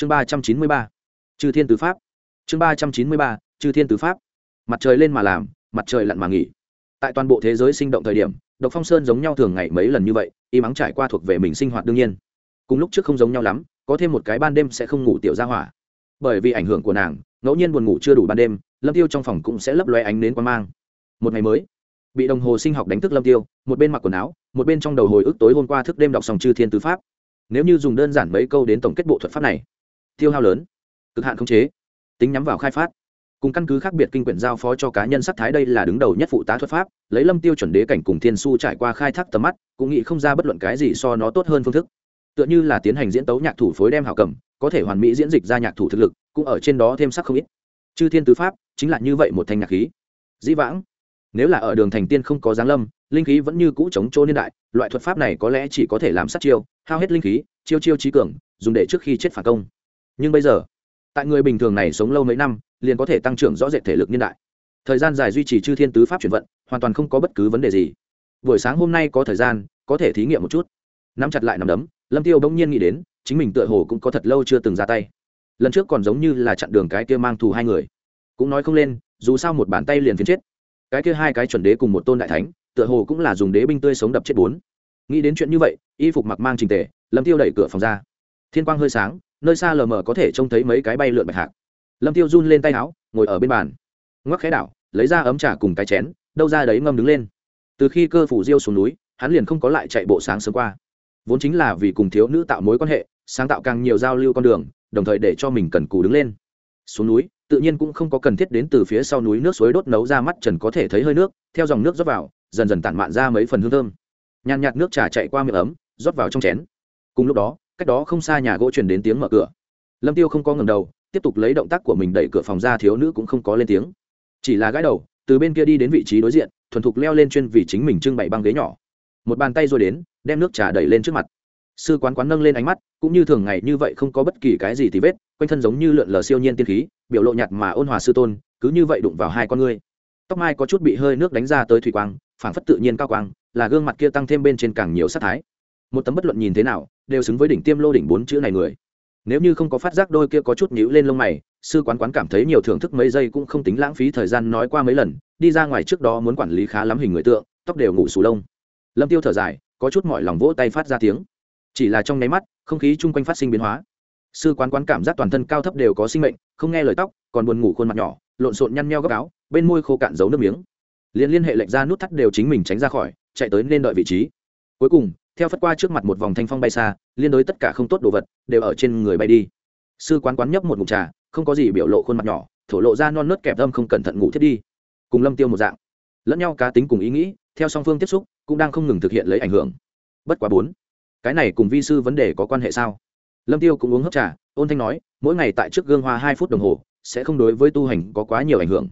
chương ba trăm chín mươi ba, chư thiên tứ pháp. Chương ba trăm chín mươi ba, chư thiên tứ pháp. Mặt trời lên mà làm, mặt trời lặn mà nghỉ. Tại toàn bộ thế giới sinh động thời điểm, độc phong sơn giống nhau thường ngày mấy lần như vậy, y mắng trải qua thuộc về mình sinh hoạt đương nhiên. Cùng lúc trước không giống nhau lắm, có thêm một cái ban đêm sẽ không ngủ tiểu ra hỏa. Bởi vì ảnh hưởng của nàng, ngẫu nhiên buồn ngủ chưa đủ ban đêm, lâm tiêu trong phòng cũng sẽ lấp loe ánh nến quan mang. Một ngày mới, bị đồng hồ sinh học đánh thức lâm tiêu, một bên mặc quần áo, một bên trong đầu hồi ức tối hôm qua thức đêm đọc sòng chư thiên tứ pháp. Nếu như dùng đơn giản mấy câu đến tổng kết bộ thuật pháp này tiêu hao lớn, cực hạn khống chế, tính nhắm vào khai phát. Cùng căn cứ khác biệt kinh quyển giao phó cho cá nhân sắc thái đây là đứng đầu nhất phụ tá thuật pháp, lấy lâm tiêu chuẩn đế cảnh cùng thiên su trải qua khai thác tầm mắt, cũng nghĩ không ra bất luận cái gì so nó tốt hơn phương thức. Tựa như là tiến hành diễn tấu nhạc thủ phối đem hảo cầm, có thể hoàn mỹ diễn dịch ra nhạc thủ thực lực, cũng ở trên đó thêm sắc không ít. Chư thiên tứ pháp, chính là như vậy một thanh nhạc khí. Dĩ vãng, nếu là ở đường thành tiên không có giáng lâm, linh khí vẫn như cũ chống chỗ niên đại, loại thuật pháp này có lẽ chỉ có thể làm sát chiêu, hao hết linh khí, chiêu chiêu trí cường, dùng để trước khi chết phản công nhưng bây giờ, tại người bình thường này sống lâu mấy năm, liền có thể tăng trưởng rõ rệt thể lực niên đại. Thời gian dài duy trì chư thiên tứ pháp chuyển vận, hoàn toàn không có bất cứ vấn đề gì. Buổi sáng hôm nay có thời gian, có thể thí nghiệm một chút. Nắm chặt lại nằm đấm, lâm tiêu bỗng nhiên nghĩ đến, chính mình tựa hồ cũng có thật lâu chưa từng ra tay. Lần trước còn giống như là chặn đường cái kia mang thù hai người. Cũng nói không lên, dù sao một bàn tay liền phiến chết. Cái kia hai cái chuẩn đế cùng một tôn đại thánh, tựa hồ cũng là dùng đế binh tươi sống đập chết bốn. Nghĩ đến chuyện như vậy, y phục mặc mang trình tề, lâm tiêu đẩy cửa phòng ra. Thiên quang hơi sáng nơi xa lờ mờ có thể trông thấy mấy cái bay lượn bạch hạc. Lâm tiêu run lên tay áo, ngồi ở bên bàn. Ngoắc khẽ đảo, lấy ra ấm trà cùng cái chén, đâu ra đấy ngâm đứng lên. Từ khi cơ phủ diêu xuống núi, hắn liền không có lại chạy bộ sáng sớm qua. Vốn chính là vì cùng thiếu nữ tạo mối quan hệ, sáng tạo càng nhiều giao lưu con đường, đồng thời để cho mình cần cù đứng lên. Xuống núi, tự nhiên cũng không có cần thiết đến từ phía sau núi nước suối đốt nấu ra mắt trần có thể thấy hơi nước, theo dòng nước rót vào, dần dần tản mạn ra mấy phần hương thơm. Nhàn nhạt nước trà chạy qua miệng ấm, rót vào trong chén. Cùng lúc đó cách đó không xa nhà gỗ truyền đến tiếng mở cửa. Lâm tiêu không có ngầm đầu, tiếp tục lấy động tác của mình đẩy cửa phòng ra, thiếu nữ cũng không có lên tiếng. Chỉ là gãi đầu, từ bên kia đi đến vị trí đối diện, thuần thục leo lên chuyên vì chính mình trưng bày băng ghế nhỏ. Một bàn tay rồi đến, đem nước trà đẩy lên trước mặt. Sư quán quán nâng lên ánh mắt, cũng như thường ngày như vậy không có bất kỳ cái gì thì vết, quanh thân giống như lượn lờ siêu nhiên tiên khí, biểu lộ nhạt mà ôn hòa sư tôn, cứ như vậy đụng vào hai con ngươi. Tóc mai có chút bị hơi nước đánh ra tới thủy quang, phảng phất tự nhiên cao quang, là gương mặt kia tăng thêm bên trên càng nhiều sát thái một tấm bất luận nhìn thế nào, đều xứng với đỉnh tiêm lô đỉnh bốn chữ này người. Nếu như không có phát giác đôi kia có chút nhíu lên lông mày, sư quán quán cảm thấy nhiều thưởng thức mấy giây cũng không tính lãng phí thời gian nói qua mấy lần, đi ra ngoài trước đó muốn quản lý khá lắm hình người tượng, tóc đều ngủ sù lông. Lâm tiêu thở dài, có chút mọi lòng vỗ tay phát ra tiếng. Chỉ là trong nháy mắt, không khí chung quanh phát sinh biến hóa. Sư quán quán cảm giác toàn thân cao thấp đều có sinh mệnh, không nghe lời tóc, còn buồn ngủ khuôn mặt nhỏ, lộn xộn nhăn nheo góc áo, bên môi khô cạn giấu nước miếng. Liên liên hệ lệnh ra nút thắt đều chính mình tránh ra khỏi, chạy tới nên đợi vị trí. Cuối cùng theo phất qua trước mặt một vòng thanh phong bay xa, liên đối tất cả không tốt đồ vật đều ở trên người bay đi. Sư quán quán nhấp một ngụm trà, không có gì biểu lộ khuôn mặt nhỏ, thổ lộ ra non nớt kẹp âm không cẩn thận ngủ thiết đi. Cùng lâm tiêu một dạng. Lẫn nhau cá tính cùng ý nghĩ, theo song phương tiếp xúc, cũng đang không ngừng thực hiện lấy ảnh hưởng. Bất quá bốn. Cái này cùng vi sư vấn đề có quan hệ sao? Lâm tiêu cũng uống hấp trà, ôn thanh nói, mỗi ngày tại trước gương hoa hai phút đồng hồ, sẽ không đối với tu hành có quá nhiều ảnh hưởng.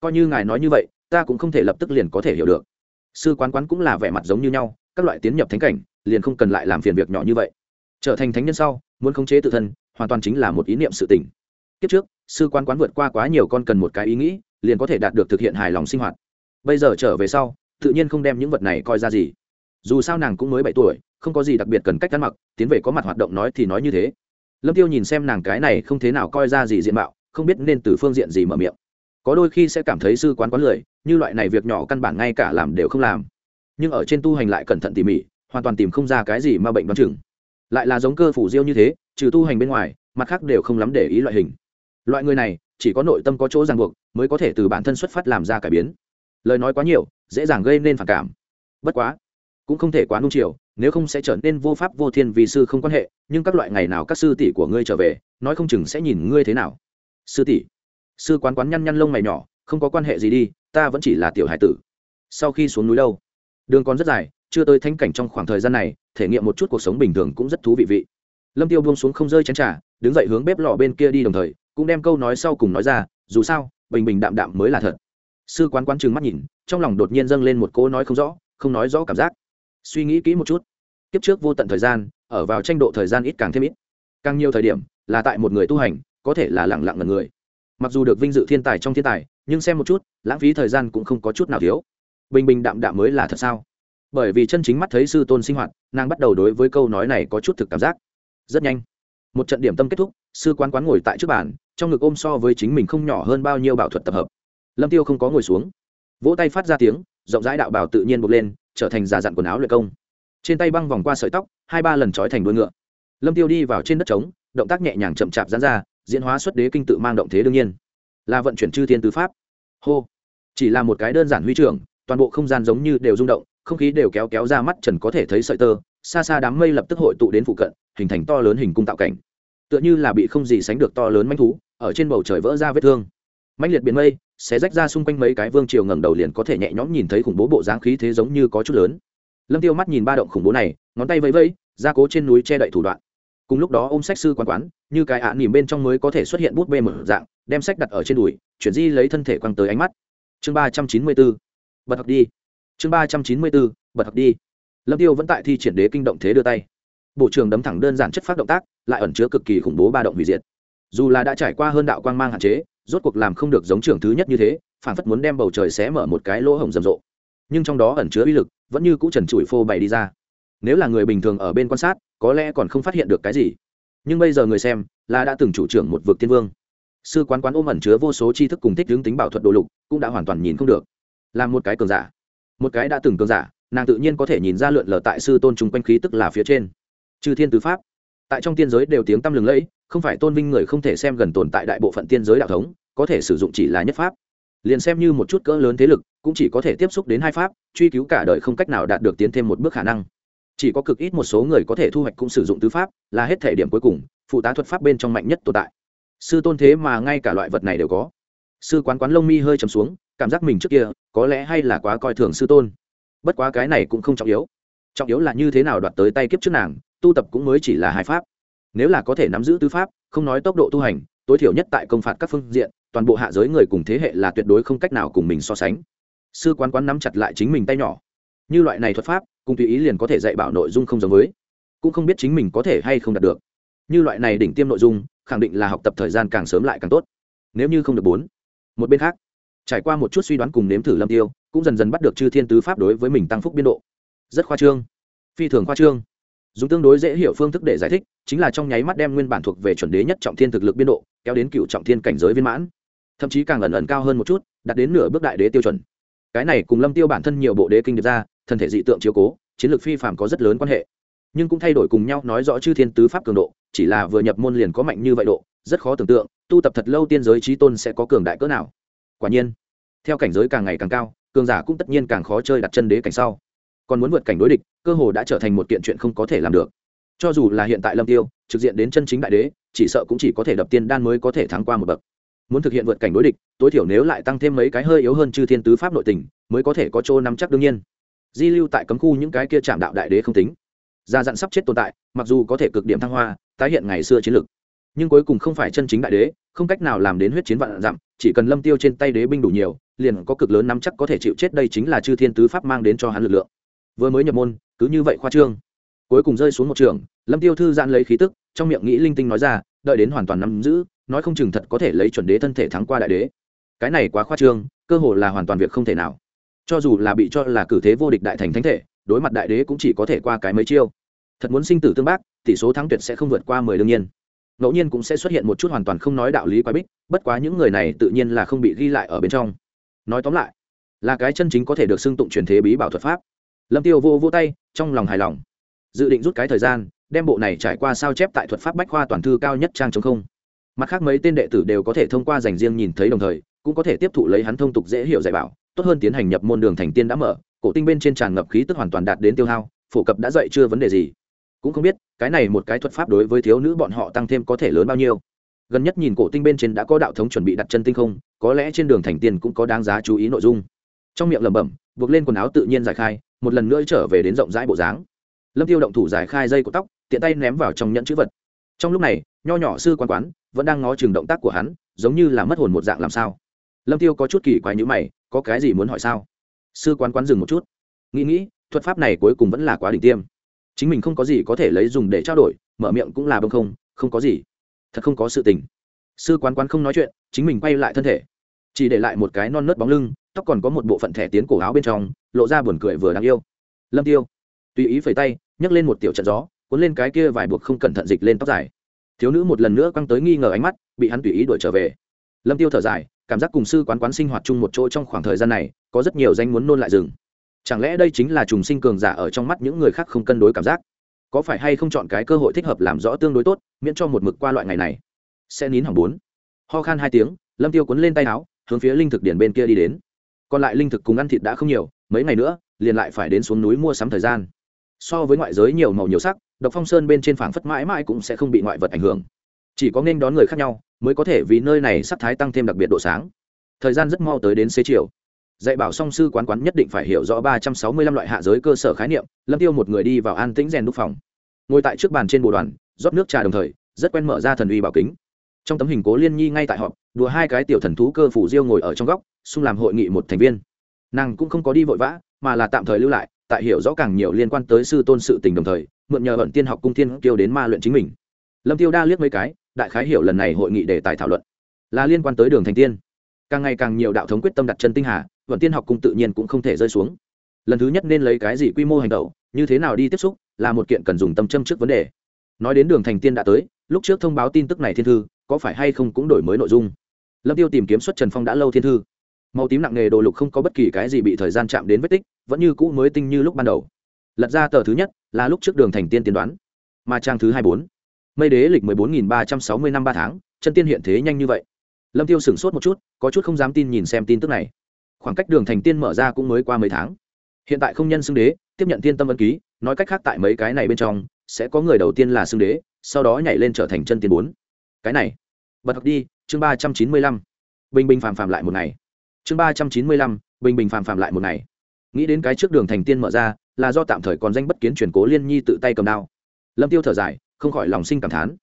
Coi như ngài nói như vậy, ta cũng không thể lập tức liền có thể hiểu được. Sư quán quán cũng là vẻ mặt giống như nhau các loại tiến nhập thánh cảnh, liền không cần lại làm phiền việc nhỏ như vậy. Trở thành thánh nhân sau, muốn khống chế tự thân, hoàn toàn chính là một ý niệm sự tỉnh kiếp trước, sư quan quán vượt qua quá nhiều con cần một cái ý nghĩ, liền có thể đạt được thực hiện hài lòng sinh hoạt. Bây giờ trở về sau, tự nhiên không đem những vật này coi ra gì. Dù sao nàng cũng mới bảy tuổi, không có gì đặc biệt cần cách ăn mặc, tiến về có mặt hoạt động nói thì nói như thế. Lâm tiêu nhìn xem nàng cái này không thế nào coi ra gì diện mạo, không biết nên từ phương diện gì mở miệng. Có đôi khi sẽ cảm thấy sư quán quán lười, như loại này việc nhỏ căn bản ngay cả làm đều không làm nhưng ở trên tu hành lại cẩn thận tỉ mỉ, hoàn toàn tìm không ra cái gì mà bệnh đoán chừng. Lại là giống cơ phủ diêu như thế, trừ tu hành bên ngoài, mặt khác đều không lắm để ý loại hình. Loại người này, chỉ có nội tâm có chỗ ràng buộc, mới có thể từ bản thân xuất phát làm ra cải biến. Lời nói quá nhiều, dễ dàng gây nên phản cảm. Bất quá, cũng không thể quá nung chiều, nếu không sẽ trở nên vô pháp vô thiên vì sư không quan hệ, nhưng các loại ngày nào các sư tỷ của ngươi trở về, nói không chừng sẽ nhìn ngươi thế nào. Sư tỷ, sư quán quán nhăn nhăn lông mày nhỏ, không có quan hệ gì đi, ta vẫn chỉ là tiểu hải tử. Sau khi xuống núi đâu? Đường còn rất dài, chưa tới thanh cảnh trong khoảng thời gian này, thể nghiệm một chút cuộc sống bình thường cũng rất thú vị vị. Lâm tiêu buông xuống không rơi chén trà, đứng dậy hướng bếp lò bên kia đi đồng thời, cũng đem câu nói sau cùng nói ra, dù sao, bình bình đạm đạm mới là thật. Sư quán quán trừng mắt nhìn, trong lòng đột nhiên dâng lên một cỗ nói không rõ, không nói rõ cảm giác. Suy nghĩ kỹ một chút. Kiếp trước vô tận thời gian, ở vào tranh độ thời gian ít càng thêm ít. Càng nhiều thời điểm, là tại một người tu hành, có thể là lẳng lặng ngần người. Mặc dù được vinh dự thiên tài trong thiên tài, nhưng xem một chút, lãng phí thời gian cũng không có chút nào thiếu bình bình đạm đạm mới là thật sao? Bởi vì chân chính mắt thấy sư tôn sinh hoạt, nàng bắt đầu đối với câu nói này có chút thực cảm giác. Rất nhanh, một trận điểm tâm kết thúc, sư quán quán ngồi tại trước bàn, trong ngực ôm so với chính mình không nhỏ hơn bao nhiêu bảo thuật tập hợp. Lâm tiêu không có ngồi xuống. Vỗ tay phát ra tiếng, rộng rãi đạo bảo tự nhiên bục lên, trở thành già dặn quần áo luyện công. Trên tay băng vòng qua sợi tóc, hai ba lần trói thành đuôi ngựa. Lâm tiêu đi vào trên đất trống, động tác nhẹ nhàng chậm chạp giãn ra, diễn hóa xuất đế kinh tự mang động thế đương nhiên. Là vận chuyển chư thiên tứ pháp. Hô, chỉ là một cái đơn giản huy trưởng toàn bộ không gian giống như đều rung động, không khí đều kéo kéo ra mắt trần có thể thấy sợi tơ, xa xa đám mây lập tức hội tụ đến phụ cận, hình thành to lớn hình cung tạo cảnh. Tựa như là bị không gì sánh được to lớn manh thú, ở trên bầu trời vỡ ra vết thương. Mãnh liệt biển mây sẽ rách ra xung quanh mấy cái vương triều ngẩng đầu liền có thể nhẹ nhõm nhìn thấy khủng bố bộ dáng khí thế giống như có chút lớn. Lâm tiêu mắt nhìn ba động khủng bố này, ngón tay vẫy vẫy, ra cố trên núi che đậy thủ đoạn. Cùng lúc đó ôm sách sư quán quán, như cái ạ à nỉm bên trong mới có thể xuất hiện bút bê mở dạng, đem sách đặt ở trên đùi, chuyển di lấy thân thể quăng tới ánh mắt. Chương ba trăm chín mươi bốn bật học đi. Chương ba trăm chín mươi bốn, bật học đi. Lâm tiêu vẫn tại thi triển đế kinh động thế đưa tay. Bộ trưởng đấm thẳng đơn giản chất phát động tác, lại ẩn chứa cực kỳ khủng bố ba động hủy diệt. Dù là đã trải qua hơn đạo quang mang hạn chế, rốt cuộc làm không được giống trưởng thứ nhất như thế phản phất muốn đem bầu trời xé mở một cái lỗ hổng rầm rộ. Nhưng trong đó ẩn chứa uy lực vẫn như cũ trần trụi phô bày đi ra. Nếu là người bình thường ở bên quan sát, có lẽ còn không phát hiện được cái gì. Nhưng bây giờ người xem, là đã từng chủ trưởng một vực tiên vương. Sư quán quán ôm ẩn chứa vô số tri thức cùng thích hướng tính bảo thuật đồ lục, cũng đã hoàn toàn nhìn không được làm một cái cường giả. Một cái đã từng cường giả, nàng tự nhiên có thể nhìn ra lượn lờ tại sư tôn chung quanh khí tức là phía trên. Chư thiên tứ pháp, tại trong tiên giới đều tiếng tăm lừng lẫy, không phải tôn vinh người không thể xem gần tồn tại đại bộ phận tiên giới đạo thống, có thể sử dụng chỉ là nhất pháp. Liền xem như một chút cỡ lớn thế lực, cũng chỉ có thể tiếp xúc đến hai pháp, truy cứu cả đời không cách nào đạt được tiến thêm một bước khả năng. Chỉ có cực ít một số người có thể thu hoạch cũng sử dụng tứ pháp, là hết thể điểm cuối cùng, phụ tá thuật pháp bên trong mạnh nhất tồn tại. Sư tôn thế mà ngay cả loại vật này đều có. Sư quán quán lông mi hơi chầm xuống cảm giác mình trước kia có lẽ hay là quá coi thường sư tôn. Bất quá cái này cũng không trọng yếu. Trọng yếu là như thế nào đoạt tới tay kiếp trước nàng, tu tập cũng mới chỉ là hai pháp. Nếu là có thể nắm giữ tư pháp, không nói tốc độ tu hành, tối thiểu nhất tại công phạt các phương diện, toàn bộ hạ giới người cùng thế hệ là tuyệt đối không cách nào cùng mình so sánh. Sư quán quán nắm chặt lại chính mình tay nhỏ. Như loại này thuật pháp, cùng tùy ý liền có thể dạy bảo nội dung không giống với. Cũng không biết chính mình có thể hay không đạt được. Như loại này đỉnh tiêm nội dung, khẳng định là học tập thời gian càng sớm lại càng tốt. Nếu như không được bốn, một bên khác trải qua một chút suy đoán cùng nếm thử lâm tiêu, cũng dần dần bắt được chư thiên tứ pháp đối với mình tăng phúc biên độ. Rất khoa trương. Phi thường khoa trương. Dùng tương đối dễ hiểu phương thức để giải thích, chính là trong nháy mắt đem nguyên bản thuộc về chuẩn đế nhất trọng thiên thực lực biên độ, kéo đến cựu trọng thiên cảnh giới viên mãn. Thậm chí càng ẩn ẩn cao hơn một chút, đạt đến nửa bước đại đế tiêu chuẩn. Cái này cùng lâm tiêu bản thân nhiều bộ đế kinh được ra, thân thể dị tượng chiếu cố, chiến lược phi phàm có rất lớn quan hệ. Nhưng cũng thay đổi cùng nhau nói rõ chư thiên tứ pháp cường độ, chỉ là vừa nhập môn liền có mạnh như vậy độ, rất khó tưởng tượng, tu tập thật lâu tiên giới trí tôn sẽ có cường đại cỡ nào quả nhiên, theo cảnh giới càng ngày càng cao, cường giả cũng tất nhiên càng khó chơi đặt chân đế cảnh sau. Còn muốn vượt cảnh đối địch, cơ hồ đã trở thành một kiện chuyện không có thể làm được. Cho dù là hiện tại lâm tiêu, trực diện đến chân chính đại đế, chỉ sợ cũng chỉ có thể đập tiên đan mới có thể thắng qua một bậc. Muốn thực hiện vượt cảnh đối địch, tối thiểu nếu lại tăng thêm mấy cái hơi yếu hơn chư thiên tứ pháp nội tình, mới có thể có chỗ nắm chắc đương nhiên. Di lưu tại cấm khu những cái kia chạm đạo đại đế không tính. Gia dặn sắp chết tồn tại, mặc dù có thể cực điểm thăng hoa, tái hiện ngày xưa chiến lược nhưng cuối cùng không phải chân chính đại đế không cách nào làm đến huyết chiến vạn dặm, chỉ cần lâm tiêu trên tay đế binh đủ nhiều, liền có cực lớn nắm chắc có thể chịu chết đây chính là chư thiên tứ pháp mang đến cho hắn lực lượng. Vừa mới nhập môn, cứ như vậy khoa trương. Cuối cùng rơi xuống một trường, lâm tiêu thư giãn lấy khí tức, trong miệng nghĩ linh tinh nói ra, đợi đến hoàn toàn nắm giữ, nói không chừng thật có thể lấy chuẩn đế thân thể thắng qua đại đế. Cái này quá khoa trương, cơ hồ là hoàn toàn việc không thể nào. Cho dù là bị cho là cử thế vô địch đại thành thánh thể, đối mặt đại đế cũng chỉ có thể qua cái mấy chiêu. Thật muốn sinh tử tương bác, tỷ số thắng tuyệt sẽ không vượt qua mười đương nhiên ngẫu nhiên cũng sẽ xuất hiện một chút hoàn toàn không nói đạo lý quái bích, bất quá những người này tự nhiên là không bị ghi lại ở bên trong. Nói tóm lại, là cái chân chính có thể được xưng tụng truyền thế bí bảo thuật pháp. Lâm tiêu vô vô tay, trong lòng hài lòng. Dự định rút cái thời gian, đem bộ này trải qua sao chép tại thuật pháp bách khoa toàn thư cao nhất trang chống không. Mặt khác mấy tên đệ tử đều có thể thông qua dành riêng nhìn thấy đồng thời, cũng có thể tiếp thụ lấy hắn thông tục dễ hiểu dạy bảo, tốt hơn tiến hành nhập môn đường thành tiên đã mở, cổ tinh bên trên tràn ngập khí tức hoàn toàn đạt đến tiêu hao, phổ cập đã dạy chưa vấn đề gì cũng không biết, cái này một cái thuật pháp đối với thiếu nữ bọn họ tăng thêm có thể lớn bao nhiêu. Gần nhất nhìn cổ tinh bên trên đã có đạo thống chuẩn bị đặt chân tinh không, có lẽ trên đường thành tiền cũng có đáng giá chú ý nội dung. Trong miệng lẩm bẩm, buộc lên quần áo tự nhiên giải khai, một lần nữa trở về đến rộng rãi bộ dáng. Lâm tiêu động thủ giải khai dây của tóc, tiện tay ném vào trong nhẫn chữ vật. Trong lúc này, nho nhỏ sư quan quán vẫn đang ngó chừng động tác của hắn, giống như là mất hồn một dạng làm sao. Lâm tiêu có chút kỳ quái như mày, có cái gì muốn hỏi sao? Sư quán quán dừng một chút. Nghĩ nghĩ, thuật pháp này cuối cùng vẫn là quá đỉnh tiêm chính mình không có gì có thể lấy dùng để trao đổi, mở miệng cũng là bông không không có gì. Thật không có sự tình. Sư quán quán không nói chuyện, chính mình quay lại thân thể. Chỉ để lại một cái non nớt bóng lưng, tóc còn có một bộ phận thẻ tiến cổ áo bên trong, lộ ra buồn cười vừa đáng yêu. Lâm tiêu. Tùy ý phẩy tay, nhấc lên một tiểu trận gió, cuốn lên cái kia vài buộc không cẩn thận dịch lên tóc dài. Thiếu nữ một lần nữa quăng tới nghi ngờ ánh mắt, bị hắn tùy ý đuổi trở về. Lâm tiêu thở dài, cảm giác cùng sư quán quán sinh hoạt chung một chỗ trong khoảng thời gian này, có rất nhiều danh muốn nôn lại rừng chẳng lẽ đây chính là trùng sinh cường giả ở trong mắt những người khác không cân đối cảm giác? Có phải hay không chọn cái cơ hội thích hợp làm rõ tương đối tốt, miễn cho một mực qua loại ngày này? Sẽ nín hỏng bốn. Ho khan hai tiếng, lâm tiêu cuốn lên tay áo, hướng phía linh thực điển bên kia đi đến. Còn lại linh thực cùng ăn thịt đã không nhiều, mấy ngày nữa, liền lại phải đến xuống núi mua sắm thời gian. So với ngoại giới nhiều màu nhiều sắc, độc phong sơn bên trên phảng phất mãi mãi cũng sẽ không bị ngoại vật ảnh hưởng. Chỉ có nên đón người khác nhau, mới có thể vì nơi này sắc thái tăng thêm đặc biệt độ sáng. Thời gian rất mau tới đến xế chiều dạy bảo song sư quán quán nhất định phải hiểu rõ ba trăm sáu mươi lăm loại hạ giới cơ sở khái niệm, lâm tiêu một người đi vào an tĩnh rèn đúc phòng. Ngồi tại trước bàn trên bộ đoàn, rót nước trà đồng thời, rất quen mở ra thần uy bảo kính. Trong tấm hình cố liên nhi ngay tại họp, đùa hai cái tiểu thần thú cơ phủ diêu ngồi ở trong góc, xung làm hội nghị một thành viên. Nàng cũng không có đi vội vã, mà là tạm thời lưu lại, tại hiểu rõ càng nhiều liên quan tới sư tôn sự tình đồng thời, mượn nhờ ẩn tiên học cung thiên tiêu đến ma luyện chính mình. Lâm tiêu đa liếc mấy cái, đại khái hiểu lần này hội nghị đề tài thảo luận. Là liên quan tới đường thành tiên. Càng ngày càng nhiều đạo thống quyết tâm đặt chân tinh hà vận tiên học cung tự nhiên cũng không thể rơi xuống. Lần thứ nhất nên lấy cái gì quy mô hành động, như thế nào đi tiếp xúc, là một kiện cần dùng tâm châm trước vấn đề. Nói đến đường thành tiên đã tới, lúc trước thông báo tin tức này thiên thư, có phải hay không cũng đổi mới nội dung. Lâm tiêu tìm kiếm xuất trần phong đã lâu thiên thư. Màu tím nặng nghề đồ lục không có bất kỳ cái gì bị thời gian chạm đến vết tích, vẫn như cũ mới tinh như lúc ban đầu. Lật ra tờ thứ nhất, là lúc trước đường thành tiên tiên đoán. Mà trang thứ hai bốn. Mây đế lịch mười bốn nghìn ba trăm sáu mươi năm ba tháng, chân tiên hiện thế nhanh như vậy. Lâm tiêu sửng sốt một chút, có chút không dám tin nhìn xem tin tức này khoảng cách đường thành tiên mở ra cũng mới qua mấy tháng. Hiện tại không nhân xưng đế, tiếp nhận tiên tâm ân ký, nói cách khác tại mấy cái này bên trong, sẽ có người đầu tiên là xưng đế, sau đó nhảy lên trở thành chân tiên bốn. Cái này, bật học đi, chương ba trăm chín mươi lăm. Bình bình phàm phàm lại một ngày. Chương ba trăm chín mươi lăm, bình bình phàm phàm lại một ngày. Nghĩ đến cái trước đường thành tiên mở ra, là do tạm thời còn danh bất kiến truyền cố liên nhi tự tay cầm đao. Lâm tiêu thở dài, không khỏi lòng sinh cảm thán.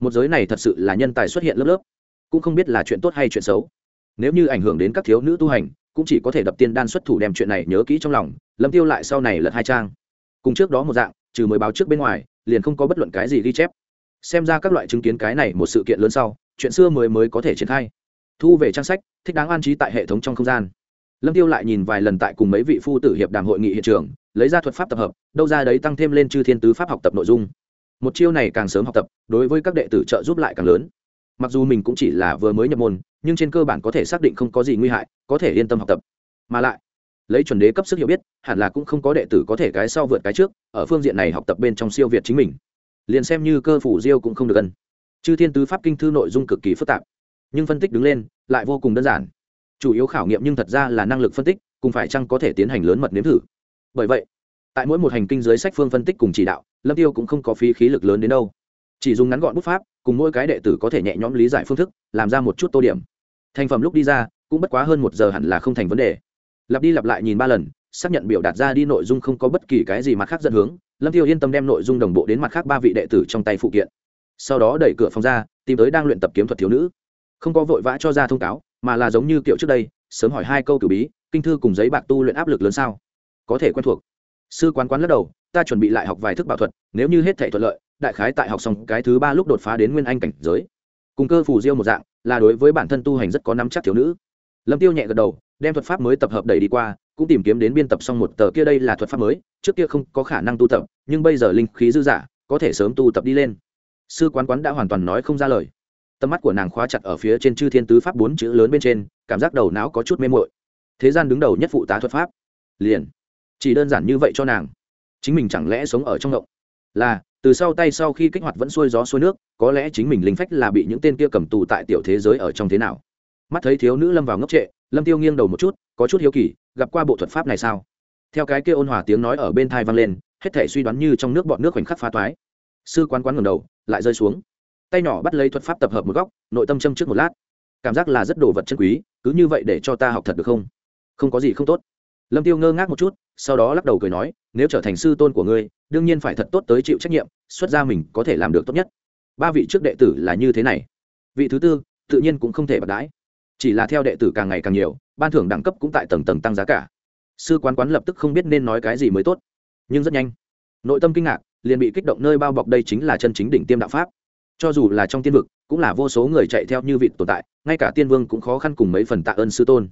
Một giới này thật sự là nhân tài xuất hiện lớp lớp. Cũng không biết là chuyện tốt hay chuyện xấu. Nếu như ảnh hưởng đến các thiếu nữ tu hành cũng chỉ có thể đập tiên đan xuất thủ đem chuyện này nhớ kỹ trong lòng, lâm tiêu lại sau này lật hai trang. Cùng trước đó một dạng, trừ mới báo trước bên ngoài, liền không có bất luận cái gì ghi chép. Xem ra các loại chứng kiến cái này một sự kiện lớn sau, chuyện xưa mới mới có thể triển khai. Thu về trang sách, thích đáng an trí tại hệ thống trong không gian. Lâm tiêu lại nhìn vài lần tại cùng mấy vị phu tử hiệp đàm hội nghị hiện trường, lấy ra thuật pháp tập hợp, đâu ra đấy tăng thêm lên chư thiên tứ pháp học tập nội dung. Một chiêu này càng sớm học tập, đối với các đệ tử trợ giúp lại càng lớn. Mặc dù mình cũng chỉ là vừa mới nhập môn nhưng trên cơ bản có thể xác định không có gì nguy hại, có thể yên tâm học tập. Mà lại, lấy chuẩn đế cấp sức hiểu biết, hẳn là cũng không có đệ tử có thể cái sau vượt cái trước, ở phương diện này học tập bên trong siêu việt chính mình. Liền xem như cơ phủ diêu cũng không được gần. Chư thiên tứ pháp kinh thư nội dung cực kỳ phức tạp, nhưng phân tích đứng lên, lại vô cùng đơn giản. Chủ yếu khảo nghiệm nhưng thật ra là năng lực phân tích, cùng phải chăng có thể tiến hành lớn mật nếm thử. Bởi vậy, tại mỗi một hành kinh dưới sách phương phân tích cùng chỉ đạo, lâm tiêu cũng không có phí khí lực lớn đến đâu. Chỉ dùng ngắn gọn bút pháp cùng mỗi cái đệ tử có thể nhẹ nhõm lý giải phương thức, làm ra một chút tô điểm. Thành phẩm lúc đi ra, cũng bất quá hơn một giờ hẳn là không thành vấn đề. Lặp đi lặp lại nhìn ba lần, xác nhận biểu đạt ra đi nội dung không có bất kỳ cái gì mặt khác dẫn hướng. Lâm tiêu yên tâm đem nội dung đồng bộ đến mặt khác ba vị đệ tử trong tay phụ kiện. Sau đó đẩy cửa phòng ra, tìm tới đang luyện tập kiếm thuật thiếu nữ. Không có vội vã cho ra thông cáo, mà là giống như kiểu trước đây, sớm hỏi hai câu cử bí, kinh thư cùng giấy bạc tu luyện áp lực lớn sao? Có thể quen thuộc. Sư quán quán lắc đầu, ta chuẩn bị lại học vài thức bảo thuật, nếu như hết thể thuận lợi đại khái tại học xong cái thứ ba lúc đột phá đến nguyên anh cảnh giới. Cùng cơ phù diêu một dạng, là đối với bản thân tu hành rất có nắm chắc thiếu nữ. Lâm tiêu nhẹ gật đầu, đem thuật pháp mới tập hợp đẩy đi qua, cũng tìm kiếm đến biên tập xong một tờ kia đây là thuật pháp mới, trước kia không có khả năng tu tập, nhưng bây giờ linh khí dư giả có thể sớm tu tập đi lên. Sư quán quán đã hoàn toàn nói không ra lời. Tầm mắt của nàng khóa chặt ở phía trên chư thiên tứ pháp bốn chữ lớn bên trên, cảm giác đầu não có chút mê mội thế gian đứng đầu nhất phụ tá thuật pháp. Liền, chỉ đơn giản như vậy cho nàng. Chính mình chẳng lẽ sống ở trong động là từ sau tay sau khi kích hoạt vẫn xuôi gió xuôi nước, có lẽ chính mình linh phách là bị những tên kia cầm tù tại tiểu thế giới ở trong thế nào. Mắt thấy thiếu nữ lâm vào ngốc trệ, lâm tiêu nghiêng đầu một chút, có chút hiếu kỳ, gặp qua bộ thuật pháp này sao? Theo cái kia ôn hòa tiếng nói ở bên thai vang lên, hết thể suy đoán như trong nước bọn nước khoảnh khắc phá toái. Sư quán quán ngầm đầu, lại rơi xuống. Tay nhỏ bắt lấy thuật pháp tập hợp một góc, nội tâm châm trước một lát. Cảm giác là rất đồ vật chân quý, cứ như vậy để cho ta học thật được không? Không có gì không tốt lâm tiêu ngơ ngác một chút, sau đó lắc đầu cười nói, nếu trở thành sư tôn của ngươi, đương nhiên phải thật tốt tới chịu trách nhiệm, xuất ra mình có thể làm được tốt nhất. Ba vị trước đệ tử là như thế này. Vị thứ tư, tự nhiên cũng không thể bạc đãi. Chỉ là theo đệ tử càng ngày càng nhiều, ban thưởng đẳng cấp cũng tại tầng tầng tăng giá cả. Sư quán quán lập tức không biết nên nói cái gì mới tốt. Nhưng rất nhanh, nội tâm kinh ngạc, liền bị kích động nơi bao bọc đây chính là chân chính đỉnh tiêm đạo pháp. Cho dù là trong tiên vực, cũng là vô số người chạy theo như vị tồn tại, ngay cả tiên vương cũng khó khăn cùng mấy phần tạ ơn sư tôn.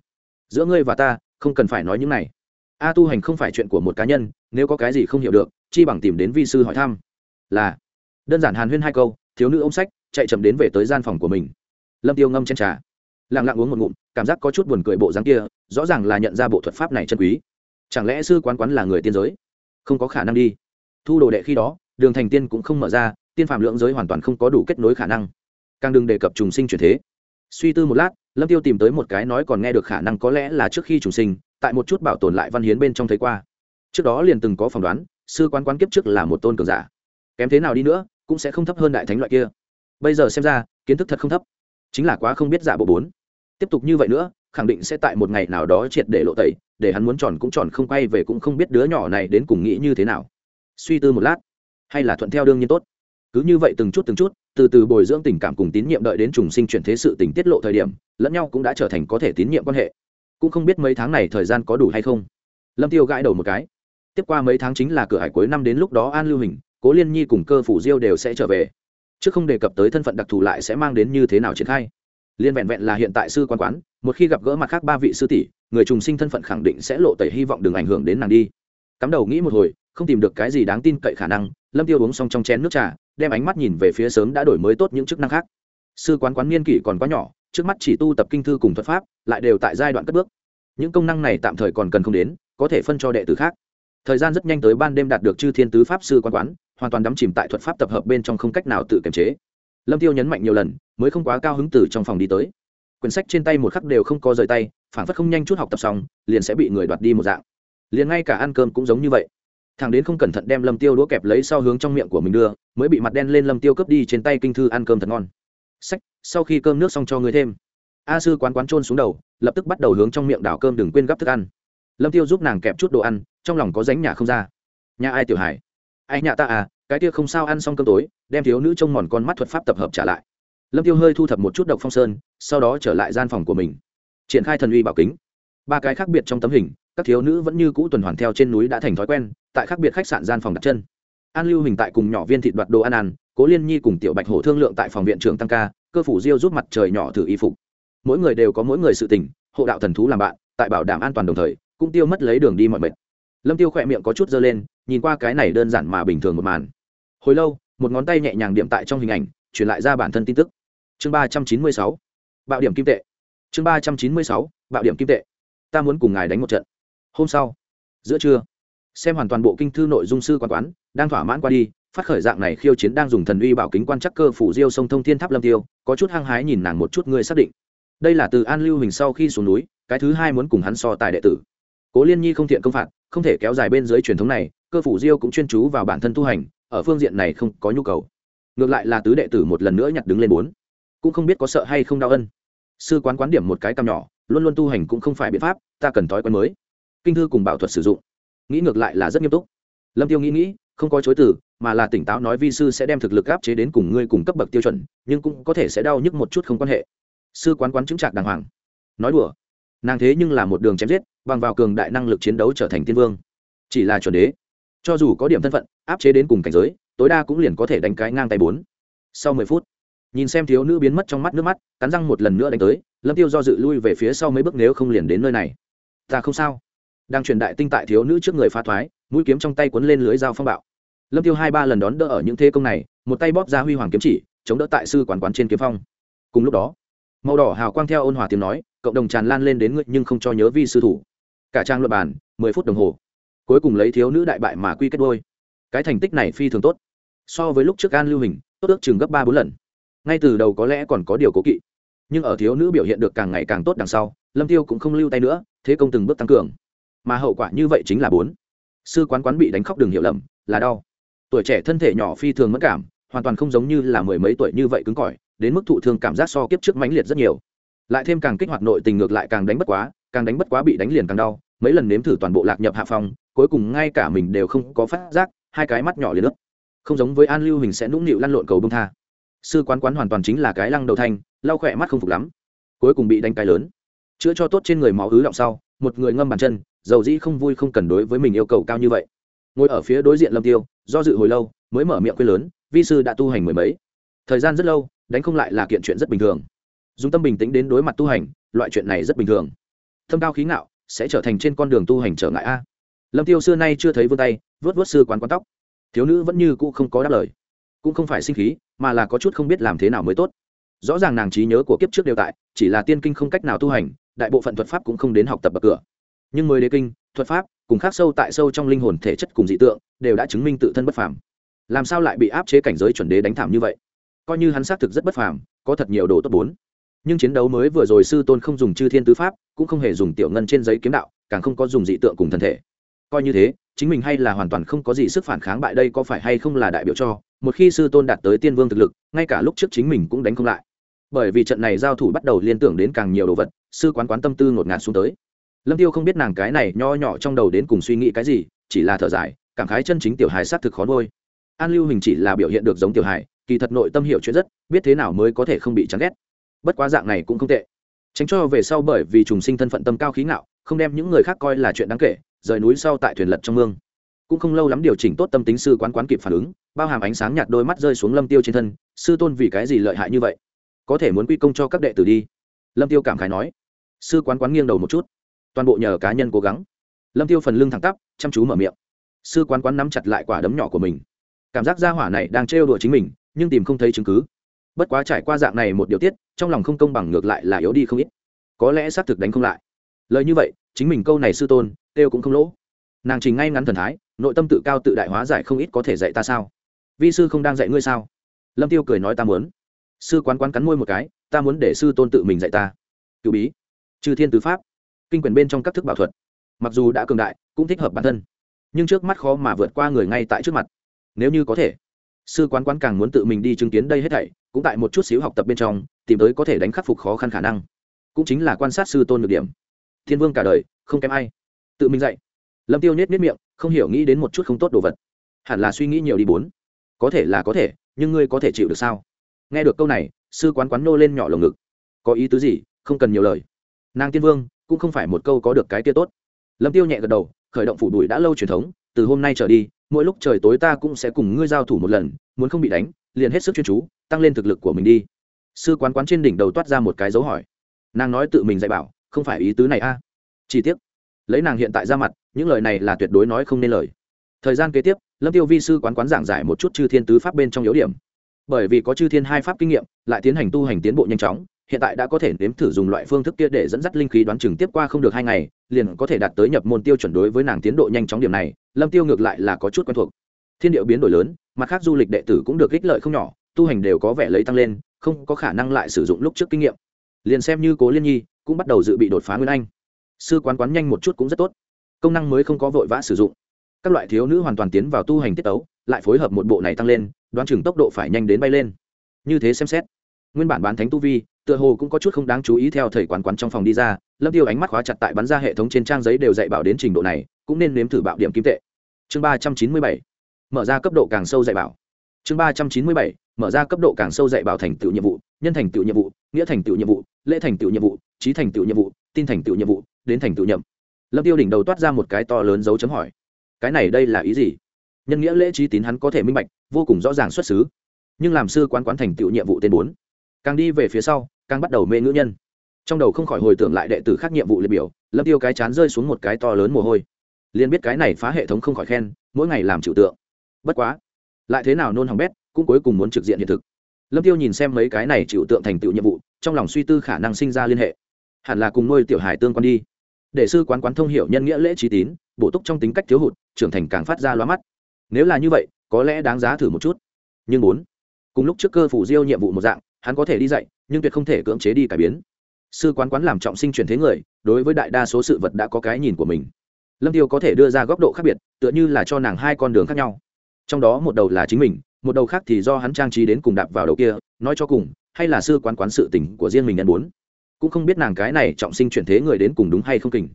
Giữa ngươi và ta không cần phải nói những này. A tu hành không phải chuyện của một cá nhân, nếu có cái gì không hiểu được, chi bằng tìm đến vi sư hỏi thăm. Là, đơn giản hàn huyên hai câu, thiếu nữ ôm sách, chạy chậm đến về tới gian phòng của mình. Lâm tiêu ngâm trên trà. Lặng lặng uống một ngụm, cảm giác có chút buồn cười bộ dáng kia, rõ ràng là nhận ra bộ thuật pháp này chân quý. Chẳng lẽ sư quán quán là người tiên giới? Không có khả năng đi. Thu đồ đệ khi đó, đường thành tiên cũng không mở ra, tiên phạm lượng giới hoàn toàn không có đủ kết nối khả năng. Càng đừng đề cập trùng sinh chuyển thế suy tư một lát, lâm tiêu tìm tới một cái nói còn nghe được khả năng có lẽ là trước khi trùng sinh, tại một chút bảo tồn lại văn hiến bên trong thấy qua. Trước đó liền từng có phỏng đoán, sư quán quán kiếp trước là một tôn cường giả. Kém thế nào đi nữa, cũng sẽ không thấp hơn đại thánh loại kia. Bây giờ xem ra, kiến thức thật không thấp. Chính là quá không biết giả bộ bốn. Tiếp tục như vậy nữa, khẳng định sẽ tại một ngày nào đó triệt để lộ tẩy, để hắn muốn tròn cũng tròn không quay về cũng không biết đứa nhỏ này đến cùng nghĩ như thế nào. Suy tư một lát, hay là thuận theo đương nhiên tốt cứ như vậy từng chút từng chút, từ từ bồi dưỡng tình cảm cùng tín nhiệm đợi đến trùng sinh chuyển thế sự tình tiết lộ thời điểm, lẫn nhau cũng đã trở thành có thể tín nhiệm quan hệ. Cũng không biết mấy tháng này thời gian có đủ hay không. Lâm tiêu gãi đầu một cái. Tiếp qua mấy tháng chính là cửa hải cuối năm đến lúc đó an lưu hình, cố liên nhi cùng cơ phủ diêu đều sẽ trở về. Chứ không đề cập tới thân phận đặc thù lại sẽ mang đến như thế nào triển khai. Liên vẹn vẹn là hiện tại sư quan quán, một khi gặp gỡ mặt khác ba vị sư tỷ, người trùng sinh thân phận khẳng định sẽ lộ tẩy hy vọng đừng ảnh hưởng đến nàng đi. Cắm đầu nghĩ một hồi không tìm được cái gì đáng tin cậy khả năng, lâm tiêu uống xong trong chén nước trà, đem ánh mắt nhìn về phía sớm đã đổi mới tốt những chức năng khác. Sư quán quán niên kỷ còn quá nhỏ, trước mắt chỉ tu tập kinh thư cùng thuật pháp, lại đều tại giai đoạn cất bước. Những công năng này tạm thời còn cần không đến, có thể phân cho đệ tử khác. Thời gian rất nhanh tới ban đêm đạt được chư thiên tứ pháp sư quán quán, hoàn toàn đắm chìm tại thuật pháp tập hợp bên trong không cách nào tự kiềm chế. Lâm tiêu nhấn mạnh nhiều lần, mới không quá cao hứng từ trong phòng đi tới. Quyển sách trên tay một khắc đều không có rời tay phản phất không nhanh chút học tập xong, liền sẽ bị người đoạt đi một dạng. Liền ngay cả ăn cơm cũng giống như vậy thằng đến không cẩn thận đem lâm tiêu đũa kẹp lấy sau hướng trong miệng của mình đưa, mới bị mặt đen lên lâm tiêu cướp đi trên tay kinh thư ăn cơm thật ngon. Sách, sau khi cơm nước xong cho người thêm. A sư quán quán trôn xuống đầu, lập tức bắt đầu hướng trong miệng đảo cơm đừng quên gắp thức ăn. Lâm tiêu giúp nàng kẹp chút đồ ăn, trong lòng có ránh nhà không ra. Nhà ai tiểu hải ai nhà ta à cái kia không sao ăn xong cơm tối, đem thiếu nữ trông mòn con mắt thuật pháp tập hợp trả lại. Lâm tiêu hơi thu thập một chút độc phong sơn, sau đó trở lại gian phòng của mình. Triển khai thần uy bảo kính ba cái khác biệt trong tấm hình, các thiếu nữ vẫn như cũ tuần hoàn theo trên núi đã thành thói quen, tại khác biệt khách sạn gian phòng đặt chân. An lưu hình tại cùng nhỏ viên thịt đoạt đồ ăn ăn, cố liên nhi cùng tiểu bạch hổ thương lượng tại phòng viện trưởng tăng ca, cơ phủ diêu giúp mặt trời nhỏ thử y phục. Mỗi người đều có mỗi người sự tình, hộ đạo thần thú làm bạn, tại bảo đảm an toàn đồng thời, cũng tiêu mất lấy đường đi mọi mệt. Lâm tiêu khỏe miệng có chút dơ lên, nhìn qua cái này đơn giản mà bình thường một màn. Hồi lâu, một ngón tay nhẹ nhàng điểm tại trong hình ảnh, truyền lại ra bản thân tin tức. Chương ba trăm chín mươi sáu, bạo điểm kim tệ. Chương ba trăm chín mươi sáu, bạo điểm kim tệ ta muốn cùng ngài đánh một trận. Hôm sau, giữa trưa, xem hoàn toàn bộ kinh thư nội dung sư quan quán, đang thỏa mãn qua đi, phát khởi dạng này khiêu chiến đang dùng thần uy bảo kính quan chắc cơ phủ diêu sông thông thiên tháp lâm tiêu, có chút hăng hái nhìn nàng một chút ngươi xác định. Đây là từ an lưu hình sau khi xuống núi, cái thứ hai muốn cùng hắn so tài đệ tử. Cố liên nhi không thiện công phạt, không thể kéo dài bên dưới truyền thống này, cơ phủ diêu cũng chuyên chú vào bản thân tu hành, ở phương diện này không có nhu cầu. Ngược lại là tứ đệ tử một lần nữa nhặt đứng lên bốn. Cũng không biết có sợ hay không đau ân. Sư quán quán điểm một cái cam nhỏ luôn luôn tu hành cũng không phải biện pháp, ta cần thói quen mới. Kinh thư cùng bảo thuật sử dụng. Nghĩ ngược lại là rất nghiêm túc. Lâm tiêu nghĩ nghĩ, không có chối từ, mà là tỉnh táo nói vi sư sẽ đem thực lực áp chế đến cùng ngươi cùng cấp bậc tiêu chuẩn, nhưng cũng có thể sẽ đau nhức một chút không quan hệ. Sư quán quán chứng trạc đàng hoàng. Nói đùa. Nàng thế nhưng là một đường chém giết, bằng vào cường đại năng lực chiến đấu trở thành tiên vương. Chỉ là chuẩn đế. Cho dù có điểm thân phận, áp chế đến cùng cảnh giới, tối đa cũng liền có thể đánh cái ngang tay bốn. Sau mười phút, nhìn xem thiếu nữ biến mất trong mắt nước mắt, cắn răng một lần nữa đánh tới lâm tiêu do dự lui về phía sau mấy bước nếu không liền đến nơi này. Ta không sao. Đang truyền đại tinh tại thiếu nữ trước người phá thoái, mũi kiếm trong tay quấn lên lưới dao phong bạo. Lâm tiêu hai ba lần đón đỡ ở những thế công này, một tay bóp ra huy hoàng kiếm chỉ, chống đỡ tại sư quản quán trên kiếm phong. Cùng lúc đó, màu đỏ hào quang theo ôn hòa tiếng nói, cộng đồng tràn lan lên đến ngươi nhưng không cho nhớ vi sư thủ. Cả trang luật bàn, mười phút đồng hồ. Cuối cùng lấy thiếu nữ đại bại mà quy kết đôi. Cái thành tích này phi thường tốt. So với lúc trước an lưu hình, tốt ước chừng gấp ba bốn lần. Ngay từ đầu có lẽ còn có điều cố kỵ nhưng ở thiếu nữ biểu hiện được càng ngày càng tốt đằng sau, lâm tiêu cũng không lưu tay nữa, thế công từng bước tăng cường. Mà hậu quả như vậy chính là bốn. Sư quán quán bị đánh khóc đừng hiểu lầm, là đau. Tuổi trẻ thân thể nhỏ phi thường mất cảm, hoàn toàn không giống như là mười mấy tuổi như vậy cứng cỏi, đến mức thụ thương cảm giác so kiếp trước mãnh liệt rất nhiều. Lại thêm càng kích hoạt nội tình ngược lại càng đánh bất quá, càng đánh bất quá bị đánh liền càng đau, mấy lần nếm thử toàn bộ lạc nhập hạ phòng, cuối cùng ngay cả mình đều không có phát giác, hai cái mắt nhỏ liền nước không giống với an lưu hình sẽ nũng nịu lăn lộn cầu bông tha. Sư quán quán hoàn toàn chính là cái lăng đầu thanh lau khỏe mắt không phục lắm. Cuối cùng bị đánh cái lớn. Chữa cho tốt trên người máu ứ động sau, một người ngâm bàn chân, dầu dĩ không vui không cần đối với mình yêu cầu cao như vậy. Ngồi ở phía đối diện lâm tiêu, do dự hồi lâu, mới mở miệng quên lớn, vi sư đã tu hành mười mấy? Thời gian rất lâu, đánh không lại là kiện chuyện rất bình thường. Dùng tâm bình tĩnh đến đối mặt tu hành, loại chuyện này rất bình thường. Thâm cao khí ngạo, sẽ trở thành trên con đường tu hành trở ngại a. Lâm tiêu xưa nay chưa thấy vươn tay, vớt vớt sư quán quán tóc. Thiếu nữ vẫn như cũ không có đáp lời. Cũng không phải sinh khí, mà là có chút không biết làm thế nào mới tốt rõ ràng nàng trí nhớ của kiếp trước đều tại, chỉ là tiên kinh không cách nào tu hành, đại bộ phận thuật pháp cũng không đến học tập bậc cửa. Nhưng mới đế kinh, thuật pháp, cùng khác sâu tại sâu trong linh hồn thể chất cùng dị tượng, đều đã chứng minh tự thân bất phàm. Làm sao lại bị áp chế cảnh giới chuẩn đế đánh thảm như vậy? Coi như hắn xác thực rất bất phàm, có thật nhiều đồ tốt bốn. Nhưng chiến đấu mới vừa rồi sư tôn không dùng chư thiên tứ pháp, cũng không hề dùng tiểu ngân trên giấy kiếm đạo, càng không có dùng dị tượng cùng thân thể. Coi như thế, chính mình hay là hoàn toàn không có gì sức phản kháng bại đây có phải hay không là đại biểu cho, một khi sư tôn đạt tới tiên vương thực lực, ngay cả lúc trước chính mình cũng đánh không lại bởi vì trận này giao thủ bắt đầu liên tưởng đến càng nhiều đồ vật, sư quán quán tâm tư ngột ngạt xuống tới. Lâm tiêu không biết nàng cái này nho nhỏ trong đầu đến cùng suy nghĩ cái gì, chỉ là thở dài, cảm khái chân chính tiểu hài sát thực khó nuôi. An lưu hình chỉ là biểu hiện được giống tiểu hài, kỳ thật nội tâm hiểu chuyện rất, biết thế nào mới có thể không bị chán ghét. Bất quá dạng này cũng không tệ. Tránh cho về sau bởi vì trùng sinh thân phận tâm cao khí ngạo, không đem những người khác coi là chuyện đáng kể, rời núi sau tại thuyền lật trong mương. Cũng không lâu lắm điều chỉnh tốt tâm tính sư quán quán kịp phản ứng, bao hàm ánh sáng nhạt đôi mắt rơi xuống lâm tiêu trên thân, sư tôn vì cái gì lợi hại như vậy? Có thể muốn quy công cho các đệ tử đi. Lâm tiêu cảm khái nói. Sư quán quán nghiêng đầu một chút. Toàn bộ nhờ cá nhân cố gắng. Lâm tiêu phần lưng thẳng tắp, chăm chú mở miệng. Sư quán quán nắm chặt lại quả đấm nhỏ của mình. Cảm giác gia hỏa này đang trêu đùa chính mình, nhưng tìm không thấy chứng cứ. Bất quá trải qua dạng này một điều tiết, trong lòng không công bằng ngược lại là yếu đi không ít. Có lẽ xác thực đánh không lại. Lời như vậy, chính mình câu này sư tôn, tiêu cũng không lỗ. Nàng trình ngay ngắn thần thái, nội tâm tự cao tự đại hóa giải không ít có thể dạy ta sao. Vi sư không đang dạy ngươi sao? Lâm tiêu cười nói ta muốn sư quán quán cắn môi một cái, ta muốn để sư tôn tự mình dạy ta. Cựu bí. Trừ thiên tứ pháp. Kinh quyền bên trong các thức bảo thuật. Mặc dù đã cường đại, cũng thích hợp bản thân. Nhưng trước mắt khó mà vượt qua người ngay tại trước mặt. Nếu như có thể, sư quán quán càng muốn tự mình đi chứng kiến đây hết thảy, cũng tại một chút xíu học tập bên trong, tìm tới có thể đánh khắc phục khó khăn khả năng. Cũng chính là quan sát sư tôn được điểm. Thiên vương cả đời, không kém ai. Tự mình dạy. Lâm tiêu nhét nhét miệng, không hiểu nghĩ đến một chút không tốt đồ vật. Hẳn là suy nghĩ nhiều đi bốn. Có thể là có thể, nhưng ngươi có thể chịu được sao? Nghe được câu này sư quán quán nô lên nhỏ lồng ngực. Có ý tứ gì? Không cần nhiều lời. Nàng tiên vương cũng không phải một câu có được cái kia tốt. Lâm tiêu nhẹ gật đầu khởi động phủ đuổi đã lâu truyền thống từ hôm nay trở đi mỗi lúc trời tối ta cũng sẽ cùng ngươi giao thủ một lần muốn không bị đánh liền hết sức chuyên chú tăng lên thực lực của mình đi. Sư quán quán trên đỉnh đầu toát ra một cái dấu hỏi. Nàng nói tự mình dạy bảo không phải ý tứ này a. Chỉ tiếc, lấy nàng hiện tại ra mặt những lời này là tuyệt đối nói không nên lời. Thời gian kế tiếp lâm tiêu vi sư quán quán giảng giải một chút chư thiên tứ pháp bên trong yếu điểm bởi vì có chư thiên hai pháp kinh nghiệm, lại tiến hành tu hành tiến bộ nhanh chóng, hiện tại đã có thể nếm thử dùng loại phương thức kia để dẫn dắt linh khí đoán chừng tiếp qua không được hai ngày, liền có thể đạt tới nhập môn tiêu chuẩn đối với nàng tiến độ nhanh chóng điểm này, lâm tiêu ngược lại là có chút quen thuộc. Thiên điệu biến đổi lớn, mặt khác du lịch đệ tử cũng được ích lợi không nhỏ, tu hành đều có vẻ lấy tăng lên, không có khả năng lại sử dụng lúc trước kinh nghiệm. Liền xem như cố liên nhi, cũng bắt đầu dự bị đột phá nguyên anh. Sư quán quán nhanh một chút cũng rất tốt. Công năng mới không có vội vã sử dụng. Các loại thiếu nữ hoàn toàn tiến vào tu hành tiết tấu lại phối hợp một bộ này tăng lên, đoán chừng tốc độ phải nhanh đến bay lên. Như thế xem xét, nguyên bản bán thánh tu vi, tựa hồ cũng có chút không đáng chú ý theo thầy quán quán trong phòng đi ra, lâm tiêu ánh mắt khóa chặt tại bắn ra hệ thống trên trang giấy đều dạy bảo đến trình độ này, cũng nên nếm thử bạo điểm kim tệ. Chương ba trăm chín mươi bảy, mở ra cấp độ càng sâu dạy bảo. Chương ba trăm chín mươi bảy, mở ra cấp độ càng sâu dạy bảo thành tựu nhiệm vụ, nhân thành tựu nhiệm vụ, nghĩa thành tựu nhiệm vụ, lễ thành tựu nhiệm vụ, trí thành tựu nhiệm vụ, tin thành tựu nhiệm vụ, đến thành tựu nhậm. Lâm tiêu đỉnh đầu toát ra một cái to lớn dấu chấm hỏi. Cái này đây là ý gì? Nhân nghĩa lễ trí tín hắn có thể minh bạch, vô cùng rõ ràng xuất xứ. Nhưng làm sư quán quán thành tựu nhiệm vụ tên bốn. Càng đi về phía sau, càng bắt đầu mê ngữ nhân. Trong đầu không khỏi hồi tưởng lại đệ tử khác nhiệm vụ liệt biểu, lâm tiêu cái chán rơi xuống một cái to lớn mồ hôi. Liền biết cái này phá hệ thống không khỏi khen, mỗi ngày làm chịu tượng. Bất quá, lại thế nào nôn hỏng bét, cũng cuối cùng muốn trực diện hiện thực. Lâm tiêu nhìn xem mấy cái này chịu tượng thành tựu nhiệm vụ, trong lòng suy tư khả năng sinh ra liên hệ. Hẳn là cùng nuôi tiểu hải tương quan đi. Để sư quán quán thông hiểu nhân nghĩa lễ trí tín, bổ túc trong tính cách thiếu hụt, trưởng thành càng phát ra loa mắt nếu là như vậy, có lẽ đáng giá thử một chút. Nhưng bốn cùng lúc trước cơ phủ diêu nhiệm vụ một dạng, hắn có thể đi dạy, nhưng tuyệt không thể cưỡng chế đi cải biến. Sư quán quán làm trọng sinh truyền thế người, đối với đại đa số sự vật đã có cái nhìn của mình. Lâm tiêu có thể đưa ra góc độ khác biệt, tựa như là cho nàng hai con đường khác nhau. Trong đó một đầu là chính mình, một đầu khác thì do hắn trang trí đến cùng đạp vào đầu kia, nói cho cùng, hay là sư quán quán sự tình của riêng mình nhân muốn. Cũng không biết nàng cái này trọng sinh chuyển thế người đến cùng đúng hay không kình.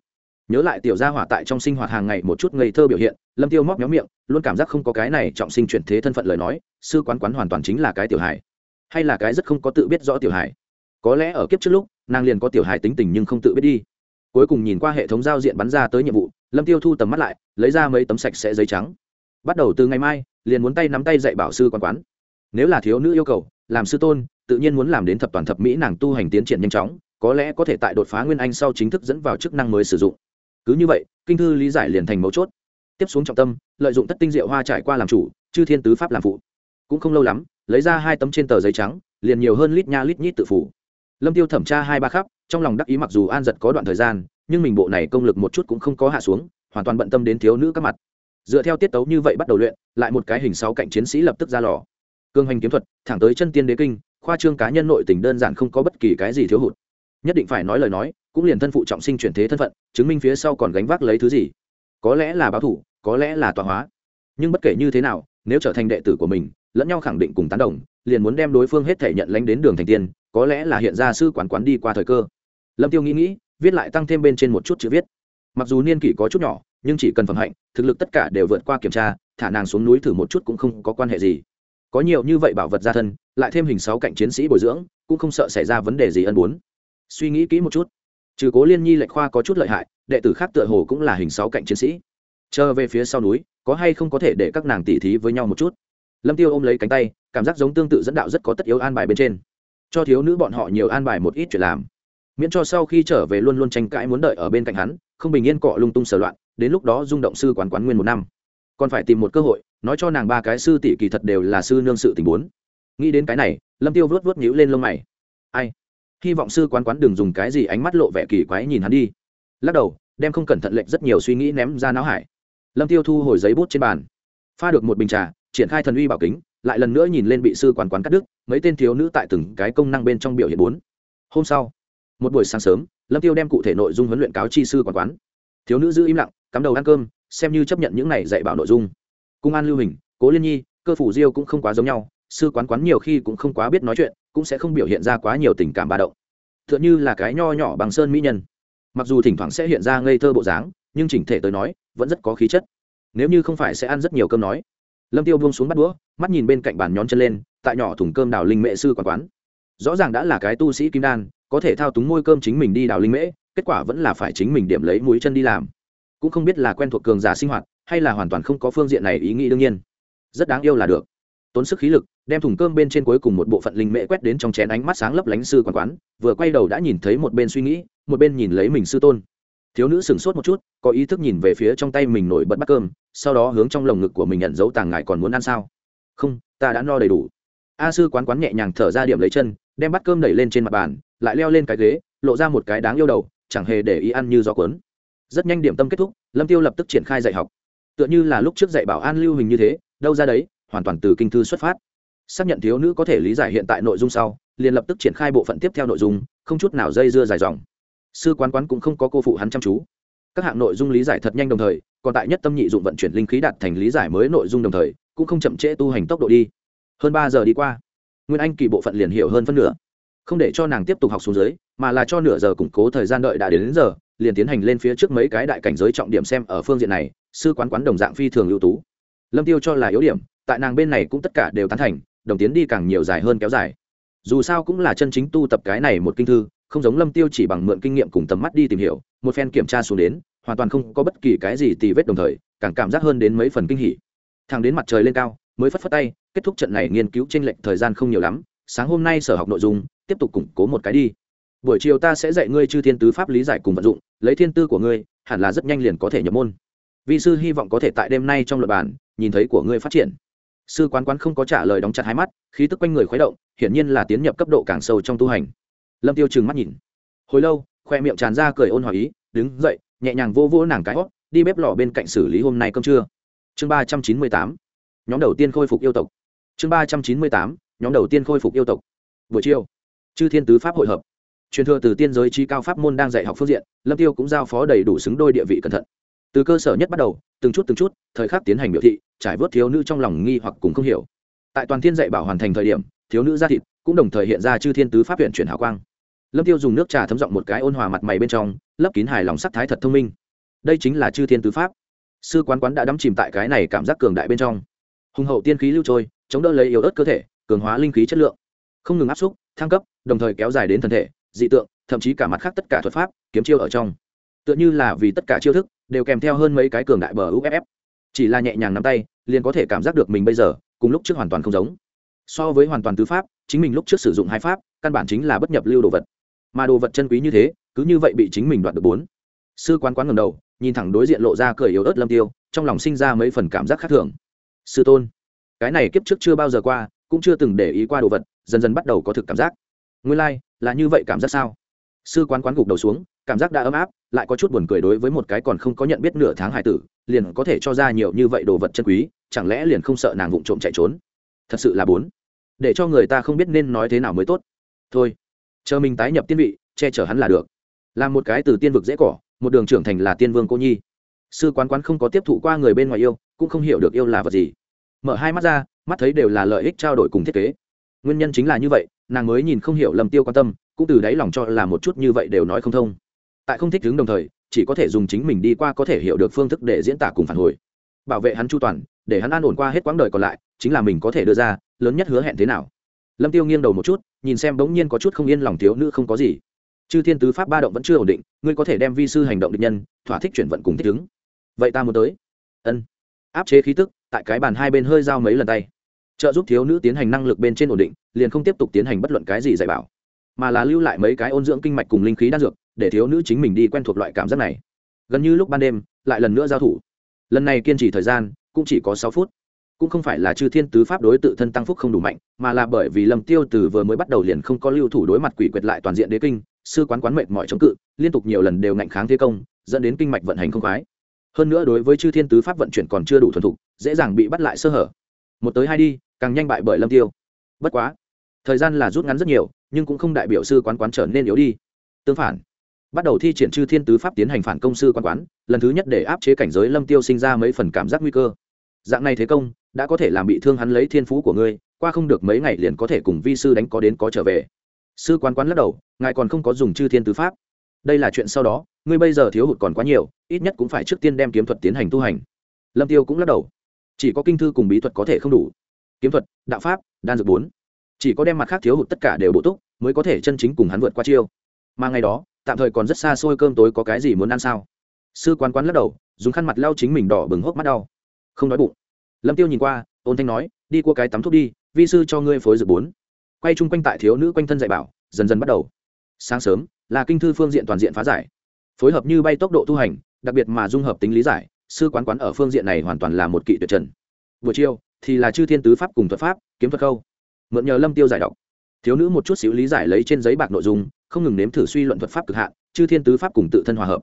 Nhớ lại tiểu gia hỏa tại trong sinh hoạt hàng ngày một chút ngây thơ biểu hiện lâm tiêu móc méo miệng, luôn cảm giác không có cái này trọng sinh chuyển thế thân phận lời nói, sư quán quán hoàn toàn chính là cái tiểu hài. Hay là cái rất không có tự biết rõ tiểu hài. Có lẽ ở kiếp trước lúc, nàng liền có tiểu hài tính tình nhưng không tự biết đi. Cuối cùng nhìn qua hệ thống giao diện bắn ra tới nhiệm vụ, lâm tiêu thu tầm mắt lại, lấy ra mấy tấm sạch sẽ giấy trắng. Bắt đầu từ ngày mai, liền muốn tay nắm tay dạy bảo sư quán quán. Nếu là thiếu nữ yêu cầu, làm sư tôn, tự nhiên muốn làm đến thập toàn thập mỹ nàng tu hành tiến triển nhanh chóng, có lẽ có thể tại đột phá nguyên anh sau chính thức dẫn vào chức năng mới sử dụng. Cứ như vậy, kinh thư lý giải liền thành mấu chốt tiếp xuống trọng tâm, lợi dụng tất tinh diệu hoa trải qua làm chủ, chư thiên tứ pháp làm phụ. Cũng không lâu lắm, lấy ra hai tấm trên tờ giấy trắng, liền nhiều hơn lít nha lít nhít tự phủ. Lâm tiêu thẩm tra hai ba khắp, trong lòng đắc ý mặc dù an giật có đoạn thời gian, nhưng mình bộ này công lực một chút cũng không có hạ xuống, hoàn toàn bận tâm đến thiếu nữ các mặt. Dựa theo tiết tấu như vậy bắt đầu luyện, lại một cái hình sáu cạnh chiến sĩ lập tức ra lò. Cương hành kiếm thuật, thẳng tới chân tiên đế kinh, khoa trương cá nhân nội tình đơn giản không có bất kỳ cái gì thiếu hụt. Nhất định phải nói lời nói, cũng liền thân phụ trọng sinh chuyển thế thân phận, chứng minh phía sau còn gánh vác lấy thứ gì. Có lẽ là báo thủ có lẽ là tọa hóa. Nhưng bất kể như thế nào, nếu trở thành đệ tử của mình, lẫn nhau khẳng định cùng tán đồng, liền muốn đem đối phương hết thể nhận lánh đến đường thành tiên, có lẽ là hiện ra sư quán quán đi qua thời cơ. Lâm tiêu nghĩ nghĩ, viết lại tăng thêm bên trên một chút chữ viết. Mặc dù niên kỷ có chút nhỏ, nhưng chỉ cần phẩm hạnh, thực lực tất cả đều vượt qua kiểm tra, thả nàng xuống núi thử một chút cũng không có quan hệ gì. Có nhiều như vậy bảo vật gia thân, lại thêm hình sáu cạnh chiến sĩ bồi dưỡng, cũng không sợ xảy ra vấn đề gì ân bốn suy nghĩ kỹ một chút. Trừ cố liên nhi lệch khoa có chút lợi hại, đệ tử khác tựa hồ cũng là hình sáu cạnh chiến sĩ chờ về phía sau núi, có hay không có thể để các nàng tỉ thí với nhau một chút? Lâm tiêu ôm lấy cánh tay, cảm giác giống tương tự dẫn đạo rất có tất yếu an bài bên trên. Cho thiếu nữ bọn họ nhiều an bài một ít chuyện làm. Miễn cho sau khi trở về luôn luôn tranh cãi muốn đợi ở bên cạnh hắn, không bình yên cọ lung tung sở loạn, đến lúc đó rung động sư quán quán nguyên một năm. Còn phải tìm một cơ hội, nói cho nàng ba cái sư tỷ kỳ thật đều là sư nương sự tình bốn. Nghĩ đến cái này, lâm tiêu vớt vớt nhíu lên lông mày. Ai? Hy vọng sư quán quán đừng dùng cái gì ánh mắt lộ vẻ kỳ quái nhìn hắn đi. Lắc đầu, đem không cẩn thận lệnh rất nhiều suy nghĩ ném ra não hải lâm tiêu thu hồi giấy bút trên bàn. Pha được một bình trà, triển khai thần uy bảo kính, lại lần nữa nhìn lên bị sư quán quán cắt đứt, mấy tên thiếu nữ tại từng cái công năng bên trong biểu hiện bốn. Hôm sau, một buổi sáng sớm, lâm tiêu đem cụ thể nội dung huấn luyện cáo chi sư quán quán. Thiếu nữ giữ im lặng, cắm đầu ăn cơm, xem như chấp nhận những này dạy bảo nội dung. Cung an lưu hình, cố liên nhi, cơ phủ diêu cũng không quá giống nhau, sư quán quán nhiều khi cũng không quá biết nói chuyện, cũng sẽ không biểu hiện ra quá nhiều tình cảm bà động. Tựa như là cái nho nhỏ bằng sơn mỹ nhân. Mặc dù thỉnh thoảng sẽ hiện ra ngây thơ bộ dáng nhưng chỉnh thể tới nói, vẫn rất có khí chất. Nếu như không phải sẽ ăn rất nhiều cơm nói. Lâm tiêu buông xuống bắt đũa, mắt nhìn bên cạnh bàn nhón chân lên, tại nhỏ thùng cơm đào linh mệ sư quán quán. Rõ ràng đã là cái tu sĩ kim đan, có thể thao túng môi cơm chính mình đi đào linh mễ, kết quả vẫn là phải chính mình điểm lấy mũi chân đi làm. Cũng không biết là quen thuộc cường giả sinh hoạt, hay là hoàn toàn không có phương diện này ý nghĩ đương nhiên. Rất đáng yêu là được. Tốn sức khí lực, đem thùng cơm bên trên cuối cùng một bộ phận linh mễ quét đến trong chén ánh mắt sáng lấp lánh sư quán quán, vừa quay đầu đã nhìn thấy một bên suy nghĩ, một bên nhìn lấy mình sư tôn thiếu nữ sửng sốt một chút, có ý thức nhìn về phía trong tay mình nổi bật bát cơm, sau đó hướng trong lồng ngực của mình nhận dấu tàng ngại còn muốn ăn sao? Không, ta đã no đầy đủ. A sư quán quán nhẹ nhàng thở ra điểm lấy chân, đem bát cơm đẩy lên trên mặt bàn, lại leo lên cái ghế, lộ ra một cái đáng yêu đầu, chẳng hề để ý ăn như gió cuốn. Rất nhanh điểm tâm kết thúc, lâm tiêu lập tức triển khai dạy học. Tựa như là lúc trước dạy bảo an lưu hình như thế, đâu ra đấy, hoàn toàn từ kinh thư xuất phát. Xác nhận thiếu nữ có thể lý giải hiện tại nội dung sau, liền lập tức triển khai bộ phận tiếp theo nội dung, không chút nào dây dưa dài dòng sư quán quán cũng không có cô phụ hắn chăm chú. Các hạng nội dung lý giải thật nhanh đồng thời còn tại nhất tâm nhị dụng vận chuyển linh khí đạt thành lý giải mới nội dung đồng thời cũng không chậm trễ tu hành tốc độ đi. Hơn ba giờ đi qua nguyên anh kỳ bộ phận liền hiểu hơn phân nửa. Không để cho nàng tiếp tục học xuống dưới mà là cho nửa giờ củng cố thời gian đợi đã đến, đến giờ liền tiến hành lên phía trước mấy cái đại cảnh giới trọng điểm xem ở phương diện này sư quán quán đồng dạng phi thường ưu tú. Lâm tiêu cho là yếu điểm tại nàng bên này cũng tất cả đều tán thành đồng tiến đi càng nhiều dài hơn kéo dài. Dù sao cũng là chân chính tu tập cái này một kinh thư không giống lâm tiêu chỉ bằng mượn kinh nghiệm cùng tầm mắt đi tìm hiểu, một phen kiểm tra xuống đến, hoàn toàn không có bất kỳ cái gì tì vết đồng thời, càng cảm giác hơn đến mấy phần kinh hỉ. Thằng đến mặt trời lên cao, mới phất phất tay, kết thúc trận này nghiên cứu tranh lệch thời gian không nhiều lắm, sáng hôm nay sở học nội dung, tiếp tục củng cố một cái đi. Buổi chiều ta sẽ dạy ngươi chư thiên tứ pháp lý giải cùng vận dụng, lấy thiên tư của ngươi, hẳn là rất nhanh liền có thể nhập môn. Vi sư hy vọng có thể tại đêm nay trong luật bản nhìn thấy của ngươi phát triển. Sư quán quán không có trả lời đóng chặt hai mắt, khí tức quanh người khuấy động, hiển nhiên là tiến nhập cấp độ càng sâu trong tu hành lâm tiêu trừng mắt nhìn. Hồi lâu, khoe miệng tràn ra cười ôn hòa ý, đứng dậy, nhẹ nhàng vô vô nàng cái hót, đi bếp lò bên cạnh xử lý hôm nay cơm trưa. Chương ba trăm chín mươi tám, nhóm đầu tiên khôi phục yêu tộc. Chương ba trăm chín mươi tám, nhóm đầu tiên khôi phục yêu tộc. Buổi chiều, chư thiên tứ pháp hội hợp. Truyền thừa từ tiên giới trí cao pháp môn đang dạy học phương diện, lâm tiêu cũng giao phó đầy đủ xứng đôi địa vị cẩn thận. Từ cơ sở nhất bắt đầu, từng chút từng chút, thời khắc tiến hành biểu thị, trải vớt thiếu nữ trong lòng nghi hoặc cùng không hiểu. Tại toàn thiên dạy bảo hoàn thành thời điểm, thiếu nữ ra thịt cũng đồng thời hiện ra chư thiên tứ pháp huyện chuyển hào quang lâm tiêu dùng nước trà thấm giọng một cái ôn hòa mặt mày bên trong, lấp kín hài lòng sắc thái thật thông minh. Đây chính là chư thiên tứ pháp. Sư quán quán đã đắm chìm tại cái này cảm giác cường đại bên trong. Hùng hậu tiên khí lưu trôi, chống đỡ lấy yếu ớt cơ thể, cường hóa linh khí chất lượng. Không ngừng áp xúc, thăng cấp, đồng thời kéo dài đến thân thể, dị tượng, thậm chí cả mặt khác tất cả thuật pháp, kiếm chiêu ở trong. Tựa như là vì tất cả chiêu thức, đều kèm theo hơn mấy cái cường đại bờ uff chỉ là nhẹ nhàng nắm tay, liền có thể cảm giác được mình bây giờ, cùng lúc trước hoàn toàn không giống. So với hoàn toàn tứ pháp, chính mình lúc trước sử dụng hai pháp, căn bản chính là bất nhập lưu đồ vật mà đồ vật chân quý như thế cứ như vậy bị chính mình đoạt được bốn. Sư quán quán ngầm đầu nhìn thẳng đối diện lộ ra cười yếu ớt lâm tiêu trong lòng sinh ra mấy phần cảm giác khác thường. Sư tôn cái này kiếp trước chưa bao giờ qua cũng chưa từng để ý qua đồ vật dần dần bắt đầu có thực cảm giác. Nguyên lai、like, là như vậy cảm giác sao? Sư quán quán gục đầu xuống cảm giác đã ấm áp lại có chút buồn cười đối với một cái còn không có nhận biết nửa tháng hải tử liền có thể cho ra nhiều như vậy đồ vật chân quý chẳng lẽ liền không sợ nàng vụng trộm chạy trốn? Thật sự là bốn. Để cho người ta không biết nên nói thế nào mới tốt. Thôi chờ mình tái nhập tiên vị, che chở hắn là được. Làm một cái từ tiên vực dễ cỏ, một đường trưởng thành là tiên vương cô nhi. Sư quán quán không có tiếp thụ qua người bên ngoài yêu, cũng không hiểu được yêu là vật gì. Mở hai mắt ra, mắt thấy đều là lợi ích trao đổi cùng thiết kế. Nguyên nhân chính là như vậy, nàng mới nhìn không hiểu lầm tiêu quan tâm, cũng từ đáy lòng cho là một chút như vậy đều nói không thông. Tại không thích đứng đồng thời, chỉ có thể dùng chính mình đi qua có thể hiểu được phương thức để diễn tả cùng phản hồi. Bảo vệ hắn chu toàn, để hắn an ổn qua hết quãng đời còn lại, chính là mình có thể đưa ra, lớn nhất hứa hẹn thế nào lâm tiêu nghiêng đầu một chút, nhìn xem bỗng nhiên có chút không yên lòng thiếu nữ không có gì. Chư thiên tứ pháp ba động vẫn chưa ổn định, ngươi có thể đem vi sư hành động định nhân, thỏa thích chuyển vận cùng thích ứng. Vậy ta muốn tới. Ân. Áp chế khí tức, tại cái bàn hai bên hơi giao mấy lần tay. Trợ giúp thiếu nữ tiến hành năng lực bên trên ổn định, liền không tiếp tục tiến hành bất luận cái gì dạy bảo, mà là lưu lại mấy cái ôn dưỡng kinh mạch cùng linh khí đan dược, để thiếu nữ chính mình đi quen thuộc loại cảm giác này. Gần như lúc ban đêm, lại lần nữa giao thủ. Lần này kiên trì thời gian, cũng chỉ có sáu phút cũng không phải là chư thiên tứ pháp đối tự thân tăng phúc không đủ mạnh, mà là bởi vì lâm tiêu từ vừa mới bắt đầu liền không có lưu thủ đối mặt quỷ quyệt lại toàn diện đế kinh, sư quán quán mệt mỏi chống cự, liên tục nhiều lần đều ngạnh kháng thế công, dẫn đến kinh mạch vận hành không khoái. Hơn nữa đối với chư thiên tứ pháp vận chuyển còn chưa đủ thuần thục, dễ dàng bị bắt lại sơ hở. Một tới hai đi, càng nhanh bại bởi lâm tiêu. Bất quá, thời gian là rút ngắn rất nhiều, nhưng cũng không đại biểu sư quán quán trở nên yếu đi. Tương phản, bắt đầu thi triển chư thiên tứ pháp tiến hành phản công sư quán quán, lần thứ nhất để áp chế cảnh giới lâm tiêu sinh ra mấy phần cảm giác nguy cơ. Dạng này thế công đã có thể làm bị thương hắn lấy thiên phú của ngươi, qua không được mấy ngày liền có thể cùng vi sư đánh có đến có trở về. Sư quán quán lắc đầu, ngài còn không có dùng chư thiên tứ pháp. Đây là chuyện sau đó, ngươi bây giờ thiếu hụt còn quá nhiều, ít nhất cũng phải trước tiên đem kiếm thuật tiến hành tu hành. Lâm tiêu cũng lắc đầu. Chỉ có kinh thư cùng bí thuật có thể không đủ. Kiếm thuật, đạo pháp, đan dược bốn. Chỉ có đem mặt khác thiếu hụt tất cả đều bổ túc, mới có thể chân chính cùng hắn vượt qua chiêu. Mà ngày đó, tạm thời còn rất xa xôi cơm tối có cái gì muốn ăn sao? Sư quán quán lắc đầu, dùng khăn mặt lau chính mình đỏ bừng hốc mắt đau. Không đói bụng lâm tiêu nhìn qua, ôn thanh nói, đi qua cái tắm thuốc đi, vi sư cho ngươi phối dược bốn. Quay chung quanh tại thiếu nữ quanh thân dạy bảo, dần dần bắt đầu. Sáng sớm, là kinh thư phương diện toàn diện phá giải. Phối hợp như bay tốc độ tu hành, đặc biệt mà dung hợp tính lý giải, sư quán quán ở phương diện này hoàn toàn là một kỵ tuyệt trần. Buổi chiều, thì là chư thiên tứ pháp cùng thuật pháp, kiếm thuật câu mượn nhờ lâm tiêu giải đọc. Thiếu nữ một chút xíu lý giải lấy trên giấy bạc nội dung, không ngừng nếm thử suy luận thuật pháp cực hạn, chư thiên tứ pháp cùng tự thân hòa hợp.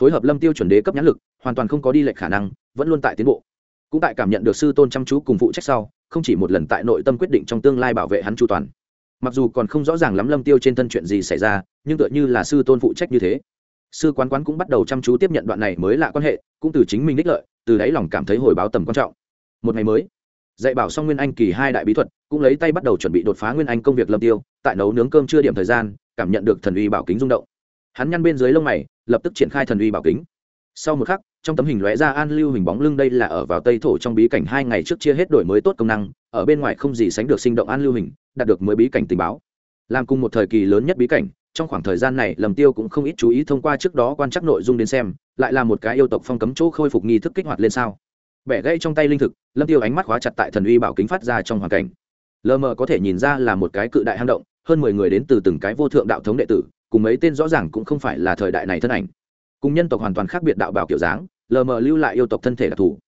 Phối hợp lâm tiêu chuẩn đế cấp nhãn lực, hoàn toàn không có đi lệch khả năng, vẫn luôn tại tiến bộ cũng tại cảm nhận được sư tôn chăm chú cùng phụ trách sau, không chỉ một lần tại nội tâm quyết định trong tương lai bảo vệ hắn chu toàn. Mặc dù còn không rõ ràng lắm lâm tiêu trên thân chuyện gì xảy ra, nhưng tựa như là sư tôn phụ trách như thế. Sư quán quán cũng bắt đầu chăm chú tiếp nhận đoạn này mới lạ quan hệ, cũng từ chính mình đích lợi, từ đáy lòng cảm thấy hồi báo tầm quan trọng. Một ngày mới, dạy bảo xong nguyên anh kỳ hai đại bí thuật, cũng lấy tay bắt đầu chuẩn bị đột phá nguyên anh công việc lâm tiêu, tại nấu nướng cơm chưa điểm thời gian, cảm nhận được thần uy bảo kính rung động. Hắn nhăn bên dưới lông mày, lập tức triển khai thần uy bảo kính. Sau một khắc trong tấm hình lóe ra an lưu hình bóng lưng đây là ở vào tây thổ trong bí cảnh hai ngày trước chia hết đổi mới tốt công năng, ở bên ngoài không gì sánh được sinh động an lưu hình, đạt được mới bí cảnh tình báo. Làm cùng một thời kỳ lớn nhất bí cảnh, trong khoảng thời gian này lầm tiêu cũng không ít chú ý thông qua trước đó quan trắc nội dung đến xem, lại là một cái yêu tộc phong cấm chỗ khôi phục nghi thức kích hoạt lên sao. Bẻ gãy trong tay linh thực, lâm tiêu ánh mắt khóa chặt tại thần uy bảo kính phát ra trong hoàn cảnh. Lờ mờ có thể nhìn ra là một cái cự đại hang động, hơn mười người đến từ từng cái vô thượng đạo thống đệ tử, cùng mấy tên rõ ràng cũng không phải là thời đại này thân ảnh. Cùng nhân tộc hoàn toàn khác biệt đạo bảo kiểu dáng lờ mờ lưu lại yêu tộc thân thể đặc thù.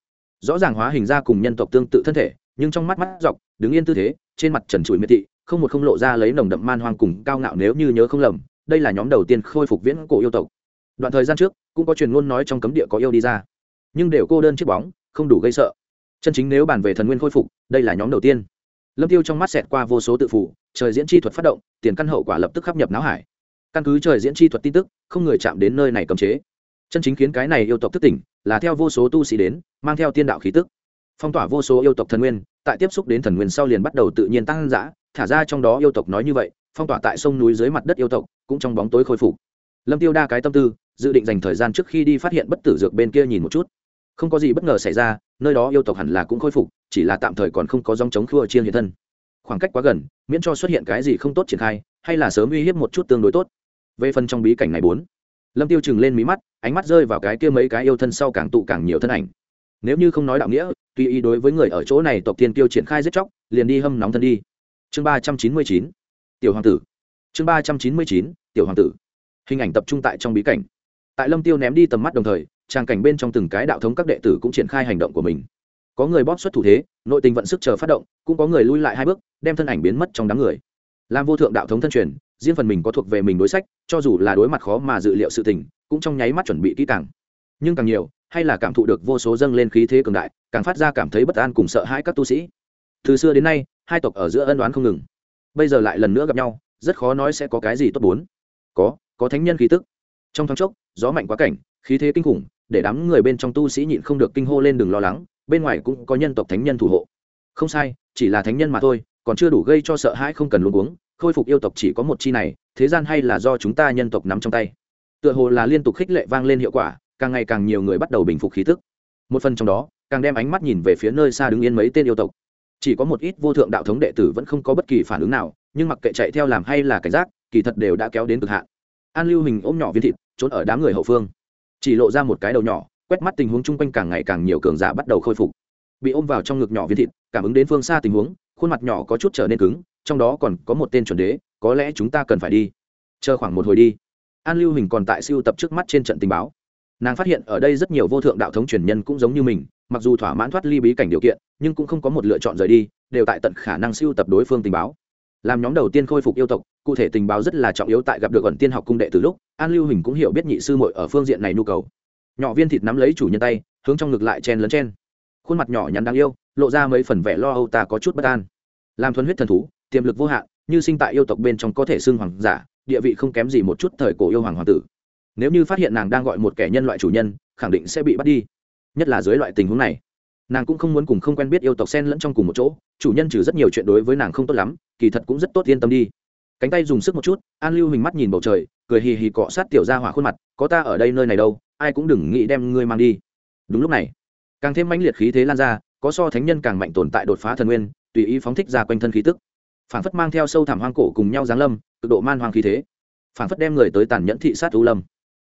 Rõ ràng hóa hình ra cùng nhân tộc tương tự thân thể, nhưng trong mắt mắt dọc, đứng yên tư thế, trên mặt trần trụi miệt thị, không một không lộ ra lấy nồng đậm man hoang cùng cao ngạo nếu như nhớ không lầm, đây là nhóm đầu tiên khôi phục viễn cổ yêu tộc. Đoạn thời gian trước, cũng có truyền ngôn nói trong cấm địa có yêu đi ra. Nhưng đều cô đơn chiếc bóng, không đủ gây sợ. Chân chính nếu bàn về thần nguyên khôi phục, đây là nhóm đầu tiên. Lâm tiêu trong mắt xẹt qua vô số tự phụ, trời diễn chi thuật phát động, tiền căn hậu quả lập tức khắp nhập não hải. Căn cứ trời diễn chi thuật tin tức, không người chạm đến nơi này cấm chế chân chính khiến cái này yêu tộc thức tỉnh là theo vô số tu sĩ đến, mang theo tiên đạo khí tức. Phong tỏa vô số yêu tộc thần nguyên, tại tiếp xúc đến thần nguyên sau liền bắt đầu tự nhiên tăng dã, thả ra trong đó yêu tộc nói như vậy, phong tỏa tại sông núi dưới mặt đất yêu tộc cũng trong bóng tối khôi phục. Lâm tiêu đa cái tâm tư, dự định dành thời gian trước khi đi phát hiện bất tử dược bên kia nhìn một chút. Không có gì bất ngờ xảy ra, nơi đó yêu tộc hẳn là cũng khôi phục, chỉ là tạm thời còn không có dòng chống khua chiên hiện thân. Khoảng cách quá gần, miễn cho xuất hiện cái gì không tốt triển khai, hay là sớm uy hiếp một chút tương đối tốt. Về phần trong bí cảnh này bốn lâm tiêu chừng lên mí mắt, ánh mắt rơi vào cái kia mấy cái yêu thân sau càng tụ càng nhiều thân ảnh. Nếu như không nói đạo nghĩa tuy ý đối với người ở chỗ này tộc tiên tiêu triển khai giết chóc, liền đi hâm nóng thân đi. Chương ba trăm chín mươi chín, tiểu hoàng tử. Chương ba trăm chín mươi chín, tiểu hoàng tử. Hình ảnh tập trung tại trong bí cảnh. Tại lâm tiêu ném đi tầm mắt đồng thời, trang cảnh bên trong từng cái đạo thống các đệ tử cũng triển khai hành động của mình. Có người bóp xuất thủ thế, nội tình vận sức chờ phát động, cũng có người lui lại hai bước, đem thân ảnh biến mất trong đám người. Làm vô thượng đạo thống thân truyền riêng phần mình có thuộc về mình đối sách, cho dù là đối mặt khó mà dự liệu sự tình, cũng trong nháy mắt chuẩn bị kỹ càng. Nhưng càng nhiều, hay là cảm thụ được vô số dâng lên khí thế cường đại, càng phát ra cảm thấy bất an cùng sợ hãi các tu sĩ. Từ xưa đến nay, hai tộc ở giữa ân đoán không ngừng. Bây giờ lại lần nữa gặp nhau, rất khó nói sẽ có cái gì tốt bốn. Có có thánh nhân khí tức. Trong thoáng chốc, gió mạnh quá cảnh, khí thế kinh khủng, để đám người bên trong tu sĩ nhịn không được kinh hô lên đừng lo lắng, bên ngoài cũng có nhân tộc thánh nhân thủ hộ. Không sai, chỉ là thánh nhân mà thôi, còn chưa đủ gây cho sợ hãi không cần luôn uống khôi phục yêu tộc chỉ có một chi này, thế gian hay là do chúng ta nhân tộc nắm trong tay. Tựa hồ là liên tục khích lệ vang lên hiệu quả, càng ngày càng nhiều người bắt đầu bình phục khí tức. Một phần trong đó, càng đem ánh mắt nhìn về phía nơi xa đứng yên mấy tên yêu tộc. Chỉ có một ít vô thượng đạo thống đệ tử vẫn không có bất kỳ phản ứng nào, nhưng mặc kệ chạy theo làm hay là cảnh giác, kỳ thật đều đã kéo đến cực hạn. An lưu hình ôm nhỏ viên thịt, trốn ở đám người hậu phương. Chỉ lộ ra một cái đầu nhỏ, quét mắt tình huống chung quanh càng ngày càng nhiều cường giả bắt đầu khôi phục. Bị ôm vào trong ngực nhỏ viên thịt, cảm ứng đến phương xa tình huống, khuôn mặt nhỏ có chút trở nên cứng trong đó còn có một tên chuẩn đế, có lẽ chúng ta cần phải đi. Chờ khoảng một hồi đi. An lưu hình còn tại siêu tập trước mắt trên trận tình báo. Nàng phát hiện ở đây rất nhiều vô thượng đạo thống truyền nhân cũng giống như mình, mặc dù thỏa mãn thoát ly bí cảnh điều kiện, nhưng cũng không có một lựa chọn rời đi, đều tại tận khả năng siêu tập đối phương tình báo. Làm nhóm đầu tiên khôi phục yêu tộc, cụ thể tình báo rất là trọng yếu tại gặp được ẩn tiên học cung đệ từ lúc, an lưu hình cũng hiểu biết nhị sư muội ở phương diện này nhu cầu. Nhỏ viên thịt nắm lấy chủ nhân tay, hướng trong ngực lại chen lấn chen. Khuôn mặt nhỏ nhắn đáng yêu, lộ ra mấy phần vẻ lo âu ta có chút bất an. Làm thuần huyết thần thú tiềm lực vô hạn, như sinh tại yêu tộc bên trong có thể xưng hoàng giả, địa vị không kém gì một chút thời cổ yêu hoàng hoàng tử. Nếu như phát hiện nàng đang gọi một kẻ nhân loại chủ nhân, khẳng định sẽ bị bắt đi. Nhất là dưới loại tình huống này, nàng cũng không muốn cùng không quen biết yêu tộc sen lẫn trong cùng một chỗ, chủ nhân trừ rất nhiều chuyện đối với nàng không tốt lắm, kỳ thật cũng rất tốt yên tâm đi. Cánh tay dùng sức một chút, an lưu hình mắt nhìn bầu trời, cười hì hì cọ sát tiểu ra hỏa khuôn mặt, có ta ở đây nơi này đâu, ai cũng đừng nghĩ đem ngươi mang đi. Đúng lúc này, càng thêm mãnh liệt khí thế lan ra, có so thánh nhân càng mạnh tồn tại đột phá thần nguyên, tùy ý phóng thích ra quanh thân khí tức phản phất mang theo sâu thẳm hoang cổ cùng nhau giáng lâm, cực độ man hoang khí thế. Phản phất đem người tới tàn nhẫn thị sát ưu lâm.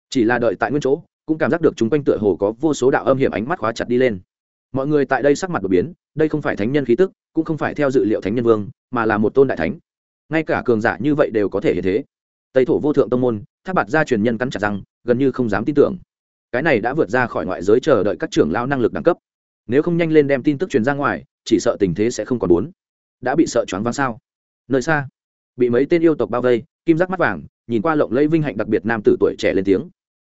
Chỉ là đợi tại nguyên chỗ, cũng cảm giác được chúng quanh tựa hồ có vô số đạo âm hiểm ánh mắt khóa chặt đi lên. Mọi người tại đây sắc mặt đột biến, đây không phải thánh nhân khí tức, cũng không phải theo dự liệu thánh nhân vương, mà là một tôn đại thánh. Ngay cả cường giả như vậy đều có thể như thế. Tây thổ vô thượng tông môn, tháp bạt gia truyền nhân cắn chặt rằng gần như không dám tin tưởng. Cái này đã vượt ra khỏi ngoại giới chờ đợi các trưởng lao năng lực đẳng cấp. Nếu không nhanh lên đem tin tức truyền ra ngoài, chỉ sợ tình thế sẽ không còn bốn. Đã bị sợ choáng váng sao? Nơi xa, bị mấy tên yêu tộc bao vây, kim giác mắt vàng, nhìn qua lộng lẫy vinh hạnh đặc biệt nam tử tuổi trẻ lên tiếng.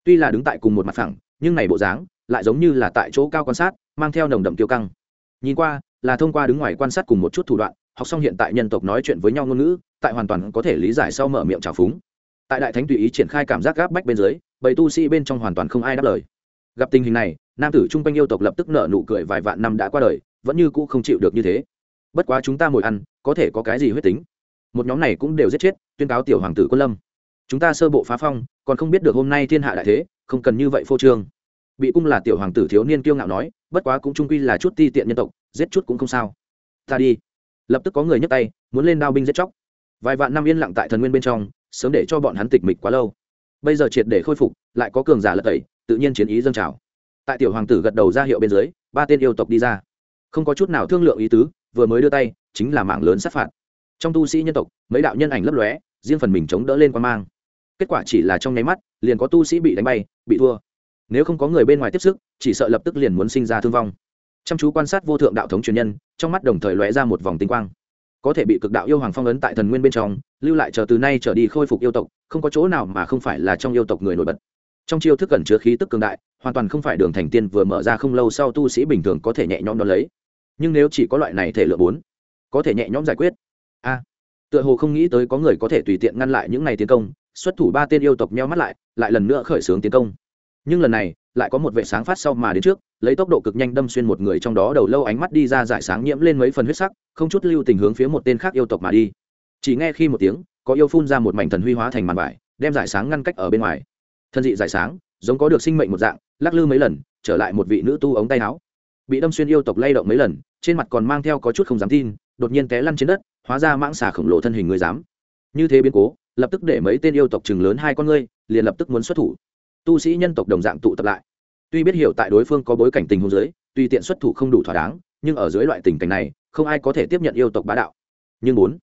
Tuy là đứng tại cùng một mặt phẳng, nhưng này bộ dáng lại giống như là tại chỗ cao quan sát, mang theo nồng đậm tiêu căng. Nhìn qua là thông qua đứng ngoài quan sát cùng một chút thủ đoạn, học xong hiện tại nhân tộc nói chuyện với nhau ngôn ngữ, tại hoàn toàn có thể lý giải sau mở miệng trào phúng. Tại đại thánh tùy ý triển khai cảm giác gáp bách bên dưới, bầy tu sĩ bên trong hoàn toàn không ai đáp lời. Gặp tình hình này, nam tử chung quanh yêu tộc lập tức nở nụ cười vài vạn năm đã qua đời, vẫn như cũ không chịu được như thế bất quá chúng ta mồi ăn, có thể có cái gì huyết tính? Một nhóm này cũng đều giết chết, tuyên cáo tiểu hoàng tử quân lâm. Chúng ta sơ bộ phá phong, còn không biết được hôm nay thiên hạ đại thế, không cần như vậy phô trương. Bị cung là tiểu hoàng tử thiếu niên kiêu ngạo nói, bất quá cũng trung quy là chút ti tiện nhân tộc, giết chút cũng không sao. Ta đi. Lập tức có người nhấc tay, muốn lên đao binh giết chóc. Vài vạn năm yên lặng tại thần nguyên bên trong, sớm để cho bọn hắn tịch mịch quá lâu. Bây giờ triệt để khôi phục, lại có cường giả lật tẩy, tự nhiên chiến ý dâng trào. Tại tiểu hoàng tử gật đầu ra hiệu bên dưới, ba tên yêu tộc đi ra. Không có chút nào thương lượng ý tứ vừa mới đưa tay, chính là mạng lớn sát phạt. Trong tu sĩ nhân tộc, mấy đạo nhân ảnh lấp lóe, riêng phần mình chống đỡ lên quan mang. Kết quả chỉ là trong nháy mắt, liền có tu sĩ bị đánh bay, bị thua. Nếu không có người bên ngoài tiếp sức, chỉ sợ lập tức liền muốn sinh ra thương vong. Chăm chú quan sát vô thượng đạo thống truyền nhân, trong mắt đồng thời lóe ra một vòng tinh quang. Có thể bị cực đạo yêu hoàng phong ấn tại thần nguyên bên trong, lưu lại chờ từ nay trở đi khôi phục yêu tộc, không có chỗ nào mà không phải là trong yêu tộc người nổi bật. Trong chiêu thức cẩn chứa khí tức cường đại, hoàn toàn không phải đường thành tiên vừa mở ra không lâu sau tu sĩ bình thường có thể nhẹ nhõm đo lấy nhưng nếu chỉ có loại này thể lượng bốn, có thể nhẹ nhõm giải quyết. A, tựa hồ không nghĩ tới có người có thể tùy tiện ngăn lại những này tiến công, xuất thủ ba tên yêu tộc nheo mắt lại lại lần nữa khởi xướng tiến công. Nhưng lần này, lại có một vệ sáng phát sau mà đến trước, lấy tốc độ cực nhanh đâm xuyên một người trong đó đầu lâu ánh mắt đi ra giải sáng nhiễm lên mấy phần huyết sắc, không chút lưu tình hướng phía một tên khác yêu tộc mà đi. Chỉ nghe khi một tiếng, có yêu phun ra một mảnh thần huy hóa thành màn vải, đem giải sáng ngăn cách ở bên ngoài. Thân dị giải sáng, giống có được sinh mệnh một dạng, lắc lư mấy lần, trở lại một vị nữ tu ống tay áo bị đâm xuyên yêu tộc lay động mấy lần, trên mặt còn mang theo có chút không dám tin, đột nhiên té lăn trên đất, hóa ra mãng xà khổng lồ thân hình người dám. Như thế biến cố, lập tức để mấy tên yêu tộc chừng lớn hai con ngươi, liền lập tức muốn xuất thủ. Tu sĩ nhân tộc đồng dạng tụ tập lại. Tuy biết hiểu tại đối phương có bối cảnh tình hôn giới tuy tiện xuất thủ không đủ thỏa đáng, nhưng ở dưới loại tình cảnh này, không ai có thể tiếp nhận yêu tộc bá đạo. Nhưng bốn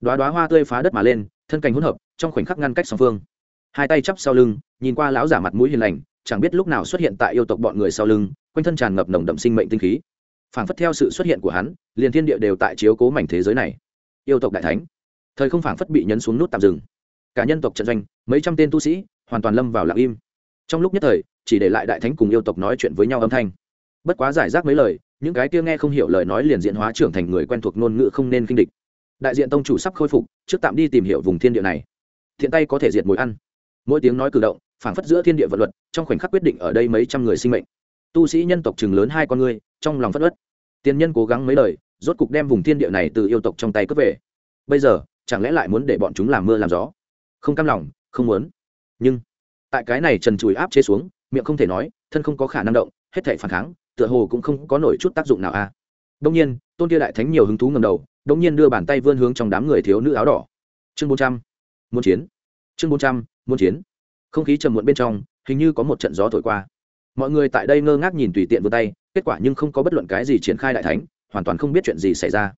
đoá đoá hoa tươi phá đất mà lên, thân cảnh hỗn hợp, trong khoảnh khắc ngăn cách song phương. Hai tay chắp sau lưng, nhìn qua lão giả mặt mũi hiền lành chẳng biết lúc nào xuất hiện tại yêu tộc bọn người sau lưng, quanh thân tràn ngập nồng đậm sinh mệnh tinh khí. Phảng phất theo sự xuất hiện của hắn, liền thiên địa đều tại chiếu cố mảnh thế giới này. Yêu tộc đại thánh. Thời không phảng phất bị nhấn xuống nút tạm dừng. Cả nhân tộc trận doanh, mấy trăm tên tu sĩ, hoàn toàn lâm vào lặng im. Trong lúc nhất thời, chỉ để lại đại thánh cùng yêu tộc nói chuyện với nhau âm thanh. Bất quá giải rác mấy lời, những cái kia nghe không hiểu lời nói liền diện hóa trưởng thành người quen thuộc ngôn ngữ không nên kinh địch. Đại diện tông chủ sắp khôi phục, trước tạm đi tìm hiểu vùng thiên địa này. Thiện tay có thể diệt mối ăn. Mỗi tiếng nói cử động phảng phất giữa thiên địa vật luật, trong khoảnh khắc quyết định ở đây mấy trăm người sinh mệnh. Tu sĩ nhân tộc chừng lớn hai con người, trong lòng phất ớt tiên nhân cố gắng mấy lời, rốt cục đem vùng thiên địa này từ yêu tộc trong tay cướp về. Bây giờ, chẳng lẽ lại muốn để bọn chúng làm mưa làm gió? Không cam lòng, không muốn. Nhưng, tại cái này trần chùi áp chế xuống, miệng không thể nói, thân không có khả năng động, hết thể phản kháng, tựa hồ cũng không có nổi chút tác dụng nào a à. đông nhiên, tôn kia đại thánh nhiều hứng thú ngầm đầu đông nhiên đưa bàn tay vươn hướng trong đám người thiếu nữ áo đỏ. Chương bốn trăm, muốn chiến. Chương bốn trăm, muốn chiến không khí trầm muộn bên trong, hình như có một trận gió thổi qua. Mọi người tại đây ngơ ngác nhìn tùy tiện vươn tay, kết quả nhưng không có bất luận cái gì triển khai đại thánh, hoàn toàn không biết chuyện gì xảy ra.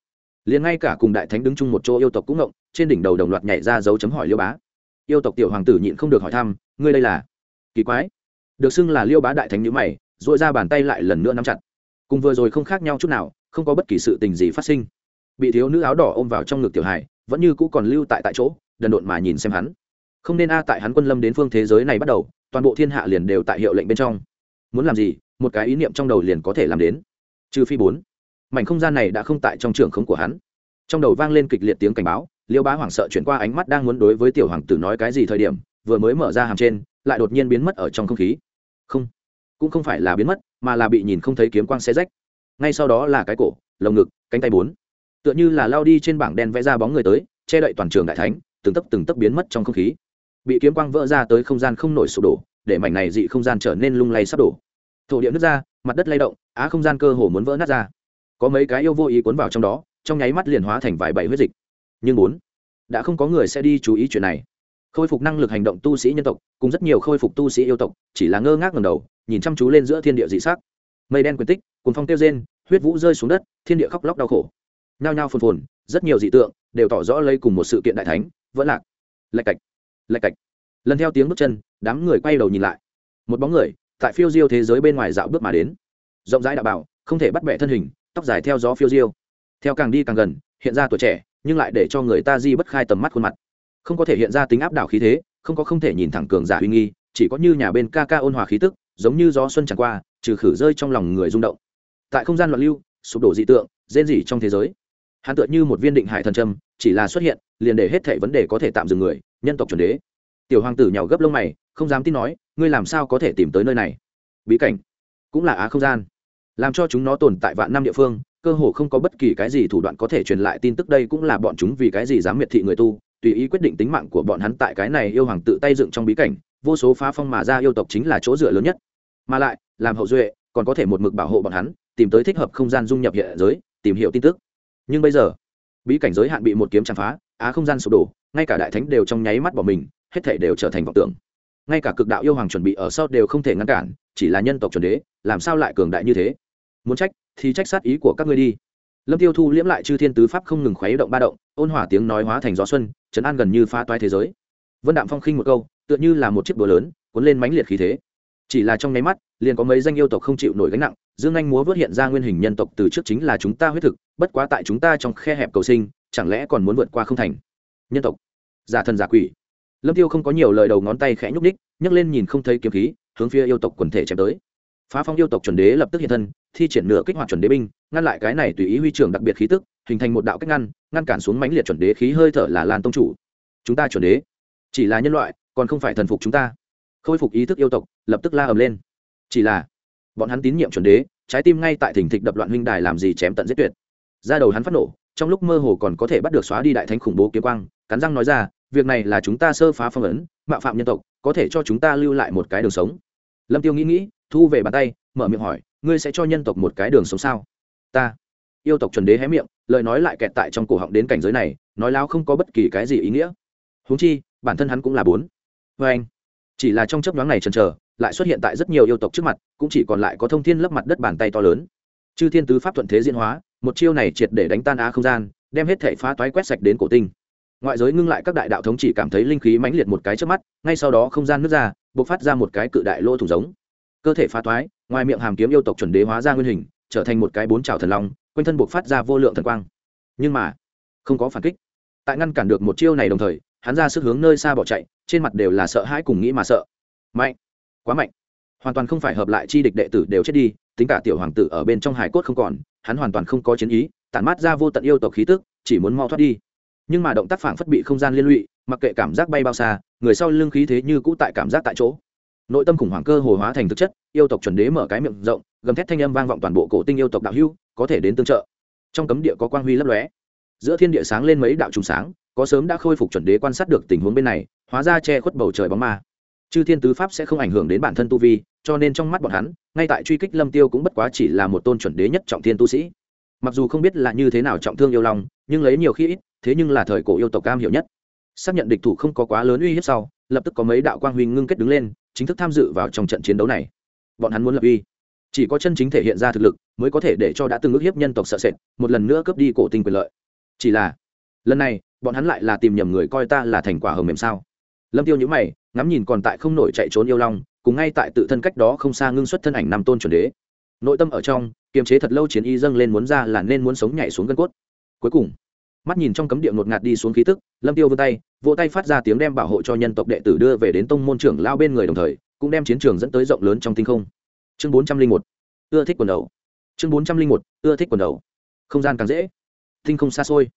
Liền ngay cả cùng đại thánh đứng chung một chỗ yêu tộc cũng ngộng, trên đỉnh đầu đồng loạt nhảy ra dấu chấm hỏi liêu bá. Yêu tộc tiểu hoàng tử nhịn không được hỏi thăm, ngươi đây là? Kỳ quái. Được xưng là liêu bá đại thánh nhữ mày dội ra bàn tay lại lần nữa nắm chặt. Cùng vừa rồi không khác nhau chút nào, không có bất kỳ sự tình gì phát sinh. Bị thiếu nữ áo đỏ ôm vào trong ngực tiểu hải vẫn như cũ còn lưu tại tại chỗ, đần độn mà nhìn xem hắn không nên a, tại hắn quân lâm đến phương thế giới này bắt đầu, toàn bộ thiên hạ liền đều tại hiệu lệnh bên trong. Muốn làm gì, một cái ý niệm trong đầu liền có thể làm đến. Trừ phi bốn. Mảnh không gian này đã không tại trong trường khống của hắn. Trong đầu vang lên kịch liệt tiếng cảnh báo, liêu bá hoảng sợ chuyển qua ánh mắt đang muốn đối với tiểu hoàng tử nói cái gì thời điểm, vừa mới mở ra hàm trên, lại đột nhiên biến mất ở trong không khí. Không, cũng không phải là biến mất, mà là bị nhìn không thấy kiếm quang xe rách. Ngay sau đó là cái cổ, lồng ngực, cánh tay bốn. Tựa như là lao đi trên bảng đen vẽ ra bóng người tới, che đậy toàn trường đại thánh, từng tấc từng tấc biến mất trong không khí bị kiếm quang vỡ ra tới không gian không nổi sụp đổ, để mảnh này dị không gian trở nên lung lay sắp đổ. Thổ địa nứt ra, mặt đất lay động, á không gian cơ hồ muốn vỡ nát ra. Có mấy cái yêu vô ý cuốn vào trong đó, trong nháy mắt liền hóa thành vài bảy huyết dịch. Nhưng bốn, đã không có người sẽ đi chú ý chuyện này. Khôi phục năng lực hành động tu sĩ nhân tộc, cùng rất nhiều khôi phục tu sĩ yêu tộc, chỉ là ngơ ngác ngầm đầu, nhìn chăm chú lên giữa thiên địa dị sắc. Mây đen quyền tích cùng phong tiêu rên, huyết vũ rơi xuống đất, thiên địa khóc lóc đau khổ. Nhao nhao phồn phồn, rất nhiều dị tượng đều tỏ rõ lây cùng một sự kiện đại thánh, vẫn lạc. Lạch cạch lạch cạch. Lần theo tiếng bước chân, đám người quay đầu nhìn lại. Một bóng người, tại phiêu diêu thế giới bên ngoài dạo bước mà đến. Rộng rãi đạo bảo, không thể bắt bẻ thân hình, tóc dài theo gió phiêu diêu. Theo càng đi càng gần, hiện ra tuổi trẻ, nhưng lại để cho người ta di bất khai tầm mắt khuôn mặt. Không có thể hiện ra tính áp đảo khí thế, không có không thể nhìn thẳng cường giả uy nghi, chỉ có như nhà bên ca ca ôn hòa khí tức, giống như gió xuân chẳng qua, trừ khử rơi trong lòng người rung động. Tại không gian loạn lưu, sụp đổ dị tượng, rên rỉ trong thế giới. Hắn tựa như một viên định hải thần trâm, chỉ là xuất hiện, liền để hết thảy vấn đề có thể tạm dừng người nhân tộc chuẩn đế. Tiểu hoàng tử nhào gấp lông mày, không dám tin nói, ngươi làm sao có thể tìm tới nơi này? Bí cảnh cũng là á không gian. Làm cho chúng nó tồn tại vạn năm địa phương, cơ hồ không có bất kỳ cái gì thủ đoạn có thể truyền lại tin tức đây cũng là bọn chúng vì cái gì dám miệt thị người tu, tùy ý quyết định tính mạng của bọn hắn tại cái này yêu hoàng tự tay dựng trong bí cảnh, vô số phá phong mà ra yêu tộc chính là chỗ dựa lớn nhất. Mà lại, làm hậu duệ, còn có thể một mực bảo hộ bọn hắn, tìm tới thích hợp không gian dung nhập hệ giới, tìm hiểu tin tức. Nhưng bây giờ, bí cảnh giới hạn bị một kiếm chạm phá á không gian sụp đổ, ngay cả đại thánh đều trong nháy mắt bỏ mình, hết thể đều trở thành vọng tưởng. Ngay cả cực đạo yêu hoàng chuẩn bị ở sau đều không thể ngăn cản, chỉ là nhân tộc chuẩn đế, làm sao lại cường đại như thế? Muốn trách thì trách sát ý của các ngươi đi. Lâm tiêu thu liễm lại chư thiên tứ pháp không ngừng khuấy động ba động, ôn hòa tiếng nói hóa thành gió xuân, trấn an gần như phá toái thế giới. Vân đạm phong khinh một câu, tựa như là một chiếc búa lớn, cuốn lên mãnh liệt khí thế. Chỉ là trong nháy mắt, liền có mấy danh yêu tộc không chịu nổi gánh nặng, dương anh múa vớt hiện ra nguyên hình nhân tộc từ trước chính là chúng ta huyết thực, bất quá tại chúng ta trong khe hẹp cầu sinh chẳng lẽ còn muốn vượt qua không thành? Nhân tộc, giả thần giả quỷ. Lâm tiêu không có nhiều lời đầu ngón tay khẽ nhúc ních nhấc lên nhìn không thấy kiếm khí, hướng phía yêu tộc quần thể chém tới. Phá phong yêu tộc chuẩn đế lập tức hiện thân, thi triển nửa kích hoạt chuẩn đế binh, ngăn lại cái này tùy ý huy trưởng đặc biệt khí tức, hình thành một đạo cách ngăn ngăn cản xuống mãnh liệt chuẩn đế khí hơi thở là lan tông chủ. Chúng ta chuẩn đế, chỉ là nhân loại, còn không phải thần phục chúng ta. Khôi phục ý thức yêu tộc, lập tức la ầm lên. Chỉ là, bọn hắn tín nhiệm chuẩn đế, trái tim ngay tại thỉnh thịch đập loạn huynh đài làm gì chém tận giết tuyệt. Ra đầu hắn phát nổ trong lúc mơ hồ còn có thể bắt được xóa đi đại thánh khủng bố kiếm quang, cắn răng nói ra, việc này là chúng ta sơ phá phong ấn, mạo phạm nhân tộc, có thể cho chúng ta lưu lại một cái đường sống. Lâm tiêu nghĩ nghĩ, thu về bàn tay, mở miệng hỏi, ngươi sẽ cho nhân tộc một cái đường sống sao? Ta. Yêu tộc chuẩn đế hé miệng, lời nói lại kẹt tại trong cổ họng đến cảnh giới này, nói láo không có bất kỳ cái gì ý nghĩa. Huống chi, bản thân hắn cũng là bốn. Vê anh, chỉ là trong chấp nhoáng này chần chờ, lại xuất hiện tại rất nhiều yêu tộc trước mặt, cũng chỉ còn lại có thông thiên lấp mặt đất bàn tay to lớn. Chư thiên tứ pháp thuận thế diễn hóa một chiêu này triệt để đánh tan á không gian, đem hết thể phá toái quét sạch đến cổ tinh. Ngoại giới ngưng lại các đại đạo thống chỉ cảm thấy linh khí mãnh liệt một cái trước mắt, ngay sau đó không gian nứt ra b ộ c phát ra một cái cự đại lỗ thủ giống. Cơ thể phá toái, ngoài miệng hàm kiếm yêu tộc chuẩn đế hóa ra nguyên hình, trở thành một cái bốn trào thần long, quanh thân bộc phát ra vô lượng thần quang. Nhưng mà, không có phản kích. Tại ngăn cản được một chiêu này đồng thời, hắn ra sức hướng nơi xa bỏ chạy, trên mặt đều là sợ hãi cùng nghĩ mà sợ. Mạnh! Quá mạnh! Hoàn toàn không phải hợp lại chi địch đệ tử đều chết đi, tính cả tiểu hoàng tử ở bên trong hải cốt không còn hắn hoàn toàn không có chiến ý, tản mát ra vô tận yêu tộc khí tức, chỉ muốn mau thoát đi. Nhưng mà động tác phản phất bị không gian liên lụy, mặc kệ cảm giác bay bao xa, người sau lưng khí thế như cũ tại cảm giác tại chỗ. Nội tâm khủng hoảng cơ hồ hóa thành thực chất, yêu tộc chuẩn đế mở cái miệng rộng, gầm thét thanh âm vang vọng toàn bộ cổ tinh yêu tộc đạo hưu có thể đến tương trợ. Trong cấm địa có quang huy lấp lóe. Giữa thiên địa sáng lên mấy đạo trùng sáng, có sớm đã khôi phục chuẩn đế quan sát được tình huống bên này, hóa ra che khuất bầu trời bóng ma. Chư thiên tứ pháp sẽ không ảnh hưởng đến bản thân tu vi cho nên trong mắt bọn hắn, ngay tại truy kích lâm tiêu cũng bất quá chỉ là một tôn chuẩn đế nhất trọng thiên tu sĩ. Mặc dù không biết là như thế nào trọng thương yêu lòng nhưng lấy nhiều khi ít, thế nhưng là thời cổ yêu tộc cam hiểu nhất. Xác nhận địch thủ không có quá lớn uy hiếp sau, lập tức có mấy đạo quang huy ngưng kết đứng lên, chính thức tham dự vào trong trận chiến đấu này. Bọn hắn muốn lập uy. Chỉ có chân chính thể hiện ra thực lực, mới có thể để cho đã từng ước hiếp nhân tộc sợ sệt, một lần nữa cướp đi cổ tinh quyền lợi. Chỉ là, lần này, bọn hắn lại là tìm nhầm người coi ta là thành quả hầm mềm sao? Lâm tiêu nhữ mày ngắm nhìn còn tại không nổi chạy trốn yêu long, cùng ngay tại tự thân cách đó không xa ngưng xuất thân ảnh năm tôn chuẩn đế. Nội tâm ở trong, kiềm chế thật lâu chiến y dâng lên muốn ra là nên muốn sống nhảy xuống gân cốt. Cuối cùng, mắt nhìn trong cấm địa ngột ngạt đi xuống khí tức, lâm tiêu vươn tay, vỗ tay phát ra tiếng đem bảo hộ cho nhân tộc đệ tử đưa về đến tông môn trưởng lao bên người đồng thời, cũng đem chiến trường dẫn tới rộng lớn trong tinh không. Chương bốn trăm linh một, ưa thích quần đầu. Chương bốn trăm linh một, ưa thích quần đầu. Không gian càng dễ, tinh không xa xôi.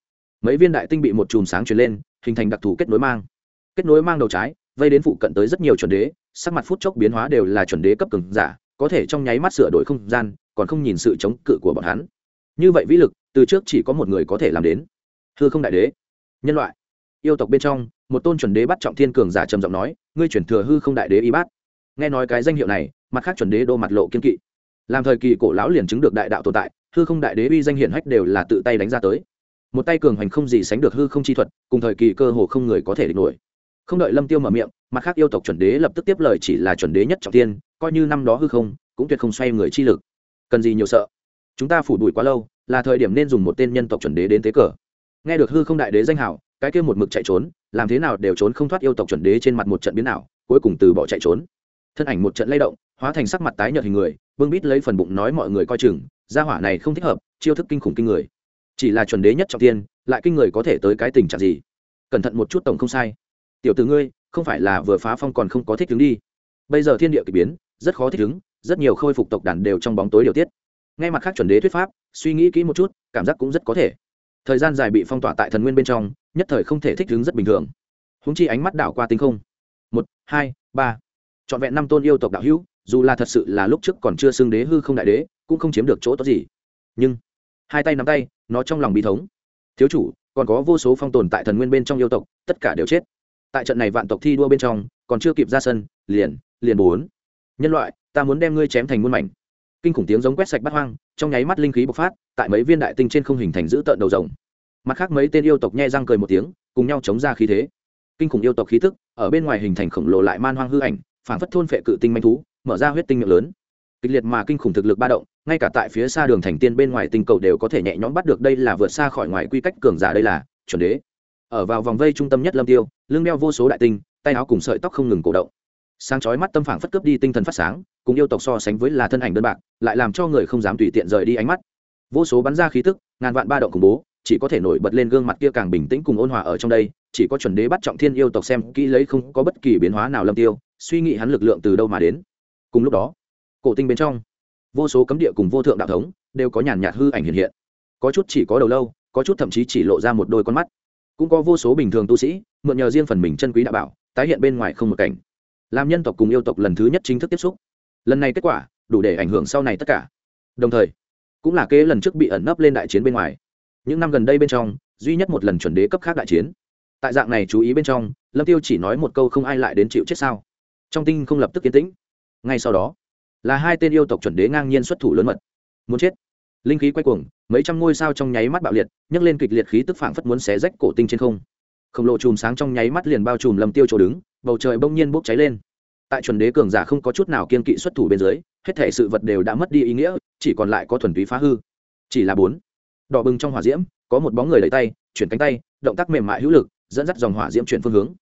Mấy viên đại tinh bị một chùm sáng truyền lên, hình thành đặc thù kết nối mang. Kết nối mang đầu trái vây đến phụ cận tới rất nhiều chuẩn đế, sắc mặt phút chốc biến hóa đều là chuẩn đế cấp cường giả, có thể trong nháy mắt sửa đổi không gian, còn không nhìn sự chống cự của bọn hắn. Như vậy vĩ lực, từ trước chỉ có một người có thể làm đến. Hư không đại đế. Nhân loại. Yêu tộc bên trong, một tôn chuẩn đế bắt trọng thiên cường giả trầm giọng nói, ngươi chuyển thừa hư không đại đế y bát. Nghe nói cái danh hiệu này, mặt khác chuẩn đế đô mặt lộ kiên kỵ. Làm thời kỳ cổ lão liền chứng được đại đạo tồn tại, hư không đại đế uy danh hiển hách đều là tự tay đánh ra tới. Một tay cường hành không gì sánh được hư không chi thuật, cùng thời kỳ cơ hồ không người có thể địch nổi không đợi lâm tiêu mở miệng, mặt khác yêu tộc chuẩn đế lập tức tiếp lời chỉ là chuẩn đế nhất trọng tiên, coi như năm đó hư không, cũng tuyệt không xoay người chi lực. Cần gì nhiều sợ? Chúng ta phủ đuổi quá lâu, là thời điểm nên dùng một tên nhân tộc chuẩn đế đến tế cờ. Nghe được hư không đại đế danh hảo cái kia một mực chạy trốn, làm thế nào đều trốn không thoát yêu tộc chuẩn đế trên mặt một trận biến nào cuối cùng từ bỏ chạy trốn. Thân ảnh một trận lay động, hóa thành sắc mặt tái nhợt hình người, bưng bít lấy phần bụng nói mọi người coi chừng, gia hỏa này không thích hợp, chiêu thức kinh khủng kinh người. Chỉ là chuẩn đế nhất trọng tiên, lại kinh người có thể tới cái tình trạng gì? Cẩn thận một chút tổng không sai tiểu từ ngươi, không phải là vừa phá phong còn không có thích đứng đi. Bây giờ thiên địa k ỳ biến, rất khó thích ứng rất nhiều khôi phục tộc đàn đều trong bóng tối điều tiết. Ngay mặt khác chuẩn đế thuyết pháp, suy nghĩ kỹ một chút, cảm giác cũng rất có thể. Thời gian dài bị phong tỏa tại thần nguyên bên trong, nhất thời không thể thích ứng rất bình thường. Húng chi ánh mắt đảo qua tinh không. Một, hai, ba. Trọn vẹn năm tôn yêu tộc đạo hữu, dù là thật sự là lúc trước còn chưa xưng đế hư không đại đế, cũng không chiếm được chỗ tốt gì. Nhưng, hai tay nắm tay, nó trong lòng bi thống. Thiếu chủ, còn có vô số phong tồn tại thần nguyên bên trong yêu tộc, tất cả đều chết tại trận này vạn tộc thi đua bên trong, còn chưa kịp ra sân, liền liền bốn. Nhân loại, ta muốn đem ngươi chém thành muôn mảnh. Kinh khủng tiếng giống quét sạch bắt hoang, trong nháy mắt linh khí bộc phát, tại mấy viên đại tinh trên không hình thành giữ tợn đầu rồng. Mặt khác mấy tên yêu tộc nhe răng cười một tiếng, cùng nhau chống ra khí thế. Kinh khủng yêu tộc khí tức, ở bên ngoài hình thành khổng lồ lại man hoang hư ảnh phản phất thôn phệ cự tinh manh thú, mở ra huyết tinh miệng lớn. Kịch liệt mà kinh khủng thực lực ba động, ngay cả tại phía xa đường thành tiên bên ngoài tinh cầu đều có thể nhẹ nhõm bắt được đây là vượt xa khỏi ngoài quy cách cường giả đây là, chuẩn đế ở vào vòng vây trung tâm nhất lâm tiêu, lưng đeo vô số đại tinh, tay áo cùng sợi tóc không ngừng cổ động. Sáng chói mắt tâm phảng phất cướp đi tinh thần phát sáng, cùng yêu tộc so sánh với là thân ảnh đơn bạc, lại làm cho người không dám tùy tiện rời đi ánh mắt. Vô số bắn ra khí tức, ngàn vạn ba động khủng bố, chỉ có thể nổi bật lên gương mặt kia càng bình tĩnh cùng ôn hòa ở trong đây, chỉ có chuẩn đế bắt trọng thiên yêu tộc xem kỹ lấy không có bất kỳ biến hóa nào lâm tiêu, suy nghĩ hắn lực lượng từ đâu mà đến. Cùng lúc đó, cổ tinh bên trong, vô số cấm địa cùng vô thượng đạo thống đều có nhàn nhạt hư ảnh hiện hiện. Có chút chỉ có đầu lâu, có chút thậm chí chỉ lộ ra một đôi con mắt cũng có vô số bình thường tu sĩ, mượn nhờ riêng phần mình chân quý đạo bảo, tái hiện bên ngoài không một cảnh. Làm nhân tộc cùng yêu tộc lần thứ nhất chính thức tiếp xúc. Lần này kết quả, đủ để ảnh hưởng sau này tất cả. Đồng thời, cũng là kế lần trước bị ẩn nấp lên đại chiến bên ngoài. Những năm gần đây bên trong, duy nhất một lần chuẩn đế cấp khác đại chiến. Tại dạng này chú ý bên trong, lâm tiêu chỉ nói một câu không ai lại đến chịu chết sao. Trong tinh không lập tức yên tĩnh. Ngay sau đó, là hai tên yêu tộc chuẩn đế ngang nhiên xuất thủ lớn mật. Muốn chết linh khí quay cuồng, mấy trăm ngôi sao trong nháy mắt bạo liệt, nhấc lên kịch liệt khí tức phảng phất muốn xé rách cổ tinh trên không. Khổng lồ chùm sáng trong nháy mắt liền bao trùm lầm tiêu chỗ đứng, bầu trời bỗng nhiên bốc cháy lên. Tại chuẩn đế cường giả không có chút nào kiên kỵ xuất thủ bên dưới, hết thể sự vật đều đã mất đi ý nghĩa, chỉ còn lại có thuần túy phá hư. Chỉ là bốn. Đỏ bừng trong hỏa diễm, có một bóng người lấy tay, chuyển cánh tay, động tác mềm mại hữu lực, dẫn dắt dòng hỏa diễm chuyển phương hướng.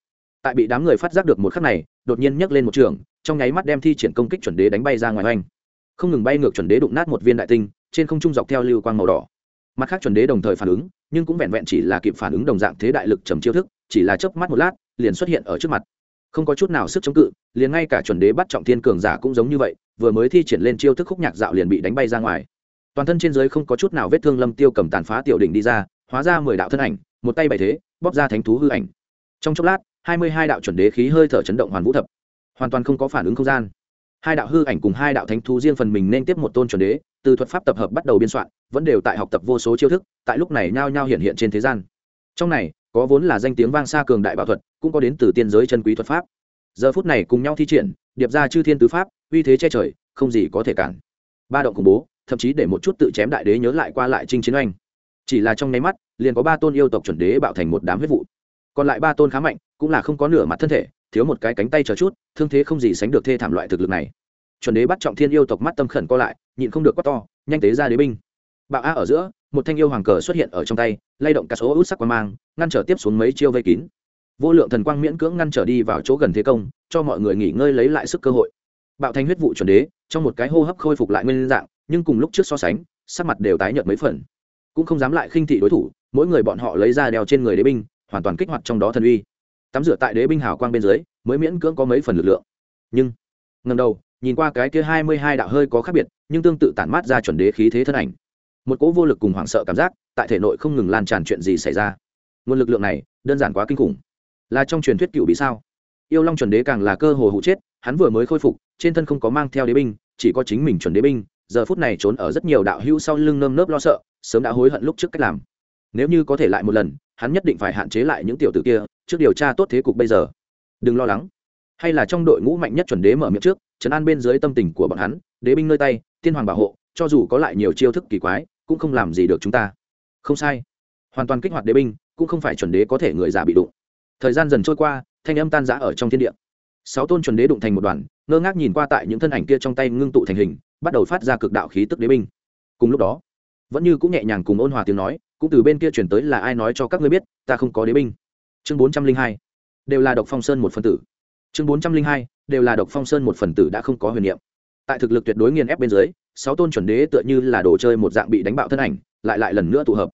Tại bị đám người phát giác được một khắc này, đột nhiên nhấc lên một trường, trong nháy mắt đem thi triển công kích chuẩn đế đánh bay ra ngoài hoành. không ngừng bay ngược chuẩn đế đụng nát một viên đại tinh trên không trung dọc theo lưu quang màu đỏ. Mặt khác chuẩn đế đồng thời phản ứng, nhưng cũng vẹn vẹn chỉ là kịp phản ứng đồng dạng thế đại lực trầm chiêu thức, chỉ là chớp mắt một lát, liền xuất hiện ở trước mặt. Không có chút nào sức chống cự, liền ngay cả chuẩn đế bắt trọng thiên cường giả cũng giống như vậy, vừa mới thi triển lên chiêu thức khúc nhạc dạo liền bị đánh bay ra ngoài. Toàn thân trên dưới không có chút nào vết thương lâm tiêu cầm tàn phá tiểu đỉnh đi ra, hóa ra mười đạo thân ảnh, một tay bày thế, bóp ra thánh thú hư ảnh. Trong chốc lát, hai mươi hai đạo chuẩn đế khí hơi thở chấn động hoàn vũ thập. Hoàn toàn không có phản ứng không gian hai đạo hư ảnh cùng hai đạo thánh thú riêng phần mình nên tiếp một tôn chuẩn đế, từ thuật pháp tập hợp bắt đầu biên soạn, vẫn đều tại học tập vô số chiêu thức, tại lúc này nhao nhao hiện hiện trên thế gian. Trong này, có vốn là danh tiếng vang xa cường đại bảo thuật, cũng có đến từ tiên giới chân quý thuật pháp. Giờ phút này cùng nhau thi triển, điệp ra chư thiên tứ pháp, uy thế che trời, không gì có thể cản. Ba động khủng bố, thậm chí để một chút tự chém đại đế nhớ lại qua lại trinh chiến oanh. Chỉ là trong nháy mắt, liền có ba tôn yêu tộc chuẩn đế bạo thành một đám huyết vụ. Còn lại ba tôn khá mạnh, cũng là không có nửa mặt thân thể thiếu một cái cánh tay chờ chút, thương thế không gì sánh được thê thảm loại thực lực này. Chuẩn đế bắt trọng thiên yêu tộc mắt tâm khẩn co lại, nhịn không được quát to, nhanh tế ra đế binh. Bạo a ở giữa, một thanh yêu hoàng cờ xuất hiện ở trong tay, lay động cả số út sắc qua mang, ngăn trở tiếp xuống mấy chiêu vây kín. Vô lượng thần quang miễn cưỡng ngăn trở đi vào chỗ gần thế công, cho mọi người nghỉ ngơi lấy lại sức cơ hội. Bạo thanh huyết vụ chuẩn đế, trong một cái hô hấp khôi phục lại nguyên dạng, nhưng cùng lúc trước so sánh, sắc mặt đều tái nhợt mấy phần. Cũng không dám lại khinh thị đối thủ, mỗi người bọn họ lấy ra đeo trên người đế binh, hoàn toàn kích hoạt trong đó thần uy tắm rửa tại đế binh hào quang bên dưới, mới miễn cưỡng có mấy phần lực lượng. Nhưng ngần đầu, nhìn qua cái kia hai mươi hai đạo hơi có khác biệt, nhưng tương tự tản mát ra chuẩn đế khí thế thân ảnh. Một cỗ vô lực cùng hoảng sợ cảm giác, tại thể nội không ngừng lan tràn chuyện gì xảy ra. Nguồn lực lượng này, đơn giản quá kinh khủng. Là trong truyền thuyết cựu bị sao? Yêu long chuẩn đế càng là cơ hồ hụ chết, hắn vừa mới khôi phục, trên thân không có mang theo đế binh, chỉ có chính mình chuẩn đế binh, giờ phút này trốn ở rất nhiều đạo hữu sau lưng nơm nớp lo sợ, sớm đã hối hận lúc trước cách làm nếu như có thể lại một lần, hắn nhất định phải hạn chế lại những tiểu tử kia, trước điều tra tốt thế cục bây giờ. Đừng lo lắng. Hay là trong đội ngũ mạnh nhất chuẩn đế mở miệng trước trấn an bên dưới tâm tình của bọn hắn, đế binh nơi tay, tiên hoàng bảo hộ, cho dù có lại nhiều chiêu thức kỳ quái, cũng không làm gì được chúng ta. Không sai. Hoàn toàn kích hoạt đế binh, cũng không phải chuẩn đế có thể người già bị đụng. Thời gian dần trôi qua, thanh âm tan rã ở trong thiên địa. Sáu tôn chuẩn đế đụng thành một đoàn, ngơ ngác nhìn qua tại những thân ảnh kia trong tay ngưng tụ thành hình, bắt đầu phát ra cực đạo khí tức đế binh. Cùng lúc đó, vẫn như cũng nhẹ nhàng cùng ôn hòa tiếng nói cũng từ bên kia chuyển tới là ai nói cho các ngươi biết, ta không có đế binh. Chương bốn trăm linh hai, đều là độc phong sơn một phần tử. Chương bốn trăm linh hai, đều là độc phong sơn một phần tử đã không có huyền niệm. Tại thực lực tuyệt đối nghiền ép bên dưới, sáu tôn chuẩn đế tựa như là đồ chơi một dạng bị đánh bạo thân ảnh, lại lại lần nữa tụ hợp.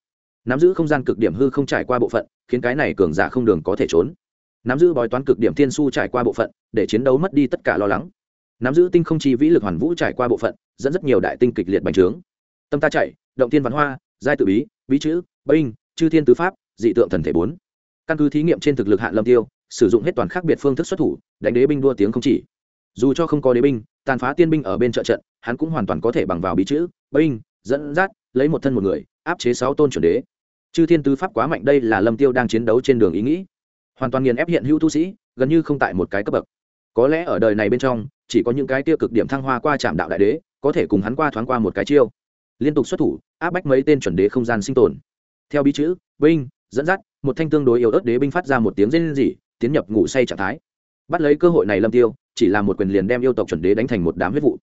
Nắm giữ không gian cực điểm hư không trải qua bộ phận, khiến cái này cường giả không đường có thể trốn. Nắm giữ bói toán cực điểm thiên su trải qua bộ phận, để chiến đấu mất đi tất cả lo lắng. Nắm giữ tinh không chi vĩ lực hoàn vũ trải qua bộ phận, dẫn rất nhiều đại tinh kịch liệt bành trướng. Tâm ta chạy, động thiên văn hoa, giai tự bí bí chữ, binh, chư thiên tứ pháp, dị tượng thần thể bốn. Căn cứ thí nghiệm trên thực lực hạn lâm tiêu, sử dụng hết toàn khác biệt phương thức xuất thủ, đánh đế binh đua tiếng không chỉ. Dù cho không có đế binh, tàn phá tiên binh ở bên trợ trận, hắn cũng hoàn toàn có thể bằng vào bí chữ, binh, dẫn dắt, lấy một thân một người, áp chế sáu tôn chuẩn đế. Chư thiên tứ pháp quá mạnh, đây là lâm tiêu đang chiến đấu trên đường ý nghĩ. Hoàn toàn nghiền ép hiện hữu tu sĩ, gần như không tại một cái cấp bậc. Có lẽ ở đời này bên trong, chỉ có những cái tiêu cực điểm thăng hoa qua trạm đạo đại đế, có thể cùng hắn qua thoáng qua một cái chiêu liên tục xuất thủ, áp bách mấy tên chuẩn đế không gian sinh tồn. Theo bí chữ, binh, dẫn dắt, một thanh tương đối yếu ớt đế binh phát ra một tiếng rên rỉ, tiến nhập ngủ say trạng thái. Bắt lấy cơ hội này lâm tiêu, chỉ là một quyền liền đem yêu tộc chuẩn đế đánh thành một đám huyết vụ.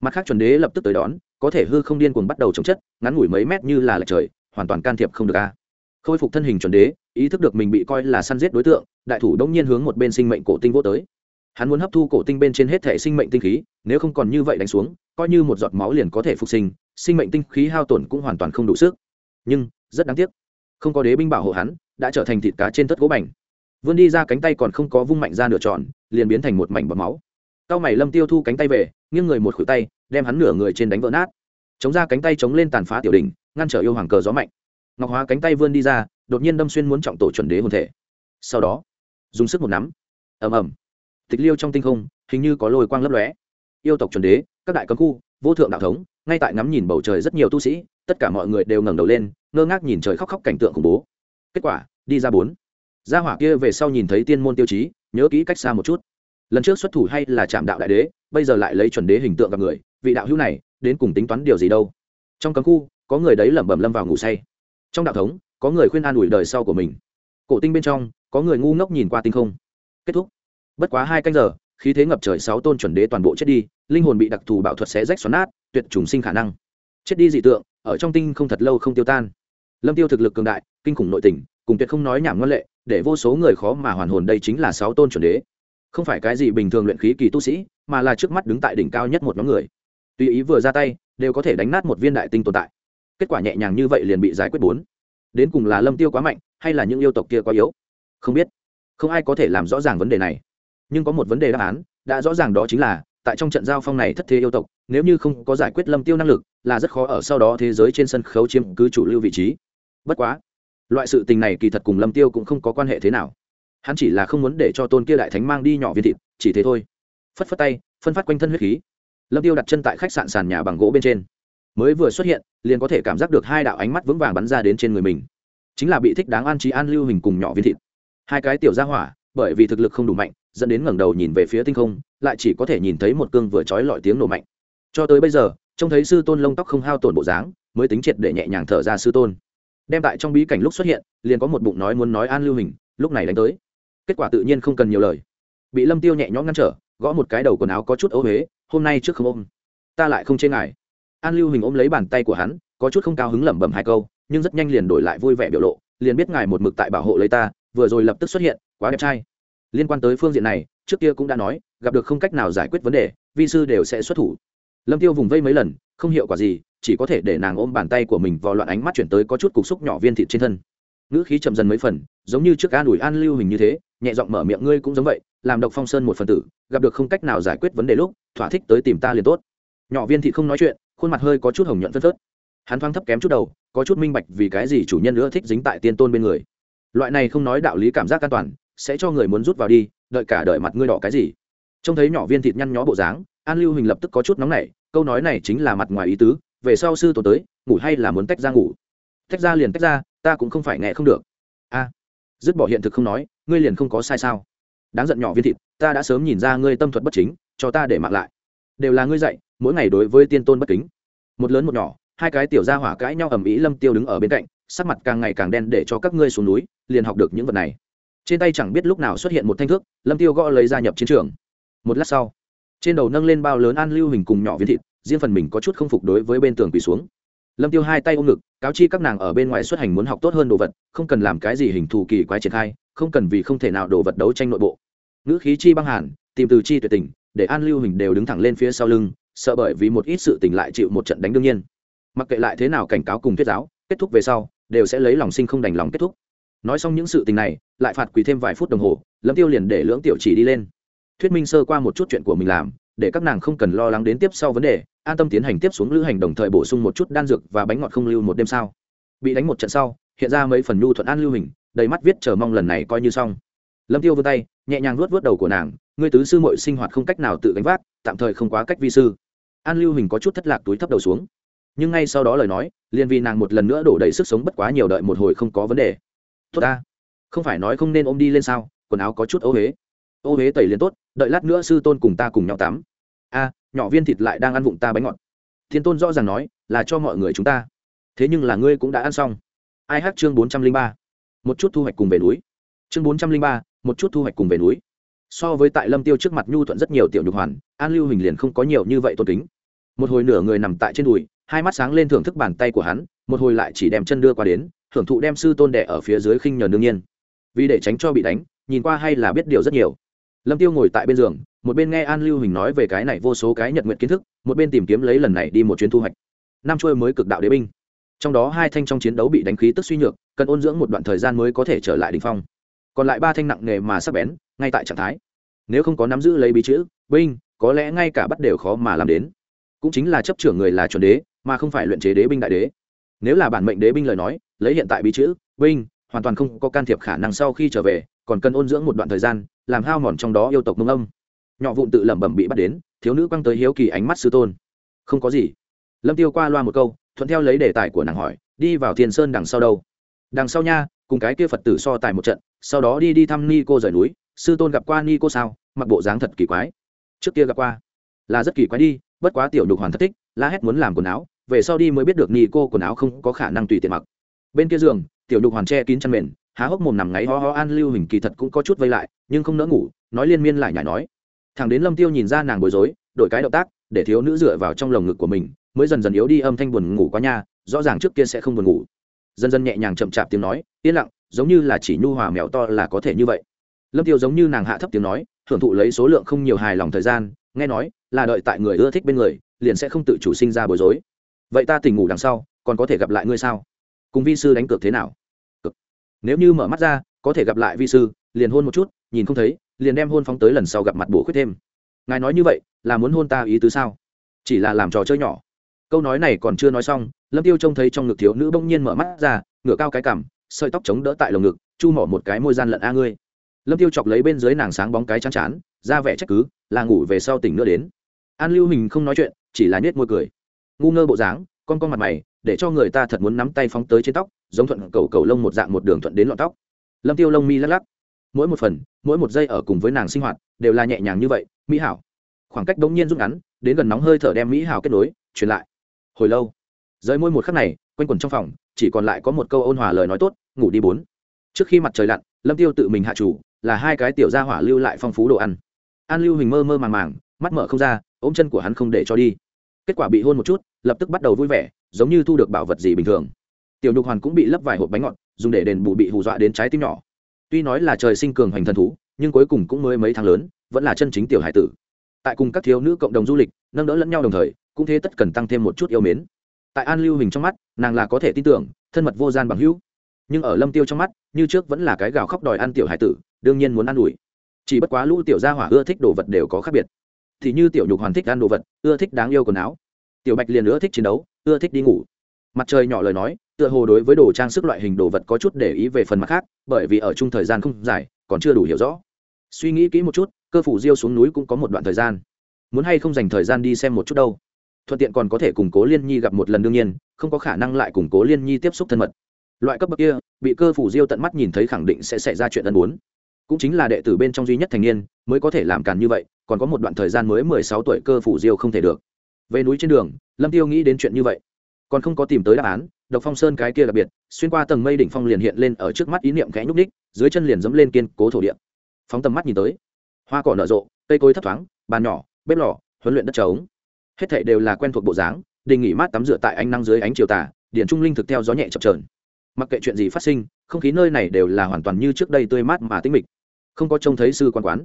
Mặt khác chuẩn đế lập tức tới đón, có thể hư không điên cuồng bắt đầu chống chất, ngắn ngủi mấy mét như là lệch trời, hoàn toàn can thiệp không được a. Khôi phục thân hình chuẩn đế, ý thức được mình bị coi là săn giết đối tượng, đại thủ đông nhiên hướng một bên sinh mệnh cổ tinh vô tới. Hắn muốn hấp thu cổ tinh bên trên hết thể sinh mệnh tinh khí, nếu không còn như vậy đánh xuống, coi như một giọt máu liền có thể phục sinh sinh mệnh tinh khí hao tổn cũng hoàn toàn không đủ sức. Nhưng, rất đáng tiếc. Không có đế binh bảo hộ hắn, đã trở thành thịt cá trên tất gỗ bành. Vươn đi ra cánh tay còn không có vung mạnh ra nửa tròn, liền biến thành một mảnh bọt máu. Cao mày lâm tiêu thu cánh tay về, nghiêng người một khuỷu tay, đem hắn nửa người trên đánh vỡ nát. Chống ra cánh tay chống lên tàn phá tiểu đỉnh, ngăn trở yêu hoàng cờ gió mạnh. Ngọc hóa cánh tay vươn đi ra, đột nhiên đâm xuyên muốn trọng tổ chuẩn đế hồn thể. Sau đó, dùng sức một nắm. Ầm ầm. Tịch liêu trong tinh không, hình như có lôi quang lấp lóe. Yêu tộc chuẩn đế, các đại cấm khu, vô thượng đạo thống ngay tại ngắm nhìn bầu trời rất nhiều tu sĩ, tất cả mọi người đều ngẩng đầu lên, ngơ ngác nhìn trời khóc khóc cảnh tượng khủng bố. Kết quả, đi ra bốn. Gia hỏa kia về sau nhìn thấy tiên môn tiêu chí, nhớ kỹ cách xa một chút. Lần trước xuất thủ hay là chạm đạo đại đế, bây giờ lại lấy chuẩn đế hình tượng gặp người, vị đạo hữu này, đến cùng tính toán điều gì đâu. Trong cấm khu, có người đấy lẩm bẩm lâm vào ngủ say. Trong đạo thống, có người khuyên an ủi đời sau của mình. Cổ tinh bên trong, có người ngu ngốc nhìn qua tinh không. Kết thúc. Bất quá hai canh giờ, khí thế ngập trời sáu tôn chuẩn đế toàn bộ chết đi, linh hồn bị đặc thù bạo thuật xé rách xoắn nát tuyệt trùng sinh khả năng. Chết đi dị tượng, ở trong tinh không thật lâu không tiêu tan. Lâm tiêu thực lực cường đại, kinh khủng nội tình, cùng tuyệt không nói nhảm ngoan lệ, để vô số người khó mà hoàn hồn đây chính là sáu tôn chuẩn đế. Không phải cái gì bình thường luyện khí kỳ tu sĩ, mà là trước mắt đứng tại đỉnh cao nhất một nhóm người. Tùy ý vừa ra tay, đều có thể đánh nát một viên đại tinh tồn tại. Kết quả nhẹ nhàng như vậy liền bị giải quyết bốn. Đến cùng là lâm tiêu quá mạnh, hay là những yêu tộc kia quá yếu? Không biết. Không ai có thể làm rõ ràng vấn đề này. Nhưng có một vấn đề đáp án, đã rõ ràng đó chính là, tại trong trận giao phong này thất thế yêu tộc nếu như không có giải quyết lâm tiêu năng lực, là rất khó ở sau đó thế giới trên sân khấu chiếm cứ chủ lưu vị trí. Bất quá, loại sự tình này kỳ thật cùng lâm tiêu cũng không có quan hệ thế nào. Hắn chỉ là không muốn để cho tôn kia đại thánh mang đi nhỏ viên thịt, chỉ thế thôi. Phất phất tay, phân phát quanh thân huyết khí. Lâm tiêu đặt chân tại khách sạn sàn nhà bằng gỗ bên trên. Mới vừa xuất hiện, liền có thể cảm giác được hai đạo ánh mắt vững vàng bắn ra đến trên người mình. Chính là bị thích đáng an trí an lưu hình cùng nhỏ viên thịt. Hai cái tiểu gia hỏa, bởi vì thực lực không đủ mạnh, dẫn đến ngẩng đầu nhìn về phía tinh không, lại chỉ có thể nhìn thấy một cương vừa trói lọi tiếng nổ mạnh cho tới bây giờ, trông thấy sư tôn lông tóc không hao tổn bộ dáng, mới tính triệt để nhẹ nhàng thở ra sư tôn. Đem tại trong bí cảnh lúc xuất hiện, liền có một bụng nói muốn nói an lưu hình, lúc này đánh tới. Kết quả tự nhiên không cần nhiều lời. Bị lâm tiêu nhẹ nhõm ngăn trở, gõ một cái đầu quần áo có chút ấu huế, hôm nay trước không ôm. Ta lại không chê ngại an lưu hình ôm lấy bàn tay của hắn, có chút không cao hứng lẩm bẩm hai câu, nhưng rất nhanh liền đổi lại vui vẻ biểu lộ, liền biết ngài một mực tại bảo hộ lấy ta, vừa rồi lập tức xuất hiện, quá đẹp trai. Liên quan tới phương diện này, trước kia cũng đã nói, gặp được không cách nào giải quyết vấn đề, vi sư đều sẽ xuất thủ lâm tiêu vùng vây mấy lần, không hiệu quả gì, chỉ có thể để nàng ôm bàn tay của mình vào loạn ánh mắt chuyển tới có chút cục xúc nhỏ viên thịt trên thân. Ngữ khí chậm dần mấy phần, giống như trước an ủi an lưu hình như thế, nhẹ giọng mở miệng, ngươi cũng giống vậy, làm độc phong sơn một phần tử, gặp được không cách nào giải quyết vấn đề lúc, thỏa thích tới tìm ta liền tốt. Nhỏ viên thịt không nói chuyện, khuôn mặt hơi có chút hồng nhuận phân phớt. Hắn thoáng thấp kém chút đầu, có chút minh bạch vì cái gì chủ nhân nữa thích dính tại tiên tôn bên người. Loại này không nói đạo lý cảm giác an toàn, sẽ cho người muốn rút vào đi, đợi cả đợi mặt ngươi đỏ cái gì. Trông thấy nhỏ viên thịt nhăn nhó bộ dáng an lưu hình lập tức có chút nóng nảy, câu nói này chính là mặt ngoài ý tứ, về sau sư tổ tới, ngủ hay là muốn tách ra ngủ? Tách ra liền tách ra, ta cũng không phải nghe không được. A, dứt bỏ hiện thực không nói, ngươi liền không có sai sao? Đáng giận nhỏ viên thịt, ta đã sớm nhìn ra ngươi tâm thuật bất chính, cho ta để mặc lại. Đều là ngươi dạy, mỗi ngày đối với tiên tôn bất kính. Một lớn một nhỏ, hai cái tiểu gia hỏa cãi nhau ầm ĩ lâm tiêu đứng ở bên cạnh, sắc mặt càng ngày càng đen để cho các ngươi xuống núi, liền học được những vật này. Trên tay chẳng biết lúc nào xuất hiện một thanh thước, lâm tiêu gõ lấy gia nhập chiến trường. Một lát sau trên đầu nâng lên bao lớn an lưu hình cùng nhỏ viên thịt, riêng phần mình có chút không phục đối với bên tường quỳ xuống. Lâm tiêu hai tay ôm ngực, cáo chi các nàng ở bên ngoài xuất hành muốn học tốt hơn đồ vật, không cần làm cái gì hình thù kỳ quái triển khai, không cần vì không thể nào đồ vật đấu tranh nội bộ. Ngữ khí chi băng hàn, tìm từ chi tuyệt tình, để an lưu hình đều đứng thẳng lên phía sau lưng, sợ bởi vì một ít sự tình lại chịu một trận đánh đương nhiên. Mặc kệ lại thế nào cảnh cáo cùng thuyết giáo, kết thúc về sau, đều sẽ lấy lòng sinh không đành lòng kết thúc. Nói xong những sự tình này, lại phạt quỳ thêm vài phút đồng hồ, lâm tiêu liền để lưỡng tiểu chỉ đi lên thuyết minh sơ qua một chút chuyện của mình làm, để các nàng không cần lo lắng đến tiếp sau vấn đề, an tâm tiến hành tiếp xuống lữ hành đồng thời bổ sung một chút đan dược và bánh ngọt không lưu một đêm sau. Bị đánh một trận sau, hiện ra mấy phần nhu thuận an lưu hình, đầy mắt viết chờ mong lần này coi như xong. Lâm tiêu vươn tay, nhẹ nhàng vuốt vuốt đầu của nàng, ngươi tứ sư muội sinh hoạt không cách nào tự gánh vác, tạm thời không quá cách vi sư. An lưu hình có chút thất lạc túi thấp đầu xuống. Nhưng ngay sau đó lời nói, liền vì nàng một lần nữa đổ đầy sức sống bất quá nhiều đợi một hồi không có vấn đề. Tốt ta, không phải nói không nên ôm đi lên sao, quần áo có chút ô huế ô huế tẩy liền tốt đợi lát nữa sư tôn cùng ta cùng nhau tắm. A, nhỏ viên thịt lại đang ăn vụng ta bánh ngọt. Thiên tôn rõ ràng nói, là cho mọi người chúng ta. Thế nhưng là ngươi cũng đã ăn xong. Ai hát chương bốn trăm linh ba? Một chút thu hoạch cùng về núi. Chương bốn trăm linh ba, một chút thu hoạch cùng về núi. So với tại lâm tiêu trước mặt nhu thuận rất nhiều tiểu nhục hoàn, an lưu hình liền không có nhiều như vậy tôn kính. Một hồi nửa người nằm tại trên đùi, hai mắt sáng lên thưởng thức bàn tay của hắn, một hồi lại chỉ đem chân đưa qua đến, thưởng thụ đem sư tôn đẻ ở phía dưới khinh nhờn đương nhiên. Vì để tránh cho bị đánh, nhìn qua hay là biết điều rất nhiều lâm tiêu ngồi tại bên giường, một bên nghe an lưu hình nói về cái này vô số cái nhật nguyện kiến thức, một bên tìm kiếm lấy lần này đi một chuyến thu hoạch. Năm chuôi mới cực đạo đế binh. Trong đó hai thanh trong chiến đấu bị đánh khí tức suy nhược, cần ôn dưỡng một đoạn thời gian mới có thể trở lại đ ỉ n h phong. Còn lại ba thanh nặng nghề mà sắp bén, ngay tại trạng thái. Nếu không có nắm giữ lấy bí chữ, binh, có lẽ ngay cả bắt đều khó mà làm đến. Cũng chính là chấp trưởng người là chuẩn đế, mà không phải luyện chế đế binh đại đế. Nếu là bản mệnh đế binh lời nói, lấy hiện tại bí chữ, binh hoàn toàn không có can thiệp khả năng sau khi trở về, còn cần ôn dưỡng một đoạn thời gian, làm hao mòn trong đó yêu tộc mông âm. Nhỏ vụn tự lẩm bẩm bị bắt đến, thiếu nữ quăng tới hiếu kỳ ánh mắt sư tôn. Không có gì. Lâm tiêu qua loa một câu, thuận theo lấy đề tài của nàng hỏi, đi vào thiên sơn đằng sau đâu? Đằng sau nha, cùng cái kia phật tử so tài một trận, sau đó đi đi thăm ni cô rời núi, sư tôn gặp qua ni cô sao? Mặc bộ dáng thật kỳ quái. Trước kia gặp qua. Là rất kỳ quái đi, bất quá tiểu nhục hoàn thất thích, la hét muốn làm quần áo, về sau đi mới biết được ni cô quần áo không có khả năng tùy tiện mặc. Bên kia giường tiểu nhục hoàn che kín chăn mền, há hốc mồm nằm ngáy ho ho an lưu hình kỳ thật cũng có chút vây lại, nhưng không nỡ ngủ, nói liên miên lại nhảy nói. Thằng đến lâm tiêu nhìn ra nàng bối rối, đổi cái động tác, để thiếu nữ dựa vào trong lồng ngực của mình, mới dần dần yếu đi âm thanh buồn ngủ quá nha, rõ ràng trước kia sẽ không buồn ngủ. Dần dần nhẹ nhàng chậm chạp tiếng nói, yên lặng, giống như là chỉ nhu hòa mèo to là có thể như vậy. Lâm tiêu giống như nàng hạ thấp tiếng nói, hưởng thụ lấy số lượng không nhiều hài lòng thời gian, nghe nói, là đợi tại người ưa thích bên người, liền sẽ không tự chủ sinh ra bối rối. Vậy ta tỉnh ngủ đằng sau, còn có thể gặp lại ngươi sao? Cùng vi sư đánh cược thế nào? Nếu như mở mắt ra, có thể gặp lại vi sư, liền hôn một chút, nhìn không thấy, liền đem hôn phóng tới lần sau gặp mặt bổ khuyết thêm. Ngài nói như vậy, là muốn hôn ta ý tứ sao? Chỉ là làm trò chơi nhỏ. Câu nói này còn chưa nói xong, lâm tiêu trông thấy trong ngực thiếu nữ bỗng nhiên mở mắt ra, ngửa cao cái cằm, sợi tóc chống đỡ tại lồng ngực, chu mỏ một cái môi gian lận a ngươi. Lâm tiêu chọc lấy bên dưới nàng sáng bóng cái chán chán ra vẻ trách cứ, là ngủ về sau tỉnh nữa đến. An lưu hình không nói chuyện, chỉ là nhếch môi cười. Ngu ngơ bộ dáng, con con mặt mày để cho người ta thật muốn nắm tay phóng tới trên tóc, giống thuận cầu cầu lông một dạng một đường thuận đến lọn tóc. Lâm tiêu lông mi lắc lắc. Mỗi một phần, mỗi một giây ở cùng với nàng sinh hoạt, đều là nhẹ nhàng như vậy, mỹ hảo. Khoảng cách đống nhiên rút ngắn, đến gần nóng hơi thở đem mỹ hảo kết nối, truyền lại. Hồi lâu, rời môi một khắc này, quanh quẩn trong phòng, chỉ còn lại có một câu ôn hòa lời nói tốt, ngủ đi bốn. Trước khi mặt trời lặn, lâm tiêu tự mình hạ chủ, là hai cái tiểu gia hỏa lưu lại phong phú đồ ăn. An lưu hình mơ mơ màng màng, mắt mở không ra, ôm chân của hắn không để cho đi. Kết quả bị hôn một chút, lập tức bắt đầu vui vẻ giống như thu được bảo vật gì bình thường. Tiểu nhục hoàn cũng bị lấp vài hộp bánh ngọt, dùng để đền bù bị hù dọa đến trái tim nhỏ. Tuy nói là trời sinh cường hoành thần thú, nhưng cuối cùng cũng mới mấy tháng lớn, vẫn là chân chính tiểu hải tử. Tại cùng các thiếu nữ cộng đồng du lịch, nâng đỡ lẫn nhau đồng thời, cũng thế tất cần tăng thêm một chút yêu mến. Tại an lưu hình trong mắt, nàng là có thể tin tưởng, thân mật vô gian bằng hữu. Nhưng ở lâm tiêu trong mắt, như trước vẫn là cái gào khóc đòi ăn tiểu hải tử, đương nhiên muốn ăn ủi. Chỉ bất quá lũ tiểu gia hỏa ưa thích đồ vật đều có khác biệt. Thì như tiểu nhục hoàn thích ăn đồ vật, ưa thích đáng yêu quần áo. Tiểu bạch liền ưa thích chiến đấu ưa thích đi ngủ. Mặt trời nhỏ lời nói, tựa hồ đối với đồ trang sức loại hình đồ vật có chút để ý về phần mặt khác, bởi vì ở chung thời gian không dài, còn chưa đủ hiểu rõ. Suy nghĩ kỹ một chút, cơ phủ diêu xuống núi cũng có một đoạn thời gian. Muốn hay không dành thời gian đi xem một chút đâu. Thuận tiện còn có thể củng cố liên nhi gặp một lần đương nhiên, không có khả năng lại củng cố liên nhi tiếp xúc thân mật. Loại cấp bậc kia, bị cơ phủ diêu tận mắt nhìn thấy khẳng định sẽ xảy ra chuyện ân muốn cũng chính là đệ tử bên trong duy nhất thành niên, mới có thể làm càn như vậy, còn có một đoạn thời gian mới mười sáu tuổi cơ phủ diêu không thể được về núi trên đường, lâm tiêu nghĩ đến chuyện như vậy. Còn không có tìm tới đáp án, độc phong sơn cái kia đặc biệt, xuyên qua tầng mây đỉnh phong liền hiện lên ở trước mắt ý niệm khẽ nhúc ních dưới chân liền dẫm lên kiên cố thổ địa. Phóng tầm mắt nhìn tới, hoa cỏ nở rộ, cây cối thấp thoáng, bàn nhỏ, bếp lò, huấn luyện đất trống. Hết thảy đều là quen thuộc bộ dáng, đình nghỉ mát tắm rửa tại ánh nắng dưới ánh chiều tà, điện trung linh thực theo gió nhẹ chập chờn. Mặc kệ chuyện gì phát sinh, không khí nơi này đều là hoàn toàn như trước đây tươi mát mà tĩnh mịch. Không có trông thấy sư quan quán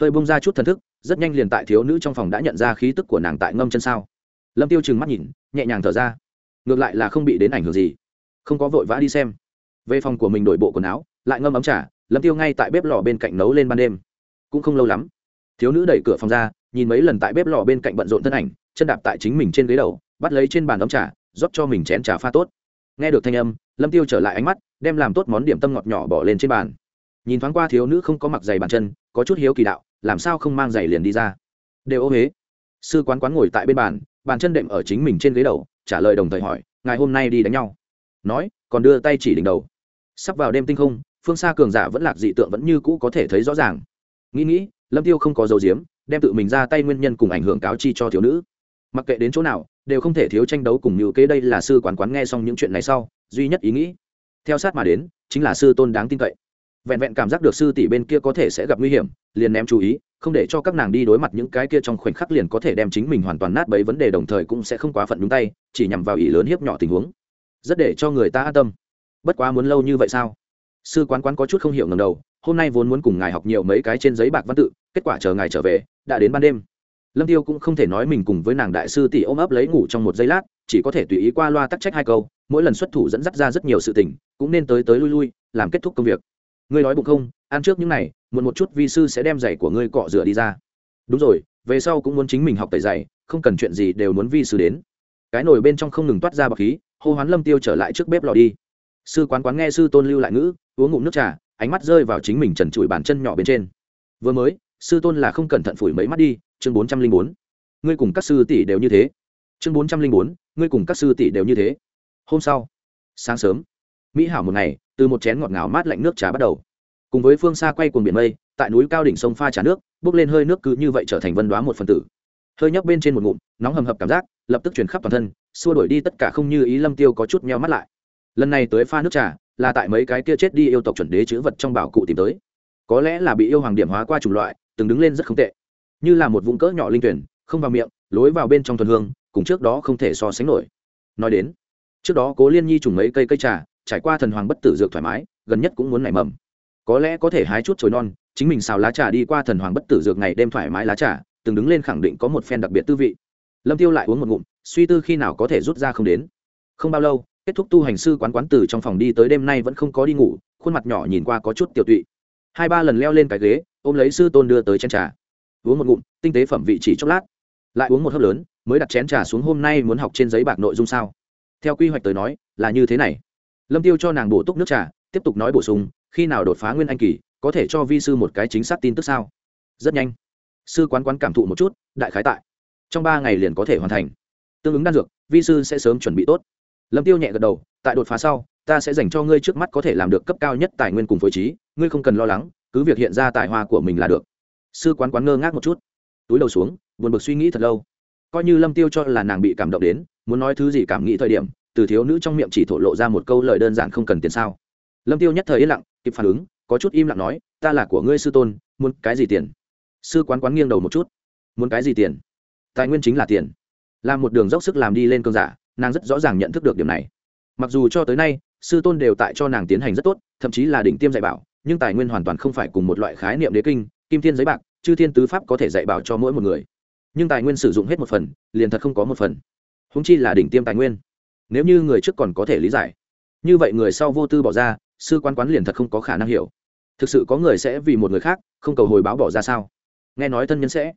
hơi bông ra chút thần thức, rất nhanh liền tại thiếu nữ trong phòng đã nhận ra khí tức của nàng tại ngâm chân sao. Lâm tiêu trừng mắt nhìn, nhẹ nhàng thở ra. Ngược lại là không bị đến ảnh hưởng gì. Không có vội vã đi xem. Về phòng của mình đổi bộ quần áo, lại ngâm ấm trà, lâm tiêu ngay tại bếp lò bên cạnh nấu lên ban đêm. Cũng không lâu lắm, thiếu nữ đẩy cửa phòng ra, nhìn mấy lần tại bếp lò bên cạnh bận rộn thân ảnh, chân đạp tại chính mình trên ghế đầu, bắt lấy trên bàn ấm trà, rót cho mình chén trà pha tốt. Nghe được thanh âm, lâm tiêu trở lại ánh mắt, đem làm tốt món điểm tâm ngọt nhỏ bỏ lên trên bàn. Nhìn thoáng qua thiếu nữ không có mặc giày bàn chân có chút hiếu kỳ đạo, làm sao không mang giày liền đi ra? Đều ô huế. Sư quán quán ngồi tại bên bàn bàn chân đệm ở chính mình trên ghế đầu, trả lời đồng thời hỏi, ngài hôm nay đi đánh nhau? Nói, còn đưa tay chỉ đỉnh đầu. Sắp vào đêm tinh không, phương xa cường giả vẫn lạc dị tượng vẫn như cũ có thể thấy rõ ràng. Nghĩ nghĩ, lâm tiêu không có dấu diếm đem tự mình ra tay nguyên nhân cùng ảnh hưởng cáo chi cho thiếu nữ. Mặc kệ đến chỗ nào, đều không thể thiếu tranh đấu cùng như kế đây là sư quán quán nghe xong những chuyện này sau, duy nhất ý nghĩ. Theo sát mà đến, chính là sư tôn đáng tin cậy vẹn vẹn cảm giác được sư tỷ bên kia có thể sẽ gặp nguy hiểm, liền ném chú ý, không để cho các nàng đi đối mặt những cái kia trong khoảnh khắc liền có thể đem chính mình hoàn toàn nát bấy vấn đề đồng thời cũng sẽ không quá phận đúng tay, chỉ nhằm vào ý lớn hiếp nhỏ tình huống. Rất để cho người ta an tâm. Bất quá muốn lâu như vậy sao? Sư quán quán có chút không hiểu ngầm đầu, hôm nay vốn muốn cùng ngài học nhiều mấy cái trên giấy bạc văn tự, kết quả chờ ngài trở về, đã đến ban đêm. Lâm tiêu cũng không thể nói mình cùng với nàng đại sư tỷ ôm ấp lấy ngủ trong một giây lát, chỉ có thể tùy ý qua loa tắc trách hai câu, mỗi lần xuất thủ dẫn dắt ra rất nhiều sự tình, cũng nên tới tới lui lui, làm kết thúc công việc ngươi nói bụng không? Ăn trước những này, muộn một chút vi sư sẽ đem giày của ngươi cọ rửa đi ra. Đúng rồi, về sau cũng muốn chính mình học tẩy giày, không cần chuyện gì đều muốn vi sư đến. Cái nồi bên trong không ngừng toát ra bọc khí, hô hoán lâm tiêu trở lại trước bếp lò đi. Sư quán quán nghe sư tôn lưu lại ngữ, uống ngụm nước trà, ánh mắt rơi vào chính mình trần trụi bàn chân nhỏ bên trên. Vừa mới, sư tôn là không cẩn thận phủi mấy mắt đi, chương bốn trăm linh bốn. Ngươi cùng các sư tỷ đều như thế. Chương bốn trăm linh bốn, ngươi cùng các sư tỷ đều như thế. Hôm sau, sáng sớm, mỹ hảo một ngày từ một chén ngọt ngào mát lạnh nước trà bắt đầu. Cùng với phương xa quay cuồng biển mây, tại núi cao đỉnh sông pha trà nước, bốc lên hơi nước cứ như vậy trở thành vân đoá một phần tử. Hơi nhấp bên trên một ngụm, nóng hầm hập cảm giác, lập tức chuyển khắp toàn thân, xua đổi đi tất cả không như ý lâm tiêu có chút meo mắt lại. Lần này tới pha nước trà, là tại mấy cái kia chết đi yêu tộc chuẩn đế chữ vật trong bảo cụ tìm tới. Có lẽ là bị yêu hoàng điểm hóa qua chủng loại, từng đứng lên rất không tệ. Như là một vũng cỡ nhỏ linh tuyển, không vào miệng, lối vào bên trong thuần hương, cùng trước đó không thể so sánh nổi. Nói đến, trước đó cố liên nhi trùng mấy cây cây trà trải qua thần hoàng bất tử dược thoải mái, gần nhất cũng muốn nảy mầm. Có lẽ có thể hái chút chồi non, chính mình xào lá trà đi qua thần hoàng bất tử dược ngày đêm thoải mái lá trà, từng đứng lên khẳng định có một phen đặc biệt tư vị. Lâm tiêu lại uống một ngụm, suy tư khi nào có thể rút ra không đến. Không bao lâu, kết thúc tu hành sư quán quán từ trong phòng đi tới đêm nay vẫn không có đi ngủ, khuôn mặt nhỏ nhìn qua có chút tiểu tụy. Hai ba lần leo lên cái ghế, ôm lấy sư tôn đưa tới chén trà. Uống một ngụm, tinh tế phẩm vị chỉ chốc lát. Lại uống một hớp lớn, mới đặt chén trà xuống hôm nay muốn học trên giấy bạc nội dung sao? Theo quy hoạch tới nói, là như thế này lâm tiêu cho nàng bổ túc nước trà, tiếp tục nói bổ sung, khi nào đột phá nguyên anh kỳ, có thể cho vi sư một cái chính xác tin tức sao? Rất nhanh. Sư quán quán cảm thụ một chút, đại khái tại. Trong ba ngày liền có thể hoàn thành. Tương ứng đan dược, vi sư sẽ sớm chuẩn bị tốt. Lâm tiêu nhẹ gật đầu, tại đột phá sau, ta sẽ dành cho ngươi trước mắt có thể làm được cấp cao nhất tài nguyên cùng phối trí, ngươi không cần lo lắng, cứ việc hiện ra tài hoa của mình là được. Sư quán quán ngơ ngác một chút. Túi đầu xuống, buồn bực suy nghĩ thật lâu. Coi như lâm tiêu cho là nàng bị cảm động đến, muốn nói thứ gì cảm nghĩ thời điểm từ thiếu nữ trong miệng chỉ thổ lộ ra một câu lời đơn giản không cần tiền sao? Lâm tiêu nhất thời yên lặng, kịp phản ứng, có chút im lặng nói, ta là của ngươi sư tôn, muốn cái gì tiền? Sư quán quán nghiêng đầu một chút. Muốn cái gì tiền? Tài nguyên chính là tiền. Làm một đường dốc sức làm đi lên cơn giả, nàng rất rõ ràng nhận thức được điểm này. Mặc dù cho tới nay, sư tôn đều tại cho nàng tiến hành rất tốt, thậm chí là đỉnh tiêm dạy bảo, nhưng tài nguyên hoàn toàn không phải cùng một loại khái niệm đế kinh, kim thiên giấy bạc, chư thiên tứ pháp có thể dạy bảo cho mỗi một người. Nhưng tài nguyên sử dụng hết một phần, liền thật không có một phần. Húng chi là đỉnh tiêm tài nguyên nếu như người trước còn có thể lý giải. Như vậy người sau vô tư bỏ ra, sư quan quán liền thật không có khả năng hiểu. Thực sự có người sẽ vì một người khác, không cầu hồi báo bỏ ra sao? Nghe nói thân nhân sẽ.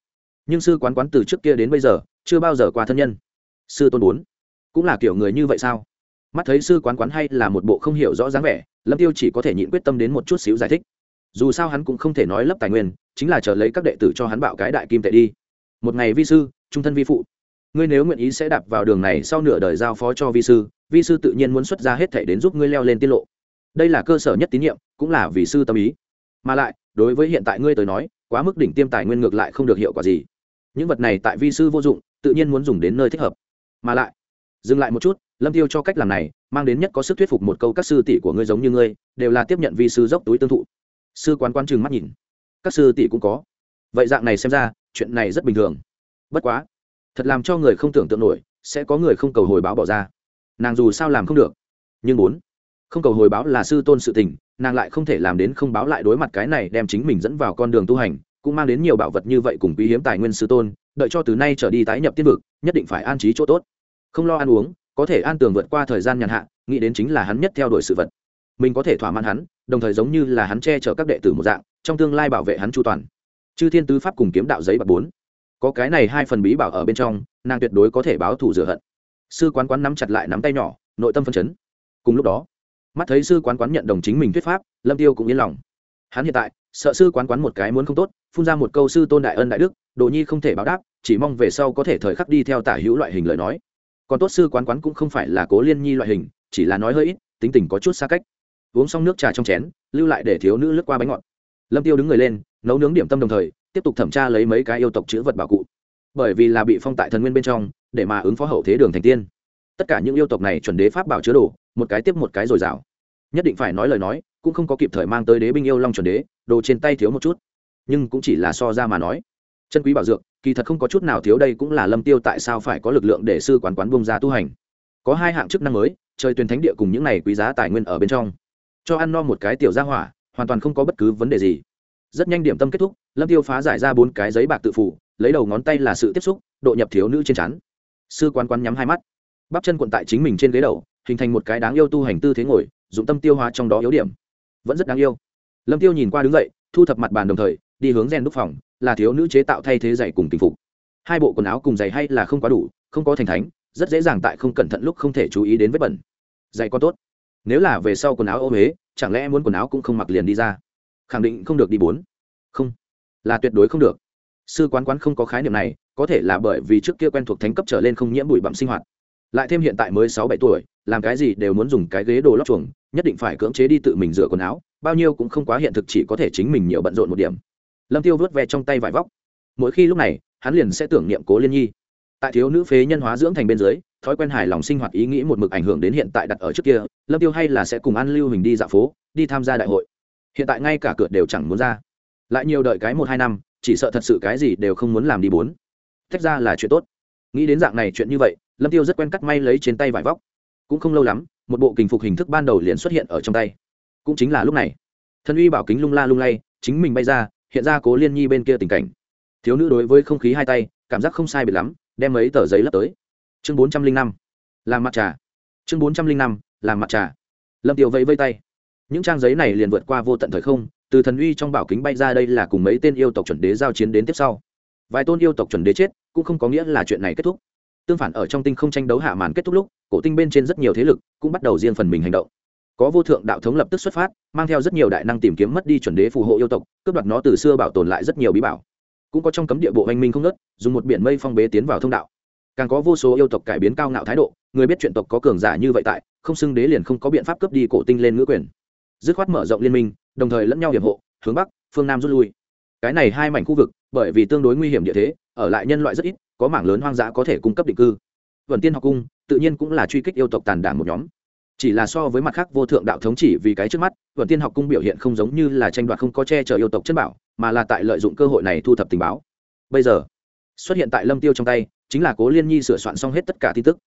Nhưng sư quán quán từ trước kia đến bây giờ, chưa bao giờ qua thân nhân. Sư tôn bốn cũng là kiểu người như vậy sao? Mắt thấy sư quán quán hay là một bộ không hiểu rõ dáng vẻ, lâm tiêu chỉ có thể nhịn quyết tâm đến một chút xíu giải thích. Dù sao hắn cũng không thể nói lấp tài nguyên, chính là chờ lấy các đệ tử cho hắn bạo cái đại kim tệ đi. Một ngày vi sư, trung thân vi phụ ngươi nếu nguyện ý sẽ đạp vào đường này sau nửa đời giao phó cho vi sư vi sư tự nhiên muốn xuất ra hết thể đến giúp ngươi leo lên tiết lộ. Đây là cơ sở nhất tín nhiệm, cũng là vì sư tâm ý. Mà lại, đối với hiện tại ngươi tới nói, quá mức đỉnh tiêm tài nguyên ngược lại không được hiệu quả gì. Những vật này tại vi sư vô dụng, tự nhiên muốn dùng đến nơi thích hợp. Mà lại, dừng lại một chút, lâm tiêu cho cách làm này, mang đến nhất có sức thuyết phục một câu các sư tỷ của ngươi giống như ngươi, đều là tiếp nhận vi sư dốc túi tương thụ. Sư quán quan trừng mắt nhìn. Các sư tỷ cũng có. Vậy dạng này xem ra, chuyện này rất bình thường. Bất quá thật làm cho người không tưởng tượng nổi, sẽ có người không cầu hồi báo bỏ ra. Nàng dù sao làm không được, nhưng muốn. Không cầu hồi báo là sư tôn sự tình, nàng lại không thể làm đến không báo lại đối mặt cái này đem chính mình dẫn vào con đường tu hành, cũng mang đến nhiều bảo vật như vậy cùng quý hiếm tài nguyên sư tôn, đợi cho từ nay trở đi tái nhập tiên vực, nhất định phải an trí chỗ tốt. Không lo ăn uống, có thể an tường vượt qua thời gian nhàn hạ, nghĩ đến chính là hắn nhất theo đuổi sự vật. Mình có thể thỏa mãn hắn, đồng thời giống như là hắn che chở các đệ tử một dạng, trong tương lai bảo vệ hắn chu toàn. Chư thiên tứ pháp cùng kiếm đạo giấy bạc bốn có cái này hai phần bí bảo ở bên trong, nàng tuyệt đối có thể báo thù rửa hận. Sư quán quán nắm chặt lại nắm tay nhỏ, nội tâm phân chấn. Cùng lúc đó, mắt thấy sư quán quán nhận đồng chính mình thuyết pháp, lâm tiêu cũng yên lòng. Hắn hiện tại, sợ sư quán quán một cái muốn không tốt, phun ra một câu sư tôn đại ân đại đức, đồ nhi không thể báo đáp, chỉ mong về sau có thể thời khắc đi theo tả hữu loại hình lời nói. Còn tốt sư quán quán cũng không phải là cố liên nhi loại hình, chỉ là nói hơi ít, tính tình có chút xa cách. Uống xong nước trà trong chén, lưu lại để thiếu nữ lướt qua bánh ngọt. Lâm tiêu đứng người lên, nấu nướng điểm tâm đồng thời tiếp tục thẩm tra lấy mấy cái yêu tộc chữ vật bảo cụ. Bởi vì là bị phong tại thần nguyên bên trong, để mà ứng phó hậu thế đường thành tiên. Tất cả những yêu tộc này chuẩn đế pháp bảo chứa đồ, một cái tiếp một cái dồi dào. Nhất định phải nói lời nói, cũng không có kịp thời mang tới đế binh yêu long chuẩn đế, đồ trên tay thiếu một chút. Nhưng cũng chỉ là so ra mà nói. Chân quý bảo dược, kỳ thật không có chút nào thiếu đây cũng là lâm tiêu tại sao phải có lực lượng để sư quán quán bông ra tu hành. Có hai hạng chức năng mới, trời tuyển thánh địa cùng những này quý giá tài nguyên ở bên trong. Cho ăn no một cái tiểu gia hỏa, hoàn toàn không có bất cứ vấn đề gì rất nhanh điểm tâm kết thúc, lâm tiêu phá giải ra bốn cái giấy bạc tự phủ, lấy đầu ngón tay là sự tiếp xúc, độ nhập thiếu nữ trên chắn sư quán quán nhắm hai mắt. Bắp chân quận tại chính mình trên ghế đầu, hình thành một cái đáng yêu tu hành tư thế ngồi, dụng tâm tiêu hóa trong đó yếu điểm. Vẫn rất đáng yêu. Lâm tiêu nhìn qua đứng dậy, thu thập mặt bàn đồng thời, đi hướng rèn đúc phòng, là thiếu nữ chế tạo thay thế giày cùng tình phục. Hai bộ quần áo cùng giày hay là không quá đủ, không có thành thánh, rất dễ dàng tại không cẩn thận lúc không thể chú ý đến vết bẩn. Giày có tốt. Nếu là về sau quần áo ô huế chẳng lẽ muốn quần áo cũng không mặc liền đi ra? Khẳng định không được đi bốn. Không. Là tuyệt đối không được. Sư quán quán không có khái niệm này, có thể là bởi vì trước kia quen thuộc thánh cấp trở lên không nhiễm bụi bặm sinh hoạt. Lại thêm hiện tại mới sáu bảy tuổi, làm cái gì đều muốn dùng cái ghế đồ lót chuồng, nhất định phải cưỡng chế đi tự mình rửa quần áo, bao nhiêu cũng không quá hiện thực chỉ có thể chính mình nhiều bận rộn một điểm. Lâm tiêu vớt ve trong tay vải vóc. Mỗi khi lúc này, hắn liền sẽ tưởng niệm cố liên nhi. Tại thiếu nữ phế nhân hóa dưỡng thành bên dưới, thói quen hài lòng sinh hoạt ý nghĩ một mực ảnh hưởng đến hiện tại đặt ở trước kia, lâm tiêu hay là sẽ cùng an lưu mình đi dạo phố, đi tham gia đại hội hiện tại ngay cả cửa đều chẳng muốn ra. Lại nhiều đợi cái một hai năm, chỉ sợ thật sự cái gì đều không muốn làm đi bốn. Tách ra là chuyện tốt. Nghĩ đến dạng này chuyện như vậy, lâm tiêu rất quen cắt may lấy trên tay vải vóc. Cũng không lâu lắm, một bộ kình phục hình thức ban đầu liền xuất hiện ở trong tay. Cũng chính là lúc này thân uy bảo kính lung la lung lay, chính mình bay ra, hiện ra cố liên nhi bên kia tình cảnh. Thiếu nữ đối với không khí hai tay, cảm giác không sai biệt lắm, đem mấy tờ giấy lấp tới. Chương bốn trăm linh năm, làm mặt trà. Chương bốn trăm linh năm, làm mặt trà. Lâm tiêu vẫy vây tay những trang giấy này liền vượt qua vô tận thời không, từ thần uy trong bảo kính bay ra đây là cùng mấy tên yêu tộc chuẩn đế giao chiến đến tiếp sau. Vài tôn yêu tộc chuẩn đế chết, cũng không có nghĩa là chuyện này kết thúc. Tương phản ở trong tinh không tranh đấu hạ màn kết thúc lúc, cổ tinh bên trên rất nhiều thế lực cũng bắt đầu riêng phần mình hành động. Có vô thượng đạo thống lập tức xuất phát, mang theo rất nhiều đại năng tìm kiếm mất đi chuẩn đế phù hộ yêu tộc, cướp đoạt nó từ xưa bảo tồn lại rất nhiều bí bảo. Cũng có trong cấm địa bộ anh minh không nớt dùng một biển mây phong bế tiến vào thông đạo. Càng có vô số yêu tộc cải biến cao ngạo thái độ, người biết chuyện tộc có cường giả như vậy tại, không xưng đế liền không có biện pháp cướp đi cổ tinh lên ngữ quyền dứt khoát mở rộng liên minh, đồng thời lẫn nhau hiệp hộ, hướng bắc, phương nam rút lui. Cái này hai mảnh khu vực, bởi vì tương đối nguy hiểm địa thế, ở lại nhân loại rất ít, có mảng lớn hoang dã có thể cung cấp định cư. Vần tiên học cung, tự nhiên cũng là truy kích yêu tộc tàn đảng một nhóm. Chỉ là so với mặt khác vô thượng đạo thống chỉ vì cái trước mắt vần tiên học cung biểu hiện không giống như là tranh đoạt không có che chở yêu tộc chân bảo, mà là tại lợi dụng cơ hội này thu thập tình báo. Bây giờ, xuất hiện tại lâm tiêu trong tay, chính là cố liên nhi sửa soạn xong hết tất cả tin tức.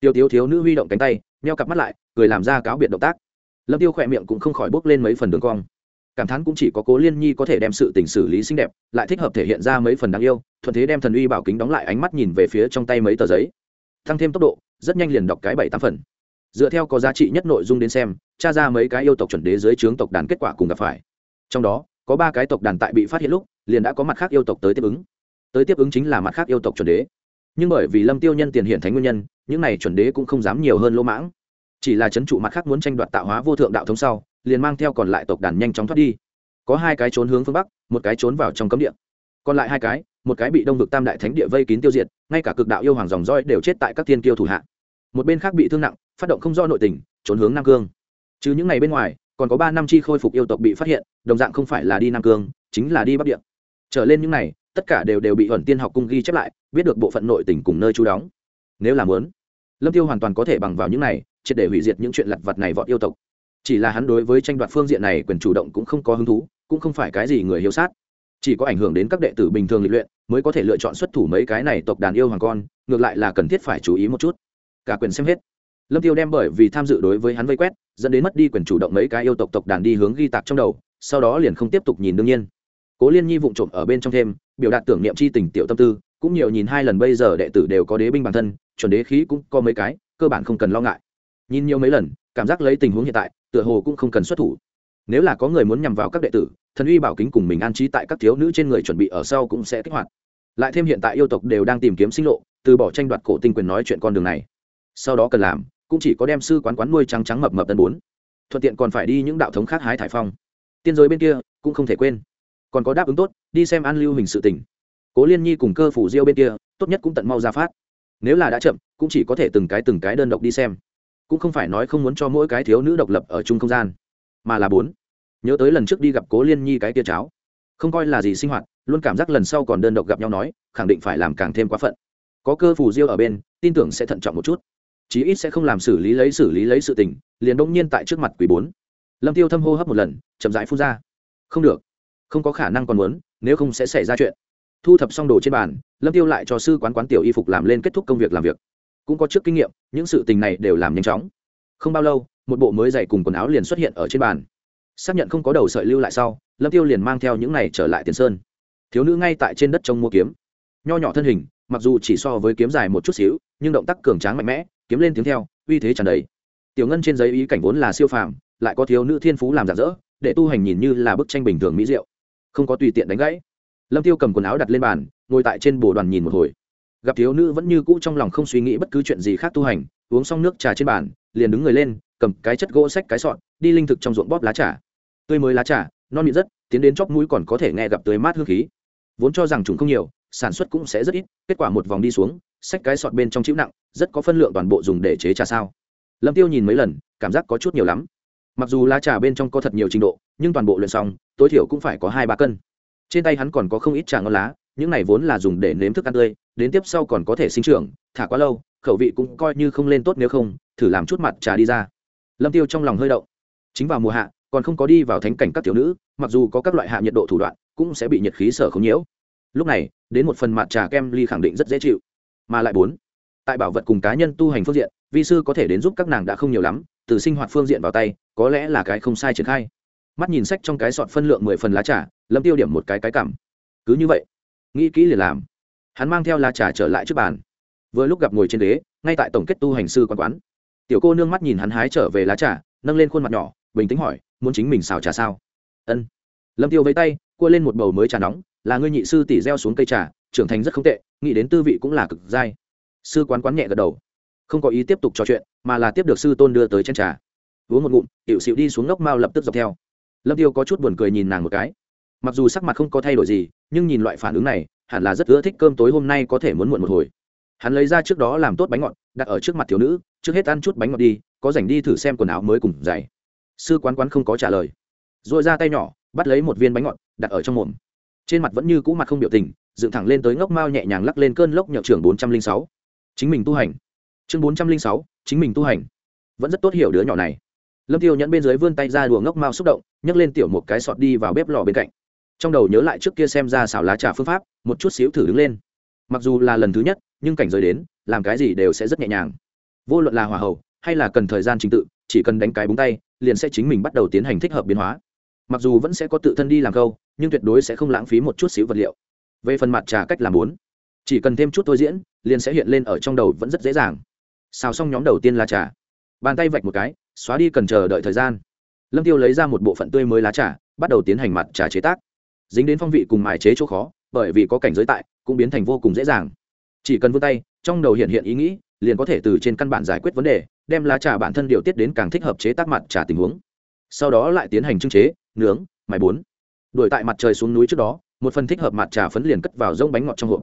Tiêu tiếu thiếu nữ huy động cánh tay neo cặp mắt lại, cười làm ra cáo biệt động tác lâm tiêu khỏe miệng cũng không khỏi bốc lên mấy phần đường cong. Cảm thán cũng chỉ có cố liên nhi có thể đem sự tình xử lý xinh đẹp, lại thích hợp thể hiện ra mấy phần đáng yêu, thuận thế đem thần uy bảo kính đóng lại ánh mắt nhìn về phía trong tay mấy tờ giấy. Tăng thêm tốc độ, rất nhanh liền đọc cái bảy tám phần. Dựa theo có giá trị nhất nội dung đến xem, tra ra mấy cái yêu tộc chuẩn đế dưới trướng tộc đàn kết quả cùng gặp phải. Trong đó, có ba cái tộc đàn tại bị phát hiện lúc, liền đã có mặt khác yêu tộc tới tiếp ứng. Tới tiếp ứng chính là mặt khác yêu tộc chuẩn đế. Nhưng bởi vì lâm tiêu nhân tiền hiện thánh nguyên nhân, những này chuẩn đế cũng không dám nhiều hơn lỗ mãng chỉ là chấn trụ mặt khác muốn tranh đoạt tạo hóa vô thượng đạo thống sau, liền mang theo còn lại tộc đàn nhanh chóng thoát đi. Có hai cái trốn hướng phương bắc, một cái trốn vào trong cấm địa. Còn lại hai cái, một cái bị đông vực tam đại thánh địa vây kín tiêu diệt, ngay cả cực đạo yêu hoàng dòng roi đều chết tại các thiên kiêu thủ hạ. Một bên khác bị thương nặng, phát động không do nội tình, trốn hướng nam cương. Chứ những ngày bên ngoài, còn có ba năm chi khôi phục yêu tộc bị phát hiện, đồng dạng không phải là đi nam cương, chính là đi bắc địa. Trở lên những này, tất cả đều đều bị ẩn tiên học cung ghi chép lại, biết được bộ phận nội tình cùng nơi chú đóng. Nếu là muốn, lâm tiêu hoàn toàn có thể bằng vào những này triệt để hủy diệt những chuyện lặt vặt này vọt yêu tộc. Chỉ là hắn đối với tranh đoạt phương diện này quyền chủ động cũng không có hứng thú, cũng không phải cái gì người hiếu sát. Chỉ có ảnh hưởng đến các đệ tử bình thường lịch luyện, mới có thể lựa chọn xuất thủ mấy cái này tộc đàn yêu hoàng con, ngược lại là cần thiết phải chú ý một chút. Cả quyền xem hết. Lâm tiêu đem bởi vì tham dự đối với hắn vây quét, dẫn đến mất đi quyền chủ động mấy cái yêu tộc tộc đàn đi hướng ghi tạc trong đầu, sau đó liền không tiếp tục nhìn đương nhiên. Cố liên nhi vụng trộm ở bên trong thêm, biểu đạt tưởng niệm chi tình tiểu tâm tư, cũng nhiều nhìn hai lần bây giờ đệ tử đều có đế binh bản thân, chuẩn đế khí cũng có mấy cái, cơ bản không cần lo ngại nhìn nhiều mấy lần, cảm giác lấy tình huống hiện tại, tựa hồ cũng không cần xuất thủ. Nếu là có người muốn nhằm vào các đệ tử, thần uy bảo kính cùng mình an trí tại các thiếu nữ trên người chuẩn bị ở sau cũng sẽ kích hoạt. Lại thêm hiện tại yêu tộc đều đang tìm kiếm sinh lộ, từ bỏ tranh đoạt cổ tinh quyền nói chuyện con đường này. Sau đó cần làm, cũng chỉ có đem sư quán quán nuôi trắng trắng mập mập tân bốn. Thuận tiện còn phải đi những đạo thống khác hái thải phong. Tiên giới bên kia, cũng không thể quên. Còn có đáp ứng tốt, đi xem an lưu hình sự tình. Cố liên nhi cùng cơ phủ diêu bên kia, tốt nhất cũng tận mau ra phát. Nếu là đã chậm, cũng chỉ có thể từng cái từng cái đơn độc đi xem cũng không phải nói không muốn cho mỗi cái thiếu nữ độc lập ở chung không gian, mà là bốn. Nhớ tới lần trước đi gặp cố liên nhi cái tia cháo, không coi là gì sinh hoạt, luôn cảm giác lần sau còn đơn độc gặp nhau nói, khẳng định phải làm càng thêm quá phận. Có cơ phù diêu ở bên, tin tưởng sẽ thận trọng một chút. Chí ít sẽ không làm xử lý lấy xử lý lấy sự tình, liền đông nhiên tại trước mặt quý bốn. Lâm tiêu thâm hô hấp một lần, chậm rãi phun ra. Không được, không có khả năng còn muốn, nếu không sẽ xảy ra chuyện. Thu thập xong đồ trên bàn, lâm tiêu lại cho sư quán quán tiểu y phục làm lên kết thúc công việc làm việc cũng có trước kinh nghiệm, những sự tình này đều làm nhanh chóng. Không bao lâu, một bộ mới dày cùng quần áo liền xuất hiện ở trên bàn. Xác nhận không có đầu sợi lưu lại sau, lâm tiêu liền mang theo những này trở lại tiền sơn. Thiếu nữ ngay tại trên đất trông mua kiếm. Nho nhỏ thân hình, mặc dù chỉ so với kiếm dài một chút xíu, nhưng động tác cường tráng mạnh mẽ, kiếm lên tiếng theo, uy thế tràn đầy. Tiểu ngân trên giấy ý cảnh vốn là siêu phàm, lại có thiếu nữ thiên phú làm giả dỡ, để tu hành nhìn như là bức tranh bình thường mỹ diệu. Không có tùy tiện đánh gãy. Lâm tiêu cầm quần áo đặt lên bàn, ngồi tại trên bồ đoàn nhìn một hồi gặp thiếu nữ vẫn như cũ trong lòng không suy nghĩ bất cứ chuyện gì khác tu hành, uống xong nước trà trên bàn, liền đứng người lên, cầm cái chất gỗ xách cái sọn đi linh thực trong ruộng bóp lá trà. Tươi mới lá trà, non mịn rất, tiến đến chóp mũi còn có thể nghe gặp tươi mát hương khí. Vốn cho rằng chúng không nhiều, sản xuất cũng sẽ rất ít, kết quả một vòng đi xuống xách cái sọt bên trong chịu nặng, rất có phân lượng toàn bộ dùng để chế trà sao. Lâm tiêu nhìn mấy lần, cảm giác có chút nhiều lắm. Mặc dù lá trà bên trong có thật nhiều trình độ, nhưng toàn bộ luyện xong, tối thiểu cũng phải có hai ba cân. Trên tay hắn còn có không ít trà ngon lá, những này vốn là dùng để nếm thức ăn tươi đến tiếp sau còn có thể sinh trưởng, thả quá lâu, khẩu vị cũng coi như không lên tốt nếu không, thử làm chút mặt trà đi ra. Lâm tiêu trong lòng hơi động. Chính vào mùa hạ, còn không có đi vào thánh cảnh các tiểu nữ, mặc dù có các loại hạ nhiệt độ thủ đoạn, cũng sẽ bị nhiệt khí sở không nhiễu. Lúc này, đến một phần mặt trà kem ly khẳng định rất dễ chịu. Mà lại bốn, tại bảo vật cùng cá nhân tu hành phương diện, vi sư có thể đến giúp các nàng đã không nhiều lắm, từ sinh hoạt phương diện vào tay, có lẽ là cái không sai triển khai. Mắt nhìn sách trong cái sọt phân lượng mười phần lá trà, lâm tiêu điểm một cái cái cảm. Cứ như vậy, nghĩ kỹ liền làm hắn mang theo lá trà trở lại trước bàn. Vừa lúc gặp ngồi trên đế, ngay tại tổng kết tu hành sư quán quán. Tiểu cô nương mắt nhìn hắn hái trở về lá trà nâng lên khuôn mặt nhỏ bình tĩnh hỏi muốn chính mình xào trà sao? Ân. Lâm tiêu với tay cua lên một bầu mới trà nóng là ngươi nhị sư tỷ gieo xuống cây trà trưởng thành rất không tệ nghĩ đến tư vị cũng là cực dai. Sư quán quán nhẹ gật đầu. Không có ý tiếp tục trò chuyện mà là tiếp được sư tôn đưa tới chén trà. Uống một ngụm hiệu xịu đi xuống ngốc mao lập tức dọc theo. Lâm tiêu có chút buồn cười nhìn nàng một cái. Mặc dù sắc mặt không có thay đổi gì nhưng nhìn loại phản ứng này hẳn là rất ưa thích cơm tối hôm nay có thể muốn muộn một hồi. Hắn lấy ra trước đó làm tốt bánh ngọt, đặt ở trước mặt thiếu nữ, trước hết ăn chút bánh ngọt đi, có dành đi thử xem quần áo mới cùng giày. Sư quán quán không có trả lời. Rồi ra tay nhỏ, bắt lấy một viên bánh ngọt, đặt ở trong mồm. Trên mặt vẫn như cũ mặt không biểu tình, dựng thẳng lên tới ngốc mao nhẹ nhàng lắc lên cơn lốc nhậu trưởng bốn trăm linh sáu. Chính mình tu hành. Chương bốn trăm linh sáu, chính mình tu hành. Vẫn rất tốt hiểu đứa nhỏ này. Lâm tiêu nhẫn bên dưới vươn tay ra đùa ngốc mao xúc động, nhấc lên tiểu một cái sọt đi vào bếp lò bên cạnh. Trong đầu nhớ lại trước kia xem ra xào lá trà phương pháp một chút xíu thử đứng lên. Mặc dù là lần thứ nhất, nhưng cảnh giới đến, làm cái gì đều sẽ rất nhẹ nhàng. Vô luận là hòa hậu hay là cần thời gian trình tự, chỉ cần đánh cái búng tay, liền sẽ chính mình bắt đầu tiến hành thích hợp biến hóa. Mặc dù vẫn sẽ có tự thân đi làm câu, nhưng tuyệt đối sẽ không lãng phí một chút xíu vật liệu. Về phần mặt trà cách làm bốn, chỉ cần thêm chút thôi diễn, liền sẽ hiện lên ở trong đầu vẫn rất dễ dàng. Xào xong nhóm đầu tiên là trà. Bàn tay vạch một cái, xóa đi cần chờ đợi thời gian. Lâm tiêu lấy ra một bộ phận tươi mới lá trà, bắt đầu tiến hành mặt trà chế tác. Dính đến phong vị cùng mài chế chỗ khó bởi vì có cảnh giới tại, cũng biến thành vô cùng dễ dàng. Chỉ cần vươn tay, trong đầu hiện hiện ý nghĩ, liền có thể từ trên căn bản giải quyết vấn đề, đem lá trà bản thân điều tiết đến càng thích hợp chế tác mặt trà tình huống. Sau đó lại tiến hành trưng chế, nướng, mài bốn đuổi tại mặt trời xuống núi trước đó, một phần thích hợp mặt trà phấn liền cất vào rông bánh ngọt trong hộp.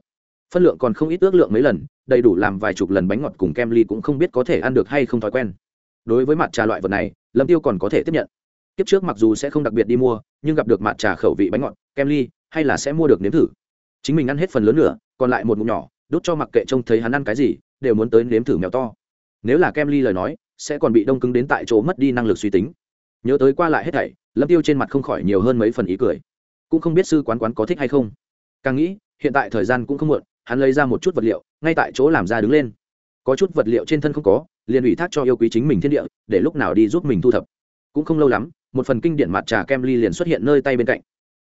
Phân lượng còn không ít ước lượng mấy lần, đầy đủ làm vài chục lần bánh ngọt cùng kem ly cũng không biết có thể ăn được hay không thói quen. Đối với mặt trà loại vật này, lâm tiêu còn có thể tiếp nhận. Kiếp trước mặc dù sẽ không đặc biệt đi mua, nhưng gặp được mặt trà khẩu vị bánh ngọt, kem ly hay là sẽ mua được nếm thử. Chính mình ăn hết phần lớn nữa, còn lại một mụn nhỏ, đút cho mặc kệ trông thấy hắn ăn cái gì, đều muốn tới nếm thử mèo to. Nếu là kem ly lời nói, sẽ còn bị đông cứng đến tại chỗ mất đi năng lực suy tính. Nhớ tới qua lại hết thảy, lâm tiêu trên mặt không khỏi nhiều hơn mấy phần ý cười. Cũng không biết sư quán quán có thích hay không. Càng nghĩ, hiện tại thời gian cũng không muộn, hắn lấy ra một chút vật liệu, ngay tại chỗ làm ra đứng lên. Có chút vật liệu trên thân không có, liền ủy thác cho yêu quý chính mình thiên địa, để lúc nào đi giúp mình thu thập. Cũng không lâu lắm, một phần kinh điển mặt trà kem ly liền xuất hiện nơi tay bên cạnh.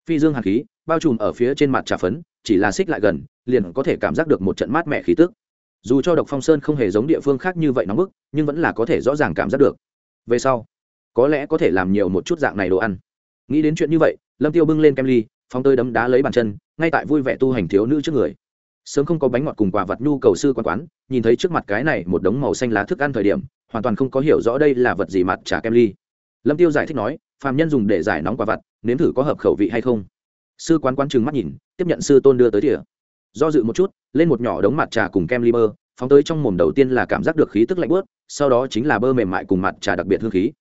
Phi dương hàn khí bao trùm ở phía trên mặt trà phấn, chỉ là xích lại gần, liền có thể cảm giác được một trận mát mẻ khí tức. Dù cho độc phong sơn không hề giống địa phương khác như vậy nóng bức, nhưng vẫn là có thể rõ ràng cảm giác được. Về sau, có lẽ có thể làm nhiều một chút dạng này đồ ăn. Nghĩ đến chuyện như vậy, lâm tiêu bưng lên kem ly phong tơi đấm đá lấy bàn chân, ngay tại vui vẻ tu hành thiếu nữ trước người. Sớm không có bánh ngọt cùng quả vật nhu cầu sư quán quán, nhìn thấy trước mặt cái này một đống màu xanh lá thức ăn thời điểm, hoàn toàn không có hiểu rõ đây là vật gì mặt trà kem ly. Lâm tiêu giải thích nói, phàm nhân dùng để giải nóng quả vật nếm thử có hợp khẩu vị hay không sư quán quán trừng mắt nhìn, tiếp nhận sư tôn đưa tới tỉa do dự một chút, lên một nhỏ đống mặt trà cùng kem ly bơ, phóng tới trong mồm đầu tiên là cảm giác được khí tức lạnh bớt sau đó chính là bơ mềm mại cùng mặt trà đặc biệt hương khí.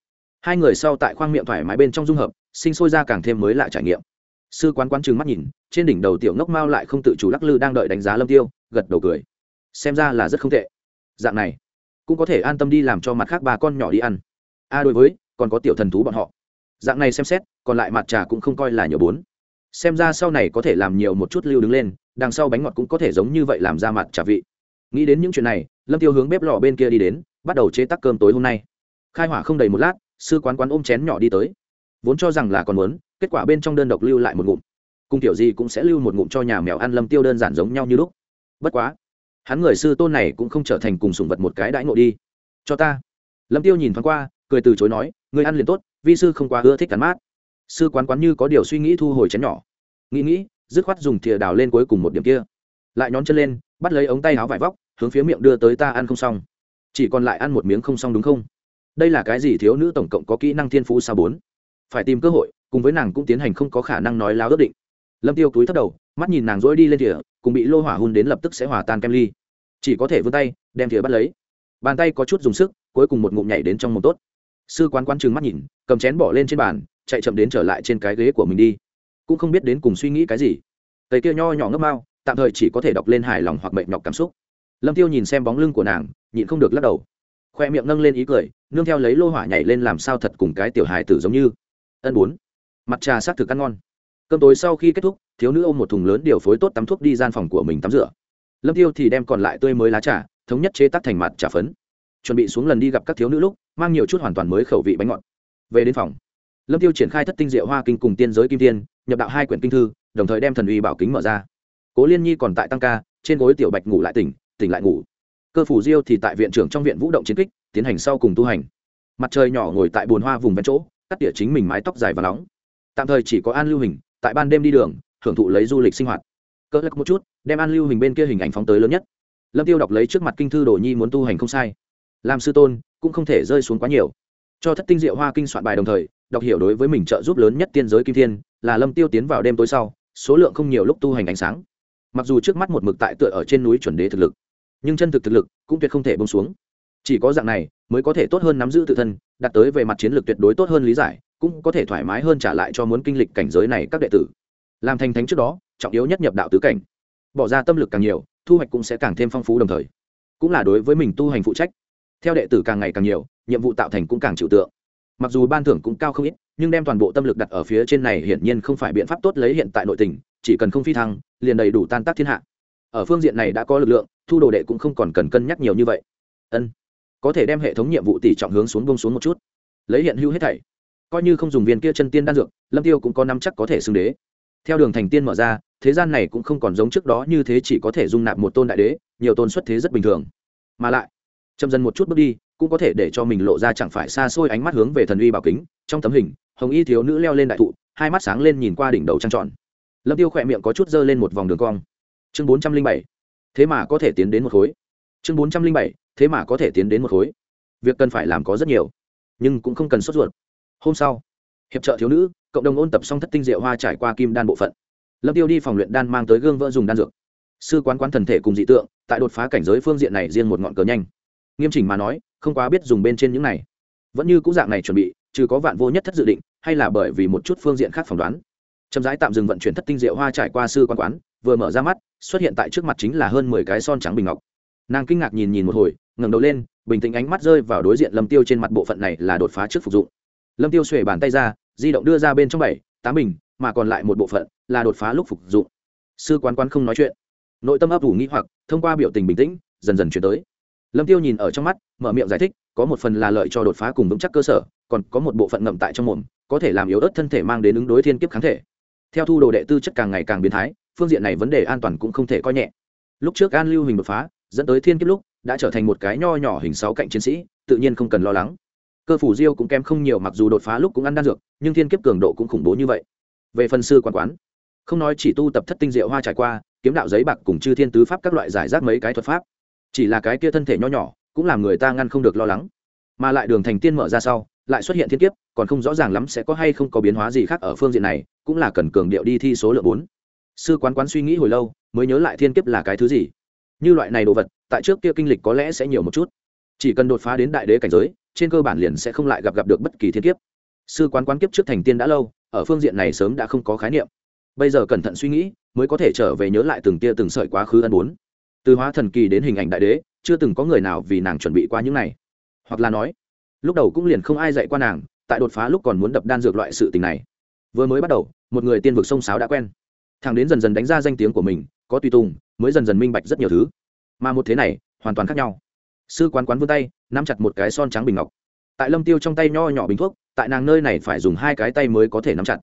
Hai người sau tại khoang miệng thoải mái bên trong dung hợp, sinh sôi ra càng thêm mới lạ trải nghiệm. Sư quán quán trừng mắt nhìn, trên đỉnh đầu tiểu ngốc mao lại không tự chủ lắc lư đang đợi đánh giá lâm tiêu, gật đầu cười. Xem ra là rất không tệ. Dạng này, cũng có thể an tâm đi làm cho mặt khác ba con nhỏ đi ăn. A, đối với, còn có tiểu thần thú bọn họ. Dạng này xem xét, còn lại mặt trà cũng không coi là nhiều bốn xem ra sau này có thể làm nhiều một chút lưu đứng lên, đằng sau bánh ngọt cũng có thể giống như vậy làm ra mặt trả vị. Nghĩ đến những chuyện này, lâm tiêu hướng bếp lò bên kia đi đến, bắt đầu chế tác cơm tối hôm nay. Khai hỏa không đầy một lát, sư quán quán ôm chén nhỏ đi tới. Vốn cho rằng là còn muốn, kết quả bên trong đơn độc lưu lại một ngụm. Cùng kiểu gì cũng sẽ lưu một ngụm cho nhà mèo ăn lâm tiêu đơn giản giống nhau như lúc. Bất quá, hắn người sư tôn này cũng không trở thành cùng sùng vật một cái đãi ngộ đi. Cho ta. Lâm tiêu nhìn thoáng qua, cười từ chối nói người ăn liền tốt, vi sư không quá ưa thích cắn mát sư quán quán như có điều suy nghĩ thu hồi chén nhỏ. Nghĩ nghĩ, dứt khoát dùng thìa đào lên cuối cùng một điểm kia. Lại nhón chân lên, bắt lấy ống tay áo vải vóc, hướng phía miệng đưa tới ta ăn không xong. Chỉ còn lại ăn một miếng không xong đúng không? Đây là cái gì thiếu nữ tổng cộng có kỹ năng thiên phú sao bốn? Phải tìm cơ hội, cùng với nàng cũng tiến hành không có khả năng nói láo ước định. Lâm tiêu túi thấp đầu, mắt nhìn nàng dỗi đi lên thìa, cùng bị lô hỏa hun đến lập tức sẽ hòa tan kem ly. Chỉ có thể vươn tay, đem thìa bắt lấy. Bàn tay có chút dùng sức, cuối cùng một ngụm nhảy đến trong mồm tốt. Sư quán quán trừng mắt nhìn, cầm chén bỏ lên trên bàn chạy chậm đến trở lại trên cái ghế của mình đi. Cũng không biết đến cùng suy nghĩ cái gì. Tây kia nho nhỏ ngấp mau, tạm thời chỉ có thể đọc lên hài lòng hoặc mệt nhọc cảm xúc. Lâm tiêu nhìn xem bóng lưng của nàng, nhịn không được lắc đầu. Khoe miệng nâng lên ý cười, nương theo lấy lô hỏa nhảy lên làm sao thật cùng cái tiểu hài tử giống như. Ân bốn. Mặt trà xác thực ăn ngon. Cơm tối sau khi kết thúc, thiếu nữ ôm một thùng lớn điều phối tốt tắm thuốc đi gian phòng của mình tắm rửa. Lâm tiêu thì đem còn lại tươi mới lá trà, thống nhất chế tác thành mặt trà phấn. Chuẩn bị xuống lần đi gặp các thiếu nữ lúc, mang nhiều chút hoàn toàn mới khẩu vị bánh ngọt. Về đến phòng lâm tiêu triển khai thất tinh diệu hoa kinh cùng tiên giới kim tiên, nhập đạo hai quyển kinh thư, đồng thời đem thần uy bảo kính mở ra. Cố liên nhi còn tại tăng ca, trên gối tiểu bạch ngủ lại tỉnh tỉnh lại ngủ. Cơ phủ diêu thì tại viện trưởng trong viện vũ động chiến kích, tiến hành sau cùng tu hành. Mặt trời nhỏ ngồi tại bồn hoa vùng ven chỗ, cắt tỉa chính mình mái tóc dài và nóng. Tạm thời chỉ có an lưu hình, tại ban đêm đi đường, hưởng thụ lấy du lịch sinh hoạt. Cơ lắc một chút, đem an lưu hình bên kia hình ảnh phóng tới lớn nhất. Lâm tiêu đọc lấy trước mặt kinh thư đồ nhi muốn tu hành không sai. Làm sư tôn, cũng không thể rơi xuống quá nhiều cho thất tinh diệu hoa kinh soạn bài đồng thời, đọc hiểu đối với mình trợ giúp lớn nhất tiên giới kim thiên, là lâm tiêu tiến vào đêm tối sau, số lượng không nhiều lúc tu hành ánh sáng. Mặc dù trước mắt một mực tại tựa ở trên núi chuẩn đế thực lực, nhưng chân thực thực lực cũng tuyệt không thể bông xuống. Chỉ có dạng này, mới có thể tốt hơn nắm giữ tự thân, đạt tới về mặt chiến lược tuyệt đối tốt hơn lý giải, cũng có thể thoải mái hơn trả lại cho muốn kinh lịch cảnh giới này các đệ tử. Làm thành thánh trước đó, trọng yếu nhất nhập đạo tứ cảnh. Bỏ ra tâm lực càng nhiều, thu hoạch cũng sẽ càng thêm phong phú đồng thời. Cũng là đối với mình tu hành phụ trách. Theo đệ tử càng ngày càng nhiều nhiệm vụ tạo thành cũng càng chịu tượng. Mặc dù ban thưởng cũng cao không ít, nhưng đem toàn bộ tâm lực đặt ở phía trên này hiển nhiên không phải biện pháp tốt lấy hiện tại nội tình, chỉ cần không phi thăng, liền đầy đủ tan tác thiên hạ. Ở phương diện này đã có lực lượng, thu đồ đệ cũng không còn cần cân nhắc nhiều như vậy. Ân, có thể đem hệ thống nhiệm vụ tỷ trọng hướng xuống bông xuống một chút. Lấy hiện hữu hết thảy, coi như không dùng viên kia chân tiên đan dược, lâm tiêu cũng có năm chắc có thể xưng đế. Theo đường thành tiên mở ra, thế gian này cũng không còn giống trước đó như thế chỉ có thể dung nạp một tôn đại đế, nhiều tôn xuất thế rất bình thường. Mà lại, chậm dần một chút bước đi cũng có thể để cho mình lộ ra chẳng phải xa xôi ánh mắt hướng về thần uy bảo kính, trong tấm hình, hồng y thiếu nữ leo lên đại thụ, hai mắt sáng lên nhìn qua đỉnh đầu trăng tròn. Lâm tiêu khỏe miệng có chút dơ lên một vòng đường cong. Chương bốn trăm linh bảy, thế mà có thể tiến đến một khối. Chương bốn trăm linh bảy, thế mà có thể tiến đến một khối. Việc cần phải làm có rất nhiều, nhưng cũng không cần sốt ruột. Hôm sau, hiệp trợ thiếu nữ, cộng đồng ôn tập xong thất tinh diệu hoa trải qua kim đan bộ phận. Lâm tiêu đi phòng luyện đan mang tới gương vỡ dùng đan dược. Sư quán quán thần thể cùng dị tượng, tại đột phá cảnh giới phương diện này riêng một ngọn cờ nhanh nghiêm chỉnh mà nói, không quá biết dùng bên trên những này. Vẫn như cũ dạng này chuẩn bị, trừ có vạn vô nhất thất dự định, hay là bởi vì một chút phương diện khác phỏng đoán. Chậm rãi tạm dừng vận chuyển thất tinh rượu hoa trải qua sư quan quán, vừa mở ra mắt, xuất hiện tại trước mặt chính là hơn mười cái son trắng bình ngọc. Nàng kinh ngạc nhìn nhìn một hồi, ngẩng đầu lên, bình tĩnh ánh mắt rơi vào đối diện lâm tiêu trên mặt bộ phận này là đột phá trước phục dụng. Lâm tiêu xuề bàn tay ra, di động đưa ra bên trong bảy, tám bình, mà còn lại một bộ phận là đột phá lúc phục dụng. Sư quán quán không nói chuyện. Nội tâm ấp ủ nghĩ hoặc, thông qua biểu tình bình tĩnh, dần dần chuyển tới lâm tiêu nhìn ở trong mắt, mở miệng giải thích, có một phần là lợi cho đột phá cùng vững chắc cơ sở, còn có một bộ phận ngậm tại trong mồm, có thể làm yếu ớt thân thể mang đến ứng đối thiên kiếp kháng thể. Theo thu đồ đệ tư chất càng ngày càng biến thái, phương diện này vấn đề an toàn cũng không thể coi nhẹ. Lúc trước an lưu hình đột phá, dẫn tới thiên kiếp lúc, đã trở thành một cái nho nhỏ hình sáu cạnh chiến sĩ, tự nhiên không cần lo lắng. Cơ phủ diêu cũng kém không nhiều, mặc dù đột phá lúc cũng ăn đan dược, nhưng thiên kiếp cường độ cũng khủng bố như vậy. Về phần sư quan quán, không nói chỉ tu tập thất tinh diệu hoa trải qua, kiếm đạo giấy bạc cùng chư thiên tứ pháp các loại giải rác mấy cái thuật pháp chỉ là cái kia thân thể nho nhỏ, cũng làm người ta ngăn không được lo lắng. Mà lại đường thành tiên mở ra sau, lại xuất hiện thiên kiếp, còn không rõ ràng lắm sẽ có hay không có biến hóa gì khác ở phương diện này, cũng là cần cường điệu đi thi số lượng bốn. Sư quán quán suy nghĩ hồi lâu, mới nhớ lại thiên kiếp là cái thứ gì. Như loại này đồ vật, tại trước kia kinh lịch có lẽ sẽ nhiều một chút. Chỉ cần đột phá đến đại đế cảnh giới, trên cơ bản liền sẽ không lại gặp gặp được bất kỳ thiên kiếp. Sư quán quán kiếp trước thành tiên đã lâu, ở phương diện này sớm đã không có khái niệm. Bây giờ cẩn thận suy nghĩ, mới có thể trở về nhớ lại từng tia từng sợi quá khứ ân bốn từ hóa thần kỳ đến hình ảnh đại đế, chưa từng có người nào vì nàng chuẩn bị qua những này. Hoặc là nói, lúc đầu cũng liền không ai dạy qua nàng, tại đột phá lúc còn muốn đập đan dược loại sự tình này. Vừa mới bắt đầu, một người tiên vực sông sáo đã quen. Thằng đến dần dần đánh ra danh tiếng của mình, có tùy tùng, mới dần dần minh bạch rất nhiều thứ. Mà một thế này, hoàn toàn khác nhau. Sư quán quán vươn tay, nắm chặt một cái son trắng bình ngọc. Tại lâm tiêu trong tay nho nhỏ bình thuốc, tại nàng nơi này phải dùng hai cái tay mới có thể nắm chặt.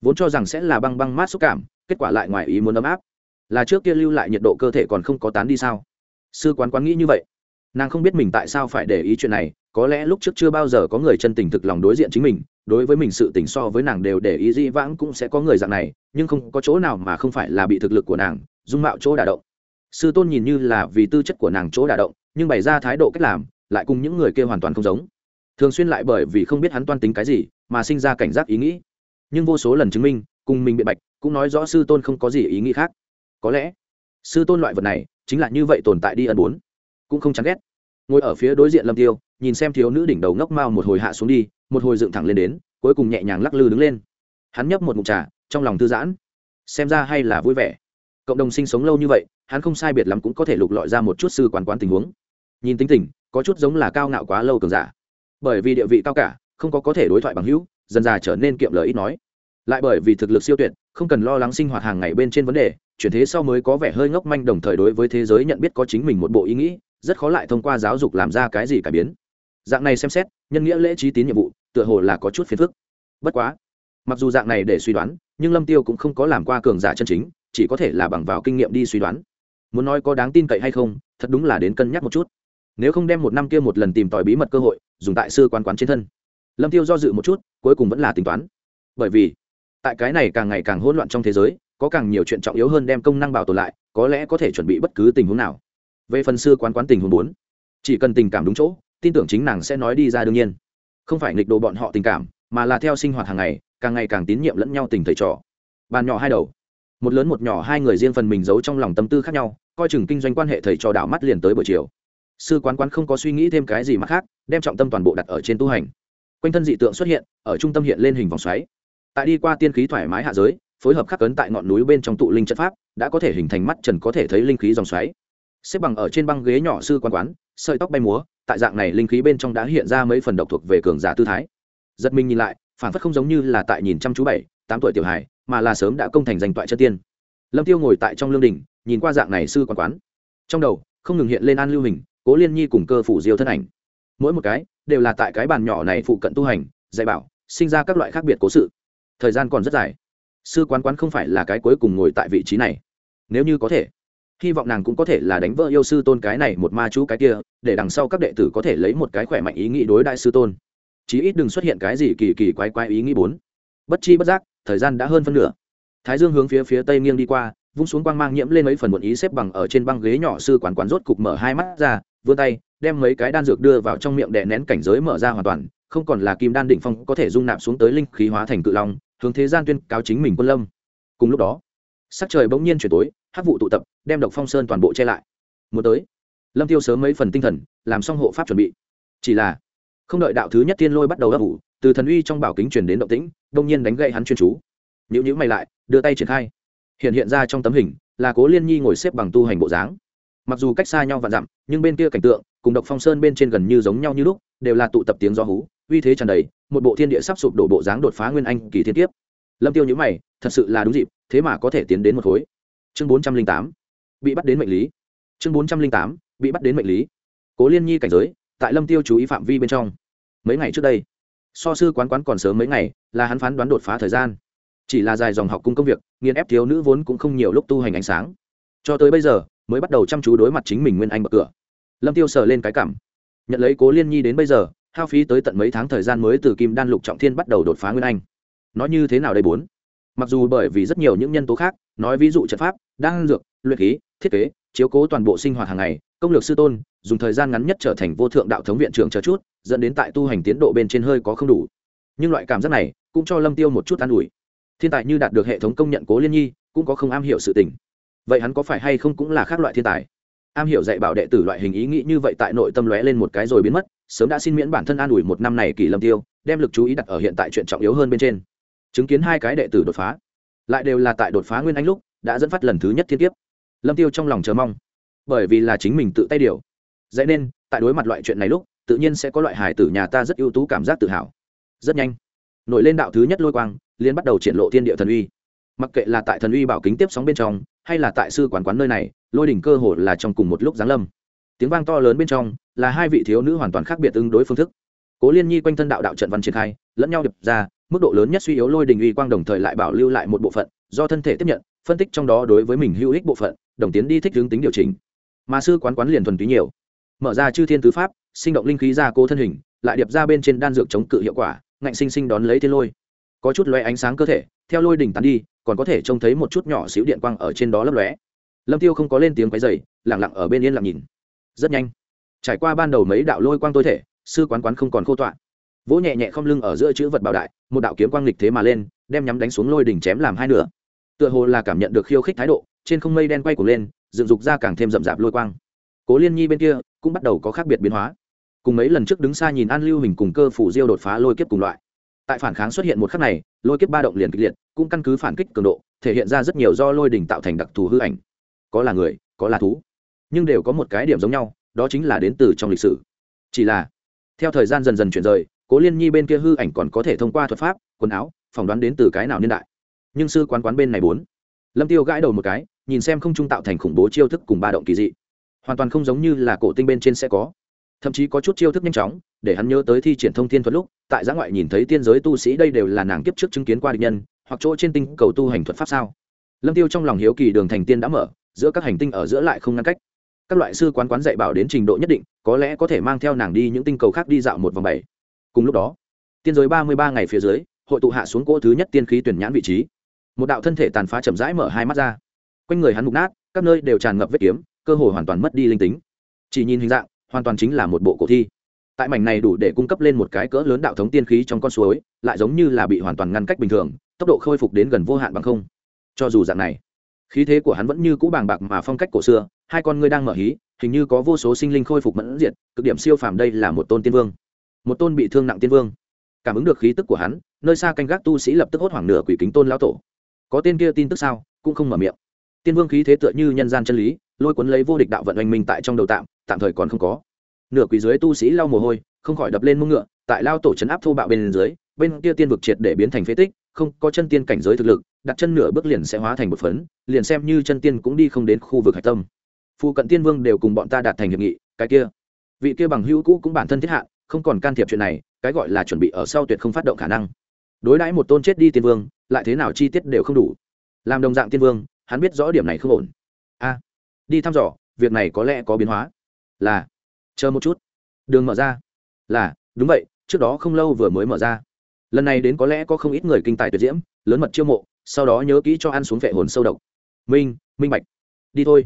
Vốn cho rằng sẽ là băng băng mát xúc cảm, kết quả lại ngoài ý muốn ấm áp là trước kia lưu lại nhiệt độ cơ thể còn không có tán đi sao? Sư quán quán nghĩ như vậy. Nàng không biết mình tại sao phải để ý chuyện này, có lẽ lúc trước chưa bao giờ có người chân tình thực lòng đối diện chính mình, đối với mình sự tình so với nàng đều để ý dĩ vãng cũng sẽ có người dạng này, nhưng không có chỗ nào mà không phải là bị thực lực của nàng, dung mạo chỗ đả động. Sư tôn nhìn như là vì tư chất của nàng chỗ đả động, nhưng bày ra thái độ cách làm, lại cùng những người kia hoàn toàn không giống. Thường xuyên lại bởi vì không biết hắn toan tính cái gì, mà sinh ra cảnh giác ý nghĩ. Nhưng vô số lần chứng minh, cùng mình biện bạch, cũng nói rõ sư tôn không có gì ý nghĩ khác có lẽ, sư tôn loại vật này chính là như vậy tồn tại đi ẩn bốn. Cũng không chán ghét. Ngồi ở phía đối diện lâm tiêu, nhìn xem thiếu nữ đỉnh đầu ngốc mao một hồi hạ xuống đi, một hồi dựng thẳng lên đến, cuối cùng nhẹ nhàng lắc lư đứng lên. Hắn nhấp một mụn trà, trong lòng thư giãn. Xem ra hay là vui vẻ. Cộng đồng sinh sống lâu như vậy, hắn không sai biệt lắm cũng có thể lục lọi ra một chút sư quán quán tình huống. Nhìn tính tình, có chút giống là cao ngạo quá lâu cường giả. Bởi vì địa vị cao cả, không có có thể đối thoại bằng hữu, dần già trở nên kiệm lời ít nói. Lại bởi vì thực lực siêu tuyệt, không cần lo lắng sinh hoạt hàng ngày bên trên vấn đề chuyển thế sau mới có vẻ hơi ngốc manh đồng thời đối với thế giới nhận biết có chính mình một bộ ý nghĩ, rất khó lại thông qua giáo dục làm ra cái gì cải biến. Dạng này xem xét, nhân nghĩa lễ trí tín nhiệm vụ, tựa hồ là có chút phiền phức. Bất quá, mặc dù dạng này để suy đoán, nhưng lâm tiêu cũng không có làm qua cường giả chân chính, chỉ có thể là bằng vào kinh nghiệm đi suy đoán. Muốn nói có đáng tin cậy hay không, thật đúng là đến cân nhắc một chút. Nếu không đem một năm kia một lần tìm tòi bí mật cơ hội, dùng tại sư quan quán trên thân. Lâm tiêu do dự một chút, cuối cùng vẫn là tính toán. Bởi vì, tại cái này càng ngày càng hỗn loạn trong thế giới có càng nhiều chuyện trọng yếu hơn đem công năng bảo tồn lại, có lẽ có thể chuẩn bị bất cứ tình huống nào. Về phần sư quán quán tình huống bốn, chỉ cần tình cảm đúng chỗ, tin tưởng chính nàng sẽ nói đi ra đương nhiên. Không phải nghịch đồ bọn họ tình cảm, mà là theo sinh hoạt hàng ngày, càng ngày càng tín nhiệm lẫn nhau tình thầy trò. Bàn nhỏ hai đầu, một lớn một nhỏ hai người riêng phần mình giấu trong lòng tâm tư khác nhau, coi chừng kinh doanh quan hệ thầy trò đảo mắt liền tới buổi chiều. Sư quán quán không có suy nghĩ thêm cái gì mà khác, đem trọng tâm toàn bộ đặt ở trên tu hành. Quanh thân dị tượng xuất hiện, ở trung tâm hiện lên hình vòng xoáy. Tại đi qua tiên khí thoải mái hạ giới phối hợp khắc cấn tại ngọn núi bên trong tụ linh trận pháp, đã có thể hình thành mắt trần có thể thấy linh khí dòng xoáy. Xếp bằng ở trên băng ghế nhỏ sư quan quán, sợi tóc bay múa, tại dạng này linh khí bên trong đã hiện ra mấy phần độc thuộc về cường giả tư thái. Giật mình nhìn lại, phản phất không giống như là tại nhìn chăm chú bảy, tám tuổi tiểu hài, mà là sớm đã công thành danh toại chân tiên. Lâm tiêu ngồi tại trong lương đình nhìn qua dạng này sư quan quán. Trong đầu, không ngừng hiện lên an lưu hình, cố liên nhi cùng cơ phủ diêu thân ảnh. Mỗi một cái, đều là tại cái bàn nhỏ này phụ cận tu hành, dạy bảo, sinh ra các loại khác biệt cố sự. Thời gian còn rất dài sư quán quán không phải là cái cuối cùng ngồi tại vị trí này. Nếu như có thể, hy vọng nàng cũng có thể là đánh vỡ yêu sư tôn cái này một ma chú cái kia, để đằng sau các đệ tử có thể lấy một cái khỏe mạnh ý nghĩ đối đại sư tôn. Chí ít đừng xuất hiện cái gì kỳ kỳ quái quái ý nghĩ bốn. Bất chi bất giác, thời gian đã hơn phân nửa. Thái dương hướng phía phía tây nghiêng đi qua, vung xuống quang mang nhiễm lên mấy phần một ý xếp bằng ở trên băng ghế nhỏ sư quán quán rốt cục mở hai mắt ra, vươn tay, đem mấy cái đan dược đưa vào trong miệng đè nén cảnh giới mở ra hoàn toàn, không còn là kim đan định phong có thể dung nạp xuống tới linh khí hóa thành cự long hướng thế gian tuyên cáo chính mình quân lâm. Cùng lúc đó, sắc trời bỗng nhiên chuyển tối, hắc vụ tụ tập, đem độc phong sơn toàn bộ che lại. Muốn tới, lâm tiêu sớm mấy phần tinh thần, làm xong hộ pháp chuẩn bị. Chỉ là, không đợi đạo thứ nhất tiên lôi bắt đầu ấp ủ, từ thần uy trong bảo kính truyền đến động tĩnh, đông nhiên đánh gậy hắn chuyên chú. Nhữ nhữ mày lại, đưa tay triển khai. Hiện hiện ra trong tấm hình, là cố liên nhi ngồi xếp bằng tu hành bộ dáng. Mặc dù cách xa nhau và dặm, nhưng bên kia cảnh tượng, cùng độc phong sơn bên trên gần như giống nhau như lúc, đều là tụ tập tiếng gió hú uy thế tràn đầy, một bộ thiên địa sắp sụp đổ bộ dáng đột phá nguyên anh kỳ thiên tiếp lâm tiêu nhữ mày, thật sự là đúng dịp, thế mà có thể tiến đến một khối. Chương bốn trăm linh tám, bị bắt đến mệnh lý. Chương bốn trăm linh tám, bị bắt đến mệnh lý. Cố liên nhi cảnh giới, tại lâm tiêu chú ý phạm vi bên trong. Mấy ngày trước đây, so sư quán quán còn sớm mấy ngày, là hắn phán đoán đột phá thời gian. Chỉ là dài dòng học cung công việc nghiên ép thiếu nữ vốn cũng không nhiều lúc tu hành ánh sáng. Cho tới bây giờ, mới bắt đầu chăm chú đối mặt chính mình nguyên anh bậc cửa. Lâm tiêu sờ lên cái cảm. Nhận lấy cố liên nhi đến bây giờ hao phí tới tận mấy tháng thời gian mới từ kim đan lục trọng thiên bắt đầu đột phá nguyên anh. Nói như thế nào đây bốn? Mặc dù bởi vì rất nhiều những nhân tố khác, nói ví dụ trận pháp, đan dược, luyện khí, thiết kế, chiếu cố toàn bộ sinh hoạt hàng ngày, công lược sư tôn, dùng thời gian ngắn nhất trở thành vô thượng đạo thống viện trưởng chờ chút, dẫn đến tại tu hành tiến độ bên trên hơi có không đủ. Nhưng loại cảm giác này cũng cho lâm tiêu một chút an ủi. Thiên tài như đạt được hệ thống công nhận cố liên nhi, cũng có không am hiểu sự tình. Vậy hắn có phải hay không cũng là khác loại thiên tài? Am hiểu dạy bảo đệ tử loại hình ý nghĩ như vậy tại nội tâm lóe lên một cái rồi biến mất sớm đã xin miễn bản thân an ủi một năm này kỳ lâm tiêu, đem lực chú ý đặt ở hiện tại chuyện trọng yếu hơn bên trên. Chứng kiến hai cái đệ tử đột phá, lại đều là tại đột phá nguyên anh lúc, đã dẫn phát lần thứ nhất thiên tiếp lâm tiêu trong lòng chờ mong, bởi vì là chính mình tự tay điều. Dạy nên, tại đối mặt loại chuyện này lúc, tự nhiên sẽ có loại hài tử nhà ta rất ưu tú cảm giác tự hào. Rất nhanh, nổi lên đạo thứ nhất lôi quang liên bắt đầu triển lộ thiên địa thần uy. Mặc kệ là tại thần uy bảo kính tiếp sóng bên trong, hay là tại sư quán quán nơi này, lôi đỉnh cơ hồ là trong cùng một lúc giáng lâm. Tiếng vang to lớn bên trong là hai vị thiếu nữ hoàn toàn khác biệt ứng đối phương thức. Cố liên nhi quanh thân đạo đạo trận văn triển khai, lẫn nhau điệp ra, mức độ lớn nhất suy yếu lôi đình uy quang đồng thời lại bảo lưu lại một bộ phận, do thân thể tiếp nhận, phân tích trong đó đối với mình hữu ích bộ phận, đồng tiến đi thích hướng tính điều chỉnh. Mà sư quán quán liền thuần túy nhiều. Mở ra chư thiên tứ pháp, sinh động linh khí ra cố thân hình, lại điệp ra bên trên đan dược chống cự hiệu quả, ngạnh sinh sinh đón lấy thiên lôi. Có chút lóe ánh sáng cơ thể, theo lôi đỉnh tán đi, còn có thể trông thấy một chút nhỏ xíu điện quang ở trên đó lấp lóe. Lâm tiêu không có lên tiếng quấy dày lẳng lặng ở bên yên lặng nhìn. Rất nhanh trải qua ban đầu mấy đạo lôi quang tôi thể, sư quán quán không còn khô tọa. Vỗ nhẹ nhẹ không lưng ở giữa chữ vật bảo đại, một đạo kiếm quang lịch thế mà lên, đem nhắm đánh xuống lôi đỉnh chém làm hai nửa. Tựa hồ là cảm nhận được khiêu khích thái độ, trên không mây đen quay cuồng lên, dựng dục ra càng thêm rậm rạp lôi quang. Cố liên nhi bên kia cũng bắt đầu có khác biệt biến hóa. Cùng mấy lần trước đứng xa nhìn an lưu hình cùng cơ phủ diêu đột phá lôi kiếp cùng loại. Tại phản kháng xuất hiện một khắc này, lôi kiếp ba động liền kịch liệt, cũng căn cứ phản kích cường độ, thể hiện ra rất nhiều do lôi đỉnh tạo thành đặc thù hư ảnh. Có là người, có là thú. Nhưng đều có một cái điểm giống nhau đó chính là đến từ trong lịch sử. Chỉ là, theo thời gian dần dần chuyển rời, cố liên nhi bên kia hư ảnh còn có thể thông qua thuật pháp, quần áo, phỏng đoán đến từ cái nào niên đại. Nhưng sư quán quán bên này bốn. Lâm tiêu gãi đầu một cái, nhìn xem không trung tạo thành khủng bố chiêu thức cùng ba động kỳ dị. Hoàn toàn không giống như là cổ tinh bên trên sẽ có. Thậm chí có chút chiêu thức nhanh chóng, để hắn nhớ tới thi triển thông thiên thuật lúc, tại giã ngoại nhìn thấy tiên giới tu sĩ đây đều là nàng kiếp trước chứng kiến qua địch nhân, hoặc chỗ trên tinh cầu tu hành thuật pháp sao. Lâm tiêu trong lòng hiếu kỳ đường thành tiên đã mở, giữa các hành tinh ở giữa lại không ngăn cách các loại sư quán quán dạy bảo đến trình độ nhất định, có lẽ có thể mang theo nàng đi những tinh cầu khác đi dạo một vòng bảy. Cùng lúc đó, tiên giới ba mươi ba ngày phía dưới, hội tụ hạ xuống cỗ thứ nhất tiên khí tuyển nhãn vị trí. Một đạo thân thể tàn phá chậm rãi mở hai mắt ra. Quanh người hắn mục nát, các nơi đều tràn ngập vết kiếm, cơ hồ hoàn toàn mất đi linh tính. Chỉ nhìn hình dạng, hoàn toàn chính là một bộ cổ thi. Tại mảnh này đủ để cung cấp lên một cái cỡ lớn đạo thống tiên khí trong con suối, lại giống như là bị hoàn toàn ngăn cách bình thường, tốc độ khôi phục đến gần vô hạn bằng không. Cho dù dạng này, khí thế của hắn vẫn như cũ bàng bạc mà phong cách cổ xưa hai con ngươi đang mở hí, hình như có vô số sinh linh khôi phục mẫn diệt, cực điểm siêu phàm đây là một tôn tiên vương. Một tôn bị thương nặng tiên vương. Cảm ứng được khí tức của hắn, nơi xa canh gác tu sĩ lập tức hốt hoảng nửa quỷ kính tôn lão tổ. Có tên kia tin tức sao? Cũng không mở miệng. Tiên vương khí thế tựa như nhân gian chân lý, lôi cuốn lấy vô địch đạo vận oanh minh tại trong đầu tạm tạm thời còn không có. Nửa quỷ dưới tu sĩ lau mồ hôi, không khỏi đập lên mông ngựa, tại lao tổ chấn áp thô bạo bên dưới, bên kia tiên vực triệt để biến thành phế tích, không có chân tiên cảnh giới thực lực, đặt chân nửa bước liền sẽ hóa thành một phấn, liền xem như chân tiên cũng đi không đến khu vực hạch tâm phụ cận tiên vương đều cùng bọn ta đạt thành hiệp nghị, cái kia, vị kia bằng hữu cũ cũng bản thân thiết hạ, không còn can thiệp chuyện này, cái gọi là chuẩn bị ở sau tuyệt không phát động khả năng. Đối đãi một tôn chết đi tiên vương, lại thế nào chi tiết đều không đủ. Làm đồng dạng tiên vương, hắn biết rõ điểm này không ổn. A, đi thăm dò, việc này có lẽ có biến hóa. Là, chờ một chút. Đường mở ra. Là, đúng vậy, trước đó không lâu vừa mới mở ra. Lần này đến có lẽ có không ít người kinh tài tuyệt diễm, lớn mật chiêu mộ, sau đó nhớ kỹ cho ăn xuống vệ hồn sâu độc. Minh minh bạch. Đi thôi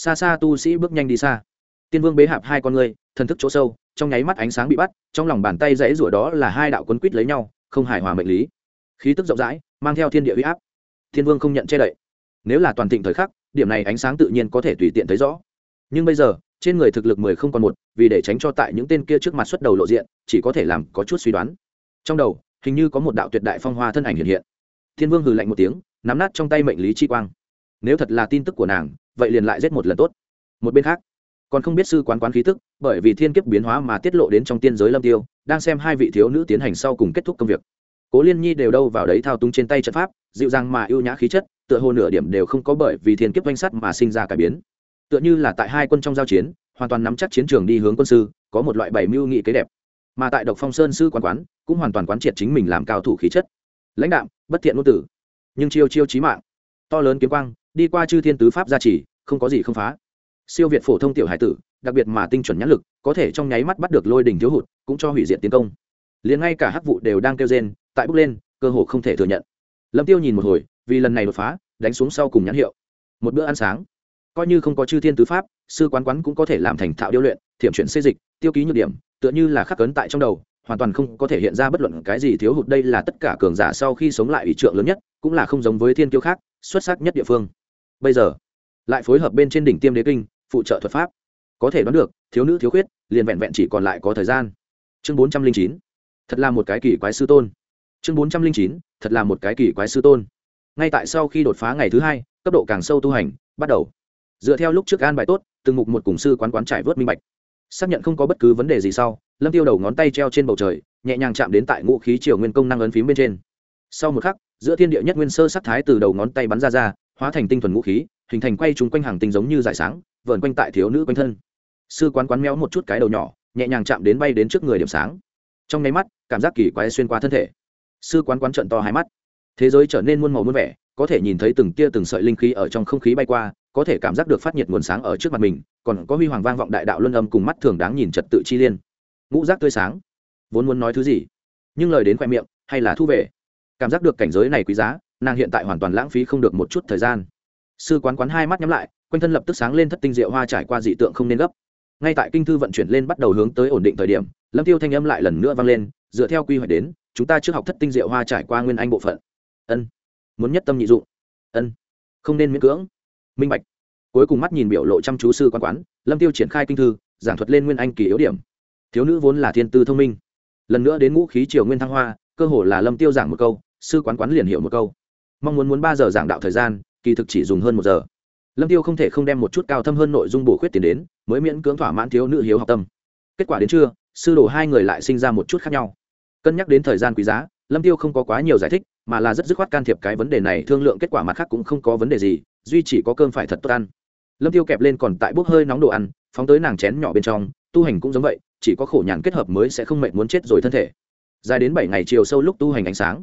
xa xa tu sĩ bước nhanh đi xa. Tiên vương bế hạp hai con người thần thức chỗ sâu, trong nháy mắt ánh sáng bị bắt, trong lòng bàn tay dãy rủa đó là hai đạo quấn quýt lấy nhau, không hài hòa mệnh lý. Khí tức rộng rãi, mang theo thiên địa huy áp. Thiên vương không nhận che đậy. Nếu là toàn thịnh thời khắc, điểm này ánh sáng tự nhiên có thể tùy tiện thấy rõ. Nhưng bây giờ, trên người thực lực mười không còn một, vì để tránh cho tại những tên kia trước mặt xuất đầu lộ diện, chỉ có thể làm có chút suy đoán. Trong đầu, hình như có một đạo tuyệt đại phong hoa thân ảnh hiện hiện. Thiên vương hừ lạnh một tiếng, nắm nát trong tay mệnh lý chi quang. Nếu thật là tin tức của nàng vậy liền lại giết một lần tốt. Một bên khác, còn không biết sư quán quán khí tức, bởi vì thiên kiếp biến hóa mà tiết lộ đến trong tiên giới lâm tiêu, đang xem hai vị thiếu nữ tiến hành sau cùng kết thúc công việc. Cố liên nhi đều đâu vào đấy thao túng trên tay trận pháp, dịu dàng mà ưu nhã khí chất, tựa hồ nửa điểm đều không có bởi vì thiên kiếp oanh sắt mà sinh ra cải biến. Tựa như là tại hai quân trong giao chiến, hoàn toàn nắm chắc chiến trường đi hướng quân sư, có một loại bảy mưu nghị kế đẹp. Mà tại độc phong sơn sư quán quán, cũng hoàn toàn quán triệt chính mình làm cao thủ khí chất. Lãnh đạm, bất thiện ngôn tử, nhưng chiêu chiêu trí mạng. To lớn kiếm quang đi qua chư thiên tứ pháp gia trì, không có gì không phá. Siêu việt phổ thông tiểu hải tử, đặc biệt mà tinh chuẩn nhãn lực, có thể trong nháy mắt bắt được lôi đỉnh thiếu hụt, cũng cho hủy diệt tiến công. Liền ngay cả hắc vụ đều đang kêu rên, tại bước lên, cơ hồ không thể thừa nhận. Lâm tiêu nhìn một hồi, vì lần này đột phá, đánh xuống sau cùng nhãn hiệu. Một bữa ăn sáng. Coi như không có chư thiên tứ pháp, sư quán quán cũng có thể làm thành thạo điêu luyện, thiểm chuyển xây dịch, tiêu ký nhược điểm, tựa như là khắc cấn tại trong đầu, hoàn toàn không có thể hiện ra bất luận cái gì thiếu hụt. Đây là tất cả cường giả sau khi sống lại ủy trượng lớn nhất, cũng là không giống với thiên kiêu khác, xuất sắc nhất địa phương bây giờ lại phối hợp bên trên đỉnh tiêm đế kinh, phụ trợ thuật pháp. Có thể đoán được, thiếu nữ thiếu khuyết, liền vẹn vẹn chỉ còn lại có thời gian. Chương bốn trăm linh chín, thật là một cái kỳ quái sư tôn. Chương bốn trăm linh chín, thật là một cái kỳ quái sư tôn. Ngay tại sau khi đột phá ngày thứ hai, cấp độ càng sâu tu hành, bắt đầu. Dựa theo lúc trước an bài tốt, từng mục một cùng sư quán quán trải vớt minh bạch. Xác nhận không có bất cứ vấn đề gì sau, lâm tiêu đầu ngón tay treo trên bầu trời, nhẹ nhàng chạm đến tại ngũ khí triều nguyên công năng ấn phím bên trên. Sau một khắc, giữa thiên địa nhất nguyên sơ sắc thái từ đầu ngón tay bắn ra ra hóa thành tinh thuần ngũ khí, hình thành quay trúng quanh hàng tinh giống như dải sáng, vờn quanh tại thiếu nữ quanh thân. Sư quán quán méo một chút cái đầu nhỏ, nhẹ nhàng chạm đến bay đến trước người điểm sáng. Trong nháy mắt, cảm giác kỳ quái xuyên qua thân thể. Sư quán quán trận to hai mắt. Thế giới trở nên muôn màu muôn vẻ, có thể nhìn thấy từng tia từng sợi linh khí ở trong không khí bay qua, có thể cảm giác được phát nhiệt nguồn sáng ở trước mặt mình, còn có huy hoàng vang vọng đại đạo luân âm cùng mắt thường đáng nhìn trật tự chi liên. Ngũ giác tươi sáng. Vốn muốn nói thứ gì? Nhưng lời đến khoe miệng, hay là thu về? Cảm giác được cảnh giới này quý giá nàng hiện tại hoàn toàn lãng phí không được một chút thời gian. Sư quán quán hai mắt nhắm lại, quanh thân lập tức sáng lên thất tinh diệu hoa trải qua dị tượng không nên gấp. Ngay tại kinh thư vận chuyển lên bắt đầu hướng tới ổn định thời điểm, lâm tiêu thanh âm lại lần nữa vang lên, dựa theo quy hoạch đến, chúng ta trước học thất tinh diệu hoa trải qua nguyên anh bộ phận. Ân, muốn nhất tâm nhị dụng. Ân, không nên miễn cưỡng. Minh bạch. Cuối cùng mắt nhìn biểu lộ chăm chú sư quán quán, lâm tiêu triển khai kinh thư, giảng thuật lên nguyên anh kỳ yếu điểm. Thiếu nữ vốn là thiên tư thông minh. Lần nữa đến ngũ khí triều nguyên thăng hoa, cơ hồ là lâm tiêu giảng một câu, sư quán quán liền hiểu một câu mong muốn muốn ba giờ giảng đạo thời gian, kỳ thực chỉ dùng hơn một giờ. Lâm tiêu không thể không đem một chút cao thâm hơn nội dung bổ khuyết tiền đến, mới miễn cưỡng thỏa mãn thiếu nữ hiếu học tâm. Kết quả đến trưa, sư đồ hai người lại sinh ra một chút khác nhau. Cân nhắc đến thời gian quý giá, lâm tiêu không có quá nhiều giải thích, mà là rất dứt khoát can thiệp cái vấn đề này, thương lượng kết quả mặt khác cũng không có vấn đề gì, duy chỉ có cơm phải thật tốt ăn. Lâm tiêu kẹp lên còn tại bốc hơi nóng đồ ăn, phóng tới nàng chén nhỏ bên trong, tu hành cũng giống vậy, chỉ có khổ nhàn kết hợp mới sẽ không mệt muốn chết rồi thân thể. Dài đến bảy ngày chiều sâu lúc tu hành ánh sáng,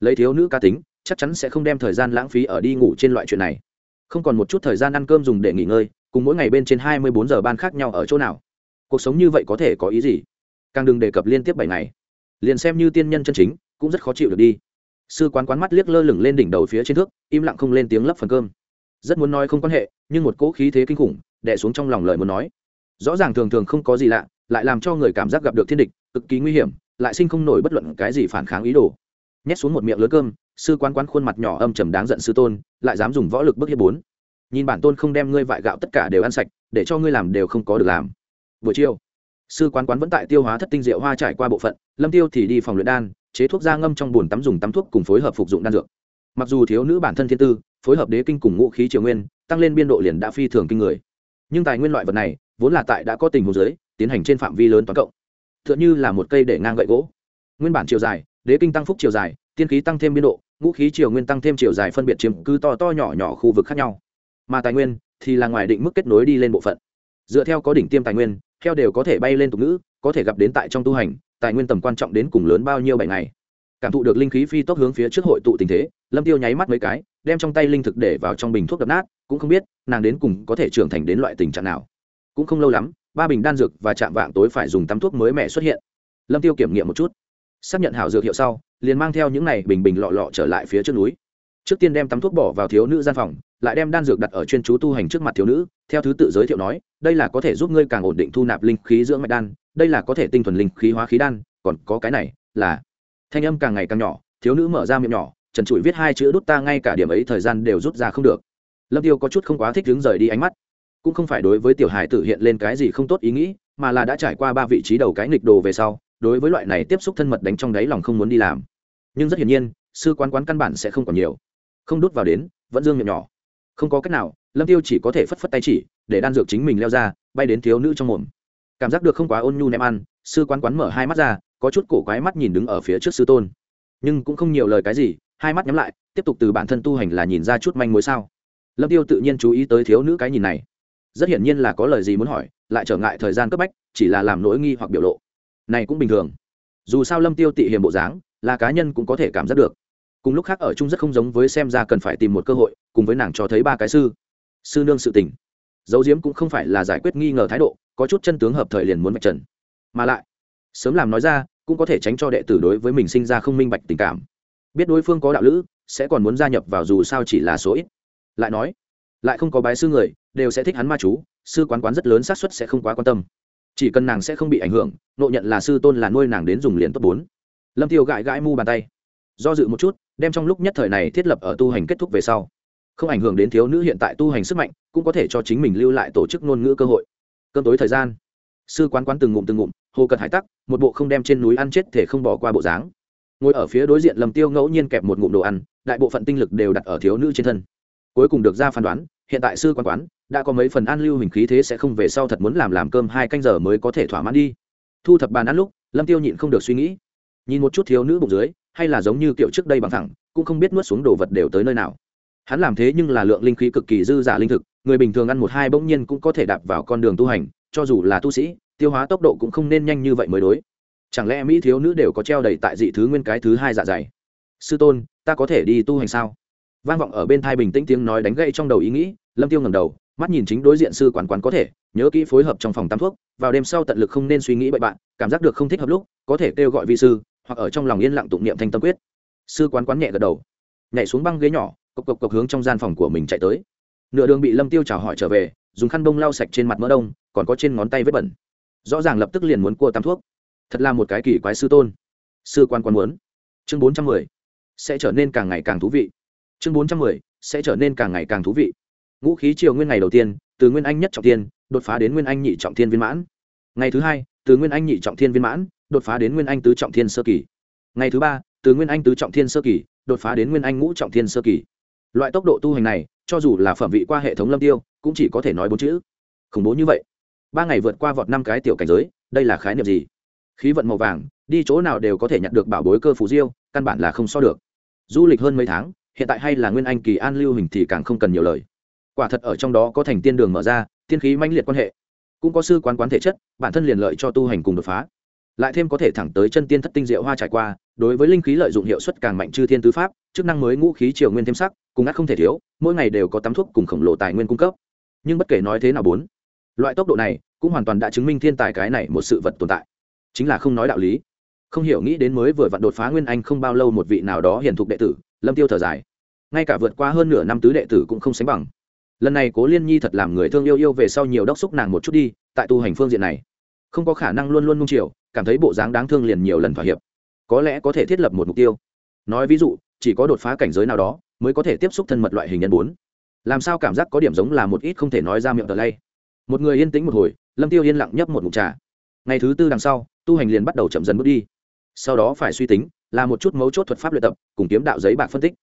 lấy thiếu nữ ca tính chắc chắn sẽ không đem thời gian lãng phí ở đi ngủ trên loại chuyện này. Không còn một chút thời gian ăn cơm dùng để nghỉ ngơi, cùng mỗi ngày bên trên hai mươi bốn giờ ban khác nhau ở chỗ nào. Cuộc sống như vậy có thể có ý gì? Càng đừng đề cập liên tiếp bảy ngày. Liền xem như tiên nhân chân chính, cũng rất khó chịu được đi. Sư quán quán mắt liếc lơ lửng lên đỉnh đầu phía trên thước, im lặng không lên tiếng lấp phần cơm. Rất muốn nói không quan hệ, nhưng một cỗ khí thế kinh khủng đẻ xuống trong lòng lời muốn nói. Rõ ràng thường thường không có gì lạ, lại làm cho người cảm giác gặp được thiên địch, cực kỳ nguy hiểm, lại sinh không nổi bất luận cái gì phản kháng ý đồ nhét xuống một miệng lớn cơm, sư quán quán khuôn mặt nhỏ âm trầm đáng giận sư tôn, lại dám dùng võ lực bức hiếp bốn. Nhìn bản tôn không đem ngươi vại gạo tất cả đều ăn sạch, để cho ngươi làm đều không có được làm. Buổi chiều, sư quán quán vẫn tại tiêu hóa thất tinh rượu hoa trải qua bộ phận, lâm tiêu thì đi phòng luyện đan, chế thuốc da ngâm trong bùn tắm dùng tắm thuốc cùng phối hợp phục dụng đan dược. Mặc dù thiếu nữ bản thân thiên tư, phối hợp đế kinh cùng ngũ khí triều nguyên, tăng lên biên độ liền đã phi thường kinh người. Nhưng tài nguyên loại vật này, vốn là tại đã có tình hồ giới tiến hành trên phạm vi lớn toàn cộng. Tựa như là một cây để ngang gậy gỗ. Nguyên bản chiều dài đế kinh tăng phúc chiều dài, tiên khí tăng thêm biên độ, ngũ khí chiều nguyên tăng thêm chiều dài phân biệt chiếm cứ to to nhỏ nhỏ khu vực khác nhau. Mà tài nguyên thì là ngoài định mức kết nối đi lên bộ phận. Dựa theo có đỉnh tiêm tài nguyên theo đều có thể bay lên tục ngữ, có thể gặp đến tại trong tu hành, tài nguyên tầm quan trọng đến cùng lớn bao nhiêu bảy ngày. Cảm thụ được linh khí phi tốc hướng phía trước hội tụ tình thế, lâm tiêu nháy mắt mấy cái, đem trong tay linh thực để vào trong bình thuốc đập nát, cũng không biết nàng đến cùng có thể trưởng thành đến loại tình trạng nào. Cũng không lâu lắm, ba bình đan dược và chạm vạng tối phải dùng tắm thuốc mới mẻ xuất hiện. Lâm tiêu kiểm nghiệm một chút xác nhận hảo dược hiệu sau, liền mang theo những này bình bình lọ lọ trở lại phía trước núi. Trước tiên đem tắm thuốc bỏ vào thiếu nữ gian phòng, lại đem đan dược đặt ở chuyên chú tu hành trước mặt thiếu nữ, theo thứ tự giới thiệu nói, đây là có thể giúp ngươi càng ổn định thu nạp linh khí dưỡng mạch đan, đây là có thể tinh thuần linh khí hóa khí đan, còn có cái này là thanh âm càng ngày càng nhỏ, thiếu nữ mở ra miệng nhỏ, trần trụi viết hai chữ đút ta ngay cả điểm ấy thời gian đều rút ra không được. Lâm tiêu có chút không quá thích đứng rời đi ánh mắt. Cũng không phải đối với tiểu hài tử hiện lên cái gì không tốt ý nghĩ, mà là đã trải qua ba vị trí đầu cái nghịch đồ về sau đối với loại này tiếp xúc thân mật đánh trong đáy lòng không muốn đi làm. Nhưng rất hiển nhiên, sư quán quán căn bản sẽ không còn nhiều. Không đút vào đến, vẫn dương miệng nhỏ. Không có cách nào, lâm tiêu chỉ có thể phất phất tay chỉ, để đan dược chính mình leo ra, bay đến thiếu nữ trong mồm. Cảm giác được không quá ôn nhu ném ăn, sư quán quán mở hai mắt ra, có chút cổ quái mắt nhìn đứng ở phía trước sư tôn. Nhưng cũng không nhiều lời cái gì, hai mắt nhắm lại, tiếp tục từ bản thân tu hành là nhìn ra chút manh mối sao. Lâm tiêu tự nhiên chú ý tới thiếu nữ cái nhìn này. Rất hiển nhiên là có lời gì muốn hỏi, lại trở ngại thời gian cấp bách, chỉ là làm nỗi nghi hoặc biểu lộ này cũng bình thường. Dù sao lâm tiêu tị hiểm bộ dáng, là cá nhân cũng có thể cảm giác được. Cùng lúc khác ở chung rất không giống với xem ra cần phải tìm một cơ hội, cùng với nàng cho thấy ba cái sư. Sư nương sự tình. Dấu diếm cũng không phải là giải quyết nghi ngờ thái độ, có chút chân tướng hợp thời liền muốn mạch trần. Mà lại, sớm làm nói ra, cũng có thể tránh cho đệ tử đối với mình sinh ra không minh bạch tình cảm. Biết đối phương có đạo lữ, sẽ còn muốn gia nhập vào dù sao chỉ là số ít. Lại nói, lại không có bái sư người, đều sẽ thích hắn ma chú, sư quán quán rất lớn xác suất sẽ không quá quan tâm chỉ cần nàng sẽ không bị ảnh hưởng, nộ nhận là sư tôn là nuôi nàng đến dùng liền tốt bốn. Lâm tiêu gãi gãi mu bàn tay. Do dự một chút, đem trong lúc nhất thời này thiết lập ở tu hành kết thúc về sau. Không ảnh hưởng đến thiếu nữ hiện tại tu hành sức mạnh, cũng có thể cho chính mình lưu lại tổ chức ngôn ngữ cơ hội. Cơn tối thời gian, sư quán quán từng ngụm từng ngụm, hồ cật hải tắc, một bộ không đem trên núi ăn chết thể không bỏ qua bộ dáng. Ngồi ở phía đối diện lầm tiêu ngẫu nhiên kẹp một ngụm đồ ăn, đại bộ phận tinh lực đều đặt ở thiếu nữ trên thân. Cuối cùng được ra phán đoán hiện tại sư quán quán, đã có mấy phần an lưu hình khí thế sẽ không về sau thật muốn làm làm cơm hai canh giờ mới có thể thỏa mãn đi. Thu thập bàn ăn lúc, lâm tiêu nhịn không được suy nghĩ. Nhìn một chút thiếu nữ bụng dưới, hay là giống như kiểu trước đây bằng thẳng, cũng không biết nuốt xuống đồ vật đều tới nơi nào. Hắn làm thế nhưng là lượng linh khí cực kỳ dư giả linh thực, người bình thường ăn một hai bỗng nhiên cũng có thể đạp vào con đường tu hành, cho dù là tu sĩ, tiêu hóa tốc độ cũng không nên nhanh như vậy mới đối. Chẳng lẽ mỹ thiếu nữ đều có treo đầy tại dị thứ nguyên cái thứ hai dạ dày? Sư tôn, ta có thể đi tu hành sao? Vang vọng ở bên thai bình tĩnh tiếng nói đánh gậy trong đầu ý nghĩ, lâm tiêu ngầm đầu, mắt nhìn chính đối diện sư quản quán có thể, nhớ kỹ phối hợp trong phòng tắm thuốc, vào đêm sau tận lực không nên suy nghĩ bậy bạn, cảm giác được không thích hợp lúc, có thể kêu gọi vi sư, hoặc ở trong lòng yên lặng tụng niệm thanh tâm quyết. Sư quán quán nhẹ gật đầu, nhảy xuống băng ghế nhỏ, cộc cộc cộc hướng trong gian phòng của mình chạy tới. Nửa đường bị lâm tiêu chào hỏi trở về, dùng khăn bông lau sạch trên mặt mỡ đông, còn có trên ngón tay vết bẩn. Rõ ràng lập tức liền muốn cua tắm thuốc. Thật là một cái kỳ quái sư tôn. Sư quan quan muốn. Chương bốn trăm mười. Sẽ trở nên càng ngày càng thú vị chương bốn trăm mười, sẽ trở nên càng ngày càng thú vị. Ngũ khí triều nguyên ngày đầu tiên, từ nguyên anh nhất trọng tiên đột phá đến nguyên anh nhị trọng thiên viên mãn. Ngày thứ hai, từ nguyên anh nhị trọng thiên viên mãn, đột phá đến nguyên anh tứ trọng thiên sơ kỳ. Ngày thứ ba, từ nguyên anh tứ trọng thiên sơ kỳ, đột phá đến nguyên anh ngũ trọng thiên sơ kỳ. Loại tốc độ tu hành này, cho dù là phẩm vị qua hệ thống lâm tiêu, cũng chỉ có thể nói bốn chữ. Khủng bố như vậy. Ba ngày vượt qua vọt năm cái tiểu cảnh giới, đây là khái niệm gì? Khí vận màu vàng, đi chỗ nào đều có thể nhận được bảo bối cơ phù diêu, căn bản là không so được. Du lịch hơn mấy tháng hiện tại hay là nguyên anh kỳ an lưu hình thì càng không cần nhiều lời. Quả thật ở trong đó có thành tiên đường mở ra, tiên khí mãnh liệt quan hệ. Cũng có sư quán quán thể chất, bản thân liền lợi cho tu hành cùng đột phá. Lại thêm có thể thẳng tới chân tiên thất tinh diệu hoa trải qua, đối với linh khí lợi dụng hiệu suất càng mạnh chư thiên tứ pháp, chức năng mới ngũ khí triều nguyên thêm sắc, cùng ác không thể thiếu, mỗi ngày đều có tắm thuốc cùng khổng lồ tài nguyên cung cấp. Nhưng bất kể nói thế nào bốn, loại tốc độ này cũng hoàn toàn đã chứng minh thiên tài cái này một sự vật tồn tại. Chính là không nói đạo lý. Không hiểu nghĩ đến mới vừa vặn đột phá nguyên anh không bao lâu một vị nào đó hiển thục đệ tử lâm tiêu thở dài. Ngay cả vượt qua hơn nửa năm tứ đệ tử cũng không sánh bằng. Lần này cố liên nhi thật làm người thương yêu yêu về sau nhiều đốc xúc nàng một chút đi, tại tu hành phương diện này, không có khả năng luôn luôn nung chiều, cảm thấy bộ dáng đáng thương liền nhiều lần thỏa hiệp. Có lẽ có thể thiết lập một mục tiêu. Nói ví dụ, chỉ có đột phá cảnh giới nào đó, mới có thể tiếp xúc thân mật loại hình nhân bốn. Làm sao cảm giác có điểm giống là một ít không thể nói ra miệng tờ lay. Một người yên tĩnh một hồi, lâm tiêu yên lặng nhấp một mục trà. Ngày thứ tư đằng sau, tu hành liền bắt đầu chậm dần bước đi. Sau đó phải suy tính là một chút mấu chốt thuật pháp luyện tập, cùng kiếm đạo giấy bạc phân tích.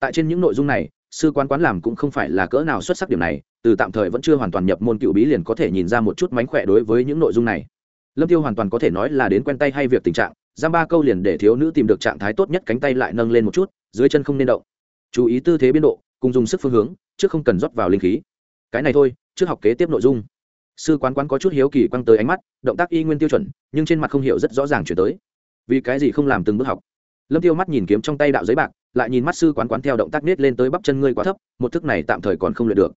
Tại trên những nội dung này, sư quán quán làm cũng không phải là cỡ nào xuất sắc điểm này, từ tạm thời vẫn chưa hoàn toàn nhập môn cựu bí liền có thể nhìn ra một chút mánh khỏe đối với những nội dung này. Lâm tiêu hoàn toàn có thể nói là đến quen tay hay việc tình trạng, giam ba câu liền để thiếu nữ tìm được trạng thái tốt nhất cánh tay lại nâng lên một chút, dưới chân không nên động. Chú ý tư thế biên độ, cùng dùng sức phương hướng, trước không cần rót vào linh khí. Cái này thôi, trước học kế tiếp nội dung. Sư quán quán có chút hiếu kỳ quăng tới ánh mắt, động tác y nguyên tiêu chuẩn, nhưng trên mặt không hiểu rất rõ ràng chuyển tới. Vì cái gì không làm từng bước học? Lâm tiêu mắt nhìn kiếm trong tay đạo giấy bạc, lại nhìn mắt sư quán quán theo động tác nết lên tới bắp chân ngươi quá thấp, một thức này tạm thời còn không luyện được.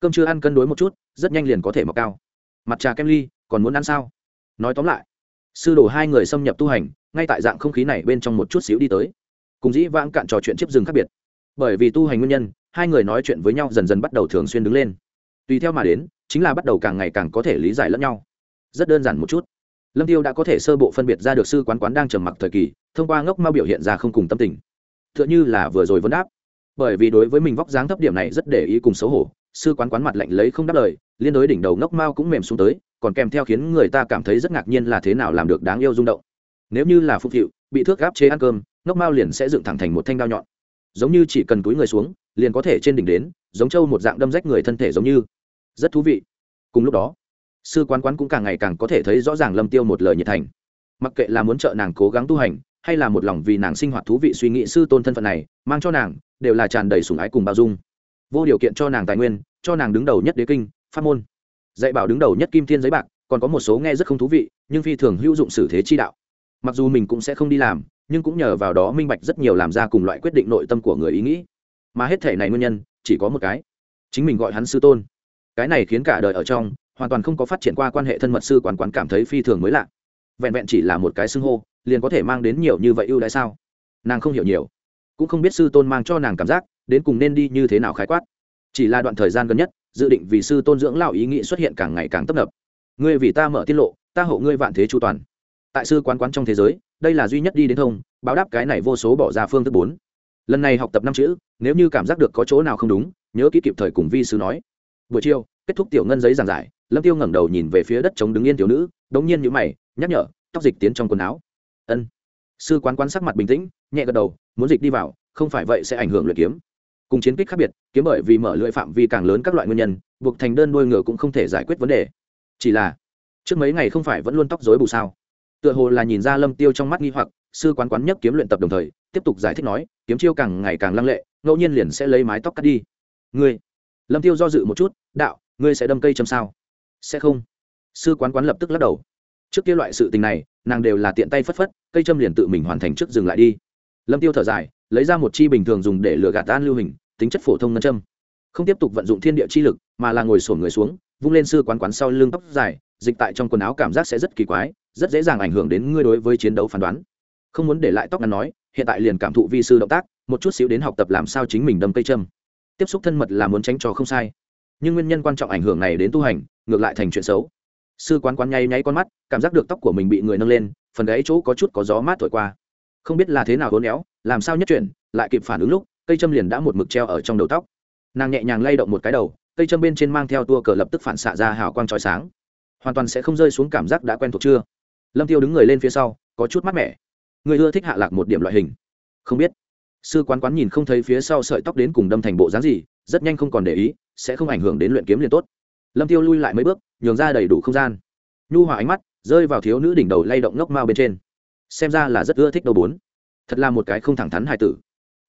Cơm chưa ăn cân đối một chút, rất nhanh liền có thể mọc cao. Mặt trà kem ly, còn muốn ăn sao? Nói tóm lại, sư đồ hai người xâm nhập tu hành, ngay tại dạng không khí này bên trong một chút xíu đi tới. Cùng dĩ vãng cạn trò chuyện chiếc rừng khác biệt. Bởi vì tu hành nguyên nhân, hai người nói chuyện với nhau dần dần bắt đầu thường xuyên đứng lên. Tùy theo mà đến, chính là bắt đầu càng ngày càng có thể lý giải lẫn nhau. Rất đơn giản một chút lâm tiêu đã có thể sơ bộ phân biệt ra được sư quán quán đang trầm mặc thời kỳ, thông qua ngốc mau biểu hiện ra không cùng tâm tình. Tựa như là vừa rồi vấn đáp. Bởi vì đối với mình vóc dáng thấp điểm này rất để ý cùng xấu hổ, sư quán quán mặt lạnh lấy không đáp lời, liên đối đỉnh đầu ngốc mao cũng mềm xuống tới, còn kèm theo khiến người ta cảm thấy rất ngạc nhiên là thế nào làm được đáng yêu rung động. Nếu như là phục hiệu, bị thước gáp chế ăn cơm, ngốc mao liền sẽ dựng thẳng thành một thanh đao nhọn. Giống như chỉ cần túi người xuống, liền có thể trên đỉnh đến, giống trâu một dạng đâm rách người thân thể giống như. Rất thú vị. Cùng lúc đó sư quán quán cũng càng ngày càng có thể thấy rõ ràng lâm tiêu một lời nhiệt thành. Mặc kệ là muốn trợ nàng cố gắng tu hành, hay là một lòng vì nàng sinh hoạt thú vị suy nghĩ sư tôn thân phận này, mang cho nàng, đều là tràn đầy sủng ái cùng bao dung. Vô điều kiện cho nàng tài nguyên, cho nàng đứng đầu nhất đế kinh, pháp môn. Dạy bảo đứng đầu nhất kim thiên giấy bạc, còn có một số nghe rất không thú vị, nhưng phi thường hữu dụng xử thế chi đạo. Mặc dù mình cũng sẽ không đi làm, nhưng cũng nhờ vào đó minh bạch rất nhiều làm ra cùng loại quyết định nội tâm của người ý nghĩ. Mà hết thể này nguyên nhân, chỉ có một cái. Chính mình gọi hắn sư tôn. Cái này khiến cả đời ở trong hoàn toàn không có phát triển qua quan hệ thân mật sư quản quán cảm thấy phi thường mới lạ. Vẹn vẹn chỉ là một cái xưng hô, liền có thể mang đến nhiều như vậy ưu đãi sao? Nàng không hiểu nhiều, cũng không biết sư tôn mang cho nàng cảm giác, đến cùng nên đi như thế nào khái quát. Chỉ là đoạn thời gian gần nhất, dự định vì sư tôn dưỡng lao ý nghĩ xuất hiện càng ngày càng tấp nập. Ngươi vì ta mở tiết lộ, ta hộ ngươi vạn thế chu toàn. Tại sư quán quán trong thế giới, đây là duy nhất đi đến thông, báo đáp cái này vô số bỏ ra phương thức bốn. Lần này học tập năm chữ, nếu như cảm giác được có chỗ nào không đúng, nhớ kỹ kịp thời cùng vi sư nói. Buổi chiều, kết thúc tiểu ngân giấy giảng giải lâm tiêu ngẩng đầu nhìn về phía đất chống đứng yên thiếu nữ, đống nhiên như mày, nhắc nhở, tóc dịch tiến trong quần áo. Ân. Sư quán quán sắc mặt bình tĩnh, nhẹ gật đầu, muốn dịch đi vào, không phải vậy sẽ ảnh hưởng luyện kiếm. Cùng chiến kích khác biệt, kiếm bởi vì mở lưỡi phạm vi càng lớn các loại nguyên nhân, buộc thành đơn nuôi ngựa cũng không thể giải quyết vấn đề. Chỉ là, trước mấy ngày không phải vẫn luôn tóc rối bù sao? Tựa hồ là nhìn ra lâm tiêu trong mắt nghi hoặc, sư quán quán nhấc kiếm luyện tập đồng thời, tiếp tục giải thích nói, kiếm chiêu càng ngày càng lăng lệ, ngẫu nhiên liền sẽ lấy mái tóc cắt đi. Ngươi, lâm tiêu do dự một chút, đạo, ngươi sẽ đâm cây châm sao? Sẽ không. Sư quán quán lập tức lắc đầu. Trước kia loại sự tình này, nàng đều là tiện tay phất phất, cây châm liền tự mình hoàn thành trước dừng lại đi. Lâm tiêu thở dài, lấy ra một chi bình thường dùng để lừa gạt tan lưu hình, tính chất phổ thông ngân châm. Không tiếp tục vận dụng thiên địa chi lực, mà là ngồi sổn người xuống, vung lên sư quán quán sau lưng tóc dài, dịch tại trong quần áo cảm giác sẽ rất kỳ quái, rất dễ dàng ảnh hưởng đến ngươi đối với chiến đấu phán đoán. Không muốn để lại tóc ngắn nói, hiện tại liền cảm thụ vi sư động tác, một chút xíu đến học tập làm sao chính mình đâm cây châm. Tiếp xúc thân mật là muốn tránh cho không sai. Nhưng nguyên nhân quan trọng ảnh hưởng này đến tu hành ngược lại thành chuyện xấu. Sư quán quán nháy nháy con mắt, cảm giác được tóc của mình bị người nâng lên, phần gáy chỗ có chút có gió mát thổi qua. Không biết là thế nào hôn éo làm sao nhất chuyển, lại kịp phản ứng lúc, cây châm liền đã một mực treo ở trong đầu tóc. Nàng nhẹ nhàng lay động một cái đầu, cây châm bên trên mang theo tua cờ lập tức phản xạ ra hào quang trói sáng. Hoàn toàn sẽ không rơi xuống cảm giác đã quen thuộc chưa? Lâm tiêu đứng người lên phía sau, có chút mát mẻ. Người ưa thích hạ lạc một điểm loại hình. Không biết. Sư quán quán nhìn không thấy phía sau sợi tóc đến cùng đâm thành bộ dáng gì, rất nhanh không còn để ý, sẽ không ảnh hưởng đến luyện kiếm liền tốt lâm tiêu lui lại mấy bước, nhường ra đầy đủ không gian. Nhu hòa ánh mắt rơi vào thiếu nữ đỉnh đầu lay động ngốc mao bên trên. Xem ra là rất ưa thích đầu bốn. Thật là một cái không thẳng thắn hài tử.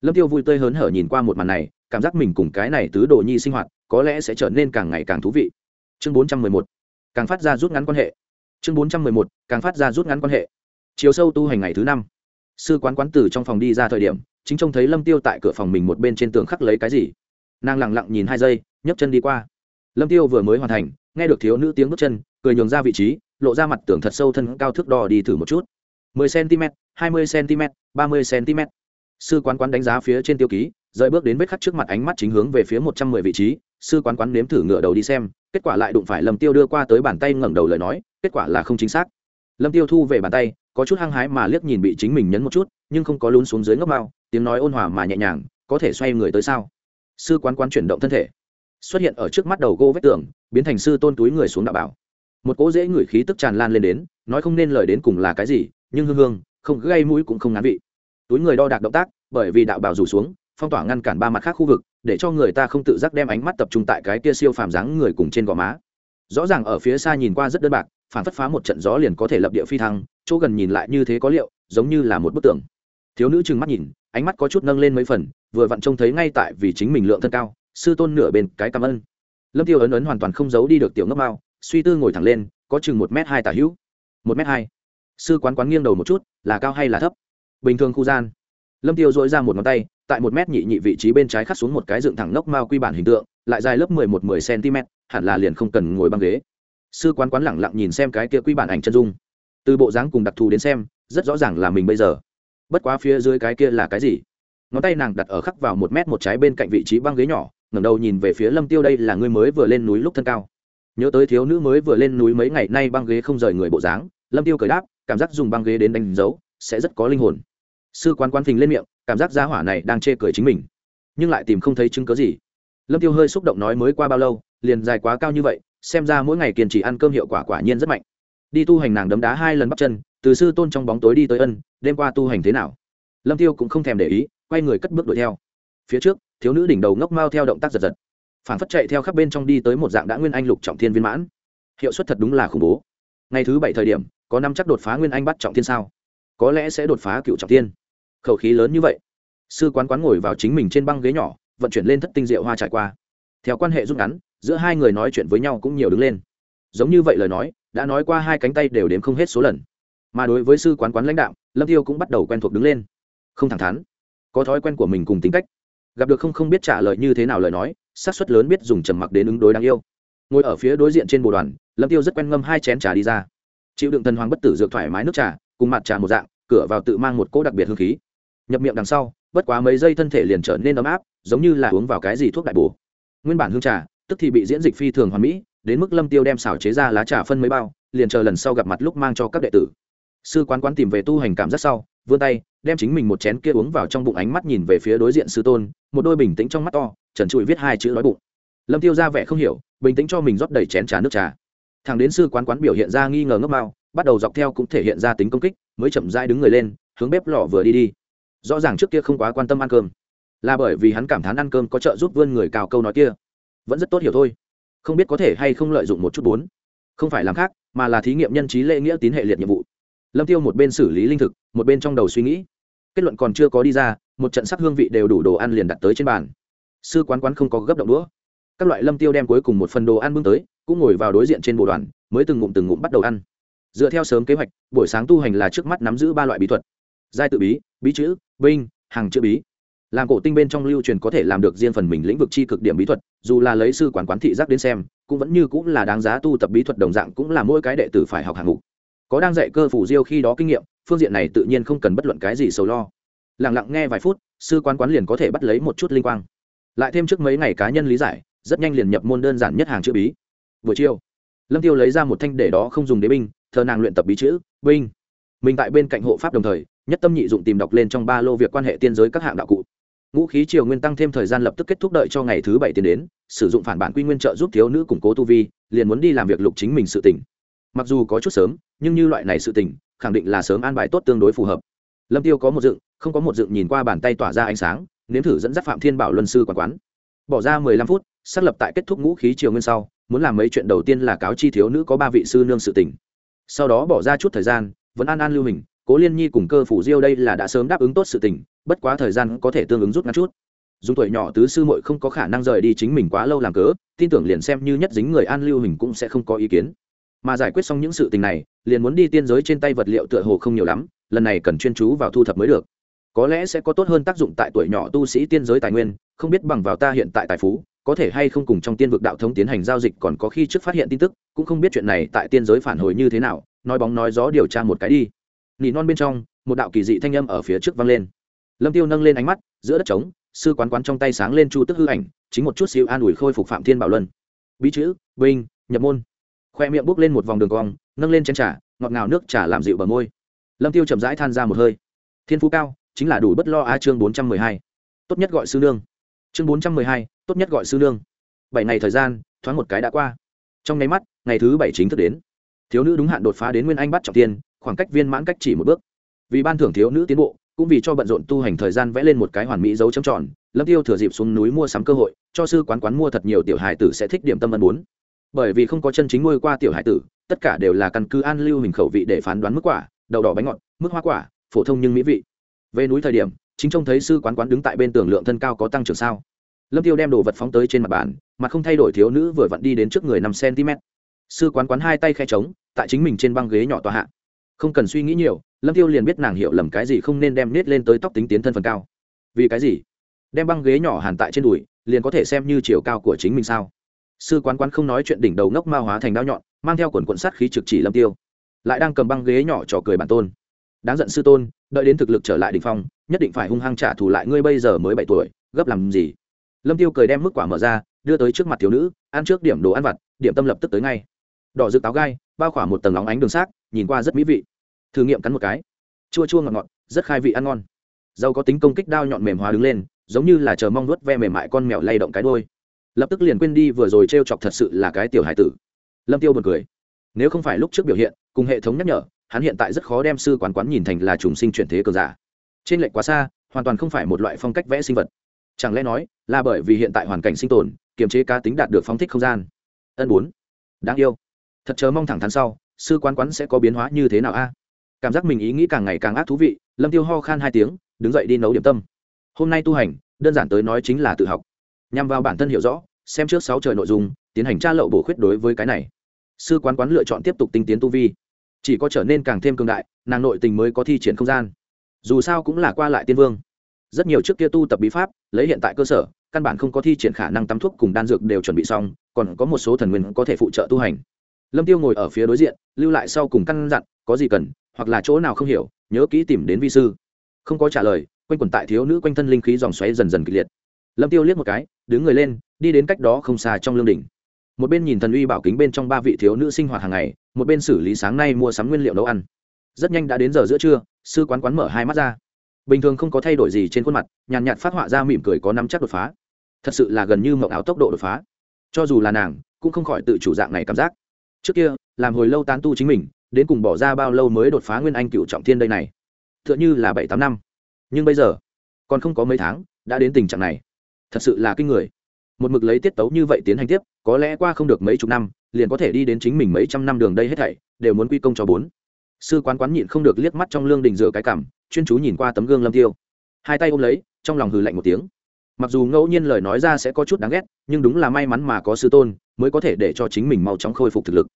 Lâm tiêu vui tươi hớn hở nhìn qua một màn này, cảm giác mình cùng cái này tứ đồ nhi sinh hoạt có lẽ sẽ trở nên càng ngày càng thú vị. Chương bốn trăm mười một, càng phát ra rút ngắn quan hệ. Chương bốn trăm mười một, càng phát ra rút ngắn quan hệ. Chiều sâu tu hành ngày thứ năm, sư quán quán Tử trong phòng đi ra thời điểm, chính trông thấy lâm tiêu tại cửa phòng mình một bên trên tường khắc lấy cái gì. Nàng lẳng lặng nhìn hai giây, nhấc chân đi qua lâm tiêu vừa mới hoàn thành, nghe được thiếu nữ tiếng bước chân, cười nhường ra vị trí, lộ ra mặt tưởng thật sâu thân cao thước đo đi thử một chút. 10 cm 20 cm 30 cm sư quán quán đánh giá phía trên tiêu ký, rời bước đến vết khắc trước mặt ánh mắt chính hướng về phía 110 vị trí. Sư quán quán nếm thử ngựa đầu đi xem, kết quả lại đụng phải lâm tiêu đưa qua tới bàn tay ngẩng đầu lời nói, kết quả là không chính xác. Lâm tiêu thu về bàn tay, có chút hăng hái mà liếc nhìn bị chính mình nhấn một chút, nhưng không có lún xuống dưới ngốc mao tiếng nói ôn hòa mà nhẹ nhàng, có thể xoay người tới sao? Sư quán quán chuyển động thân thể xuất hiện ở trước mắt đầu gô vách tường, biến thành sư tôn túi người xuống đạo bảo. Một cỗ dễ ngửi khí tức tràn lan lên đến, nói không nên lời đến cùng là cái gì, nhưng hương hương, không gây mũi cũng không ngán vị. Túi người đo đạc động tác, bởi vì đạo bảo rủ xuống, phong tỏa ngăn cản ba mặt khác khu vực, để cho người ta không tự giác đem ánh mắt tập trung tại cái kia siêu phàm dáng người cùng trên gò má. Rõ ràng ở phía xa nhìn qua rất đơn bạc, phản phất phá một trận gió liền có thể lập địa phi thăng, chỗ gần nhìn lại như thế có liệu, giống như là một bức tường. Thiếu nữ trừng mắt nhìn, ánh mắt có chút nâng lên mấy phần, vừa vặn trông thấy ngay tại vì chính mình lượng thân cao sư tôn nửa bên cái cảm ơn. Lâm tiêu ấn ấn hoàn toàn không giấu đi được tiểu ngốc mao, suy tư ngồi thẳng lên, có chừng một m hai tả hữu. Một m hai. Sư quán quán nghiêng đầu một chút, là cao hay là thấp? Bình thường khu gian. Lâm tiêu dội ra một ngón tay, tại một mét nhị nhị vị trí bên trái khắc xuống một cái dựng thẳng ngốc mao quy bản hình tượng, lại dài lớp mười một mười cm hẳn là liền không cần ngồi băng ghế. Sư quán quán lẳng lặng nhìn xem cái kia quy bản ảnh chân dung. Từ bộ dáng cùng đặc thù đến xem, rất rõ ràng là mình bây giờ. Bất quá phía dưới cái kia là cái gì? Ngón tay nàng đặt ở khắc vào một mét một trái bên cạnh vị trí băng ghế nhỏ ngẩng đầu nhìn về phía lâm tiêu, đây là người mới vừa lên núi lúc thân cao. Nhớ tới thiếu nữ mới vừa lên núi mấy ngày nay băng ghế không rời người bộ dáng, lâm tiêu cười đáp, cảm giác dùng băng ghế đến đánh dấu sẽ rất có linh hồn. Sư quán quán phình lên miệng, cảm giác gia hỏa này đang chê cười chính mình, nhưng lại tìm không thấy chứng cớ gì. Lâm tiêu hơi xúc động nói mới qua bao lâu, liền dài quá cao như vậy, xem ra mỗi ngày kiên trì ăn cơm hiệu quả quả nhiên rất mạnh. Đi tu hành nàng đấm đá hai lần bắp chân, từ sư tôn trong bóng tối đi tới ân, đêm qua tu hành thế nào? Lâm tiêu cũng không thèm để ý, quay người cất bước đuổi theo. Phía trước thiếu nữ đỉnh đầu ngốc mau theo động tác giật giật. Phản phất chạy theo khắp bên trong đi tới một dạng đã nguyên anh lục trọng thiên viên mãn. Hiệu suất thật đúng là khủng bố. Ngày thứ bảy thời điểm, có năm chắc đột phá nguyên anh bắt trọng thiên sao? Có lẽ sẽ đột phá cựu trọng thiên. Khẩu khí lớn như vậy. Sư quán quán ngồi vào chính mình trên băng ghế nhỏ, vận chuyển lên thất tinh diệu hoa trải qua. Theo quan hệ rút ngắn, giữa hai người nói chuyện với nhau cũng nhiều đứng lên. Giống như vậy lời nói, đã nói qua hai cánh tay đều đếm không hết số lần. Mà đối với sư quán quán lãnh đạo, lâm tiêu cũng bắt đầu quen thuộc đứng lên. Không thẳng thắn. Có thói quen của mình cùng tính cách gặp được không không biết trả lời như thế nào lời nói sát suất lớn biết dùng trầm mặc đến ứng đối đáng yêu. Ngồi ở phía đối diện trên bồ đoàn, lâm tiêu rất quen ngâm hai chén trà đi ra. Chịu đựng thần hoàng bất tử dược thoải mái nước trà, cùng mặt trà một dạng, cửa vào tự mang một cỗ đặc biệt hương khí. Nhập miệng đằng sau, bất quá mấy giây thân thể liền trở nên ấm áp, giống như là uống vào cái gì thuốc đại bổ. Nguyên bản hương trà, tức thì bị diễn dịch phi thường hoàn mỹ, đến mức lâm tiêu đem xảo chế ra lá trà phân mấy bao, liền chờ lần sau gặp mặt lúc mang cho các đệ tử. Sư quán quán tìm về tu hành cảm giác sau vươn tay, đem chính mình một chén kia uống vào trong bụng ánh mắt nhìn về phía đối diện sư tôn, một đôi bình tĩnh trong mắt to, trần trụi viết hai chữ đói bụng. Lâm tiêu ra vẻ không hiểu, bình tĩnh cho mình rót đầy chén trà nước trà. Thằng đến sư quán quán biểu hiện ra nghi ngờ ngốc mao, bắt đầu dọc theo cũng thể hiện ra tính công kích, mới chậm rãi đứng người lên, hướng bếp lò vừa đi đi. Rõ ràng trước kia không quá quan tâm ăn cơm, là bởi vì hắn cảm thán ăn cơm có trợ giúp vươn người cào câu nói kia. Vẫn rất tốt hiểu thôi, không biết có thể hay không lợi dụng một chút bốn. Không phải làm khác, mà là thí nghiệm nhân trí lễ nghĩa tín hệ liệt nhiệm vụ lâm tiêu một bên xử lý linh thực, một bên trong đầu suy nghĩ. Kết luận còn chưa có đi ra, một trận sắc hương vị đều đủ đồ ăn liền đặt tới trên bàn. Sư quán quán không có gấp động đũa. Các loại lâm tiêu đem cuối cùng một phần đồ ăn bưng tới, cũng ngồi vào đối diện trên bộ đoàn, mới từng ngụm từng ngụm bắt đầu ăn. Dựa theo sớm kế hoạch, buổi sáng tu hành là trước mắt nắm giữ ba loại bí thuật. Giai tự bí bí chữ, binh, hàng chữ bí. Làm cổ tinh bên trong lưu truyền có thể làm được riêng phần mình lĩnh vực chi cực điểm bí thuật, dù là lấy sư quản quán thị giác đến xem, cũng vẫn như cũng là đáng giá tu tập bí thuật đồng dạng cũng là mỗi cái đệ tử phải học hạng mục có đang dạy cơ phủ diêu khi đó kinh nghiệm, phương diện này tự nhiên không cần bất luận cái gì sầu lo. Lẳng lặng nghe vài phút, sư quán quán liền có thể bắt lấy một chút linh quang. Lại thêm trước mấy ngày cá nhân lý giải, rất nhanh liền nhập môn đơn giản nhất hàng chữ bí. Buổi chiều, lâm tiêu lấy ra một thanh để đó không dùng đế binh, thờ nàng luyện tập bí chữ, binh. Mình tại bên cạnh hộ pháp đồng thời, nhất tâm nhị dụng tìm đọc lên trong ba lô việc quan hệ tiên giới các hạng đạo cụ. Ngũ khí triều nguyên tăng thêm thời gian lập tức kết thúc đợi cho ngày thứ bảy tiến đến, sử dụng phản bản quy nguyên trợ giúp thiếu nữ củng cố tu vi, liền muốn đi làm việc lục chính mình sự tỉnh. Mặc dù có chút sớm nhưng như loại này sự tình, khẳng định là sớm an bài tốt tương đối phù hợp. Lâm tiêu có một dựng, không có một dựng nhìn qua bàn tay tỏa ra ánh sáng, nếm thử dẫn dắt phạm thiên bảo luân sư quán quán. Bỏ ra mười lăm phút, xác lập tại kết thúc ngũ khí chiều nguyên sau, muốn làm mấy chuyện đầu tiên là cáo chi thiếu nữ có ba vị sư nương sự tình. Sau đó bỏ ra chút thời gian, vẫn an an lưu hình cố liên nhi cùng cơ phủ diêu đây là đã sớm đáp ứng tốt sự tình, bất quá thời gian có thể tương ứng rút ngắn chút. Dùng tuổi nhỏ tứ sư muội không có khả năng rời đi chính mình quá lâu làm cớ, tin tưởng liền xem như nhất dính người an lưu hình cũng sẽ không có ý kiến mà giải quyết xong những sự tình này, liền muốn đi tiên giới trên tay vật liệu tựa hồ không nhiều lắm, lần này cần chuyên chú vào thu thập mới được. Có lẽ sẽ có tốt hơn tác dụng tại tuổi nhỏ tu sĩ tiên giới tài nguyên, không biết bằng vào ta hiện tại tài phú, có thể hay không cùng trong tiên vực đạo thống tiến hành giao dịch còn có khi trước phát hiện tin tức, cũng không biết chuyện này tại tiên giới phản hồi như thế nào, nói bóng nói gió điều tra một cái đi. Nỉ non bên trong, một đạo kỳ dị thanh âm ở phía trước vang lên. Lâm tiêu nâng lên ánh mắt, giữa đất trống, sư quán quán trong tay sáng lên chu tức hư ảnh, chính một chút xíu an ủi khôi phục phạm thiên bảo luân. Bí chữ, vinh, nhập môn khoe miệng bốc lên một vòng đường cong, nâng lên chén trà, ngọt ngào nước trà làm dịu bờ môi. Lâm tiêu chậm rãi than ra một hơi. Thiên phú cao, chính là đủ bất lo a chương bốn trăm mười hai. Tốt nhất gọi sư nương. Chương bốn trăm mười hai, tốt nhất gọi sư nương. Bảy ngày thời gian, thoáng một cái đã qua. Trong nháy mắt, ngày thứ bảy chính thức đến. Thiếu nữ đúng hạn đột phá đến nguyên anh bắt trọng tiên, khoảng cách viên mãn cách chỉ một bước. Vì ban thưởng thiếu nữ tiến bộ, cũng vì cho bận rộn tu hành thời gian vẽ lên một cái hoàn mỹ dấu chấm tròn, lâm tiêu thừa dịp xuống núi mua sắm cơ hội, cho sư quán quán mua thật nhiều tiểu hài tử sẽ thích điểm tâm ân bốn bởi vì không có chân chính nuôi qua tiểu hải tử, tất cả đều là căn cứ an lưu hình khẩu vị để phán đoán mức quả, đậu đỏ bánh ngọt, mức hoa quả, phổ thông nhưng mỹ vị. Về núi thời điểm, chính trông thấy sư quán quán đứng tại bên tường lượng thân cao có tăng trưởng sao. Lâm tiêu đem đồ vật phóng tới trên mặt bàn, mà không thay đổi thiếu nữ vừa vặn đi đến trước người năm cm. Sư quán quán hai tay khe trống, tại chính mình trên băng ghế nhỏ tòa hạ. Không cần suy nghĩ nhiều, lâm tiêu liền biết nàng hiểu lầm cái gì không nên đem nết lên tới tóc tính tiến thân phần cao. Vì cái gì? Đem băng ghế nhỏ hàn tại trên đùi, liền có thể xem như chiều cao của chính mình sao? Sư quán quán không nói chuyện đỉnh đầu ngốc ma hóa thành đao nhọn, mang theo quần quận sát khí trực chỉ lâm tiêu. Lại đang cầm băng ghế nhỏ trò cười bản tôn. Đáng giận sư tôn, đợi đến thực lực trở lại đỉnh phong, nhất định phải hung hăng trả thù lại ngươi bây giờ mới bảy tuổi, gấp làm gì? Lâm tiêu cười đem mức quả mở ra, đưa tới trước mặt thiếu nữ, ăn trước điểm đồ ăn vặt, điểm tâm lập tức tới ngay. Đỏ dự táo gai, bao khỏa một tầng óng ánh đường xác, nhìn qua rất mỹ vị. Thử nghiệm cắn một cái. Chua chua ngọt ngọt, rất khai vị ăn ngon. Dâu có tính công kích đao nhọn mềm hóa đứng lên, giống như là chờ mong nuốt ve mềm mại con mèo lay động cái đôi lập tức liền quên đi vừa rồi t r e o chọc thật sự là cái tiểu hải tử. Lâm tiêu b u ồ n cười. Nếu không phải lúc trước biểu hiện, cùng hệ thống nhắc nhở, hắn hiện tại rất khó đem sư quán quán nhìn thành là trùng sinh chuyển thế cường giả. Trên lệnh quá xa, hoàn toàn không phải một loại phong cách vẽ sinh vật. Chẳng lẽ nói, là bởi vì hiện tại hoàn cảnh sinh tồn, kiềm chế cá tính đạt được phóng thích không gian? Ân bốn. Đáng yêu. Thật chớ mong thẳng thắn sau, sư quán quán sẽ có biến hóa như thế nào a? Cảm giác mình ý nghĩ càng ngày càng ác thú vị, lâm tiêu ho khan hai tiếng, đứng dậy đi nấu điểm tâm. Hôm nay tu hành, đơn giản tới nói chính là tự học nhằm vào bản thân hiểu rõ, xem trước sáu trời nội dung, tiến hành tra lậu bổ khuyết đối với cái này. Sư quán quán lựa chọn tiếp tục tinh tiến tu vi. Chỉ có trở nên càng thêm cường đại, nàng nội tình mới có thi triển không gian. Dù sao cũng là qua lại tiên vương. Rất nhiều trước kia tu tập bí pháp, lấy hiện tại cơ sở, căn bản không có thi triển khả năng tắm thuốc cùng đan dược đều chuẩn bị xong, còn có một số thần nguyên có thể phụ trợ tu hành. Lâm tiêu ngồi ở phía đối diện, lưu lại sau cùng căn dặn, có gì cần, hoặc là chỗ nào không hiểu, nhớ kỹ tìm đến vi sư. Không có trả lời, quanh quẩn tại thiếu nữ quanh thân linh khí dòng xoáy dần dần kịch liệt. Lâm tiêu liếc một cái đứng người lên, đi đến cách đó không xa trong lương đỉnh. Một bên nhìn thần uy bảo kính bên trong ba vị thiếu nữ sinh hoạt hàng ngày, một bên xử lý sáng nay mua sắm nguyên liệu nấu ăn. Rất nhanh đã đến giờ giữa trưa, sư quán quán mở hai mắt ra. Bình thường không có thay đổi gì trên khuôn mặt, nhàn nhạt phát họa ra mỉm cười có năm chắc đột phá. Thật sự là gần như mộng áo tốc độ đột phá. Cho dù là nàng, cũng không khỏi tự chủ dạng này cảm giác. Trước kia, làm hồi lâu tán tu chính mình, đến cùng bỏ ra bao lâu mới đột phá nguyên anh cựu trọng thiên đây này? T h ư ợ n h ư là bảy tám năm. Nhưng bây giờ, còn không có mấy tháng, đã đến tình trạng này thật sự là kinh người. Một mực lấy tiết tấu như vậy tiến hành tiếp, có lẽ qua không được mấy chục năm, liền có thể đi đến chính mình mấy trăm năm đường đây hết thảy, đều muốn quy công cho bốn. Sư quán quán nhịn không được liếc mắt trong lương đình dựa cái cảm, chuyên chú nhìn qua tấm gương lâm tiêu. Hai tay ôm lấy, trong lòng hừ lạnh một tiếng. Mặc dù ngẫu nhiên lời nói ra sẽ có chút đáng ghét, nhưng đúng là may mắn mà có sư tôn, mới có thể để cho chính mình mau chóng khôi phục thực lực.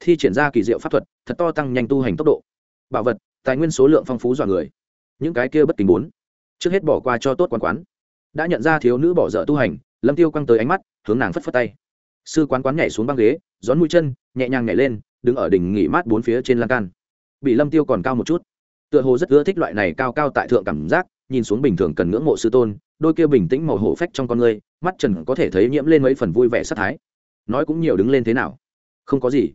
Thi triển ra kỳ diệu pháp thuật, thật to tăng nhanh tu hành tốc độ. Bảo vật, tài nguyên số lượng phong phú dọa người. Những cái kia bất kính bốn. Trước hết bỏ qua cho tốt quán quán đã nhận ra thiếu nữ bỏ dở tu hành, lâm tiêu quăng tới ánh mắt, hướng nàng phất phất tay. Sư quán quán nhảy xuống băng ghế, gión mũi chân, nhẹ nhàng nhảy lên, đứng ở đỉnh nghỉ mát bốn phía trên lan can. Bị lâm tiêu còn cao một chút. Tựa hồ rất ưa thích loại này cao cao tại thượng cảm giác, nhìn xuống bình thường cần ngưỡng mộ sư tôn, đôi kia bình tĩnh màu hổ phách trong con người, mắt trần có thể thấy nhiễm lên mấy phần vui vẻ sát thái. Nói cũng nhiều đứng lên thế nào? Không có gì.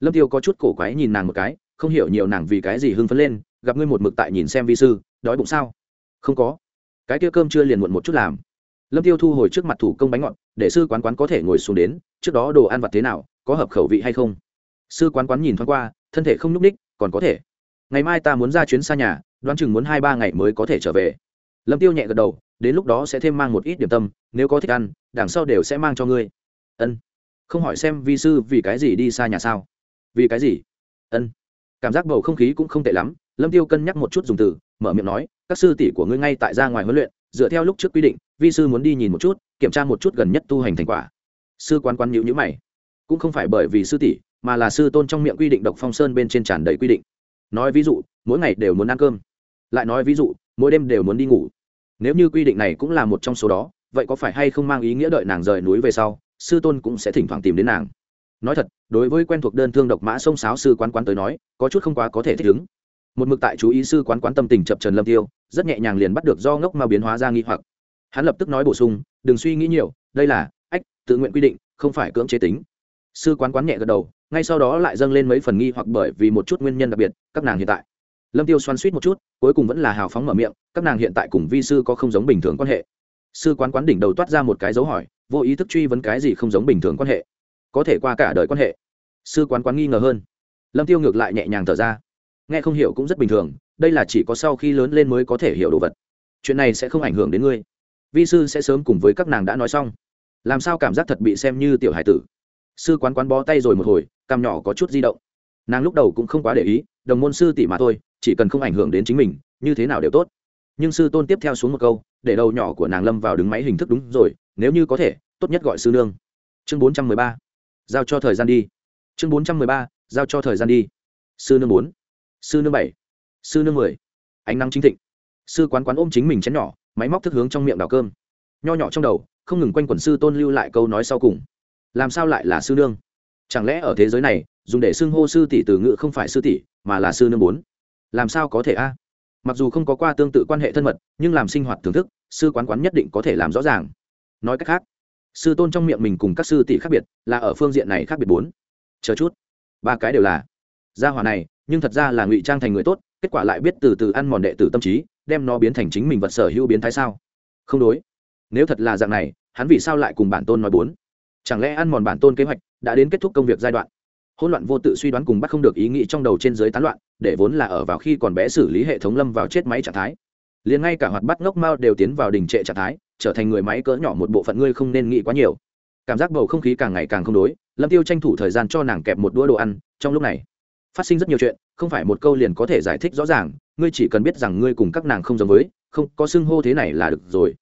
Lâm tiêu có chút cổ quái nhìn nàng một cái, không hiểu nhiều nàng vì cái gì hưng phấn lên, gặp ngươi một mực tại nhìn xem vi sư, đói bụng sao? Không có cái kia cơm chưa liền muộn một chút làm. Lâm tiêu thu hồi trước mặt thủ công bánh ngọt, để sư quán quán có thể ngồi xuống đến, trước đó đồ ăn vặt thế nào, có hợp khẩu vị hay không? Sư quán quán nhìn thoáng qua, thân thể không nhúc ních còn có thể. Ngày mai ta muốn ra chuyến xa nhà, đoán chừng muốn hai ba ngày mới có thể trở về. Lâm tiêu nhẹ gật đầu, đến lúc đó sẽ thêm mang một ít điểm tâm, nếu có thích ăn, đằng sau đều sẽ mang cho ngươi. Ân. Không hỏi xem vi sư vì cái gì đi xa nhà sao. Vì cái gì? Ân. Cảm giác bầu không khí cũng không tệ lắm, lâm tiêu cân nhắc một chút dùng từ mở miệng nói, các sư tỷ của ngươi ngay tại ra ngoài huấn luyện, dựa theo lúc trước quy định, vi sư muốn đi nhìn một chút, kiểm tra một chút gần nhất tu hành thành quả. Sư quán quán nhữ nhữ mày. Cũng không phải bởi vì sư tỷ, mà là sư tôn trong miệng quy định độc phong sơn bên trên tràn đầy quy định. Nói ví dụ, mỗi ngày đều muốn ăn cơm. Lại nói ví dụ, mỗi đêm đều muốn đi ngủ. Nếu như quy định này cũng là một trong số đó, vậy có phải hay không mang ý nghĩa đợi nàng rời núi về sau, sư tôn cũng sẽ thỉnh thoảng tìm đến nàng? Nói thật, đối với quen thuộc đơn thương độc mã sông sáo sư quán quán tới nói, có chút không quá có thể thích ứng một mực tại chú ý sư quán quán tâm tình chập trần lâm tiêu, rất nhẹ nhàng liền bắt được do ngốc mà biến hóa ra nghi hoặc. Hắn lập tức nói bổ sung, đừng suy nghĩ nhiều, đây là, ách, tự nguyện quy định, không phải cưỡng chế tính. Sư quán quán nhẹ gật đầu, ngay sau đó lại dâng lên mấy phần nghi hoặc bởi vì một chút nguyên nhân đặc biệt, các nàng hiện tại. Lâm tiêu xoắn suýt một chút, cuối cùng vẫn là hào phóng mở miệng, các nàng hiện tại cùng vi sư có không giống bình thường quan hệ. Sư quán quán đỉnh đầu toát ra một cái dấu hỏi, vô ý thức truy vấn cái gì không giống bình thường quan hệ? Có thể qua cả đời quan hệ? Sư quán quán nghi ngờ hơn. Lâm tiêu ngược lại nhẹ nhàng thở ra nghe không hiểu cũng rất bình thường, đây là chỉ có sau khi lớn lên mới có thể hiểu đồ vật. Chuyện này sẽ không ảnh hưởng đến ngươi. Vi sư sẽ sớm cùng với các nàng đã nói xong. Làm sao cảm giác thật bị xem như tiểu hải tử? Sư quán quán bó tay rồi một hồi, cằm nhỏ có chút di động. Nàng lúc đầu cũng không quá để ý, đồng môn sư tỷ mà thôi, chỉ cần không ảnh hưởng đến chính mình, như thế nào đều tốt. Nhưng sư tôn tiếp theo xuống một câu, để đầu nhỏ của nàng lâm vào đứng máy hình thức đúng rồi, nếu như có thể, tốt nhất gọi sư nương. Chương bốn trăm mười ba. Giao cho thời gian đi. Chương bốn trăm mười ba, giao cho thời gian đi. Sư nương bốn sư nương bảy. Sư nương mười. Ánh nắng chính thịnh. Sư quán quán ôm chính mình chén nhỏ, máy móc thức hướng trong miệng đào cơm. Nho nhỏ trong đầu, không ngừng quanh quẩn sư tôn lưu lại câu nói sau cùng. Làm sao lại là sư nương? Chẳng lẽ ở thế giới này, dùng để xưng hô sư tỷ từ ngữ không phải sư tỷ, mà là sư nương bốn? Làm sao có thể a? Mặc dù không có qua tương tự quan hệ thân mật, nhưng làm sinh hoạt thưởng thức, sư quán quán nhất định có thể làm rõ ràng. Nói cách khác, sư tôn trong miệng mình cùng các sư tỷ khác biệt, là ở phương diện này khác biệt bốn. Chờ chút. Ba cái đều là gia hỏa này, nhưng thật ra là ngụy trang thành người tốt, kết quả lại biết từ từ ăn mòn đệ tử tâm trí, đem nó biến thành chính mình vật sở hữu biến thái sao? Không đối. Nếu thật là dạng này, hắn vì sao lại cùng bản tôn nói bốn? Chẳng lẽ ăn mòn bản tôn kế hoạch đã đến kết thúc công việc giai đoạn? Hỗn loạn vô tự suy đoán cùng bắt không được ý nghĩ trong đầu trên dưới tán loạn, để vốn là ở vào khi còn bé xử lý hệ thống lâm vào chết máy trạng thái. Liền ngay cả hoạt bắt ngốc mao đều tiến vào đình trệ trạng thái, trở thành người máy cỡ nhỏ một bộ phận ngươi không nên nghĩ quá nhiều. Cảm giác bầu không khí càng ngày càng không đối, lâm tiêu tranh thủ thời gian cho nàng kẹp một đũa đồ ăn, trong lúc này phát sinh rất nhiều chuyện, không phải một câu liền có thể giải thích rõ ràng, ngươi chỉ cần biết rằng ngươi cùng các nàng không giống với, không có xưng hô thế này là được rồi.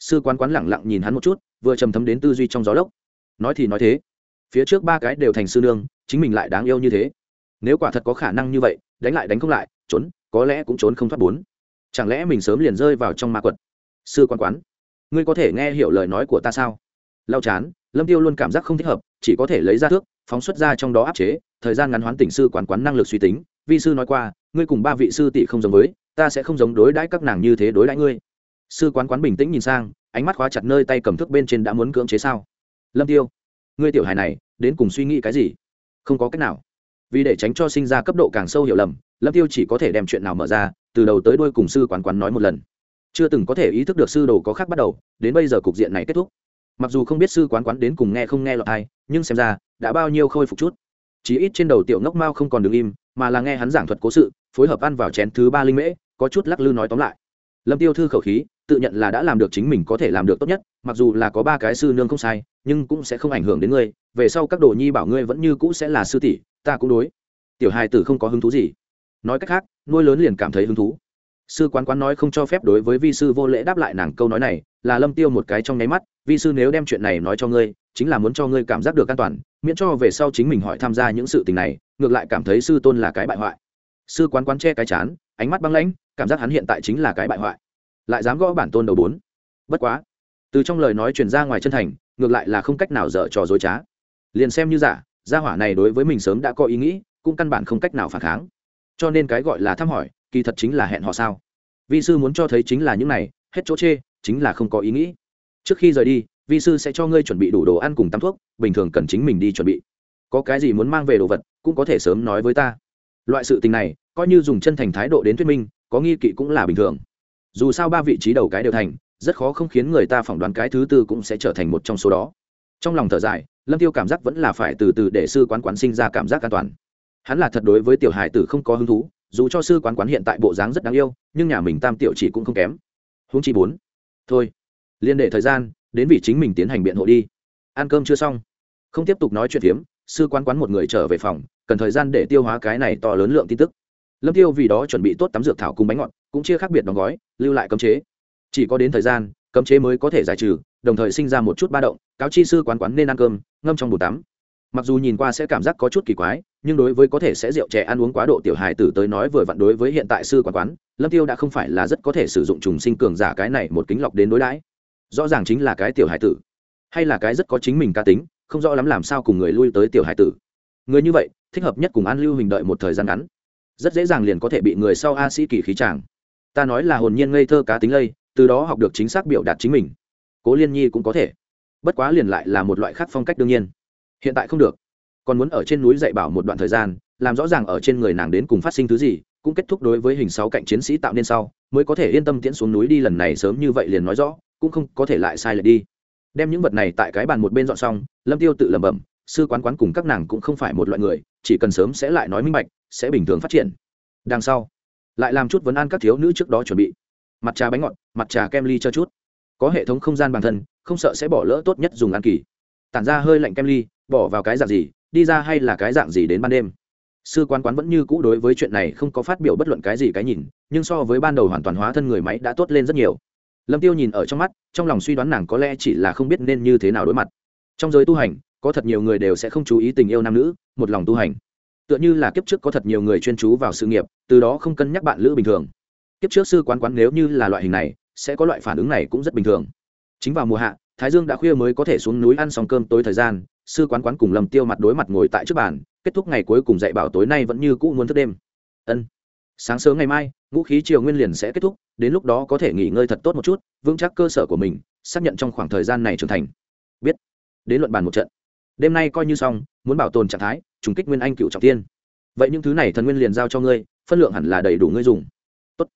Sư quán quán lẳng lặng nhìn hắn một chút, vừa trầm thấm đến tư duy trong gió lốc. Nói thì nói thế. Phía trước ba cái đều thành sư nương, chính mình lại đáng yêu như thế. Nếu quả thật có khả năng như vậy, đánh lại đánh không lại, trốn, có lẽ cũng trốn không thoát bốn. Chẳng lẽ mình sớm liền rơi vào trong ma quật? Sư quan quán, ngươi có thể nghe hiểu lời nói của ta sao? Lao chán, lâm tiêu luôn cảm giác không thích hợp, chỉ có thể lấy ra thước, phóng xuất ra trong đó áp chế thời gian ngắn hoán tỉnh sư quán quán năng lực suy tính, vi sư nói qua, ngươi cùng ba vị sư tỷ không giống với, ta sẽ không giống đối đãi các nàng như thế đối đãi ngươi. Sư quán quán bình tĩnh nhìn sang, ánh mắt khóa chặt nơi tay cầm thước bên trên đã muốn cưỡng chế sao? Lâm tiêu, ngươi tiểu hài này, đến cùng suy nghĩ cái gì? Không có cách nào. Vì để tránh cho sinh ra cấp độ càng sâu hiểu lầm, lâm tiêu chỉ có thể đem chuyện nào mở ra, từ đầu tới đuôi cùng sư quán quán nói một lần. Chưa từng có thể ý thức được sư đồ có khác bắt đầu, đến bây giờ cục diện này kết thúc. Mặc dù không biết sư quán quán đến cùng nghe không nghe lọt ai nhưng xem ra, đã bao nhiêu khôi phục chút chí ít trên đầu tiểu ngốc mao không còn đứng im, mà là nghe hắn giảng thuật cố sự, phối hợp ăn vào chén thứ ba linh mễ, có chút lắc lư nói tóm lại. Lâm tiêu thư khẩu khí, tự nhận là đã làm được chính mình có thể làm được tốt nhất, mặc dù là có ba cái sư nương không sai, nhưng cũng sẽ không ảnh hưởng đến ngươi, về sau các đồ nhi bảo ngươi vẫn như cũ sẽ là sư tỷ, ta cũng đối. Tiểu hài tử không có hứng thú gì. Nói cách khác, nuôi lớn liền cảm thấy hứng thú. Sư quán quán nói không cho phép đối với vi sư vô lễ đáp lại nàng câu nói này, là lâm tiêu một cái trong nháy mắt, vi sư nếu đem chuyện này nói cho ngươi, chính là muốn cho ngươi cảm giác được an toàn miễn cho về sau chính mình hỏi tham gia những sự tình này, ngược lại cảm thấy sư tôn là cái bại hoại. Sư quán quán che cái chán, ánh mắt băng lãnh, cảm giác hắn hiện tại chính là cái bại hoại. Lại dám gõ bản tôn đầu bốn. Bất quá, từ trong lời nói truyền ra ngoài chân thành, ngược lại là không cách nào dở trò dối trá. Liền xem như giả, gia hỏa này đối với mình sớm đã có ý nghĩ, cũng căn bản không cách nào phản kháng. Cho nên cái gọi là thăm hỏi, kỳ thật chính là hẹn họ sao. Vi sư muốn cho thấy chính là những này, hết chỗ chê, chính là không có ý nghĩ. Trước khi rời đi, vi sư sẽ cho ngươi chuẩn bị đủ đồ ăn cùng tắm thuốc bình thường cần chính mình đi chuẩn bị. Có cái gì muốn mang về đồ vật, cũng có thể sớm nói với ta. Loại sự tình này, coi như dùng chân thành thái độ đến thuyết minh, có nghi kỵ cũng là bình thường. Dù sao ba vị trí đầu cái đều thành, rất khó không khiến người ta phỏng đoán cái thứ tư cũng sẽ trở thành một trong số đó. Trong lòng thở dài, lâm tiêu cảm giác vẫn là phải từ từ để sư quán quán sinh ra cảm giác an toàn. Hắn là thật đối với tiểu hải tử không có hứng thú, dù cho sư quán quán hiện tại bộ dáng rất đáng yêu, nhưng nhà mình tam tiểu chỉ cũng không kém. Huống chi bốn. Thôi, liên để thời gian, đến vì chính mình tiến hành biện hộ đi ăn cơm chưa xong. Không tiếp tục nói chuyện phiếm, sư quán quán một người trở về phòng, cần thời gian để tiêu hóa cái này to lớn lượng tin tức. Lâm tiêu vì đó chuẩn bị tốt tắm dược thảo cùng bánh ngọt, cũng chia khác biệt đóng gói, lưu lại cấm chế. Chỉ có đến thời gian, cấm chế mới có thể giải trừ, đồng thời sinh ra một chút ba động, cáo chi sư quán quán nên ăn cơm, ngâm trong bồn tắm. Mặc dù nhìn qua sẽ cảm giác có chút kỳ quái, nhưng đối với có thể sẽ rượu trẻ ăn uống quá độ tiểu hài tử tới nói vừa vặn đối với hiện tại sư quán quán, lâm tiêu đã không phải là rất có thể sử dụng trùng sinh cường giả cái này một kính lọc đến đối đãi. Rõ ràng chính là cái tiểu hải tử hay là cái rất có chính mình cá tính, không rõ lắm làm sao cùng người lui tới tiểu hải tử. Người như vậy, thích hợp nhất cùng an lưu hình đợi một thời gian ngắn. Rất dễ dàng liền có thể bị người sau a sĩ kỳ khí tràng ta nói là hồn nhiên ngây thơ cá tính lây, từ đó học được chính xác biểu đạt chính mình. Cố liên nhi cũng có thể. Bất quá liền lại là một loại khác phong cách đương nhiên. Hiện tại không được. Còn muốn ở trên núi dạy bảo một đoạn thời gian, làm rõ ràng ở trên người nàng đến cùng phát sinh thứ gì, cũng kết thúc đối với hình sáu cạnh chiến sĩ tạo nên sau, mới có thể yên tâm tiễn xuống núi đi lần này sớm như vậy liền nói rõ, cũng không có thể lại sai lệch đi đem những vật này tại cái bàn một bên dọn xong, lâm tiêu tự lẩm bẩm, sư quán quán cùng các nàng cũng không phải một loại người, chỉ cần sớm sẽ lại nói minh bạch, sẽ bình thường phát triển. Đằng sau, lại làm chút vấn an các thiếu nữ trước đó chuẩn bị. Mặt trà bánh ngọt, mặt trà kem ly cho chút. Có hệ thống không gian bản thân, không sợ sẽ bỏ lỡ tốt nhất dùng ăn kỳ. Tản ra hơi lạnh kem ly, bỏ vào cái dạng gì, đi ra hay là cái dạng gì đến ban đêm. Sư quán quán vẫn như cũ đối với chuyện này không có phát biểu bất luận cái gì cái nhìn, nhưng so với ban đầu hoàn toàn hóa thân người máy đã tốt lên rất nhiều lâm tiêu nhìn ở trong mắt, trong lòng suy đoán nàng có lẽ chỉ là không biết nên như thế nào đối mặt. Trong giới tu hành, có thật nhiều người đều sẽ không chú ý tình yêu nam nữ, một lòng tu hành. Tựa như là kiếp trước có thật nhiều người chuyên chú vào sự nghiệp, từ đó không cân nhắc bạn lữ bình thường. Kiếp trước sư quán quán nếu như là loại hình này, sẽ có loại phản ứng này cũng rất bình thường. Chính vào mùa hạ, thái dương đã khuya mới có thể xuống núi ăn xong cơm tối thời gian, sư quán quán cùng lâm tiêu mặt đối mặt ngồi tại trước bàn, kết thúc ngày cuối cùng dạy bảo tối nay vẫn như cũ muốn thức đêm. Ân. Sáng sớm ngày mai, ngũ khí triều nguyên liền sẽ kết thúc đến lúc đó có thể nghỉ ngơi thật tốt một chút, vững chắc cơ sở của mình, xác nhận trong khoảng thời gian này trưởng thành. Biết. Đến luận bàn một trận. Đêm nay coi như xong, muốn bảo tồn trạng thái, trùng kích nguyên anh cựu trọng tiên. Vậy những thứ này thần nguyên liền giao cho ngươi, phân lượng hẳn là đầy đủ ngươi dùng. Tốt.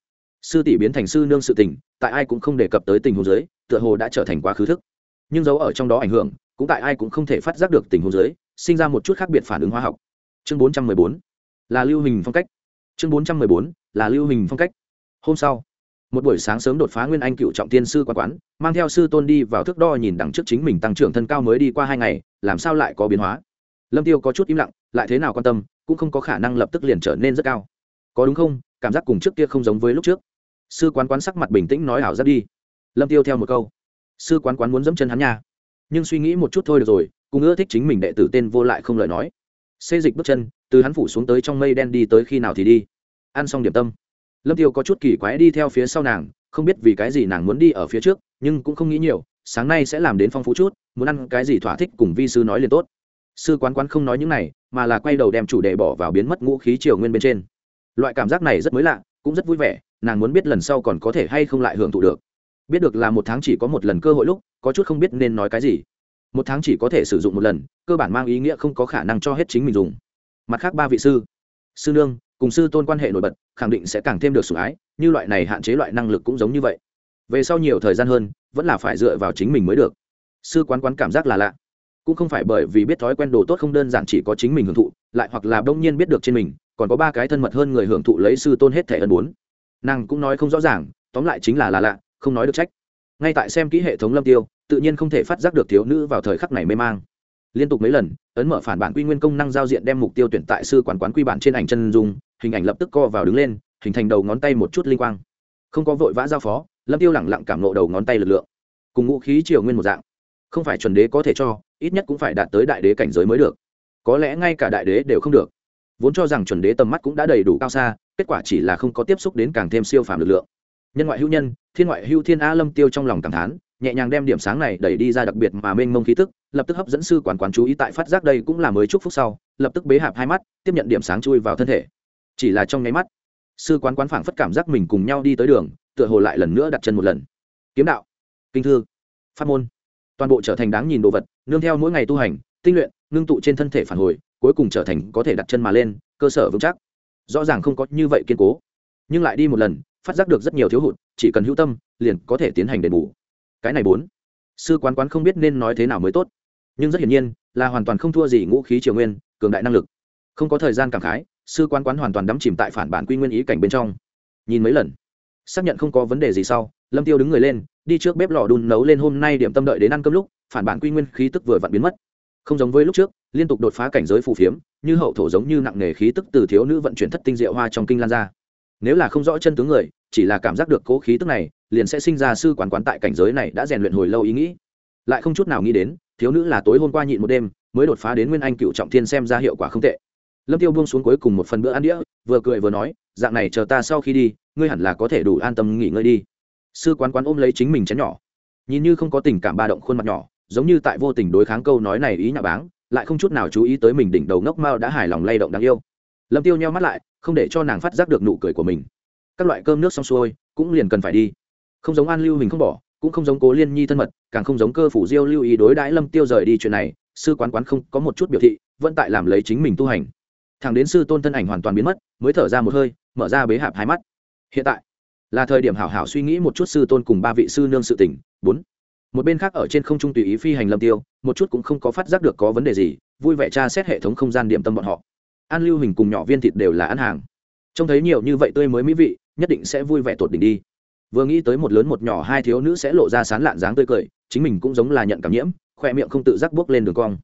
sư tỷ biến thành sư nương sự tình, tại ai cũng không đề cập tới tình huống giới tựa hồ đã trở thành quá khứ thức. Nhưng dấu ở trong đó ảnh hưởng, cũng tại ai cũng không thể phát giác được tình huống giới sinh ra một chút khác biệt phản ứng hóa học. Chương 414 là lưu hình phong cách. Chương 414 là lưu hình phong cách. Hôm sau một buổi sáng sớm đột phá nguyên anh cựu trọng tiên sư quán quán, mang theo sư tôn đi vào thước đo nhìn đằng trước chính mình tăng trưởng thân cao mới đi qua hai ngày, làm sao lại có biến hóa? Lâm tiêu có chút im lặng, lại thế nào quan tâm, cũng không có khả năng lập tức liền trở nên rất cao. Có đúng không? Cảm giác cùng trước kia không giống với lúc trước. Sư quán quán sắc mặt bình tĩnh nói ảo ra đi. Lâm tiêu theo một câu. Sư quán quán muốn dẫm chân hắn nha. Nhưng suy nghĩ một chút thôi được rồi, cùng ưa thích chính mình đệ tử tên vô lại không lời nói. Xê dịch bước chân, từ hắn phủ xuống tới trong mây đen đi tới khi nào thì đi. Ăn xong điểm tâm lâm tiêu có chút kỳ quái đi theo phía sau nàng, không biết vì cái gì nàng muốn đi ở phía trước, nhưng cũng không nghĩ nhiều, sáng nay sẽ làm đến phong phú chút, muốn ăn cái gì thỏa thích cùng vi sư nói liền tốt. Sư quán quán không nói những này, mà là quay đầu đem chủ đề bỏ vào biến mất ngũ khí triều nguyên bên trên. Loại cảm giác này rất mới lạ, cũng rất vui vẻ, nàng muốn biết lần sau còn có thể hay không lại hưởng thụ được. Biết được là một tháng chỉ có một lần cơ hội lúc, có chút không biết nên nói cái gì. Một tháng chỉ có thể sử dụng một lần, cơ bản mang ý nghĩa không có khả năng cho hết chính mình dùng. Mặt khác ba vị sư. Sư nương, cùng sư tôn quan hệ nổi bật khẳng định sẽ càng thêm được sủng ái, như loại này hạn chế loại năng lực cũng giống như vậy. Về sau nhiều thời gian hơn, vẫn là phải dựa vào chính mình mới được. Sư quán quán cảm giác là lạ. Cũng không phải bởi vì biết thói quen đồ tốt không đơn giản chỉ có chính mình hưởng thụ, lại hoặc là đông nhiên biết được trên mình, còn có ba cái thân mật hơn người hưởng thụ lấy sư tôn hết thẻ ân bốn. Nàng cũng nói không rõ ràng, tóm lại chính là là lạ, không nói được trách. Ngay tại xem kỹ hệ thống lâm tiêu, tự nhiên không thể phát giác được thiếu nữ vào thời khắc này mê mang. Liên tục mấy lần, ấn mở phản bản quy nguyên công năng giao diện đem mục tiêu tuyển tại sư quán quán quy bản trên ảnh chân dung hình ảnh lập tức co vào đứng lên, hình thành đầu ngón tay một chút linh quang. Không có vội vã giao phó, lâm tiêu lẳng lặng cảm nộ đầu ngón tay lực lượng. Cùng ngũ khí triều nguyên một dạng. Không phải chuẩn đế có thể cho, ít nhất cũng phải đạt tới đại đế cảnh giới mới được. Có lẽ ngay cả đại đế đều không được. Vốn cho rằng chuẩn đế tầm mắt cũng đã đầy đủ cao xa, kết quả chỉ là không có tiếp xúc đến càng thêm siêu phàm lực lượng. Nhân ngoại hữu nhân, thiên ngoại hữu thiên a lâm tiêu trong lòng cảm thán, nhẹ nhàng đem điểm sáng này đẩy đi ra đặc biệt mà mênh mông khí tức, lập tức hấp dẫn sư quản quán chú ý tại phát giác đây cũng là mới chúc phúc sau, lập tức bế hạp hai mắt, tiếp nhận điểm sáng chui vào thân thể chỉ là trong nháy mắt, sư quán quán phảng phất cảm giác mình cùng nhau đi tới đường, tựa hồ lại lần nữa đặt chân một lần. Kiếm đạo, kinh thư phát môn, toàn bộ trở thành đáng nhìn đồ vật, nương theo mỗi ngày tu hành, tinh luyện, ngưng tụ trên thân thể phản hồi, cuối cùng trở thành có thể đặt chân mà lên, cơ sở vững chắc. Rõ ràng không có như vậy kiên cố, nhưng lại đi một lần, phát giác được rất nhiều thiếu hụt, chỉ cần hữu tâm, liền có thể tiến hành đền bù. Cái này bốn, sư quán quán không biết nên nói thế nào mới tốt. Nhưng rất hiển nhiên, là hoàn toàn không thua gì ngũ khí triều nguyên, cường đại năng lực. Không có thời gian cảm khái sư quán quán hoàn toàn đắm chìm tại phản bản quy nguyên ý cảnh bên trong. Nhìn mấy lần, xác nhận không có vấn đề gì sau, lâm tiêu đứng người lên, đi trước bếp lò đun nấu lên hôm nay điểm tâm đợi đến ăn cơm lúc, phản bản quy nguyên khí tức vừa vặn biến mất. Không giống với lúc trước, liên tục đột phá cảnh giới phù phiếm, như hậu thổ giống như nặng nề khí tức từ thiếu nữ vận chuyển thất tinh diệu hoa trong kinh lan ra. Nếu là không rõ chân tướng người, chỉ là cảm giác được cố khí tức này, liền sẽ sinh ra sư quán quán tại cảnh giới này đã rèn luyện hồi lâu ý nghĩ. Lại không chút nào nghĩ đến, thiếu nữ là tối hôm qua nhịn một đêm, mới đột phá đến nguyên anh cựu trọng thiên xem ra hiệu quả không tệ lâm tiêu buông xuống cuối cùng một phần bữa ăn đĩa, vừa cười vừa nói, dạng này chờ ta sau khi đi, ngươi hẳn là có thể đủ an tâm nghỉ ngơi đi. Sư quán quán ôm lấy chính mình chén nhỏ. Nhìn như không có tình cảm ba động khuôn mặt nhỏ, giống như tại vô tình đối kháng câu nói này ý nhà báng, lại không chút nào chú ý tới mình đỉnh đầu ngốc mao đã hài lòng lay động đáng yêu. Lâm tiêu nheo mắt lại, không để cho nàng phát giác được nụ cười của mình. Các loại cơm nước xong xuôi, cũng liền cần phải đi. Không giống an lưu mình không bỏ, cũng không giống cố liên nhi thân mật, càng không giống cơ phủ diêu lưu ý đối đãi lâm tiêu rời đi chuyện này, sư quán quán không có một chút biểu thị, vẫn tại làm lấy chính mình tu hành thằng đến sư tôn thân ảnh hoàn toàn biến mất, mới thở ra một hơi, mở ra bế hạp hai mắt. Hiện tại, là thời điểm hảo hảo suy nghĩ một chút sư tôn cùng ba vị sư nương sự tỉnh bốn, một bên khác ở trên không trung tùy ý phi hành lâm tiêu, một chút cũng không có phát giác được có vấn đề gì, vui vẻ tra xét hệ thống không gian điểm tâm bọn họ. An lưu hình cùng nhỏ viên thịt đều là ăn hàng. Trông thấy nhiều như vậy tươi mới mỹ vị, nhất định sẽ vui vẻ tột đỉnh đi. Vừa nghĩ tới một lớn một nhỏ hai thiếu nữ sẽ lộ ra sán lạn dáng tươi cười, chính mình cũng giống là nhận cảm nhiễm, khoe miệng không tự giác bước lên đường cong.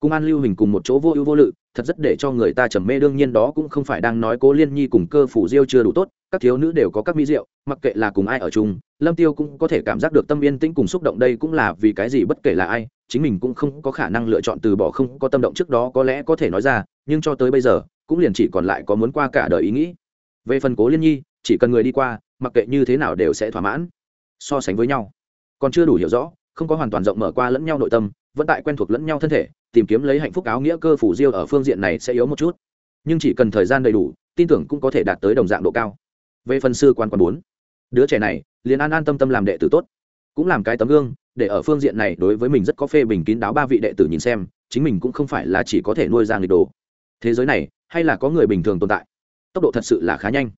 Cùng an lưu hình cùng một chỗ vô ưu vô lự thật rất để cho người ta trầm mê, đương nhiên đó cũng không phải đang nói cố liên nhi cùng cơ phủ diêu chưa đủ tốt, các thiếu nữ đều có các mỹ diệu, mặc kệ là cùng ai ở chung, lâm tiêu cũng có thể cảm giác được tâm yên tĩnh cùng xúc động, đây cũng là vì cái gì bất kể là ai, chính mình cũng không có khả năng lựa chọn từ bỏ, không có tâm động trước đó có lẽ có thể nói ra, nhưng cho tới bây giờ, cũng liền chỉ còn lại có muốn qua cả đời ý nghĩ. Về phần cố liên nhi, chỉ cần người đi qua, mặc kệ như thế nào đều sẽ thỏa mãn, so sánh với nhau. Còn chưa đủ hiểu rõ, không có hoàn toàn rộng mở qua lẫn nhau nội tâm vẫn tại quen thuộc lẫn nhau thân thể, tìm kiếm lấy hạnh phúc áo nghĩa cơ phủ diêu ở phương diện này sẽ yếu một chút. Nhưng chỉ cần thời gian đầy đủ, tin tưởng cũng có thể đạt tới đồng dạng độ cao. Về phần sư quan quan bốn, đứa trẻ này liền an an tâm tâm làm đệ tử tốt. Cũng làm cái tấm gương, để ở phương diện này đối với mình rất có phê bình kín đáo ba vị đệ tử nhìn xem, chính mình cũng không phải là chỉ có thể nuôi ra nghịch đồ. Thế giới này, hay là có người bình thường tồn tại? Tốc độ thật sự là khá nhanh.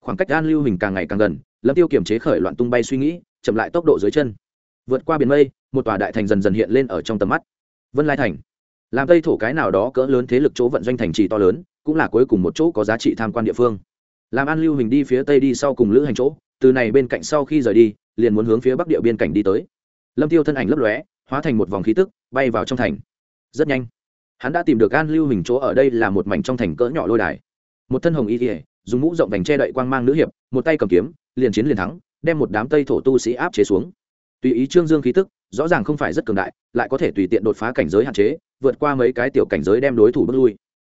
Khoảng cách an lưu hình càng ngày càng gần, lâm tiêu kiềm chế khởi loạn tung bay suy nghĩ, chậm lại tốc độ dưới chân vượt qua biển mây, một tòa đại thành dần dần hiện lên ở trong tầm mắt. Vân lai thành. Làm tây thổ cái nào đó cỡ lớn thế lực chỗ vận doanh thành trì to lớn, cũng là cuối cùng một chỗ có giá trị tham quan địa phương. Làm an lưu hình đi phía tây đi sau cùng lữ hành chỗ, từ này bên cạnh sau khi rời đi, liền muốn hướng phía bắc địa biên cảnh đi tới. Lâm tiêu thân ảnh lấp lóe, hóa thành một vòng khí tức, bay vào trong thành. Rất nhanh, hắn đã tìm được an lưu hình chỗ ở đây là một mảnh trong thành cỡ nhỏ lôi đài. Một thân hồng y kỉa dùng mũ rộng vành che đậy quang mang nữ hiệp, một tay cầm kiếm, liền chiến liền thắng, đem một đám tây thổ tu sĩ áp chế xuống tùy ý trương dương khí tức, rõ ràng không phải rất cường đại, lại có thể tùy tiện đột phá cảnh giới hạn chế, vượt qua mấy cái tiểu cảnh giới đem đối thủ bước lui.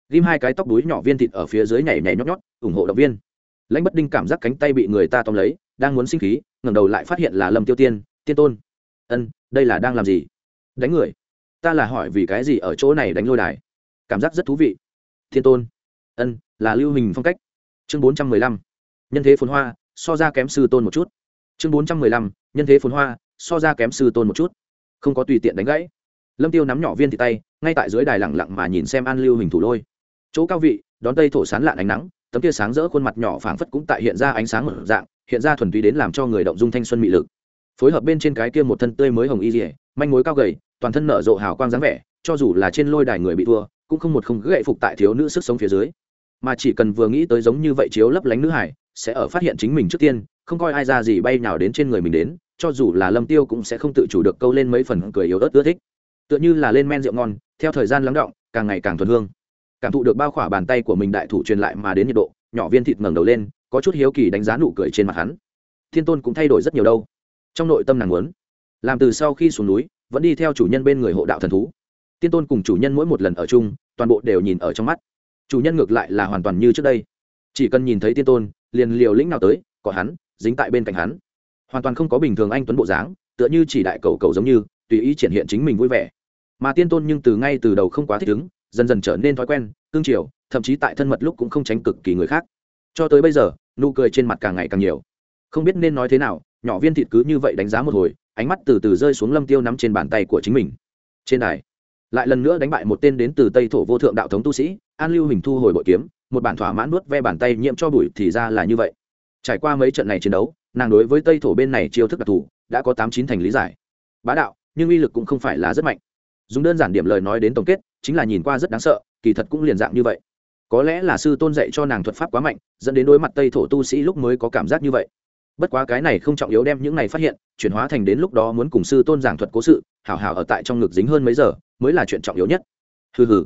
Ghim hai cái tóc đuối nhỏ viên thịt ở phía dưới nhảy nhảy nhót nhót, ủng hộ động viên. Lãnh bất đinh cảm giác cánh tay bị người ta tóm lấy, đang muốn sinh khí, ngẩng đầu lại phát hiện là lâm tiêu tiên tiên tôn, ân, đây là đang làm gì? Đánh người. Ta là hỏi vì cái gì ở chỗ này đánh lôi đài? Cảm giác rất thú vị. Thiên tôn, ân, là lưu hình phong cách. Chương bốn trăm mười lăm. Nhân thế phồn hoa, so ra kém sư tôn một chút. Chương bốn trăm mười lăm. Nhân thế phồn hoa so ra kém sư tôn một chút. Không có tùy tiện đánh gãy. Lâm tiêu nắm nhỏ viên thì tay, ngay tại dưới đài lẳng lặng mà nhìn xem an lưu hình thủ lôi. Chỗ cao vị, đón tây thổ sán lạn ánh nắng, tấm kia sáng rỡ khuôn mặt nhỏ phảng phất cũng tại hiện ra ánh sáng mở dạng, hiện ra thuần túy đến làm cho người động dung thanh xuân mị lực. Phối hợp bên trên cái kia một thân tươi mới hồng y dỉa manh mối cao gầy, toàn thân nở rộ hào quang dáng vẻ, cho dù là trên lôi đài người bị thua, cũng không một không gậy phục tại thiếu nữ sức sống phía dưới. Mà chỉ cần vừa nghĩ tới giống như vậy chiếu lấp lánh nữ hải, sẽ ở phát hiện chính mình trước tiên, không coi ai ra gì bay nào đến trên người mình đến cho dù là lâm tiêu cũng sẽ không tự chủ được câu lên mấy phần cười yếu ớt ưa thích. Tựa như là lên men rượu ngon, theo thời gian lắng động càng ngày càng thuần hương. Cảm thụ được bao khỏa bàn tay của mình đại thủ truyền lại mà đến nhiệt độ, nhỏ viên thịt ngẩng đầu lên, có chút hiếu kỳ đánh giá nụ cười trên mặt hắn. Thiên tôn cũng thay đổi rất nhiều đâu. Trong nội tâm nàng muốn, làm từ sau khi xuống núi, vẫn đi theo chủ nhân bên người hộ đạo thần thú. Tiên tôn cùng chủ nhân mỗi một lần ở chung, toàn bộ đều nhìn ở trong mắt. Chủ nhân ngược lại là hoàn toàn như trước đây. Chỉ cần nhìn thấy tiên tôn, liền liều lĩnh nào tới, có hắn, dính tại bên cạnh hắn hoàn toàn không có bình thường anh tuấn bộ dáng, tựa như chỉ đại cầu cầu giống như, tùy ý triển hiện chính mình vui vẻ. Mà tiên tôn nhưng từ ngay từ đầu không quá thích ứng, dần dần trở nên thói quen, cương triều, thậm chí tại thân mật lúc cũng không tránh cực kỳ người khác. Cho tới bây giờ, nụ cười trên mặt càng ngày càng nhiều. Không biết nên nói thế nào, nhỏ viên thịt cứ như vậy đánh giá một hồi, ánh mắt từ từ rơi xuống lâm tiêu nắm trên bàn tay của chính mình. Trên đài, lại lần nữa đánh bại một tên đến từ tây thổ vô thượng đạo thống tu sĩ, an lưu hình thu hồi bội kiếm, một bản thỏa mãn nuốt ve bàn tay nhiễm cho bụi thì ra là như vậy. Trải qua mấy trận này chiến đấu nàng đối với tây thổ bên này chiêu thức đặc thù, đã có tám chín thành lý giải. Bá đạo, nhưng uy lực cũng không phải là rất mạnh. Dùng đơn giản điểm lời nói đến tổng kết, chính là nhìn qua rất đáng sợ, kỳ thật cũng liền dạng như vậy. Có lẽ là sư tôn dạy cho nàng thuật pháp quá mạnh, dẫn đến đối mặt tây thổ tu sĩ lúc mới có cảm giác như vậy. Bất quá cái này không trọng yếu đem những này phát hiện, chuyển hóa thành đến lúc đó muốn cùng sư tôn giảng thuật cố sự, hảo hảo ở tại trong ngực dính hơn mấy giờ, mới là chuyện trọng yếu nhất. Hừ hừ.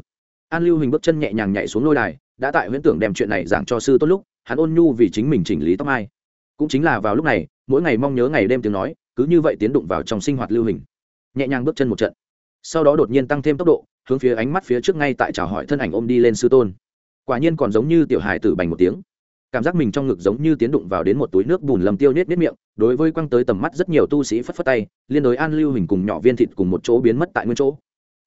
An lưu hình bước chân nhẹ nhàng nhảy xuống lôi đài, đã tại huyễn tưởng đem chuyện này giảng cho sư tôn lúc, hắn ôn nhu vì chính mình chỉnh lý tóc mai cũng chính là vào lúc này, mỗi ngày mong nhớ ngày đêm tiếng nói, cứ như vậy tiến đụng vào trong sinh hoạt lưu hình. Nhẹ nhàng bước chân một trận. Sau đó đột nhiên tăng thêm tốc độ, hướng phía ánh mắt phía trước ngay tại chào hỏi thân ảnh ôm đi lên sư tôn. Quả nhiên còn giống như tiểu hài tử bành một tiếng. Cảm giác mình trong ngực giống như tiến đụng vào đến một túi nước bùn lầm tiêu nết nết miệng, đối với quăng tới tầm mắt rất nhiều tu sĩ phất phất tay, liên đối an lưu hình cùng nhỏ viên thịt cùng một chỗ biến mất tại nguyên chỗ.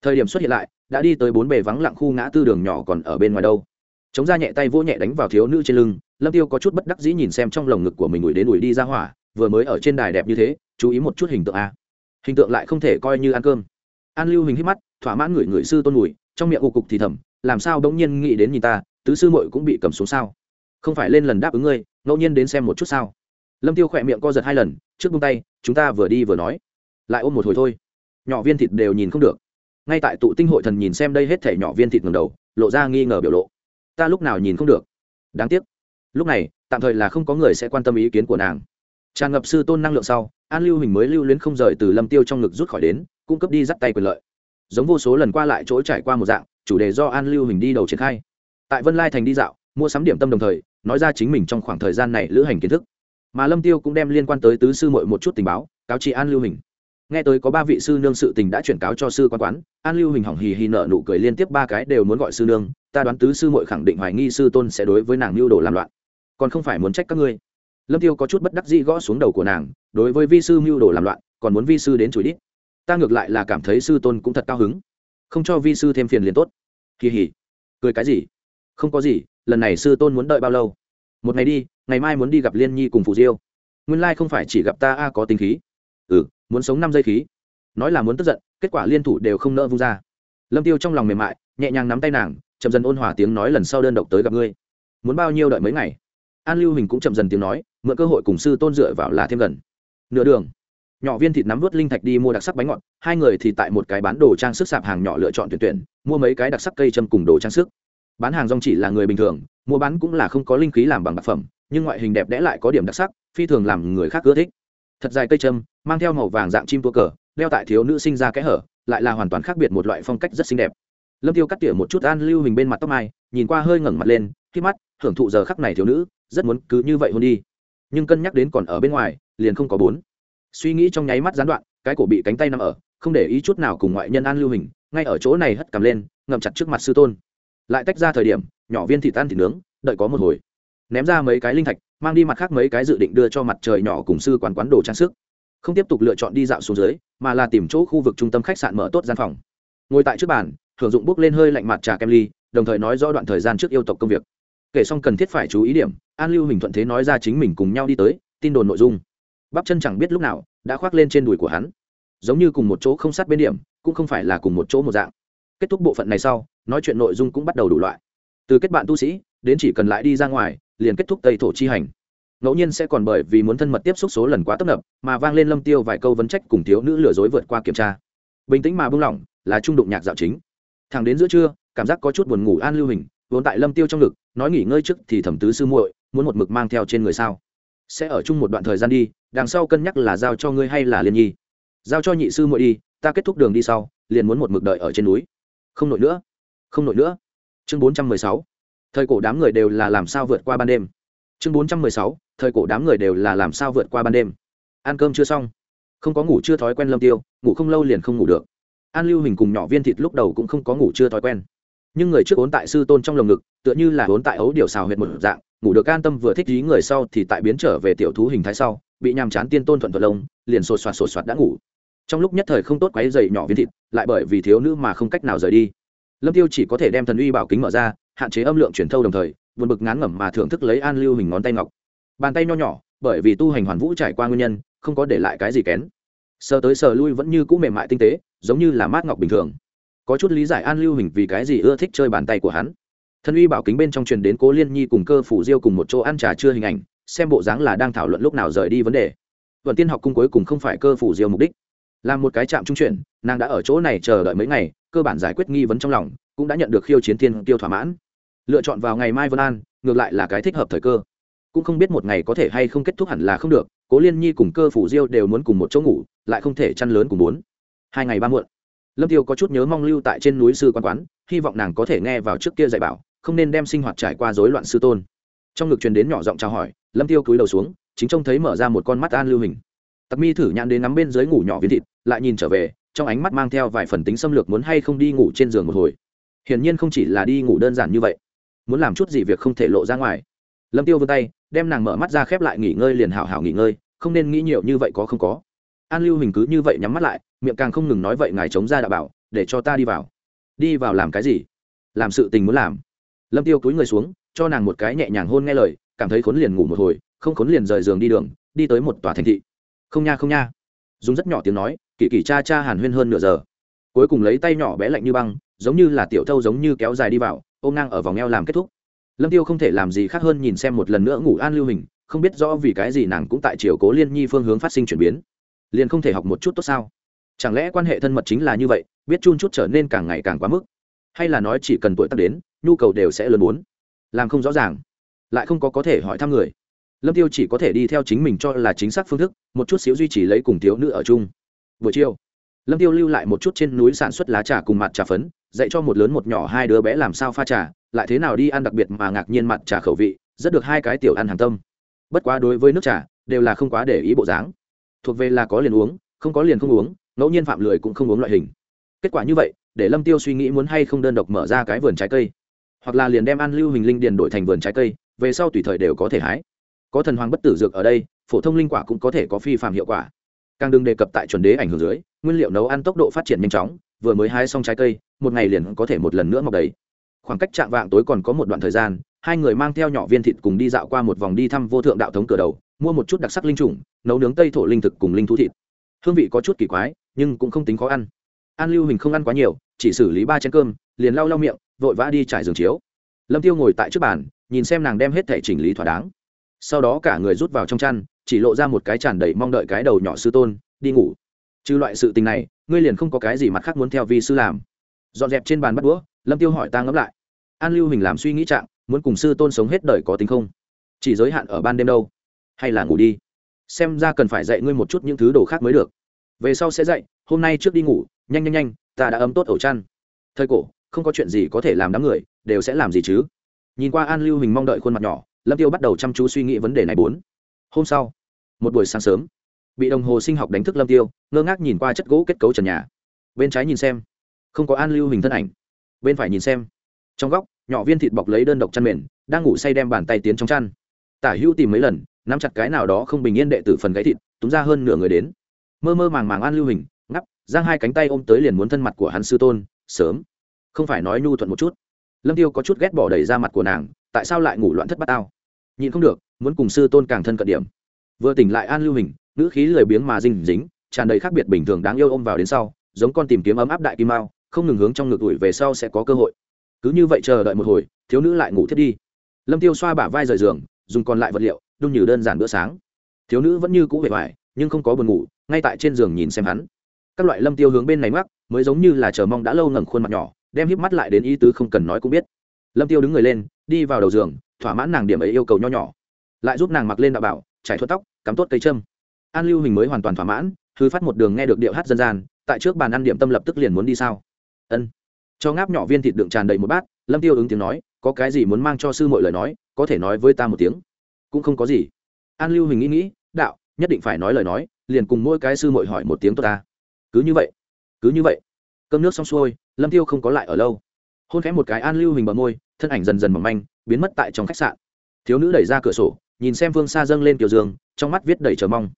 Thời điểm xuất hiện lại, đã đi tới bốn bề vắng lặng khu ngã tư đường nhỏ còn ở bên ngoài đâu. Chống ra nhẹ tay vỗ nhẹ đánh vào thiếu nữ trên lưng lâm tiêu có chút bất đắc dĩ nhìn xem trong lồng ngực của mình ủi đến ủi đi ra hỏa, vừa mới ở trên đài đẹp như thế, chú ý một chút hình tượng a. Hình tượng lại không thể coi như ăn cơm. An lưu hình hít mắt, thỏa mãn người người sư tôn mùi, trong miệng ụ cục thì thầm, làm sao bỗng nhiên nghĩ đến nhìn ta, tứ sư muội cũng bị cầm xuống sao? Không phải lên lần đáp ứng ngươi, ngẫu nhiên đến xem một chút sao? Lâm tiêu khỏe miệng co giật hai lần, trước bông tay, chúng ta vừa đi vừa nói. Lại ôm một hồi thôi. Nhỏ viên thịt đều nhìn không được. Ngay tại tụ tinh hội thần nhìn xem đây hết thể nhỏ viên thịt ngầm đầu, lộ ra nghi ngờ biểu lộ. Ta lúc nào nhìn không được? Đáng tiếc lúc này, tạm thời là không có người sẽ quan tâm ý kiến của nàng. Tràn ngập sư tôn năng lượng sau, an lưu hình mới lưu luyến không rời từ lâm tiêu trong ngực rút khỏi đến, cung cấp đi dắt tay quyền lợi. Giống vô số lần qua lại chỗ trải qua một dạng, chủ đề do an lưu hình đi đầu triển khai. Tại vân lai thành đi dạo, mua sắm điểm tâm đồng thời, nói ra chính mình trong khoảng thời gian này lữ hành kiến thức. Mà lâm tiêu cũng đem liên quan tới tứ sư muội một chút tình báo, cáo chị an lưu hình nghe tới có ba vị sư nương sự tình đã chuyển cáo cho sư quan quán, an lưu hình hỏng hì hì nợ nụ cười liên tiếp ba cái đều muốn gọi sư nương ta đoán tứ sư muội khẳng định hoài nghi sư tôn sẽ đối với nàng lưu đồ làm loạn. Còn không phải muốn trách các ngươi. Lâm tiêu có chút bất đắc dĩ gõ xuống đầu của nàng, đối với vi sư mưu đồ làm loạn, còn muốn vi sư đến chửi đít. Ta ngược lại là cảm thấy sư tôn cũng thật cao hứng. Không cho vi sư thêm phiền liền tốt. Kỳ hỉ. Cười cái gì? Không có gì, lần này sư tôn muốn đợi bao lâu? Một ngày đi, ngày mai muốn đi gặp liên nhi cùng phụ diêu. Nguyên lai không phải chỉ gặp ta a, có tính khí. Ừ muốn sống năm giây khí. Nói là muốn tức giận, kết quả liên thủ đều không nỡ vung ra. Lâm tiêu trong lòng mềm mại, nhẹ nhàng nắm tay nàng chậm dần ôn hòa tiếng nói lần sau đơn độc tới gặp ngươi. Muốn bao nhiêu đợi mấy ngày? An lưu hình cũng chậm dần tiếng nói, mượn cơ hội cùng sư tôn dựa vào là thêm gần. Nửa đường, nhỏ viên thịt nắm vớt linh thạch đi mua đặc sắc bánh ngọt, hai người thì tại một cái bán đồ trang sức sạp hàng nhỏ lựa chọn tuyển tuyển, mua mấy cái đặc sắc cây châm cùng đồ trang sức. Bán hàng rong chỉ là người bình thường, mua bán cũng là không có linh khí làm bằng bạc phẩm, nhưng ngoại hình đẹp đẽ lại có điểm đặc sắc, phi thường làm người khác ưa thích. Thật dài cây châm, mang theo màu vàng dạng chim tua cờ, đeo tại thiếu nữ sinh ra kẽ hở, lại là hoàn toàn khác biệt một loại phong cách rất xinh đẹp lâm tiêu cắt tỉa một chút an lưu hình bên mặt tóc mai, nhìn qua hơi ngẩng mặt lên, khi mắt, hưởng thụ giờ khắc này thiếu nữ, rất muốn cứ như vậy hôn đi. Nhưng cân nhắc đến còn ở bên ngoài, liền không có bốn. Suy nghĩ trong nháy mắt gián đoạn, cái cổ bị cánh tay nằm ở, không để ý chút nào cùng ngoại nhân an lưu hình, ngay ở chỗ này hất cầm lên, ngậm chặt trước mặt sư tôn. Lại tách ra thời điểm, nhỏ viên thịt tan thịt nướng, đợi có một hồi. Ném ra mấy cái linh thạch, mang đi mặt khác mấy cái dự định đưa cho mặt trời nhỏ cùng sư quán quán đồ trang sức. Không tiếp tục lựa chọn đi dạo xuống dưới, mà là tìm chỗ khu vực trung tâm khách sạn mở tốt gian phòng. Ngồi tại trước bàn thường dụng bước lên hơi lạnh mặt trà kem ly, đồng thời nói rõ đoạn thời gian trước yêu tộc công việc. Kể xong cần thiết phải chú ý điểm, an lưu hình thuận thế nói ra chính mình cùng nhau đi tới, tin đồn nội dung. Bắp chân chẳng biết lúc nào, đã khoác lên trên đùi của hắn. Giống như cùng một chỗ không sát bên điểm, cũng không phải là cùng một chỗ một dạng. Kết thúc bộ phận này sau, nói chuyện nội dung cũng bắt đầu đủ loại. Từ kết bạn tu sĩ, đến chỉ cần lại đi ra ngoài, liền kết thúc tây thổ chi hành. Ngẫu nhiên sẽ còn bởi vì muốn thân mật tiếp xúc số lần quá tấp nập, mà vang lên lâm tiêu vài câu vấn trách cùng thiếu nữ lừa dối vượt qua kiểm tra. Bình tĩnh mà buông lỏng, là trung đụng nhạc dạo chính thẳng đến giữa trưa, cảm giác có chút buồn ngủ an lưu hình, vốn tại lâm tiêu trong ngực, nói nghỉ ngơi trước thì thẩm tứ sư muội, muốn một mực mang theo trên người sao? Sẽ ở chung một đoạn thời gian đi, đằng sau cân nhắc là giao cho ngươi hay là liên nhi? Giao cho nhị sư muội đi, ta kết thúc đường đi sau, liền muốn một mực đợi ở trên núi. Không nổi nữa, không nổi nữa. Chương bốn trăm mười sáu. Thời cổ đám người đều là làm sao vượt qua ban đêm? Chương bốn trăm mười sáu. Thời cổ đám người đều là làm sao vượt qua ban đêm? Ăn cơm chưa xong? Không có ngủ chưa thói quen lâm tiêu, ngủ không lâu liền không ngủ được an lưu hình cùng nhỏ viên thịt lúc đầu cũng không có ngủ chưa thói quen. Nhưng người trước ốn tại sư tôn trong lồng ngực, tựa như là ốn tại ấu điều xào huyệt một dạng, ngủ được an tâm vừa thích ý người sau thì tại biến trở về tiểu thú hình thái sau, bị nhàm chán tiên tôn thuận thuận lông, liền sột soạt sột soạt đã ngủ. Trong lúc nhất thời không tốt quấy dày nhỏ viên thịt, lại bởi vì thiếu nữ mà không cách nào rời đi. Lâm tiêu chỉ có thể đem thần uy bảo kính mở ra, hạn chế âm lượng truyền thâu đồng thời vượt bực ngán ngẩm mà thưởng thức lấy an lưu hình ngón tay ngọc. Bàn tay nho nhỏ, bởi vì tu hành hoàn vũ trải qua nguyên nhân, không có để lại cái gì kén. Sờ tới sờ lui vẫn như cũ mềm mại tinh tế giống như là mát ngọc bình thường. Có chút lý giải an lưu hình vì cái gì ưa thích chơi bàn tay của hắn. Thân uy bảo kính bên trong truyền đến cố liên nhi cùng cơ phủ diêu cùng một chỗ ăn trà chưa hình ảnh, xem bộ dáng là đang thảo luận lúc nào rời đi vấn đề. Vận tiên học cung cuối cùng không phải cơ phủ diêu mục đích. Là một cái trạm trung chuyển, nàng đã ở chỗ này chờ đợi mấy ngày, cơ bản giải quyết nghi vấn trong lòng, cũng đã nhận được khiêu chiến thiên tiêu thỏa mãn. Lựa chọn vào ngày mai vân an, ngược lại là cái thích hợp thời cơ. Cũng không biết một ngày có thể hay không kết thúc hẳn là không được, cố liên nhi cùng cơ phủ diêu đều muốn cùng một chỗ ngủ, lại không thể chăn lớn cùng muốn hai ngày ba muộn. Lâm tiêu có chút nhớ mong lưu tại trên núi sư quan quán, hy vọng nàng có thể nghe vào trước kia dạy bảo, không nên đem sinh hoạt trải qua rối loạn sư tôn. Trong ngực truyền đến nhỏ giọng chào hỏi, lâm tiêu cúi đầu xuống, chính trông thấy mở ra một con mắt an lưu hình. Tặc mi thử nhãn đến nắm bên dưới ngủ nhỏ viên thịt, lại nhìn trở về, trong ánh mắt mang theo vài phần tính xâm lược muốn hay không đi ngủ trên giường một hồi. Hiển nhiên không chỉ là đi ngủ đơn giản như vậy, muốn làm chút gì việc không thể lộ ra ngoài. Lâm tiêu vươn tay, đem nàng mở mắt ra khép lại nghỉ ngơi liền hảo hảo nghỉ ngơi, không nên nghĩ nhiều như vậy có không có an lưu hình cứ như vậy nhắm mắt lại, miệng càng không ngừng nói vậy ngài chống ra đã bảo, để cho ta đi vào. Đi vào làm cái gì? Làm sự tình muốn làm. Lâm tiêu cúi người xuống, cho nàng một cái nhẹ nhàng hôn nghe lời, cảm thấy khốn liền ngủ một hồi, không khốn liền rời giường đi đường, đi tới một tòa thành thị. Không nha không nha. Dùng rất nhỏ tiếng nói, kỳ kỳ cha cha hàn huyên hơn nửa giờ. Cuối cùng lấy tay nhỏ bé lạnh như băng, giống như là tiểu thâu giống như kéo dài đi vào, ôm ngang ở vòng eo làm kết thúc. Lâm tiêu không thể làm gì khác hơn nhìn xem một lần nữa ngủ an lưu hình, không biết rõ vì cái gì nàng cũng tại chiều cố liên nhi phương hướng phát sinh chuyển biến liền không thể học một chút tốt sao? Chẳng lẽ quan hệ thân mật chính là như vậy, biết chun chút trở nên càng ngày càng quá mức? Hay là nói chỉ cần tuổi tác đến, nhu cầu đều sẽ lớn muốn? Làm không rõ ràng. Lại không có có thể hỏi thăm người. Lâm tiêu chỉ có thể đi theo chính mình cho là chính xác phương thức, một chút xíu duy trì lấy cùng thiếu nữ ở chung. Buổi chiều, lâm tiêu lưu lại một chút trên núi sản xuất lá trà cùng mặt trà phấn, dạy cho một lớn một nhỏ hai đứa bé làm sao pha trà, lại thế nào đi ăn đặc biệt mà ngạc nhiên mặt trà khẩu vị, rất được hai cái tiểu ăn hàng tâm. Bất quá đối với nước trà, đều là không quá để ý bộ dáng thuộc về là có liền uống, không có liền không uống, ngẫu nhiên phạm lười cũng không uống loại hình. Kết quả như vậy, để lâm tiêu suy nghĩ muốn hay không đơn độc mở ra cái vườn trái cây, hoặc là liền đem ăn lưu hình linh điền đổi thành vườn trái cây, về sau tùy thời đều có thể hái. Có thần hoàng bất tử dược ở đây, phổ thông linh quả cũng có thể có phi phạm hiệu quả. Càng đừng đề cập tại chuẩn đế ảnh hưởng dưới, nguyên liệu nấu ăn tốc độ phát triển nhanh chóng, vừa mới hái xong trái cây, một ngày liền có thể một lần nữa mọc đầy. Khoảng cách chạm vạng tối còn có một đoạn thời gian hai người mang theo nhỏ viên thịt cùng đi dạo qua một vòng đi thăm vô thượng đạo thống cửa đầu, mua một chút đặc sắc linh trùng, nấu nướng tây thổ linh thực cùng linh thú thịt. Hương vị có chút kỳ quái, nhưng cũng không tính khó ăn. An lưu hình không ăn quá nhiều, chỉ xử lý ba chén cơm, liền lau lau miệng, vội vã đi trải giường chiếu. Lâm tiêu ngồi tại trước bàn, nhìn xem nàng đem hết thể chỉnh lý thỏa đáng. Sau đó cả người rút vào trong chăn, chỉ lộ ra một cái tràn đầy mong đợi cái đầu nhỏ sư tôn, đi ngủ. Trừ loại sự tình này, ngươi liền không có cái gì mặt khác muốn theo vi sư làm. Dọn dẹp trên bàn bắt đũa, lâm tiêu hỏi ta ngẫm lại. An lưu hình làm suy nghĩ trạng muốn cùng sư tôn sống hết đời có tính không? Chỉ giới hạn ở ban đêm đâu? Hay là ngủ đi? Xem ra cần phải dạy ngươi một chút những thứ đồ khác mới được. Về sau sẽ dạy, hôm nay trước đi ngủ, nhanh nhanh nhanh, ta đã ấm tốt ổ chăn. Thời cổ, không có chuyện gì có thể làm đám người, đều sẽ làm gì chứ? Nhìn qua an lưu hình mong đợi khuôn mặt nhỏ, lâm tiêu bắt đầu chăm chú suy nghĩ vấn đề này bốn. Hôm sau, một buổi sáng sớm, bị đồng hồ sinh học đánh thức lâm tiêu, ngơ ngác nhìn qua chất gỗ kết cấu trần nhà. Bên trái nhìn xem, không có an lưu hình thân ảnh. Bên phải nhìn xem, trong góc nhỏ viên thịt bọc lấy đơn độc chăn mền, đang ngủ say đem bàn tay tiến trong chăn. Tả hữu tìm mấy lần, nắm chặt cái nào đó không bình yên đệ tử phần gáy thịt, túm ra hơn nửa người đến. Mơ mơ màng màng an lưu hình, ngắp, giang hai cánh tay ôm tới liền muốn thân mặt của hắn sư tôn, sớm. Không phải nói nhu thuận một chút. Lâm tiêu có chút ghét bỏ đẩy ra mặt của nàng, tại sao lại ngủ loạn thất bát tao? Nhìn không được, muốn cùng sư tôn càng thân cận điểm. Vừa tỉnh lại an lưu hình nữ khí lười biếng mà dinh dính tràn đầy khác biệt bình thường đáng yêu ôm vào đến sau, giống con tìm kiếm ấm áp đại kim mao, không ngừng hướng trong ngực ủi về sau sẽ có cơ hội cứ như vậy chờ đợi một hồi, thiếu nữ lại ngủ thiết đi. Lâm tiêu xoa bả vai rời giường, dùng còn lại vật liệu, đun như đơn giản bữa sáng. Thiếu nữ vẫn như cũ vẻ vải, nhưng không có buồn ngủ, ngay tại trên giường nhìn xem hắn. Các loại lâm tiêu hướng bên này mắc mới giống như là chờ mong đã lâu ngẩng khuôn mặt nhỏ, đem híp mắt lại đến ý tứ không cần nói cũng biết. Lâm tiêu đứng người lên, đi vào đầu giường, thỏa mãn nàng điểm ấy yêu cầu nho nhỏ. Lại giúp nàng mặc lên đạo bảo, trải thuốc tóc, cắm tốt cây châm. An lưu hình mới hoàn toàn thỏa mãn thư phát một đường nghe được điệu hát dân gian, tại trước bàn ăn điểm tâm lập tức liền muốn đi sao? Ân cho ngáp nhỏ viên thịt đựng tràn đầy một bát, lâm tiêu ứng tiếng nói, có cái gì muốn mang cho sư mọi lời nói, có thể nói với ta một tiếng. Cũng không có gì. An lưu hình nghĩ nghĩ, đạo, nhất định phải nói lời nói, liền cùng mỗi cái sư mội hỏi một tiếng tốt ta. Cứ như vậy, cứ như vậy. Cơm nước xong xuôi, lâm tiêu không có lại ở lâu. Hôn khẽ một cái, an lưu hình bờ môi, thân ảnh dần dần mỏng manh, biến mất tại trong khách sạn. Thiếu nữ đẩy ra cửa sổ, nhìn xem phương xa dâng lên kiểu giường trong mắt viết đầy chờ mong.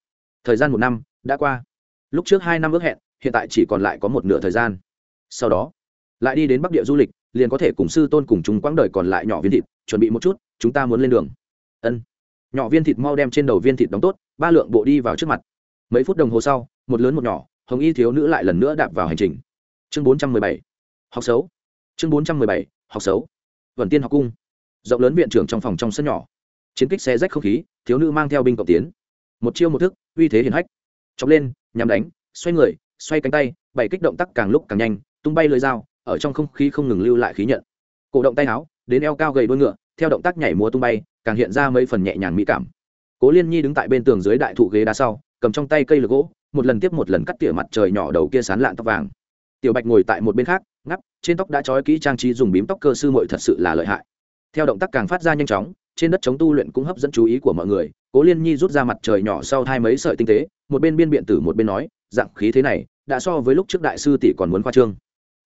Thời gian một năm đã qua. Lúc trước hai năm ước hẹn, hiện tại chỉ còn lại có một nửa thời gian. Sau đó lại đi đến bắc địa du lịch, liền có thể cùng sư tôn cùng chúng quãng đời còn lại nhỏ viên thịt, chuẩn bị một chút, chúng ta muốn lên đường. Ân. Nhỏ viên thịt mau đem trên đầu viên thịt đóng tốt, ba lượng bộ đi vào trước mặt. Mấy phút đồng hồ sau, một lớn một nhỏ, hồng y thiếu nữ lại lần nữa đạp vào hành trình. Chương bốn trăm mười bảy. Học xấu. Chương bốn trăm mười bảy. Học xấu. Vần tiên học cung. Rộng lớn viện trưởng trong phòng trong sân nhỏ. Chiến kích xe rách không khí, thiếu nữ mang theo binh cộng tiến. Một chiêu một thức, uy thế hiển hách. Chọc lên, nhắm đánh, xoay người, xoay cánh tay, bảy kích động tác càng lúc càng nhanh, tung bay lưới dao ở trong không khí không ngừng lưu lại khí nhận. Cổ động tay áo, đến eo cao gầy đôi ngựa, theo động tác nhảy múa tung bay, càng hiện ra mấy phần nhẹ nhàng mỹ cảm. Cố liên nhi đứng tại bên tường dưới đại thụ ghế đá sau, cầm trong tay cây lược gỗ, một lần tiếp một lần cắt tỉa mặt trời nhỏ đầu kia sán lạn tóc vàng. Tiểu bạch ngồi tại một bên khác, ngắp, trên tóc đã trói kỹ trang trí dùng bím tóc cơ sư mội thật sự là lợi hại. Theo động tác càng phát ra nhanh chóng, trên đất chống tu luyện cũng hấp dẫn chú ý của mọi người, cố liên nhi rút ra mặt trời nhỏ sau hai mấy sợi tinh tế, một bên biên biện tử một bên nói, dạng khí thế này, đã so với lúc trước đại sư tỷ còn muốn khoa trương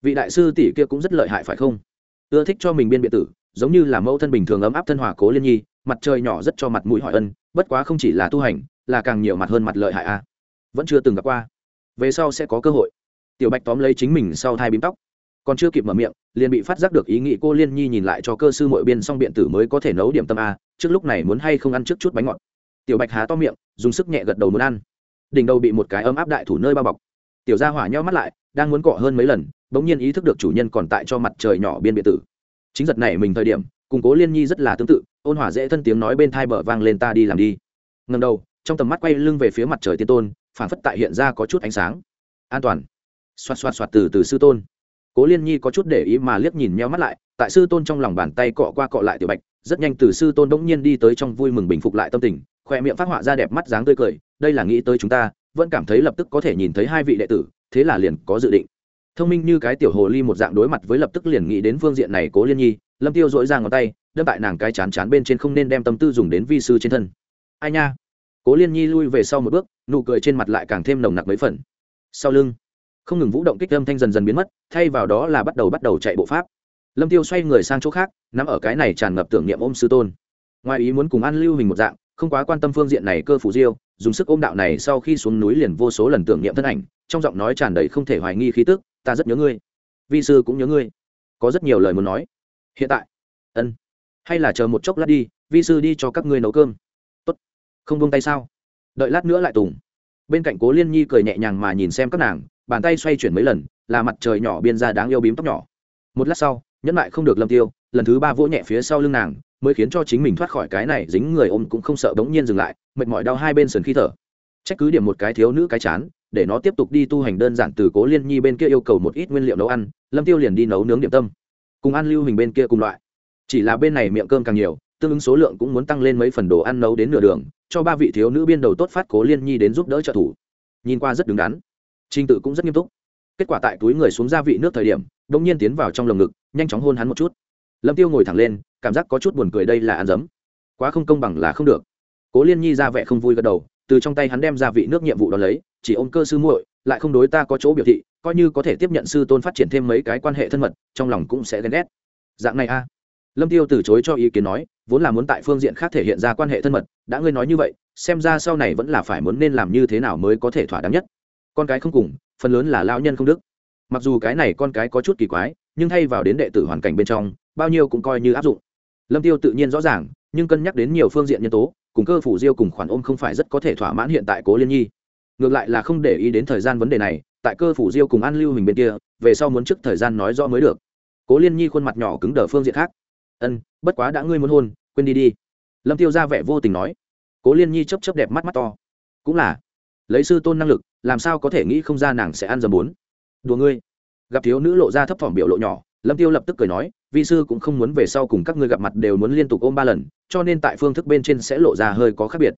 vị đại sư tỷ kia cũng rất lợi hại phải không? Ưa thích cho mình biên biện tử, giống như là mẫu thân bình thường ấm áp thân hòa cố liên nhi, mặt trời nhỏ rất cho mặt mũi hỏi ân, bất quá không chỉ là tu hành, là càng nhiều mặt hơn mặt lợi hại a. Vẫn chưa từng gặp qua. Về sau sẽ có cơ hội. Tiểu bạch tóm lấy chính mình sau thai bím tóc. Còn chưa kịp mở miệng, liền bị phát giác được ý nghĩ cô liên nhi nhìn lại cho cơ sư mọi biên xong biện tử mới có thể nấu điểm tâm a, trước lúc này muốn hay không ăn trước chút bánh ngọt. Tiểu bạch há to miệng, dùng sức nhẹ gật đầu muốn ăn. Đỉnh đầu bị một cái ấm áp đại thủ nơi bao bọc. Tiểu gia hỏa nhau mắt lại, đang muốn cọ hơn mấy lần bỗng nhiên ý thức được chủ nhân còn tại cho mặt trời nhỏ biên biệt tử. Chính giật này mình thời điểm củng cố liên nhi rất là tương tự, ôn hỏa dễ thân tiếng nói bên thai bờ vang lên ta đi làm đi. Ngần đầu, trong tầm mắt quay lưng về phía mặt trời tiên tôn phản phất tại hiện ra có chút ánh sáng. An toàn. Xoạt xoạt xoạt từ từ sư tôn. Cố liên nhi có chút để ý mà liếc nhìn meo mắt lại, tại sư tôn trong lòng bàn tay cọ qua cọ lại tiểu bạch, rất nhanh từ sư tôn bỗng nhiên đi tới trong vui mừng bình phục lại tâm tình, khoe miệng phát họa ra đẹp mắt dáng tươi cười, đây là nghĩ tới chúng ta, vẫn cảm thấy lập tức có thể nhìn thấy hai vị đệ tử, thế là liền có dự định thông minh như cái tiểu hồ ly một dạng đối mặt với lập tức liền nghĩ đến phương diện này cố liên nhi, lâm tiêu dỗi ra ngón tay, đâm tại nàng cái chán chán bên trên không nên đem tâm tư dùng đến vi sư trên thân. Ai nha? Cố liên nhi lui về sau một bước, nụ cười trên mặt lại càng thêm nồng nặc mấy phần. Sau lưng, không ngừng vũ động kích âm thanh dần dần biến mất, thay vào đó là bắt đầu bắt đầu chạy bộ pháp. Lâm tiêu xoay người sang chỗ khác, nắm ở cái này tràn ngập tưởng niệm ôm sư tôn. Ngoài ý muốn cùng ăn lưu hình một dạng, không quá quan tâm phương diện này cơ phủ diêu, dùng sức ôm đạo này sau khi xuống núi liền vô số lần tưởng niệm thân ảnh, trong giọng nói tràn đầy không thể hoài nghi khí tức ta rất nhớ ngươi. Vi sư cũng nhớ ngươi. Có rất nhiều lời muốn nói. Hiện tại. Ân. Hay là chờ một chốc lát đi, vi sư đi cho các ngươi nấu cơm. Tốt. Không buông tay sao? Đợi lát nữa lại tùng. Bên cạnh cố liên nhi cười nhẹ nhàng mà nhìn xem các nàng, bàn tay xoay chuyển mấy lần, là mặt trời nhỏ biên ra đáng yêu bím tóc nhỏ. Một lát sau, nhẫn lại không được lâm tiêu, lần thứ ba vỗ nhẹ phía sau lưng nàng, mới khiến cho chính mình thoát khỏi cái này dính người ôm cũng không sợ bỗng nhiên dừng lại, mệt mỏi đau hai bên sườn khi thở. Trách cứ điểm một cái thiếu nữ cái chán để nó tiếp tục đi tu hành đơn giản từ cố liên nhi bên kia yêu cầu một ít nguyên liệu nấu ăn, lâm tiêu liền đi nấu nướng điểm tâm, cùng ăn lưu hình bên kia cùng loại. Chỉ là bên này miệng cơm càng nhiều, tương ứng số lượng cũng muốn tăng lên mấy phần đồ ăn nấu đến nửa đường, cho ba vị thiếu nữ biên đầu tốt phát cố liên nhi đến giúp đỡ trợ thủ. Nhìn qua rất đứng đắn, trình tự cũng rất nghiêm túc. Kết quả tại túi người xuống gia vị nước thời điểm đ ỗ n g nhiên tiến vào trong lồng ngực, nhanh chóng hôn hắn một chút. Lâm tiêu ngồi thẳng lên, cảm giác có chút buồn cười đây là ăn dấm. Quá không công bằng là không được. Cố liên nhi ra vẻ không vui gật đầu từ trong tay hắn đem ra vị nước nhiệm vụ đó lấy, chỉ ôm cơ sư muội, lại không đối ta có chỗ biểu thị, coi như có thể tiếp nhận sư tôn phát triển thêm mấy cái quan hệ thân mật, trong lòng cũng sẽ ghen ghét. Dạng này a. Lâm tiêu từ chối cho ý kiến nói, vốn là muốn tại phương diện khác thể hiện ra quan hệ thân mật, đã ngươi nói như vậy, xem ra sau này vẫn là phải muốn nên làm như thế nào mới có thể thỏa đáng nhất. Con cái không cùng, phần lớn là lao nhân không đức. Mặc dù cái này con cái có chút kỳ quái, nhưng thay vào đến đệ tử hoàn cảnh bên trong, bao nhiêu cũng coi như áp dụng. Lâm tiêu tự nhiên rõ ràng, nhưng cân nhắc đến nhiều phương diện nhân tố cùng cơ phủ diêu cùng khoản ôm không phải rất có thể thỏa mãn hiện tại cố liên nhi. Ngược lại là không để ý đến thời gian vấn đề này, tại cơ phủ diêu cùng an lưu hình bên kia, về sau muốn trước thời gian nói rõ mới được. Cố liên nhi khuôn mặt nhỏ cứng đờ phương diện khác. Ân, bất quá đã ngươi muốn hôn, quên đi đi. Lâm tiêu ra vẻ vô tình nói. Cố liên nhi chấp chấp đẹp mắt mắt to. Cũng là. Lấy sư tôn năng lực, làm sao có thể nghĩ không ra nàng sẽ ăn dầm bốn. Đùa ngươi. Gặp thiếu nữ lộ ra thấp thỏm biểu lộ nhỏ lâm tiêu lập tức cười nói, vi sư cũng không muốn về sau cùng các ngươi gặp mặt đều muốn liên tục ôm ba lần, cho nên tại phương thức bên trên sẽ lộ ra hơi có khác biệt.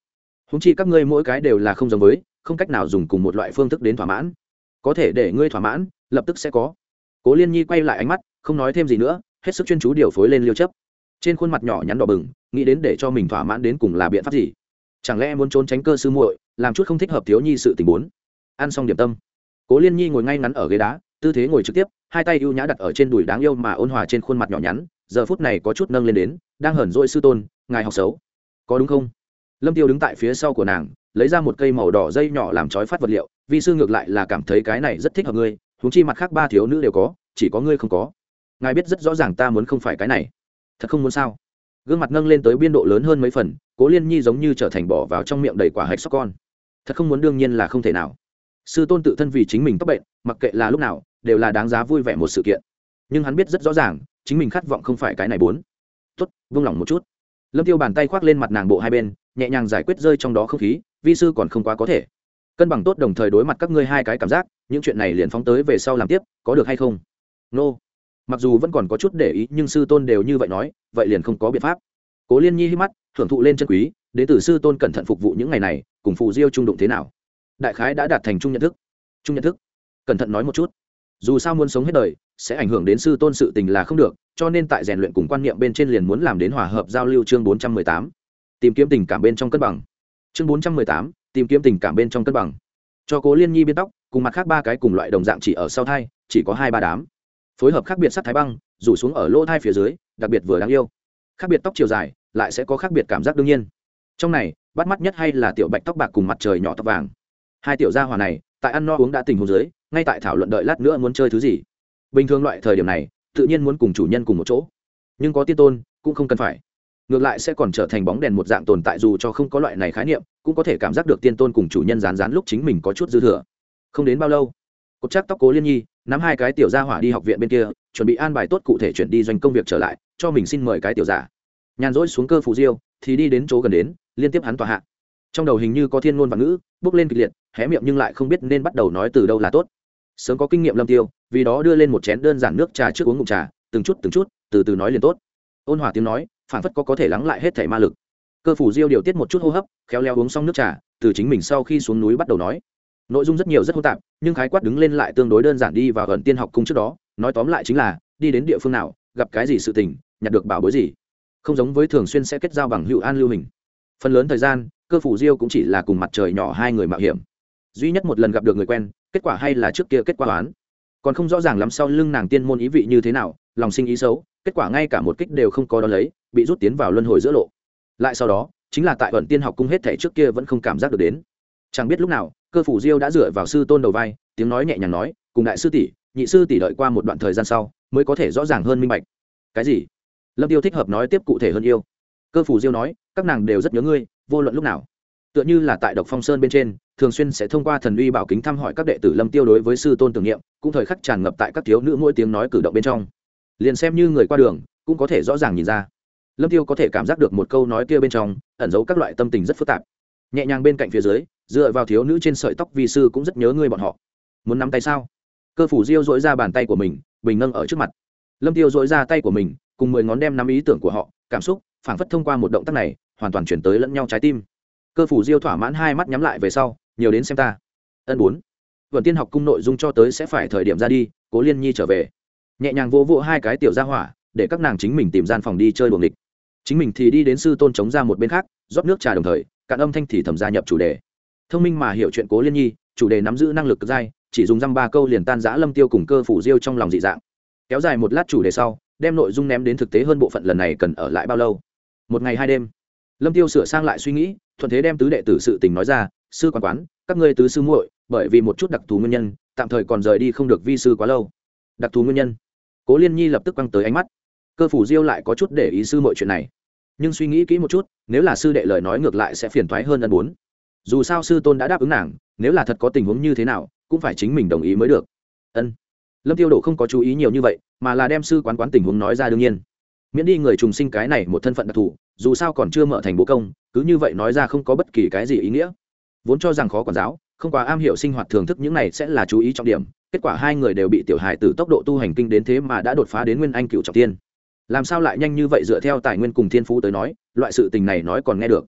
Húng chi các ngươi mỗi cái đều là không giống với, không cách nào dùng cùng một loại phương thức đến thỏa mãn. Có thể để ngươi thỏa mãn, lập tức sẽ có. Cố liên nhi quay lại ánh mắt, không nói thêm gì nữa, hết sức chuyên chú điều phối lên liêu chấp. Trên khuôn mặt nhỏ nhắn đỏ bừng, nghĩ đến để cho mình thỏa mãn đến cùng là biện pháp gì? Chẳng lẽ muốn trốn tránh cơ sư muội, làm chút không thích hợp thiếu nhi sự tình bốn? Ăn xong điểm tâm. Cố liên nhi ngồi ngay ngắn ở ghế đá tư thế ngồi trực tiếp, hai tay ưu nhã đặt ở trên đùi đáng yêu mà ôn hòa trên khuôn mặt nhỏ nhắn, giờ phút này có chút nâng lên đến, đang hởn dỗi sư tôn, ngài học xấu. Có đúng không? Lâm tiêu đứng tại phía sau của nàng, lấy ra một cây màu đỏ dây nhỏ làm trói phát vật liệu, vi sư ngược lại là cảm thấy cái này rất thích hợp ngươi, huống chi mặt khác ba thiếu nữ đều có, chỉ có ngươi không có. Ngài biết rất rõ ràng ta muốn không phải cái này. Thật không muốn sao? Gương mặt nâng lên tới biên độ lớn hơn mấy phần, cố liên nhi giống như trở thành bỏ vào trong miệng đầy quả hạch sóc con. Thật không muốn đương nhiên là không thể nào sư tôn tự thân vì chính mình tóc bệnh, mặc kệ là lúc nào, đều là đáng giá vui vẻ một sự kiện. Nhưng hắn biết rất rõ ràng, chính mình khát vọng không phải cái này bốn. Tốt, vung lòng một chút. Lâm tiêu bàn tay khoác lên mặt nàng bộ hai bên, nhẹ nhàng giải quyết rơi trong đó không khí, vi sư còn không quá có thể. Cân bằng tốt đồng thời đối mặt các ngươi hai cái cảm giác, những chuyện này liền phóng tới về sau làm tiếp, có được hay không? Nô. Mặc dù vẫn còn có chút để ý, nhưng sư tôn đều như vậy nói, vậy liền không có biện pháp. Cố liên nhi hít mắt, thưởng thụ lên chân quý, đến từ sư tôn cẩn thận phục vụ những ngày này, cùng phụ diêu trung đụng thế nào? Đại khái đã đạt thành chung nhận thức. Chung nhận thức. Cẩn thận nói một chút. Dù sao muốn sống hết đời, sẽ ảnh hưởng đến sư tôn sự tình là không được, cho nên tại rèn luyện cùng quan niệm bên trên liền muốn làm đến hòa hợp giao lưu chương bốn trăm mười tám. Tìm kiếm tình cảm bên trong cân bằng. Chương bốn trăm mười tám, tìm kiếm tình cảm bên trong cân bằng. Cho cố liên nhi biên tóc, cùng mặt khác ba cái cùng loại đồng dạng chỉ ở sau thai, chỉ có hai ba đám. Phối hợp khác biệt sắt thái băng, rủ xuống ở lỗ thai phía dưới, đặc biệt vừa đáng yêu. Khác biệt tóc chiều dài, lại sẽ có khác biệt cảm giác đương nhiên. Trong này, bắt mắt nhất hay là tiểu bạch tóc bạc cùng mặt trời nhỏ tóc vàng hai tiểu gia hòa này, tại ăn no uống đã tình hồ dưới, ngay tại thảo luận đợi lát nữa muốn chơi thứ gì. Bình thường loại thời điểm này, tự nhiên muốn cùng chủ nhân cùng một chỗ. Nhưng có tiên tôn, cũng không cần phải. Ngược lại sẽ còn trở thành bóng đèn một dạng tồn tại dù cho không có loại này khái niệm, cũng có thể cảm giác được tiên tôn cùng chủ nhân rán rán lúc chính mình có chút dư thừa. Không đến bao lâu, cột chắc tóc cố liên nhi, nắm hai cái tiểu gia hỏa đi học viện bên kia, chuẩn bị an bài tốt cụ thể chuyển đi doanh công việc trở lại, cho mình xin mời cái tiểu giả. Nhàn rỗi xuống cơ phù diêu, thì đi đến chỗ gần đến, liên tiếp hắn tòa hạ trong đầu hình như có thiên ngôn và ngữ, bước lên kịch liệt, hé miệng nhưng lại không biết nên bắt đầu nói từ đâu là tốt. Sớm có kinh nghiệm lâm tiêu, vì đó đưa lên một chén đơn giản nước trà trước uống ngụm trà, từng chút từng chút, từ từ nói liền tốt. Ôn hòa tiếng nói phản phất có có thể lắng lại hết thể ma lực. Cơ phủ diêu điều tiết một chút hô hấp, khéo léo uống xong nước trà, từ chính mình sau khi xuống núi bắt đầu nói. Nội dung rất nhiều rất hô tạp, nhưng khái quát đứng lên lại tương đối đơn giản đi và gần tiên học cung trước đó, nói tóm lại chính là, đi đến địa phương nào, gặp cái gì sự tình, nhặt được bảo bối gì. Không giống với thường xuyên sẽ kết giao bằng hữu an lưu hình. Phần lớn thời gian cơ phủ diêu cũng chỉ là cùng mặt trời nhỏ hai người mạo hiểm. Duy nhất một lần gặp được người quen, kết quả hay là trước kia kết quả oán. Còn không rõ ràng lắm sau lưng nàng tiên môn ý vị như thế nào, lòng sinh ý xấu, kết quả ngay cả một kích đều không có đón lấy, bị rút tiến vào luân hồi giữa lộ. Lại sau đó, chính là tại vận tiên học cung hết thể trước kia vẫn không cảm giác được đến. Chẳng biết lúc nào, cơ phủ diêu đã dựa vào sư tôn đầu vai, tiếng nói nhẹ nhàng nói, cùng đại sư tỷ, nhị sư tỷ đợi qua một đoạn thời gian sau, mới có thể rõ ràng hơn minh bạch. Cái gì? Lâm tiêu thích hợp nói tiếp cụ thể hơn yêu. Cơ phủ diêu nói, các nàng đều rất nhớ ngươi vô luận lúc nào. Tựa như là tại độc phong sơn bên trên, thường xuyên sẽ thông qua thần uy bảo kính thăm hỏi các đệ tử lâm tiêu đối với sư tôn tưởng niệm, cũng thời khắc tràn ngập tại các thiếu nữ mỗi tiếng nói cử động bên trong. Liền xem như người qua đường, cũng có thể rõ ràng nhìn ra. Lâm tiêu có thể cảm giác được một câu nói kia bên trong, ẩn giấu các loại tâm tình rất phức tạp. Nhẹ nhàng bên cạnh phía dưới, dựa vào thiếu nữ trên sợi tóc vì sư cũng rất nhớ người bọn họ. Muốn nắm tay sao? Cơ phủ diêu dỗi ra bàn tay của mình, bình nâng ở trước mặt. Lâm tiêu dỗi ra tay của mình, cùng mười ngón đem nắm ý tưởng của họ, cảm xúc, phảng phất thông qua một động tác này hoàn toàn chuyển tới lẫn nhau trái tim. Cơ phủ diêu thỏa mãn hai mắt nhắm lại về sau, nhiều đến xem ta. Ân bốn. Vận tiên học cung nội dung cho tới sẽ phải thời điểm ra đi, cố liên nhi trở về. Nhẹ nhàng vô vỗ hai cái tiểu ra hỏa, để các nàng chính mình tìm gian phòng đi chơi buồng địch chính mình thì đi đến sư tôn chống ra một bên khác, rót nước trà đồng thời, cạn âm thanh thì thầm gia nhập chủ đề. Thông minh mà hiểu chuyện cố liên nhi, chủ đề nắm giữ năng lực cực dai, chỉ dùng răm ba câu liền tan giã lâm tiêu cùng cơ phủ diêu trong lòng dị dạng. Kéo dài một lát chủ đề sau, đem nội dung ném đến thực tế hơn bộ phận lần này cần ở lại bao lâu? Một ngày hai đêm lâm tiêu sửa sang lại suy nghĩ, thuận thế đem tứ đệ tử sự tình nói ra, sư quán quán, các ngươi tứ sư muội, bởi vì một chút đặc thù nguyên nhân, tạm thời còn rời đi không được vi sư quá lâu. Đặc thù nguyên nhân. Cố liên nhi lập tức quăng tới ánh mắt. Cơ phủ diêu lại có chút để ý sư mọi chuyện này. Nhưng suy nghĩ kỹ một chút, nếu là sư đệ lời nói ngược lại sẽ phiền thoái hơn ân bốn. Dù sao sư tôn đã đáp ứng nàng, nếu là thật có tình huống như thế nào, cũng phải chính mình đồng ý mới được. Ân. Lâm tiêu độ không có chú ý nhiều như vậy, mà là đem sư quán quán tình huống nói ra đương nhiên. Miễn đi người trùng sinh cái này một thân phận đặc thù dù sao còn chưa mở thành bố công, cứ như vậy nói ra không có bất kỳ cái gì ý nghĩa. Vốn cho rằng khó quản giáo, không quá am hiểu sinh hoạt thưởng thức những này sẽ là chú ý trọng điểm, kết quả hai người đều bị tiểu hài từ tốc độ tu hành kinh đến thế mà đã đột phá đến nguyên anh cựu trọng tiên. Làm sao lại nhanh như vậy dựa theo tài nguyên cùng thiên phú tới nói, loại sự tình này nói còn nghe được.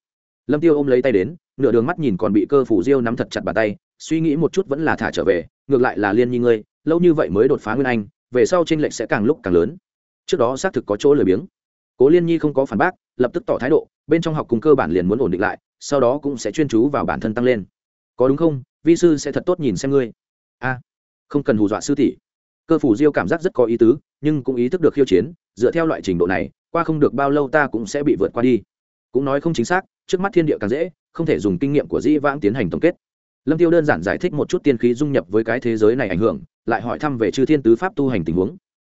Lâm tiêu ôm lấy tay đến, nửa đường mắt nhìn còn bị cơ phủ diêu nắm thật chặt bàn tay, suy nghĩ một chút vẫn là thả trở về, ngược lại là liên nhi ngươi, lâu như vậy mới đột phá nguyên anh, về sau tranh lệch sẽ càng lúc càng lớn. Trước đó xác thực có chỗ lười biếng cố liên nhi không có phản bác, lập tức tỏ thái độ, bên trong học cùng cơ bản liền muốn ổn định lại, sau đó cũng sẽ chuyên chú vào bản thân tăng lên. Có đúng không? Vi sư sẽ thật tốt nhìn xem ngươi. A, không cần hù dọa sư tỷ. Cơ phủ diêu cảm giác rất có ý tứ, nhưng cũng ý thức được khiêu chiến, dựa theo loại trình độ này, qua không được bao lâu ta cũng sẽ bị vượt qua đi. Cũng nói không chính xác, trước mắt thiên địa càng dễ, không thể dùng kinh nghiệm của dĩ vãng tiến hành tổng kết. Lâm tiêu đơn giản giải thích một chút tiên khí dung nhập với cái thế giới này ảnh hưởng, lại hỏi thăm về chư thiên tứ pháp tu hành tình huống.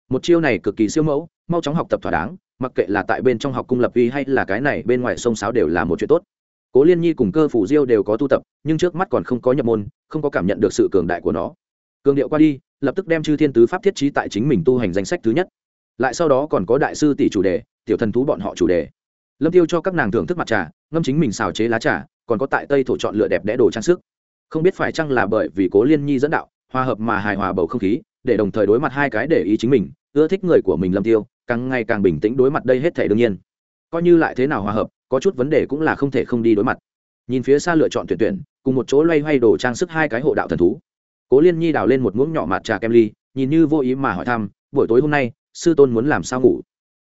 Một chiêu này cực kỳ siêu mẫu, mau chóng học tập thỏa đáng mặc kệ là tại bên trong học cung lập uy hay là cái này bên ngoài sông sáo đều là một chuyện tốt. Cố liên nhi cùng cơ phủ diêu đều có tu tập, nhưng trước mắt còn không có nhập môn, không có cảm nhận được sự cường đại của nó. Cường điệu qua đi, lập tức đem chư thiên tứ pháp thiết trí tại chính mình tu hành danh sách thứ nhất. Lại sau đó còn có đại sư tỷ chủ đề, tiểu thần thú bọn họ chủ đề. Lâm tiêu cho các nàng thưởng thức mặt trà, ngâm chính mình xào chế lá trà, còn có tại tây thổ chọn lựa đẹp đẽ đồ trang sức. Không biết phải chăng là bởi vì cố liên nhi dẫn đạo, hòa hợp mà hài hòa bầu không khí, để đồng thời đối mặt hai cái để ý chính mình, ưa thích người của mình lâm tiêu càng ngày càng bình tĩnh đối mặt đây hết thể đương nhiên. Coi như lại thế nào hòa hợp, có chút vấn đề cũng là không thể không đi đối mặt. Nhìn phía xa lựa chọn tuyển tuyển, cùng một chỗ loay hoay đồ trang sức hai cái hộ đạo thần thú. Cố liên nhi đào lên một muỗng nhỏ mặt trà kem ly, nhìn như vô ý mà hỏi thăm, buổi tối hôm nay, sư tôn muốn làm sao ngủ?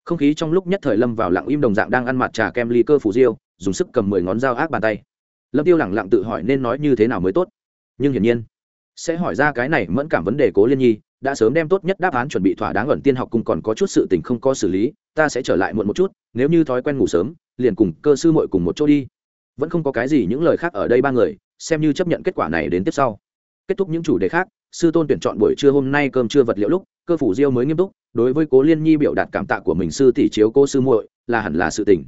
Không khí trong lúc nhất thời lâm vào lặng im đồng dạng đang ăn mặt trà kem ly cơ phủ diêu, dùng sức cầm mười ngón dao ác bàn tay. Lâm tiêu lẳng lặng tự hỏi nên nói như thế nào mới tốt. Nhưng hiển nhiên, sẽ hỏi ra cái này mẫn cảm vấn đề cố liên nhi đã sớm đem tốt nhất đáp án chuẩn bị thỏa đáng ẩn tiên học cung còn có chút sự tình không có xử lý, ta sẽ trở lại muộn một chút, nếu như thói quen ngủ sớm, liền cùng cơ sư mội cùng một chỗ đi. Vẫn không có cái gì những lời khác ở đây ba người, xem như chấp nhận kết quả này đến tiếp sau. Kết thúc những chủ đề khác, sư tôn tuyển chọn buổi trưa hôm nay cơm trưa vật liệu lúc, cơ phủ diêu mới nghiêm túc, đối với cố liên nhi biểu đạt cảm tạ của mình sư tỷ chiếu cô sư muội, là hẳn là sự tình.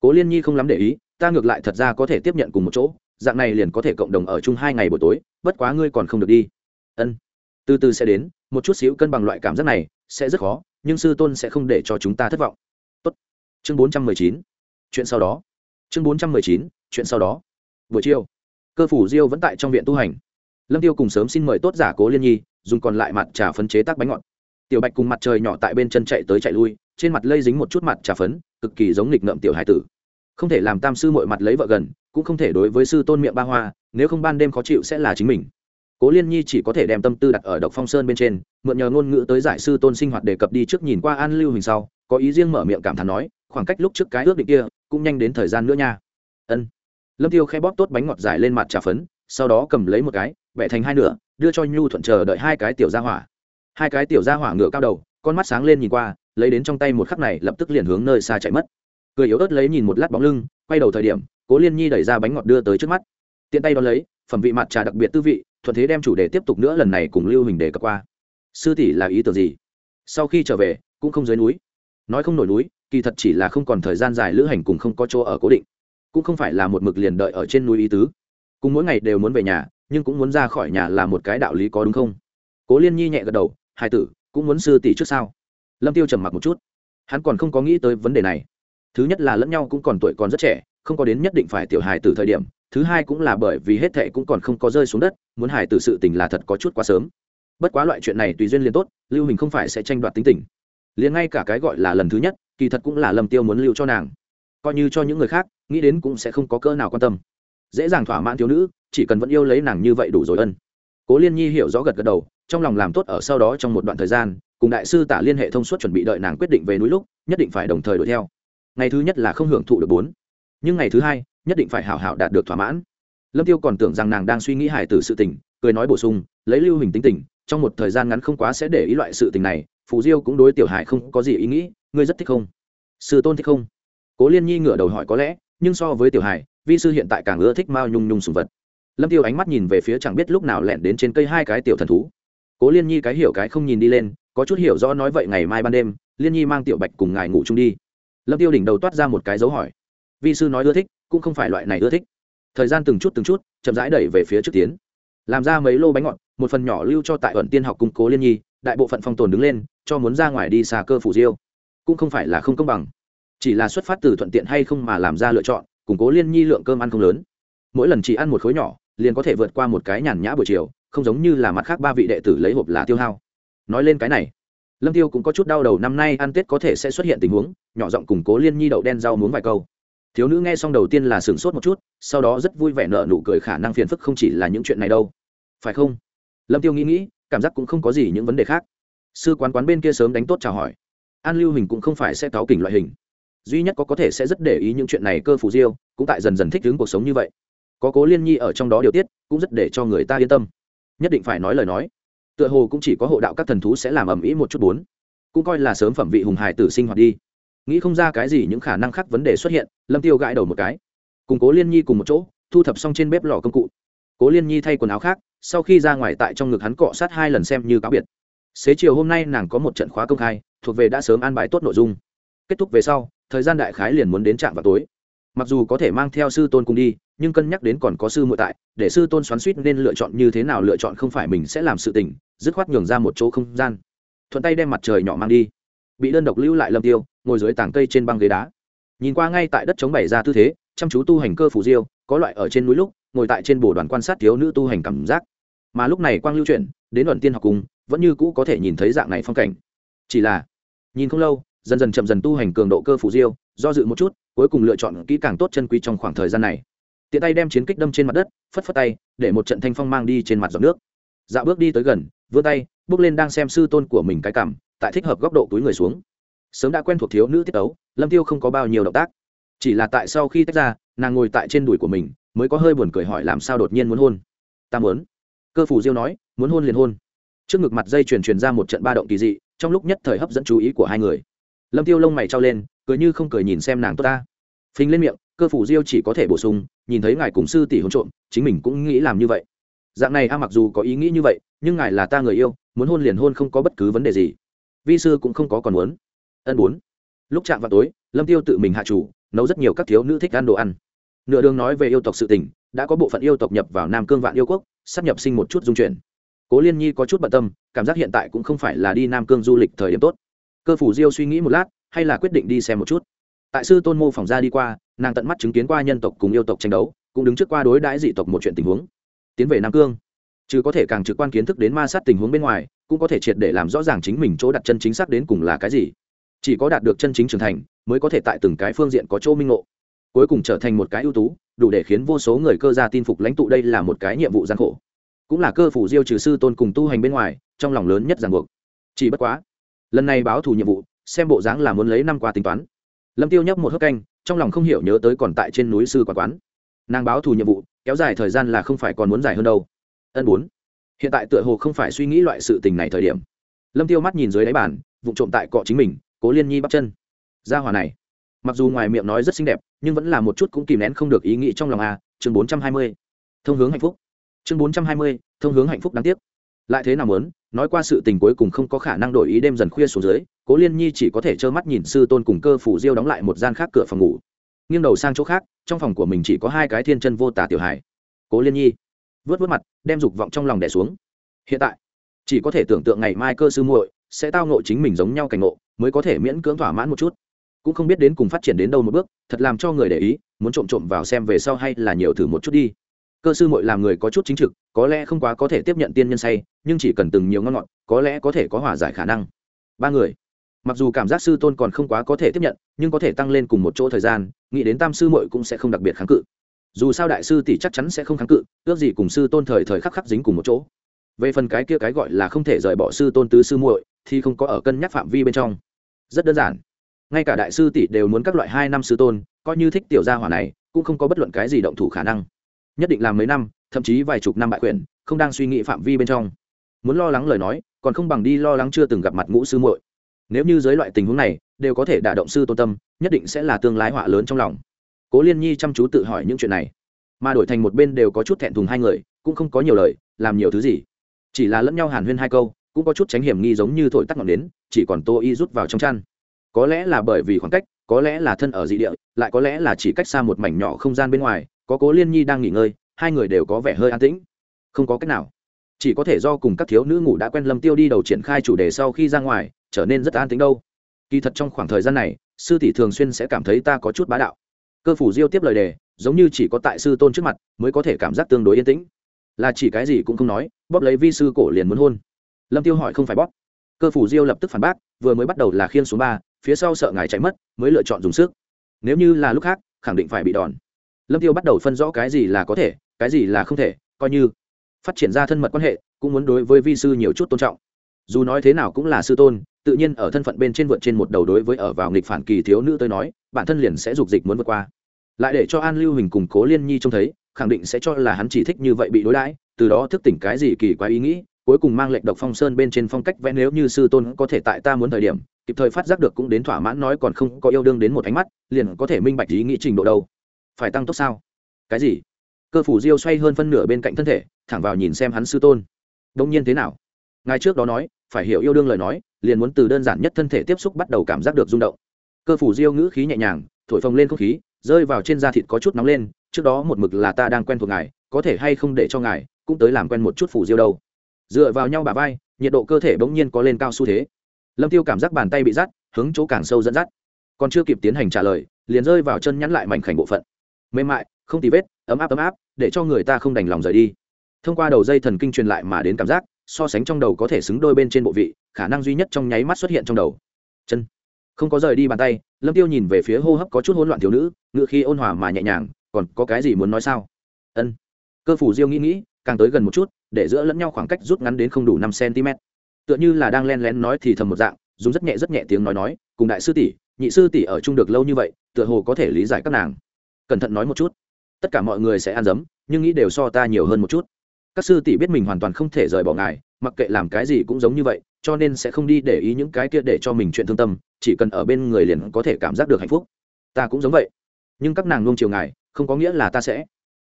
Cố liên nhi không lắm để ý, ta ngược lại thật ra có thể tiếp nhận cùng một chỗ, dạng này liền có thể cộng đồng ở chung hai ngày buổi tối, bất quá ngươi còn không được đi. Ân. Từ từ sẽ đến một chút xíu cân bằng loại cảm giác này sẽ rất khó, nhưng sư tôn sẽ không để cho chúng ta thất vọng. Tốt. chương bốn trăm mười chín. Chuyện sau đó. Chương bốn trăm mười chín. Chuyện sau đó. Buổi chiều, cơ phủ diêu vẫn tại trong viện tu hành. Lâm tiêu cùng sớm xin mời tốt giả cố liên nhi, dùng còn lại mặt trà phấn chế tác bánh ngọt. Tiểu bạch cùng mặt trời nhỏ tại bên chân chạy tới chạy lui, trên mặt lây dính một chút mặt trà phấn, cực kỳ giống nghịch ngợm tiểu hải tử. Không thể làm tam sư mội mặt lấy vợ gần, cũng không thể đối với sư tôn miệng ba hoa, nếu không ban đêm khó chịu sẽ là chính mình cố liên nhi chỉ có thể đem tâm tư đặt ở độc phong sơn bên trên, mượn nhờ ngôn ngữ tới giải sư tôn sinh hoạt đề cập đi trước nhìn qua an lưu hình sau, có ý riêng mở miệng cảm thán nói, khoảng cách lúc trước cái ước định kia, cũng nhanh đến thời gian nữa nha. Ân. Lâm tiêu khẽ bóp tốt bánh ngọt dài lên mặt trà phấn, sau đó cầm lấy một cái vẽ thành hai nửa, đưa cho nhu thuận chờ đợi hai cái tiểu gia hỏa. Hai cái tiểu gia hỏa ngựa cao đầu, con mắt sáng lên nhìn qua, lấy đến trong tay một khắc này, lập tức liền hướng nơi xa chạy mất. Cười yếu ớt lấy nhìn một lát bóng lưng, quay đầu thời điểm, cố liên nhi đẩy ra bánh ngọt đưa tới trước mắt. Tiện tay đón lấy, phẩm vị mặt trà đặc biệt tư vị thuận thế đem chủ đề tiếp tục nữa lần này cùng lưu hình đề cập qua. Sư tỷ là ý tưởng gì? Sau khi trở về, cũng không dưới núi. Nói không nổi núi, kỳ thật chỉ là không còn thời gian dài lữ hành cùng không có chỗ ở cố định. Cũng không phải là một mực liền đợi ở trên núi ý tứ. Cùng mỗi ngày đều muốn về nhà, nhưng cũng muốn ra khỏi nhà là một cái đạo lý có đúng không? Cố liên nhi nhẹ gật đầu hai tử, cũng muốn sư tỷ trước sao? Lâm tiêu trầm mặc một chút. Hắn còn không có nghĩ tới vấn đề này. Thứ nhất là lẫn nhau cũng còn tuổi còn rất trẻ, không có đến nhất định phải tiểu hài từ thời điểm thứ hai cũng là bởi vì hết thệ cũng còn không có rơi xuống đất, muốn hài từ sự tình là thật có chút quá sớm. Bất quá loại chuyện này tùy duyên liền tốt, lưu hình không phải sẽ tranh đoạt tính tình. Liền ngay cả cái gọi là lần thứ nhất, kỳ thật cũng là lâm tiêu muốn lưu cho nàng. Coi như cho những người khác, nghĩ đến cũng sẽ không có cơ nào quan tâm. Dễ dàng thỏa mãn thiếu nữ, chỉ cần vẫn yêu lấy nàng như vậy đủ rồi ân. Cố liên nhi hiểu rõ gật gật đầu, trong lòng làm tốt ở sau đó trong một đoạn thời gian, cùng đại sư tả liên hệ thông suốt chuẩn bị đợi nàng quyết định về núi lúc, nhất định phải đồng thời đuổi theo. Ngày thứ nhất là không hưởng thụ được bốn nhưng ngày thứ hai, nhất định phải hảo hảo đạt được thỏa mãn. Lâm tiêu còn tưởng rằng nàng đang suy nghĩ hải tử sự tình, cười nói bổ sung, lấy lưu hình tính tình, trong một thời gian ngắn không quá sẽ để ý loại sự tình này, phù diêu cũng đối tiểu hải không có gì ý nghĩ, ngươi rất thích không? Sư tôn thích không? Cố liên nhi ngửa đầu hỏi có lẽ, nhưng so với tiểu hải vi sư hiện tại càng ưa thích mao nhung nhung sùng vật. Lâm tiêu ánh mắt nhìn về phía chẳng biết lúc nào lẹn đến trên cây hai cái tiểu thần thú. Cố liên nhi cái hiểu cái không nhìn đi lên, có chút hiểu rõ nói vậy ngày mai ban đêm, liên nhi mang tiểu bạch cùng ngài ngủ chung đi. Lâm tiêu đỉnh đầu toát ra một cái dấu hỏi vi sư nói ưa thích, cũng không phải loại này ưa thích. Thời gian từng chút từng chút, chậm rãi đẩy về phía trước tiến. Làm ra mấy lô bánh ngọt, một phần nhỏ lưu cho tại ẩn tiên học cung cố liên nhi, đại bộ phận phong tồn đứng lên, cho muốn ra ngoài đi xa cơ phủ diêu. Cũng không phải là không công bằng. Chỉ là xuất phát từ thuận tiện hay không mà làm ra lựa chọn củng cố liên nhi lượng cơm ăn không lớn. Mỗi lần chỉ ăn một khối nhỏ, liền có thể vượt qua một cái nhàn nhã buổi chiều, không giống như là mặt khác ba vị đệ tử lấy hộp là tiêu hao. Nói lên cái này, lâm tiêu cũng có chút đau đầu năm nay ăn tết có thể sẽ xuất hiện tình huống, nhỏ giọng củng cố liên nhi đậu đen rau muốn vài câu thiếu nữ nghe xong đầu tiên là sửng sốt một chút, sau đó rất vui vẻ nợ nụ cười khả năng phiền phức không chỉ là những chuyện này đâu. Phải không? Lâm tiêu nghĩ nghĩ, cảm giác cũng không có gì những vấn đề khác. Sư quán quán bên kia sớm đánh tốt chào hỏi. An lưu hình cũng không phải sẽ cáo kỉnh loại hình. Duy nhất có có thể sẽ rất để ý những chuyện này cơ phủ diêu, cũng tại dần dần thích ứng cuộc sống như vậy. Có cố liên nhi ở trong đó điều tiết, cũng rất để cho người ta yên tâm. Nhất định phải nói lời nói. Tựa hồ cũng chỉ có hộ đạo các thần thú sẽ làm ầm ĩ một chút bốn. Cũng coi là sớm phẩm vị hùng hải tử sinh hoạt đi. Nghĩ không ra cái gì những khả năng khác vấn đề xuất hiện lâm tiêu gãi đầu một cái. Cùng cố liên nhi cùng một chỗ, thu thập xong trên bếp lò công cụ. Cố liên nhi thay quần áo khác, sau khi ra ngoài tại trong ngực hắn cọ sát hai lần xem như cáo biệt. Xế chiều hôm nay nàng có một trận khóa công khai, thuộc về đã sớm an bài tốt nội dung. Kết thúc về sau, thời gian đại khái liền muốn đến trạm vào tối. Mặc dù có thể mang theo sư tôn cùng đi, nhưng cân nhắc đến còn có sư muội tại, để sư tôn xoắn suýt nên lựa chọn như thế nào lựa chọn không phải mình sẽ làm sự tình, dứt khoát nhường ra một chỗ không gian. Thuận tay đem mặt trời nhỏ mang đi. Bị đơn độc lưu lại lâm tiêu, ngồi dưới tảng cây trên băng ghế đá nhìn qua ngay tại đất chống bày ra tư thế, chăm chú tu hành cơ phủ diêu, có loại ở trên núi lúc, ngồi tại trên bồ đoàn quan sát thiếu nữ tu hành cảm giác. Mà lúc này quang lưu chuyển, đến luận tiên học cùng, vẫn như cũ có thể nhìn thấy dạng này phong cảnh. Chỉ là, nhìn không lâu, dần dần chậm dần tu hành cường độ cơ phủ diêu, do dự một chút, cuối cùng lựa chọn kỹ càng tốt chân quý trong khoảng thời gian này. Tiện tay đem chiến kích đâm trên mặt đất, phất phất tay, để một trận thanh phong mang đi trên mặt giọt nước. Dạo bước đi tới gần, vươn tay, bước lên đang xem sư tôn của mình cái cảm, tại thích hợp góc độ túi người xuống. Sớm đã quen thuộc thiếu nữ tiết ấu lâm tiêu không có bao nhiêu động tác. Chỉ là tại sau khi tách ra, nàng ngồi tại trên đùi của mình, mới có hơi buồn cười hỏi làm sao đột nhiên muốn hôn. Ta muốn. Cơ phủ diêu nói, muốn hôn liền hôn. Trước ngực mặt dây chuyền truyền ra một trận ba động kỳ dị, trong lúc nhất thời hấp dẫn chú ý của hai người. Lâm tiêu lông mày trao lên, cười như không cười nhìn xem nàng tốt ta. Phình lên miệng, cơ phủ diêu chỉ có thể bổ sung, nhìn thấy ngài cùng sư tỷ hôn trộm, chính mình cũng nghĩ làm như vậy. Dạng này a mặc dù có ý nghĩ như vậy, nhưng ngài là ta người yêu, muốn hôn liền hôn không có bất cứ vấn đề gì. Vi sư cũng không có còn muốn. Ân bốn lúc chạm vào tối, lâm tiêu tự mình hạ chủ, nấu rất nhiều các thiếu nữ thích ăn đồ ăn. Nửa đường nói về yêu tộc sự tình, đã có bộ phận yêu tộc nhập vào nam cương vạn yêu quốc, sắp nhập sinh một chút dung chuyển. Cố liên nhi có chút bận tâm, cảm giác hiện tại cũng không phải là đi nam cương du lịch thời điểm tốt. Cơ phủ diêu suy nghĩ một lát, hay là quyết định đi xem một chút. Tại sư tôn mô phỏng ra đi qua, nàng tận mắt chứng kiến qua nhân tộc cùng yêu tộc tranh đấu, cũng đứng trước qua đối đãi dị tộc một chuyện tình huống. Tiến về nam cương, chứ có thể càng trực quan kiến thức đến ma sát tình huống bên ngoài, cũng có thể triệt để làm rõ ràng chính mình chỗ đặt chân chính xác đến cùng là cái gì chỉ có đạt được chân chính trưởng thành, mới có thể tại từng cái phương diện có chỗ minh ngộ. Cuối cùng trở thành một cái ưu tú, đủ để khiến vô số người cơ gia tin phục lãnh tụ đây là một cái nhiệm vụ gian khổ. Cũng là cơ phủ diêu trừ sư tôn cùng tu hành bên ngoài, trong lòng lớn nhất ràng buộc. Chỉ bất quá, lần này báo thù nhiệm vụ, xem bộ dáng là muốn lấy năm qua tính toán. Lâm tiêu nhấp một hớp canh, trong lòng không hiểu nhớ tới còn tại trên núi sư quản quán. Nàng báo thù nhiệm vụ, kéo dài thời gian là không phải còn muốn dài hơn đâu. Ân bốn. Hiện tại tựa hồ không phải suy nghĩ loại sự tình này thời điểm. Lâm tiêu mắt nhìn dưới đáy bàn vụ trộm tại cọ chính mình cố liên nhi bắt chân. Ra hòa này, mặc dù ngoài miệng nói rất xinh đẹp, nhưng vẫn là một chút cũng kìm nén không được ý nghĩ trong lòng a, chương bốn trăm hai mươi. Thông hướng hạnh phúc. Chương bốn trăm hai mươi, thông hướng hạnh phúc đáng tiếc. Lại thế nào muốn, nói qua sự tình cuối cùng không có khả năng đổi ý đêm dần khuya xuống dưới, cố liên nhi chỉ có thể trơ mắt nhìn sư tôn cùng cơ phủ diêu đóng lại một gian khác cửa phòng ngủ. Nghiêng đầu sang chỗ khác, trong phòng của mình chỉ có hai cái thiên chân vô tả tiểu hải cố liên nhi, vớt vớt mặt, đem dục vọng trong lòng đẻ xuống. Hiện tại, chỉ có thể tưởng tượng ngày mai cơ sư muội sẽ tao ngộ chính mình giống nhau cảnh ngộ mới có thể miễn cưỡng thỏa mãn một chút. Cũng không biết đến cùng phát triển đến đâu một bước, thật làm cho người để ý, muốn trộm trộm vào xem về sau hay là nhiều thử một chút đi. Cơ sư muội làm người có chút chính trực, có lẽ không quá có thể tiếp nhận tiên nhân say, nhưng chỉ cần từng nhiều ngon ngọt, có lẽ có thể có hòa giải khả năng. Ba người. Mặc dù cảm giác sư tôn còn không quá có thể tiếp nhận, nhưng có thể tăng lên cùng một chỗ thời gian, nghĩ đến tam sư muội cũng sẽ không đặc biệt kháng cự. Dù sao đại sư tỷ chắc chắn sẽ không kháng cự, ước gì cùng sư tôn thời thời khắc khắc dính cùng một chỗ. Về phần cái kia cái gọi là không thể rời bỏ sư tôn tứ sư muội, thì không có ở cân nhắc phạm vi bên trong rất đơn giản. Ngay cả đại sư tỷ đều muốn các loại hai năm sư tôn, coi như thích tiểu gia hỏa này, cũng không có bất luận cái gì động thủ khả năng. Nhất định làm mấy năm, thậm chí vài chục năm bại quyền không đang suy nghĩ phạm vi bên trong. Muốn lo lắng lời nói, còn không bằng đi lo lắng chưa từng gặp mặt ngũ sư muội. Nếu như dưới loại tình huống này, đều có thể đả động sư tôn tâm, nhất định sẽ là tương lai họa lớn trong lòng. Cố liên nhi chăm chú tự hỏi những chuyện này. Mà đổi thành một bên đều có chút thẹn thùng hai người, cũng không có nhiều lời, làm nhiều thứ gì. Chỉ là lẫn nhau hàn huyên hai câu cũng có chút tránh hiểm nghi giống như thổi tắt ngọn đến chỉ còn tô y rút vào trong chăn. Có lẽ là bởi vì khoảng cách, có lẽ là thân ở dị địa, lại có lẽ là chỉ cách xa một mảnh nhỏ không gian bên ngoài, có cố liên nhi đang nghỉ ngơi, hai người đều có vẻ hơi an tĩnh. Không có cách nào. Chỉ có thể do cùng các thiếu nữ ngủ đã quen lâm tiêu đi đầu triển khai chủ đề sau khi ra ngoài, trở nên rất an tĩnh đâu. Kỳ thật trong khoảng thời gian này, sư tỷ thường xuyên sẽ cảm thấy ta có chút bá đạo. Cơ phủ diêu tiếp lời đề, giống như chỉ có tại sư tôn trước mặt, mới có thể cảm giác tương đối yên tĩnh. Là chỉ cái gì cũng không nói, bóp lấy vi sư cổ liền muốn hôn lâm tiêu hỏi không phải bóp. Cơ phủ diêu lập tức phản bác, vừa mới bắt đầu là khiên số ba, phía sau sợ ngài chạy mất, mới lựa chọn dùng sức. Nếu như là lúc khác, khẳng định phải bị đòn. Lâm tiêu bắt đầu phân rõ cái gì là có thể, cái gì là không thể, coi như phát triển ra thân mật quan hệ, cũng muốn đối với vi sư nhiều chút tôn trọng. Dù nói thế nào cũng là sư tôn, tự nhiên ở thân phận bên trên vượt trên một đầu đối với ở vào nghịch phản kỳ thiếu nữ tới nói, bản thân liền sẽ dục dịch muốn vượt qua. Lại để cho an lưu hình cùng cố liên nhi trông thấy, khẳng định sẽ cho là hắn chỉ thích như vậy bị đối đãi, từ đó thức tỉnh cái gì kỳ quá ý nghĩ cuối cùng mang lệnh độc phong sơn bên trên phong cách vẽ nếu như sư tôn có thể tại ta muốn thời điểm, kịp thời phát giác được cũng đến thỏa mãn nói còn không có yêu đương đến một ánh mắt, liền có thể minh bạch ý nghĩ trình độ đâu. Phải tăng tốc sao? Cái gì? Cơ phủ diêu xoay hơn phân nửa bên cạnh thân thể, thẳng vào nhìn xem hắn sư tôn. Đông nhiên thế nào? Ngài trước đó nói, phải hiểu yêu đương lời nói, liền muốn từ đơn giản nhất thân thể tiếp xúc bắt đầu cảm giác được rung động. Cơ phủ diêu ngữ khí nhẹ nhàng, thổi phồng lên không khí, rơi vào trên da thịt có chút nóng lên, trước đó một mực là ta đang quen thuộc ngài, có thể hay không để cho ngài, cũng tới làm quen một chút phủ diêu đâu dựa vào nhau bà vai, nhiệt độ cơ thể bỗng nhiên có lên cao xu thế. Lâm tiêu cảm giác bàn tay bị dắt hướng chỗ càng sâu dẫn dắt. Còn chưa kịp tiến hành trả lời, liền rơi vào chân nhắn lại mảnh khảnh bộ phận. Mềm mại, không tì vết, ấm áp ấm áp, để cho người ta không đành lòng rời đi. Thông qua đầu dây thần kinh truyền lại mà đến cảm giác, so sánh trong đầu có thể xứng đôi bên trên bộ vị, khả năng duy nhất trong nháy mắt xuất hiện trong đầu. Chân. Không có rời đi bàn tay, lâm tiêu nhìn về phía hô hấp có chút hỗn loạn thiếu nữ ngựa khi ôn hòa mà nhẹ nhàng, còn có cái gì muốn nói sao? Ân. Cơ phủ diêu nghĩ nghĩ, càng tới gần một chút để giữa lẫn nhau khoảng cách rút ngắn đến không đủ năm cm. Tựa như là đang len lén nói thì thầm một dạng, dùng rất nhẹ rất nhẹ tiếng nói nói, cùng đại sư tỷ, nhị sư tỷ ở chung được lâu như vậy, tựa hồ có thể lý giải các nàng. Cẩn thận nói một chút. Tất cả mọi người sẽ ăn dấm, nhưng nghĩ đều so ta nhiều hơn một chút. Các sư tỷ biết mình hoàn toàn không thể rời bỏ ngài, mặc kệ làm cái gì cũng giống như vậy, cho nên sẽ không đi để ý những cái kia để cho mình chuyện thương tâm, chỉ cần ở bên người liền có thể cảm giác được hạnh phúc. Ta cũng giống vậy. Nhưng các nàng luôn chiều ngài, không có nghĩa là ta sẽ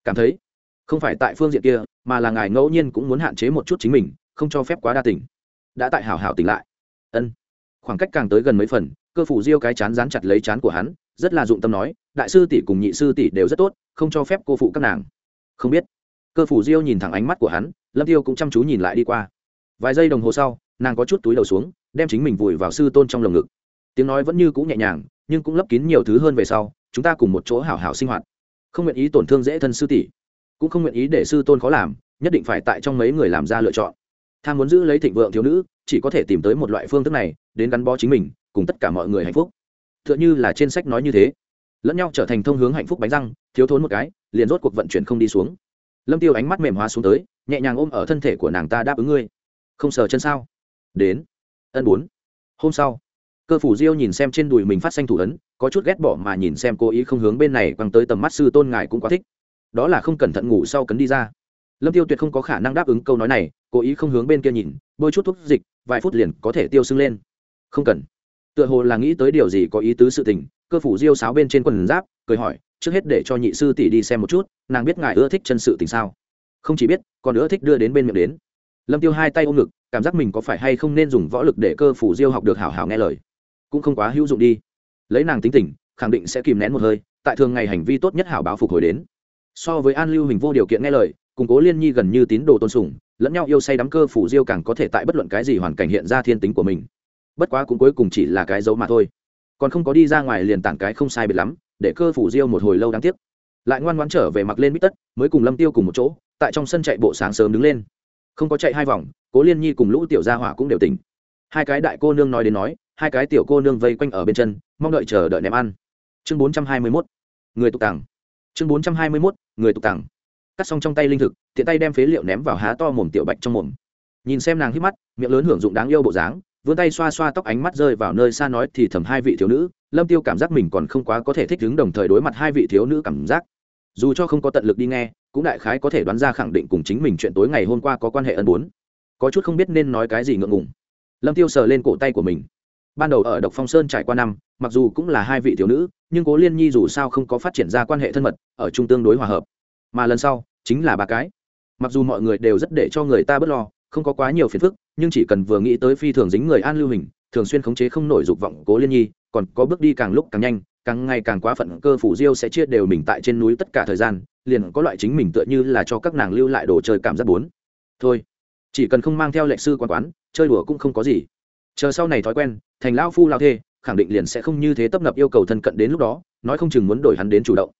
cảm thấy không phải tại phương diện kia, mà là ngài ngẫu nhiên cũng muốn hạn chế một chút chính mình, không cho phép quá đa tỉnh đã tại hảo hảo tỉnh lại. Ân. Khoảng cách càng tới gần mấy phần, cơ phủ diêu cái chán dán chặt lấy chán của hắn, rất là dụng tâm nói, đại sư tỷ cùng nhị sư tỷ đều rất tốt, không cho phép cô phụ các nàng. Không biết. Cơ phủ diêu nhìn thẳng ánh mắt của hắn, lâm tiêu cũng chăm chú nhìn lại đi qua. Vài giây đồng hồ sau, nàng có chút túi đầu xuống, đem chính mình vùi vào sư tôn trong lồng ngực. Tiếng nói vẫn như cũng nhẹ nhàng, nhưng cũng lấp kín nhiều thứ hơn về sau, chúng ta cùng một chỗ hảo hảo sinh hoạt. Không nguyện ý tổn thương dễ thân sư tỷ cũng không nguyện ý để sư tôn khó làm, nhất định phải tại trong mấy người làm ra lựa chọn. Tham muốn giữ lấy thịnh vượng thiếu nữ, chỉ có thể tìm tới một loại phương thức này, đến gắn bó chính mình, cùng tất cả mọi người hạnh phúc. T h ư ợ n h ư là trên sách nói như thế. Lẫn nhau trở thành thông hướng hạnh phúc bánh răng, thiếu thốn một cái, liền rốt cuộc vận chuyển không đi xuống. Lâm tiêu ánh mắt mềm hóa xuống tới, nhẹ nhàng ôm ở thân thể của nàng ta đáp ứng ngươi. Không sờ chân sao? Đến. Ân bốn. Hôm sau, cơ phủ diêu nhìn xem trên đùi mình phát xanh thủ ấn, có chút ghét bỏ mà nhìn xem cố ý không hướng bên này quăng tới tầm mắt sư tôn ngài cũng quá thích đó là không cẩn thận ngủ sau cấn đi ra. Lâm tiêu tuyệt không có khả năng đáp ứng câu nói này, cố ý không hướng bên kia nhìn, bôi chút thuốc dịch, vài phút liền có thể tiêu sưng lên. Không cần. Tựa hồ là nghĩ tới điều gì có ý tứ sự tình, cơ phủ diêu sáo bên trên quần giáp, cười hỏi, trước hết để cho nhị sư tỷ đi xem một chút, nàng biết ngài ưa thích chân sự tình sao? Không chỉ biết, còn ưa thích đưa đến bên miệng đến. Lâm tiêu hai tay ôm ngực, cảm giác mình có phải hay không nên dùng võ lực để cơ phủ diêu học được hảo hảo nghe lời. Cũng không quá hữu dụng đi. Lấy nàng tính tình, khẳng định sẽ kìm nén một hơi, tại thường ngày hành vi tốt nhất hảo báo phục hồi đến so với an lưu hình vô điều kiện nghe lời củng cố liên nhi gần như tín đồ tôn sùng, lẫn nhau yêu say đắm cơ phủ diêu càng có thể tại bất luận cái gì hoàn cảnh hiện ra thiên tính của mình. Bất quá cũng cuối cùng chỉ là cái dấu mà thôi. Còn không có đi ra ngoài liền tản cái không sai biệt lắm, để cơ phủ diêu một hồi lâu đáng tiếc. Lại ngoan ngoãn trở về mặc lên bít tất, mới cùng lâm tiêu cùng một chỗ, tại trong sân chạy bộ sáng sớm đứng lên. Không có chạy hai vòng, cố liên nhi cùng lũ tiểu gia hỏa cũng đều tỉnh. Hai cái đại cô nương nói đến nói, hai cái tiểu cô nương vây quanh ở bên chân, mong đợi chờ đợi ném ăn. Chương bốn trăm hai mươi 421 người tục tàng chương bốn trăm hai mươi 421 người tục tàng cắt xong trong tay linh thực, tiện tay đem phế liệu ném vào há to mồm tiểu bạch trong mồm. Nhìn xem nàng hít mắt, miệng lớn hưởng dụng đáng yêu bộ dáng, vươn tay xoa xoa tóc ánh mắt rơi vào nơi xa nói thì thầm hai vị thiếu nữ, lâm tiêu cảm giác mình còn không quá có thể thích ứng đồng thời đối mặt hai vị thiếu nữ cảm giác. Dù cho không có tận lực đi nghe, cũng đại khái có thể đoán ra khẳng định cùng chính mình chuyện tối ngày hôm qua có quan hệ ân bốn. Có chút không biết nên nói cái gì ngượng ngùng. Lâm tiêu sờ lên cổ tay của mình ban đầu ở độc phong sơn trải qua năm, mặc dù cũng là hai vị thiếu nữ, nhưng cố liên nhi dù sao không có phát triển ra quan hệ thân mật, ở trung tương đối hòa hợp. Mà lần sau, chính là ba cái. Mặc dù mọi người đều rất để cho người ta bớt lo, không có quá nhiều phiền phức, nhưng chỉ cần vừa nghĩ tới phi thường dính người an lưu hình, thường xuyên khống chế không nổi dục vọng cố liên nhi, còn có bước đi càng lúc càng nhanh, càng ngày càng quá phận, cơ phủ diêu sẽ chia đều mình tại trên núi tất cả thời gian, liền có loại chính mình tựa như là cho các nàng lưu lại đồ chơi cảm giác bốn. Thôi, chỉ cần không mang theo lệnh sư quan quán, chơi đùa cũng không có gì. Chờ sau này thói quen thành lao phu lao thê, khẳng định liền sẽ không như thế tấp nập yêu cầu thân cận đến lúc đó, nói không chừng muốn đổi hắn đến chủ động.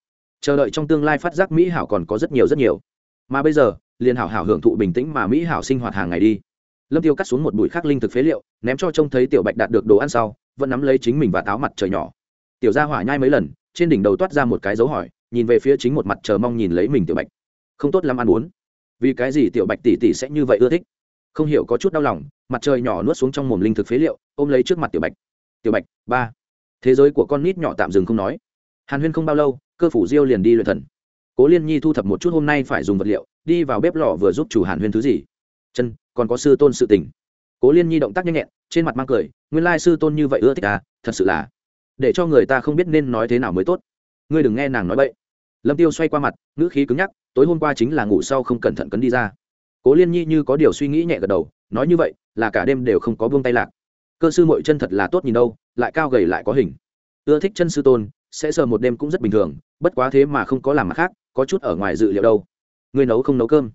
Chờ đợi trong tương lai phát giác mỹ hảo còn có rất nhiều rất nhiều. Mà bây giờ, liền hảo hảo hưởng thụ bình tĩnh mà mỹ hảo sinh hoạt hàng ngày đi. Lâm tiêu cắt xuống một bụi khắc linh thực phế liệu, ném cho trông thấy tiểu bạch đạt được đồ ăn sau, vẫn nắm lấy chính mình và táo mặt trời nhỏ. Tiểu gia hỏa nhai mấy lần, trên đỉnh đầu toát ra một cái dấu hỏi, nhìn về phía chính một mặt chờ mong nhìn lấy mình tiểu bạch. Không tốt lắm ăn uống. Vì cái gì tiểu bạch tỷ tỷ sẽ như vậy ưa thích? Không hiểu có chút đau lòng mặt trời nhỏ nuốt xuống trong mồm linh thực phế liệu, ôm lấy trước mặt tiểu bạch. Tiểu bạch, ba, thế giới của con nít nhỏ tạm dừng không nói. Hàn huyên không bao lâu, cơ phủ diêu liền đi luyện thần. Cố liên nhi thu thập một chút hôm nay phải dùng vật liệu, đi vào bếp lò vừa giúp chủ hàn huyên thứ gì. Chân, còn có sư tôn sự tình. Cố liên nhi động tác nhanh nhẹn, trên mặt mang cười, nguyên lai sư tôn như vậy ưa thích à thật sự là, để cho người ta không biết nên nói thế nào mới tốt. Ngươi đừng nghe nàng nói bậy. Lâm tiêu xoay qua mặt, ngữ khí cứng nhắc, tối hôm qua chính là ngủ sau không cẩn thận cấn đi ra. Cố liên nhi như có điều suy nghĩ nhẹ gật đầu, nói như vậy là cả đêm đều không có buông tay lạc. Cơ sư mội chân thật là tốt nhìn đâu, lại cao gầy lại có hình. Ưa thích chân sư tôn, sẽ sờ một đêm cũng rất bình thường, bất quá thế mà không có làm mặt khác, có chút ở ngoài dự liệu đâu. Người nấu không nấu cơm?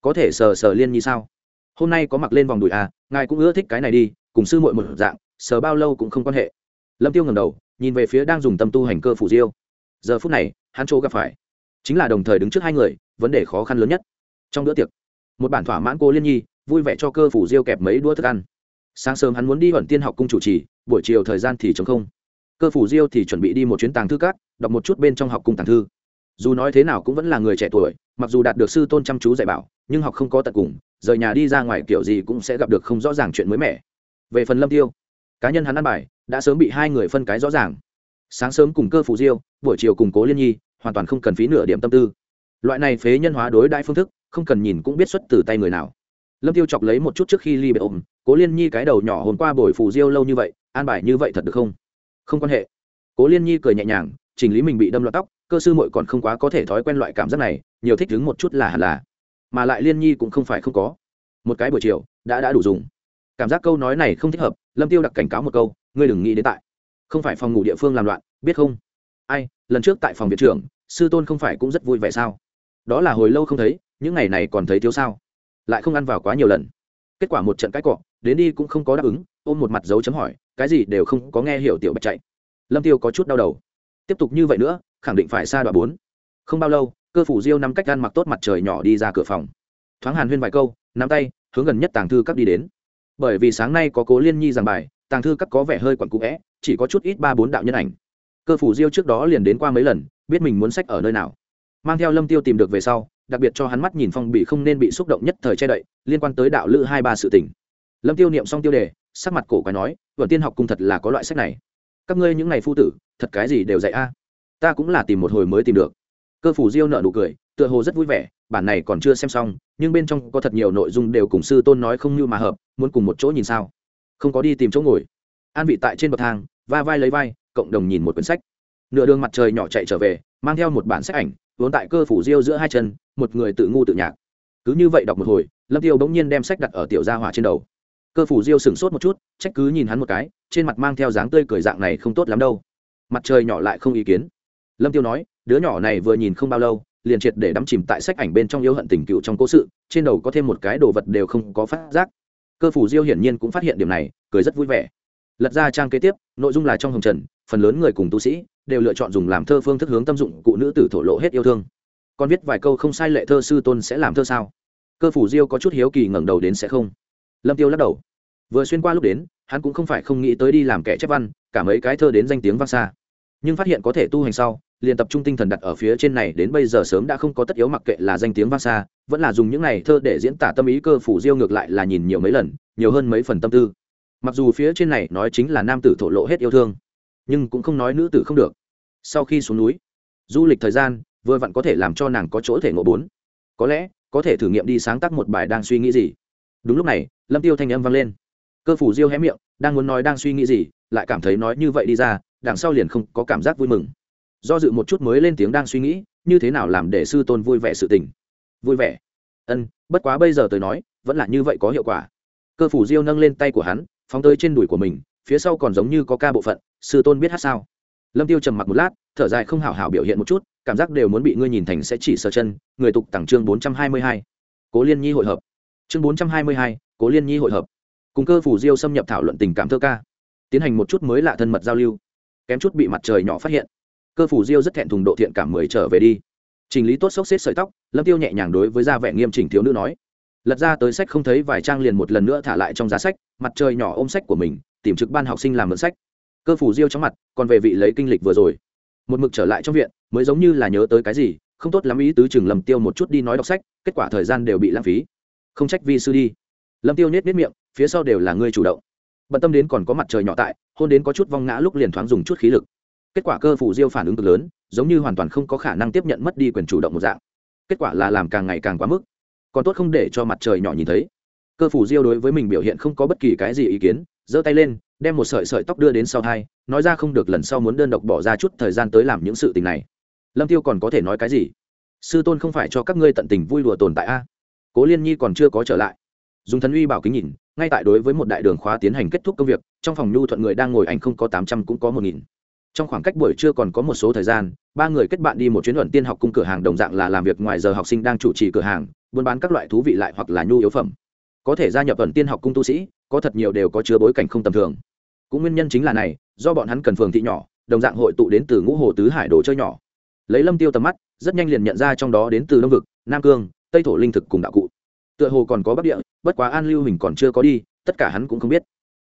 Có thể sờ sờ liên nhi sao? Hôm nay có mặc lên vòng đùi à ngài cũng ưa thích cái này đi, cùng sư muội một dạng, sờ bao lâu cũng không quan hệ. Lâm tiêu ngầm đầu, nhìn về phía đang dùng tâm tu hành cơ phủ diêu. Giờ phút này, hắn chỗ gặp phải, chính là đồng thời đứng trước hai người, vấn đề khó khăn lớn nhất. Trong bữa tiệc, một bản thỏa mãn cô liên nhi vui vẻ cho cơ phủ diêu kẹp mấy đũa thức ăn. Sáng sớm hắn muốn đi ẩn tiên học cung chủ trì, buổi chiều thời gian thì chống không. Cơ phủ diêu thì chuẩn bị đi một chuyến tàng thư cát đọc một chút bên trong học cung tàng thư. Dù nói thế nào cũng vẫn là người trẻ tuổi, mặc dù đạt được sư tôn chăm chú dạy bảo, nhưng học không có tận cùng, rời nhà đi ra ngoài kiểu gì cũng sẽ gặp được không rõ ràng chuyện mới mẻ. Về phần lâm tiêu, cá nhân hắn ăn bài, đã sớm bị hai người phân cái rõ ràng. Sáng sớm cùng cơ phủ diêu, buổi chiều cùng cố liên nhi, hoàn toàn không cần phí nửa điểm tâm tư. Loại này phế nhân hóa đối đãi phương thức, không cần nhìn cũng biết xuất từ tay người nào lâm tiêu chọc lấy một chút trước khi ly bệ ôm cố liên nhi cái đầu nhỏ hôm qua bồi phù diêu lâu như vậy, an bài như vậy thật được không? Không quan hệ. Cố liên nhi cười nhẹ nhàng, chỉnh lý mình bị đâm loạt tóc, cơ sư muội còn không quá có thể thói quen loại cảm giác này, nhiều thích đứng một chút là hẳn là. Mà lại liên nhi cũng không phải không có. Một cái buổi chiều, đã đã đủ dùng. Cảm giác câu nói này không thích hợp, lâm tiêu đặc cảnh cáo một câu, ngươi đừng nghĩ đến tại. Không phải phòng ngủ địa phương làm loạn, biết không? Ai, lần trước tại phòng viện trưởng, sư tôn không phải cũng rất vui vẻ sao? Đó là hồi lâu không thấy, những ngày này còn thấy thiếu sao? Lại không ăn vào quá nhiều lần. Kết quả một trận cãi cọ, đến đi cũng không có đáp ứng, ôm một mặt dấu chấm hỏi, cái gì đều không có nghe hiểu tiểu bạch chạy. Lâm tiêu có chút đau đầu. Tiếp tục như vậy nữa, khẳng định phải xa đoạn bốn. Không bao lâu, cơ phủ diêu nắm cách ăn mặc tốt mặt trời nhỏ đi ra cửa phòng. Thoáng hàn huyên vài câu, nắm tay, hướng gần nhất tàng thư các đi đến. Bởi vì sáng nay có cố liên nhi giảng bài, tàng thư các có vẻ hơi quặn cũ vẽ chỉ có chút ít ba bốn đạo nhân ảnh. Cơ phủ diêu trước đó liền đến qua mấy lần, biết mình muốn sách ở nơi nào. Mang theo lâm tiêu tìm được về sau đặc biệt cho hắn mắt nhìn phong bị không nên bị xúc động nhất thời che đậy, liên quan tới đạo lữ hai ba sự tình. Lâm tiêu niệm xong tiêu đề, sắc mặt cổ quái nói vườn tiên học cung thật là có loại sách này. Các ngươi những ngày phu tử, thật cái gì đều dạy a. Ta cũng là tìm một hồi mới tìm được. Cơ phủ diêu nợ nụ cười, tựa hồ rất vui vẻ, bản này còn chưa xem xong, nhưng bên trong có thật nhiều nội dung đều cùng sư tôn nói không như mà hợp, muốn cùng một chỗ nhìn sao. Không có đi tìm chỗ ngồi. An vị tại trên bậc thang, va vai lấy vai, cộng đồng nhìn một quyển sách. Nửa đường mặt trời nhỏ chạy trở về, mang theo một bản sách ảnh vốn tại cơ phủ diêu giữa hai chân, một người tự ngu tự nhạc. Cứ như vậy đọc một hồi, lâm tiêu bỗng nhiên đem sách đặt ở tiểu gia hỏa trên đầu. Cơ phủ diêu sửng sốt một chút, trách cứ nhìn hắn một cái, trên mặt mang theo dáng tươi cười dạng này không tốt lắm đâu. Mặt trời nhỏ lại không ý kiến. Lâm tiêu nói, đứa nhỏ này vừa nhìn không bao lâu, liền triệt để đắm chìm tại sách ảnh bên trong yêu hận tình cựu trong cố sự, trên đầu có thêm một cái đồ vật đều không có phát giác. Cơ phủ diêu hiển nhiên cũng phát hiện điểm này, cười rất vui vẻ lật ra trang kế tiếp, nội dung là trong hồng trần, phần lớn người cùng tu sĩ đều lựa chọn dùng làm thơ phương thức hướng tâm dụng cụ nữ tử thổ lộ hết yêu thương. Con viết vài câu không sai lệ thơ sư tôn sẽ làm thơ sao? Cơ phủ diêu có chút hiếu kỳ ngẩng đầu đến sẽ không. Lâm tiêu lắc đầu. Vừa xuyên qua lúc đến, hắn cũng không phải không nghĩ tới đi làm kẻ chép văn, cả mấy cái thơ đến danh tiếng vang xa. Nhưng phát hiện có thể tu hành sau, liền tập trung tinh thần đặt ở phía trên này đến bây giờ sớm đã không có tất yếu mặc kệ là danh tiếng vang xa, vẫn là dùng những này thơ để diễn tả tâm ý cơ phủ diêu ngược lại là nhìn nhiều mấy lần, nhiều hơn mấy phần tâm tư mặc dù phía trên này nói chính là nam tử thổ lộ hết yêu thương, nhưng cũng không nói nữ tử không được. Sau khi xuống núi, du lịch thời gian vừa vặn có thể làm cho nàng có chỗ thể ngộ bốn. Có lẽ có thể thử nghiệm đi sáng tác một bài đang suy nghĩ gì. Đúng lúc này, lâm tiêu thanh âm vang lên. Cơ phủ diêu hé miệng, đang muốn nói đang suy nghĩ gì, lại cảm thấy nói như vậy đi ra, đằng sau liền không có cảm giác vui mừng. Do dự một chút mới lên tiếng đang suy nghĩ, như thế nào làm để sư tôn vui vẻ sự tình? Vui vẻ? Ân, bất quá bây giờ tôi nói, vẫn là như vậy có hiệu quả. Cơ phủ diêu nâng lên tay của hắn phóng tới trên đùi của mình, phía sau còn giống như có ca bộ phận, sư tôn biết hát sao? Lâm tiêu trầm mặc một lát, thở dài không hảo hảo biểu hiện một chút, cảm giác đều muốn bị ngươi nhìn thành sẽ chỉ sờ chân, người tục tặng chương bốn trăm hai mươi hai. Cố liên nhi hội hợp. Chương bốn trăm hai mươi hai, cố liên nhi hội hợp. Cùng cơ phủ diêu xâm nhập thảo luận tình cảm thơ ca. Tiến hành một chút mới lạ thân mật giao lưu. Kém chút bị mặt trời nhỏ phát hiện. Cơ phủ diêu rất thẹn thùng độ thiện cảm mười trở về đi. Trình lý tốt sốc xếp sợi tóc, lâm tiêu nhẹ nhàng đối với da vẻ nghiêm chỉnh thiếu nữ nói lật ra tới sách không thấy vài trang liền một lần nữa thả lại trong giá sách, mặt trời nhỏ ôm sách của mình, tìm trực ban học sinh làm mượn sách. Cơ phủ diêu trong mặt, còn về vị lấy kinh lịch vừa rồi. Một mực trở lại trong viện, mới giống như là nhớ tới cái gì, không tốt lắm ý tứ chừng lầm tiêu một chút đi nói đọc sách, kết quả thời gian đều bị lãng phí. Không trách vi sư đi. Lâm tiêu nhét nết miệng, phía sau đều là ngươi chủ động. Bận tâm đến còn có mặt trời nhỏ tại, hôn đến có chút vong ngã lúc liền thoáng dùng chút khí lực. Kết quả cơ phủ diêu phản ứng cực lớn, giống như hoàn toàn không có khả năng tiếp nhận mất đi quyền chủ động một dạng. Kết quả là làm càng ngày càng quá mức còn tốt không để cho mặt trời nhỏ nhìn thấy. Cơ phủ diêu đối với mình biểu hiện không có bất kỳ cái gì ý kiến, giơ tay lên, đem một sợi sợi tóc đưa đến sau hai, nói ra không được lần sau muốn đơn độc bỏ ra chút thời gian tới làm những sự tình này. Lâm tiêu còn có thể nói cái gì? Sư tôn không phải cho các ngươi tận tình vui đùa tồn tại a? Cố liên nhi còn chưa có trở lại. Dùng thần uy bảo kính nhìn, ngay tại đối với một đại đường khóa tiến hành kết thúc công việc, trong phòng nhu thuận người đang ngồi ảnh không có tám trăm cũng có một nghìn. Trong khoảng cách buổi trưa còn có một số thời gian, ba người kết bạn đi một chuyến luận tiên học cung cửa hàng đồng dạng là làm việc ngoài giờ học sinh đang chủ trì cửa hàng buôn bán các loại thú vị lại hoặc là nhu yếu phẩm. Có thể gia nhập ẩn tiên học cung tu sĩ, có thật nhiều đều có chứa bối cảnh không tầm thường. Cũng nguyên nhân chính là này, do bọn hắn cần phường thị nhỏ, đồng dạng hội tụ đến từ ngũ hồ tứ hải đồ chơi nhỏ. Lấy lâm tiêu tầm mắt, rất nhanh liền nhận ra trong đó đến từ đông vực, nam cương, tây thổ linh thực cùng đạo cụ. Tựa hồ còn có bắc địa, bất quá an lưu hình còn chưa có đi, tất cả hắn cũng không biết.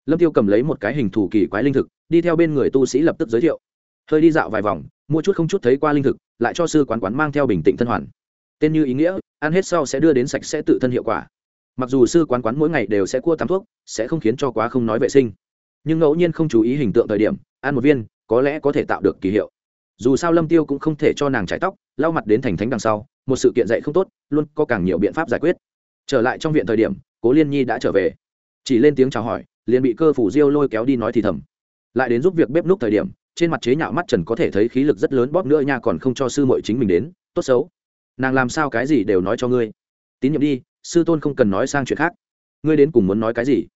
Lâm tiêu cầm lấy một cái hình thù kỳ quái linh thực, đi theo bên người tu sĩ lập tức giới thiệu. Hơi đi dạo vài vòng, mua chút không chút thấy qua linh thực, lại cho sư quán quán mang theo bình tĩnh thân hoàn tên như ý nghĩa, ăn hết sau sẽ đưa đến sạch sẽ tự thân hiệu quả. Mặc dù sư quán quán mỗi ngày đều sẽ cua tắm thuốc, sẽ không khiến cho quá không nói vệ sinh. Nhưng ngẫu nhiên không chú ý hình tượng thời điểm, ăn một viên, có lẽ có thể tạo được kỳ hiệu. Dù sao lâm tiêu cũng không thể cho nàng chải tóc, lau mặt đến thành thánh đằng sau, một sự kiện dạy không tốt, luôn có càng nhiều biện pháp giải quyết. Trở lại trong viện thời điểm, cố liên nhi đã trở về. Chỉ lên tiếng chào hỏi, liền bị cơ phủ diêu lôi kéo đi nói thì thầm. Lại đến giúp việc bếp núc thời điểm, trên mặt chế nhạo mắt trần có thể thấy khí lực rất lớn bóp nữa nha còn không cho sư muội chính mình đến, tốt xấu nàng làm sao cái gì đều nói cho ngươi. Tín nhiệm đi, sư tôn không cần nói sang chuyện khác. Ngươi đến cùng muốn nói cái gì?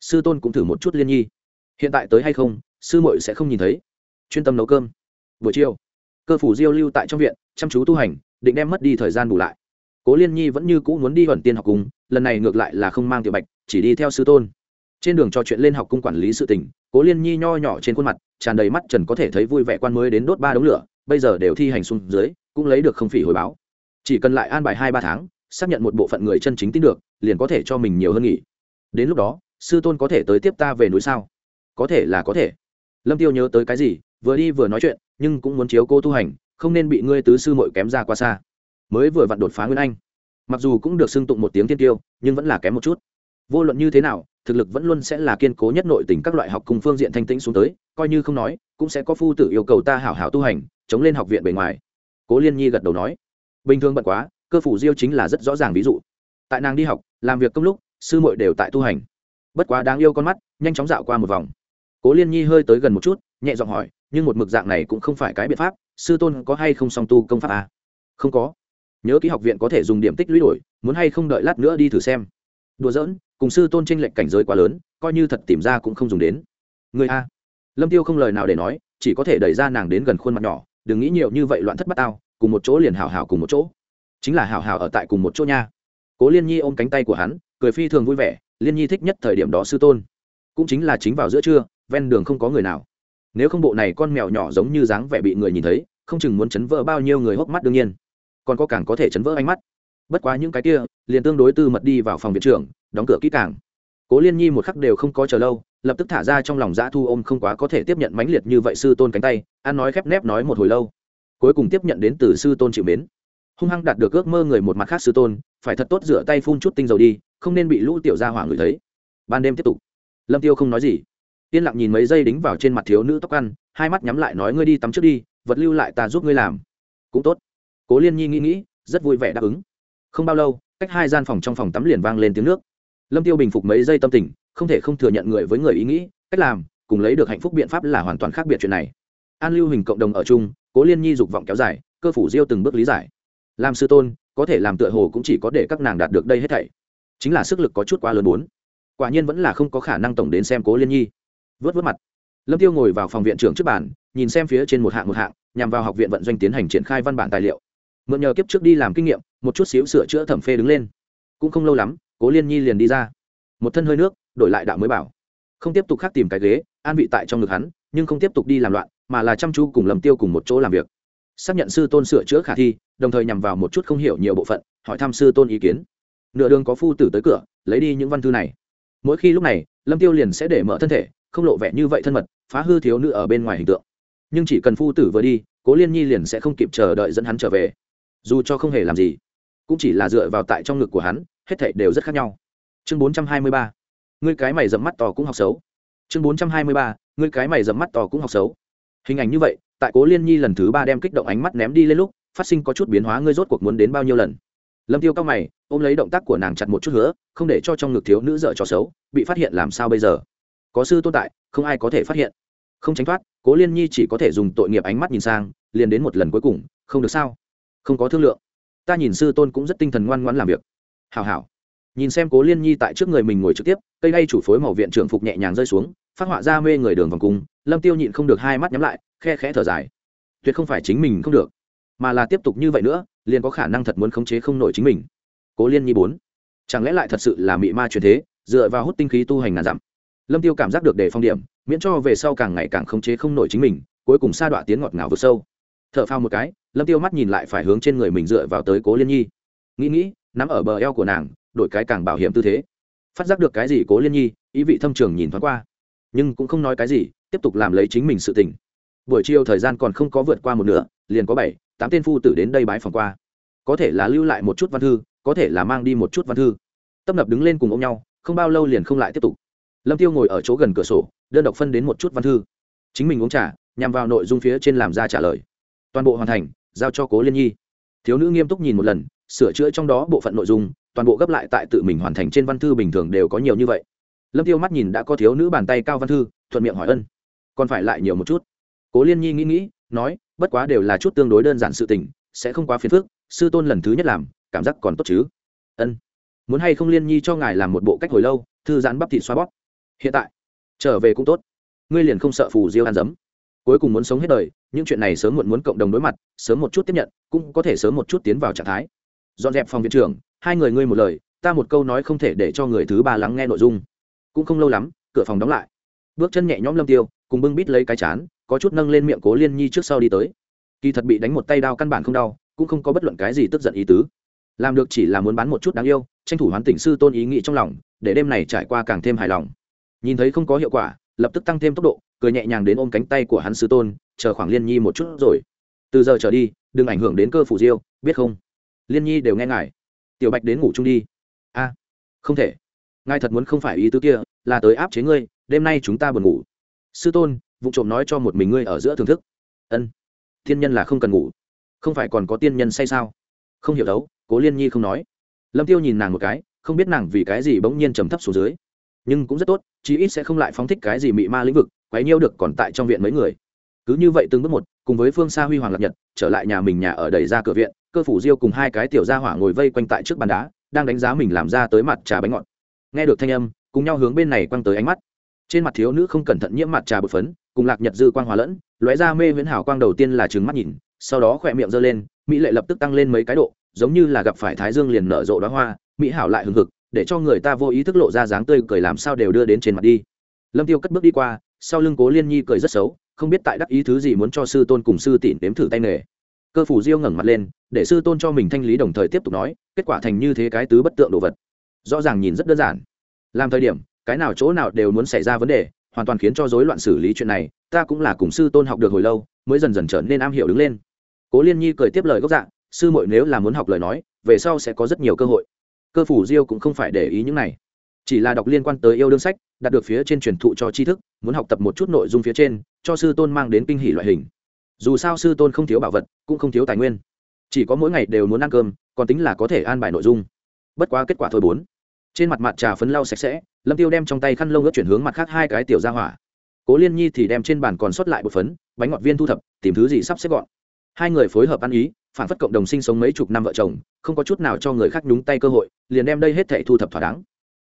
Sư tôn cũng thử một chút liên nhi. Hiện tại tới hay không, sư muội sẽ không nhìn thấy. Chuyên tâm nấu cơm. Buổi chiều, cơ phủ diêu lưu tại trong viện, chăm chú tu hành, định đem mất đi thời gian bù lại. Cố liên nhi vẫn như cũ muốn đi vận tiên học cung lần này ngược lại là không mang tiểu bạch, chỉ đi theo sư tôn. Trên đường trò chuyện lên học cung quản lý sự tình, cố liên nhi nho nhỏ trên khuôn mặt, tràn đầy mắt trần có thể thấy vui vẻ quan mới đến đốt ba đống lửa, bây giờ đều thi hành xuống dưới, cũng lấy được không phỉ hồi báo chỉ cần lại an bài hai ba tháng, xác nhận một bộ phận người chân chính tin được, liền có thể cho mình nhiều hơn nghỉ. Đến lúc đó, sư tôn có thể tới tiếp ta về núi sao? Có thể là có thể. Lâm tiêu nhớ tới cái gì, vừa đi vừa nói chuyện, nhưng cũng muốn chiếu cô tu hành, không nên bị ngươi tứ sư mội kém ra qua xa. Mới vừa vặn đột phá nguyên anh. Mặc dù cũng được xưng tụng một tiếng tiên tiêu, nhưng vẫn là kém một chút. Vô luận như thế nào, thực lực vẫn luôn sẽ là kiên cố nhất nội tình các loại học cùng phương diện thanh tĩnh xuống tới, coi như không nói, cũng sẽ có phu tử yêu cầu ta hảo hảo tu hành, chống lên học viện bề ngoài. Cố liên nhi gật đầu nói bình thường bận quá, cơ phủ diêu chính là rất rõ ràng ví dụ. Tại nàng đi học, làm việc công lúc, sư muội đều tại tu hành. Bất quá đáng yêu con mắt, nhanh chóng dạo qua một vòng. Cố liên nhi hơi tới gần một chút, nhẹ giọng hỏi, nhưng một mực dạng này cũng không phải cái biện pháp, sư tôn có hay không song tu công pháp à? không có. Nhớ ký học viện có thể dùng điểm tích lũy đổi, muốn hay không đợi lát nữa đi thử xem. Đùa giỡn, cùng sư tôn tranh lệnh cảnh giới quá lớn, coi như thật tìm ra cũng không dùng đến. Người a. Lâm tiêu không lời nào để nói, chỉ có thể đẩy ra nàng đến gần khuôn mặt nhỏ, đừng nghĩ nhiều như vậy loạn thất bát tao cùng một chỗ liền hảo hảo cùng một chỗ. Chính là hảo hảo ở tại cùng một chỗ nha. Cố liên nhi ôm cánh tay của hắn, cười phi thường vui vẻ, liên nhi thích nhất thời điểm đó sư tôn. Cũng chính là chính vào giữa trưa, ven đường không có người nào. Nếu không bộ này con mèo nhỏ giống như dáng vẻ bị người nhìn thấy, không chừng muốn chấn vỡ bao nhiêu người hốc mắt đương nhiên. Còn có càng có thể chấn vỡ ánh mắt. Bất quá những cái kia, liền tương đối tư mật đi vào phòng viện trưởng, đóng cửa kỹ càng. Cố liên nhi một khắc đều không có chờ lâu, lập tức thả ra trong lòng dã thu ôm không quá có thể tiếp nhận mãnh liệt như vậy sư tôn cánh tay, an nói khép nép nói một hồi lâu cuối cùng tiếp nhận đến từ sư tôn chịu mến. Hung hăng đạt được ước mơ người một mặt khác sư tôn, phải thật tốt rửa tay phun chút tinh dầu đi, không nên bị lũ tiểu gia hỏa người thấy. Ban đêm tiếp tục. Lâm tiêu không nói gì. Yên lặng nhìn mấy giây đính vào trên mặt thiếu nữ tóc ăn, hai mắt nhắm lại nói ngươi đi tắm trước đi, vật lưu lại ta giúp ngươi làm. Cũng tốt. Cố liên nhi nghĩ nghĩ, rất vui vẻ đáp ứng. Không bao lâu, cách hai gian phòng trong phòng tắm liền vang lên tiếng nước. Lâm tiêu bình phục mấy giây tâm tình, không thể không thừa nhận người với người ý nghĩ, cách làm, cùng lấy được hạnh phúc biện pháp là hoàn toàn khác biệt chuyện này. An lưu hình cộng đồng ở chung cố liên nhi dục vọng kéo dài, cơ phủ diêu từng bước lý giải. Làm sư tôn, có thể làm tựa hồ cũng chỉ có để các nàng đạt được đây hết thảy. Chính là sức lực có chút quá lớn bốn quả nhiên vẫn là không có khả năng tổng đến xem cố liên nhi. Vớt vớt mặt. Lâm tiêu ngồi vào phòng viện trưởng trước bàn, nhìn xem phía trên một hạng một hạng, nhằm vào học viện vận doanh tiến hành triển khai văn bản tài liệu. Mượn nhờ kiếp trước đi làm kinh nghiệm, một chút xíu sửa chữa thẩm phê đứng lên. Cũng không lâu lắm, cố liên nhi liền đi ra. Một thân hơi nước, đổi lại đạo mới bảo. Không tiếp tục khác tìm cái ghế, an vị tại trong ngực hắn, nhưng không tiếp tục đi làm loạn mà là chăm chú cùng lâm tiêu cùng một chỗ làm việc. Xác nhận sư tôn sửa chữa khả thi, đồng thời nhằm vào một chút không hiểu nhiều bộ phận, hỏi thăm sư tôn ý kiến. Nửa đường có phu tử tới cửa, lấy đi những văn thư này. Mỗi khi lúc này, lâm tiêu liền sẽ để mở thân thể, không lộ vẻ như vậy thân mật, phá hư thiếu nữ ở bên ngoài hình tượng. Nhưng chỉ cần phu tử vừa đi, cố liên nhi liền sẽ không kịp chờ đợi dẫn hắn trở về. Dù cho không hề làm gì, cũng chỉ là dựa vào tại trong ngực của hắn, hết thảy đều rất khác nhau. Chương bốn trăm hai mươi ba. Ngươi cái mày dẫm mắt to cũng học xấu. Chương bốn trăm hai mươi ba. Ngươi cái mày dẫm mắt to cũng học xấu hình ảnh như vậy, tại cố liên nhi lần thứ ba đem kích động ánh mắt ném đi lên lúc, phát sinh có chút biến hóa ngươi rốt cuộc muốn đến bao nhiêu lần? Lâm tiêu cao mày, ôm lấy động tác của nàng chặt một chút nữa không để cho trong ngực thiếu nữ dở trò xấu, bị phát hiện làm sao bây giờ? Có sư tồn tại, không ai có thể phát hiện. Không tránh thoát, cố liên nhi chỉ có thể dùng tội nghiệp ánh mắt nhìn sang, liền đến một lần cuối cùng, không được sao? Không có thương lượng. Ta nhìn sư tôn cũng rất tinh thần ngoan ngoãn làm việc. Hào hào nhìn xem cố liên nhi tại trước người mình ngồi trực tiếp, cây đay chủ phối màu viện trưởng phục nhẹ nhàng rơi xuống, phát họa ra mê người đường vòng cung, lâm tiêu nhịn không được hai mắt nhắm lại, khe khẽ thở dài. Tuyệt không phải chính mình không được, mà là tiếp tục như vậy nữa, liền có khả năng thật muốn khống chế không nổi chính mình. Cố liên nhi bốn. Chẳng lẽ lại thật sự là mị ma truyền thế, dựa vào hút tinh khí tu hành ngàn dặm? Lâm tiêu cảm giác được đề phong điểm, miễn cho về sau càng ngày càng khống chế không nổi chính mình, cuối cùng sa đọa tiếng ngọt ngào vượt sâu. Thở phao một cái, lâm tiêu mắt nhìn lại phải hướng trên người mình dựa vào tới cố liên nhi. Nghĩ nghĩ, nắm ở bờ eo của nàng đổi cái càng bảo hiểm tư thế. Phát giác được cái gì cố liên nhi, ý vị thâm trường nhìn thoáng qua. Nhưng cũng không nói cái gì, tiếp tục làm lấy chính mình sự tình. Buổi chiều thời gian còn không có vượt qua một nửa, liền có bảy, tám tên phu tử đến đây bái phòng qua. Có thể là lưu lại một chút văn thư, có thể là mang đi một chút văn thư. Tấp nập đứng lên cùng ôm nhau, không bao lâu liền không lại tiếp tục. Lâm tiêu ngồi ở chỗ gần cửa sổ, đơn độc phân đến một chút văn thư. Chính mình uống trà, nhằm vào nội dung phía trên làm ra trả lời. Toàn bộ hoàn thành, giao cho cố liên nhi. Thiếu nữ nghiêm túc nhìn một lần, sửa chữa trong đó bộ phận nội dung toàn bộ gấp lại tại tự mình hoàn thành trên văn thư bình thường đều có nhiều như vậy. Lâm tiêu mắt nhìn đã có thiếu nữ bàn tay cao văn thư, thuận miệng hỏi ân. Còn phải lại nhiều một chút. Cố liên nhi nghĩ nghĩ, nói, bất quá đều là chút tương đối đơn giản sự tình, sẽ không quá phiền phức, sư tôn lần thứ nhất làm, cảm giác còn tốt chứ. Ân. Muốn hay không liên nhi cho ngài làm một bộ cách hồi lâu, thư giãn bắp thịt xoa bóp. Hiện tại, trở về cũng tốt. Ngươi liền không sợ phù diêu ăn dấm. Cuối cùng muốn sống hết đời, những chuyện này sớm muộn muốn cộng đồng đối mặt, sớm một chút tiếp nhận, cũng có thể sớm một chút tiến vào trạng thái. Dọn dẹp phòng viện trưởng hai người ngươi một lời, ta một câu nói không thể để cho người thứ ba lắng nghe nội dung. Cũng không lâu lắm, cửa phòng đóng lại. Bước chân nhẹ nhõm lâm tiêu, cùng bưng bít lấy cái chán, có chút nâng lên miệng cố liên nhi trước sau đi tới. Kỳ thật bị đánh một tay đao căn bản không đau, cũng không có bất luận cái gì tức giận ý tứ. Làm được chỉ là muốn bán một chút đáng yêu, tranh thủ hoán tỉnh sư tôn ý nghĩ trong lòng, để đêm này trải qua càng thêm hài lòng. Nhìn thấy không có hiệu quả, lập tức tăng thêm tốc độ, cười nhẹ nhàng đến ôm cánh tay của hắn sư tôn, chờ khoảng liên nhi một chút rồi. Từ giờ trở đi, đừng ảnh hưởng đến cơ phủ diêu, biết không? Liên nhi đều nghe ngài tiểu bạch đến ngủ chung đi. A, không thể. Ngài thật muốn không phải ý tứ kia, là tới áp chế ngươi, đêm nay chúng ta buồn ngủ. Sư tôn, vụ trộm nói cho một mình ngươi ở giữa thưởng thức. Ân thiên nhân là không cần ngủ. Không phải còn có tiên nhân say sao? Không hiểu đấu, cố liên nhi không nói. Lâm tiêu nhìn nàng một cái, không biết nàng vì cái gì bỗng nhiên trầm thấp xuống dưới. Nhưng cũng rất tốt, chí ít sẽ không lại phóng thích cái gì mị ma lĩnh vực, quấy nhiêu được còn tại trong viện mấy người cứ như vậy từng bước một, cùng với phương xa huy hoàng lập nhật, trở lại nhà mình nhà ở đẩy ra cửa viện, cơ phủ diêu cùng hai cái tiểu gia hỏa ngồi vây quanh tại trước bàn đá, đang đánh giá mình làm ra tới mặt trà bánh ngọt. Nghe được thanh âm, cùng nhau hướng bên này quăng tới ánh mắt. Trên mặt thiếu nữ không cẩn thận nhiễm mặt trà bột phấn, cùng lạc nhật dư quang hòa lẫn, lóe ra mê huyễn hảo quang đầu tiên là trừng mắt nhìn, sau đó khỏe miệng giơ lên, mỹ lệ lập tức tăng lên mấy cái độ, giống như là gặp phải thái dương liền nở rộ đóa hoa, mỹ hảo lại hừng hực, để cho người ta vô ý thức lộ ra dáng tươi cười làm sao đều đưa đến trên mặt đi. Lâm tiêu cất bước đi qua, sau lưng cố liên nhi cười rất xấu không biết tại đắc ý thứ gì muốn cho sư tôn cùng sư tỷ nếm thử tay nghề. Cơ phủ diêu ngẩng mặt lên, để sư tôn cho mình thanh lý đồng thời tiếp tục nói, kết quả thành như thế cái tứ bất tượng đồ vật. Rõ ràng nhìn rất đơn giản. Làm thời điểm, cái nào chỗ nào đều muốn xảy ra vấn đề, hoàn toàn khiến cho rối loạn xử lý chuyện này, ta cũng là cùng sư tôn học được hồi lâu, mới dần dần trở nên am hiểu đứng lên. Cố liên nhi cười tiếp lời gốc dạng sư muội nếu là muốn học lời nói, về sau sẽ có rất nhiều cơ hội. Cơ phủ diêu cũng không phải để ý những này. Chỉ là đọc liên quan tới yêu đương sách đạt được phía trên truyền thụ cho tri thức, muốn học tập một chút nội dung phía trên cho sư tôn mang đến kinh hỷ loại hình. Dù sao sư tôn không thiếu bảo vật, cũng không thiếu tài nguyên. Chỉ có mỗi ngày đều muốn ăn cơm, còn tính là có thể an bài nội dung. Bất quá kết quả thôi bốn. Trên mặt mặt trà phấn lau sạch sẽ, lâm tiêu đem trong tay khăn lông ướt chuyển hướng mặt khác hai cái tiểu ra hỏa. Cố liên nhi thì đem trên bàn còn sót lại một phấn, bánh ngọt viên thu thập, tìm thứ gì sắp xếp gọn. Hai người phối hợp ăn ý, phản phất cộng đồng sinh sống mấy chục năm vợ chồng, không có chút nào cho người khác nhúng tay cơ hội, liền đem đây hết thảy thu thập thỏa đáng.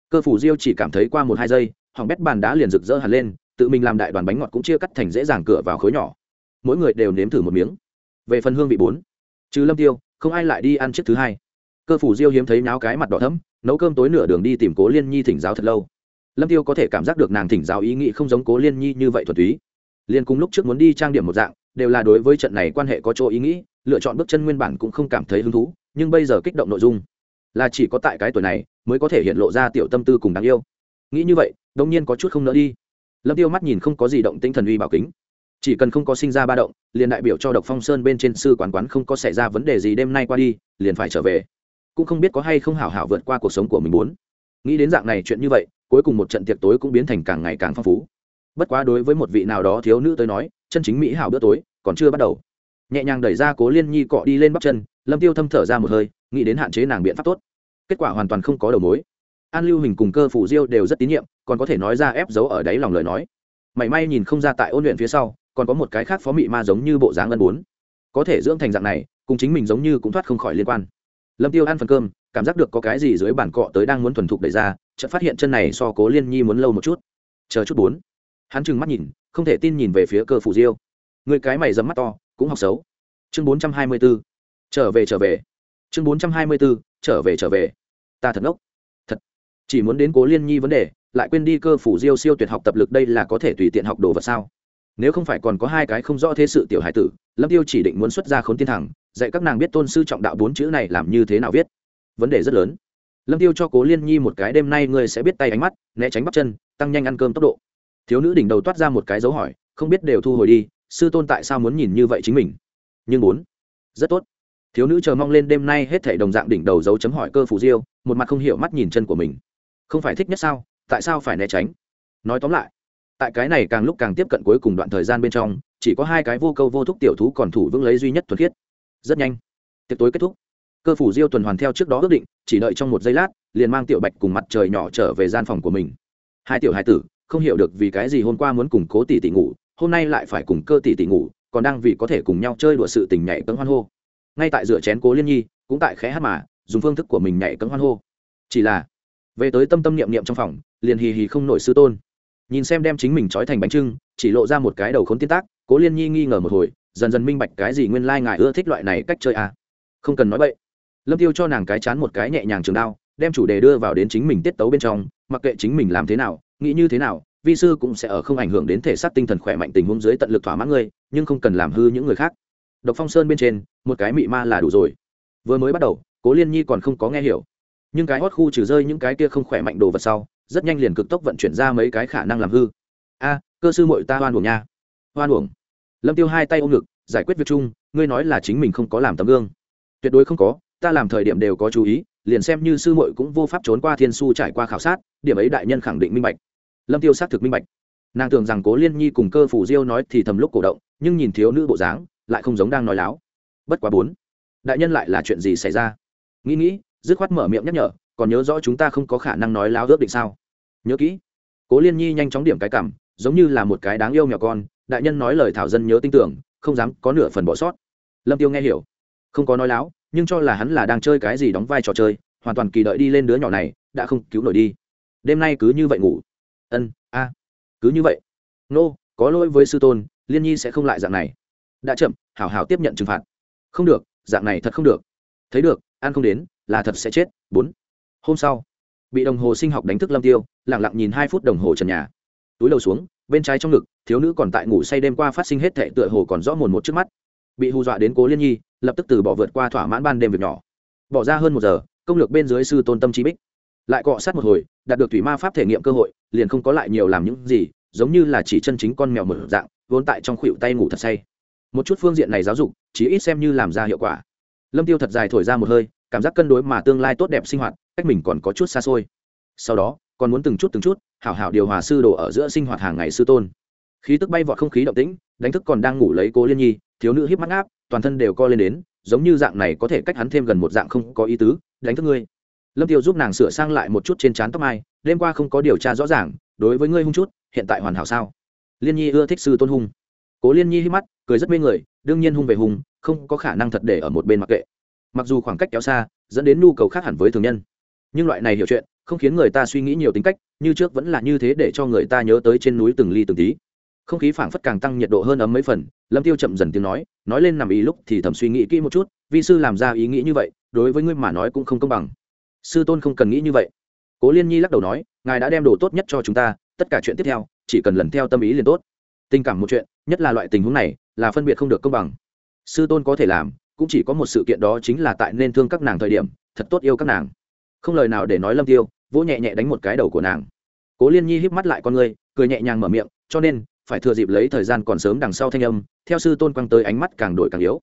Cơ phủ diêu chỉ cảm thấy qua một hai giây, hỏng bét bàn đá liền rực rỡ hẳn lên tự mình làm đại đoàn bánh ngọt cũng chia cắt thành dễ dàng cửa vào khối nhỏ. Mỗi người đều nếm thử một miếng. Về phần hương vị bốn, trừ lâm tiêu, không ai lại đi ăn chiếc thứ hai. Cơ phủ diêu hiếm thấy náo cái mặt đỏ thấm nấu cơm tối nửa đường đi tìm cố liên nhi thỉnh giáo thật lâu. Lâm tiêu có thể cảm giác được nàng thỉnh giáo ý nghĩ không giống cố liên nhi như vậy thuật túy. Liên cùng lúc trước muốn đi trang điểm một dạng, đều là đối với trận này quan hệ có chỗ ý nghĩ, lựa chọn bước chân nguyên bản cũng không cảm thấy hứng thú, nhưng bây giờ kích động nội dung. Là chỉ có tại cái tuổi này, mới có thể hiện lộ ra tiểu tâm tư cùng đáng yêu. Nghĩ như vậy đông nhiên có chút không nỡ đi lâm tiêu mắt nhìn không có gì động tinh thần uy bảo kính. Chỉ cần không có sinh ra ba động, liền đại biểu cho độc phong sơn bên trên sư quán quán không có xảy ra vấn đề gì đêm nay qua đi, liền phải trở về. Cũng không biết có hay không hảo hảo vượt qua cuộc sống của mình muốn. Nghĩ đến dạng này chuyện như vậy, cuối cùng một trận tiệc tối cũng biến thành càng ngày càng phong phú. Bất quá đối với một vị nào đó thiếu nữ tới nói, chân chính mỹ hảo bữa tối còn chưa bắt đầu. Nhẹ nhàng đẩy ra cố liên nhi cọ đi lên bắp chân, lâm tiêu thâm thở ra một hơi, nghĩ đến hạn chế nàng biện pháp tốt. Kết quả hoàn toàn không có đầu mối. An lưu hình cùng cơ phủ diêu đều rất tín nhiệm còn có thể nói ra ép dấu ở đáy lòng lời nói. Mảy may nhìn không ra tại ôn luyện phía sau còn có một cái khác phó mị ma giống như bộ dáng ân bốn. Có thể dưỡng thành dạng này cùng chính mình giống như cũng thoát không khỏi liên quan. Lâm tiêu ăn phần cơm cảm giác được có cái gì dưới bản cọ tới đang muốn thuần thục đẩy ra chợt phát hiện chân này so cố liên nhi muốn lâu một chút. Chờ chút bốn. Hắn trừng mắt nhìn không thể tin nhìn về phía cơ phủ diêu. Người cái mày dấm mắt to cũng học xấu. Chương bốn trăm hai mươi 424. trở về trở về. Chương bốn trăm hai mươi 424, trở về trở về. Ta thật ngốc. Thật. Chỉ muốn đến cố liên nhi vấn đề lại quên đi cơ phủ diêu siêu tuyệt học tập lực đây là có thể tùy tiện học đồ vật sao? Nếu không phải còn có hai cái không rõ thế sự tiểu hải tử, lâm tiêu chỉ định muốn xuất ra khốn tiên thẳng, dạy các nàng biết tôn sư trọng đạo bốn chữ này làm như thế nào viết. Vấn đề rất lớn. Lâm tiêu cho cố liên nhi một cái đêm nay ngươi sẽ biết tay ánh mắt, né tránh bắp chân, tăng nhanh ăn cơm tốc độ. Thiếu nữ đỉnh đầu toát ra một cái dấu hỏi, không biết đều thu hồi đi, sư tôn tại sao muốn nhìn như vậy chính mình? Nhưng bốn, rất tốt. Thiếu nữ chờ mong lên đêm nay hết thể đồng dạng đỉnh đầu dấu chấm hỏi cơ phủ diêu, một mặt không hiểu mắt nhìn chân của mình. Không phải thích nhất sao? Tại sao phải né tránh? Nói tóm lại, tại cái này càng lúc càng tiếp cận cuối cùng đoạn thời gian bên trong, chỉ có hai cái vô câu vô thúc tiểu thú còn thủ vững lấy duy nhất thuần khiết. Rất nhanh, tiệc tối kết thúc. Cơ phủ diêu tuần hoàn theo trước đó ước định, chỉ đợi trong một giây lát, liền mang tiểu bạch cùng mặt trời nhỏ trở về gian phòng của mình. Hai tiểu hai tử, không hiểu được vì cái gì hôm qua muốn cùng cố tỷ tỷ ngủ, hôm nay lại phải cùng cơ tỷ tỷ ngủ, còn đang vì có thể cùng nhau chơi đùa sự tình nhảy cấm hoan hô. Ngay tại rửa chén cố liên nhi, cũng tại khẽ hát mà, dùng phương thức của mình nhảy cấm hoan hô. Chỉ là, về tới tâm tâm niệm niệm trong phòng liền hì hì không nổi sư tôn. Nhìn xem đem chính mình trói thành bánh trưng, chỉ lộ ra một cái đầu khốn tiên tác, cố liên nhi nghi ngờ một hồi, dần dần minh bạch cái gì nguyên lai ngài ưa thích loại này cách chơi à. không cần nói bậy. Lâm tiêu cho nàng cái chán một cái nhẹ nhàng trường đao, đem chủ đề đưa vào đến chính mình tiết tấu bên trong, mặc kệ chính mình làm thế nào, nghĩ như thế nào, vi sư cũng sẽ ở không ảnh hưởng đến thể xác tinh thần khỏe mạnh tình huống dưới tận lực thỏa mãn ngươi nhưng không cần làm hư những người khác. Độc phong sơn bên trên, một cái mị ma là đủ rồi. Vừa mới bắt đầu, cố liên nhi còn không có nghe hiểu. Nhưng cái hót khu trừ rơi những cái kia không khỏe mạnh đồ vật sau rất nhanh liền cực tốc vận chuyển ra mấy cái khả năng làm hư. A, cơ sư mội ta hoan uổng nha. Hoan uổng. Lâm tiêu hai tay ôm ngực, giải quyết việc chung, ngươi nói là chính mình không có làm tấm gương. Tuyệt đối không có, ta làm thời điểm đều có chú ý, liền xem như sư muội cũng vô pháp trốn qua thiên su trải qua khảo sát, điểm ấy đại nhân khẳng định minh bạch. Lâm tiêu xác thực minh bạch. Nàng tưởng rằng cố liên nhi cùng cơ phủ diêu nói thì thầm lúc cổ động, nhưng nhìn thiếu nữ bộ dáng, lại không giống đang nói láo. Bất quá bốn. Đại nhân lại là chuyện gì xảy ra? Nghĩ nghĩ, dứt khoát mở miệng nhắc nhở còn nhớ rõ chúng ta không có khả năng nói láo ước định sao? Nhớ kỹ. Cố liên nhi nhanh chóng điểm cái cảm giống như là một cái đáng yêu mèo con đại nhân nói lời thảo dân nhớ tin tưởng không dám có nửa phần bỏ sót. Lâm tiêu nghe hiểu. Không có nói láo nhưng cho là hắn là đang chơi cái gì đóng vai trò chơi hoàn toàn kỳ đợi đi lên đứa nhỏ này đã không cứu nổi đi. Đêm nay cứ như vậy ngủ. Ân a. Cứ như vậy. Nô、no, có lỗi với sư tôn liên nhi sẽ không lại dạng này. Đã chậm hảo hảo tiếp nhận trừng phạt. Không được dạng này thật không được. Thấy được ăn không đến là thật sẽ chết. Bốn hôm sau, bị đồng hồ sinh học đánh thức lâm tiêu lẳng lặng nhìn hai phút đồng hồ trần nhà. Túi đầu xuống, bên trái trong ngực, thiếu nữ còn tại ngủ say đêm qua phát sinh hết thệ tựa hồ còn rõ mồn một trước mắt. Bị hù dọa đến cố liên nhi, lập tức từ bỏ vượt qua thỏa mãn ban đêm việc nhỏ. Bỏ ra hơn một giờ, công lược bên dưới sư tôn tâm trí bích. Lại cọ sát một hồi, đạt được thủy ma pháp thể nghiệm cơ hội, liền không có lại nhiều làm những gì, giống như là chỉ chân chính con mèo mở dạng, vốn tại trong khuỷu tay ngủ thật say. Một chút phương diện này giáo dục chỉ ít xem như làm ra hiệu quả. Lâm tiêu thật dài thổi ra một hơi, cảm giác cân đối mà tương lai tốt đẹp sinh hoạt cách mình còn có chút xa xôi. Sau đó, còn muốn từng chút từng chút, hảo hảo điều hòa sư đồ ở giữa sinh hoạt hàng ngày sư tôn. Khí tức bay vọt không khí động tĩnh, đánh thức còn đang ngủ lấy cố liên nhi, thiếu nữ hiếp mắt áp toàn thân đều co lên đến, giống như dạng này có thể cách hắn thêm gần một dạng không có ý tứ, đánh thức ngươi. Lâm tiêu giúp nàng sửa sang lại một chút trên trán tóc mai, đêm qua không có điều tra rõ ràng, đối với ngươi hung chút, hiện tại hoàn hảo sao? Liên nhi ưa thích sư tôn hung. Cố liên nhi hít mắt, cười rất mê người, đương nhiên hung về hung, không có khả năng thật để ở một bên mặc kệ. Mặc dù khoảng cách kéo xa, dẫn đến nhu cầu khác hẳn với thường nhân nhưng loại này hiểu chuyện không khiến người ta suy nghĩ nhiều tính cách, như trước vẫn là như thế để cho người ta nhớ tới trên núi từng ly từng tí. Không khí phảng phất càng tăng nhiệt độ hơn ấm mấy phần, lâm tiêu chậm dần tiếng nói nói lên nằm ý lúc thì thầm suy nghĩ kỹ một chút, vi sư làm ra ý nghĩ như vậy, đối với ngươi mà nói cũng không công bằng. Sư tôn không cần nghĩ như vậy. Cố liên nhi lắc đầu nói, ngài đã đem đồ tốt nhất cho chúng ta, tất cả chuyện tiếp theo, chỉ cần lần theo tâm ý liền tốt. Tình cảm một chuyện, nhất là loại tình huống này, là phân biệt không được công bằng. Sư tôn có thể làm, cũng chỉ có một sự kiện đó chính là tại nên thương các nàng thời điểm, thật tốt yêu các nàng không lời nào để nói lâm tiêu, vỗ nhẹ nhẹ đánh một cái đầu của nàng. Cố liên nhi híp mắt lại con ngươi cười nhẹ nhàng mở miệng, cho nên, phải thừa dịp lấy thời gian còn sớm đằng sau thanh âm, theo sư tôn quăng tới ánh mắt càng đổi càng yếu.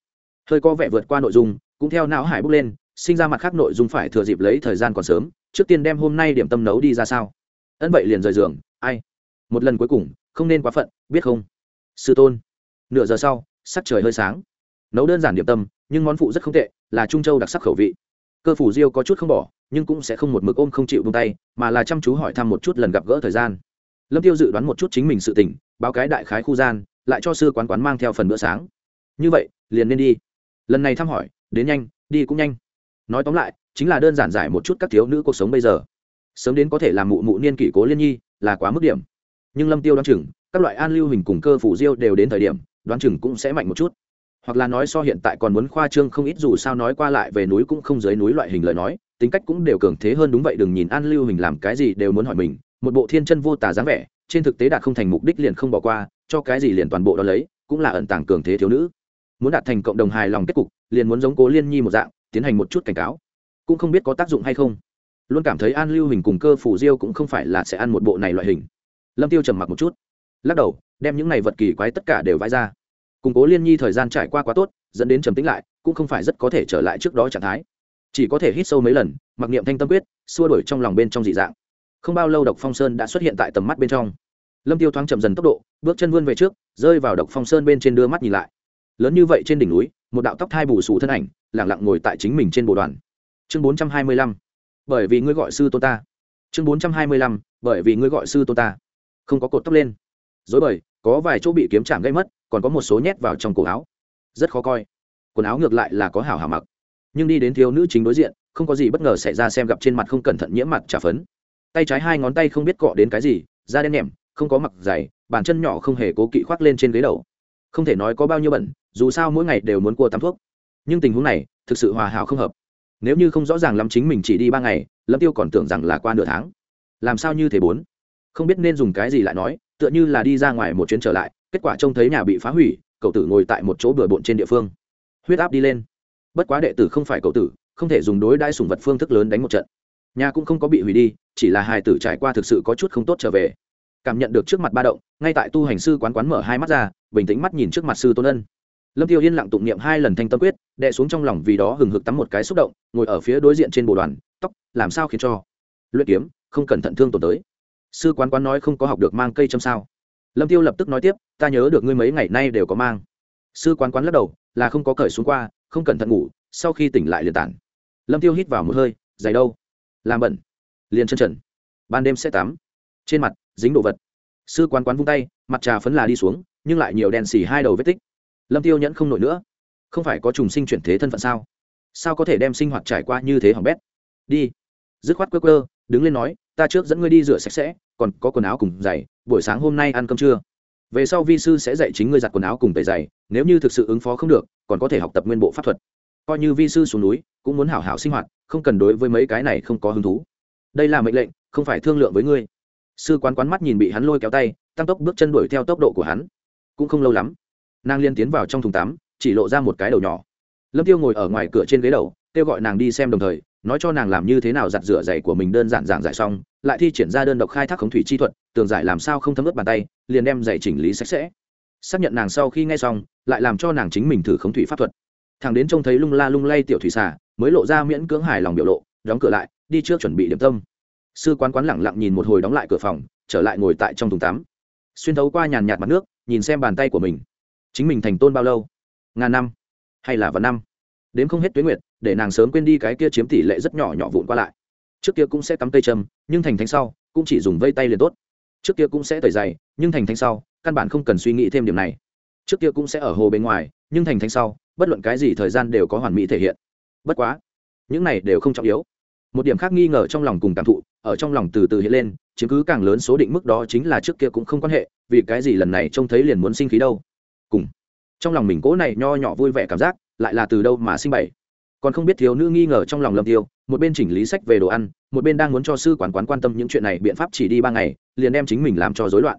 Hơi có vẻ vượt qua nội dung, cũng theo não hải bước lên, sinh ra mặt khác nội dung phải thừa dịp lấy thời gian còn sớm, trước tiên đem hôm nay điểm tâm nấu đi ra sao. Ân vậy liền rời giường, ai? Một lần cuối cùng, không nên quá phận, biết không? Sư tôn. Nửa giờ sau, sắc trời hơi sáng. Nấu đơn giản điểm tâm, nhưng món phụ rất không tệ, là trung châu đặc sắc khẩu vị. Cơ phủ diêu có chút không bỏ nhưng cũng sẽ không một mực ôm không chịu buông tay, mà là chăm chú hỏi thăm một chút lần gặp gỡ thời gian. Lâm tiêu dự đoán một chút chính mình sự tỉnh báo cái đại khái khu gian, lại cho sư quán quán mang theo phần bữa sáng. Như vậy, liền nên đi. Lần này thăm hỏi, đến nhanh, đi cũng nhanh. Nói tóm lại, chính là đơn giản giải một chút các thiếu nữ cuộc sống bây giờ. Sớm đến có thể làm mụ mụ niên kỷ cố liên nhi, là quá mức điểm. Nhưng lâm tiêu đoán chừng, các loại an lưu hình cùng cơ phủ diêu đều đến thời điểm, đoán chừng cũng sẽ mạnh một chút. Hoặc là nói so hiện tại còn muốn khoa trương không ít dù sao nói qua lại về núi cũng không dưới núi loại hình lời nói tính cách cũng đều cường thế hơn đúng vậy, đừng nhìn an lưu hình làm cái gì đều muốn hỏi mình, một bộ thiên chân vô tà dáng vẻ, trên thực tế đạt không thành mục đích liền không bỏ qua, cho cái gì liền toàn bộ đó lấy, cũng là ẩn tàng cường thế thiếu nữ. Muốn đạt thành cộng đồng hài lòng kết cục, liền muốn giống cố liên nhi một dạng, tiến hành một chút cảnh cáo. Cũng không biết có tác dụng hay không. Luôn cảm thấy an lưu hình cùng cơ phủ diêu cũng không phải là sẽ ăn một bộ này loại hình. Lâm tiêu trầm mặc một chút. Lắc đầu, đem những này vật kỳ quái tất cả đều vãi ra. Củng cố liên nhi thời gian trải qua quá tốt, dẫn đến trầm tĩnh lại, cũng không phải rất có thể trở lại trước đó trạng thái chỉ có thể hít sâu mấy lần, mặc niệm thanh tâm quyết, xua đuổi trong lòng bên trong dị dạng. Không bao lâu độc phong sơn đã xuất hiện tại tầm mắt bên trong. Lâm tiêu thoáng chậm dần tốc độ, bước chân vươn về trước, rơi vào độc phong sơn bên trên đưa mắt nhìn lại. Lớn như vậy trên đỉnh núi, một đạo tóc thai bù xù thân ảnh lẳng lặng ngồi tại chính mình trên bộ đoàn. Chương bốn trăm hai mươi lăm. Bởi vì ngươi gọi sư tôn ta. Chương bốn trăm hai mươi lăm. Bởi vì ngươi gọi sư tôn ta. Không có cột tóc lên. Dối bời, có vài chỗ bị kiếm chạm gây mất, còn có một số nhét vào trong cổ áo. Rất khó coi. Quần áo ngược lại là có hảo hảo mặc nhưng đi đến thiếu nữ chính đối diện, không có gì bất ngờ xảy ra xem gặp trên mặt không cẩn thận nhiễm mặt trả phấn. Tay trái hai ngón tay không biết cọ đến cái gì, da đen nhẻm, không có mặc dày, bàn chân nhỏ không hề cố kỵ khoác lên trên ghế đầu. Không thể nói có bao nhiêu bẩn, dù sao mỗi ngày đều muốn cua tắm thuốc. Nhưng tình huống này, thực sự hòa hảo không hợp. Nếu như không rõ ràng lắm chính mình chỉ đi ba ngày, lâm tiêu còn tưởng rằng là qua nửa tháng. Làm sao như thế bốn? Không biết nên dùng cái gì lại nói, tựa như là đi ra ngoài một chuyến trở lại, kết quả trông thấy nhà bị phá hủy, cậu tử ngồi tại một chỗ bừa bộn trên địa phương. Huyết áp đi lên bất quá đệ tử không phải cậu tử, không thể dùng đối đãi sùng vật phương thức lớn đánh một trận. Nhà cũng không có bị hủy đi, chỉ là hài tử trải qua thực sự có chút không tốt trở về. Cảm nhận được trước mặt ba động, ngay tại tu hành sư quán quán mở hai mắt ra, bình tĩnh mắt nhìn trước mặt sư tôn ân. Lâm tiêu yên lặng tụng niệm hai lần thanh tâm quyết đệ xuống trong lòng vì đó hừng hực tắm một cái xúc động, ngồi ở phía đối diện trên bồ đoàn, tóc, làm sao khiến cho? Luyện kiếm, không cẩn thận thương tổn tới. Sư quán quán nói không có học được mang cây châm sao? Lâm tiêu lập tức nói tiếp, ta nhớ được ngươi mấy ngày nay đều có mang. Sư quán quán lắc đầu là không có cởi xuống qua, không cẩn thận ngủ, sau khi tỉnh lại liền tản. Lâm tiêu hít vào một hơi, dày đâu? Làm bẩn. Liền chân trần. Ban đêm sẽ tắm. Trên mặt, dính đồ vật. Sư quán quán vung tay, mặt trà phấn là đi xuống, nhưng lại nhiều đèn xì hai đầu vết tích. Lâm tiêu nhẫn không nổi nữa. Không phải có trùng sinh chuyển thế thân phận sao? Sao có thể đem sinh hoạt trải qua như thế hỏng bét? Đi. Dứt khoát quơ quơ, đứng lên nói, ta trước dẫn ngươi đi rửa sạch sẽ, còn có quần áo cùng giày, buổi sáng hôm nay ăn cơm trưa về sau vi sư sẽ dạy chính ngươi giặt quần áo cùng tẩy giày, nếu như thực sự ứng phó không được, còn có thể học tập nguyên bộ pháp thuật. Coi như vi sư xuống núi, cũng muốn hảo hảo sinh hoạt, không cần đối với mấy cái này không có hứng thú. Đây là mệnh lệnh, không phải thương lượng với ngươi. Sư quán quán mắt nhìn bị hắn lôi kéo tay, tăng tốc bước chân đuổi theo tốc độ của hắn. Cũng không lâu lắm, nàng liên tiến vào trong thùng tắm, chỉ lộ ra một cái đầu nhỏ. Lâm tiêu ngồi ở ngoài cửa trên ghế đầu, kêu gọi nàng đi xem đồng thời, nói cho nàng làm như thế nào giặt rửa giày của mình đơn giản giảng giải xong lại thi triển ra đơn độc khai thác khống thủy chi thuật, tường giải làm sao không thấm ướt bàn tay, liền đem giày chỉnh lý sạch sẽ. Xác nhận nàng sau khi nghe xong, lại làm cho nàng chính mình thử khống thủy pháp thuật. Thằng đến trông thấy lung la lung lay tiểu thủy xà, mới lộ ra miễn cưỡng hài lòng biểu lộ, đóng cửa lại, đi trước chuẩn bị điểm tâm. Sư quán quán lẳng lặng nhìn một hồi đóng lại cửa phòng, trở lại ngồi tại trong thùng tắm. Xuyên thấu qua nhàn nhạt mặt nước, nhìn xem bàn tay của mình. Chính mình thành tôn bao lâu? Ngàn năm, hay là vạn năm? Đến không hết tuyến nguyệt, để nàng sớm quên đi cái kia chiếm tỷ lệ rất nhỏ nhỏ vụn qua lại trước kia cũng sẽ cắm cây châm, nhưng thành thánh sau, cũng chỉ dùng vây tay liền tốt. Trước kia cũng sẽ tẩy dày nhưng thành thánh sau, căn bản không cần suy nghĩ thêm điểm này. Trước kia cũng sẽ ở hồ bên ngoài, nhưng thành thánh sau, bất luận cái gì thời gian đều có hoàn mỹ thể hiện. Bất quá, những này đều không trọng yếu. Một điểm khác nghi ngờ trong lòng cùng cảm thụ, ở trong lòng từ từ hiện lên chứng cứ càng lớn số định mức đó chính là trước kia cũng không quan hệ, vì cái gì lần này trông thấy liền muốn sinh khí đâu. Cùng, trong lòng mình cố này nho nhỏ vui vẻ cảm giác, lại là từ đâu mà sinh bảy còn không biết thiếu nữ nghi ngờ trong lòng lâm tiêu, một bên chỉnh lý sách về đồ ăn, một bên đang muốn cho sư quán quán quan tâm những chuyện này biện pháp chỉ đi ba ngày, liền đem chính mình làm cho rối loạn.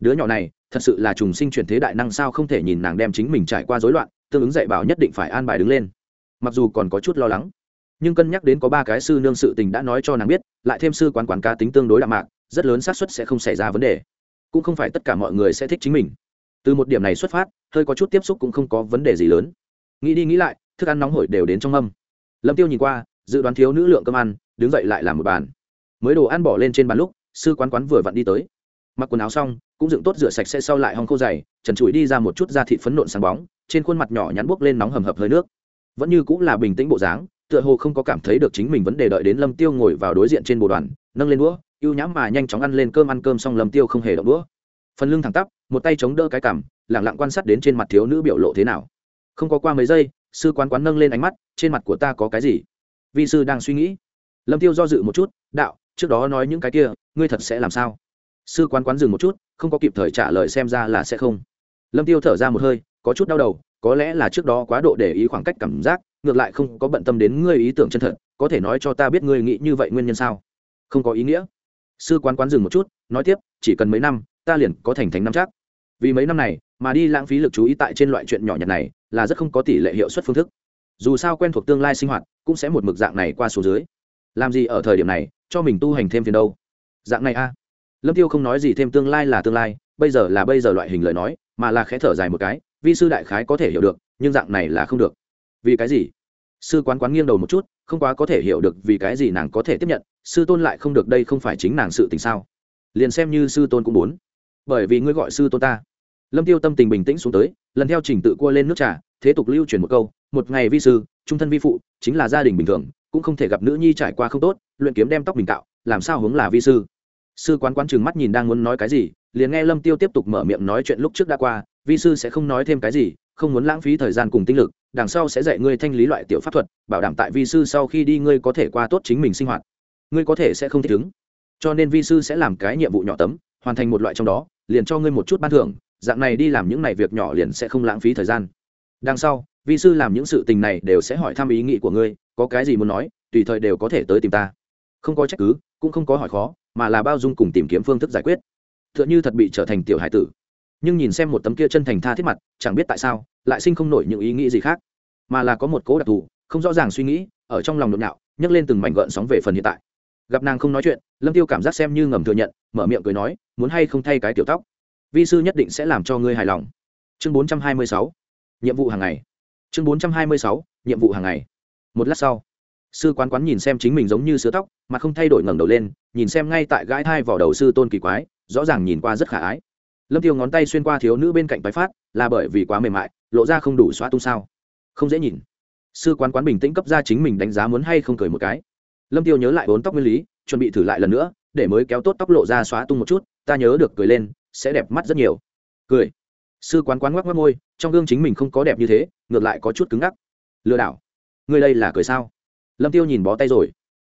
Đứa nhỏ này, thật sự là trùng sinh chuyển thế đại năng sao không thể nhìn nàng đem chính mình trải qua rối loạn, tương ứng dạy bảo nhất định phải an bài đứng lên. Mặc dù còn có chút lo lắng, nhưng cân nhắc đến có ba cái sư nương sự tình đã nói cho nàng biết, lại thêm sư quán quán ca tính tương đối đạm mạc, rất lớn xác suất sẽ không xảy ra vấn đề. Cũng không phải tất cả mọi người sẽ thích chính mình. Từ một điểm này xuất phát, hơi có chút tiếp xúc cũng không có vấn đề gì lớn. Nghĩ đi nghĩ lại thức ăn nóng hổi đều đến trong mâm. Lâm tiêu nhìn qua, dự đoán thiếu nữ lượng cơm ăn, đứng dậy lại làm một bàn. Mới đồ ăn bỏ lên trên bàn lúc, sư quán quán vừa vặn đi tới. Mặc quần áo xong, cũng dựng tốt rửa sạch sẽ sau lại hong khô dày, trần trụi đi ra một chút da thịt phấn nộn sáng bóng, trên khuôn mặt nhỏ nhắn buốc lên nóng hầm hập hơi nước. Vẫn như cũng là bình tĩnh bộ dáng, tựa hồ không có cảm thấy được chính mình vấn đề đợi đến lâm tiêu ngồi vào đối diện trên bồ đoàn, nâng lên đũa, ưu nhãm mà nhanh chóng ăn lên cơm ăn cơm xong lâm tiêu không hề động đũa. Phần lưng thẳng tắp, một tay chống đỡ cái cằm lẳng lặng quan sát đến trên mặt thiếu nữ biểu lộ thế nào. Không có qua mấy giây sư quán quán nâng lên ánh mắt, trên mặt của ta có cái gì? Vị sư đang suy nghĩ. Lâm tiêu do dự một chút, đạo, trước đó nói những cái kia, ngươi thật sẽ làm sao? Sư quán quán dừng một chút, không có kịp thời trả lời xem ra là sẽ không. Lâm tiêu thở ra một hơi, có chút đau đầu, có lẽ là trước đó quá độ để ý khoảng cách cảm giác, ngược lại không có bận tâm đến ngươi ý tưởng chân thật, có thể nói cho ta biết ngươi nghĩ như vậy nguyên nhân sao? Không có ý nghĩa. Sư quán quán dừng một chút, nói tiếp, chỉ cần mấy năm, ta liền có thành thánh năm chắc. Vì mấy năm này mà đi lãng phí lực chú ý tại trên loại chuyện nhỏ nhặt này là rất không có tỷ lệ hiệu suất phương thức. Dù sao quen thuộc tương lai sinh hoạt cũng sẽ một mực dạng này qua số dưới. Làm gì ở thời điểm này, cho mình tu hành thêm phiền đâu? Dạng này a. Lâm tiêu không nói gì thêm tương lai là tương lai, bây giờ là bây giờ loại hình lời nói, mà là khẽ thở dài một cái, vi sư đại khái có thể hiểu được, nhưng dạng này là không được. Vì cái gì? Sư quán quán nghiêng đầu một chút, không quá có thể hiểu được vì cái gì nàng có thể tiếp nhận, sư tôn lại không được đây không phải chính nàng sự tình sao? Liền xem như sư tôn cũng muốn. Bởi vì ngươi gọi sư tôn ta lâm tiêu tâm tình bình tĩnh xuống tới, lần theo trình tự cua lên nước trà, thế tục lưu truyền một câu, một ngày vi sư, trung thân vi phụ, chính là gia đình bình thường, cũng không thể gặp nữ nhi trải qua không tốt, luyện kiếm đem tóc bình cạo, làm sao hướng là vi sư? Sư quán quán chừng mắt nhìn đang muốn nói cái gì, liền nghe lâm tiêu tiếp tục mở miệng nói chuyện lúc trước đã qua, vi sư sẽ không nói thêm cái gì, không muốn lãng phí thời gian cùng tinh lực, đằng sau sẽ dạy ngươi thanh lý loại tiểu pháp thuật, bảo đảm tại vi sư sau khi đi ngươi có thể qua tốt chính mình sinh hoạt. Ngươi có thể sẽ không thích ứng. Cho nên vi sư sẽ làm cái nhiệm vụ nhỏ tấm, hoàn thành một loại trong đó, liền cho ngươi một chút ban thưởng dạng này đi làm những này việc nhỏ liền sẽ không lãng phí thời gian. Đằng sau, vi sư làm những sự tình này đều sẽ hỏi thăm ý nghĩ của ngươi, có cái gì muốn nói, tùy thời đều có thể tới tìm ta. Không có trách cứ, cũng không có hỏi khó, mà là bao dung cùng tìm kiếm phương thức giải quyết. T h ư ợ n h ư thật bị trở thành tiểu hải tử. Nhưng nhìn xem một tấm kia chân thành tha thiết mặt, chẳng biết tại sao, lại sinh không nổi những ý nghĩ gì khác. Mà là có một cố đặc thù, không rõ ràng suy nghĩ, ở trong lòng nhộn nhạo, nhấc lên từng mảnh gợn sóng về phần hiện tại. Gặp nàng không nói chuyện, lâm tiêu cảm giác xem như ngầm thừa nhận, mở miệng cười nói, muốn hay không thay cái tiểu tóc? Vi sư nhất định sẽ làm cho ngươi hài lòng. Chương bốn trăm hai mươi sáu, nhiệm vụ hàng ngày. Chương bốn trăm hai mươi sáu, nhiệm vụ hàng ngày. Một lát sau, sư quán quán nhìn xem chính mình giống như sứa tóc, mà không thay đổi ngẩng đầu lên, nhìn xem ngay tại gãi thai vỏ đầu sư tôn kỳ quái, rõ ràng nhìn qua rất khả ái. Lâm tiêu ngón tay xuyên qua thiếu nữ bên cạnh tái phát, là bởi vì quá mềm mại, lộ ra không đủ xóa tung sao. Không dễ nhìn. Sư quán quán bình tĩnh cấp ra chính mình đánh giá muốn hay không cười một cái. Lâm tiêu nhớ lại bốn tóc nguyên lý, chuẩn bị thử lại lần nữa, để mới kéo tốt tóc lộ ra xóa tung một chút, ta nhớ được cười lên sẽ đẹp mắt rất nhiều. Cười. Sư quán quán ngoắc ngoắc môi, trong gương chính mình không có đẹp như thế, ngược lại có chút cứng ngắc. Lừa đảo. Người đây là cười sao? Lâm tiêu nhìn bó tay rồi.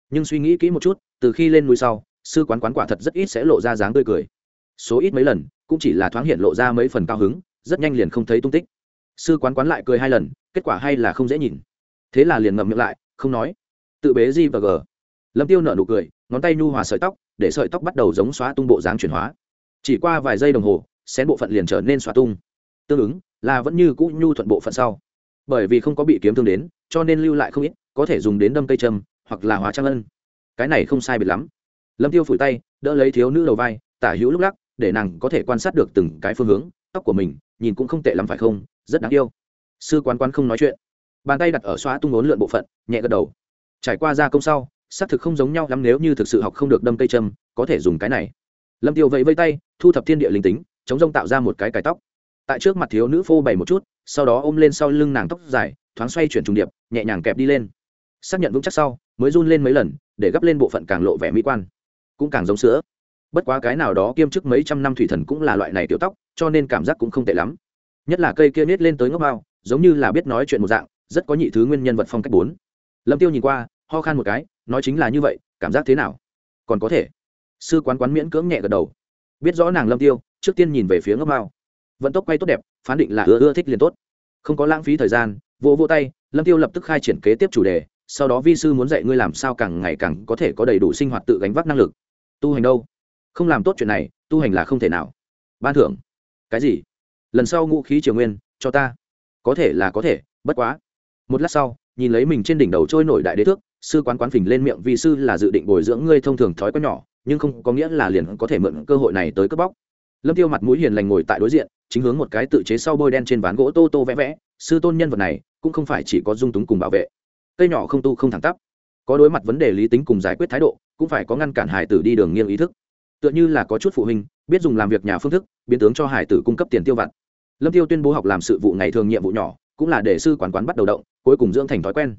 Nhưng suy nghĩ kỹ một chút, từ khi lên núi sau, sư quán quán quả thật rất ít sẽ lộ ra dáng tươi cười. Số ít mấy lần, cũng chỉ là thoáng hiện lộ ra mấy phần cao hứng, rất nhanh liền không thấy tung tích. Sư quán quán lại cười hai lần, kết quả hay là không dễ nhìn. Thế là liền ngậm miệng lại, không nói. Tự bế di và g. Lâm tiêu nở nụ cười, ngón tay nhu hòa sợi tóc, để sợi tóc bắt đầu giống xóa tung bộ dáng chuyển hóa chỉ qua vài giây đồng hồ, xén bộ phận liền trở nên xóa tung. Tương ứng, là vẫn như cũ nhu thuận bộ phận sau. Bởi vì không có bị kiếm thương đến, cho nên lưu lại không ít, có thể dùng đến đâm cây châm, hoặc là hóa trang ân. Cái này không sai biệt lắm. Lâm tiêu phủi tay, đỡ lấy thiếu nữ đầu vai, tả hữu lúc lắc, để nàng có thể quan sát được từng cái phương hướng, tóc của mình, nhìn cũng không tệ lắm phải không? Rất đáng yêu. Sư quán quán không nói chuyện. Bàn tay đặt ở xóa tung ốn lượn bộ phận, nhẹ gật đầu. Trải qua gia công sau, xác thực không giống nhau lắm nếu như thực sự học không được đâm cây châm, có thể dùng cái này lâm tiêu vẫy vây tay, thu thập thiên địa linh tính, chống rông tạo ra một cái cài tóc. Tại trước mặt thiếu nữ phô bày một chút, sau đó ôm lên sau lưng nàng tóc dài, thoáng xoay chuyển trùng điệp, nhẹ nhàng kẹp đi lên. Xác nhận vững chắc sau, mới run lên mấy lần, để gấp lên bộ phận càng lộ vẻ mỹ quan. Cũng càng giống sữa. Bất quá cái nào đó kiêm chức mấy trăm năm thủy thần cũng là loại này tiểu tóc, cho nên cảm giác cũng không tệ lắm. Nhất là cây kia nết lên tới ngốc bao, giống như là biết nói chuyện một dạng, rất có nhị thứ nguyên nhân vật phong cách bốn. Lâm tiêu nhìn qua, ho khan một cái, nói chính là như vậy, cảm giác thế nào? Còn có thể sư quán quán miễn cưỡng nhẹ gật đầu. Biết rõ nàng lâm tiêu, trước tiên nhìn về phía ngốc bao vận tốc quay tốt đẹp, phán định là ưa ưa thích liền tốt. Không có lãng phí thời gian, vỗ vỗ tay, lâm tiêu lập tức khai triển kế tiếp chủ đề, sau đó vi sư muốn dạy ngươi làm sao càng ngày càng có thể có đầy đủ sinh hoạt tự gánh vác năng lực. Tu hành đâu? Không làm tốt chuyện này, tu hành là không thể nào. Ban thưởng. Cái gì? Lần sau ngũ khí triều nguyên, cho ta. Có thể là có thể, bất quá. Một lát sau, nhìn lấy mình trên đỉnh đầu trôi nổi đại đế thước, sư quán quán phình lên miệng vi sư là dự định bồi dưỡng ngươi thông thường thói quen nhỏ nhưng không có nghĩa là liền có thể mượn cơ hội này tới cướp bóc. Lâm tiêu mặt mũi hiền lành ngồi tại đối diện, chính hướng một cái tự chế sau bôi đen trên ván gỗ tô tô vẽ vẽ, sư tôn nhân vật này cũng không phải chỉ có dung túng cùng bảo vệ. Cây nhỏ không tu không thẳng tắp, có đối mặt vấn đề lý tính cùng giải quyết thái độ, cũng phải có ngăn cản hải tử đi đường nghiêng ý thức. Tựa như là có chút phụ huynh, biết dùng làm việc nhà phương thức, biến tướng cho hải tử cung cấp tiền tiêu vặt. Lâm tiêu tuyên bố học làm sự vụ ngày thường nhiệm vụ nhỏ, cũng là để sư quản quán bắt đầu động, cuối cùng dưỡng thành thói quen.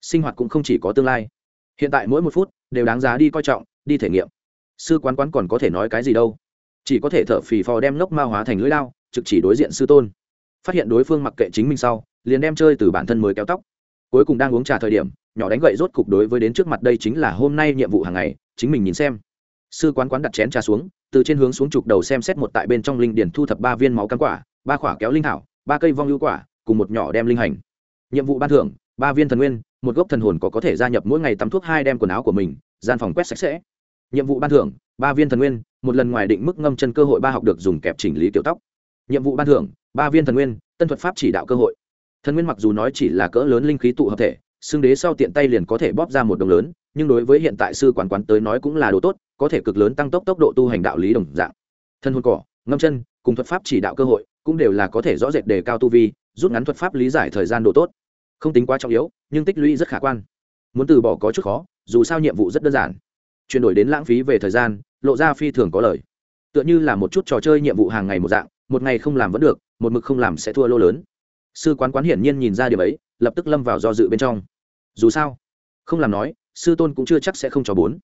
Sinh hoạt cũng không chỉ có tương lai. Hiện tại mỗi một phút đều đáng giá đi coi trọng, đi thể nghiệm sư quán quán còn có thể nói cái gì đâu. Chỉ có thể thở phì phò đem lốc ma hóa thành lưỡi lao, trực chỉ đối diện sư tôn. Phát hiện đối phương mặc kệ chính mình sau, liền đem chơi từ bản thân mới kéo tóc. Cuối cùng đang uống trà thời điểm, nhỏ đánh gậy rốt cục đối với đến trước mặt đây chính là hôm nay nhiệm vụ hàng ngày, chính mình nhìn xem. Sư quán quán đặt chén trà xuống, từ trên hướng xuống trục đầu xem xét một tại bên trong linh điển thu thập ba viên máu cam quả, ba quả kéo linh thảo, ba cây vong hữu quả, cùng một nhỏ đem linh hành. Nhiệm vụ ban thưởng, ba viên thần nguyên, một gốc thần hồn có có thể gia nhập mỗi ngày tắm thuốc hai đem quần áo của mình, gian phòng quét sạch sẽ nhiệm vụ ban thưởng, ba viên thần nguyên, một lần ngoài định mức ngâm chân cơ hội ba học được dùng kẹp chỉnh lý kiểu tóc. Nhiệm vụ ban thưởng, ba viên thần nguyên, tân thuật pháp chỉ đạo cơ hội. Thần nguyên mặc dù nói chỉ là cỡ lớn linh khí tụ hợp thể, xương đế sau tiện tay liền có thể bóp ra một đồng lớn, nhưng đối với hiện tại sư quán quán tới nói cũng là đồ tốt, có thể cực lớn tăng tốc tốc độ tu hành đạo lý đồng dạng. Thân hồn cỏ, ngâm chân, cùng thuật pháp chỉ đạo cơ hội, cũng đều là có thể rõ rệt đề cao tu vi, rút ngắn thuật pháp lý giải thời gian độ tốt. Không tính quá trọng yếu, nhưng tích lũy rất khả quan. Muốn từ bỏ có chút khó, dù sao nhiệm vụ rất đơn giản chuyển đổi đến lãng phí về thời gian, lộ ra phi thường có lời tựa như là một chút trò chơi nhiệm vụ hàng ngày một dạng, một ngày không làm vẫn được, một mực không làm sẽ thua lô lớn. Sư quán quán hiển nhiên nhìn ra điều ấy, lập tức lâm vào do dự bên trong. Dù sao, không làm nói, sư tôn cũng chưa chắc sẽ không cho bốn.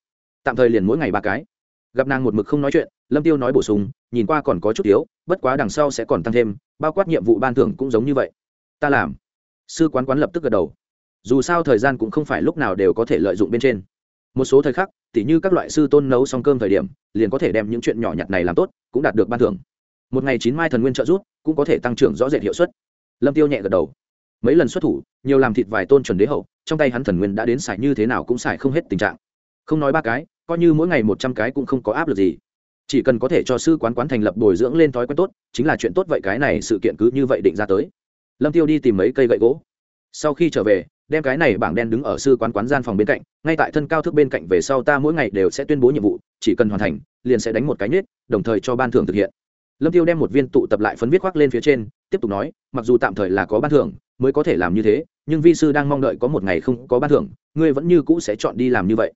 Tạm thời liền mỗi ngày ba cái. Gặp nàng một mực không nói chuyện, lâm tiêu nói bổ sung, nhìn qua còn có chút yếu, bất quá đằng sau sẽ còn tăng thêm, bao quát nhiệm vụ ban thưởng cũng giống như vậy. Ta làm. Sư quán quán lập tức gật đầu. Dù sao thời gian cũng không phải lúc nào đều có thể lợi dụng bên trên một số thời khắc, tỉ như các loại sư tôn nấu xong cơm thời điểm, liền có thể đem những chuyện nhỏ nhặt này làm tốt, cũng đạt được ban thưởng. Một ngày chín mai thần nguyên trợ rút cũng có thể tăng trưởng rõ rệt hiệu suất. Lâm tiêu nhẹ gật đầu. Mấy lần xuất thủ, nhiều làm thịt vài tôn chuẩn đế hậu, trong tay hắn thần nguyên đã đến xài như thế nào cũng xài không hết tình trạng. Không nói ba cái, coi như mỗi ngày một trăm cái cũng không có áp lực gì. Chỉ cần có thể cho sư quán quán thành lập bồi dưỡng lên thói quen tốt, chính là chuyện tốt vậy cái này sự kiện cứ như vậy định ra tới. Lâm tiêu đi tìm mấy cây gậy gỗ. Sau khi trở về đem cái này bảng đen đứng ở sư quán quán gian phòng bên cạnh, ngay tại thân cao thước bên cạnh về sau ta mỗi ngày đều sẽ tuyên bố nhiệm vụ, chỉ cần hoàn thành, liền sẽ đánh một cái nết đồng thời cho ban thưởng thực hiện. Lâm tiêu đem một viên tụ tập lại phấn viết khoác lên phía trên, tiếp tục nói, mặc dù tạm thời là có ban thưởng, mới có thể làm như thế, nhưng vi sư đang mong đợi có một ngày không có ban thưởng, ngươi vẫn như cũ sẽ chọn đi làm như vậy.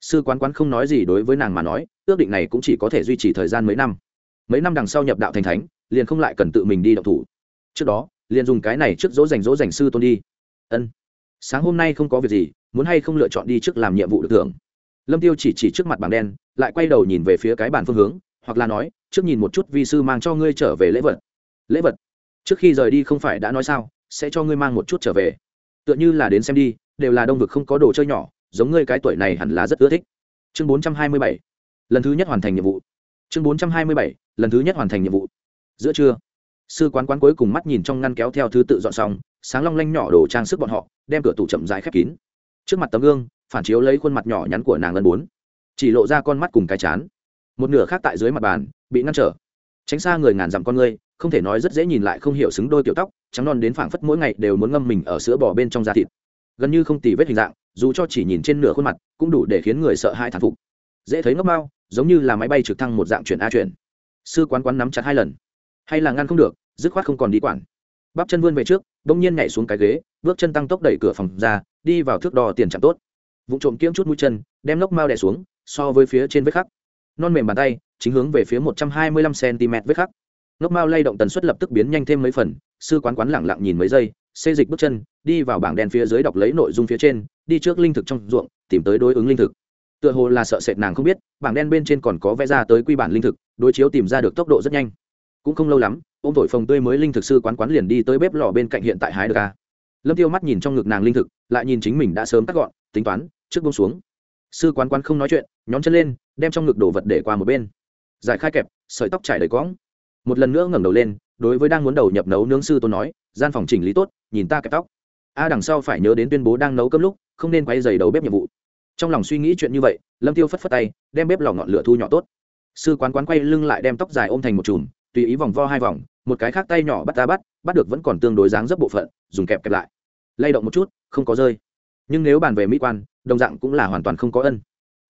Sư quán quán không nói gì đối với nàng mà nói, ước định này cũng chỉ có thể duy trì thời gian mấy năm. Mấy năm đằng sau nhập đạo thành thánh, liền không lại cần tự mình đi đậu thủ. Trước đó, liền dùng cái này trước dỗ dành dỗ dành sư tôn đi. Ân sáng hôm nay không có việc gì, muốn hay không lựa chọn đi trước làm nhiệm vụ được thưởng. Lâm tiêu chỉ chỉ trước mặt bảng đen, lại quay đầu nhìn về phía cái bàn phương hướng, hoặc là nói, trước nhìn một chút vi sư mang cho ngươi trở về lễ vật. Lễ vật? Trước khi rời đi không phải đã nói sao, sẽ cho ngươi mang một chút trở về. Tựa như là đến xem đi, đều là đông vực không có đồ chơi nhỏ, giống ngươi cái tuổi này hẳn là rất ưa thích. Chương bốn trăm hai mươi bảy. Lần thứ nhất hoàn thành nhiệm vụ. Chương bốn trăm hai mươi bảy, lần thứ nhất hoàn thành nhiệm vụ. Giữa trưa, sư quán quán cuối cùng mắt nhìn trong ngăn kéo theo thứ tự dọn xong sáng long lanh nhỏ đồ trang sức bọn họ, đem cửa tủ chậm rãi khép kín. Trước mặt tấm gương, phản chiếu lấy khuôn mặt nhỏ nhắn của nàng ân bốn. Chỉ lộ ra con mắt cùng cái chán. Một nửa khác tại dưới mặt bàn, bị ngăn trở. Tránh xa người ngàn dặm con ngươi, không thể nói rất dễ nhìn lại không hiểu xứng đôi kiểu tóc, trắng non đến phảng phất mỗi ngày đều muốn ngâm mình ở sữa bò bên trong da thịt. Gần như không tì vết hình dạng, dù cho chỉ nhìn trên nửa khuôn mặt, cũng đủ để khiến người sợ hãi thán phục. Dễ thấy ngốc mau, giống như là máy bay trực thăng một dạng chuyển a chuyển. Sư quán quán nắm chặt hai lần. Hay là ngăn không được, dứt khoát không còn đi quản bắp chân vươn về trước bỗng nhiên nhảy xuống cái ghế, bước chân tăng tốc đẩy cửa phòng ra, đi vào thước đo tiền chạm tốt. Vụ trộm kiếm chút mũi chân, đem lốc mao đè xuống, so với phía trên vết khắc. Non mềm bàn tay, chính hướng về phía một trăm hai mươi lăm cm vết khắc. Lốc mao lay động tần suất lập tức biến nhanh thêm mấy phần, sư quán quán lẳng lặng nhìn mấy giây, xê dịch bước chân, đi vào bảng đen phía dưới đọc lấy nội dung phía trên, đi trước linh thực trong ruộng, tìm tới đối ứng linh thực. Tựa hồ là sợ sệt nàng không biết, bảng đen bên trên còn có vẽ ra tới quy bản linh thực, đối chiếu tìm ra được tốc độ rất nhanh cũng không lâu lắm, ôm thổi phồng tươi mới linh thực sư quán quán liền đi tới bếp lò bên cạnh hiện tại hái được ca lâm tiêu mắt nhìn trong ngực nàng linh thực, lại nhìn chính mình đã sớm cắt gọn, tính toán, trước bông xuống. Sư quán quán không nói chuyện, nhón chân lên, đem trong ngực đồ vật để qua một bên. Giải khai kẹp, sợi tóc trải đầy quõng một lần nữa ngẩng đầu lên, đối với đang muốn đầu nhập nấu nướng sư tôn nói, gian phòng chỉnh lý tốt, nhìn ta kẹp tóc. A đằng sau phải nhớ đến tuyên bố đang nấu cơm lúc, không nên quay dày đầu bếp nhiệm vụ. Trong lòng suy nghĩ chuyện như vậy, lâm tiêu phất phất tay, đem bếp lò ngọn lửa thu nhỏ tốt. Sư quán quán quay lưng lại đem tóc dài ôm thành một chùm tùy ý vòng vo hai vòng, một cái khác tay nhỏ bắt ta bắt bắt được vẫn còn tương đối dáng dấp bộ phận, dùng kẹp kẹp lại. Lay động một chút, không có rơi. Nhưng nếu bàn về mỹ quan, đồng dạng cũng là hoàn toàn không có ân.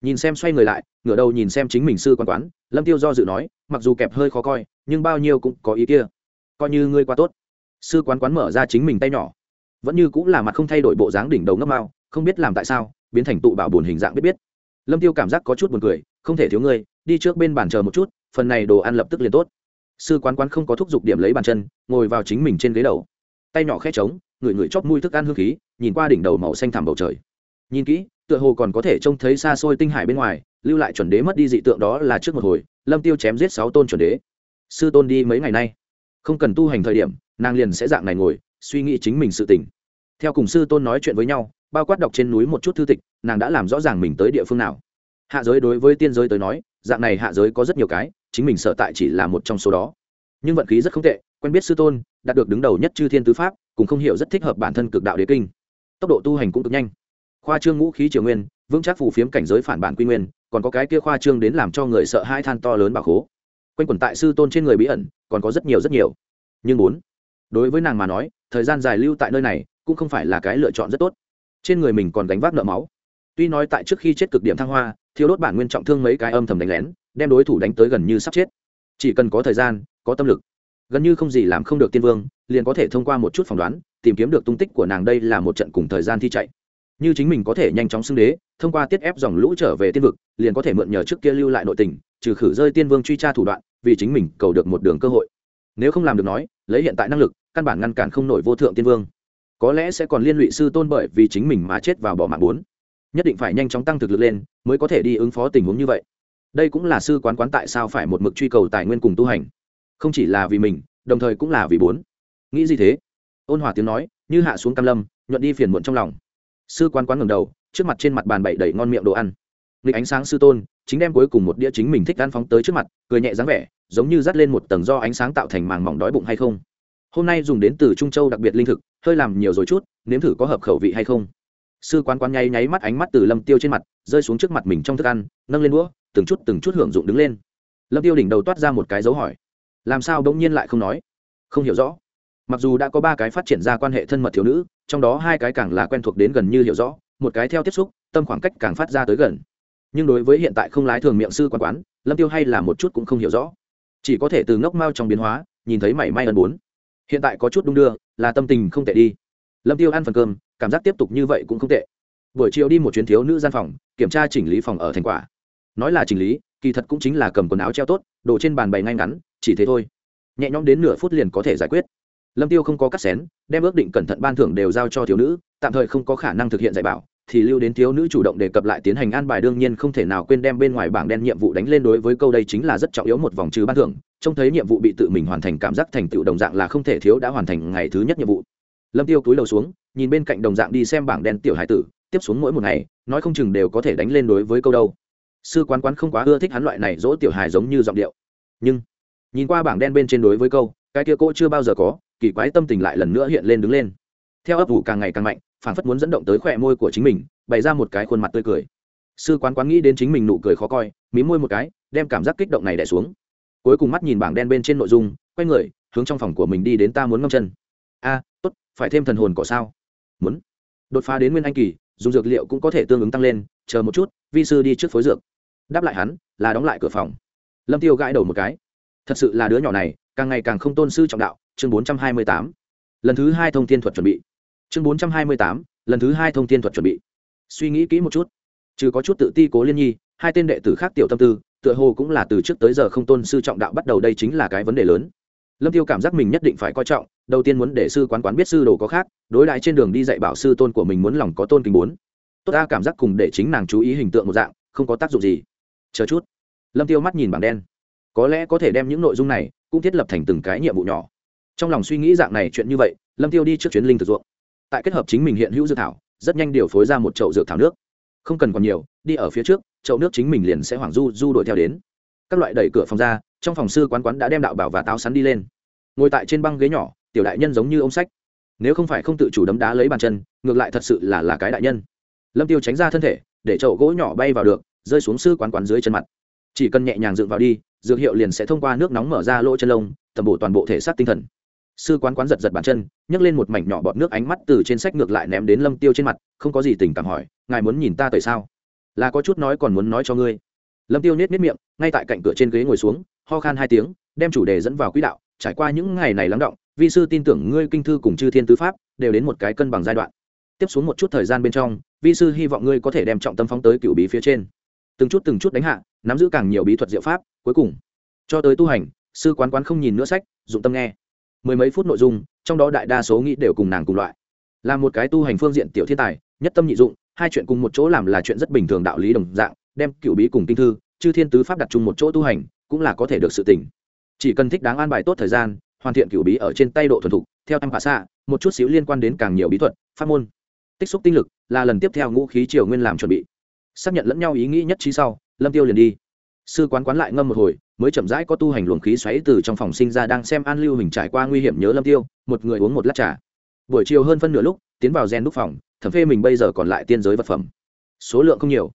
Nhìn xem xoay người lại, ngửa đầu nhìn xem chính mình sư quan quán, lâm tiêu do dự nói, mặc dù kẹp hơi khó coi, nhưng bao nhiêu cũng có ý kia. Coi như ngươi quá tốt. Sư quán quán mở ra chính mình tay nhỏ. Vẫn như cũng là mặt không thay đổi bộ dáng đỉnh đầu ngấp mao, không biết làm tại sao, biến thành tụ bảo buồn hình dạng biết biết. Lâm tiêu cảm giác có chút buồn cười, không thể thiếu ngươi, đi trước bên bàn chờ một chút, phần này đồ ăn lập tức liền tốt sư quán quán không có thúc giục điểm lấy bàn chân, ngồi vào chính mình trên ghế đầu. Tay nhỏ khét trống ngửi ngửi chóp mùi thức ăn hương khí, nhìn qua đỉnh đầu màu xanh thẳm bầu trời. Nhìn kỹ, tựa hồ còn có thể trông thấy xa xôi tinh hải bên ngoài, lưu lại chuẩn đế mất đi dị tượng đó là trước một hồi, lâm tiêu chém giết sáu tôn chuẩn đế. Sư tôn đi mấy ngày nay? Không cần tu hành thời điểm, nàng liền sẽ dạng này ngồi, suy nghĩ chính mình sự tình. Theo cùng sư tôn nói chuyện với nhau, bao quát đọc trên núi một chút thư tịch, nàng đã làm rõ ràng mình tới địa phương nào. Hạ giới đối với tiên giới tới nói dạng này hạ giới có rất nhiều cái, chính mình sợ tại chỉ là một trong số đó. Nhưng vận khí rất không tệ, quen biết sư tôn, đạt được đứng đầu nhất chư thiên tứ pháp cũng không hiểu rất thích hợp bản thân cực đạo đế kinh. Tốc độ tu hành cũng cực nhanh. Khoa trương ngũ khí triều nguyên, vững chắc phù phiếm cảnh giới phản bản quy nguyên, còn có cái kia khoa trương đến làm cho người sợ hai than to lớn bà khố. Quanh quẩn tại sư tôn trên người bí ẩn, còn có rất nhiều rất nhiều. Nhưng bốn, đối với nàng mà nói, thời gian dài lưu tại nơi này, cũng không phải là cái lựa chọn rất tốt. Trên người mình còn gánh vác nợ máu. Tuy nói tại trước khi chết cực điểm thăng hoa thiếu đốt bản nguyên trọng thương mấy cái âm thầm đánh lén, đem đối thủ đánh tới gần như sắp chết. Chỉ cần có thời gian, có tâm lực. Gần như không gì làm không được tiên vương, liền có thể thông qua một chút phỏng đoán, tìm kiếm được tung tích của nàng đây là một trận cùng thời gian thi chạy. Như chính mình có thể nhanh chóng xưng đế, thông qua tiết ép dòng lũ trở về tiên vực, liền có thể mượn nhờ trước kia lưu lại nội tình, trừ khử rơi tiên vương truy tra thủ đoạn, vì chính mình cầu được một đường cơ hội. Nếu không làm được nói, lấy hiện tại năng lực, căn bản ngăn cản không nổi vô thượng tiên vương. Có lẽ sẽ còn liên lụy sư tôn bởi vì chính mình mà chết vào bỏ mạng bốn nhất định phải nhanh chóng tăng thực lực lên mới có thể đi ứng phó tình huống như vậy. Đây cũng là sư quán quán tại sao phải một mực truy cầu tài nguyên cùng tu hành. Không chỉ là vì mình, đồng thời cũng là vì bốn. Nghĩ gì thế? Ôn hòa tiếng nói, như hạ xuống cam lâm, nhuận đi phiền muộn trong lòng. Sư quán quán ngẩng đầu, trước mặt trên mặt bàn bậy đầy ngon miệng đồ ăn. Nghịch ánh sáng sư tôn, chính đem cuối cùng một đĩa chính mình thích ăn phóng tới trước mặt, cười nhẹ dáng vẻ, giống như dắt lên một tầng do ánh sáng tạo thành màng mỏng đói bụng hay không. Hôm nay dùng đến từ trung châu đặc biệt linh thực, hơi làm nhiều rồi chút, nếm thử có hợp khẩu vị hay không sư quán quán nháy nháy mắt ánh mắt từ lâm tiêu trên mặt, rơi xuống trước mặt mình trong thức ăn, nâng lên đũa, từng chút từng chút hưởng dụng đứng lên. Lâm tiêu đỉnh đầu toát ra một cái dấu hỏi. Làm sao bỗng nhiên lại không nói? Không hiểu rõ. Mặc dù đã có ba cái phát triển ra quan hệ thân mật thiếu nữ, trong đó hai cái càng là quen thuộc đến gần như hiểu rõ, một cái theo tiếp xúc, tâm khoảng cách càng phát ra tới gần. Nhưng đối với hiện tại không lái thường miệng sư quán quán, lâm tiêu hay là một chút cũng không hiểu rõ. Chỉ có thể từ ngốc mao trong biến hóa, nhìn thấy mảy may ân bốn. Hiện tại có chút đung đưa, là tâm tình không tệ đi. Lâm tiêu ăn phần cơm cảm giác tiếp tục như vậy cũng không tệ. Buổi chiều đi một chuyến thiếu nữ gian phòng, kiểm tra chỉnh lý phòng ở thành quả. Nói là chỉnh lý, kỳ thật cũng chính là cầm quần áo treo tốt, đồ trên bàn bày ngay ngắn, chỉ thế thôi. Nhẹ nhõm đến nửa phút liền có thể giải quyết. Lâm tiêu không có cắt xén, đem ước định cẩn thận ban thưởng đều giao cho thiếu nữ, tạm thời không có khả năng thực hiện dạy bảo, thì lưu đến thiếu nữ chủ động đề cập lại tiến hành an bài đương nhiên không thể nào quên đem bên ngoài bảng đen nhiệm vụ đánh lên đối với câu đây chính là rất trọng yếu một vòng trừ ban thưởng, trông thấy nhiệm vụ bị tự mình hoàn thành cảm giác thành tựu đồng dạng là không thể thiếu đã hoàn thành ngày thứ nhất nhiệm vụ. Lâm tiêu túi đầu xuống nhìn bên cạnh đồng dạng đi xem bảng đen tiểu hải tử, tiếp xuống mỗi một ngày, nói không chừng đều có thể đánh lên đối với câu đâu. Sư quán quán không quá ưa thích hắn loại này dỗ tiểu hài giống như giọng điệu. Nhưng, nhìn qua bảng đen bên trên đối với câu, cái kia cô chưa bao giờ có, kỳ quái tâm tình lại lần nữa hiện lên đứng lên. Theo ấp ủ càng ngày càng mạnh phản phất muốn dẫn động tới khỏe môi của chính mình, bày ra một cái khuôn mặt tươi cười. Sư quán quán nghĩ đến chính mình nụ cười khó coi mí môi một cái, đem cảm giác kích động này đẻ xuống. Cuối cùng mắt nhìn bảng đen bên trên nội dung, quay người, hướng trong phòng của mình đi đến ta muốn ngâm chân. A, tốt, phải thêm thần hồn cỏ sao? Muốn đột phá đến nguyên anh kỳ, dùng dược liệu cũng có thể tương ứng tăng lên, chờ một chút, vi sư đi trước phối dược. Đáp lại hắn, là đóng lại cửa phòng. Lâm tiêu gãi đầu một cái. Thật sự là đứa nhỏ này, càng ngày càng không tôn sư trọng đạo, chương bốn trăm hai mươi tám. Lần thứ hai thông tin thuật chuẩn bị. Chương bốn trăm hai mươi tám, lần thứ hai thông tin thuật chuẩn bị. Suy nghĩ kỹ một chút. Trừ có chút tự ti cố liên nhi, hai tên đệ tử khác tiểu tâm tư, tựa hồ cũng là từ trước tới giờ không tôn sư trọng đạo bắt đầu đây chính là cái vấn đề lớn. Lâm tiêu cảm giác mình nhất định phải coi trọng đầu tiên muốn để sư quán quán biết sư đồ có khác, đối lại trên đường đi dạy bảo sư tôn của mình muốn lòng có tôn kính muốn tốt ta cảm giác cùng để chính nàng chú ý hình tượng một dạng, không có tác dụng gì. Chờ chút. Lâm tiêu mắt nhìn bảng đen. Có lẽ có thể đem những nội dung này cũng thiết lập thành từng cái nhiệm vụ nhỏ. Trong lòng suy nghĩ dạng này chuyện như vậy, lâm tiêu đi trước chuyến linh thực ruộng. Tại kết hợp chính mình hiện hữu dược thảo, rất nhanh điều phối ra một chậu dược thảo nước. Không cần còn nhiều, đi ở phía trước, chậu nước chính mình liền sẽ hoảng du du đuổi theo đến. Các loại đẩy cửa phòng ra, trong phòng sư quán quán đã đem đạo bảo và táo sắn đi lên. Ngồi tại trên băng ghế nhỏ tiểu đại nhân giống như ông sách. Nếu không phải không tự chủ đấm đá lấy bàn chân, ngược lại thật sự là là cái đại nhân. Lâm tiêu tránh ra thân thể, để chậu gỗ nhỏ bay vào được, rơi xuống sư quán quán dưới chân mặt. Chỉ cần nhẹ nhàng dựng vào đi, dược hiệu liền sẽ thông qua nước nóng mở ra lỗ chân lông tầm bổ toàn bộ thể xác tinh thần. Sư quán quán giật giật bàn chân, nhấc lên một mảnh nhỏ bọt nước ánh mắt từ trên sách ngược lại ném đến lâm tiêu trên mặt, không có gì tình cảm hỏi, ngài muốn nhìn ta tại sao? Là có chút nói còn muốn nói cho ngươi. Lâm tiêu nết nết miệng, ngay tại cạnh cửa trên ghế ngồi xuống, ho khan hai tiếng, đem chủ đề dẫn vào quỹ đạo, trải qua những ngày này lắng động vi sư tin tưởng ngươi kinh thư cùng chư thiên tứ pháp, đều đến một cái cân bằng giai đoạn. Tiếp xuống một chút thời gian bên trong, vi sư hy vọng ngươi có thể đem trọng tâm phóng tới cựu bí phía trên. Từng chút từng chút đánh hạ, nắm giữ càng nhiều bí thuật diệu pháp, cuối cùng, cho tới tu hành, sư quán quán không nhìn nữa sách, dụng tâm nghe. Mười mấy phút nội dung, trong đó đại đa số nghĩ đều cùng nàng cùng loại. Là một cái tu hành phương diện tiểu thiên tài, nhất tâm nhị dụng, hai chuyện cùng một chỗ làm là chuyện rất bình thường đạo lý đồng dạng, đem cựu bí cùng kinh thư, chư thiên tứ pháp đặt chung một chỗ tu hành, cũng là có thể được sự tỉnh. Chỉ cần thích đáng an bài tốt thời gian hoàn thiện cửu bí ở trên tay độ thuần thục, theo em phạ xạ, một chút xíu liên quan đến càng nhiều bí thuật, pháp môn. Tích xúc tinh lực là lần tiếp theo ngũ khí triều nguyên làm chuẩn bị. Xác nhận lẫn nhau ý nghĩ nhất trí sau, lâm tiêu liền đi. Sư quán quán lại ngâm một hồi, mới chậm rãi có tu hành luồng khí xoáy từ trong phòng sinh ra đang xem an lưu hình trải qua nguy hiểm nhớ lâm tiêu, một người uống một lát trà. Buổi chiều hơn phân nửa lúc, tiến vào gen đúc phòng, thẩm phê mình bây giờ còn lại tiên giới vật phẩm. Số lượng không nhiều.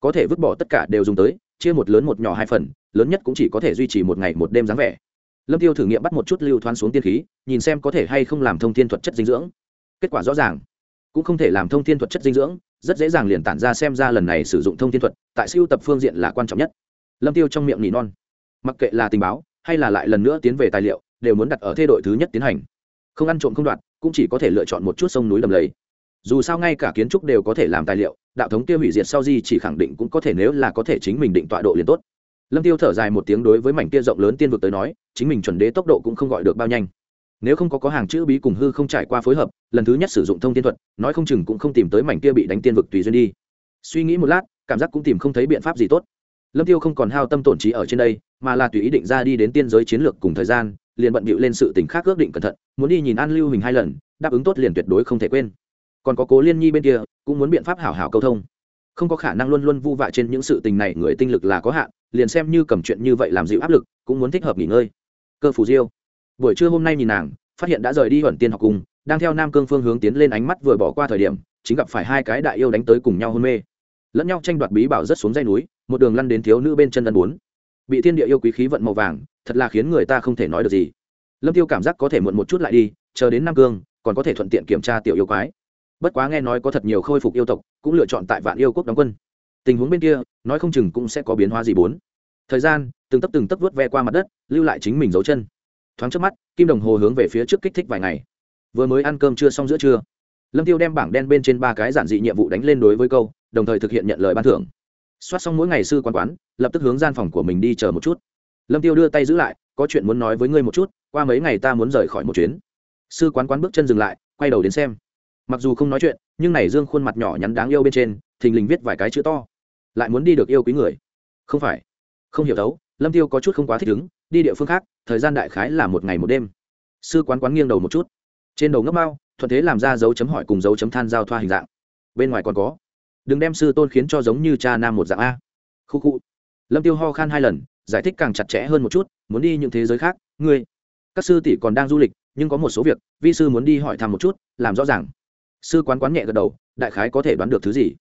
Có thể vứt bỏ tất cả đều dùng tới, chia một lớn một nhỏ hai phần, lớn nhất cũng chỉ có thể duy trì một ngày một đêm dáng vẻ lâm tiêu thử nghiệm bắt một chút lưu thoáng xuống tiên khí, nhìn xem có thể hay không làm thông thiên thuật chất dinh dưỡng. Kết quả rõ ràng. Cũng không thể làm thông thiên thuật chất dinh dưỡng, rất dễ dàng liền tản ra xem ra lần này sử dụng thông thiên thuật, tại siêu tập phương diện là quan trọng nhất. Lâm tiêu trong miệng nỉ non. Mặc kệ là tình báo, hay là lại lần nữa tiến về tài liệu, đều muốn đặt ở thê đội thứ nhất tiến hành. Không ăn trộm không đoạt, cũng chỉ có thể lựa chọn một chút sông núi lầm lầy. Dù sao ngay cả kiến trúc đều có thể làm tài liệu, đạo thống tiêu hủy diệt sau di chỉ khẳng định cũng có thể nếu là có thể chính mình định tọa độ liền tốt lâm tiêu thở dài một tiếng đối với mảnh kia rộng lớn tiên vực tới nói, chính mình chuẩn đế tốc độ cũng không gọi được bao nhanh. Nếu không có có hàng chữ bí cùng hư không trải qua phối hợp, lần thứ nhất sử dụng thông tiên thuật, nói không chừng cũng không tìm tới mảnh kia bị đánh tiên vực tùy duyên đi. Suy nghĩ một lát, cảm giác cũng tìm không thấy biện pháp gì tốt. Lâm tiêu không còn hao tâm tổn trí ở trên đây, mà là tùy ý định ra đi đến tiên giới chiến lược cùng thời gian, liền bận bịu lên sự tình khác ước định cẩn thận, muốn đi nhìn an lưu hình hai lần, đáp ứng tốt liền tuyệt đối không thể quên. Còn có cố liên nhi bên kia, cũng muốn biện pháp hảo hảo câu thông không có khả năng luôn luôn vu vạ trên những sự tình này, người tinh lực là có hạn, liền xem như cầm chuyện như vậy làm dịu áp lực, cũng muốn thích hợp nghỉ ngơi. Cơ phủ diêu, buổi trưa hôm nay nhìn nàng, phát hiện đã rời đi huẩn tiên học cùng, đang theo nam cương phương hướng tiến lên ánh mắt vừa bỏ qua thời điểm, chính gặp phải hai cái đại yêu đánh tới cùng nhau hôn mê. Lẫn nhau tranh đoạt bí bảo rất xuống dây núi, một đường lăn đến thiếu nữ bên chân ân bốn. Bị thiên địa yêu quý khí vận màu vàng, thật là khiến người ta không thể nói được gì. Lâm tiêu cảm giác có thể muộn một chút lại đi, chờ đến nam cương, còn có thể thuận tiện kiểm tra tiểu yêu quái bất quá nghe nói có thật nhiều khôi phục yêu tộc, cũng lựa chọn tại vạn yêu quốc đóng quân. Tình huống bên kia, nói không chừng cũng sẽ có biến hóa gì bốn. Thời gian, từng tấp từng tấp vớt ve qua mặt đất, lưu lại chính mình dấu chân. Thoáng trước mắt, kim đồng hồ hướng về phía trước kích thích vài ngày. Vừa mới ăn cơm trưa xong giữa trưa, lâm tiêu đem bảng đen bên trên ba cái giản dị nhiệm vụ đánh lên đối với câu, đồng thời thực hiện nhận lời ban thưởng. Soát xong mỗi ngày sư quán quán, lập tức hướng gian phòng của mình đi chờ một chút. Lâm tiêu đưa tay giữ lại, có chuyện muốn nói với ngươi một chút, qua mấy ngày ta muốn rời khỏi một chuyến. Sư quán quán bước chân dừng lại, quay đầu đến xem mặc dù không nói chuyện, nhưng này dương khuôn mặt nhỏ nhắn đáng yêu bên trên, thình lình viết vài cái chữ to. Lại muốn đi được yêu quý người. Không phải. Không hiểu thấu lâm tiêu có chút không quá thích ứng, đi địa phương khác, thời gian đại khái là một ngày một đêm. Sư quán quán nghiêng đầu một chút. Trên đầu ngấp mau thuận thế làm ra dấu chấm hỏi cùng dấu chấm than giao thoa hình dạng. Bên ngoài còn có. Đừng đem sư tôn khiến cho giống như cha nam một dạng a. Khu khu. Lâm tiêu ho khan hai lần, giải thích càng chặt chẽ hơn một chút, muốn đi những thế giới khác, ngươi. Các sư tỷ còn đang du lịch, nhưng có một số việc, vi sư muốn đi hỏi thăm một chút, làm rõ ràng sư quán quán nhẹ gật đầu, đại khái có thể đoán được thứ gì.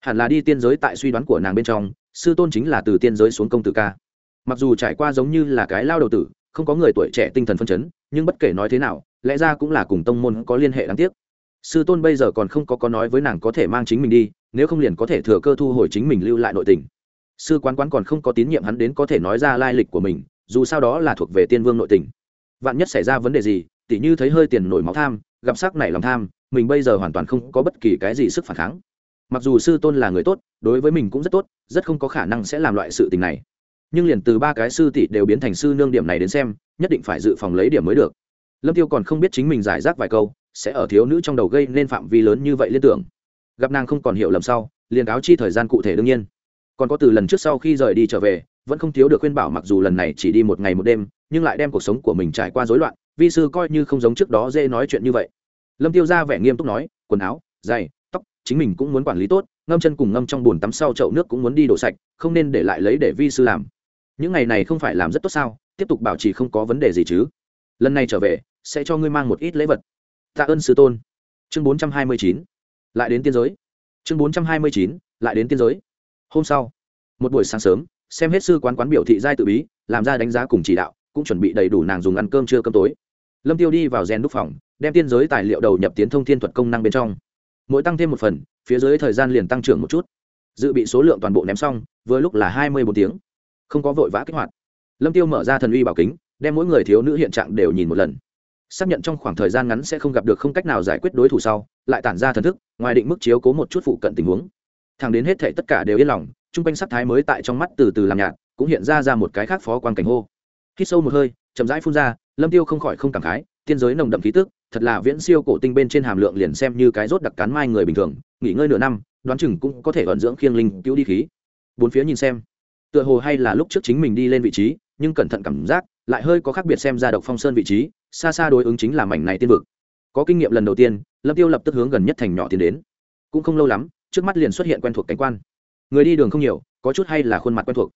Hẳn là đi tiên giới tại suy đoán của nàng bên trong, sư tôn chính là từ tiên giới xuống công tử ca. Mặc dù trải qua giống như là cái lao đầu tử, không có người tuổi trẻ tinh thần phân chấn, nhưng bất kể nói thế nào, lẽ ra cũng là cùng tông môn có liên hệ đáng tiếc. Sư tôn bây giờ còn không có có nói với nàng có thể mang chính mình đi, nếu không liền có thể thừa cơ thu hồi chính mình lưu lại nội tình. Sư quán quán còn không có tín nhiệm hắn đến có thể nói ra lai lịch của mình, dù sao đó là thuộc về tiên vương nội tình. Vạn nhất xảy ra vấn đề gì, tỉ như thấy hơi tiền nổi máu tham gặp sắc này lòng tham, mình bây giờ hoàn toàn không có bất kỳ cái gì sức phản kháng. Mặc dù sư tôn là người tốt, đối với mình cũng rất tốt, rất không có khả năng sẽ làm loại sự tình này. Nhưng liền từ ba cái sư tỷ đều biến thành sư nương điểm này đến xem, nhất định phải dự phòng lấy điểm mới được. Lâm tiêu còn không biết chính mình giải rác vài câu, sẽ ở thiếu nữ trong đầu gây nên phạm vi lớn như vậy liên tưởng. Gặp nàng không còn hiểu lầm sau, liền cáo chi thời gian cụ thể đương nhiên. Còn có từ lần trước sau khi rời đi trở về, vẫn không thiếu được khuyên bảo mặc dù lần này chỉ đi một ngày một đêm, nhưng lại đem cuộc sống của mình trải qua rối loạn vi sư coi như không giống trước đó dễ nói chuyện như vậy. Lâm tiêu ra vẻ nghiêm túc nói, quần áo, giày, tóc, chính mình cũng muốn quản lý tốt, ngâm chân cùng ngâm trong bồn tắm sau chậu nước cũng muốn đi đổ sạch, không nên để lại lấy để vi sư làm. Những ngày này không phải làm rất tốt sao? Tiếp tục bảo trì không có vấn đề gì chứ? Lần này trở về, sẽ cho ngươi mang một ít lễ vật. Tạ ơn sư tôn. Chương bốn trăm hai mươi chín. Lại đến tiên giới. Chương bốn trăm hai mươi chín, lại đến tiên giới. Hôm sau, một buổi sáng sớm, xem hết sư quán quán biểu thị giai tự bí, làm ra đánh giá cùng chỉ đạo, cũng chuẩn bị đầy đủ nàng dùng ăn cơm trưa cơm tối lâm tiêu đi vào rèn đúc phòng, đem tiên giới tài liệu đầu nhập tiến thông thiên thuật công năng bên trong. Mỗi tăng thêm một phần, phía dưới thời gian liền tăng trưởng một chút. Dự bị số lượng toàn bộ ném xong, vừa lúc là hai mươi một tiếng. Không có vội vã kích hoạt. Lâm tiêu mở ra thần uy bảo kính, đem mỗi người thiếu nữ hiện trạng đều nhìn một lần. Xác nhận trong khoảng thời gian ngắn sẽ không gặp được không cách nào giải quyết đối thủ sau, lại tản ra thần thức, ngoài định mức chiếu cố một chút phụ cận tình huống. Thẳng đến hết thể tất cả đều yên lòng, chung quanh sắc thái mới tại trong mắt từ từ làm nhạt, cũng hiện ra ra một cái khác phó quan cảnh hô. Hít sâu một hơi chậm rãi phun ra, lâm tiêu không khỏi không cảm khái, tiên giới nồng đậm khí tức, thật là viễn siêu cổ tinh bên trên hàm lượng liền xem như cái rốt đặc cán mai người bình thường, nghỉ ngơi nửa năm, đoán chừng cũng có thể vận dưỡng khiêng linh cứu đi khí. Bốn phía nhìn xem, tựa hồ hay là lúc trước chính mình đi lên vị trí, nhưng cẩn thận cảm giác, lại hơi có khác biệt xem ra độc phong sơn vị trí, xa xa đối ứng chính là mảnh này tiên vực. Có kinh nghiệm lần đầu tiên, lâm tiêu lập tức hướng gần nhất thành nhỏ tiến đến. Cũng không lâu lắm, trước mắt liền xuất hiện quen thuộc cảnh quan. Người đi đường không nhiều, có chút hay là khuôn mặt quen thuộc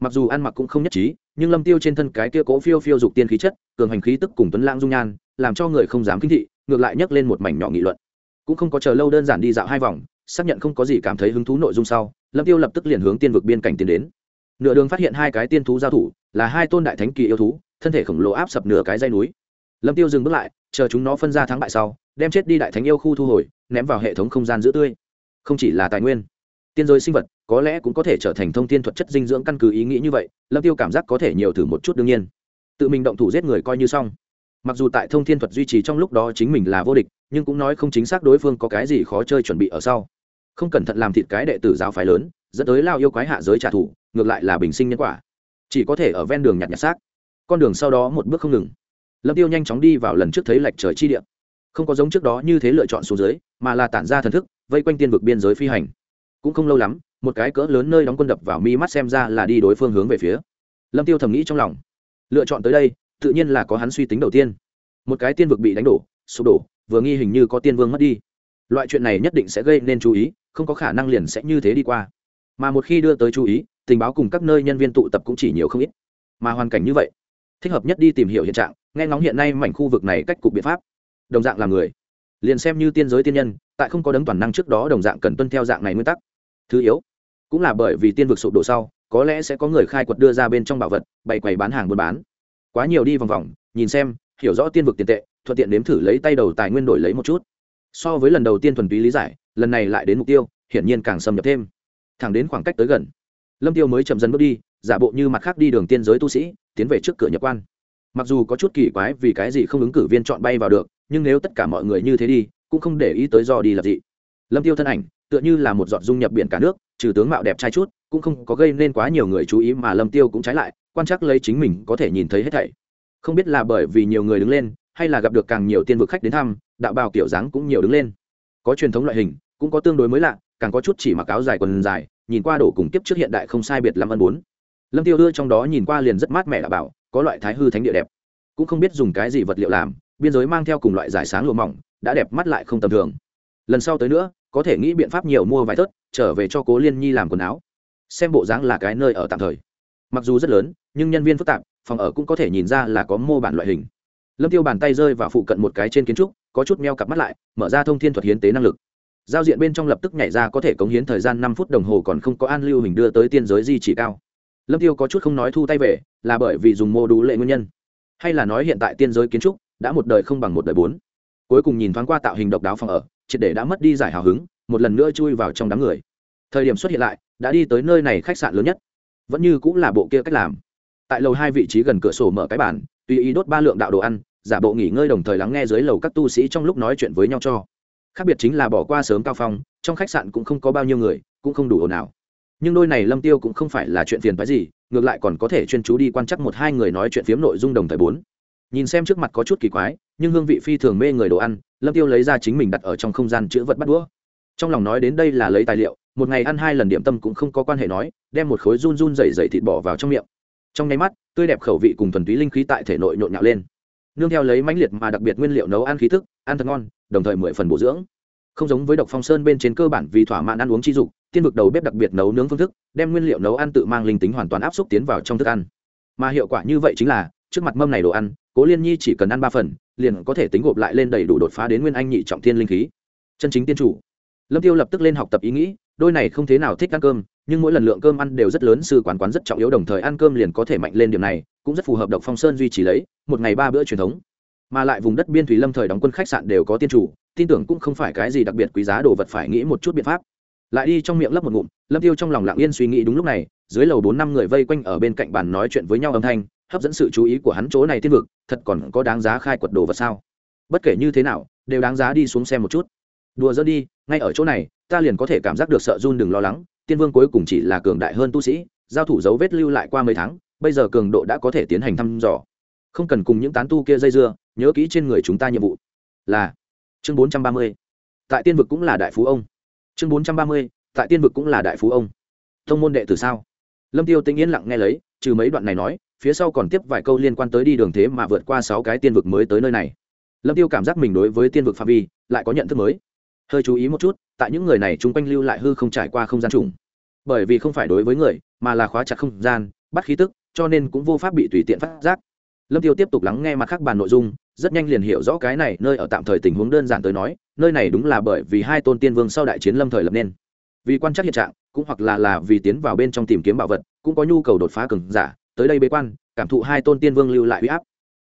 mặc dù ăn mặc cũng không nhất trí, nhưng lâm tiêu trên thân cái kia cố phiêu phiêu dục tiên khí chất, cường hành khí tức cùng tuấn lãng dung nhan, làm cho người không dám kinh thị, ngược lại nhấc lên một mảnh nhỏ nghị luận. Cũng không có chờ lâu đơn giản đi dạo hai vòng, xác nhận không có gì cảm thấy hứng thú nội dung sau, lâm tiêu lập tức liền hướng tiên vực biên cảnh tiến đến. Nửa đường phát hiện hai cái tiên thú giao thủ, là hai tôn đại thánh kỳ yêu thú, thân thể khổng lồ áp sập nửa cái dây núi. Lâm tiêu dừng bước lại, chờ chúng nó phân ra thắng bại sau, đem chết đi đại thánh yêu khu thu hồi, ném vào hệ thống không gian giữ tươi. Không chỉ là tài nguyên, tiên giới sinh vật có lẽ cũng có thể trở thành thông tin thuật chất dinh dưỡng căn cứ ý nghĩ như vậy, lâm tiêu cảm giác có thể nhiều thử một chút đương nhiên. Tự mình động thủ giết người coi như xong. Mặc dù tại thông thiên thuật duy trì trong lúc đó chính mình là vô địch, nhưng cũng nói không chính xác đối phương có cái gì khó chơi chuẩn bị ở sau. Không cẩn thận làm thịt cái đệ tử giáo phái lớn, dẫn tới lao yêu quái hạ giới trả thù, ngược lại là bình sinh nhân quả. Chỉ có thể ở ven đường nhặt nhặt xác. Con đường sau đó một bước không ngừng. Lâm tiêu nhanh chóng đi vào lần trước thấy lệch trời chi địa. Không có giống trước đó như thế lựa chọn xuống dưới, mà là tản ra thần thức, vây quanh tiên vực biên giới phi hành. Cũng không lâu lắm một cái cỡ lớn nơi đóng quân đập vào mi mắt xem ra là đi đối phương hướng về phía. Lâm tiêu thầm nghĩ trong lòng. Lựa chọn tới đây, tự nhiên là có hắn suy tính đầu tiên. Một cái tiên vực bị đánh đổ, sụp đổ, vừa nghi hình như có tiên vương mất đi. Loại chuyện này nhất định sẽ gây nên chú ý, không có khả năng liền sẽ như thế đi qua. Mà một khi đưa tới chú ý, tình báo cùng các nơi nhân viên tụ tập cũng chỉ nhiều không ít. Mà hoàn cảnh như vậy, thích hợp nhất đi tìm hiểu hiện trạng, nghe ngóng hiện nay mảnh khu vực này cách cục biện pháp. Đồng dạng là người. Liền xem như tiên giới tiên nhân, tại không có đấng toàn năng trước đó đồng dạng cần tuân theo dạng này nguyên tắc thứ yếu, cũng là bởi vì tiên vực sụp đổ sau, có lẽ sẽ có người khai quật đưa ra bên trong bảo vật, bày quầy bán hàng buôn bán. Quá nhiều đi vòng vòng, nhìn xem, hiểu rõ tiên vực tiền tệ, thuận tiện nếm thử lấy tay đầu tài nguyên đổi lấy một chút. So với lần đầu tiên thuần túy lý giải, lần này lại đến mục tiêu, hiển nhiên càng xâm nhập thêm. Thẳng đến khoảng cách tới gần, lâm tiêu mới chậm dần bước đi, giả bộ như mặt khác đi đường tiên giới tu sĩ, tiến về trước cửa nhập quan. Mặc dù có chút kỳ quái vì cái gì không ứng cử viên chọn bay vào được, nhưng nếu tất cả mọi người như thế đi, cũng không để ý tới do đi là gì. Lâm tiêu thân ảnh tựa như là một giọt dung nhập biển cả nước, trừ tướng mạo đẹp trai chút, cũng không có gây nên quá nhiều người chú ý mà lâm tiêu cũng trái lại, quan chắc lấy chính mình có thể nhìn thấy hết thảy. Không biết là bởi vì nhiều người đứng lên, hay là gặp được càng nhiều tiên vực khách đến thăm, đạo bào kiểu dáng cũng nhiều đứng lên. Có truyền thống loại hình, cũng có tương đối mới lạ, càng có chút chỉ mặc áo dài quần dài, nhìn qua đổ cùng kiếp trước hiện đại không sai biệt lắm ân bốn. Lâm tiêu đưa trong đó nhìn qua liền rất mát mẻ đạo bảo có loại thái hư thánh địa đẹp. Cũng không biết dùng cái gì vật liệu làm, biên giới mang theo cùng loại giải sáng lụa mỏng, đã đẹp mắt lại không tầm thường. Lần sau tới nữa có thể nghĩ biện pháp nhiều mua vài thớt, trở về cho cố liên nhi làm quần áo. Xem bộ dáng là cái nơi ở tạm thời. Mặc dù rất lớn, nhưng nhân viên phức tạp, phòng ở cũng có thể nhìn ra là có mô bản loại hình. Lâm tiêu bàn tay rơi vào phụ cận một cái trên kiến trúc, có chút meo cặp mắt lại, mở ra thông thiên thuật hiến tế năng lực. Giao diện bên trong lập tức nhảy ra có thể cống hiến thời gian năm phút đồng hồ còn không có an lưu hình đưa tới tiên giới di chỉ cao. Lâm tiêu có chút không nói thu tay về, là bởi vì dùng mô đủ lệ nguyên nhân. Hay là nói hiện tại tiên giới kiến trúc đã một đời không bằng một đời bốn. Cuối cùng nhìn thoáng qua tạo hình độc đáo phòng ở triệt để đã mất đi giải hào hứng, một lần nữa chui vào trong đám người. Thời điểm xuất hiện lại, đã đi tới nơi này khách sạn lớn nhất. Vẫn như cũng là bộ kia cách làm. Tại lầu hai vị trí gần cửa sổ mở cái bàn, tùy ý đốt ba lượng đạo đồ ăn, giả bộ nghỉ ngơi đồng thời lắng nghe dưới lầu các tu sĩ trong lúc nói chuyện với nhau cho. Khác biệt chính là bỏ qua sớm cao phong, trong khách sạn cũng không có bao nhiêu người, cũng không đủ ồn ào. Nhưng đôi này lâm tiêu cũng không phải là chuyện phiền phái gì, ngược lại còn có thể chuyên chú đi quan chắc một hai người nói chuyện phiếm nội dung đồng thời bốn. Nhìn xem trước mặt có chút kỳ quái, nhưng hương vị phi thường mê người đồ ăn lâm tiêu lấy ra chính mình đặt ở trong không gian chữ vật bắt đũa. Trong lòng nói đến đây là lấy tài liệu, một ngày ăn hai lần điểm tâm cũng không có quan hệ nói, đem một khối run run dày dày thịt bỏ vào trong miệng. Trong nháy mắt, tươi đẹp khẩu vị cùng thuần túy linh khí tại thể nội nhộn nhạo lên. Nương theo lấy mãnh liệt mà đặc biệt nguyên liệu nấu ăn khí thức, ăn thật ngon, đồng thời mười phần bổ dưỡng. Không giống với độc phong sơn bên trên cơ bản vì thỏa mãn ăn uống chi dục, tiên vực đầu bếp đặc biệt nấu nướng phương thức, đem nguyên liệu nấu ăn tự mang linh tính hoàn toàn áp xúc tiến vào trong thức ăn. Mà hiệu quả như vậy chính là, trước mặt mâm này đồ ăn, cố liên nhi chỉ cần ăn ba phần liền có thể tính gộp lại lên đầy đủ đột phá đến nguyên anh nhị trọng thiên linh khí. Chân chính tiên chủ. Lâm tiêu lập tức lên học tập ý nghĩ, đôi này không thế nào thích ăn cơm, nhưng mỗi lần lượng cơm ăn đều rất lớn, sư quán quán rất trọng yếu, đồng thời ăn cơm liền có thể mạnh lên điểm này, cũng rất phù hợp độc phong sơn duy trì lấy, một ngày ba bữa truyền thống. Mà lại vùng đất biên thủy lâm thời đóng quân khách sạn đều có tiên chủ, tin tưởng cũng không phải cái gì đặc biệt quý giá đồ vật, phải nghĩ một chút biện pháp. Lại đi trong miệng lấp một ngụm, lâm tiêu trong lòng lặng yên suy nghĩ đúng lúc này, dưới lầu bốn năm người vây quanh ở bên cạnh bàn nói chuyện với nhau âm thanh hấp dẫn sự chú ý của hắn chỗ này tiên vực, thật còn có đáng giá khai quật đồ vật sao? Bất kể như thế nào, đều đáng giá đi xuống xem một chút. Đùa dỡ đi, ngay ở chỗ này, ta liền có thể cảm giác được sợ run đừng lo lắng, tiên vương cuối cùng chỉ là cường đại hơn tu sĩ, giao thủ dấu vết lưu lại qua mấy tháng, bây giờ cường độ đã có thể tiến hành thăm dò. Không cần cùng những tán tu kia dây dưa, nhớ kỹ trên người chúng ta nhiệm vụ. Là, chương bốn trăm ba mươi. Tại tiên vực cũng là đại phú ông. Chương bốn trăm ba mươi, tại tiên vực cũng là đại phú ông. Thông môn đệ tử sao? Lâm tiêu tĩnh yên lặng nghe lấy, trừ mấy đoạn này nói phía sau còn tiếp vài câu liên quan tới đi đường thế mà vượt qua sáu cái tiên vực mới tới nơi này. Lâm tiêu cảm giác mình đối với tiên vực phạm vi lại có nhận thức mới. Hơi chú ý một chút, tại những người này chung quanh lưu lại hư không trải qua không gian trùng. Bởi vì không phải đối với người, mà là khóa chặt không gian, bắt khí tức, cho nên cũng vô pháp bị tùy tiện phát giác. Lâm tiêu tiếp tục lắng nghe mặt khác bàn nội dung, rất nhanh liền hiểu rõ cái này nơi ở tạm thời tình huống đơn giản tới nói, nơi này đúng là bởi vì hai tôn tiên vương sau đại chiến lâm thời lập nên. Vì quan trắc hiện trạng, cũng hoặc là là vì tiến vào bên trong tìm kiếm bảo vật, cũng có nhu cầu đột phá cường giả tới đây bế quan, cảm thụ hai tôn tiên vương lưu lại uy áp.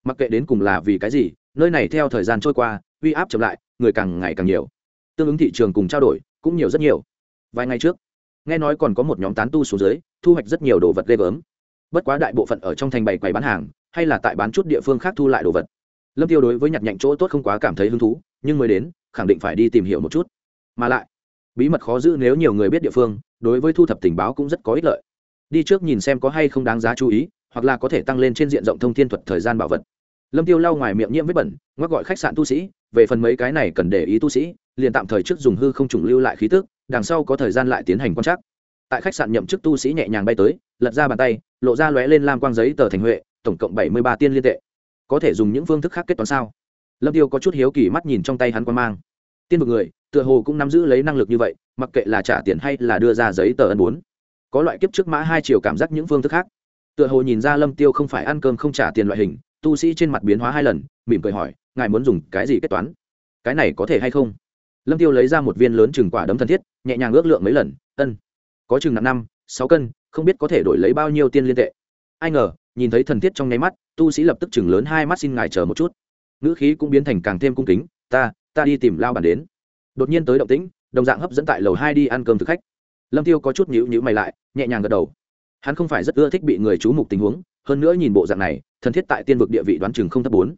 Mặc kệ đến cùng là vì cái gì, nơi này theo thời gian trôi qua, uy áp chậm lại, người càng ngày càng nhiều. Tương ứng thị trường cùng trao đổi cũng nhiều rất nhiều. Vài ngày trước, nghe nói còn có một nhóm tán tu xuống dưới, thu hoạch rất nhiều đồ vật ghê gớm. Bất quá đại bộ phận ở trong thành bày quầy bán hàng, hay là tại bán chút địa phương khác thu lại đồ vật. Lâm tiêu đối với nhặt nhạnh chỗ tốt không quá cảm thấy hứng thú, nhưng mới đến, khẳng định phải đi tìm hiểu một chút. Mà lại, bí mật khó giữ nếu nhiều người biết địa phương, đối với thu thập tình báo cũng rất có ích lợi đi trước nhìn xem có hay không đáng giá chú ý, hoặc là có thể tăng lên trên diện rộng thông thiên thuật thời gian bảo vật. Lâm tiêu lau ngoài miệng nhiễm vết bẩn, ngoắc gọi khách sạn tu sĩ, về phần mấy cái này cần để ý tu sĩ, liền tạm thời trước dùng hư không trùng lưu lại khí tức, đằng sau có thời gian lại tiến hành quan trắc. Tại khách sạn nhậm chức tu sĩ nhẹ nhàng bay tới, lật ra bàn tay, lộ ra lóe lên lam quang giấy tờ thành huệ, tổng cộng bảy mươi ba tiên liên tệ. Có thể dùng những phương thức khác kết toán sao? Lâm tiêu có chút hiếu kỳ mắt nhìn trong tay hắn quan mang. Tiên vực người, tựa hồ cũng nắm giữ lấy năng lực như vậy, mặc kệ là trả tiền hay là đưa ra giấy tờ ân bốn có loại kiếp trước mã hai chiều cảm giác những phương thức khác. Tựa hồ nhìn ra lâm tiêu không phải ăn cơm không trả tiền loại hình, tu sĩ trên mặt biến hóa hai lần, mỉm cười hỏi, ngài muốn dùng cái gì kết toán? Cái này có thể hay không? Lâm tiêu lấy ra một viên lớn chừng quả đấm thân thiết, nhẹ nhàng ước lượng mấy lần, ân, có chừng năm năm, sáu cân, không biết có thể đổi lấy bao nhiêu tiên liên tệ. Ai ngờ, nhìn thấy thần thiết trong nháy mắt, tu sĩ lập tức chừng lớn hai mắt xin ngài chờ một chút. Ngữ khí cũng biến thành càng thêm cung kính, ta ta đi tìm lao bản đến. Đột nhiên tới động tĩnh, đồng dạng hấp dẫn tại lầu hai đi ăn cơm thực khách lâm tiêu có chút nhữ nhữ mày lại, nhẹ nhàng gật đầu. Hắn không phải rất ưa thích bị người chú mục tình huống, hơn nữa nhìn bộ dạng này, thần thiết tại tiên vực địa vị đoán chừng không thấp bốn.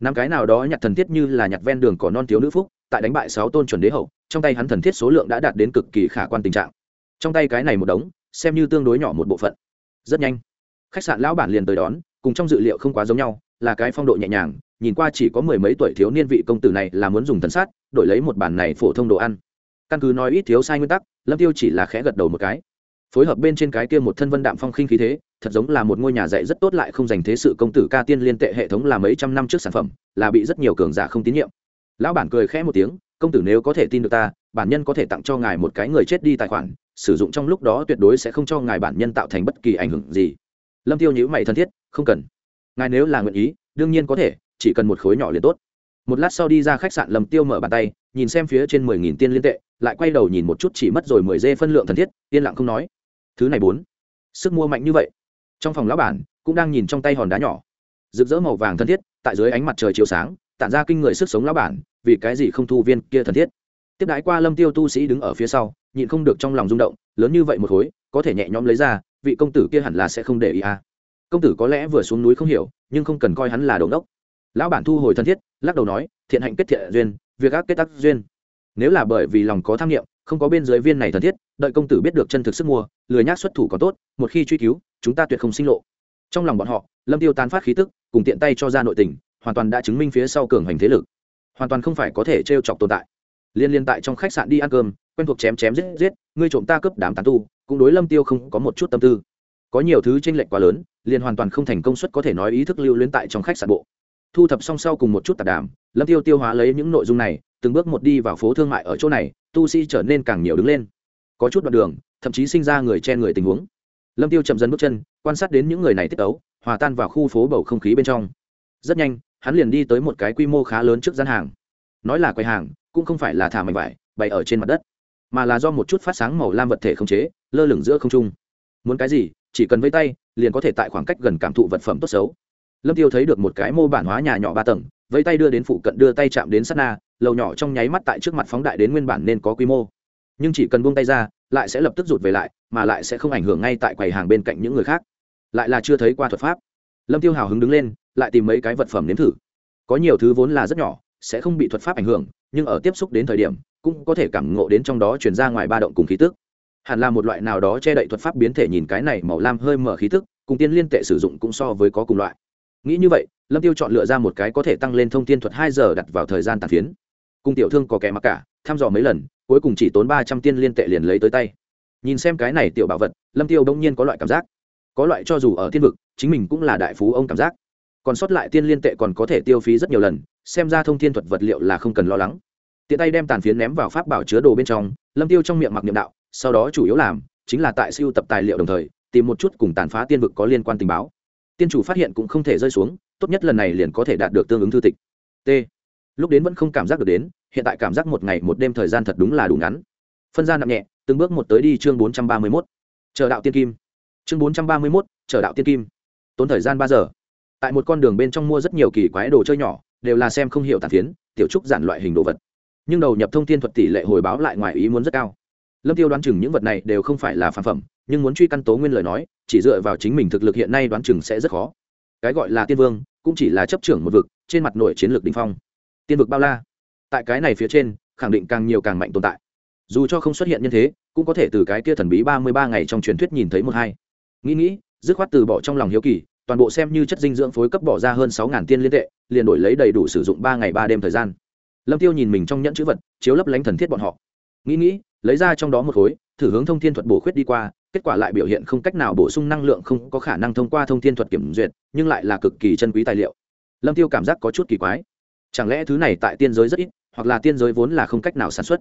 Năm cái nào đó nhặt thần thiết như là nhặt ven đường có non thiếu nữ phúc, tại đánh bại sáu tôn chuẩn đế hậu, trong tay hắn thần thiết số lượng đã đạt đến cực kỳ khả quan tình trạng. Trong tay cái này một đống, xem như tương đối nhỏ một bộ phận. Rất nhanh, khách sạn lão bản liền tới đón, cùng trong dự liệu không quá giống nhau, là cái phong độ nhẹ nhàng, nhìn qua chỉ có mười mấy tuổi thiếu niên vị công tử này là muốn dùng thần sát, đổi lấy một bản này phổ thông đồ ăn căn cứ nói ít thiếu sai nguyên tắc, lâm tiêu chỉ là khẽ gật đầu một cái. Phối hợp bên trên cái kia một thân vân đạm phong khinh khí thế, thật giống là một ngôi nhà dạy rất tốt lại không dành thế sự công tử ca tiên liên tệ hệ thống là mấy trăm năm trước sản phẩm, là bị rất nhiều cường giả không tín nhiệm. Lão bản cười khẽ một tiếng, công tử nếu có thể tin được ta, bản nhân có thể tặng cho ngài một cái người chết đi tài khoản, sử dụng trong lúc đó tuyệt đối sẽ không cho ngài bản nhân tạo thành bất kỳ ảnh hưởng gì. Lâm tiêu nhữ mày thân thiết, không cần. Ngài nếu là nguyện ý, đương nhiên có thể, chỉ cần một khối nhỏ liền tốt. Một lát sau đi ra khách sạn, lâm tiêu mở bàn tay, nhìn xem phía trên mười nghìn tiên liên tệ lại quay đầu nhìn một chút chỉ mất rồi mười dê phân lượng thần thiết, yên lặng không nói. Thứ này bốn. Sức mua mạnh như vậy. Trong phòng lão bản cũng đang nhìn trong tay hòn đá nhỏ. Rực rỡ màu vàng thân thiết, tại dưới ánh mặt trời chiếu sáng, tản ra kinh người sức sống lão bản, vì cái gì không thu viên kia thân thiết? Tiếp đái qua lâm tiêu tu sĩ đứng ở phía sau, nhịn không được trong lòng rung động, lớn như vậy một khối, có thể nhẹ nhõm lấy ra, vị công tử kia hẳn là sẽ không để ý à. công tử có lẽ vừa xuống núi không hiểu, nhưng không cần coi hắn là đồn đốc lão bản thu hồi thân thiết, lắc đầu nói, thiện hạnh kết thiện duyên, việc ác kết tác duyên nếu là bởi vì lòng có tham nghiệm không có bên dưới viên này thân thiết, đợi công tử biết được chân thực sức mua, lười nhác xuất thủ còn tốt, một khi truy cứu, chúng ta tuyệt không sinh lộ. Trong lòng bọn họ, lâm tiêu tán phát khí tức, cùng tiện tay cho ra nội tình, hoàn toàn đã chứng minh phía sau cường hành thế lực. Hoàn toàn không phải có thể trêu chọc tồn tại. Liên liên tại trong khách sạn đi ăn cơm, quen thuộc chém chém giết giết, ngươi trộm ta cướp đám tán tu, cũng đối lâm tiêu không có một chút tâm tư. Có nhiều thứ tranh lệch quá lớn, liền hoàn toàn không thành công suất có thể nói ý thức lưu luyến tại trong khách sạn bộ thu thập xong sau cùng một chút tạp đàm, lâm tiêu tiêu hóa lấy những nội dung này, từng bước một đi vào phố thương mại ở chỗ này, tu sĩ trở nên càng nhiều đứng lên. Có chút đoạn đường, thậm chí sinh ra người chen người tình huống. Lâm tiêu chậm dần bước chân, quan sát đến những người này tiết tấu, hòa tan vào khu phố bầu không khí bên trong. Rất nhanh, hắn liền đi tới một cái quy mô khá lớn trước gian hàng. Nói là quầy hàng, cũng không phải là thả mảnh vải, bày ở trên mặt đất, mà là do một chút phát sáng màu lam vật thể không chế, lơ lửng giữa không trung. Muốn cái gì, chỉ cần vây tay, liền có thể tại khoảng cách gần cảm thụ vật phẩm tốt xấu lâm tiêu thấy được một cái mô bản hóa nhà nhỏ ba tầng, vẫy tay đưa đến phụ cận, đưa tay chạm đến sát na, lầu nhỏ trong nháy mắt tại trước mặt phóng đại đến nguyên bản nên có quy mô. Nhưng chỉ cần buông tay ra, lại sẽ lập tức rụt về lại, mà lại sẽ không ảnh hưởng ngay tại quầy hàng bên cạnh những người khác. Lại là chưa thấy qua thuật pháp. Lâm tiêu hào hứng đứng lên, lại tìm mấy cái vật phẩm nếm thử. Có nhiều thứ vốn là rất nhỏ, sẽ không bị thuật pháp ảnh hưởng, nhưng ở tiếp xúc đến thời điểm, cũng có thể cảm ngộ đến trong đó chuyển ra ngoài ba động cùng khí tức. Hẳn là một loại nào đó che đậy thuật pháp biến thể nhìn cái này màu lam hơi mở khí tức, cùng tiên liên tệ sử dụng cũng so với có cùng loại nghĩ như vậy, lâm tiêu chọn lựa ra một cái có thể tăng lên thông tin thuật hai giờ đặt vào thời gian tàn phiến. Cung tiểu thương có kẻ mặc cả, thăm dò mấy lần, cuối cùng chỉ tốn ba trăm tiên liên tệ liền lấy tới tay. Nhìn xem cái này tiểu bảo vật, lâm tiêu đông nhiên có loại cảm giác. Có loại cho dù ở thiên vực, chính mình cũng là đại phú ông cảm giác. Còn sót lại tiên liên tệ còn có thể tiêu phí rất nhiều lần, xem ra thông thiên thuật vật liệu là không cần lo lắng. Tiện tay đem tàn phiến ném vào pháp bảo chứa đồ bên trong, lâm tiêu trong miệng mặc niệm đạo, sau đó chủ yếu làm, chính là tại siêu tập tài liệu đồng thời, tìm một chút cùng tàn phá tiên vực có liên quan tình báo tiên chủ phát hiện cũng không thể rơi xuống, tốt nhất lần này liền có thể đạt được tương ứng thư tịch. T. Lúc đến vẫn không cảm giác được đến, hiện tại cảm giác một ngày một đêm thời gian thật đúng là đủ ngắn. Phân ra nặng nhẹ, từng bước một tới đi chương bốn trăm ba mươi mốt. Chờ đạo tiên kim. Chương bốn trăm ba mươi mốt, chờ đạo tiên kim. Tốn thời gian ba giờ. Tại một con đường bên trong mua rất nhiều kỳ quái đồ chơi nhỏ, đều là xem không hiểu tàn phiến, tiểu trúc giản loại hình đồ vật. Nhưng đầu nhập thông tin thuật tỷ lệ hồi báo lại ngoài ý muốn rất cao. Lâm tiêu đoán chừng những vật này đều không phải là phản phẩm nhưng muốn truy căn tố nguyên lời nói, chỉ dựa vào chính mình thực lực hiện nay đoán chừng sẽ rất khó. Cái gọi là tiên vương, cũng chỉ là chấp trưởng một vực, trên mặt nội chiến lược đình phong. Tiên vực bao la. Tại cái này phía trên, khẳng định càng nhiều càng mạnh tồn tại. Dù cho không xuất hiện như thế, cũng có thể từ cái kia thần bí ba mươi ba ngày trong truyền thuyết nhìn thấy một hai. Nghĩ nghĩ, dứt khoát từ bỏ trong lòng hiếu kỳ, toàn bộ xem như chất dinh dưỡng phối cấp bỏ ra hơn sáu tiên liên tệ, liền đổi lấy đầy đủ sử dụng ba ngày ba đêm thời gian. Lâm tiêu nhìn mình trong nhẫn chữ vật, chiếu lấp lánh thần thiết bọn họ. Nghĩ nghĩ, lấy ra trong đó một khối, thử hướng thông thiên thuật bổ khuyết đi qua kết quả lại biểu hiện không cách nào bổ sung năng lượng không có khả năng thông qua thông thiên thuật kiểm duyệt, nhưng lại là cực kỳ chân quý tài liệu. Lâm tiêu cảm giác có chút kỳ quái. Chẳng lẽ thứ này tại tiên giới rất ít, hoặc là tiên giới vốn là không cách nào sản xuất?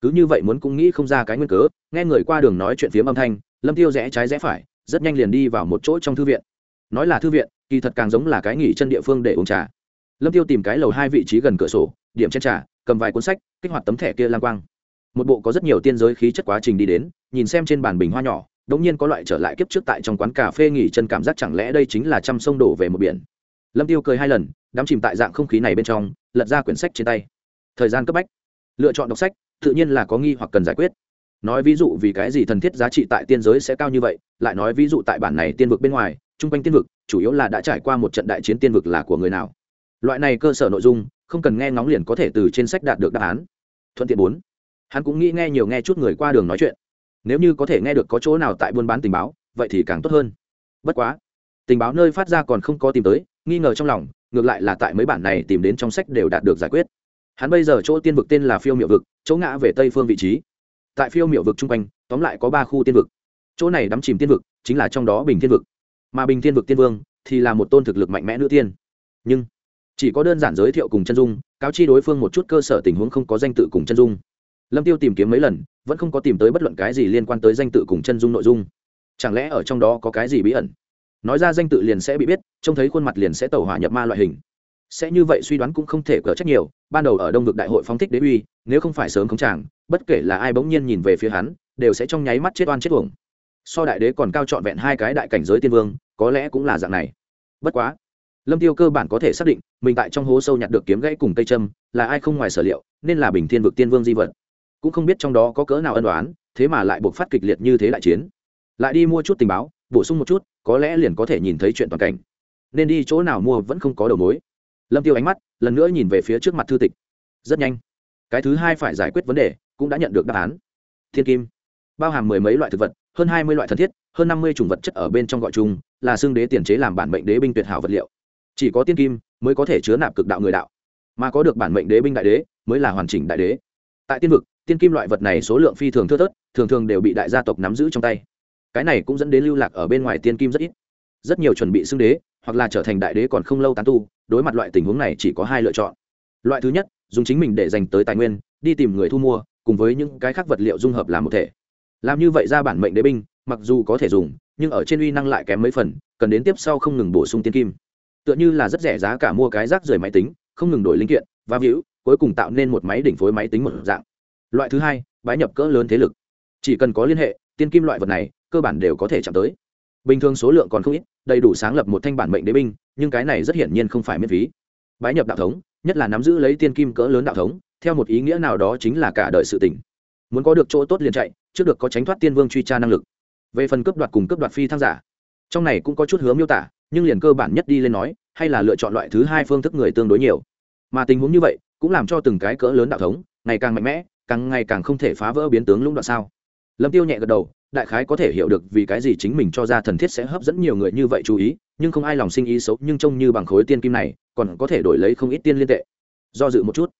Cứ như vậy muốn cũng nghĩ không ra cái nguyên cớ, nghe người qua đường nói chuyện phiếm âm thanh, lâm tiêu rẽ trái rẽ phải, rất nhanh liền đi vào một chỗ trong thư viện. Nói là thư viện, kỳ thật càng giống là cái nghỉ chân địa phương để uống trà. Lâm tiêu tìm cái lầu hai vị trí gần cửa sổ, điểm trên trà, cầm vài cuốn sách, kích hoạt tấm thẻ kia lang quang một bộ có rất nhiều tiên giới khí chất quá trình đi đến, nhìn xem trên bàn bình hoa nhỏ đống nhiên có loại trở lại kiếp trước tại trong quán cà phê nghỉ chân cảm giác chẳng lẽ đây chính là trăm sông đổ về một biển. Lâm tiêu cười hai lần, đắm chìm tại dạng không khí này bên trong, lật ra quyển sách trên tay. Thời gian cấp bách. Lựa chọn đọc sách, tự nhiên là có nghi hoặc cần giải quyết. Nói ví dụ vì cái gì thần thiết giá trị tại tiên giới sẽ cao như vậy, lại nói ví dụ tại bản này tiên vực bên ngoài, chung quanh tiên vực, chủ yếu là đã trải qua một trận đại chiến tiên vực là của người nào. Loại này cơ sở nội dung, không cần nghe ngóng liền có thể từ trên sách đạt được đáp án. Thuận tiện bốn hắn cũng nghĩ nghe nhiều nghe chút người qua đường nói chuyện. Nếu như có thể nghe được có chỗ nào tại buôn bán tình báo, vậy thì càng tốt hơn. Bất quá, tình báo nơi phát ra còn không có tìm tới, nghi ngờ trong lòng, ngược lại là tại mấy bản này tìm đến trong sách đều đạt được giải quyết. Hắn bây giờ chỗ tiên vực tên là phiêu miệu vực, chỗ ngã về tây phương vị trí. Tại phiêu miệu vực chung quanh, tóm lại có ba khu tiên vực. Chỗ này đắm chìm tiên vực, chính là trong đó bình thiên vực. Mà bình thiên vực tiên vương thì là một tôn thực lực mạnh mẽ nữ tiên. Nhưng, chỉ có đơn giản giới thiệu cùng chân dung, cáo chi đối phương một chút cơ sở tình huống không có danh tự cùng chân dung lâm tiêu tìm kiếm mấy lần, vẫn không có tìm tới bất luận cái gì liên quan tới danh tự cùng chân dung nội dung. Chẳng lẽ ở trong đó có cái gì bí ẩn? Nói ra danh tự liền sẽ bị biết, trông thấy khuôn mặt liền sẽ tẩu hỏa nhập ma loại hình. Sẽ như vậy suy đoán cũng không thể cờ trách nhiều, ban đầu ở đông vực đại hội phóng thích đế uy, nếu không phải sớm không chàng bất kể là ai bỗng nhiên nhìn về phía hắn, đều sẽ trong nháy mắt chết oan chết uổng. So đại đế còn cao trọn vẹn hai cái đại cảnh giới tiên vương, có lẽ cũng là dạng này. Bất quá, lâm tiêu cơ bản có thể xác định, mình tại trong hố sâu nhặt được kiếm gãy cùng cây trâm là ai không ngoài sở liệu, nên là bình thiên vực tiên vương di vật cũng không biết trong đó có cỡ nào ân đoán thế mà lại buộc phát kịch liệt như thế đại chiến. Lại đi mua chút tình báo, bổ sung một chút, có lẽ liền có thể nhìn thấy chuyện toàn cảnh. Nên đi chỗ nào mua vẫn không có đầu mối. Lâm tiêu ánh mắt, lần nữa nhìn về phía trước mặt thư tịch. Rất nhanh. Cái thứ hai phải giải quyết vấn đề, cũng đã nhận được đáp án. Thiên kim. Bao hàm mười mấy loại thực vật, hơn hai mươi loại thần thiết, hơn năm mươi chủng vật chất ở bên trong gọi chung, là xương đế tiền chế làm bản mệnh đế binh tuyệt hảo vật liệu. Chỉ có tiên kim mới có thể chứa nạp cực đạo người đạo. Mà có được bản mệnh đế binh đại đế, mới là hoàn chỉnh đại đế. Tại tiên vực tiên kim loại vật này số lượng phi thường thưa thớt, thường thường đều bị đại gia tộc nắm giữ trong tay. Cái này cũng dẫn đến lưu lạc ở bên ngoài tiên kim rất ít. Rất nhiều chuẩn bị xưng đế, hoặc là trở thành đại đế còn không lâu tán tu, đối mặt loại tình huống này chỉ có hai lựa chọn. Loại thứ nhất, dùng chính mình để dành tới tài nguyên, đi tìm người thu mua, cùng với những cái khác vật liệu dung hợp làm một thể. Làm như vậy ra bản mệnh đế binh, mặc dù có thể dùng, nhưng ở trên uy năng lại kém mấy phần, cần đến tiếp sau không ngừng bổ sung tiên kim. Tựa như là rất rẻ giá cả mua cái rác rời máy tính, không ngừng đổi linh kiện và víu, cuối cùng tạo nên một máy đỉnh phối máy tính một dạng loại thứ hai, bái nhập cỡ lớn thế lực. Chỉ cần có liên hệ, tiên kim loại vật này, cơ bản đều có thể chạm tới. Bình thường số lượng còn không ít, đầy đủ sáng lập một thanh bản mệnh đế binh, nhưng cái này rất hiển nhiên không phải miễn phí. Bái nhập đạo thống, nhất là nắm giữ lấy tiên kim cỡ lớn đạo thống, theo một ý nghĩa nào đó chính là cả đời sự tỉnh muốn có được chỗ tốt liền chạy, trước được có tránh thoát tiên vương truy tra năng lực. Về phần cấp đoạt cùng cấp đoạt phi thăng giả, trong này cũng có chút hướng miêu tả, nhưng liền cơ bản nhất đi lên nói, hay là lựa chọn loại thứ hai phương thức người tương đối nhiều. Mà tình huống như vậy, cũng làm cho từng cái cỡ lớn đạo thống, ngày càng mạnh mẽ càng ngày càng không thể phá vỡ biến tướng lũng đoạn sao? Lâm tiêu nhẹ gật đầu, đại khái có thể hiểu được vì cái gì chính mình cho ra thần thiết sẽ hấp dẫn nhiều người như vậy chú ý, nhưng không ai lòng sinh ý xấu, nhưng trông như bằng khối tiên kim này, còn có thể đổi lấy không ít tiên liên tệ. Do dự một chút,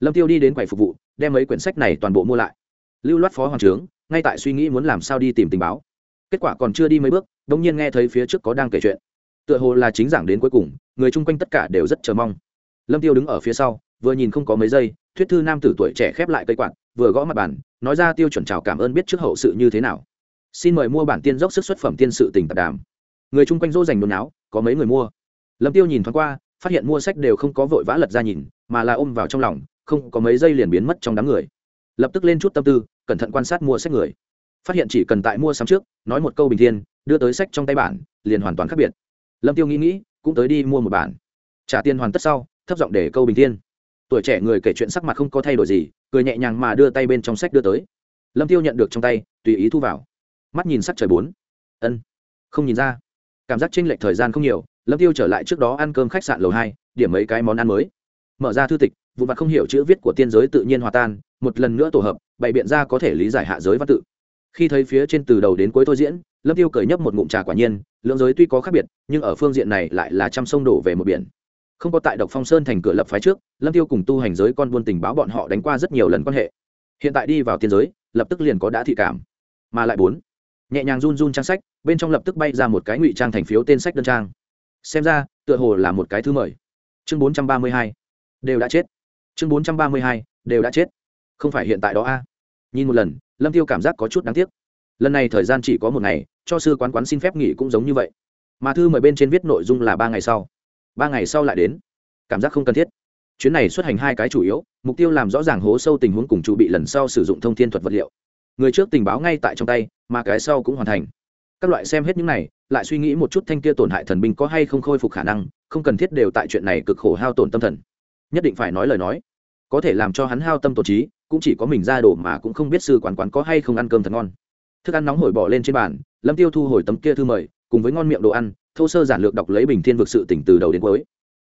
lâm tiêu đi đến quầy phục vụ, đem mấy quyển sách này toàn bộ mua lại. Lưu loát phó hoàng trướng, ngay tại suy nghĩ muốn làm sao đi tìm tình báo. Kết quả còn chưa đi mấy bước đ nhiên nghe thấy phía trước có đang kể chuyện. Tựa hồ là chính giảng đến cuối cùng, người chung quanh tất cả đều rất chờ mong. Lâm tiêu đứng ở phía sau, vừa nhìn không có mấy giây thuyết thư nam tử tuổi trẻ khép lại cây quạt, vừa gõ mặt bàn, nói ra tiêu chuẩn chào cảm ơn biết trước hậu sự như thế nào. Xin mời mua bản tiên dốc sức xuất phẩm tiên sự tình tạp đàm. Người chung quanh dỗ dành nôn áo có mấy người mua. Lâm tiêu nhìn thoáng qua, phát hiện mua sách đều không có vội vã lật ra nhìn, mà là ôm vào trong lòng, không có mấy giây liền biến mất trong đám người. Lập tức lên chút tâm tư, cẩn thận quan sát mua sách người. Phát hiện chỉ cần tại mua sắm trước, nói một câu bình thiên, đưa tới sách trong tay bản, liền hoàn toàn khác biệt. Lâm tiêu nghĩ nghĩ, cũng tới đi mua một bản. Trả tiền hoàn tất sau, thấp giọng để câu bình thiên tuổi trẻ người kể chuyện sắc mặt không có thay đổi gì, cười nhẹ nhàng mà đưa tay bên trong sách đưa tới. Lâm tiêu nhận được trong tay, tùy ý thu vào. Mắt nhìn sắc trời bốn. Ân. Không nhìn ra. Cảm giác chênh lệch thời gian không nhiều, lâm tiêu trở lại trước đó ăn cơm khách sạn lầu hai, điểm mấy cái món ăn mới. Mở ra thư tịch, vụ mặt không hiểu chữ viết của tiên giới tự nhiên hòa tan, một lần nữa tổ hợp, bày biện ra có thể lý giải hạ giới văn tự. Khi thấy phía trên từ đầu đến cuối tôi diễn, lâm tiêu cởi nhấp một ngụm trà quả nhiên, lượng giới tuy có khác biệt, nhưng ở phương diện này lại là trăm sông đổ về một biển không có tại độc phong sơn thành cửa lập phái trước, lâm tiêu cùng tu hành giới con buôn tình báo bọn họ đánh qua rất nhiều lần quan hệ. Hiện tại đi vào tiên giới, lập tức liền có đã thị cảm. Mà lại bốn, nhẹ nhàng run run trang sách, bên trong lập tức bay ra một cái ngụy trang thành phiếu tên sách đơn trang. Xem ra, tựa hồ là một cái thư mời. Chương bốn trăm ba mươi hai, đều đã chết. Chương bốn trăm ba mươi hai, đều đã chết. Không phải hiện tại đó a. Nhìn một lần, lâm tiêu cảm giác có chút đáng tiếc. Lần này thời gian chỉ có một ngày, cho sư quán quán xin phép nghỉ cũng giống như vậy. Mà thư mời bên trên viết nội dung là ba ngày sau ba ngày sau lại đến. Cảm giác không cần thiết. Chuyến này xuất hành hai cái chủ yếu, mục tiêu làm rõ ràng hố sâu tình huống cùng chủ bị lần sau sử dụng thông thiên thuật vật liệu. Người trước tình báo ngay tại trong tay, mà cái sau cũng hoàn thành. Các loại xem hết những này, lại suy nghĩ một chút thanh kia tổn hại thần binh có hay không khôi phục khả năng, không cần thiết đều tại chuyện này cực khổ hao tổn tâm thần. Nhất định phải nói lời nói. Có thể làm cho hắn hao tâm tổ trí, cũng chỉ có mình ra đồ mà cũng không biết sư quán quán có hay không ăn cơm thật ngon. Thức ăn nóng hổi bỏ lên trên bàn, lâm tiêu thu hồi tấm kia thư mời, cùng với ngon miệng đồ ăn thô sơ giản lược đọc lấy bình thiên vực sự tỉnh từ đầu đến cuối.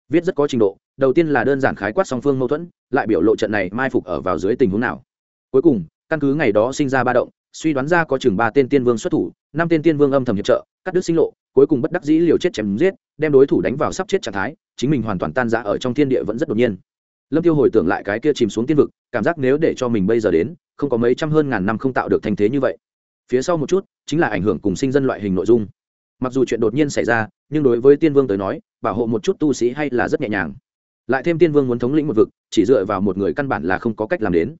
Viết rất có trình độ, đầu tiên là đơn giản khái quát song phương mâu thuẫn, lại biểu lộ trận này mai phục ở vào dưới tình huống nào. Cuối cùng, căn cứ ngày đó sinh ra ba động, suy đoán ra có chừng ba tên tiên vương xuất thủ, năm tên tiên vương âm thầm hiệp trợ, cắt đứt sinh lộ, cuối cùng bất đắc dĩ liều chết chém giết, đem đối thủ đánh vào sắp chết trạng thái, chính mình hoàn toàn tan ra ở trong thiên địa vẫn rất đột nhiên. Lâm tiêu hồi tưởng lại cái kia chìm xuống tiên vực, cảm giác nếu để cho mình bây giờ đến, không có mấy trăm hơn ngàn năm không tạo được thành thế như vậy. Phía sau một chút, chính là ảnh hưởng cùng sinh dân loại hình nội dung mặc dù chuyện đột nhiên xảy ra, nhưng đối với tiên vương tới nói, bảo hộ một chút tu sĩ hay là rất nhẹ nhàng. Lại thêm tiên vương muốn thống lĩnh một vực, chỉ dựa vào một người căn bản là không có cách làm đến.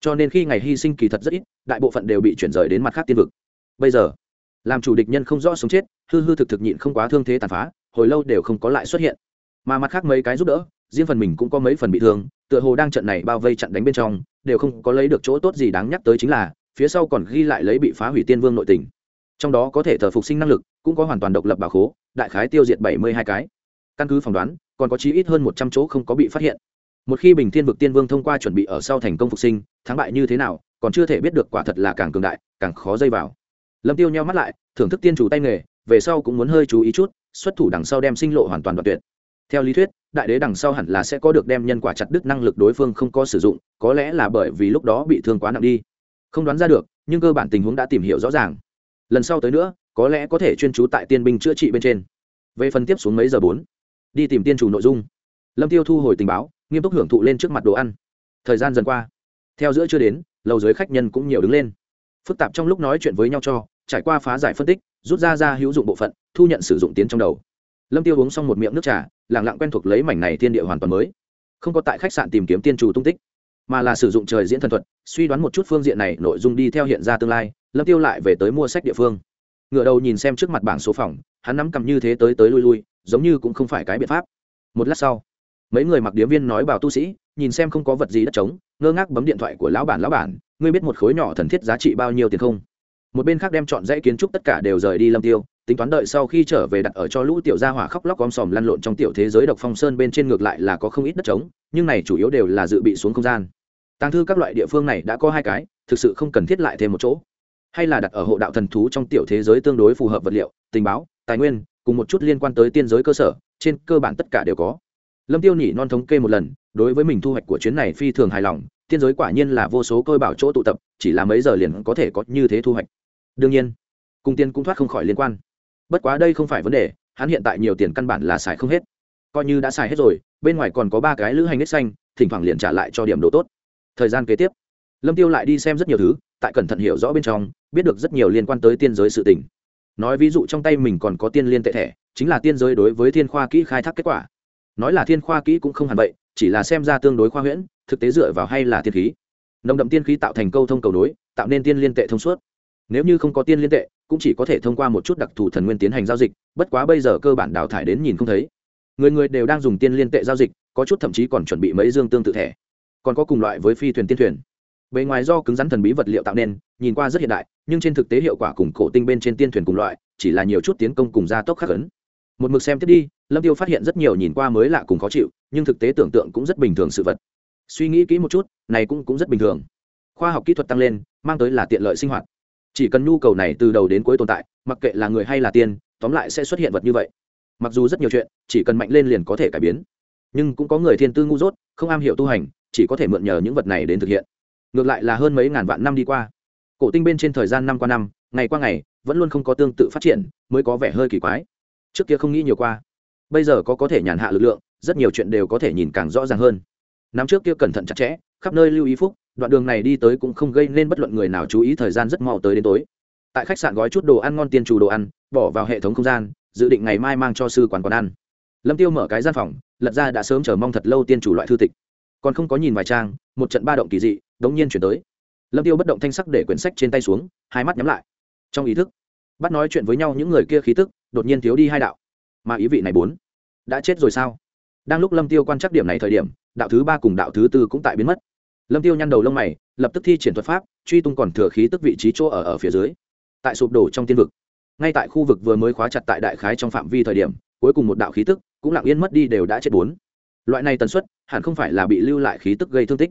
Cho nên khi ngày hy sinh kỳ thật rất ít, đại bộ phận đều bị chuyển rời đến mặt khác tiên vực. Bây giờ, làm chủ địch nhân không rõ sống chết, hư hư thực thực nhịn không quá thương thế tàn phá, hồi lâu đều không có lại xuất hiện. Mà mặt khác mấy cái giúp đỡ, riêng phần mình cũng có mấy phần bị thương, tựa hồ đang trận này bao vây chặn đánh bên trong, đều không có lấy được chỗ tốt gì đáng nhắc tới chính là, phía sau còn ghi lại lấy bị phá hủy tiên vương nội tình trong đó có thể thờ phục sinh năng lực, cũng có hoàn toàn độc lập bảo khố, đại khái tiêu diệt bảy mươi hai cái. Căn cứ phỏng đoán, còn có chí ít hơn một trăm chỗ không có bị phát hiện. Một khi bình thiên vực tiên vương thông qua chuẩn bị ở sau thành công phục sinh, thắng bại như thế nào, còn chưa thể biết được quả thật là càng cường đại, càng khó dây vào. Lâm tiêu nheo mắt lại, thưởng thức tiên chủ tay nghề, về sau cũng muốn hơi chú ý chút, xuất thủ đằng sau đem sinh lộ hoàn toàn đoạn tuyệt. Theo lý thuyết, đại đế đằng sau hẳn là sẽ có được đem nhân quả chặt đứt năng lực đối phương không có sử dụng, có lẽ là bởi vì lúc đó bị thương quá nặng đi. Không đoán ra được, nhưng cơ bản tình huống đã tìm hiểu rõ ràng lần sau tới nữa, có lẽ có thể chuyên trú tại tiên binh chữa trị bên trên. Về phần tiếp xuống mấy giờ bốn, đi tìm tiên chủ nội dung. Lâm tiêu thu hồi tình báo, nghiêm túc hưởng thụ lên trước mặt đồ ăn. Thời gian dần qua, theo giữa chưa đến, lầu dưới khách nhân cũng nhiều đứng lên. Phức tạp trong lúc nói chuyện với nhau cho, trải qua phá giải phân tích, rút ra ra hữu dụng bộ phận, thu nhận sử dụng tiến trong đầu. Lâm tiêu uống xong một miệng nước trà lẳng lặng quen thuộc lấy mảnh này tiên địa hoàn toàn mới. Không có tại khách sạn tìm kiếm tiên chủ tung tích mà là sử dụng trời diễn thần thuật, suy đoán một chút phương diện này nội dung đi theo hiện ra tương lai, lâm tiêu lại về tới mua sách địa phương. Ngựa đầu nhìn xem trước mặt bảng số phòng, hắn nắm cầm như thế tới tới lui lui, giống như cũng không phải cái biện pháp. Một lát sau, mấy người mặc điếm viên nói bảo tu sĩ, nhìn xem không có vật gì đất trống, ngơ ngác bấm điện thoại của lão bản lão bản, ngươi biết một khối nhỏ thần thiết giá trị bao nhiêu tiền không? Một bên khác đem chọn dãy kiến trúc tất cả đều rời đi lâm tiêu tính toán đợi sau khi trở về đặt ở cho lũ tiểu gia hỏa khóc lóc om sòm lăn lộn trong tiểu thế giới độc phong sơn bên trên ngược lại là có không ít đất trống, nhưng này chủ yếu đều là dự bị xuống không gian. Tàng thư các loại địa phương này đã có hai cái, thực sự không cần thiết lại thêm một chỗ. Hay là đặt ở hộ đạo thần thú trong tiểu thế giới tương đối phù hợp vật liệu, tình báo, tài nguyên, cùng một chút liên quan tới tiên giới cơ sở, trên cơ bản tất cả đều có. Lâm tiêu nhỉ non thống kê một lần, đối với mình thu hoạch của chuyến này phi thường hài lòng, tiên giới quả nhiên là vô số cơ bảo chỗ tụ tập, chỉ là mấy giờ liền có thể có như thế thu hoạch. Đương nhiên cung tiên cũng thoát không khỏi liên quan bất quá đây không phải vấn đề, hắn hiện tại nhiều tiền căn bản là xài không hết. Coi như đã xài hết rồi, bên ngoài còn có ba cái lữ hành nết xanh, thỉnh thoảng liền trả lại cho điểm đồ tốt. Thời gian kế tiếp, lâm tiêu lại đi xem rất nhiều thứ, tại cẩn thận hiểu rõ bên trong, biết được rất nhiều liên quan tới tiên giới sự tình. Nói ví dụ trong tay mình còn có tiên liên tệ thẻ, chính là tiên giới đối với thiên khoa kỹ khai thác kết quả. Nói là thiên khoa kỹ cũng không hẳn vậy, chỉ là xem ra tương đối khoa huyễn, thực tế dựa vào hay là tiên khí. Nồng đậm tiên khí tạo thành câu thông cầu nối, tạo nên tiên liên tệ thông suốt. Nếu như không có tiên liên tệ cũng chỉ có thể thông qua một chút đặc thù thần nguyên tiến hành giao dịch, bất quá bây giờ cơ bản đào thải đến nhìn không thấy. Người người đều đang dùng tiên liên tệ giao dịch, có chút thậm chí còn chuẩn bị mấy dương tương tự thẻ. Còn có cùng loại với phi thuyền tiên thuyền. Bề ngoài do cứng rắn thần bí vật liệu tạo nên, nhìn qua rất hiện đại, nhưng trên thực tế hiệu quả cùng cổ tinh bên trên tiên thuyền cùng loại, chỉ là nhiều chút tiến công cùng gia tốc khắc ấn một mực xem tiếp đi, lâm tiêu phát hiện rất nhiều nhìn qua mới lạ cùng khó chịu, nhưng thực tế tưởng tượng cũng rất bình thường sự vật. Suy nghĩ kỹ một chút, này cũng cũng rất bình thường. Khoa học kỹ thuật tăng lên, mang tới là tiện lợi sinh hoạt chỉ cần nhu cầu này từ đầu đến cuối tồn tại, mặc kệ là người hay là tiền tóm lại sẽ xuất hiện vật như vậy. Mặc dù rất nhiều chuyện, chỉ cần mạnh lên liền có thể cải biến. Nhưng cũng có người thiên tư ngu dốt, không am hiểu tu hành, chỉ có thể mượn nhờ những vật này đến thực hiện. Ngược lại là hơn mấy ngàn vạn năm đi qua. Cổ tinh bên trên thời gian năm qua năm, ngày qua ngày, vẫn luôn không có tương tự phát triển, mới có vẻ hơi kỳ quái. Trước kia không nghĩ nhiều qua. Bây giờ có có thể nhàn hạ lực lượng, rất nhiều chuyện đều có thể nhìn càng rõ ràng hơn. Năm trước kia cẩn thận chặt chẽ, khắp nơi lưu ý phúc đoạn đường này đi tới cũng không gây nên bất luận người nào chú ý, thời gian rất mau tới đến tối. Tại khách sạn gói chút đồ ăn ngon tiên chủ đồ ăn, bỏ vào hệ thống không gian, dự định ngày mai mang cho sư quán quán ăn. Lâm tiêu mở cái gian phòng, lật ra đã sớm chờ mong thật lâu tiên chủ loại thư tịch. Còn không có nhìn vài trang, một trận ba động kỳ dị, đống nhiên chuyển tới. Lâm tiêu bất động thanh sắc để quyển sách trên tay xuống, hai mắt nhắm lại. Trong ý thức, bắt nói chuyện với nhau những người kia khí tức, đột nhiên thiếu đi hai đạo. Mà ý vị này bốn, đã chết rồi sao? Đang lúc lâm tiêu quan trắc điểm này thời điểm, đạo thứ ba cùng đạo thứ tư cũng tại biến mất lâm tiêu nhăn đầu lông mày, lập tức thi triển thuật pháp, truy tung còn thừa khí tức vị trí chỗ ở ở phía dưới. Tại sụp đổ trong tiên vực, ngay tại khu vực vừa mới khóa chặt tại đại khái trong phạm vi thời điểm, cuối cùng một đạo khí tức, cũng lặng yên mất đi đều đã chết bốn. Loại này tần suất, hẳn không phải là bị lưu lại khí tức gây thương tích.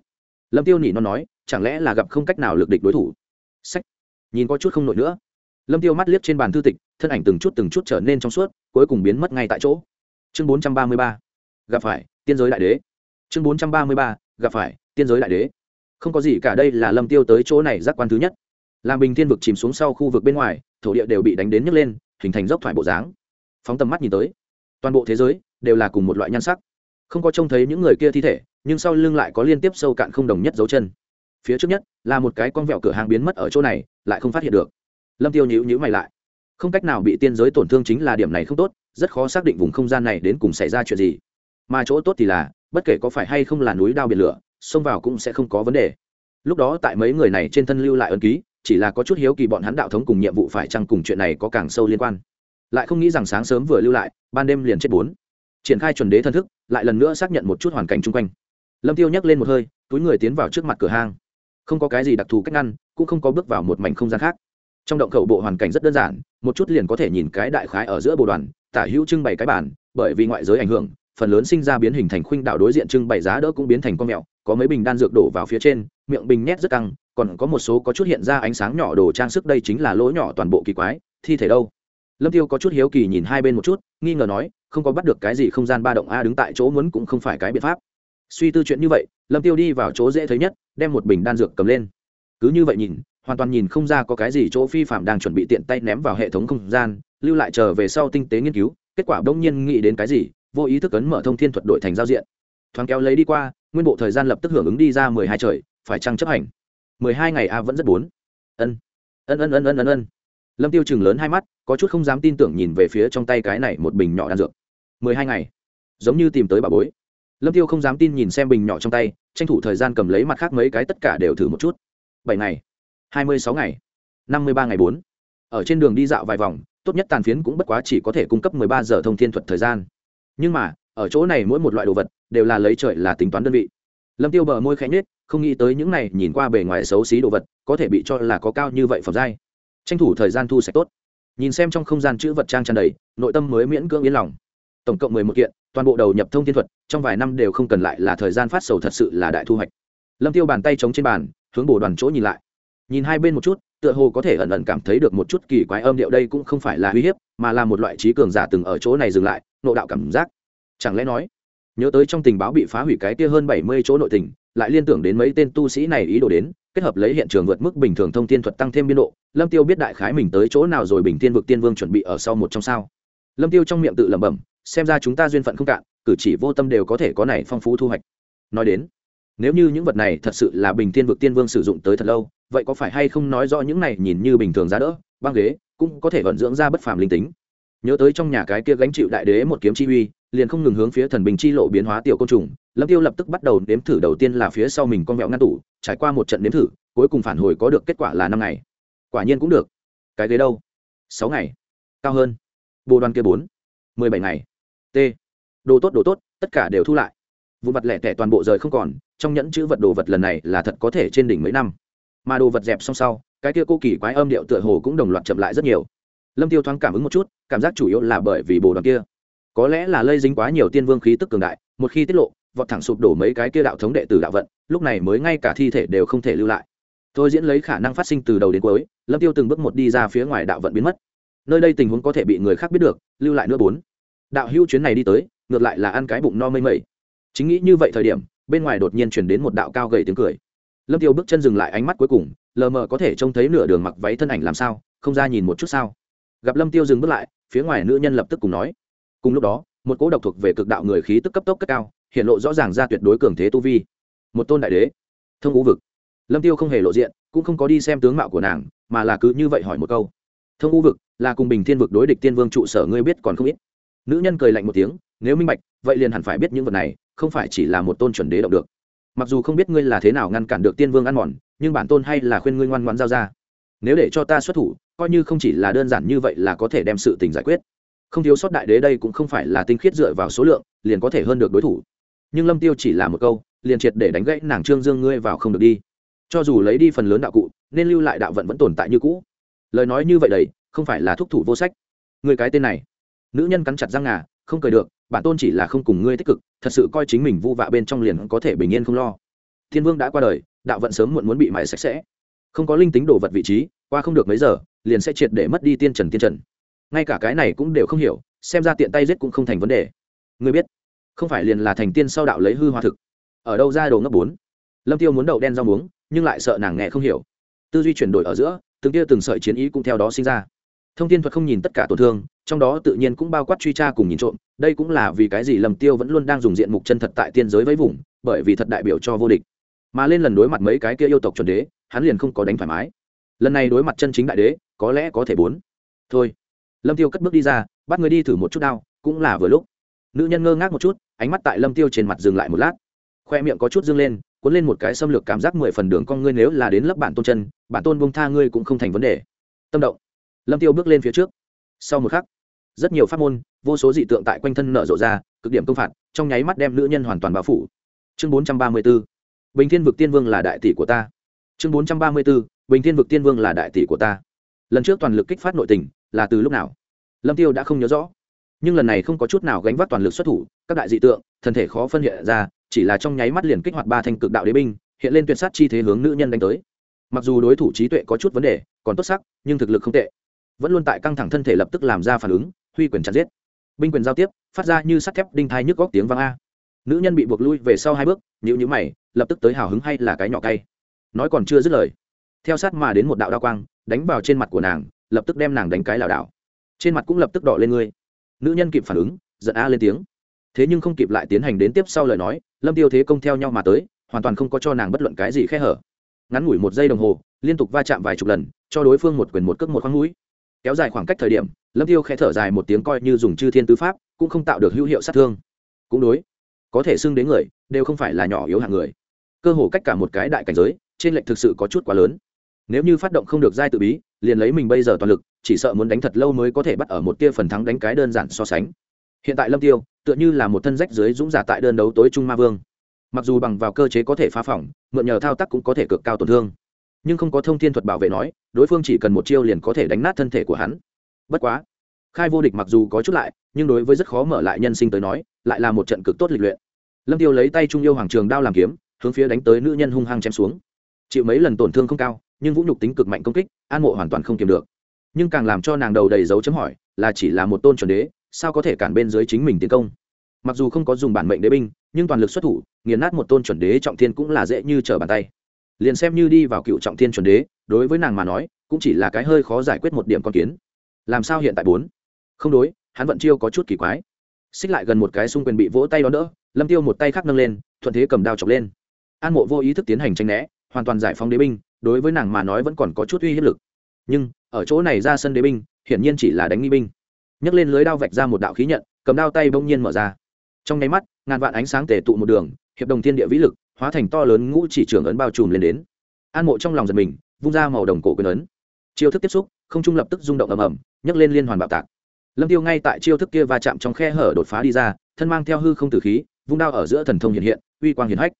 Lâm tiêu nỉ nó nói, chẳng lẽ là gặp không cách nào lực địch đối thủ? Sách nhìn có chút không nổi nữa. Lâm tiêu mắt liếc trên bàn thư tịch, thân ảnh từng chút từng chút trở nên trong suốt, cuối cùng biến mất ngay tại chỗ. Chương bốn trăm ba mươi ba. Gặp phải, tiên giới đại đế. Chương bốn trăm ba mươi ba, gặp phải tiên giới đại đế. Không có gì cả đây là lâm tiêu tới chỗ này giác quan thứ nhất. Làm bình thiên vực chìm xuống sau khu vực bên ngoài, thổ địa đều bị đánh đến nhấc lên, hình thành dốc thoải bộ dáng. Phóng tầm mắt nhìn tới, toàn bộ thế giới đều là cùng một loại nhan sắc. Không có trông thấy những người kia thi thể, nhưng sau lưng lại có liên tiếp sâu cạn không đồng nhất dấu chân. Phía trước nhất là một cái con vẹo cửa hàng biến mất ở chỗ này, lại không phát hiện được. Lâm tiêu nhíu nhíu mày lại. Không cách nào bị tiên giới tổn thương chính là điểm này không tốt, rất khó xác định vùng không gian này đến cùng xảy ra chuyện gì. Mà chỗ tốt thì là, bất kể có phải hay không là núi đao biển lửa xông vào cũng sẽ không có vấn đề. Lúc đó tại mấy người này trên thân lưu lại ấn ký, chỉ là có chút hiếu kỳ bọn hắn đạo thống cùng nhiệm vụ phải chăng cùng chuyện này có càng sâu liên quan. Lại không nghĩ rằng sáng sớm vừa lưu lại, ban đêm liền chết bốn. Triển khai chuẩn đế thân thức, lại lần nữa xác nhận một chút hoàn cảnh chung quanh. Lâm tiêu nhấc lên một hơi, túi người tiến vào trước mặt cửa hang. Không có cái gì đặc thù cách ngăn, cũng không có bước vào một mảnh không gian khác. Trong động khẩu bộ hoàn cảnh rất đơn giản, một chút liền có thể nhìn cái đại khái ở giữa bộ đoàn, tả hữu trưng bày cái bản, bởi vì ngoại giới ảnh hưởng, phần lớn sinh ra biến hình thành khuynh đạo đối diện trưng bày giá đỡ cũng biến thành con mèo có mấy bình đan dược đổ vào phía trên, miệng bình nhét rất căng, còn có một số có chút hiện ra ánh sáng nhỏ đồ trang sức, đây chính là lỗ nhỏ toàn bộ kỳ quái, thi thể đâu? Lâm tiêu có chút hiếu kỳ nhìn hai bên một chút, nghi ngờ nói, không có bắt được cái gì không gian ba động a, đứng tại chỗ muốn cũng không phải cái biện pháp. Suy tư chuyện như vậy, lâm tiêu đi vào chỗ dễ thấy nhất, đem một bình đan dược cầm lên. Cứ như vậy nhìn, hoàn toàn nhìn không ra có cái gì chỗ phi phạm đang chuẩn bị tiện tay ném vào hệ thống không gian, lưu lại chờ về sau tinh tế nghiên cứu, kết quả bỗng nhiên nghĩ đến cái gì, vô ý thức ấn mở thông thiên thuật đổi thành giao diện. Thoáng kéo lấy đi qua nguyên bộ thời gian lập tức hưởng ứng đi ra mười hai trời, phải chăng chấp hành? Mười hai ngày a vẫn rất bốn. Ân. Ân ân ân ân ân ân. Lâm tiêu chừng lớn hai mắt, có chút không dám tin tưởng nhìn về phía trong tay cái này một bình nhỏ đan dược. Mười hai ngày. Giống như tìm tới bà bối. Lâm tiêu không dám tin nhìn xem bình nhỏ trong tay, tranh thủ thời gian cầm lấy mặt khác mấy cái tất cả đều thử một chút. Bảy ngày. Hai mươi sáu ngày. Năm mươi ba ngày bốn. Ở trên đường đi dạo vài vòng, tốt nhất tàn phiến cũng bất quá chỉ có thể cung cấp mười ba giờ thông thiên thuật thời gian. Nhưng mà, ở chỗ này mỗi một loại đồ vật đều là lấy trời là tính toán đơn vị. Lâm tiêu bờ môi khẽ nhếch, không nghĩ tới những này nhìn qua bề ngoài xấu xí đồ vật, có thể bị cho là có cao như vậy phẩm giai. Tranh thủ thời gian thu sạch tốt. Nhìn xem trong không gian chữ vật trang tràn đầy, nội tâm mới miễn cưỡng yên lòng. Tổng cộng mười một kiện, toàn bộ đầu nhập thông thiên thuật, trong vài năm đều không cần lại là thời gian phát sầu thật sự là đại thu hoạch. Lâm tiêu bàn tay chống trên bàn, hướng bổ đoàn chỗ nhìn lại. Nhìn hai bên một chút, tựa hồ có thể ẩn ẩn cảm thấy được một chút kỳ quái âm điệu đây cũng không phải là uy hiếp, mà là một loại trí cường giả từng ở chỗ này dừng lại, nộ đạo cảm giác. Chẳng lẽ nói nhớ tới trong tình báo bị phá hủy cái kia hơn bảy mươi chỗ nội tình, lại liên tưởng đến mấy tên tu sĩ này ý đồ đến, kết hợp lấy hiện trường vượt mức bình thường thông tin thuật tăng thêm biên độ, lâm tiêu biết đại khái mình tới chỗ nào rồi bình tiên vực tiên vương chuẩn bị ở sau một trong sao. Lâm tiêu trong miệng tự lẩm bẩm, xem ra chúng ta duyên phận không cạn, cử chỉ vô tâm đều có thể có này phong phú thu hoạch. Nói đến, nếu như những vật này thật sự là bình tiên vực tiên vương sử dụng tới thật lâu, vậy có phải hay không nói rõ những này nhìn như bình thường giá đỡ, băng ghế, cũng có thể vận dưỡng ra bất phàm linh tính. Nhớ tới trong nhà cái kia gánh chịu đại đế một kiếm chi uy liền không ngừng hướng phía thần bình chi lộ biến hóa tiểu côn trùng, lâm tiêu lập tức bắt đầu nếm thử đầu tiên là phía sau mình con vẹo ngăn tủ, trải qua một trận nếm thử, cuối cùng phản hồi có được kết quả là năm ngày. Quả nhiên cũng được. Cái ghế đâu? Sáu ngày. Cao hơn. Bồ đoàn kia bốn. Mười bảy ngày. T. Đồ tốt đồ tốt, tất cả đều thu lại. Vụ vật lẻ tẻ toàn bộ rời không còn, trong nhẫn chữ vật đồ vật lần này là thật có thể trên đỉnh mấy năm. Mà đồ vật dẹp xong sau, cái kia cô kỳ quái âm điệu tựa hồ cũng đồng loạt chậm lại rất nhiều. Lâm tiêu thoáng cảm ứng một chút, cảm giác chủ yếu là bởi vì bồ đoàn kia có lẽ là lây dính quá nhiều tiên vương khí tức cường đại, một khi tiết lộ, vọt thẳng sụp đổ mấy cái kia đạo thống đệ tử đạo vận, lúc này mới ngay cả thi thể đều không thể lưu lại. Tôi diễn lấy khả năng phát sinh từ đầu đến cuối, lâm tiêu từng bước một đi ra phía ngoài đạo vận biến mất. Nơi đây tình huống có thể bị người khác biết được, lưu lại nữa bốn. Đạo hưu chuyến này đi tới, ngược lại là ăn cái bụng no mây mây. Chính nghĩ như vậy thời điểm, bên ngoài đột nhiên chuyển đến một đạo cao gầy tiếng cười. Lâm tiêu bước chân dừng lại ánh mắt cuối cùng, lờ mờ có thể trông thấy nửa đường mặc váy thân ảnh làm sao, không ra nhìn một chút sao. Gặp lâm tiêu dừng bước lại, phía ngoài nữ nhân lập tức cùng nói cùng lúc đó, một cỗ độc thuộc về cực đạo người khí tức cấp tốc cất cao, hiện lộ rõ ràng ra tuyệt đối cường thế tu vi. Một tôn đại đế, thông ngũ vực. Lâm tiêu không hề lộ diện, cũng không có đi xem tướng mạo của nàng, mà là cứ như vậy hỏi một câu. Thông u vực là cùng bình thiên vực đối địch tiên vương trụ sở ngươi biết còn không ít. Nữ nhân cười lạnh một tiếng, nếu minh bạch, vậy liền hẳn phải biết những vật này, không phải chỉ là một tôn chuẩn đế động được. Mặc dù không biết ngươi là thế nào ngăn cản được tiên vương ăn mòn, nhưng bản tôn hay là khuyên ngươi ngoan ngoãn giao ra. Nếu để cho ta xuất thủ, coi như không chỉ là đơn giản như vậy là có thể đem sự tình giải quyết không thiếu sót đại đế đây cũng không phải là tinh khiết dựa vào số lượng liền có thể hơn được đối thủ. Nhưng lâm tiêu chỉ là một câu liền triệt để đánh gãy nàng trương dương ngươi vào không được đi. Cho dù lấy đi phần lớn đạo cụ nên lưu lại đạo vận vẫn tồn tại như cũ. Lời nói như vậy đấy, không phải là thúc thủ vô sách. Người cái tên này nữ nhân cắn chặt răng ngà không cười được bản tôn chỉ là không cùng ngươi tích cực thật sự coi chính mình vu vạ bên trong liền có thể bình yên không lo. Thiên vương đã qua đời đạo vận sớm muộn muốn bị mãi sạch sẽ. Không có linh tính đồ vật vị trí qua không được mấy giờ liền sẽ triệt để mất đi tiên trần tiên trần ngay cả cái này cũng đều không hiểu, xem ra tiện tay giết cũng không thành vấn đề. Người biết, không phải liền là thành tiên sau đạo lấy hư hoa thực. Ở đâu ra đồ ngấp bốn? Lâm tiêu muốn đậu đen rau muống, nhưng lại sợ nàng nghe không hiểu. Tư duy chuyển đổi ở giữa, từng tia từng sợi chiến ý cũng theo đó sinh ra. Thông tin thuật không nhìn tất cả tổn thương, trong đó tự nhiên cũng bao quát truy tra cùng nhìn trộm, đây cũng là vì cái gì lâm tiêu vẫn luôn đang dùng diện mục chân thật tại tiên giới với vùng, bởi vì thật đại biểu cho vô địch. Mà lên lần đối mặt mấy cái kia yêu tộc chuẩn đế, hắn liền không có đánh thoải mái. Lần này đối mặt chân chính đại đế, có lẽ có thể bốn. Thôi lâm tiêu cất bước đi ra, bắt người đi thử một chút đao, cũng là vừa lúc. Nữ nhân ngơ ngác một chút, ánh mắt tại lâm tiêu trên mặt dừng lại một lát. Khoe miệng có chút dương lên, cuốn lên một cái xâm lược cảm giác mười phần đường con ngươi nếu là đến lớp bản tôn chân, bản tôn bông tha ngươi cũng không thành vấn đề. Tâm động. Lâm tiêu bước lên phía trước. Sau một khắc, rất nhiều pháp môn, vô số dị tượng tại quanh thân nở rộ ra, cực điểm công phạt, trong nháy mắt đem nữ nhân hoàn toàn bao phủ. Chương bốn trăm ba mươi 434 bình thiên vực tiên vương là đại tỷ của ta. Chương bốn trăm ba mươi 434 bình thiên vực tiên vương là đại tỷ của ta lần trước toàn lực kích phát nội tình là từ lúc nào? Lâm tiêu đã không nhớ rõ. Nhưng lần này không có chút nào gánh vác toàn lực xuất thủ, các đại dị tượng, thân thể khó phân hiện ra, chỉ là trong nháy mắt liền kích hoạt ba thanh cực đạo đế binh, hiện lên tuyệt sát chi thế hướng nữ nhân đánh tới. Mặc dù đối thủ trí tuệ có chút vấn đề, còn tốt sắc, nhưng thực lực không tệ. Vẫn luôn tại căng thẳng thân thể lập tức làm ra phản ứng, huy quyền chặt giết. Binh quyền giao tiếp, phát ra như sắt thép đinh thai nhức góc tiếng vang a. Nữ nhân bị buộc lui về sau hai bước nhữ nhữ mày, lập tức tới hào hứng hay là cái nhỏ cay. Nói còn chưa dứt lời theo sát mà đến một đạo đao quang, đánh vào trên mặt của nàng, lập tức đem nàng đánh cái lảo đảo. Trên mặt cũng lập tức đỏ lên ngươi. Nữ nhân kịp phản ứng, giận a lên tiếng. Thế nhưng không kịp lại tiến hành đến tiếp sau lời nói, lâm tiêu thế công theo nhau mà tới, hoàn toàn không có cho nàng bất luận cái gì khe hở. Ngắn ngủi một giây đồng hồ, liên tục va chạm vài chục lần, cho đối phương một quyền một cước một khoang mũi. Kéo dài khoảng cách thời điểm, lâm tiêu khẽ thở dài một tiếng coi như dùng chư thiên tứ pháp, cũng không tạo được hữu hiệu sát thương. Cũng đối, có thể xưng đến người, đều không phải là nhỏ yếu hạng người. Cơ hồ cách cả một cái đại cảnh giới, trên lệnh thực sự có chút quá lớn nếu như phát động không được giai tự bí, liền lấy mình bây giờ toàn lực, chỉ sợ muốn đánh thật lâu mới có thể bắt ở một tia phần thắng đánh cái đơn giản so sánh. Hiện tại lâm tiêu, tựa như là một thân rách dưới dũng giả tại đơn đấu tối trung ma vương. Mặc dù bằng vào cơ chế có thể phá phỏng, mượn nhờ thao tác cũng có thể cực cao tổn thương. Nhưng không có thông thiên thuật bảo vệ nói, đối phương chỉ cần một chiêu liền có thể đánh nát thân thể của hắn. Bất quá, khai vô địch mặc dù có chút lại, nhưng đối với rất khó mở lại nhân sinh tới nói, lại là một trận cực tốt lịch luyện. Lâm tiêu lấy tay trung yêu hoàng trường đao làm kiếm, hướng phía đánh tới nữ nhân hung hăng chém xuống. Chịu mấy lần tổn thương không cao nhưng vũ nhục tính cực mạnh công kích, an mộ hoàn toàn không kiềm được. Nhưng càng làm cho nàng đầu đầy dấu chấm hỏi, là chỉ là một tôn chuẩn đế, sao có thể cản bên dưới chính mình tiến công? Mặc dù không có dùng bản mệnh đế binh, nhưng toàn lực xuất thủ, nghiền nát một tôn chuẩn đế trọng thiên cũng là dễ như trở bàn tay. Liền xem như đi vào cựu trọng thiên chuẩn đế, đối với nàng mà nói, cũng chỉ là cái hơi khó giải quyết một điểm con kiến. Làm sao hiện tại bốn? Không đối, hắn vận chiêu có chút kỳ quái. Xích lại gần một cái xung quyền bị vỗ tay đó đỡ, lâm tiêu một tay khác nâng lên, thuận thế cầm đao chọc lên. An mộ vô ý thức tiến hành tranh né, hoàn toàn giải phóng đế binh đối với nàng mà nói vẫn còn có chút uy hiếp lực. Nhưng, ở chỗ này ra sân đế binh, hiển nhiên chỉ là đánh nghi binh. Nhấc lên lưới đao vạch ra một đạo khí nhận, cầm đao tay bỗng nhiên mở ra. Trong nháy mắt, ngàn vạn ánh sáng tề tụ một đường, hiệp đồng thiên địa vĩ lực, hóa thành to lớn ngũ chỉ trưởng ấn bao trùm lên đến. An mộ trong lòng giật mình, vung ra màu đồng cổ quyền ấn. Chiêu thức tiếp xúc, không trung lập tức rung động ầm ầm, nhấc lên liên hoàn bạo tạc. Lâm tiêu ngay tại chiêu thức kia va chạm trong khe hở đột phá đi ra, thân mang theo hư không tử khí, vung đao ở giữa thần thông hiện hiện, uy quang hiển hách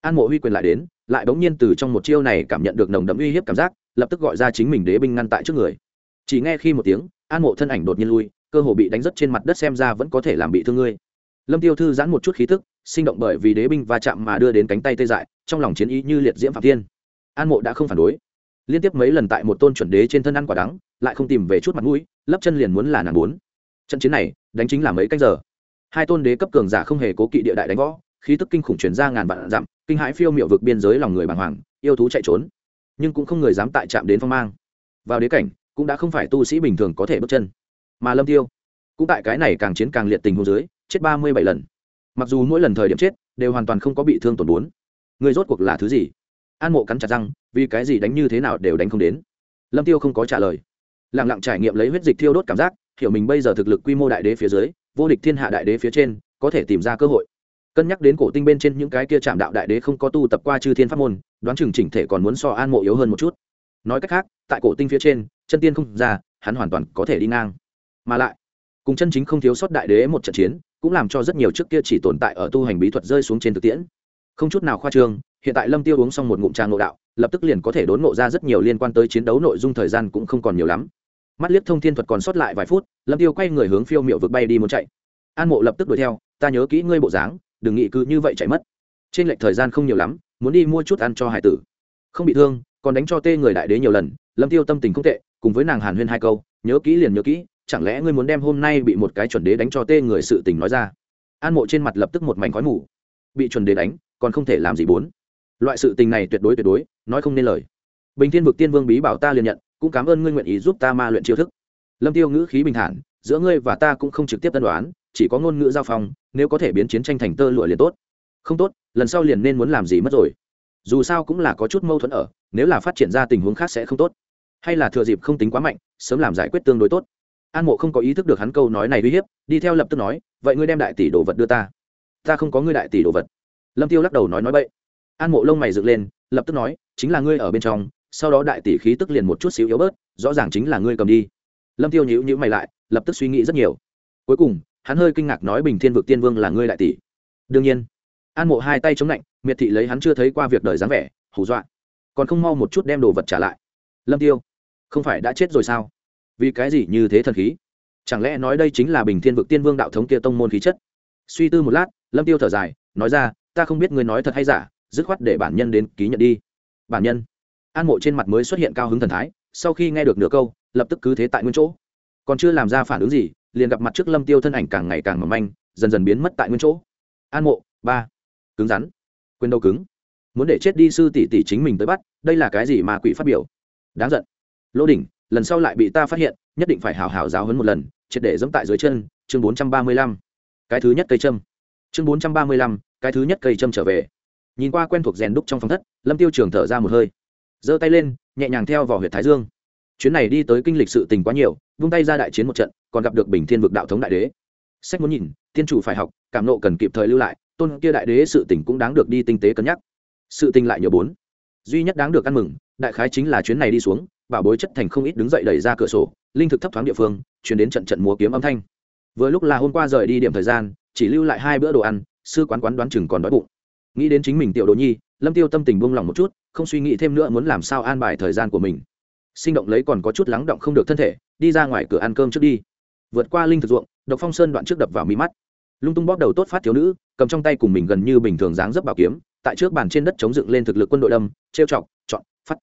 an mộ huy quyền lại đến, lại bỗng nhiên từ trong một chiêu này cảm nhận được nồng đậm uy hiếp cảm giác, lập tức gọi ra chính mình đế binh ngăn tại trước người. Chỉ nghe khi một tiếng, an mộ thân ảnh đột nhiên lui, cơ hồ bị đánh rất trên mặt đất xem ra vẫn có thể làm bị thương ngươi. Lâm tiêu thư giãn một chút khí tức, sinh động bởi vì đế binh va chạm mà đưa đến cánh tay tê dại, trong lòng chiến ý như liệt diễm phạm thiên. An mộ đã không phản đối. Liên tiếp mấy lần tại một tôn chuẩn đế trên thân ăn quả đắng, lại không tìm về chút mặt mũi, lấp chân liền muốn là nàng muốn. Trận chiến này, đánh chính là mấy cách giờ. Hai tôn đế cấp cường giả không hề cố kỵ địa đại đánh võ khí tức kinh khủng truyền ra ngàn vạn dặm, kinh hãi phiêu miệu vực biên giới lòng người bàng hoàng, yêu thú chạy trốn, nhưng cũng không người dám tại chạm đến phong mang. Vào đế cảnh, cũng đã không phải tu sĩ bình thường có thể bước chân. Mà lâm tiêu, cũng tại cái này càng chiến càng liệt tình hồ dưới, chết ba mươi bảy lần. Mặc dù mỗi lần thời điểm chết, đều hoàn toàn không có bị thương tổn bốn. Người rốt cuộc là thứ gì? An mộ cắn chặt răng, vì cái gì đánh như thế nào đều đánh không đến. Lâm tiêu không có trả lời. Lặng lặng trải nghiệm lấy huyết dịch thiêu đốt cảm giác, hiểu mình bây giờ thực lực quy mô đại đế phía dưới, vô địch thiên hạ đại đế phía trên, có thể tìm ra cơ hội cân nhắc đến cổ tinh bên trên những cái kia chạm đạo đại đế không có tu tập qua chư thiên pháp môn, đoán chừng chỉnh thể còn muốn so an mộ yếu hơn một chút. Nói cách khác, tại cổ tinh phía trên, chân tiên không ra, hắn hoàn toàn có thể đi ngang. Mà lại, cùng chân chính không thiếu sót đại đế một trận chiến, cũng làm cho rất nhiều trước kia chỉ tồn tại ở tu hành bí thuật rơi xuống trên thực tiễn. Không chút nào khoa trương, hiện tại lâm tiêu uống xong một ngụm trà ngộ đạo, lập tức liền có thể đốn ngộ ra rất nhiều liên quan tới chiến đấu nội dung thời gian cũng không còn nhiều lắm. Mắt liếc thông thiên thuật còn sót lại vài phút, lâm tiêu quay người hướng phiêu miệu vực bay đi muốn chạy. An mộ lập tức đuổi theo, ta nhớ kỹ ngươi bộ dáng đừng nghĩ cứ như vậy chạy mất. Trên lệch thời gian không nhiều lắm, muốn đi mua chút ăn cho hải tử. Không bị thương, còn đánh cho tê người đại đế nhiều lần, lâm tiêu tâm tình không tệ, cùng với nàng hàn huyên hai câu, nhớ kỹ liền nhớ kỹ, chẳng lẽ ngươi muốn đem hôm nay bị một cái chuẩn đế đánh cho tê người sự tình nói ra? An mộ trên mặt lập tức một mảnh khói mù. Bị chuẩn đế đánh, còn không thể làm gì bốn. Loại sự tình này tuyệt đối tuyệt đối, nói không nên lời. Bình thiên vực tiên vương bí bảo ta liền nhận, cũng cảm ơn ngươi nguyện ý giúp ta ma luyện chiêu thức. Lâm tiêu ngữ khí bình thản, giữa ngươi và ta cũng không trực tiếp tân đoán chỉ có ngôn ngữ giao phong nếu có thể biến chiến tranh thành tơ lụa liền tốt. Không tốt, lần sau liền nên muốn làm gì mất rồi. Dù sao cũng là có chút mâu thuẫn ở, nếu là phát triển ra tình huống khác sẽ không tốt. Hay là thừa dịp không tính quá mạnh, sớm làm giải quyết tương đối tốt. An mộ không có ý thức được hắn câu nói này uy hiếp, đi theo lập tức nói, vậy ngươi đem đại tỷ đồ vật đưa ta. Ta không có ngươi đại tỷ đồ vật. Lâm tiêu lắc đầu nói nói bậy. An mộ lông mày dựng lên, lập tức nói, chính là ngươi ở bên trong, sau đó đại tỷ khí tức liền một chút xíu yếu bớt, rõ ràng chính là ngươi cầm đi. Lâm tiêu nhíu nhíu mày lại, lập tức suy nghĩ rất nhiều. Cuối cùng hắn hơi kinh ngạc nói bình thiên vực tiên vương là ngươi đại tỷ. Đương nhiên, an mộ hai tay chống lạnh, miệt thị lấy hắn chưa thấy qua việc đời dáng vẻ, hù dọa. Còn không mau một chút đem đồ vật trả lại. Lâm tiêu, không phải đã chết rồi sao? Vì cái gì như thế thần khí? Chẳng lẽ nói đây chính là bình thiên vực tiên vương đạo thống kia tông môn khí chất? Suy tư một lát, lâm tiêu thở dài, nói ra, ta không biết ngươi nói thật hay giả, dứt khoát để bản nhân đến ký nhận đi. Bản nhân. An mộ trên mặt mới xuất hiện cao hứng thần thái, sau khi nghe được nửa câu, lập tức cứ thế tại nguyên chỗ còn chưa làm ra phản ứng gì, liền gặp mặt trước lâm tiêu thân ảnh càng ngày càng mỏng manh, dần dần biến mất tại nguyên chỗ. An mộ, ba. Cứng rắn. Quên đâu cứng. Muốn để chết đi sư tỷ tỷ chính mình tới bắt, đây là cái gì mà quỷ phát biểu? Đáng giận. Lỗ đỉnh, lần sau lại bị ta phát hiện, nhất định phải hào hào giáo hấn một lần, triệt để dẫm tại dưới chân, chương bốn trăm ba mươi lăm. Cái thứ nhất cây châm. Chương bốn trăm ba mươi lăm, cái thứ nhất cây châm trở về. Nhìn qua quen thuộc rèn đúc trong phòng thất, lâm tiêu trường thở ra một hơi. Giơ tay lên, nhẹ nhàng theo vào huyệt thái dương chuyến này đi tới kinh lịch sự tình quá nhiều, vung tay ra đại chiến một trận, còn gặp được bình thiên vực đạo thống đại đế. Sách muốn nhìn, tiên chủ phải học, cảm nộ cần kịp thời lưu lại, tôn kia đại đế sự tình cũng đáng được đi tinh tế cân nhắc. Sự tình lại nhiều bốn. Duy nhất đáng được ăn mừng, đại khái chính là chuyến này đi xuống, bảo bối chất thành không ít đứng dậy đẩy ra cửa sổ, linh thực thấp thoáng địa phương, chuyển đến trận trận múa kiếm âm thanh. Vừa lúc là hôm qua rời đi điểm thời gian, chỉ lưu lại hai bữa đồ ăn, sư quán quán đoán chừng còn đói bụng. Nghĩ đến chính mình tiểu đồ nhi, lâm tiêu tâm tình buông lỏng một chút, không suy nghĩ thêm nữa muốn làm sao an bài thời gian của mình sinh động lấy còn có chút lắng động không được thân thể, đi ra ngoài cửa ăn cơm trước đi. Vượt qua linh thực ruộng, độc phong sơn đoạn trước đập vào mi mắt. Lung tung bóp đầu tốt phát thiếu nữ, cầm trong tay cùng mình gần như bình thường dáng dấp bảo kiếm, tại trước bàn trên đất chống dựng lên thực lực quân đội đâm, trêu chọc, chọn, phát.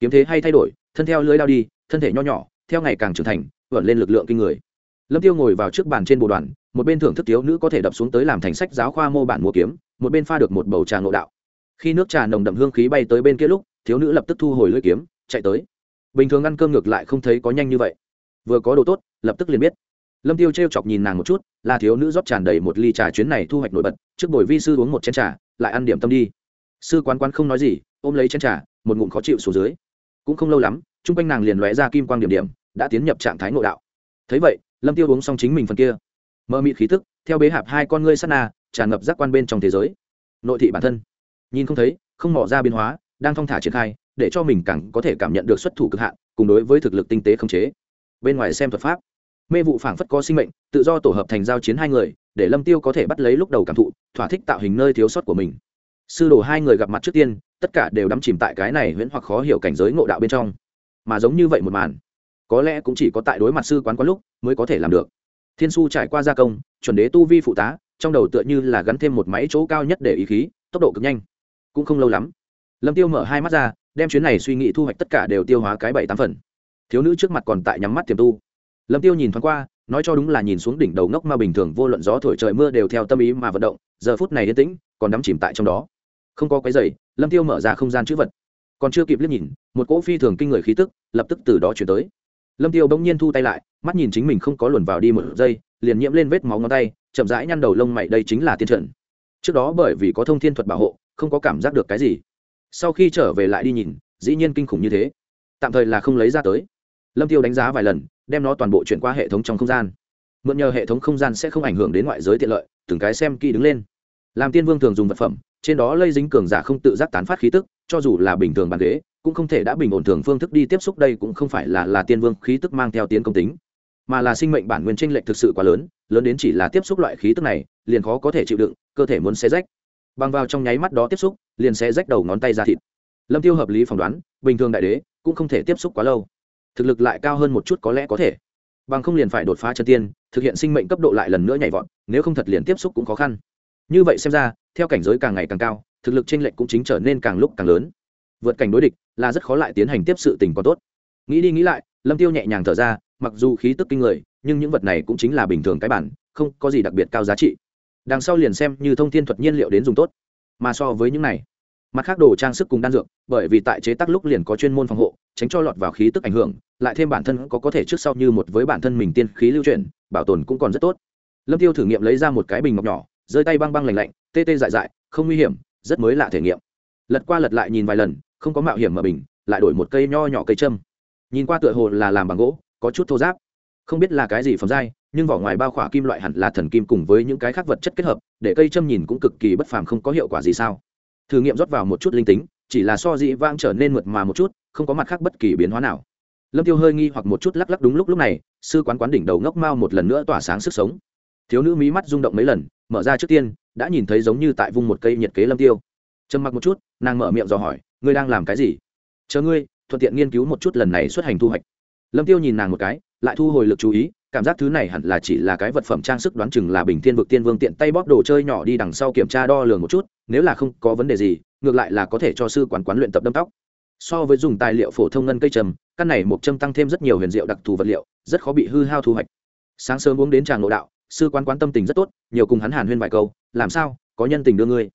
Kiếm thế hay thay đổi, thân theo lưới đao đi, thân thể nho nhỏ, theo ngày càng trưởng thành vẩn lên lực lượng kinh người. Lâm tiêu ngồi vào trước bàn trên bộ đoàn, một bên thưởng thức thiếu nữ có thể đập xuống tới làm thành sách giáo khoa mô bản mua kiếm, một bên pha được một bầu trà ngộ đạo. Khi nước trà nồng đậm hương khí bay tới bên kia lúc, thiếu nữ lập tức thu hồi lưỡi kiếm, chạy tới bình thường ăn cơm ngược lại không thấy có nhanh như vậy. Vừa có đồ tốt, lập tức liền biết. Lâm tiêu t chọc nhìn nàng một chút, là thiếu nữ rót tràn đầy một ly trà chuyến này thu hoạch nổi bật, trước buổi vi sư uống một chén trà, lại ăn điểm tâm đi. Sư quán quán không nói gì, ôm lấy chén trà, một ngụm khó chịu xuống dưới. Cũng không lâu lắm, chung quanh nàng liền lóe ra kim quang điểm điểm, đã tiến nhập trạng thái ngộ đạo. Thấy vậy, lâm tiêu uống xong chính mình phần kia. Mơ mị khí tức, theo bế hạp hai con ngươi sát na, tràn ngập giác quan bên trong thế giới. Nội thị bản thân. Nhìn không thấy, không mỏ ra biến hóa, đang thong thả triển khai để cho mình càng có thể cảm nhận được xuất thủ cực hạn, cùng đối với thực lực tinh tế khống chế. Bên ngoài xem thuật pháp, mê vụ phảng phất có sinh mệnh, tự do tổ hợp thành giao chiến hai người, để lâm tiêu có thể bắt lấy lúc đầu cảm thụ, thỏa thích tạo hình nơi thiếu sót của mình. Sư đồ hai người gặp mặt trước tiên, tất cả đều đắm chìm tại cái này huyễn hoặc khó hiểu cảnh giới ngộ đạo bên trong. Mà giống như vậy một màn, có lẽ cũng chỉ có tại đối mặt sư quán quán lúc mới có thể làm được. Thiên su trải qua gia công, chuẩn đế tu vi phụ tá, trong đầu tựa như là gắn thêm một máy chỗ cao nhất để ý khí, tốc độ cực nhanh. Cũng không lâu lắm, lâm tiêu mở hai mắt ra đem chuyến này suy nghĩ thu hoạch tất cả đều tiêu hóa cái bảy tám phần. Thiếu nữ trước mặt còn tại nhắm mắt tiềm tu. Lâm tiêu nhìn thoáng qua, nói cho đúng là nhìn xuống đỉnh đầu ngốc mà bình thường vô luận gió thổi trời mưa đều theo tâm ý mà vận động, giờ phút này yên tĩnh, còn đắm chìm tại trong đó. Không có cái giày lâm tiêu mở ra không gian chữ vật. Còn chưa kịp liếc nhìn, một cỗ phi thường kinh người khí tức lập tức từ đó chuyển tới. Lâm tiêu bỗng nhiên thu tay lại, mắt nhìn chính mình không có luồn vào đi một giây, liền nhiễm lên vết máu ngón tay, chậm rãi nhăn đầu lông mày, đây chính là tiên trận. Trước đó bởi vì có thông thiên thuật bảo hộ, không có cảm giác được cái gì sau khi trở về lại đi nhìn, dĩ nhiên kinh khủng như thế. Tạm thời là không lấy ra tới. Lâm tiêu đánh giá vài lần, đem nó toàn bộ chuyển qua hệ thống trong không gian. Mượn nhờ hệ thống không gian sẽ không ảnh hưởng đến ngoại giới tiện lợi, từng cái xem kỹ đứng lên. Làm tiên vương thường dùng vật phẩm, trên đó lây dính cường giả không tự giác tán phát khí tức, cho dù là bình thường bàn ghế cũng không thể đã bình ổn thường phương thức đi tiếp xúc đây cũng không phải là là tiên vương khí tức mang theo tiến công tính. Mà là sinh mệnh bản nguyên tranh lệch thực sự quá lớn lớn đến chỉ là tiếp xúc loại khí tức này, liền khó có thể chịu đựng, cơ thể muốn xé rách. Bằng vào trong nháy mắt đó tiếp xúc liền sẽ rách đầu ngón tay ra thịt. Lâm tiêu hợp lý phỏng đoán, bình thường đại đế cũng không thể tiếp xúc quá lâu. Thực lực lại cao hơn một chút có lẽ có thể. Bằng không liền phải đột phá chân tiên, thực hiện sinh mệnh cấp độ lại lần nữa nhảy vọt, nếu không thật liền tiếp xúc cũng khó khăn. Như vậy xem ra, theo cảnh giới càng ngày càng cao, thực lực chênh lệch cũng chính trở nên càng lúc càng lớn. Vượt cảnh đối địch là rất khó lại tiến hành tiếp sự tình còn tốt. Nghĩ đi nghĩ lại, lâm tiêu nhẹ nhàng thở ra, mặc dù khí tức kinh người, nhưng những vật này cũng chính là bình thường cái bản, không có gì đặc biệt cao giá trị. Đằng sau liền xem như thông thiên thuật nhiên liệu đến dùng tốt. Mà so với những này mặt khác đồ trang sức cùng đan dược, bởi vì tại chế tác lúc liền có chuyên môn phòng hộ, tránh cho lọt vào khí tức ảnh hưởng, lại thêm bản thân có có thể trước sau như một với bản thân mình tiên khí lưu chuyển, bảo tồn cũng còn rất tốt. Lâm tiêu thử nghiệm lấy ra một cái bình ngọc nhỏ, rơi tay băng băng lạnh lạnh, tê tê dại dại, không nguy hiểm, rất mới lạ thể nghiệm. Lật qua lật lại nhìn vài lần, không có mạo hiểm mà bình, lại đổi một cây nho nhỏ cây châm. Nhìn qua tựa hồ là làm bằng gỗ, có chút thô giáp không biết là cái gì phẩm dai nhưng vỏ ngoài bao khỏa kim loại hẳn là thần kim cùng với những cái khác vật chất kết hợp, để cây châm nhìn cũng cực kỳ bất phàm không có hiệu quả gì sao thử nghiệm rót vào một chút linh tính, chỉ là so dị vang trở nên mượt mà một chút, không có mặt khác bất kỳ biến hóa nào. Lâm tiêu hơi nghi hoặc một chút lắc lắc đúng lúc lúc này, sư quán quán đỉnh đầu ngốc mao một lần nữa tỏa sáng sức sống. Thiếu nữ mí mắt rung động mấy lần, mở ra trước tiên, đã nhìn thấy giống như tại vùng một cây nhiệt kế lâm tiêu. Trầm mặc một chút, nàng mở miệng dò hỏi, ngươi đang làm cái gì? Chờ ngươi, thuận tiện nghiên cứu một chút lần này xuất hành thu hoạch. Lâm tiêu nhìn nàng một cái, lại thu hồi lực chú ý cảm giác thứ này hẳn là chỉ là cái vật phẩm trang sức đoán chừng là bình thiên vực tiên vương tiện tay bóp đồ chơi nhỏ đi đằng sau kiểm tra đo lường một chút, nếu là không có vấn đề gì, ngược lại là có thể cho sư quán quán luyện tập đâm tóc. So với dùng tài liệu phổ thông ngân cây trầm, căn này một châm tăng thêm rất nhiều huyền diệu đặc thù vật liệu, rất khó bị hư hao thu hoạch. Sáng sớm uống đến tràng nội đạo, sư quán quán tâm tình rất tốt, nhiều cùng hắn hàn huyên vài câu, làm sao, có nhân tình đưa ngươi?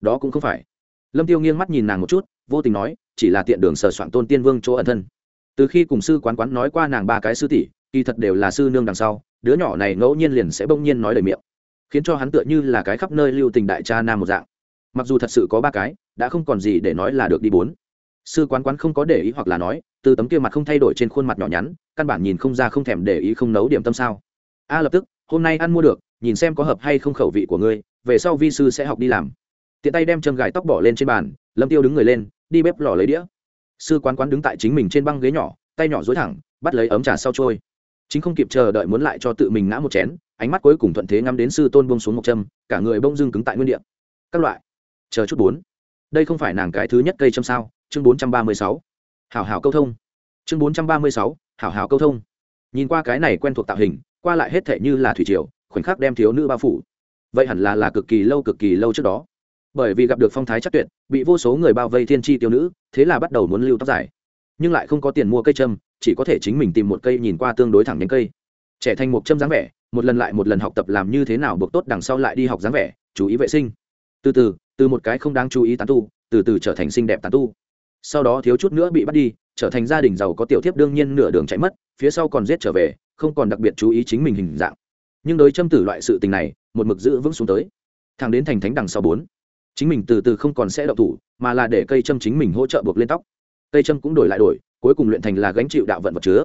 Đó cũng không phải. Lâm tiêu nghiêng mắt nhìn nàng một chút, vô tình nói, chỉ là tiện đường sờ soạn tôn tiên vương chỗ ẩn thân. Từ khi cùng sư quán quán nói qua nàng ba cái sư tỷ kỳ thật đều là sư nương đằng sau, đứa nhỏ này ngẫu nhiên liền sẽ bỗng nhiên nói lời miệng, khiến cho hắn tựa như là cái khắp nơi lưu tình đại cha nam một dạng. Mặc dù thật sự có ba cái, đã không còn gì để nói là được đi bốn. Sư quán quán không có để ý hoặc là nói, từ tấm kia mặt không thay đổi trên khuôn mặt nhỏ nhắn, căn bản nhìn không ra không thèm để ý không nấu điểm tâm sao. A, lập tức, hôm nay ăn mua được, nhìn xem có hợp hay không khẩu vị của ngươi, về sau vi sư sẽ học đi làm. Tiện tay đem châm gài tóc bỏ lên trên bàn, lâm tiêu đứng người lên, đi bếp lò lấy đĩa. Sư quán quán đứng tại chính mình trên băng ghế nhỏ, tay nhỏ dối thẳng, bắt lấy ấm trà sau trôi chính không kịp chờ đợi muốn lại cho tự mình ngã một chén, ánh mắt cuối cùng thuận thế ngắm đến sư tôn bông xuống một châm, cả người bông dưng cứng tại nguyên địa. Các loại. Chờ chút bốn. Đây không phải nàng cái thứ nhất cây châm sao? Chương bốn trăm ba mươi sáu. Hảo hảo câu thông. Chương bốn trăm ba mươi sáu. Hảo hảo câu thông. Nhìn qua cái này quen thuộc tạo hình, qua lại hết thể như là thủy triều, khoảnh khắc đem thiếu nữ bao phủ. Vậy hẳn là là cực kỳ lâu cực kỳ lâu trước đó. Bởi vì gặp được phong thái chắc tuyệt, bị vô số người bao vây thiên tri tiêu nữ, thế là bắt đầu muốn lưu tóc dài. Nhưng lại không có tiền mua cây châm chỉ có thể chính mình tìm một cây nhìn qua tương đối thẳng nhánh cây. Trẻ thành một châm dáng vẻ, một lần lại một lần học tập làm như thế nào buộc tốt đằng sau lại đi học dáng vẻ, chú ý vệ sinh. Từ từ từ một cái không đáng chú ý tán tu, từ từ trở thành xinh đẹp tán tu. Sau đó thiếu chút nữa bị bắt đi, trở thành gia đình giàu có tiểu thiếp đương nhiên nửa đường chạy mất, phía sau còn giết trở về, không còn đặc biệt chú ý chính mình hình dạng. Nhưng đối châm tử loại sự tình này, một mực giữ vững xuống tới. Thằng đến thành thánh đằng sau bốn, chính mình từ từ không còn sẽ đậu thủ, mà là để cây châm chính mình hỗ trợ buộc lên tóc. Cây châm cũng đổi lại đổi cuối cùng luyện thành là gánh chịu đạo vận vật chứa.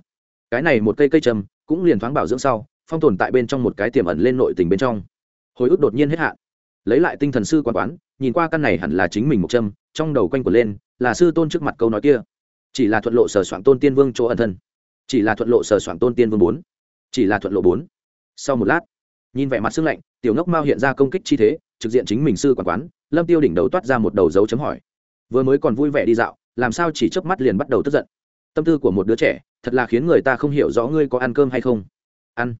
Cái này một cây cây châm cũng liền thoáng bảo dưỡng sau, phong tồn tại bên trong một cái tiềm ẩn lên nội tình bên trong. Hồi ức đột nhiên hết hạn. Lấy lại tinh thần sư quan quán, nhìn qua căn này hẳn là chính mình một châm, trong đầu quanh quẩn lên, là sư tôn trước mặt câu nói kia. Chỉ là thuận lộ sở soạn tôn tiên vương chỗ ẩn thân. Chỉ là thuận lộ sở soạn tôn tiên vương bốn. Chỉ là thuận lộ bốn. Sau một lát, nhìn vẻ mặt sương lạnh, tiểu ngốc mao hiện ra công kích chi thế, trực diện chính mình sư quản quán, lâm tiêu đỉnh đầu toát ra một đầu dấu chấm hỏi. Vừa mới còn vui vẻ đi dạo, làm sao chỉ chớp mắt liền bắt đầu tức giận? Tâm tư của một đứa trẻ, thật là khiến người ta không hiểu rõ ngươi có ăn cơm hay không. Ăn.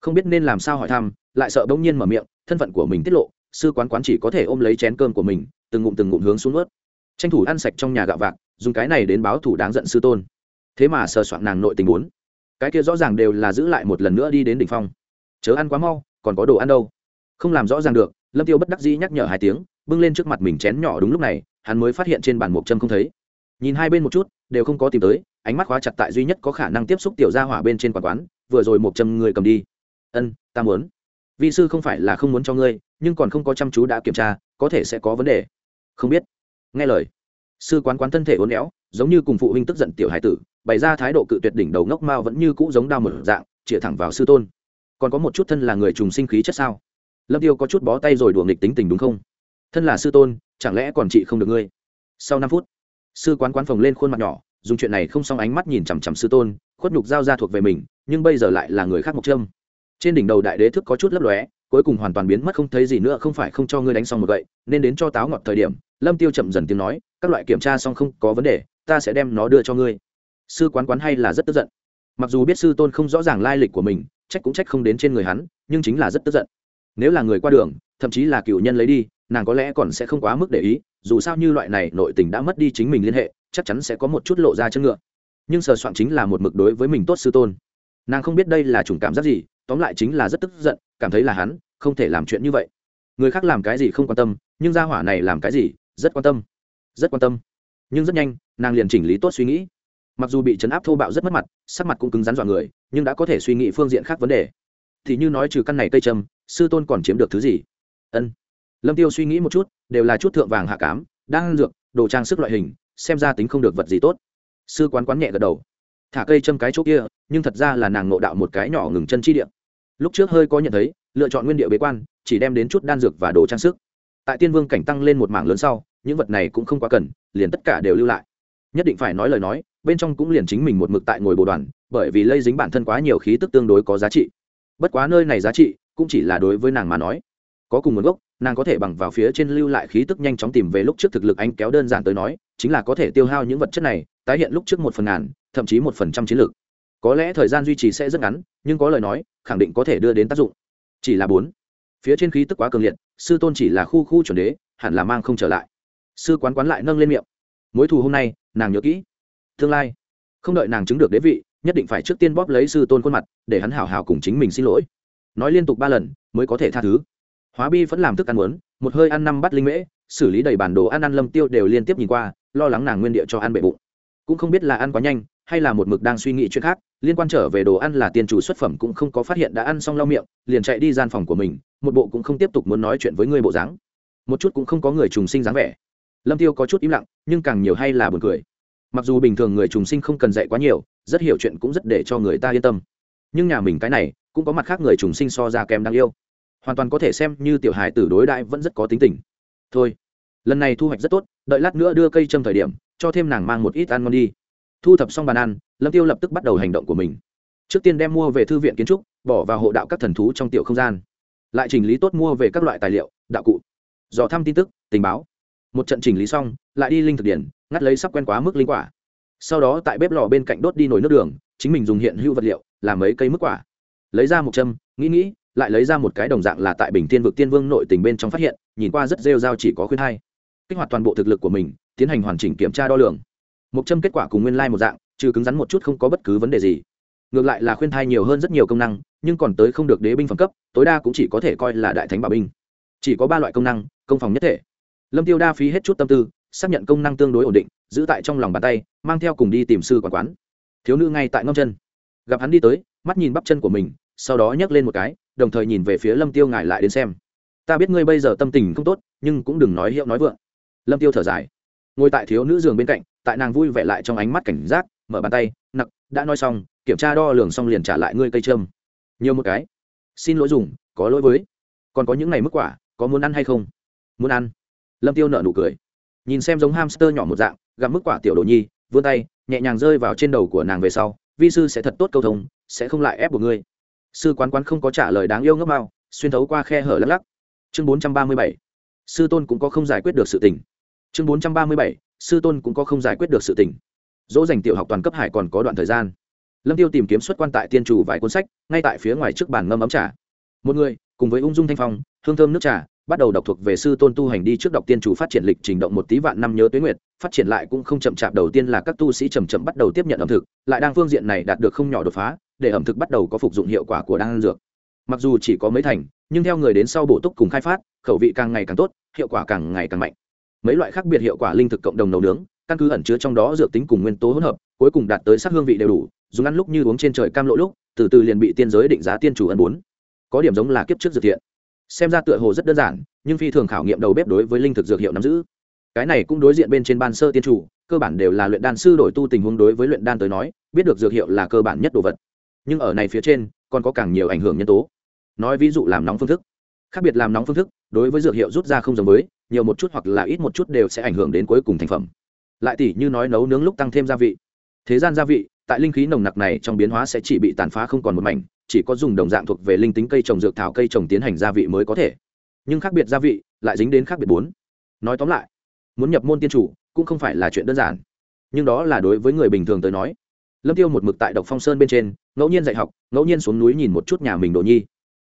Không biết nên làm sao hỏi thăm, lại sợ bỗng nhiên mở miệng, thân phận của mình tiết lộ, sư quán quán chỉ có thể ôm lấy chén cơm của mình, từng ngụm từng ngụm hướng xuống ướt tranh thủ ăn sạch trong nhà gạo vạc, dùng cái này đến báo thủ đáng giận sư tôn. Thế mà sờ soạn nàng nội tình muốn. Cái kia rõ ràng đều là giữ lại một lần nữa đi đến đỉnh phong. Chớ ăn quá mau, còn có đồ ăn đâu. Không làm rõ ràng được, lâm tiêu bất đắc dĩ nhắc nhở hai tiếng, bưng lên trước mặt mình chén nhỏ đúng lúc này, hắn mới phát hiện trên bàn mộc trâm không thấy. Nhìn hai bên một chút đều không có tìm tới, ánh mắt khóa chặt tại duy nhất có khả năng tiếp xúc tiểu gia hỏa bên trên quán quán, vừa rồi một châm người cầm đi. Ân, ta muốn. Vị sư không phải là không muốn cho ngươi, nhưng còn không có chăm chú đã kiểm tra, có thể sẽ có vấn đề. Không biết. Nghe lời, sư quán quán thân thể uốn éo, giống như cùng phụ huynh tức giận tiểu hải tử, bày ra thái độ cự tuyệt đỉnh đầu ngốc mao vẫn như cũ giống đao một dạng, chĩa thẳng vào sư tôn. Còn có một chút thân là người trùng sinh khí chất sao? Lâm tiêu có chút bó tay rồi đùa nghịch tính tình đúng không? Thân là sư tôn, chẳng lẽ còn chị không được ngươi? Sau năm phút sư quán quán phồng lên khuôn mặt nhỏ, dùng chuyện này không xong ánh mắt nhìn chằm chằm sư tôn, khuất nhục giao ra thuộc về mình, nhưng bây giờ lại là người khác mộc trâm trên đỉnh đầu đại đế thức có chút lấp lóe, cuối cùng hoàn toàn biến mất không thấy gì nữa, không phải không cho ngươi đánh xong một gậy, nên đến cho táo ngọt thời điểm, lâm tiêu chậm dần tiếng nói, các loại kiểm tra xong không có vấn đề, ta sẽ đem nó đưa cho ngươi. Sư quán quán hay là rất tức giận. Mặc dù biết sư tôn không rõ ràng lai lịch của mình, trách cũng trách không đến trên người hắn, nhưng chính là rất tức giận. Nếu là người qua đường, thậm chí là cựu nhân lấy đi nàng có lẽ còn sẽ không quá mức để ý, dù sao như loại này nội tình đã mất đi chính mình liên hệ, chắc chắn sẽ có một chút lộ ra chân ngựa. Nhưng sờ soạn chính là một mực đối với mình tốt sư tôn. Nàng không biết đây là chủng cảm giác gì, tóm lại chính là rất tức giận, cảm thấy là hắn, không thể làm chuyện như vậy. Người khác làm cái gì không quan tâm, nhưng gia hỏa này làm cái gì, rất quan tâm. Rất quan tâm. Nhưng rất nhanh, nàng liền chỉnh lý tốt suy nghĩ. Mặc dù bị chấn áp thô bạo rất mất mặt, sắc mặt cũng cứng rắn dọa người, nhưng đã có thể suy nghĩ phương diện khác vấn đề. Thì như nói trừ căn này cây trâm sư tôn còn chiếm được thứ gì? Ân lâm tiêu suy nghĩ một chút, đều là chút thượng vàng hạ cám, đang dược, đồ trang sức loại hình, xem ra tính không được vật gì tốt. Sư quán quán nhẹ gật đầu. Thả cây châm cái chỗ kia, nhưng thật ra là nàng nộ đạo một cái nhỏ ngừng chân chi địa. Lúc trước hơi có nhận thấy, lựa chọn nguyên địa bế quan, chỉ đem đến chút đan dược và đồ trang sức. Tại tiên vương cảnh tăng lên một mảng lớn sau, những vật này cũng không quá cần, liền tất cả đều lưu lại. Nhất định phải nói lời nói, bên trong cũng liền chính mình một mực tại ngồi bồ đoàn, bởi vì lây dính bản thân quá nhiều khí tức tương đối có giá trị. Bất quá nơi này giá trị, cũng chỉ là đối với nàng mà nói. Có cùng nguồn gốc nàng có thể bằng vào phía trên lưu lại khí tức nhanh chóng tìm về lúc trước thực lực anh kéo đơn giản tới nói, chính là có thể tiêu hao những vật chất này, tái hiện lúc trước một phần ngàn, thậm chí một phần trăm chiến lược. Có lẽ thời gian duy trì sẽ rất ngắn, nhưng có lời nói, khẳng định có thể đưa đến tác dụng. Chỉ là bốn. Phía trên khí tức quá cường liệt, sư tôn chỉ là khu khu chuẩn đế, hẳn là mang không trở lại. Sư quán quán lại nâng lên miệng. Mối thù hôm nay, nàng nhớ kỹ. Tương lai. Không đợi nàng chứng được đế vị, nhất định phải trước tiên bóp lấy sư tôn khuôn mặt, để hắn hảo hảo cùng chính mình xin lỗi. Nói liên tục ba lần, mới có thể tha thứ hóa bi vẫn làm thức ăn muốn, một hơi ăn năm bắt linh mễ, xử lý đầy bản đồ ăn ăn lâm tiêu đều liên tiếp nhìn qua, lo lắng nàng nguyên địa cho ăn bệ bụng. Cũng không biết là ăn quá nhanh, hay là một mực đang suy nghĩ chuyện khác, liên quan trở về đồ ăn là tiền chủ xuất phẩm cũng không có phát hiện đã ăn xong lau miệng, liền chạy đi gian phòng của mình, một bộ cũng không tiếp tục muốn nói chuyện với người bộ dáng. Một chút cũng không có người trùng sinh dáng vẻ. Lâm tiêu có chút im lặng, nhưng càng nhiều hay là buồn cười. Mặc dù bình thường người trùng sinh không cần dạy quá nhiều, rất hiểu chuyện cũng rất để cho người ta yên tâm. Nhưng nhà mình cái này, cũng có mặt khác người trùng sinh so ra kém đáng yêu hoàn toàn có thể xem như tiểu hài tử đối đại vẫn rất có tính tình. Thôi, lần này thu hoạch rất tốt, đợi lát nữa đưa cây châm thời điểm, cho thêm nàng mang một ít ăn ngon đi. Thu thập xong bàn ăn, lâm tiêu lập tức bắt đầu hành động của mình. Trước tiên đem mua về thư viện kiến trúc, bỏ vào hộ đạo các thần thú trong tiểu không gian. Lại chỉnh lý tốt mua về các loại tài liệu, đạo cụ. Dò thăm tin tức, tình báo. Một trận chỉnh lý xong, lại đi linh thực điển, ngắt lấy sắp quen quá mức linh quả. Sau đó tại bếp lò bên cạnh đốt đi nồi nước đường, chính mình dùng hiện hữu vật liệu, làm mấy cây mức quả. Lấy ra một châm, nghĩ nghĩ lại lấy ra một cái đồng dạng là tại bình thiên vực tiên vương nội tình bên trong phát hiện, nhìn qua rất rêu rao chỉ có khuyên hai kích hoạt toàn bộ thực lực của mình, tiến hành hoàn chỉnh kiểm tra đo lường. Một châm kết quả cùng nguyên lai một dạng, trừ cứng rắn một chút không có bất cứ vấn đề gì. Ngược lại là khuyên thai nhiều hơn rất nhiều công năng, nhưng còn tới không được đế binh phẩm cấp, tối đa cũng chỉ có thể coi là đại thánh bảo binh. Chỉ có ba loại công năng, công phòng nhất thể. Lâm tiêu đa phí hết chút tâm tư, xác nhận công năng tương đối ổn định, giữ tại trong lòng bàn tay, mang theo cùng đi tìm sư quản quán. Thiếu nữ ngay tại ngâm chân. Gặp hắn đi tới, mắt nhìn bắp chân của mình sau đó nhấc lên một cái, đồng thời nhìn về phía lâm tiêu ngài lại đến xem. Ta biết ngươi bây giờ tâm tình không tốt, nhưng cũng đừng nói hiệu nói vượng. Lâm tiêu thở dài. Ngồi tại thiếu nữ giường bên cạnh, tại nàng vui vẻ lại trong ánh mắt cảnh giác, mở bàn tay, nặc, đã nói xong, kiểm tra đo lường xong liền trả lại ngươi cây trâm nhiều một cái. Xin lỗi dùng, có lỗi với. Còn có những ngày mức quả, có muốn ăn hay không? Muốn ăn. Lâm tiêu nở nụ cười. Nhìn xem giống hamster nhỏ một dạng gặp mức quả tiểu đồ nhi, vươn tay, nhẹ nhàng rơi vào trên đầu của nàng về sau, vi sư sẽ thật tốt câu thông, sẽ không lại ép buộc ngươi sư quán quán không có trả lời đáng yêu ngốc mao, xuyên thấu qua khe hở lắc lắc. Chương bốn trăm ba mươi bảy, sư tôn cũng có không giải quyết được sự tình. Chương bốn trăm ba mươi bảy, sư tôn cũng có không giải quyết được sự tình. Dỗ dành tiểu học toàn cấp hải còn có đoạn thời gian. Lâm tiêu tìm kiếm xuất quan tại tiên chủ vài cuốn sách, ngay tại phía ngoài trước bàn ngâm ấm trà. Một người, cùng với ung dung thanh phong, hương thơm nước trà bắt đầu đọc thuộc về sư tôn tu hành đi trước đọc tiên chủ phát triển lịch trình động một tí vạn năm nhớ tuế nguyệt, phát triển lại cũng không chậm chạp, đầu tiên là các tu sĩ chậm chậm bắt đầu tiếp nhận ẩm thực, lại đang phương diện này đạt được không nhỏ đột phá, để ẩm thực bắt đầu có phục dụng hiệu quả của đan dược. Mặc dù chỉ có mấy thành, nhưng theo người đến sau bổ túc cùng khai phát, khẩu vị càng ngày càng tốt, hiệu quả càng ngày càng mạnh. Mấy loại khác biệt hiệu quả linh thực cộng đồng nấu nướng, căn cứ ẩn chứa trong đó dược tính cùng nguyên tố hỗn hợp, cuối cùng đạt tới sắc hương vị đều đủ, dùng ăn lúc như uống trên trời cam lộ lúc, từ từ liền bị tiên giới định giá tiên chủ ẩn bốn. Có điểm giống là kiếp trước dược thiện xem ra tựa hồ rất đơn giản, nhưng phi thường khảo nghiệm đầu bếp đối với linh thực dược hiệu nắm giữ. Cái này cũng đối diện bên trên ban sơ tiên chủ, cơ bản đều là luyện đan sư đổi tu tình huống đối với luyện đan tới nói, biết được dược hiệu là cơ bản nhất đồ vật. Nhưng ở này phía trên, còn có càng nhiều ảnh hưởng nhân tố. Nói ví dụ làm nóng phương thức. Khác biệt làm nóng phương thức, đối với dược hiệu rút ra không giống với, nhiều một chút hoặc là ít một chút đều sẽ ảnh hưởng đến cuối cùng thành phẩm. Lại tỉ như nói nấu nướng lúc tăng thêm gia vị. Thế gian gia vị, tại linh khí nồng nặc này trong biến hóa sẽ chỉ bị tàn phá không còn một mảnh chỉ có dùng đồng dạng thuộc về linh tính cây trồng, dược thảo cây trồng tiến hành gia vị mới có thể. Nhưng khác biệt gia vị, lại dính đến khác biệt bốn. Nói tóm lại, muốn nhập môn tiên chủ cũng không phải là chuyện đơn giản. Nhưng đó là đối với người bình thường tới nói. Lâm tiêu một mực tại độc phong sơn bên trên, ngẫu nhiên dạy học, ngẫu nhiên xuống núi nhìn một chút nhà mình đồ nhi.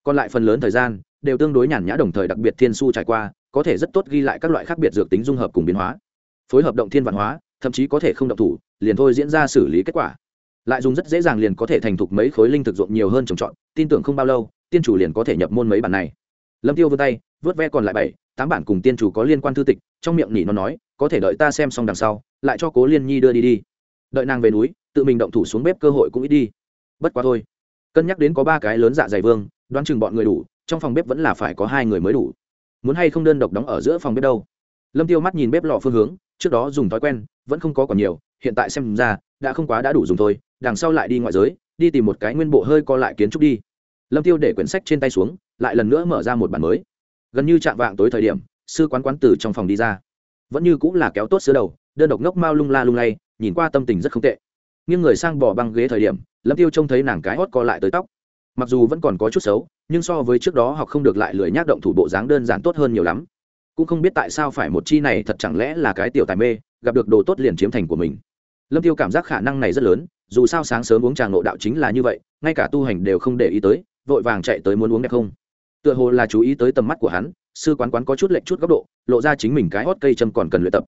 Còn lại phần lớn thời gian đều tương đối nhàn nhã đồng thời đặc biệt thiên su trải qua, có thể rất tốt ghi lại các loại khác biệt dược tính dung hợp cùng biến hóa. Phối hợp động thiên văn hóa, thậm chí có thể không động thủ, liền thôi diễn ra xử lý kết quả lại dùng rất dễ dàng liền có thể thành thục mấy khối linh thực dụng nhiều hơn trồng trọt, tin tưởng không bao lâu, tiên chủ liền có thể nhập môn mấy bản này. Lâm tiêu vươn tay, vớt ve còn lại bảy, tám bản cùng tiên chủ có liên quan thư tịch, trong miệng nhỉ nó nói, có thể đợi ta xem xong đằng sau, lại cho cố liên nhi đưa đi đi. Đợi nàng về núi, tự mình động thủ xuống bếp cơ hội cũng ít đi. Bất quá thôi. Cân nhắc đến có ba cái lớn dạ dày vương, đoán chừng bọn người đủ, trong phòng bếp vẫn là phải có hai người mới đủ. Muốn hay không đơn độc đóng ở giữa phòng bếp đâu? Lâm tiêu mắt nhìn bếp lò phương hướng, trước đó dùng thói quen, vẫn không có còn nhiều, hiện tại xem ra đã không quá đã đủ dùng thôi, đằng sau lại đi ngoại giới, đi tìm một cái nguyên bộ hơi co lại kiến trúc đi. Lâm tiêu để quyển sách trên tay xuống, lại lần nữa mở ra một bản mới. Gần như chạm vạng tối thời điểm, sư quán quán từ trong phòng đi ra. Vẫn như cũng là kéo tốt sữa đầu, đơn độc ngốc mau lung la lung lay, nhìn qua tâm tình rất không tệ. Nhưng người sang bỏ băng ghế thời điểm, lâm tiêu trông thấy nàng cái hót co lại tới tóc. Mặc dù vẫn còn có chút xấu, nhưng so với trước đó học không được lại lười nhác động thủ bộ dáng đơn giản tốt hơn nhiều lắm. Cũng không biết tại sao phải một chi này thật chẳng lẽ là cái tiểu tài mê, gặp được đồ tốt liền chiếm thành của mình lâm tiêu cảm giác khả năng này rất lớn, dù sao sáng sớm uống trà ngộ đạo chính là như vậy, ngay cả tu hành đều không để ý tới, vội vàng chạy tới muốn uống đẹp không. Tựa hồ là chú ý tới tầm mắt của hắn, sư quán quán có chút lệch chút góc độ, lộ ra chính mình cái hót cây châm còn cần luyện tập.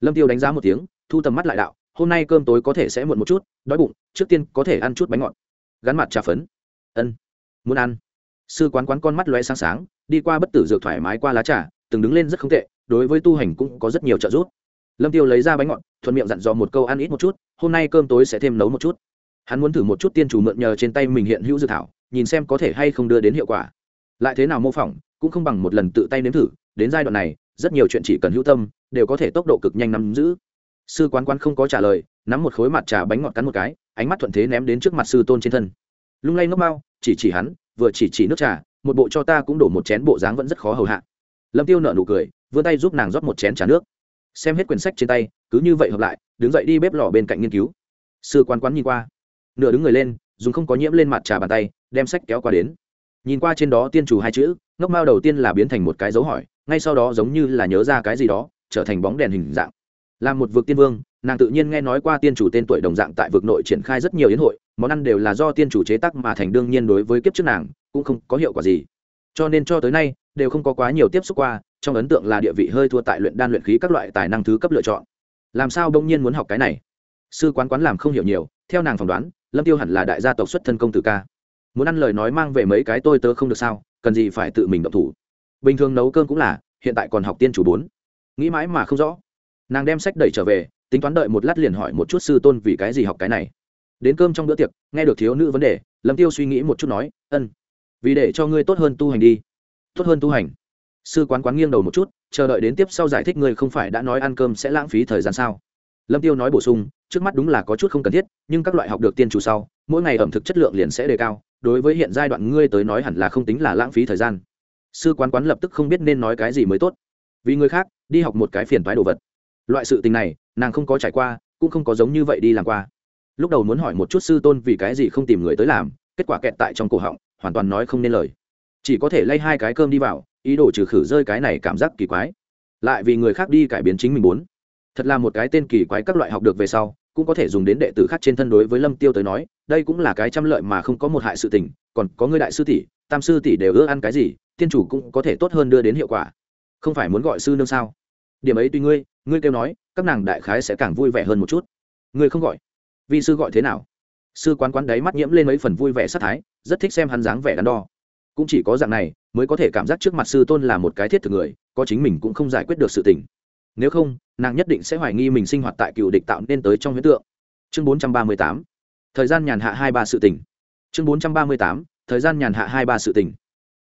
Lâm tiêu đánh giá một tiếng, thu tầm mắt lại đạo, hôm nay cơm tối có thể sẽ muộn một chút, đói bụng, trước tiên có thể ăn chút bánh ngọt. Gắn mặt trà phấn. Ân. Muốn ăn. Sư quán quán con mắt lóe sáng sáng, đi qua bất tử dược thoải mái qua lá trà, từng đứng lên rất không tệ, đối với tu hành cũng có rất nhiều trợ giúp lâm tiêu lấy ra bánh ngọt, thuận miệng dặn dò một câu ăn ít một chút, hôm nay cơm tối sẽ thêm nấu một chút. Hắn muốn thử một chút tiên chủ mượn nhờ trên tay mình hiện hữu dự thảo, nhìn xem có thể hay không đưa đến hiệu quả. Lại thế nào mô phỏng, cũng không bằng một lần tự tay nếm thử, đến giai đoạn này, rất nhiều chuyện chỉ cần hữu tâm, đều có thể tốc độ cực nhanh nắm giữ. Sư quán quán không có trả lời, nắm một khối mặt trà bánh ngọt cắn một cái, ánh mắt thuận thế ném đến trước mặt sư tôn trên thân. Lung lay ngốc mau chỉ chỉ hắn, vừa chỉ chỉ nước trà, một bộ cho ta cũng đổ một chén, bộ dáng vẫn rất khó hầu hạ. Lâm tiêu nợ nụ cười, vươn tay giúp nàng rót một chén trà nước xem hết quyển sách trên tay, cứ như vậy hợp lại, đứng dậy đi bếp lò bên cạnh nghiên cứu. Sư quán quán nhìn qua. Nửa đứng người lên, dùng không có nhiễm lên mặt trà bàn tay, đem sách kéo qua đến. Nhìn qua trên đó tiên chủ hai chữ, ngốc mao đầu tiên là biến thành một cái dấu hỏi, ngay sau đó giống như là nhớ ra cái gì đó, trở thành bóng đèn hình dạng. Là một vực tiên vương, nàng tự nhiên nghe nói qua tiên chủ tên tuổi đồng dạng tại vực nội triển khai rất nhiều yến hội, món ăn đều là do tiên chủ chế tác mà thành đương nhiên đối với kiếp trước nàng, cũng không có hiệu quả gì. Cho nên cho tới nay, đều không có quá nhiều tiếp xúc qua trong ấn tượng là địa vị hơi thua tại luyện đan luyện khí các loại tài năng thứ cấp lựa chọn. Làm sao bỗng nhiên muốn học cái này? Sư quán quán làm không hiểu nhiều, theo nàng phỏng đoán, lâm tiêu hẳn là đại gia tộc xuất thân công tử ca. Muốn ăn lời nói mang về mấy cái tôi tớ không được sao, cần gì phải tự mình động thủ. Bình thường nấu cơm cũng là, hiện tại còn học tiên chủ bốn. Nghĩ mãi mà không rõ. Nàng đem sách đẩy trở về, tính toán đợi một lát liền hỏi một chút sư tôn vì cái gì học cái này. Đến cơm trong bữa tiệc, nghe được thiếu nữ vấn đề, lâm tiêu suy nghĩ một chút nói, ân, vì để cho ngươi tốt hơn tu hành đi. Tốt hơn tu hành? Sư quán quán nghiêng đầu một chút, chờ đợi đến tiếp sau giải thích ngươi không phải đã nói ăn cơm sẽ lãng phí thời gian sao? Lâm tiêu nói bổ sung, trước mắt đúng là có chút không cần thiết, nhưng các loại học được tiên chủ sau, mỗi ngày ẩm thực chất lượng liền sẽ đề cao, đối với hiện giai đoạn ngươi tới nói hẳn là không tính là lãng phí thời gian. Sư quán quán lập tức không biết nên nói cái gì mới tốt. Vì người khác, đi học một cái phiền toái đồ vật. Loại sự tình này, nàng không có trải qua, cũng không có giống như vậy đi làm qua. Lúc đầu muốn hỏi một chút sư tôn vì cái gì không tìm người tới làm, kết quả kẹt tại trong cổ họng, hoàn toàn nói không nên lời. Chỉ có thể lay hai cái cơm đi vào ý đồ trừ khử rơi cái này cảm giác kỳ quái. Lại vì người khác đi cải biến chính mình muốn. Thật là một cái tên kỳ quái các loại học được về sau, cũng có thể dùng đến đệ tử khác trên thân đối với lâm tiêu tới nói, đây cũng là cái trăm lợi mà không có một hại sự tình, còn có người đại sư tỷ, tam sư tỷ đều ưa ăn cái gì, tiên chủ cũng có thể tốt hơn đưa đến hiệu quả. Không phải muốn gọi sư nương sao? Điểm ấy tùy ngươi ngươi kêu nói, các nàng đại khái sẽ càng vui vẻ hơn một chút. Ngươi không gọi. Vì sư gọi thế nào? Sư quán quán đấy mắt nhiễm lên mấy phần vui vẻ sát thái, rất thích xem hắn dáng vẻ đắn đo cũng chỉ có dạng này mới có thể cảm giác trước mặt sư tôn là một cái thiết thực người, có chính mình cũng không giải quyết được sự tình. Nếu không, nàng nhất định sẽ hoài nghi mình sinh hoạt tại cựu địch tạo nên tới trong huyễn tượng. Chương bốn trăm ba mươi tám, thời gian nhàn hạ hai ba sự tỉnh chương bốn trăm ba mươi tám, thời gian nhàn hạ hai ba sự tỉnh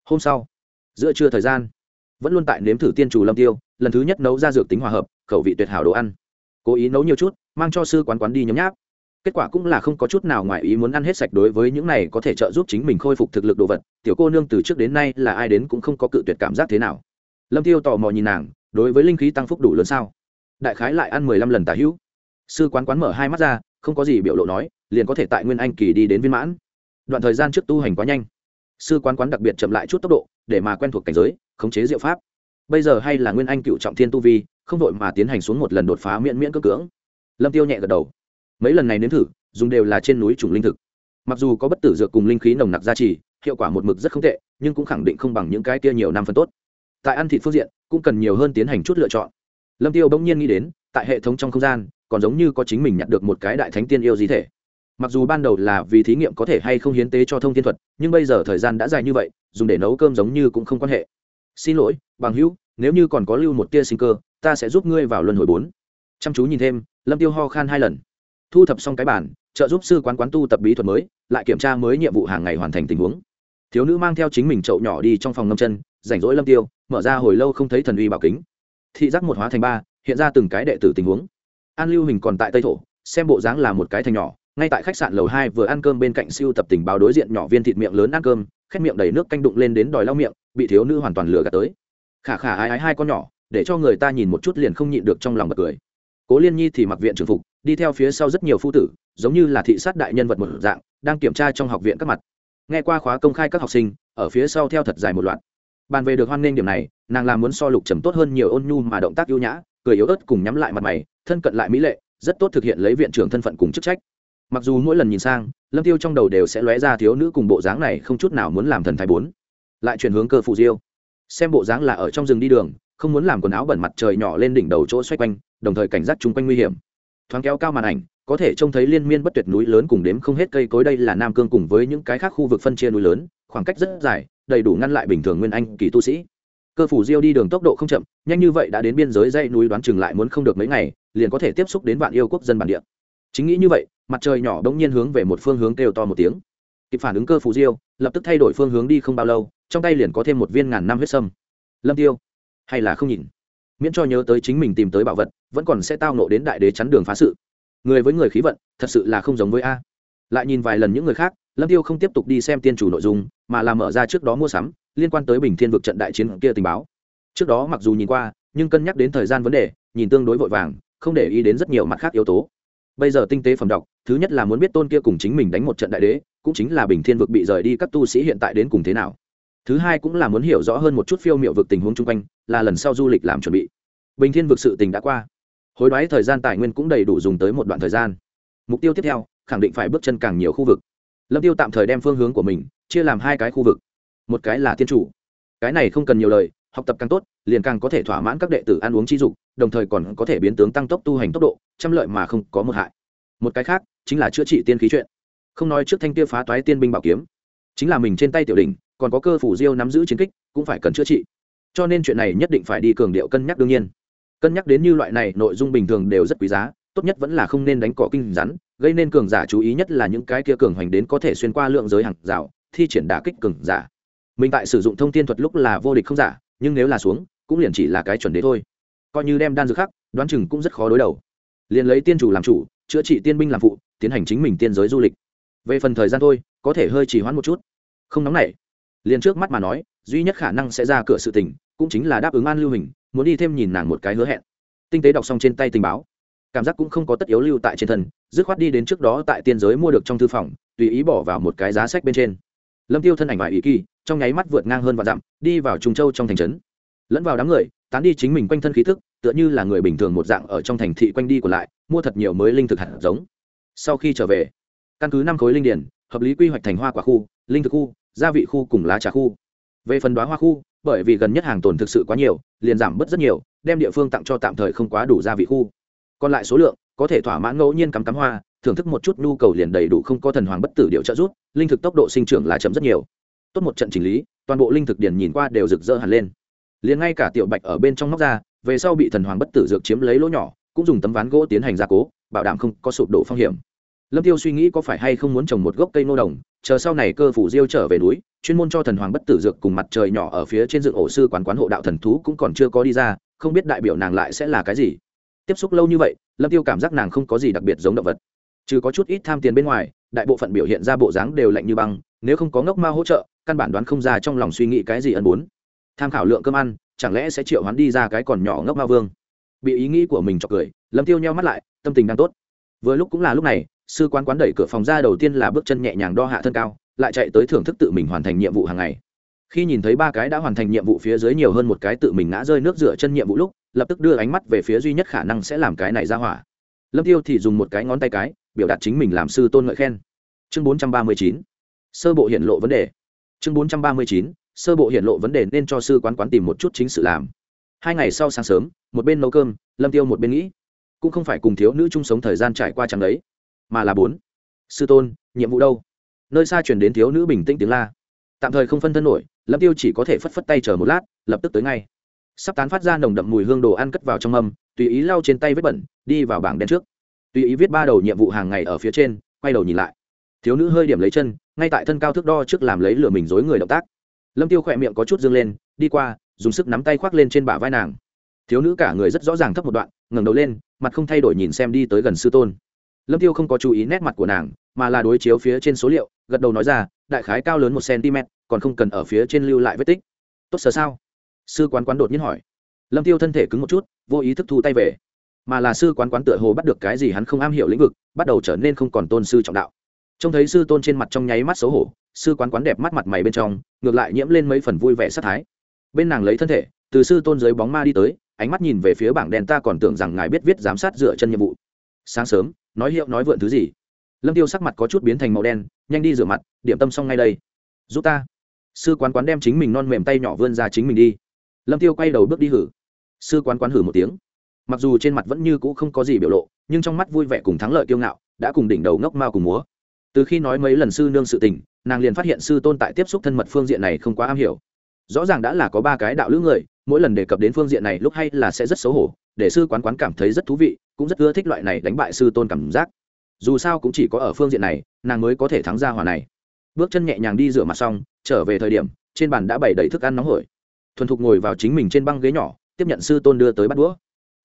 hôm sau, giữa trưa thời gian, vẫn luôn tại nếm thử tiên chủ lâm tiêu, lần thứ nhất nấu ra dược tính hòa hợp, khẩu vị tuyệt hảo đồ ăn. Cố ý nấu nhiều chút, mang cho sư quán quán đi nhấm nháp kết quả cũng là không có chút nào ngoài ý muốn ăn hết sạch đối với những này có thể trợ giúp chính mình khôi phục thực lực đồ vật, tiểu cô nương từ trước đến nay là ai đến cũng không có cự tuyệt cảm giác thế nào. Lâm tiêu tò mò nhìn nàng, đối với linh khí tăng phúc đủ lớn sao? Đại khái lại ăn mười lăm lần tả hữu. Sư quán quán mở hai mắt ra, không có gì biểu lộ nói, liền có thể tại nguyên anh kỳ đi đến viên mãn. Đoạn thời gian trước tu hành quá nhanh. Sư quán quán đặc biệt chậm lại chút tốc độ, để mà quen thuộc cảnh giới, khống chế diệu pháp. Bây giờ hay là nguyên anh cựu trọng thiên tu vi, không đội mà tiến hành xuống một lần đột phá miễn miễn cơ cưỡng. Lâm tiêu nhẹ gật đầu mấy lần này nếm thử, dùng đều là trên núi trùng linh thực. Mặc dù có bất tử dược cùng linh khí nồng nặc gia trì, hiệu quả một mực rất không tệ, nhưng cũng khẳng định không bằng những cái kia nhiều năm phân tốt. Tại ăn thịt phương diện, cũng cần nhiều hơn tiến hành chút lựa chọn. Lâm tiêu bỗng nhiên nghĩ đến, tại hệ thống trong không gian, còn giống như có chính mình nhận được một cái đại thánh tiên yêu di thể. Mặc dù ban đầu là vì thí nghiệm có thể hay không hiến tế cho thông thiên thuật, nhưng bây giờ thời gian đã dài như vậy, dùng để nấu cơm giống như cũng không quan hệ. Xin lỗi, bằng hữu, nếu như còn có lưu một tia sinh cơ, ta sẽ giúp ngươi vào luân hồi bốn. Chăm chú nhìn thêm, lâm tiêu ho khan hai lần thu thập xong cái bản, trợ giúp sư quán quán tu tập bí thuật mới, lại kiểm tra mới nhiệm vụ hàng ngày hoàn thành tình huống. Thiếu nữ mang theo chính mình chậu nhỏ đi trong phòng ngâm chân, rảnh rỗi lâm tiêu, mở ra hồi lâu không thấy thần uy bảo kính. Thị giác một hóa thành ba, hiện ra từng cái đệ tử tình huống. An lưu hình còn tại tây thổ, xem bộ dáng là một cái thành nhỏ, ngay tại khách sạn lầu hai vừa ăn cơm bên cạnh siêu tập tình báo đối diện nhỏ viên thịt miệng lớn ăn cơm, khét miệng đầy nước canh đụng lên đến đòi lau miệng, bị thiếu nữ hoàn toàn lừa gạt tới. Khả khả ái ái hai con nhỏ, để cho người ta nhìn một chút liền không nhịn được trong lòng bật cười. Cố liên nhi thì mặc viện trường phục đi theo phía sau rất nhiều phu tử, giống như là thị sát đại nhân vật một dạng, đang kiểm tra trong học viện các mặt. Nghe qua khóa công khai các học sinh, ở phía sau theo thật dài một loạt. Bàn về được hoan nghênh điểm này, nàng làm muốn so lục trầm tốt hơn nhiều ôn nhu mà động tác ưu nhã, cười yếu ớt cùng nhắm lại mặt mày, thân cận lại mỹ lệ, rất tốt thực hiện lấy viện trưởng thân phận cùng chức trách. Mặc dù mỗi lần nhìn sang, lâm tiêu trong đầu đều sẽ lóe ra thiếu nữ cùng bộ dáng này không chút nào muốn làm thần thái bốn. Lại chuyển hướng cơ phụ diêu. Xem bộ dáng là ở trong rừng đi đường, không muốn làm quần áo bẩn mặt trời nhỏ lên đỉnh đầu chỗ xoay quanh, đồng thời cảnh giác chung quanh nguy hiểm thoáng kéo cao màn ảnh, có thể trông thấy liên miên bất tuyệt núi lớn cùng đếm không hết cây cối đây là nam cương cùng với những cái khác khu vực phân chia núi lớn, khoảng cách rất dài, đầy đủ ngăn lại bình thường nguyên anh kỳ tu sĩ. Cơ phủ diêu đi đường tốc độ không chậm, nhanh như vậy đã đến biên giới dãy núi đoán chừng lại muốn không được mấy ngày, liền có thể tiếp xúc đến vạn yêu quốc dân bản địa. Chính nghĩ như vậy, mặt trời nhỏ bỗng nhiên hướng về một phương hướng kêu to một tiếng. Kịp phản ứng cơ phủ diêu, lập tức thay đổi phương hướng đi không bao lâu, trong tay liền có thêm một viên ngàn năm huyết sâm. Lâm tiêu, hay là không nhìn? Miễn cho nhớ tới chính mình tìm tới bảo vật, vẫn còn sẽ tao nộ đến đại đế chắn đường phá sự. Người với người khí vận, thật sự là không giống với a. Lại nhìn vài lần những người khác, lâm tiêu không tiếp tục đi xem tiên chủ nội dung, mà là mở ra trước đó mua sắm, liên quan tới bình thiên vực trận đại chiến kia tình báo. Trước đó mặc dù nhìn qua, nhưng cân nhắc đến thời gian vấn đề, nhìn tương đối vội vàng, không để ý đến rất nhiều mặt khác yếu tố. Bây giờ tinh tế phẩm đọc, thứ nhất là muốn biết tôn kia cùng chính mình đánh một trận đại đế, cũng chính là bình thiên vực bị rời đi các tu sĩ hiện tại đến cùng thế nào thứ hai cũng là muốn hiểu rõ hơn một chút phiêu miệu vực tình huống chung quanh, là lần sau du lịch làm chuẩn bị. Bình thiên vực sự tình đã qua. Hối đoái thời gian tài nguyên cũng đầy đủ dùng tới một đoạn thời gian. Mục tiêu tiếp theo, khẳng định phải bước chân càng nhiều khu vực. Lâm tiêu tạm thời đem phương hướng của mình chia làm hai cái khu vực. Một cái là thiên chủ. Cái này không cần nhiều lời, học tập càng tốt, liền càng có thể thỏa mãn các đệ tử ăn uống chi dục, đồng thời còn có thể biến tướng tăng tốc tu hành tốc độ, trăm lợi mà không có một hại. Một cái khác, chính là chữa trị tiên khí chuyện. Không nói trước thanh tiêu phá toái tiên binh bảo kiếm. Chính là mình trên tay tiểu đình còn có cơ phủ diêu nắm giữ chiến kích, cũng phải cần chữa trị. Cho nên chuyện này nhất định phải đi cường điệu cân nhắc đương nhiên. Cân nhắc đến như loại này, nội dung bình thường đều rất quý giá, tốt nhất vẫn là không nên đánh cỏ kinh rắn, gây nên cường giả chú ý nhất là những cái kia cường hoành đến có thể xuyên qua lượng giới hàng rào, thi triển đả kích cường giả. Mình tại sử dụng thông tin thuật lúc là vô địch không giả, nhưng nếu là xuống, cũng liền chỉ là cái chuẩn đế thôi. Coi như đem đan dược khắc, đoán chừng cũng rất khó đối đầu. Liền lấy tiên chủ làm chủ, chữa trị tiên binh làm phụ, tiến hành chính mình tiên giới du lịch. Về phần thời gian thôi, có thể hơi trì hoãn một chút. Không nóng nảy liền trước mắt mà nói, duy nhất khả năng sẽ ra cửa sự tình, cũng chính là đáp ứng an lưu hình, muốn đi thêm nhìn nàng một cái hứa hẹn. Tinh tế đọc xong trên tay tình báo, cảm giác cũng không có tất yếu lưu tại trên thân, dứt khoát đi đến trước đó tại tiên giới mua được trong thư phòng, tùy ý bỏ vào một cái giá sách bên trên. Lâm tiêu thân ảnh ngoài ý kỳ, trong nháy mắt vượt ngang hơn và dặm, đi vào trung châu trong thành trấn. Lẫn vào đám người, tán đi chính mình quanh thân khí thức, tựa như là người bình thường một dạng ở trong thành thị quanh đi còn lại, mua thật nhiều mới linh thực hạt giống. Sau khi trở về, căn cứ năm khối linh điển, hợp lý quy hoạch thành hoa quả khu, linh thực khu gia vị khu cùng lá trà khu. Về phần đoá hoa khu, bởi vì gần nhất hàng tồn thực sự quá nhiều, liền giảm bớt rất nhiều, đem địa phương tặng cho tạm thời không quá đủ gia vị khu. Còn lại số lượng, có thể thỏa mãn ngẫu nhiên cắm cắm hoa, thưởng thức một chút nhu cầu liền đầy đủ không có thần hoàng bất tử điệu trợ giúp, linh thực tốc độ sinh trưởng là chậm rất nhiều. Tốt một trận chỉnh lý, toàn bộ linh thực điển nhìn qua đều rực rỡ hẳn lên. Liền ngay cả tiểu bạch ở bên trong móc ra, về sau bị thần hoàng bất tử dược chiếm lấy lỗ nhỏ, cũng dùng tấm ván gỗ tiến hành gia cố, bảo đảm không có sụp đổ phong hiểm lâm tiêu suy nghĩ có phải hay không muốn trồng một gốc cây nô đồng, chờ sau này cơ phủ diêu trở về núi, chuyên môn cho thần hoàng bất tử dược cùng mặt trời nhỏ ở phía trên dựng ổ sư quán quán hộ đạo thần thú cũng còn chưa có đi ra, không biết đại biểu nàng lại sẽ là cái gì. Tiếp xúc lâu như vậy, lâm tiêu cảm giác nàng không có gì đặc biệt giống động vật. Trừ có chút ít tham tiền bên ngoài, đại bộ phận biểu hiện ra bộ dáng đều lạnh như băng, nếu không có ngốc ma hỗ trợ, căn bản đoán không ra trong lòng suy nghĩ cái gì ân bốn tham khảo lượng cơm ăn, chẳng lẽ sẽ triệu hắn đi ra cái còn nhỏ ngốc ma vương? Bị ý nghĩ của mình chọc cười, lâm tiêu nheo mắt lại, tâm tình đang tốt. Vừa lúc cũng là lúc này sư quán quán đẩy cửa phòng ra đầu tiên là bước chân nhẹ nhàng đo hạ thân cao, lại chạy tới thưởng thức tự mình hoàn thành nhiệm vụ hàng ngày. Khi nhìn thấy ba cái đã hoàn thành nhiệm vụ phía dưới nhiều hơn một cái tự mình ngã rơi nước rửa chân nhiệm vụ lúc, lập tức đưa ánh mắt về phía duy nhất khả năng sẽ làm cái này ra hỏa. Lâm tiêu thì dùng một cái ngón tay cái, biểu đạt chính mình làm sư tôn ngợi khen. Chương 439 sơ bộ hiện lộ vấn đề. Chương 439 sơ bộ hiện lộ vấn đề nên cho sư quán quán tìm một chút chính sự làm. Hai ngày sau sáng sớm, một bên nấu cơm, lâm tiêu một bên nghĩ. Cũng không phải cùng thiếu nữ chung sống thời gian trải qua chẳng đấy mà là bốn. Sư tôn, nhiệm vụ đâu? Nơi xa chuyển đến thiếu nữ bình tĩnh tiếng la. Tạm thời không phân thân nổi, lâm tiêu chỉ có thể phất phất tay chờ một lát, lập tức tới ngay. Sắp tán phát ra nồng đậm mùi hương đồ ăn cất vào trong mâm, tùy ý lau trên tay vết bẩn, đi vào bảng đen trước. Tùy ý viết ba đầu nhiệm vụ hàng ngày ở phía trên, quay đầu nhìn lại. Thiếu nữ hơi điểm lấy chân, ngay tại thân cao thước đo trước làm lấy lửa mình dối người động tác. Lâm tiêu khỏe miệng có chút dương lên, đi qua, dùng sức nắm tay khoác lên trên bả vai nàng. Thiếu nữ cả người rất rõ ràng thấp một đoạn, ngẩng đầu lên, mặt không thay đổi nhìn xem đi tới gần sư tôn lâm tiêu không có chú ý nét mặt của nàng, mà là đối chiếu phía trên số liệu, gật đầu nói ra, đại khái cao lớn một cm, còn không cần ở phía trên lưu lại vết tích. Tốt sở sao? Sư quán quán đột nhiên hỏi. Lâm tiêu thân thể cứng một chút, vô ý thức thu tay về. Mà là sư quán quán tựa hồ bắt được cái gì hắn không am hiểu lĩnh vực, bắt đầu trở nên không còn tôn sư trọng đạo. Trông thấy sư tôn trên mặt trong nháy mắt xấu hổ, sư quán quán đẹp mắt mặt mày bên trong, ngược lại nhiễm lên mấy phần vui vẻ sát thái. Bên nàng lấy thân thể, từ sư tôn dưới bóng ma đi tới, ánh mắt nhìn về phía bảng đèn ta còn tưởng rằng ngài biết viết giám sát dựa chân nhiệm vụ. Sáng sớm nói hiệu nói vượn thứ gì. Lâm tiêu sắc mặt có chút biến thành màu đen, nhanh đi rửa mặt, điểm tâm xong ngay đây. Giúp ta. Sư quán quán đem chính mình non mềm tay nhỏ vươn ra chính mình đi. Lâm tiêu quay đầu bước đi hử. Sư quán quán hử một tiếng. Mặc dù trên mặt vẫn như cũ không có gì biểu lộ, nhưng trong mắt vui vẻ cùng thắng lợi kiêu ngạo, đã cùng đỉnh đầu ngốc mao cùng múa. Từ khi nói mấy lần sư nương sự tình, nàng liền phát hiện sư tôn tại tiếp xúc thân mật phương diện này không quá am hiểu. Rõ ràng đã là có ba cái đạo lữ người, mỗi lần đề cập đến phương diện này lúc hay là sẽ rất xấu hổ để sư quán quán cảm thấy rất thú vị, cũng rất ưa thích loại này đánh bại sư tôn cảm giác. Dù sao cũng chỉ có ở phương diện này, nàng mới có thể thắng ra hòa này. Bước chân nhẹ nhàng đi rửa mặt xong, trở về thời điểm, trên bàn đã bày đầy thức ăn nóng hổi. Thuần thục ngồi vào chính mình trên băng ghế nhỏ, tiếp nhận sư tôn đưa tới bắt đũa.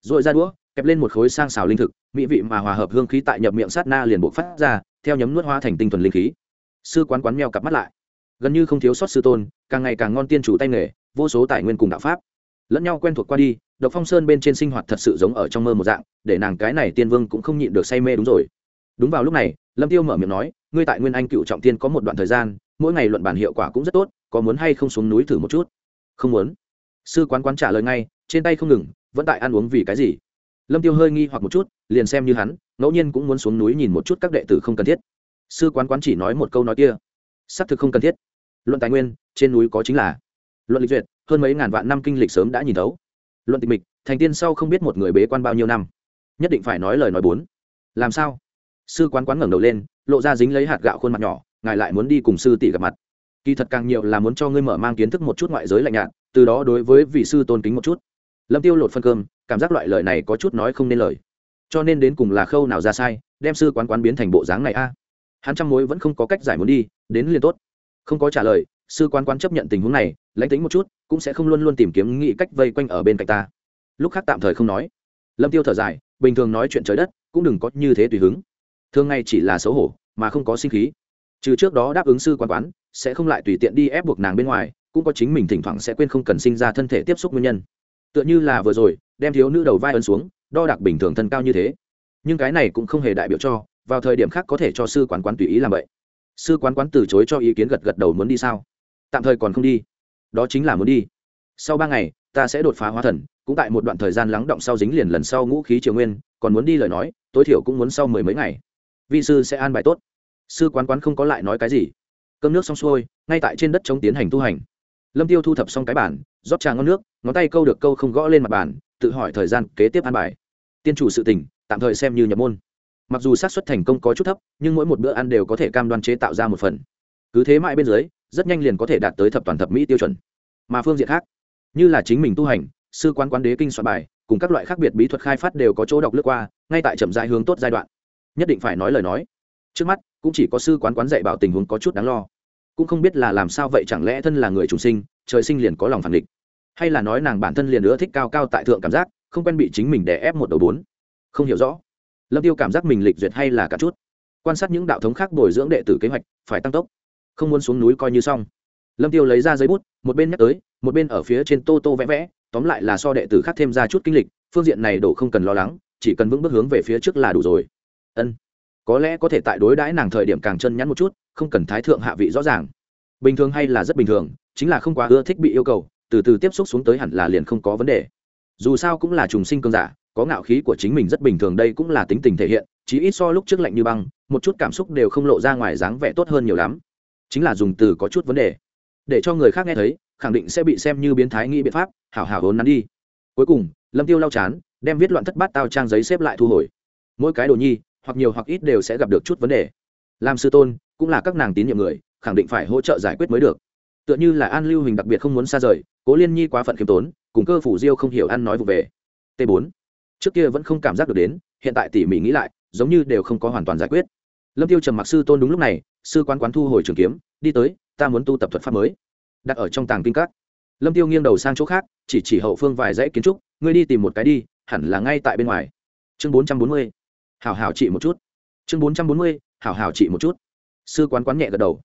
Rồi ra đũa, kẹp lên một khối sang xào linh thực, mỹ vị mà hòa hợp hương khí tại nhập miệng sát na liền buộc phát ra, theo nhấm nuốt hoa thành tinh thuần linh khí. Sư quán quán meo cặp mắt lại. Gần như không thiếu sót sư tôn, càng ngày càng ngon tiên chủ tay nghề, vô số tài nguyên cùng đạo pháp lẫn nhau quen thuộc qua đi, độc phong sơn bên trên sinh hoạt thật sự giống ở trong mơ một dạng, để nàng cái này tiên vương cũng không nhịn được say mê đúng rồi. Đúng vào lúc này, lâm tiêu mở miệng nói, ngươi tại nguyên anh cựu trọng tiên có một đoạn thời gian, mỗi ngày luận bản hiệu quả cũng rất tốt, có muốn hay không xuống núi thử một chút? Không muốn. Sư quán quán trả lời ngay, trên tay không ngừng, vẫn tại ăn uống vì cái gì? Lâm tiêu hơi nghi hoặc một chút, liền xem như hắn, ngẫu nhiên cũng muốn xuống núi nhìn một chút các đệ tử không cần thiết. Sư quán quán chỉ nói một câu nói kia, xác thực không cần thiết. Luận tài nguyên, trên núi có chính là luận lịch duyệt hơn mấy ngàn vạn năm kinh lịch sớm đã nhìn thấu. Luận tịch mịch, thành tiên sau không biết một người bế quan bao nhiêu năm. Nhất định phải nói lời nói bốn. Làm sao? Sư quán quán ngẩng đầu lên, lộ ra dính lấy hạt gạo khuôn mặt nhỏ, ngài lại muốn đi cùng sư tỷ gặp mặt. Kỳ thật càng nhiều là muốn cho ngươi mở mang kiến thức một chút ngoại giới lạnh nhạt, từ đó đối với vị sư tôn kính một chút. Lâm tiêu lột phân cơm, cảm giác loại lời này có chút nói không nên lời. Cho nên đến cùng là khâu nào ra sai, đem sư quán quán biến thành bộ dáng này a. Hắn trăm mối vẫn không có cách giải muốn đi, đến liền tốt. Không có trả lời, sư quán quán chấp nhận tình huống này lãnh tính một chút, cũng sẽ không luôn luôn tìm kiếm nghĩ cách vây quanh ở bên cạnh ta. Lúc khác tạm thời không nói. Lâm tiêu thở dài, bình thường nói chuyện trời đất, cũng đừng có như thế tùy hứng. Thường ngày chỉ là xấu hổ, mà không có sinh khí. Trừ trước đó đáp ứng sư quán quán, sẽ không lại tùy tiện đi ép buộc nàng bên ngoài, cũng có chính mình thỉnh thoảng sẽ quên không cần sinh ra thân thể tiếp xúc nguyên nhân. Tựa như là vừa rồi, đem thiếu nữ đầu vai ấn xuống, đo đạc bình thường thân cao như thế. Nhưng cái này cũng không hề đại biểu cho, vào thời điểm khác có thể cho sư quán quán tùy ý làm vậy. Sư quán quán từ chối cho ý kiến gật gật đầu muốn đi sao? Tạm thời còn không đi đó chính là muốn đi. Sau ba ngày, ta sẽ đột phá hóa thần, cũng tại một đoạn thời gian lắng động sau dính liền lần sau ngũ khí triều nguyên, còn muốn đi lời nói, tối thiểu cũng muốn sau mười mấy ngày. Vi sư sẽ an bài tốt. Sư quán quán không có lại nói cái gì. Cơm nước xong xuôi, ngay tại trên đất chống tiến hành tu hành. Lâm tiêu thu thập xong cái bản rót trà ngon nước, ngón tay câu được câu không gõ lên mặt bàn, tự hỏi thời gian kế tiếp an bài. Tiên chủ sự tình, tạm thời xem như nhập môn. Mặc dù xác suất thành công có chút thấp, nhưng mỗi một bữa ăn đều có thể cam đoan chế tạo ra một phần. Cứ thế mãi bên dưới rất nhanh liền có thể đạt tới thập toàn thập mỹ tiêu chuẩn. Mà phương diện khác, như là chính mình tu hành, sư quán quán đế kinh soạn bài, cùng các loại khác biệt bí thuật khai phát đều có chỗ đọc lướt qua, ngay tại chậm dài hướng tốt giai đoạn. Nhất định phải nói lời nói. Trước mắt, cũng chỉ có sư quán quán dạy bảo tình huống có chút đáng lo. Cũng không biết là làm sao vậy, chẳng lẽ thân là người trùng sinh, trời sinh liền có lòng phản địch hay là nói nàng bản thân liền nữa thích cao cao tại thượng cảm giác, không quen bị chính mình đè ép một đầu bốn? Không hiểu rõ. Lâm tiêu cảm giác mình lịch duyệt hay là cả chút. Quan sát những đạo thống khác bồi dưỡng đệ tử kế hoạch, phải tăng tốc không muốn xuống núi coi như xong. Lâm tiêu lấy ra giấy bút, một bên nhắc tới, một bên ở phía trên tô tô vẽ vẽ, tóm lại là so đệ tử khác thêm ra chút kinh lịch, phương diện này đổ không cần lo lắng, chỉ cần vững bước hướng về phía trước là đủ rồi. Ân, có lẽ có thể tại đối đãi nàng thời điểm càng chân nhắn một chút, không cần thái thượng hạ vị rõ ràng. Bình thường hay là rất bình thường, chính là không quá ưa thích bị yêu cầu, từ từ tiếp xúc xuống tới hẳn là liền không có vấn đề. Dù sao cũng là trùng sinh cơn giả, có ngạo khí của chính mình rất bình thường đây cũng là tính tình thể hiện chỉ ít so lúc trước lạnh như băng, một chút cảm xúc đều không lộ ra ngoài dáng vẻ tốt hơn nhiều lắm chính là dùng từ có chút vấn đề. Để cho người khác nghe thấy, khẳng định sẽ bị xem như biến thái nghĩ biện pháp, hảo hảo hốn nắn đi. Cuối cùng, lâm tiêu lau chán, đem viết loạn thất bát tao trang giấy xếp lại thu hồi. Mỗi cái đồ nhi, hoặc nhiều hoặc ít đều sẽ gặp được chút vấn đề. Làm sư tôn cũng là các nàng tín nhiệm người, khẳng định phải hỗ trợ giải quyết mới được. Tựa như là an lưu hình đặc biệt không muốn xa rời, cố liên nhi quá phận khiêm tốn, cùng cơ phủ diêu không hiểu ăn nói vụ về. T 4 trước kia vẫn không cảm giác được đến, hiện tại tỉ mỉ nghĩ lại, giống như đều không có hoàn toàn giải quyết lâm tiêu trầm mặc sư tôn đúng lúc này, sư quán quán thu hồi trường kiếm, đi tới, ta muốn tu tập thuật pháp mới. Đặt ở trong tàng kinh các. Lâm tiêu nghiêng đầu sang chỗ khác, chỉ chỉ hậu phương vài dãy kiến trúc, ngươi đi tìm một cái đi, hẳn là ngay tại bên ngoài. Chương 440. hảo hảo trị một chút. Chương 440. hảo hảo trị một chút. Sư quán quán nhẹ gật đầu.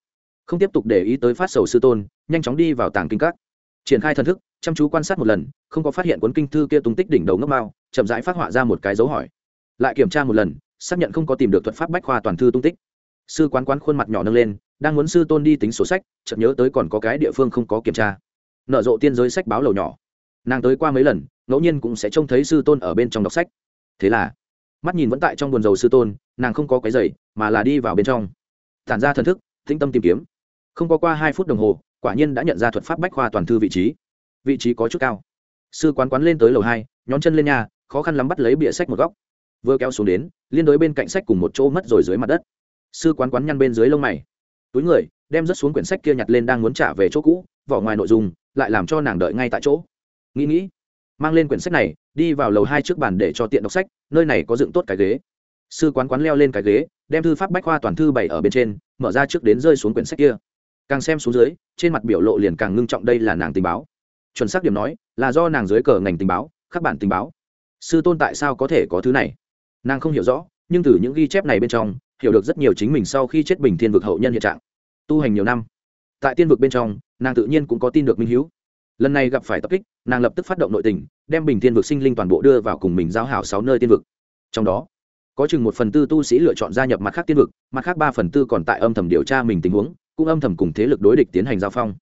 Không tiếp tục để ý tới phát sầu sư tôn, nhanh chóng đi vào tàng kinh các. Triển khai thần thức, chăm chú quan sát một lần, không có phát hiện cuốn kinh thư kia tung tích đỉnh đầu ngốc mao, chậm rãi phát họa ra một cái dấu hỏi. Lại kiểm tra một lần xác nhận không có tìm được thuật pháp bách khoa toàn thư tung tích. Sư quán quán khuôn mặt nhỏ nâng lên, đang muốn sư tôn đi tính sổ sách, chợt nhớ tới còn có cái địa phương không có kiểm tra. Nở rộ tiên giới sách báo lầu nhỏ. Nàng tới qua mấy lần, ngẫu nhiên cũng sẽ trông thấy sư tôn ở bên trong đọc sách. Thế là, mắt nhìn vẫn tại trong buồn dầu sư tôn, nàng không có cái giày mà là đi vào bên trong. Tản ra thần thức, tĩnh tâm tìm kiếm. Không có qua hai phút đồng hồ, quả nhiên đã nhận ra thuật pháp bách khoa toàn thư vị trí. Vị trí có chút cao. Sư quán quán lên tới lầu hai, nhón chân lên nhà, khó khăn lắm bắt lấy bịa sách một góc vừa kéo xuống đến, liên đối bên cạnh sách cùng một chỗ mất rồi dưới mặt đất. Sư quán quán nhăn bên dưới lông mày. Túi người, đem rớt xuống quyển sách kia nhặt lên đang muốn trả về chỗ cũ, vỏ ngoài nội dung, lại làm cho nàng đợi ngay tại chỗ. Nghĩ nghĩ, mang lên quyển sách này, đi vào lầu hai trước bàn để cho tiện đọc sách, nơi này có dựng tốt cái ghế. Sư quán quán leo lên cái ghế, đem thư pháp bách khoa toàn thư bày ở bên trên, mở ra trước đến rơi xuống quyển sách kia. Càng xem xuống dưới, trên mặt biểu lộ liền càng ngưng trọng đây là nàng tình báo. Chuẩn xác điểm nói, là do nàng dưới cờ ngành tình báo các bản tình báo. Sư tôn tại sao có thể có thứ này? Nàng không hiểu rõ, nhưng từ những ghi chép này bên trong, hiểu được rất nhiều chính mình sau khi chết bình thiên vực hậu nhân hiện trạng. Tu hành nhiều năm, tại tiên vực bên trong, nàng tự nhiên cũng có tin được minh hữu lần này gặp phải tập kích, nàng lập tức phát động nội tình, đem bình thiên vực sinh linh toàn bộ đưa vào cùng mình giao hảo sáu nơi tiên vực. Trong đó, có chừng một phần tư tu sĩ lựa chọn gia nhập mặt khác tiên vực, mặt khác ba phần tư còn tại âm thầm điều tra mình tình huống, cũng âm thầm cùng thế lực đối địch tiến hành giao phong.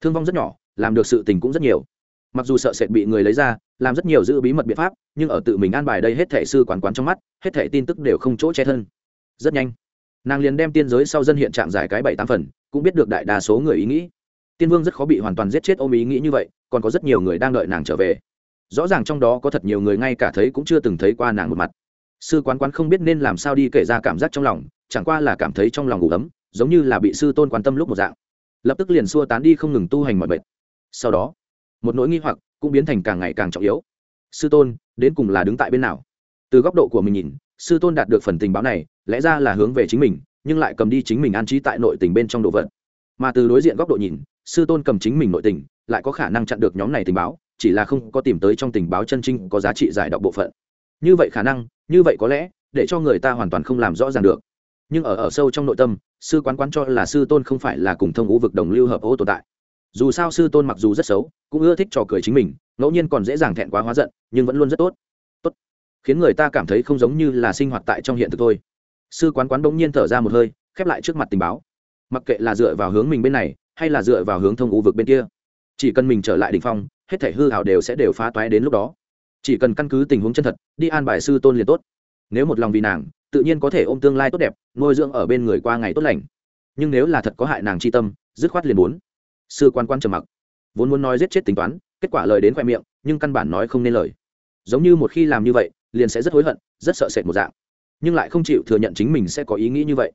Thương vong rất nhỏ, làm được sự tình cũng rất nhiều mặc dù sợ sệt bị người lấy ra, làm rất nhiều giữ bí mật biện pháp, nhưng ở tự mình an bài đây hết thẻ sư quán quán trong mắt, hết thẻ tin tức đều không chỗ che thân. Rất nhanh, nàng liền đem tiên giới sau dân hiện trạng giải cái bảy tám phần, cũng biết được đại đa số người ý nghĩ. Tiên vương rất khó bị hoàn toàn giết chết ôm ý nghĩ như vậy, còn có rất nhiều người đang đợi nàng trở về. Rõ ràng trong đó có thật nhiều người ngay cả thấy cũng chưa từng thấy qua nàng một mặt. Sư quán quán không biết nên làm sao đi kể ra cảm giác trong lòng, chẳng qua là cảm thấy trong lòng ngủ ấm, giống như là bị sư tôn quan tâm lúc một dạng. Lập tức liền xua tán đi không ngừng tu hành mọi bệnh sau đó một nỗi nghi hoặc cũng biến thành càng ngày càng trọng yếu. Sư tôn, đến cùng là đứng tại bên nào? Từ góc độ của mình nhìn, sư tôn đạt được phần tình báo này, lẽ ra là hướng về chính mình, nhưng lại cầm đi chính mình an trí tại nội tình bên trong độ vật. Mà từ đối diện góc độ nhìn, sư tôn cầm chính mình nội tình, lại có khả năng chặn được nhóm này tình báo, chỉ là không có tìm tới trong tình báo chân trinh có giá trị giải đọc bộ phận. Như vậy khả năng, như vậy có lẽ, để cho người ta hoàn toàn không làm rõ ràng được. Nhưng ở ở sâu trong nội tâm, sư quán quán cho là sư tôn không phải là cùng thông ngũ vực đồng lưu hợp ô tồn tại dù sao sư tôn mặc dù rất xấu, cũng ưa thích trò cười chính mình, ngẫu nhiên còn dễ dàng thẹn quá hóa giận, nhưng vẫn luôn rất tốt. Tốt. Khiến người ta cảm thấy không giống như là sinh hoạt tại trong hiện thực thôi. Sư quán quán bỗng nhiên thở ra một hơi, khép lại trước mặt tình báo. Mặc kệ là dựa vào hướng mình bên này, hay là dựa vào hướng thông u vực bên kia, chỉ cần mình trở lại đ ỉ n h phong, hết thể hư hảo đều sẽ đều phá toái đến lúc đó. Chỉ cần căn cứ tình huống chân thật, đi an bài sư tôn liền tốt. Nếu một lòng vì nàng, tự nhiên có thể ôm tương lai tốt đẹp, nuôi dưỡng ở bên người qua ngày tốt lành. Nhưng nếu là thật có hại nàng c h i tâm, dứt khoát liền bốn sư quan quan trầm mặc. Vốn muốn nói giết chết tính toán, kết quả lời đến khoe miệng, nhưng căn bản nói không nên lời. Giống như một khi làm như vậy, liền sẽ rất hối hận, rất sợ sệt một dạng. Nhưng lại không chịu thừa nhận chính mình sẽ có ý nghĩ như vậy.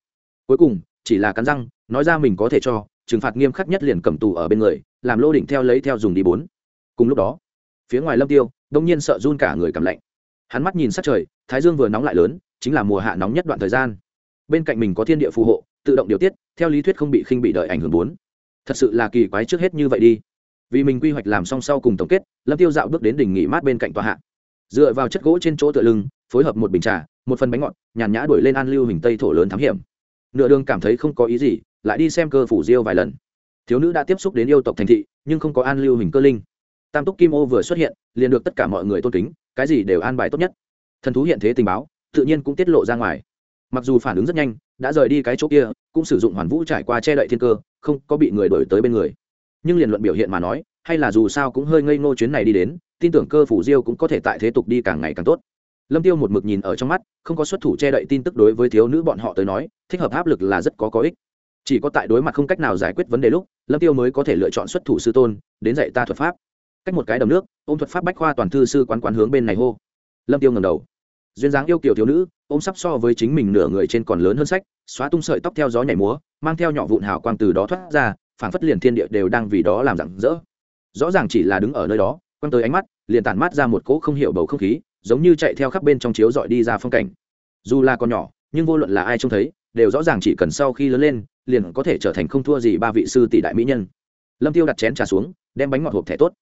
Cuối cùng, chỉ là cắn răng, nói ra mình có thể cho, trừng phạt nghiêm khắc nhất liền cầm tù ở bên người, làm lô định theo lấy theo dùng đi bốn. Cùng lúc đó, phía ngoài lâm tiêu, đông nhiên sợ run cả người cảm lạnh. Hắn mắt nhìn sát trời, thái dương vừa nóng lại lớn, chính là mùa hạ nóng nhất đoạn thời gian. Bên cạnh mình có thiên địa phù hộ, tự động điều tiết, theo lý thuyết không bị khinh bị đợi ảnh hưởng bốn thật sự là kỳ quái trước hết như vậy đi. Vì mình quy hoạch làm xong sau cùng tổng kết, lâm tiêu dạo bước đến đỉnh nghỉ mát bên cạnh tòa hạ. Dựa vào chất gỗ trên chỗ tựa lưng, phối hợp một bình trà, một phần bánh ngọt, nhàn nhã đuổi lên an lưu hình tây thổ lớn thám hiểm. Nửa đường cảm thấy không có ý gì, lại đi xem cơ phủ diêu vài lần. Thiếu nữ đã tiếp xúc đến yêu tộc thành thị, nhưng không có an lưu hình cơ linh. Tam túc kim ô vừa xuất hiện, liền được tất cả mọi người tôn kính, cái gì đều an bài tốt nhất. Thần thú hiện thế tình báo, tự nhiên cũng tiết lộ ra ngoài. Mặc dù phản ứng rất nhanh đã rời đi cái chỗ kia, cũng sử dụng hoàn vũ trải qua che đậy thiên cơ, không có bị người đổi tới bên người. Nhưng liền luận biểu hiện mà nói, hay là dù sao cũng hơi ngây ngô chuyến này đi đến, tin tưởng cơ phủ diêu cũng có thể tại thế tục đi càng ngày càng tốt. Lâm tiêu một mực nhìn ở trong mắt, không có xuất thủ che đậy tin tức đối với thiếu nữ bọn họ tới nói, thích hợp áp lực là rất có có ích. Chỉ có tại đối mặt không cách nào giải quyết vấn đề lúc, lâm tiêu mới có thể lựa chọn xuất thủ sư tôn, đến dạy ta thuật pháp. Cách một cái đầm nước, ôm thuật pháp bách khoa toàn thư sư quán quán hướng bên này hô. Lâm tiêu ngầm đầu. Duyên dáng yêu kiểu thiếu nữ ôm sắp so với chính mình nửa người trên còn lớn hơn sách, xóa tung sợi tóc theo gió nhảy múa, mang theo nhỏ vụn hào quang từ đó thoát ra, phảng phất liền thiên địa đều đang vì đó làm rạng rỡ. Rõ ràng chỉ là đứng ở nơi đó, quăng tới ánh mắt, liền tản mát ra một cỗ không hiểu bầu không khí, giống như chạy theo khắp bên trong chiếu dọi đi ra phong cảnh. Dù là con nhỏ, nhưng vô luận là ai trông thấy, đều rõ ràng chỉ cần sau khi lớn lên, liền có thể trở thành không thua gì ba vị sư tỷ đại mỹ nhân. Lâm tiêu đặt chén trà xuống, đem bánh ngọt hộp thẻ tốt.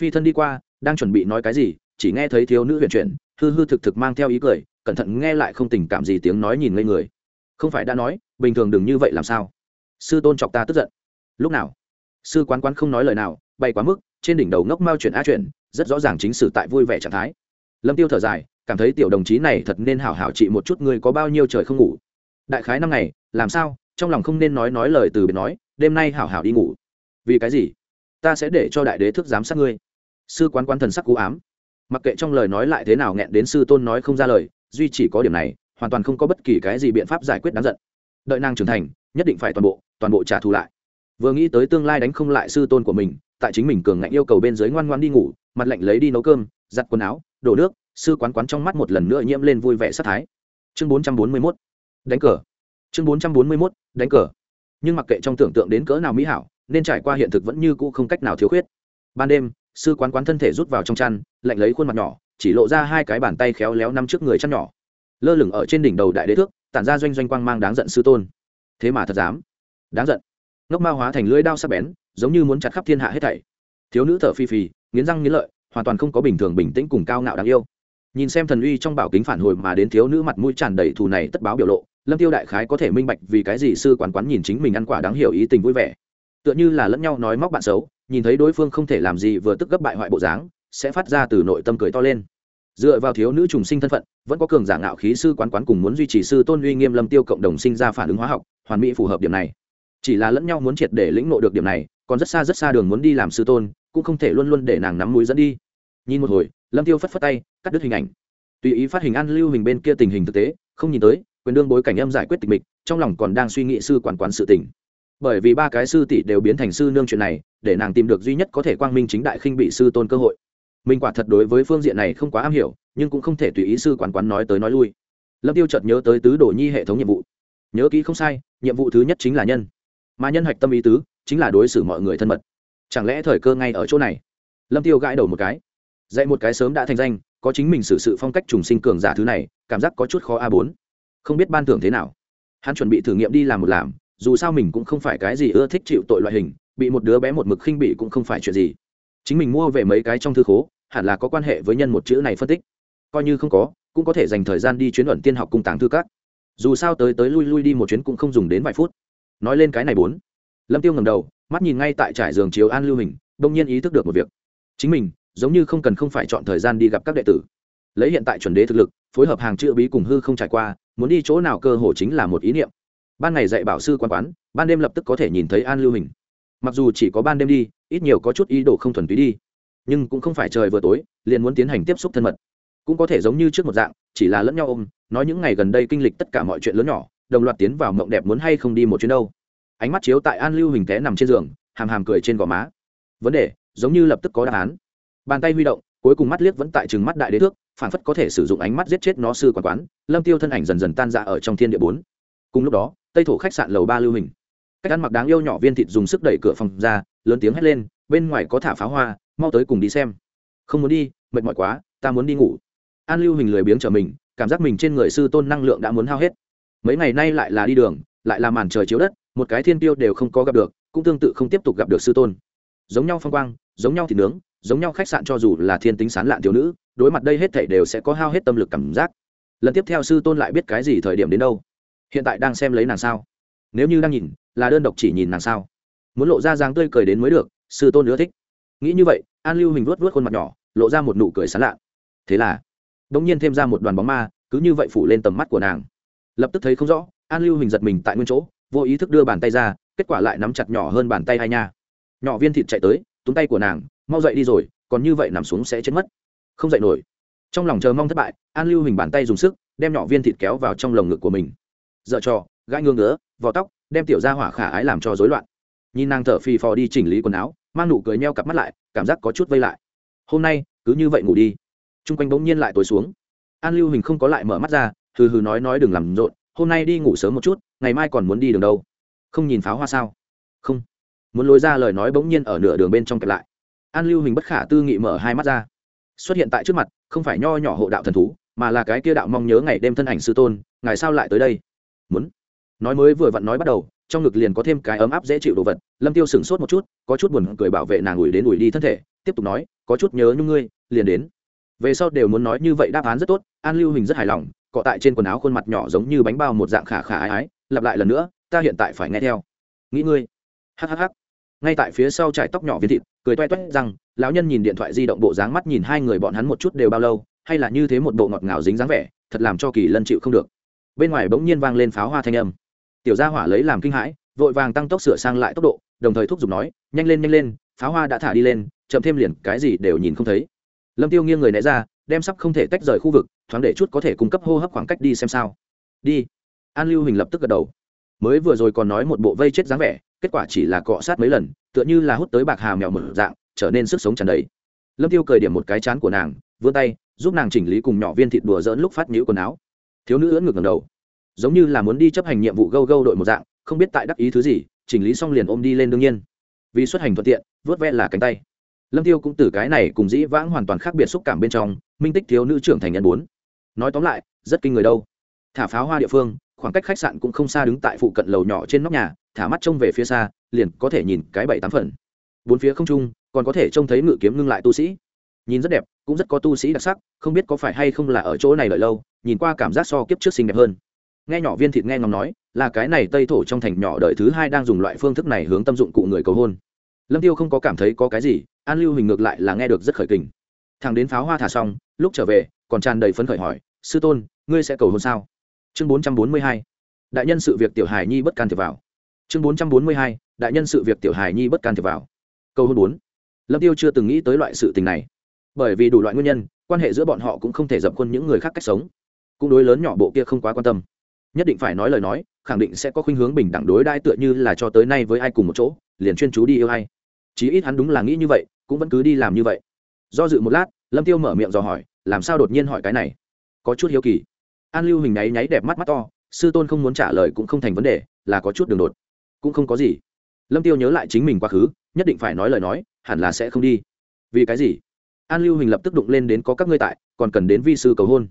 Phi thân đi qua, đang chuẩn bị nói cái gì, chỉ nghe thấy thiếu nữ huyền chuyển, hư hư thực thực mang theo ý cười cẩn thận nghe lại không tình cảm gì tiếng nói nhìn ngây người. Không phải đã nói, bình thường đừng như vậy làm sao? Sư tôn chọc ta tức giận. Lúc nào? Sư quán quán không nói lời nào, bay quá mức, trên đỉnh đầu ngốc mao chuyển a chuyển, rất rõ ràng chính sử tại vui vẻ trạng thái. Lâm tiêu thở dài, cảm thấy tiểu đồng chí này thật nên hảo hảo trị một chút ngươi có bao nhiêu trời không ngủ. Đại khái năm ngày, làm sao, trong lòng không nên nói nói lời từ biệt nói, đêm nay hảo hảo đi ngủ. Vì cái gì? Ta sẽ để cho đại đế thức giám sát ngươi. Sư quán quán thần sắc cú ám. Mặc kệ trong lời nói lại thế nào nghẹn đến sư tôn nói không ra lời duy chỉ có điểm này, hoàn toàn không có bất kỳ cái gì biện pháp giải quyết đáng giận. Đợi nàng trưởng thành, nhất định phải toàn bộ toàn bộ trả thù lại. Vừa nghĩ tới tương lai đánh không lại sư tôn của mình, tại chính mình cường ngạnh yêu cầu bên dưới ngoan ngoan đi ngủ, mặt lạnh lấy đi nấu cơm, giặt quần áo, đổ nước, sư quán quán trong mắt một lần nữa nhiễm lên vui vẻ sát thái. Chương bốn trăm bốn mươi mốt, đánh cờ. Chương bốn trăm bốn mươi mốt, đánh cờ. Nhưng mặc kệ trong tưởng tượng đến cỡ nào mỹ hảo, nên trải qua hiện thực vẫn như cũ không cách nào thiếu khuyết. Ban đêm, sư quán quán thân thể rút vào trong chăn, lạnh lấy khuôn mặt nhỏ chỉ lộ ra hai cái bàn tay khéo léo nắm trước người chăn nhỏ. Lơ lửng ở trên đỉnh đầu đại đế thước, tản ra doanh doanh quang mang đáng giận sư tôn. Thế mà thật dám. Đáng giận. Ngốc ma hóa thành lưỡi đao sắc bén, giống như muốn chặt khắp thiên hạ hết thảy. Thiếu nữ thở phi phì, nghiến răng nghiến lợi, hoàn toàn không có bình thường bình tĩnh cùng cao ngạo đáng yêu. Nhìn xem thần uy trong bảo kính phản hồi mà đến thiếu nữ mặt mũi tràn đầy thù này tất báo biểu lộ, lâm tiêu đại khái có thể minh bạch vì cái gì sư quán quán nhìn chính mình ăn quả đáng hiểu ý tình vui vẻ. Tựa như là lẫn nhau nói móc bạn xấu, nhìn thấy đối phương không thể làm gì vừa tức gấp bại hoại bộ dáng sẽ phát ra từ nội tâm cười to lên. Dựa vào thiếu nữ trùng sinh thân phận, vẫn có cường giả ngạo khí sư quán quán cùng muốn duy trì sư tôn uy nghiêm lâm tiêu cộng đồng sinh ra phản ứng hóa học, hoàn mỹ phù hợp điểm này. Chỉ là lẫn nhau muốn triệt để lĩnh ngộ được điểm này, còn rất xa rất xa đường muốn đi làm sư tôn, cũng không thể luôn luôn để nàng nắm mũi dẫn đi. Nhìn một hồi, lâm tiêu phất phất tay, cắt đứt hình ảnh. Tùy ý phát hình an lưu hình bên kia tình hình thực tế, không nhìn tới, quyền đương bối cảnh âm giải quyết tịch mịch, trong lòng còn đang suy nghĩ sư quản quán sự tình. Bởi vì ba cái sư tỷ đều biến thành sư nương chuyện này, để nàng tìm được duy nhất có thể quang minh chính đại khinh bị sư tôn cơ hội mình quả thật đối với phương diện này không quá am hiểu, nhưng cũng không thể tùy ý sư quản quán nói tới nói lui. Lâm tiêu chợt nhớ tới tứ đồ nhi hệ thống nhiệm vụ. Nhớ kỹ không sai, nhiệm vụ thứ nhất chính là nhân. Mà nhân hạch tâm ý tứ, chính là đối xử mọi người thân mật. Chẳng lẽ thời cơ ngay ở chỗ này? Lâm tiêu gãi đầu một cái. Dạy một cái sớm đã thành danh, có chính mình xử sự phong cách trùng sinh cường giả thứ này, cảm giác có chút khó a bốn. Không biết ban thưởng thế nào. Hắn chuẩn bị thử nghiệm đi làm một làm, dù sao mình cũng không phải cái gì ưa thích chịu tội loại hình, bị một đứa bé một mực khinh bị cũng không phải chuyện gì. Chính mình mua về mấy cái trong thư khố hẳn là có quan hệ với nhân một chữ này phân tích. Coi như không có, cũng có thể dành thời gian đi chuyến luận tiên học cung tàng thư các. Dù sao tới tới lui lui đi một chuyến cũng không dùng đến vài phút. Nói lên cái này bốn. Lâm tiêu ngầm đầu, mắt nhìn ngay tại trải giường chiếu an lưu hình, đông nhiên ý thức được một việc. Chính mình, giống như không cần không phải chọn thời gian đi gặp các đệ tử. Lấy hiện tại chuẩn đế thực lực, phối hợp hàng chữ bí cùng hư không trải qua, muốn đi chỗ nào cơ hồ chính là một ý niệm. Ban ngày dạy bảo sư quan quán, ban đêm lập tức có thể nhìn thấy an lưu hình. Mặc dù chỉ có ban đêm đi, ít nhiều có chút ý đồ không thuần túy đi nhưng cũng không phải trời vừa tối, liền muốn tiến hành tiếp xúc thân mật. Cũng có thể giống như trước một dạng, chỉ là lẫn nhau ôm, nói những ngày gần đây kinh lịch tất cả mọi chuyện lớn nhỏ, đồng loạt tiến vào mộng đẹp muốn hay không đi một chuyến đâu. Ánh mắt chiếu tại an lưu hình té nằm trên giường, hàm hàm cười trên gò má. Vấn đề, giống như lập tức có đáp án. Bàn tay huy động, cuối cùng mắt liếc vẫn tại chừng mắt đại đế thước phản phất có thể sử dụng ánh mắt giết chết nó sư quản quán, lâm tiêu thân ảnh dần dần tan ra ở trong thiên địa bốn. Cùng lúc đó, tây thổ khách sạn lầu ba lưu hình cách ăn mặc đáng yêu nhỏ viên thịt dùng sức đẩy cửa phòng ra, lớn tiếng hét lên, bên ngoài có thả pháo hoa mau tới cùng đi xem. Không muốn đi, mệt mỏi quá, ta muốn đi ngủ. An lưu hình lười biếng trở mình, cảm giác mình trên người sư tôn năng lượng đã muốn hao hết. Mấy ngày nay lại là đi đường, lại là màn trời chiếu đất, một cái thiên tiêu đều không có gặp được, cũng tương tự không tiếp tục gặp được sư tôn. Giống nhau phong quang, giống nhau thịt nướng, giống nhau khách sạn cho dù là thiên tính sán lạn thiếu nữ, đối mặt đây hết thảy đều sẽ có hao hết tâm lực cảm giác. Lần tiếp theo sư tôn lại biết cái gì thời điểm đến đâu? Hiện tại đang xem lấy nàng sao? Nếu như đang nhìn, là đơn độc chỉ nhìn nàng sao? Muốn lộ ra dáng tươi cười đến mới được, sư tôn nữa thích nghĩ như vậy, an lưu hình vuốt vuốt khuôn mặt nhỏ, lộ ra một nụ cười sán lạ thế là đ ỗ n g nhiên thêm ra một đoàn bóng ma, cứ như vậy phủ lên tầm mắt của nàng. Lập tức thấy không rõ, an lưu hình giật mình tại nguyên chỗ, vô ý thức đưa bàn tay ra, kết quả lại nắm chặt nhỏ hơn bàn tay hai nha. Nhỏ viên thịt chạy tới, túm tay của nàng, mau dậy đi rồi, còn như vậy nằm xuống sẽ chết mất. Không dậy nổi. Trong lòng chờ mong thất bại, an lưu hình bàn tay dùng sức, đem nhỏ viên thịt kéo vào trong lồng ngực của mình. Dợ trò, gãi ngương ngứa, vò tóc, đem tiểu ra hỏa khả ái làm cho rối loạn. Nhìn nàng thở phì phò đi chỉnh lý quần áo mang nụ cười neo cặp mắt lại, cảm giác có chút vây lại. Hôm nay, cứ như vậy ngủ đi. T r u n g quanh bỗng nhiên lại tối xuống. An lưu hình không có lại mở mắt ra, hừ hừ nói nói đừng làm rộn, hôm nay đi ngủ sớm một chút, ngày mai còn muốn đi đường đâu. Không nhìn pháo hoa sao? Không. Muốn lối ra lời nói bỗng nhiên ở nửa đường bên trong kẹp lại. An lưu hình bất khả tư nghị mở hai mắt ra. Xuất hiện tại trước mặt, không phải nho nhỏ hộ đạo thần thú, mà là cái kia đạo mong nhớ ngày đêm thân ảnh sư tôn ngày sao lại tới đây? Muốn. Nói mới vừa vặn nói bắt đầu trong ngực liền có thêm cái ấm áp dễ chịu đồ vật, lâm tiêu sửng sốt một chút, có chút buồn cười bảo vệ nàng ủi đến ủi đi thân thể, tiếp tục nói, có chút nhớ nhung ngươi, liền đến. Về sau đều muốn nói như vậy đáp án rất tốt, an lưu hình rất hài lòng, cọ tại trên quần áo khuôn mặt nhỏ giống như bánh bao một dạng khả khả ái ái, lặp lại lần nữa, ta hiện tại phải nghe theo. Nghĩ ngươi. Hhh ngay tại phía sau trải tóc nhỏ viên thịt, cười toe toét rằng, lão nhân nhìn điện thoại di động bộ dáng mắt nhìn hai người bọn hắn một chút đều bao lâu, hay là như thế một bộ ngọt ngào dính dáng vẻ, thật làm cho kỳ lân chịu không được. Bên ngoài bỗng nhiên vang lên pháo hoa thanh âm tiểu gia hỏa lấy làm kinh hãi, vội vàng tăng tốc sửa sang lại tốc độ, đồng thời thúc giục nói, nhanh lên nhanh lên, pháo hoa đã thả đi lên, chậm thêm liền, cái gì đều nhìn không thấy. Lâm tiêu nghiêng người né ra, đem sắp không thể tách rời khu vực, thoáng để chút có thể cung cấp hô hấp khoảng cách đi xem sao. Đi. An lưu hình lập tức gật đầu. Mới vừa rồi còn nói một bộ vây chết dáng vẻ, kết quả chỉ là cọ sát mấy lần, tựa như là hút tới bạc hà mèo mở dạng, trở nên sức sống tràn đầy. Lâm tiêu cười điểm một cái chán của nàng, vươn tay, giúp nàng chỉnh lý cùng nhỏ viên thịt đùa dỡn lúc phát nhũ quần áo. Thiếu nữ ưỡn ngược ngầm đầu giống như là muốn đi chấp hành nhiệm vụ gâu gâu đội một dạng, không biết tại đắc ý thứ gì, chỉnh lý xong liền ôm đi lên đương nhiên. Vì xuất hành thuận tiện, vớt ve là cánh tay. Lâm tiêu cũng từ cái này cùng dĩ vãng hoàn toàn khác biệt xúc cảm bên trong, minh tích thiếu nữ trưởng thành nhân bốn. Nói tóm lại, rất kinh người đâu. Thả pháo hoa địa phương, khoảng cách khách sạn cũng không xa đứng tại phụ cận lầu nhỏ trên nóc nhà, thả mắt trông về phía xa, liền có thể nhìn cái bảy tám phần. Bốn phía không trung, còn có thể trông thấy ngự kiếm ngưng lại tu sĩ. Nhìn rất đẹp, cũng rất có tu sĩ đặc sắc, không biết có phải hay không là ở chỗ này lợi lâu, nhìn qua cảm giác so kiếp trước xinh đẹp hơn nghe nhỏ viên thịt nghe ngóng nói, là cái này tây thổ trong thành nhỏ đợi thứ hai đang dùng loại phương thức này hướng tâm dụng cụ người cầu hôn. Lâm tiêu không có cảm thấy có cái gì, an lưu hình ngược lại là nghe được rất khởi kình. Thằng đến pháo hoa thả xong, lúc trở về, còn tràn đầy phấn khởi hỏi, sư tôn, ngươi sẽ cầu hôn sao? Chương bốn trăm bốn mươi hai, đại nhân sự việc tiểu hài nhi bất can thiệp vào. Chương bốn trăm bốn mươi hai, đại nhân sự việc tiểu hài nhi bất can thiệp vào. Cầu hôn bốn. Lâm tiêu chưa từng nghĩ tới loại sự tình này. Bởi vì đủ loại nguyên nhân, quan hệ giữa bọn họ cũng không thể dập khuôn những người khác cách sống. Cũng đối lớn nhỏ bộ kia không quá quan tâm nhất định phải nói lời nói, khẳng định sẽ có khuynh hướng bình đẳng đối đãi tựa như là cho tới nay với ai cùng một chỗ, liền chuyên chú đi yêu hay chí ít hắn đúng là nghĩ như vậy, cũng vẫn cứ đi làm như vậy. Do dự một lát, lâm tiêu mở miệng dò hỏi, làm sao đột nhiên hỏi cái này? Có chút hiếu kỳ. An lưu hình nháy nháy đẹp mắt mắt to, sư tôn không muốn trả lời cũng không thành vấn đề, là có chút đường đột. Cũng không có gì. Lâm tiêu nhớ lại chính mình quá khứ, nhất định phải nói lời nói, hẳn là sẽ không đi. Vì cái gì? An lưu hình lập tức đụng lên đến có các ngươi tại, còn cần đến vi sư cầu hôn.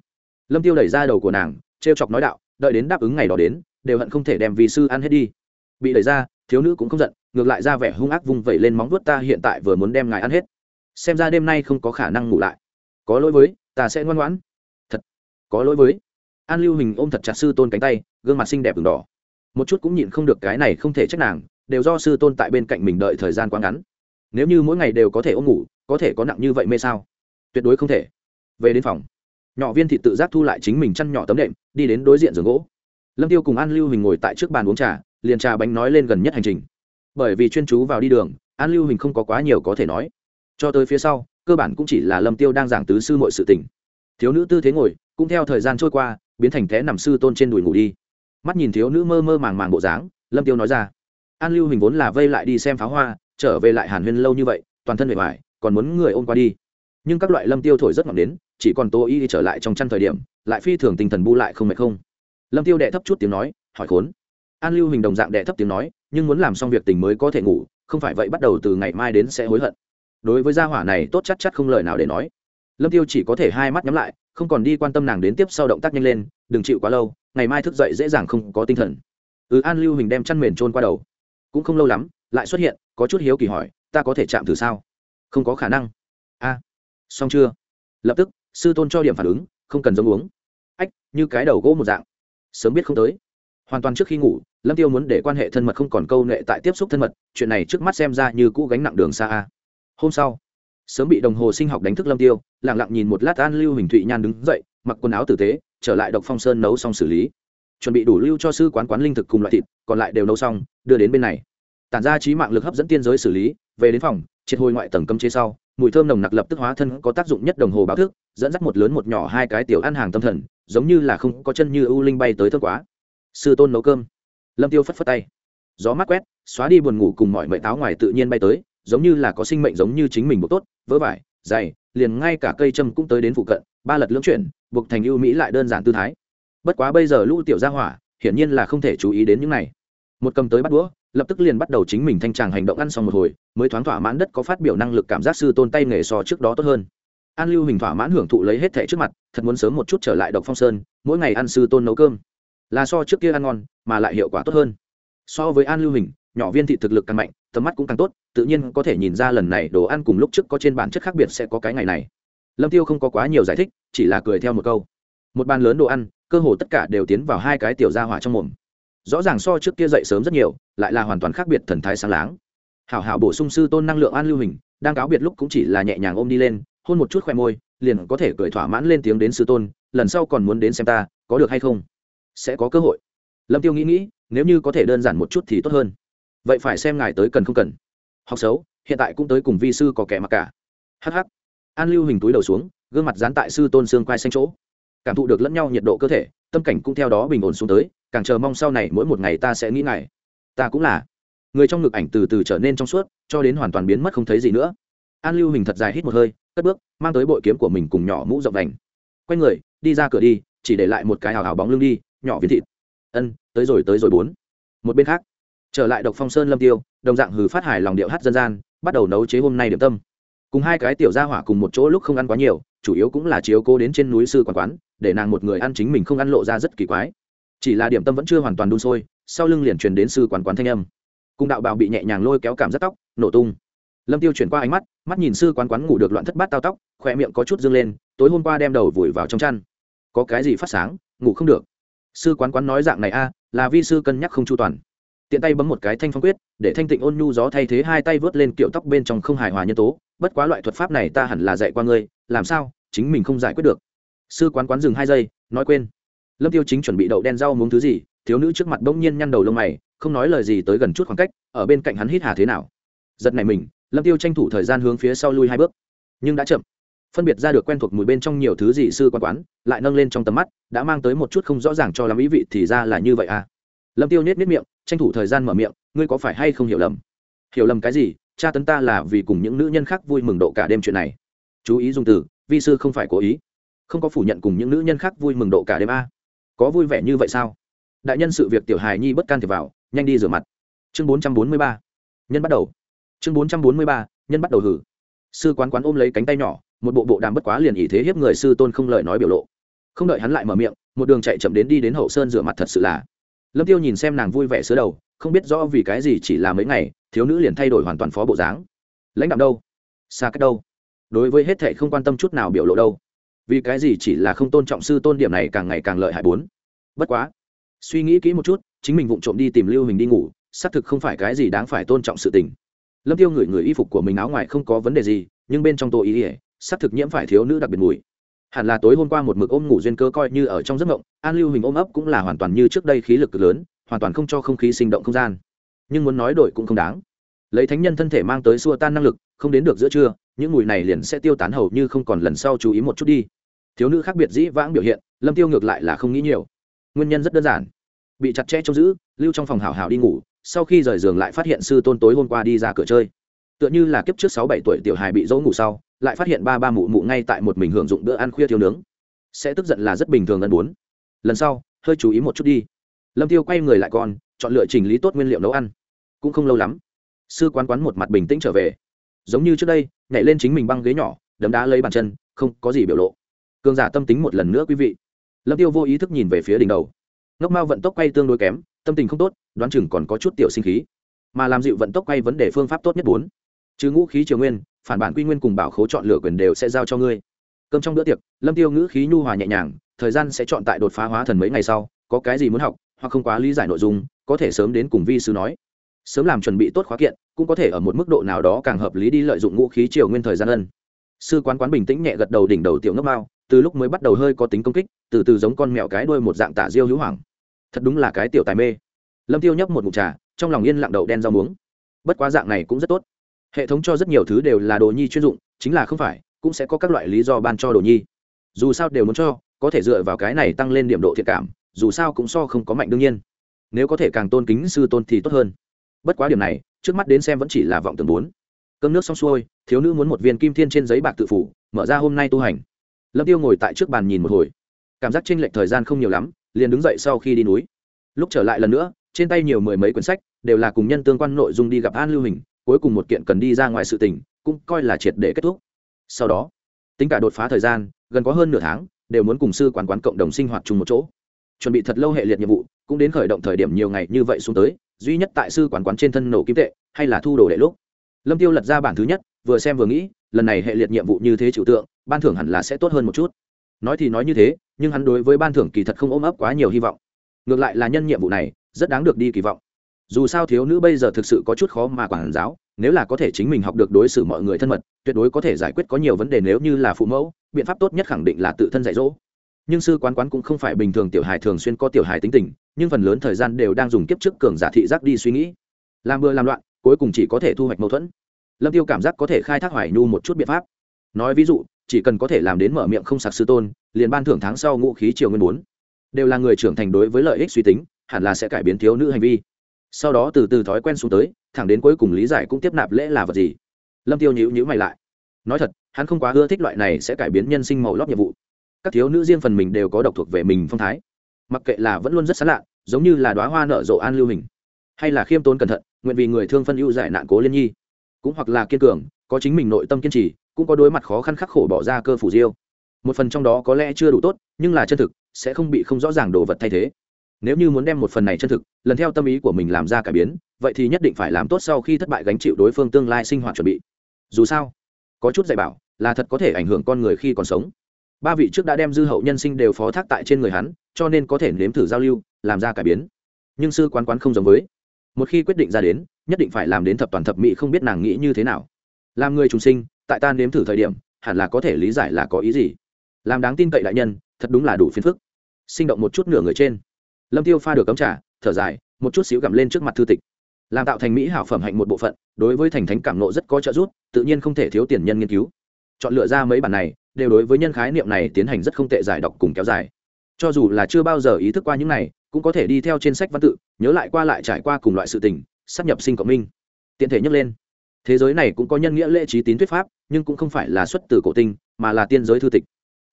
Lâm tiêu đẩy ra đầu của nàng, trêu chọc nói đạo đợi đến đáp ứng ngày đó đến, đều hận không thể đem vì sư ăn hết đi. Bị đẩy ra, thiếu nữ cũng không giận, ngược lại ra vẻ hung ác vung vẩy lên móng vuốt ta hiện tại vừa muốn đem ngài ăn hết. Xem ra đêm nay không có khả năng ngủ lại. Có lỗi với, ta sẽ ngoan ngoãn. Thật, có lỗi với. An lưu hình ôm thật chặt sư tôn cánh tay, gương mặt xinh đẹp đường đỏ. Một chút cũng nhịn không được cái này không thể trách nàng, đều do sư tôn tại bên cạnh mình đợi thời gian quá ngắn. Nếu như mỗi ngày đều có thể ôm ngủ, có thể có nặng như vậy mê sao? Tuyệt đối không thể. Về đến phòng nhỏ viên thị tự giác thu lại chính mình chăn nhỏ tấm đệm, đi đến đối diện giường gỗ. Lâm tiêu cùng an lưu hình ngồi tại trước bàn uống trà, liền trà bánh nói lên gần nhất hành trình. Bởi vì chuyên chú vào đi đường, an lưu hình không có quá nhiều có thể nói. Cho tới phía sau, cơ bản cũng chỉ là lâm tiêu đang giảng tứ sư mọi sự tình. Thiếu nữ tư thế ngồi, cũng theo thời gian trôi qua, biến thành thế nằm sư tôn trên đùi ngủ đi. Mắt nhìn thiếu nữ mơ mơ màng màng bộ dáng, lâm tiêu nói ra. An lưu hình vốn là vây lại đi xem pháo hoa, trở về lại hàn huyên lâu như vậy, toàn thân bề ngoài còn muốn người ôm qua đi nhưng các loại lâm tiêu thổi rất ngọn đến, chỉ còn tô y đi trở lại trong chăn thời điểm, lại phi thường tinh thần bu lại không mệt không. Lâm tiêu đệ thấp chút tiếng nói, hỏi khốn. An lưu hình đồng dạng đệ thấp tiếng nói, nhưng muốn làm xong việc tình mới có thể ngủ, không phải vậy bắt đầu từ ngày mai đến sẽ hối hận. Đối với gia hỏa này tốt chắc chắc không lời nào để nói. Lâm tiêu chỉ có thể hai mắt nhắm lại, không còn đi quan tâm nàng đến tiếp sau động tác nhanh lên, đừng chịu quá lâu, ngày mai thức dậy dễ dàng không có tinh thần. Ừ an lưu hình đem chăn mền trôn qua đầu. Cũng không lâu lắm, lại xuất hiện, có chút hiếu kỳ hỏi, ta có thể chạm thử sao? Không có khả năng. A xong chưa? Lập tức, sư tôn cho điểm phản ứng, không cần giống uống. Ách, như cái đầu gỗ một dạng. Sớm biết không tới. Hoàn toàn trước khi ngủ, lâm tiêu muốn để quan hệ thân mật không còn câu nệ tại tiếp xúc thân mật, chuyện này trước mắt xem ra như cũ gánh nặng đường xa a. Hôm sau, sớm bị đồng hồ sinh học đánh thức lâm tiêu, lặng lặng nhìn một lát an lưu hình thụy nhan đứng dậy, mặc quần áo tử tế, trở lại độc phong sơn nấu xong xử lý. Chuẩn bị đủ lưu cho sư quán quán linh thực cùng loại thịt, còn lại đều nấu xong, đưa đến bên này. Tản ra trí mạng lực hấp dẫn tiên giới xử lý, về đến phòng, triệt hồi ngoại tầng cấm chế sau mùi thơm nồng nặc lập tức hóa thân có tác dụng nhất đồng hồ báo thức, dẫn dắt một lớn một nhỏ hai cái tiểu ăn hàng tâm thần, giống như là không có chân như ưu linh bay tới thơm quá. Sư tôn nấu cơm. Lâm tiêu phất phất tay. Gió mát quét, xóa đi buồn ngủ cùng mọi mệnh táo ngoài tự nhiên bay tới, giống như là có sinh mệnh giống như chính mình buộc tốt vỡ vải dày liền ngay cả cây châm cũng tới đến phụ cận, ba lật lưỡng chuyển, buộc thành ưu mỹ lại đơn giản tư thái. Bất quá bây giờ lũ tiểu gia hỏa, hiển nhiên là không thể chú ý đến những này một cầm tới bắt đũa, lập tức liền bắt đầu chính mình thanh tràng hành động ăn xong một hồi, mới thoáng thỏa mãn đất có phát biểu năng lực cảm giác sư tôn tay nghề so trước đó tốt hơn. An lưu hình thỏa mãn hưởng thụ lấy hết thẻ trước mặt, thật muốn sớm một chút trở lại độc phong sơn, mỗi ngày ăn sư tôn nấu cơm. Là so trước kia ăn ngon, mà lại hiệu quả tốt hơn. So với an lưu hình, nhỏ viên thị thực lực càng mạnh, tầm mắt cũng càng tốt, tự nhiên có thể nhìn ra lần này đồ ăn cùng lúc trước có trên bản chất khác biệt sẽ có cái ngày này. Lâm tiêu không có quá nhiều giải thích, chỉ là cười theo một câu. Một bàn lớn đồ ăn, cơ hồ tất cả đều tiến vào hai cái tiểu gia hỏa trong mồm rõ ràng so trước kia dậy sớm rất nhiều, lại là hoàn toàn khác biệt thần thái sáng láng. Hảo hảo bổ sung sư tôn năng lượng an lưu hình, đang cáo biệt lúc cũng chỉ là nhẹ nhàng ôm đi lên, hôn một chút khoe môi, liền có thể cười thỏa mãn lên tiếng đến sư tôn, lần sau còn muốn đến xem ta, có được hay không? Sẽ có cơ hội. Lâm tiêu nghĩ nghĩ, nếu như có thể đơn giản một chút thì tốt hơn. Vậy phải xem ngài tới cần không cần. Học xấu, hiện tại cũng tới cùng vi sư có kẻ mặc cả. Hh an lưu hình túi đầu xuống, gương mặt dán tại sư tôn xương quai xanh chỗ. Cảm thụ được lẫn nhau nhiệt độ cơ thể, tâm cảnh cũng theo đó bình ổn xuống tới càng chờ mong sau này mỗi một ngày ta sẽ nghĩ ngài. Ta cũng là. Người trong ngực ảnh từ từ trở nên trong suốt, cho đến hoàn toàn biến mất không thấy gì nữa. An lưu hình thật dài hít một hơi, cất bước, mang tới bội kiếm của mình cùng nhỏ mũ rộng đành. Quay người, đi ra cửa đi, chỉ để lại một cái hào hào bóng lưng đi, nhỏ viên thịt. Ân, tới rồi tới rồi bốn. Một bên khác, trở lại độc phong sơn lâm tiêu, đồng dạng hừ phát hải lòng điệu hát dân gian, bắt đầu nấu chế hôm nay điểm tâm. Cùng hai cái tiểu gia hỏa cùng một chỗ lúc không ăn quá nhiều, chủ yếu cũng là chiếu cô đến trên núi sư quán quán, để nàng một người ăn chính mình không ăn lộ ra rất kỳ quái chỉ là điểm tâm vẫn chưa hoàn toàn đun sôi, sau lưng liền truyền đến sư quán quán thanh âm. Cùng đạo bào bị nhẹ nhàng lôi kéo cảm giác tóc, nổ tung. Lâm tiêu chuyển qua ánh mắt mắt nhìn sư quán quán ngủ được loạn thất bát tao tóc, khỏe miệng có chút dương lên, tối hôm qua đem đầu vùi vào trong chăn. Có cái gì phát sáng, ngủ không được. Sư quán quán nói dạng này a, là vi sư cân nhắc không chu toàn. Tiện tay bấm một cái thanh phong quyết, để thanh tịnh ôn nhu gió thay thế hai tay vớt lên kiểu tóc bên trong không hài hòa nhân tố. Bất quá loại thuật pháp này ta hẳn là dạy qua ngươi, làm sao, chính mình không giải quyết được. Sư quán quán dừng hai giây, nói quên lâm tiêu chính chuẩn bị đậu đen rau muốn thứ gì, thiếu nữ trước mặt bỗng nhiên nhăn đầu lông mày, không nói lời gì tới gần chút khoảng cách, ở bên cạnh hắn hít hà thế nào. Giật này mình, lâm tiêu tranh thủ thời gian hướng phía sau lui hai bước. Nhưng đã chậm. Phân biệt ra được quen thuộc mùi bên trong nhiều thứ gì sư quan quán, lại nâng lên trong tầm mắt, đã mang tới một chút không rõ ràng cho lắm ý vị thì ra là như vậy à. Lâm tiêu nết nết miệng, tranh thủ thời gian mở miệng, ngươi có phải hay không hiểu lầm? Hiểu lầm cái gì? Cha tấn ta là vì cùng những nữ nhân khác vui mừng độ cả đêm chuyện này. Chú ý dùng từ, vi sư không phải cố ý. Không có phủ nhận cùng những nữ nhân khác vui mừng độ cả đêm a có vui vẻ như vậy sao? Đại nhân sự việc tiểu hài nhi bất can thiệp vào, nhanh đi rửa mặt. Chương bốn trăm bốn mươi ba. Nhân bắt đầu. Chương bốn trăm bốn mươi ba, nhân bắt đầu hử. Sư quán quán ôm lấy cánh tay nhỏ, một bộ bộ đàm bất quá liền ý thế hiếp người sư tôn không lời nói biểu lộ. Không đợi hắn lại mở miệng, một đường chạy chậm đến đi đến hậu sơn rửa mặt thật sự là. Lâm tiêu nhìn xem nàng vui vẻ sứa đầu, không biết rõ vì cái gì chỉ là mấy ngày, thiếu nữ liền thay đổi hoàn toàn phó bộ dáng. Lãnh đạo đâu? Xa cách đâu? Đối với hết thệ không quan tâm chút nào biểu lộ đâu vì cái gì chỉ là không tôn trọng sư tôn điểm này càng ngày càng lợi hại bốn. Bất quá, suy nghĩ kỹ một chút, chính mình vụng trộm đi tìm lưu hình đi ngủ, xác thực không phải cái gì đáng phải tôn trọng sự tình. Lâm tiêu ngửi người y phục của mình áo ngoài không có vấn đề gì, nhưng bên trong tô ý ỉa xác thực nhiễm phải thiếu nữ đặc biệt mùi. Hẳn là tối hôm qua một mực ôm ngủ duyên cơ coi như ở trong giấc mộng, an lưu hình ôm ấp cũng là hoàn toàn như trước đây khí lực cực lớn, hoàn toàn không cho không khí sinh động không gian. Nhưng muốn nói đổi cũng không đáng. Lấy thánh nhân thân thể mang tới xua tan năng lực, không đến được giữa trưa những mùi này liền sẽ tiêu tán hầu như không còn lần sau chú ý một chút đi. Thiếu nữ khác biệt dĩ vãng biểu hiện, lâm tiêu ngược lại là không nghĩ nhiều. Nguyên nhân rất đơn giản. Bị chặt chẽ trông giữ, lưu trong phòng hào hào đi ngủ, sau khi rời giường lại phát hiện sư tôn tối hôm qua đi ra cửa chơi. Tựa như là kiếp trước sáu bảy tuổi tiểu hài bị dỗ ngủ sau, lại phát hiện ba ba mụ mụ ngay tại một mình hưởng dụng bữa ăn khuya thiếu nướng. Sẽ tức giận là rất bình thường ân bốn. Lần sau, hơi chú ý một chút đi. Lâm tiêu quay người lại còn chọn lựa chỉnh lý tốt nguyên liệu nấu ăn. Cũng không lâu lắm, sư quán quán một mặt bình tĩnh trở về giống như trước đây, nhảy lên chính mình băng ghế nhỏ, đấm đá lấy bàn chân, không có gì biểu lộ. Cường giả tâm tính một lần nữa quý vị. Lâm tiêu vô ý thức nhìn về phía đỉnh đầu. Ngốc mao vận tốc quay tương đối kém, tâm tình không tốt, đoán chừng còn có chút tiểu sinh khí. Mà làm dịu vận tốc quay vấn đề phương pháp tốt nhất bốn. Chứ ngũ khí triều nguyên, phản bản quy nguyên cùng bảo khố chọn lựa quyền đều sẽ giao cho ngươi. Cơm trong bữa tiệc, lâm tiêu ngữ khí nhu hòa nhẹ nhàng, thời gian sẽ chọn tại đột phá hóa thần mấy ngày sau, có cái gì muốn học, hoặc không quá lý giải nội dung, có thể sớm đến cùng vi sư nói sớm làm chuẩn bị tốt khóa kiện, cũng có thể ở một mức độ nào đó càng hợp lý đi lợi dụng ngũ khí triều nguyên thời gian ân. Sư quán quán bình tĩnh nhẹ gật đầu đỉnh đầu tiểu ngốc mao, từ lúc mới bắt đầu hơi có tính công kích, từ từ giống con mèo cái đuôi một dạng tả diêu hữu hoàng thật đúng là cái tiểu tài mê. Lâm tiêu nhấp một ngụm trà, trong lòng yên lặng đậu đen rau muống. Bất quá dạng này cũng rất tốt. Hệ thống cho rất nhiều thứ đều là đồ nhi chuyên dụng, chính là không phải, cũng sẽ có các loại lý do ban cho đồ nhi. Dù sao đều muốn cho, có thể dựa vào cái này tăng lên điểm độ thiện cảm, dù sao cũng so không có mạnh đương nhiên. Nếu có thể càng tôn kính sư tôn thì tốt hơn bất quá điểm này, trước mắt đến xem vẫn chỉ là vọng tưởng bốn. Cơm nước xong xuôi, thiếu nữ muốn một viên kim thiên trên giấy bạc tự phủ, mở ra hôm nay tu hành. Lâm tiêu ngồi tại trước bàn nhìn một hồi. Cảm giác chênh lệch thời gian không nhiều lắm, liền đứng dậy sau khi đi núi. Lúc trở lại lần nữa, trên tay nhiều mười mấy quyển sách, đều là cùng nhân tương quan nội dung đi gặp an lưu hình, cuối cùng một kiện cần đi ra ngoài sự tình, cũng coi là triệt để kết thúc. Sau đó, tính cả đột phá thời gian, gần có hơn nửa tháng, đều muốn cùng sư quán quán cộng đồng sinh hoạt chung một chỗ. Chuẩn bị thật lâu hệ liệt nhiệm vụ, cũng đến khởi động thời điểm nhiều ngày như vậy xuống tới duy nhất tại sư quán quán trên thân nổ kim tệ, hay là thu đồ đệ lúc. Lâm tiêu lật ra bản thứ nhất, vừa xem vừa nghĩ, lần này hệ liệt nhiệm vụ như thế trừu tượng, ban thưởng hẳn là sẽ tốt hơn một chút. Nói thì nói như thế, nhưng hắn đối với ban thưởng kỳ thật không ôm ấp quá nhiều hy vọng. Ngược lại là nhân nhiệm vụ này, rất đáng được đi kỳ vọng. Dù sao thiếu nữ bây giờ thực sự có chút khó mà quản giáo, nếu là có thể chính mình học được đối xử mọi người thân mật, tuyệt đối có thể giải quyết có nhiều vấn đề nếu như là phụ mẫu, biện pháp tốt nhất khẳng định là tự thân dạy dỗ nhưng sư quán quán cũng không phải bình thường tiểu hài thường xuyên có tiểu hài tính tình, nhưng phần lớn thời gian đều đang dùng kiếp trước cường giả thị giác đi suy nghĩ. Làm bừa làm loạn, cuối cùng chỉ có thể thu hoạch mâu thuẫn. Lâm tiêu cảm giác có thể khai thác hoài nhu một chút biện pháp. Nói ví dụ, chỉ cần có thể làm đến mở miệng không sạc sư tôn, liền ban thưởng tháng sau ngũ khí triều nguyên bốn. Đều là người trưởng thành đối với lợi ích suy tính, hẳn là sẽ cải biến thiếu nữ hành vi. Sau đó từ từ thói quen xuống tới, thẳng đến cuối cùng lý giải cũng tiếp nạp lễ là vật gì. Lâm tiêu nhíu nhíu mày lại. Nói thật, hắn không quá ưa thích loại này sẽ cải biến nhân sinh màu lót nhiệm vụ các thiếu nữ riêng phần mình đều có độc thuộc về mình phong thái. Mặc kệ là vẫn luôn rất xa lạ giống như là đoá hoa nở rộ an lưu hình, hay là khiêm tốn cẩn thận, nguyện vì người thương phân ưu giải nạn cố liên nhi. Cũng hoặc là kiên cường, có chính mình nội tâm kiên trì, cũng có đối mặt khó khăn khắc khổ bỏ ra cơ phủ diêu một phần trong đó có lẽ chưa đủ tốt, nhưng là chân thực, sẽ không bị không rõ ràng đồ vật thay thế. Nếu như muốn đem một phần này chân thực, lần theo tâm ý của mình làm ra cải biến, vậy thì nhất định phải làm tốt sau khi thất bại gánh chịu đối phương tương lai sinh hoạt chuẩn bị. Dù sao, có chút dạy bảo là thật có thể ảnh hưởng con người khi còn sống ba vị trước đã đem dư hậu nhân sinh đều phó thác tại trên người hắn, cho nên có thể nếm thử giao lưu, làm ra cải biến. Nhưng sư quán quán không giống với. Một khi quyết định ra đến, nhất định phải làm đến thập toàn thập mỹ không biết nàng nghĩ như thế nào. Làm người trùng sinh, tại ta nếm thử thời điểm, hẳn là có thể lý giải là có ý gì. Làm đáng tin cậy đại nhân, thật đúng là đủ phiền phức. Sinh động một chút nửa người trên. Lâm tiêu pha được cấm trả thở dài, một chút xíu gặm lên trước mặt thư tịch. Làm tạo thành mỹ hảo phẩm hạnh một bộ phận, đối với thành thánh cảm nộ rất có trợ giúp, tự nhiên không thể thiếu tiền nhân nghiên cứu. Chọn lựa ra mấy bản này đều đối với nhân khái niệm này tiến hành rất không tệ giải đọc cùng kéo dài. Cho dù là chưa bao giờ ý thức qua những này, cũng có thể đi theo trên sách văn tự, nhớ lại qua lại trải qua cùng loại sự tình, sắp nhập sinh cộng minh. Tiện thể nhắc lên. Thế giới này cũng có nhân nghĩa lễ trí tín thuyết pháp, nhưng cũng không phải là xuất từ cổ tinh, mà là tiên giới thư tịch.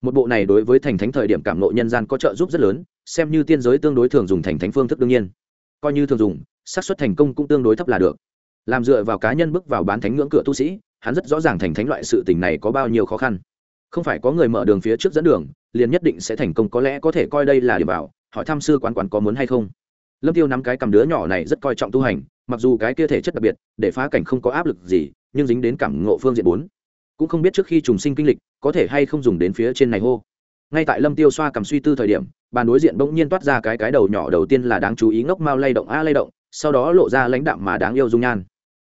Một bộ này đối với thành thánh thời điểm cảm nộ nhân gian có trợ giúp rất lớn, xem như tiên giới tương đối thường dùng thành thánh phương thức đương nhiên. Coi như thường dùng, xác suất thành công cũng tương đối thấp là được. Làm dựa vào cá nhân bước vào bán thánh ngưỡng cửa tu sĩ, hắn rất rõ ràng thành thánh loại sự tình này có bao nhiêu khó khăn không phải có người mở đường phía trước dẫn đường, liền nhất định sẽ thành công, có lẽ có thể coi đây là điểm bảo hỏi tham sư quán quán có muốn hay không? Lâm tiêu nắm cái cầm đứa nhỏ này rất coi trọng tu hành, mặc dù cái kia thể chất đặc biệt, để phá cảnh không có áp lực gì, nhưng dính đến cảm ngộ phương diện bốn. Cũng không biết trước khi trùng sinh kinh lịch, có thể hay không dùng đến phía trên này hô. Ngay tại lâm tiêu xoa cầm suy tư thời điểm, bàn đối diện bỗng nhiên toát ra cái cái đầu nhỏ đầu tiên là đáng chú ý ngốc mau lay động, a à lay động, sau đó lộ ra lãnh đạm mà đáng yêu dung nhan.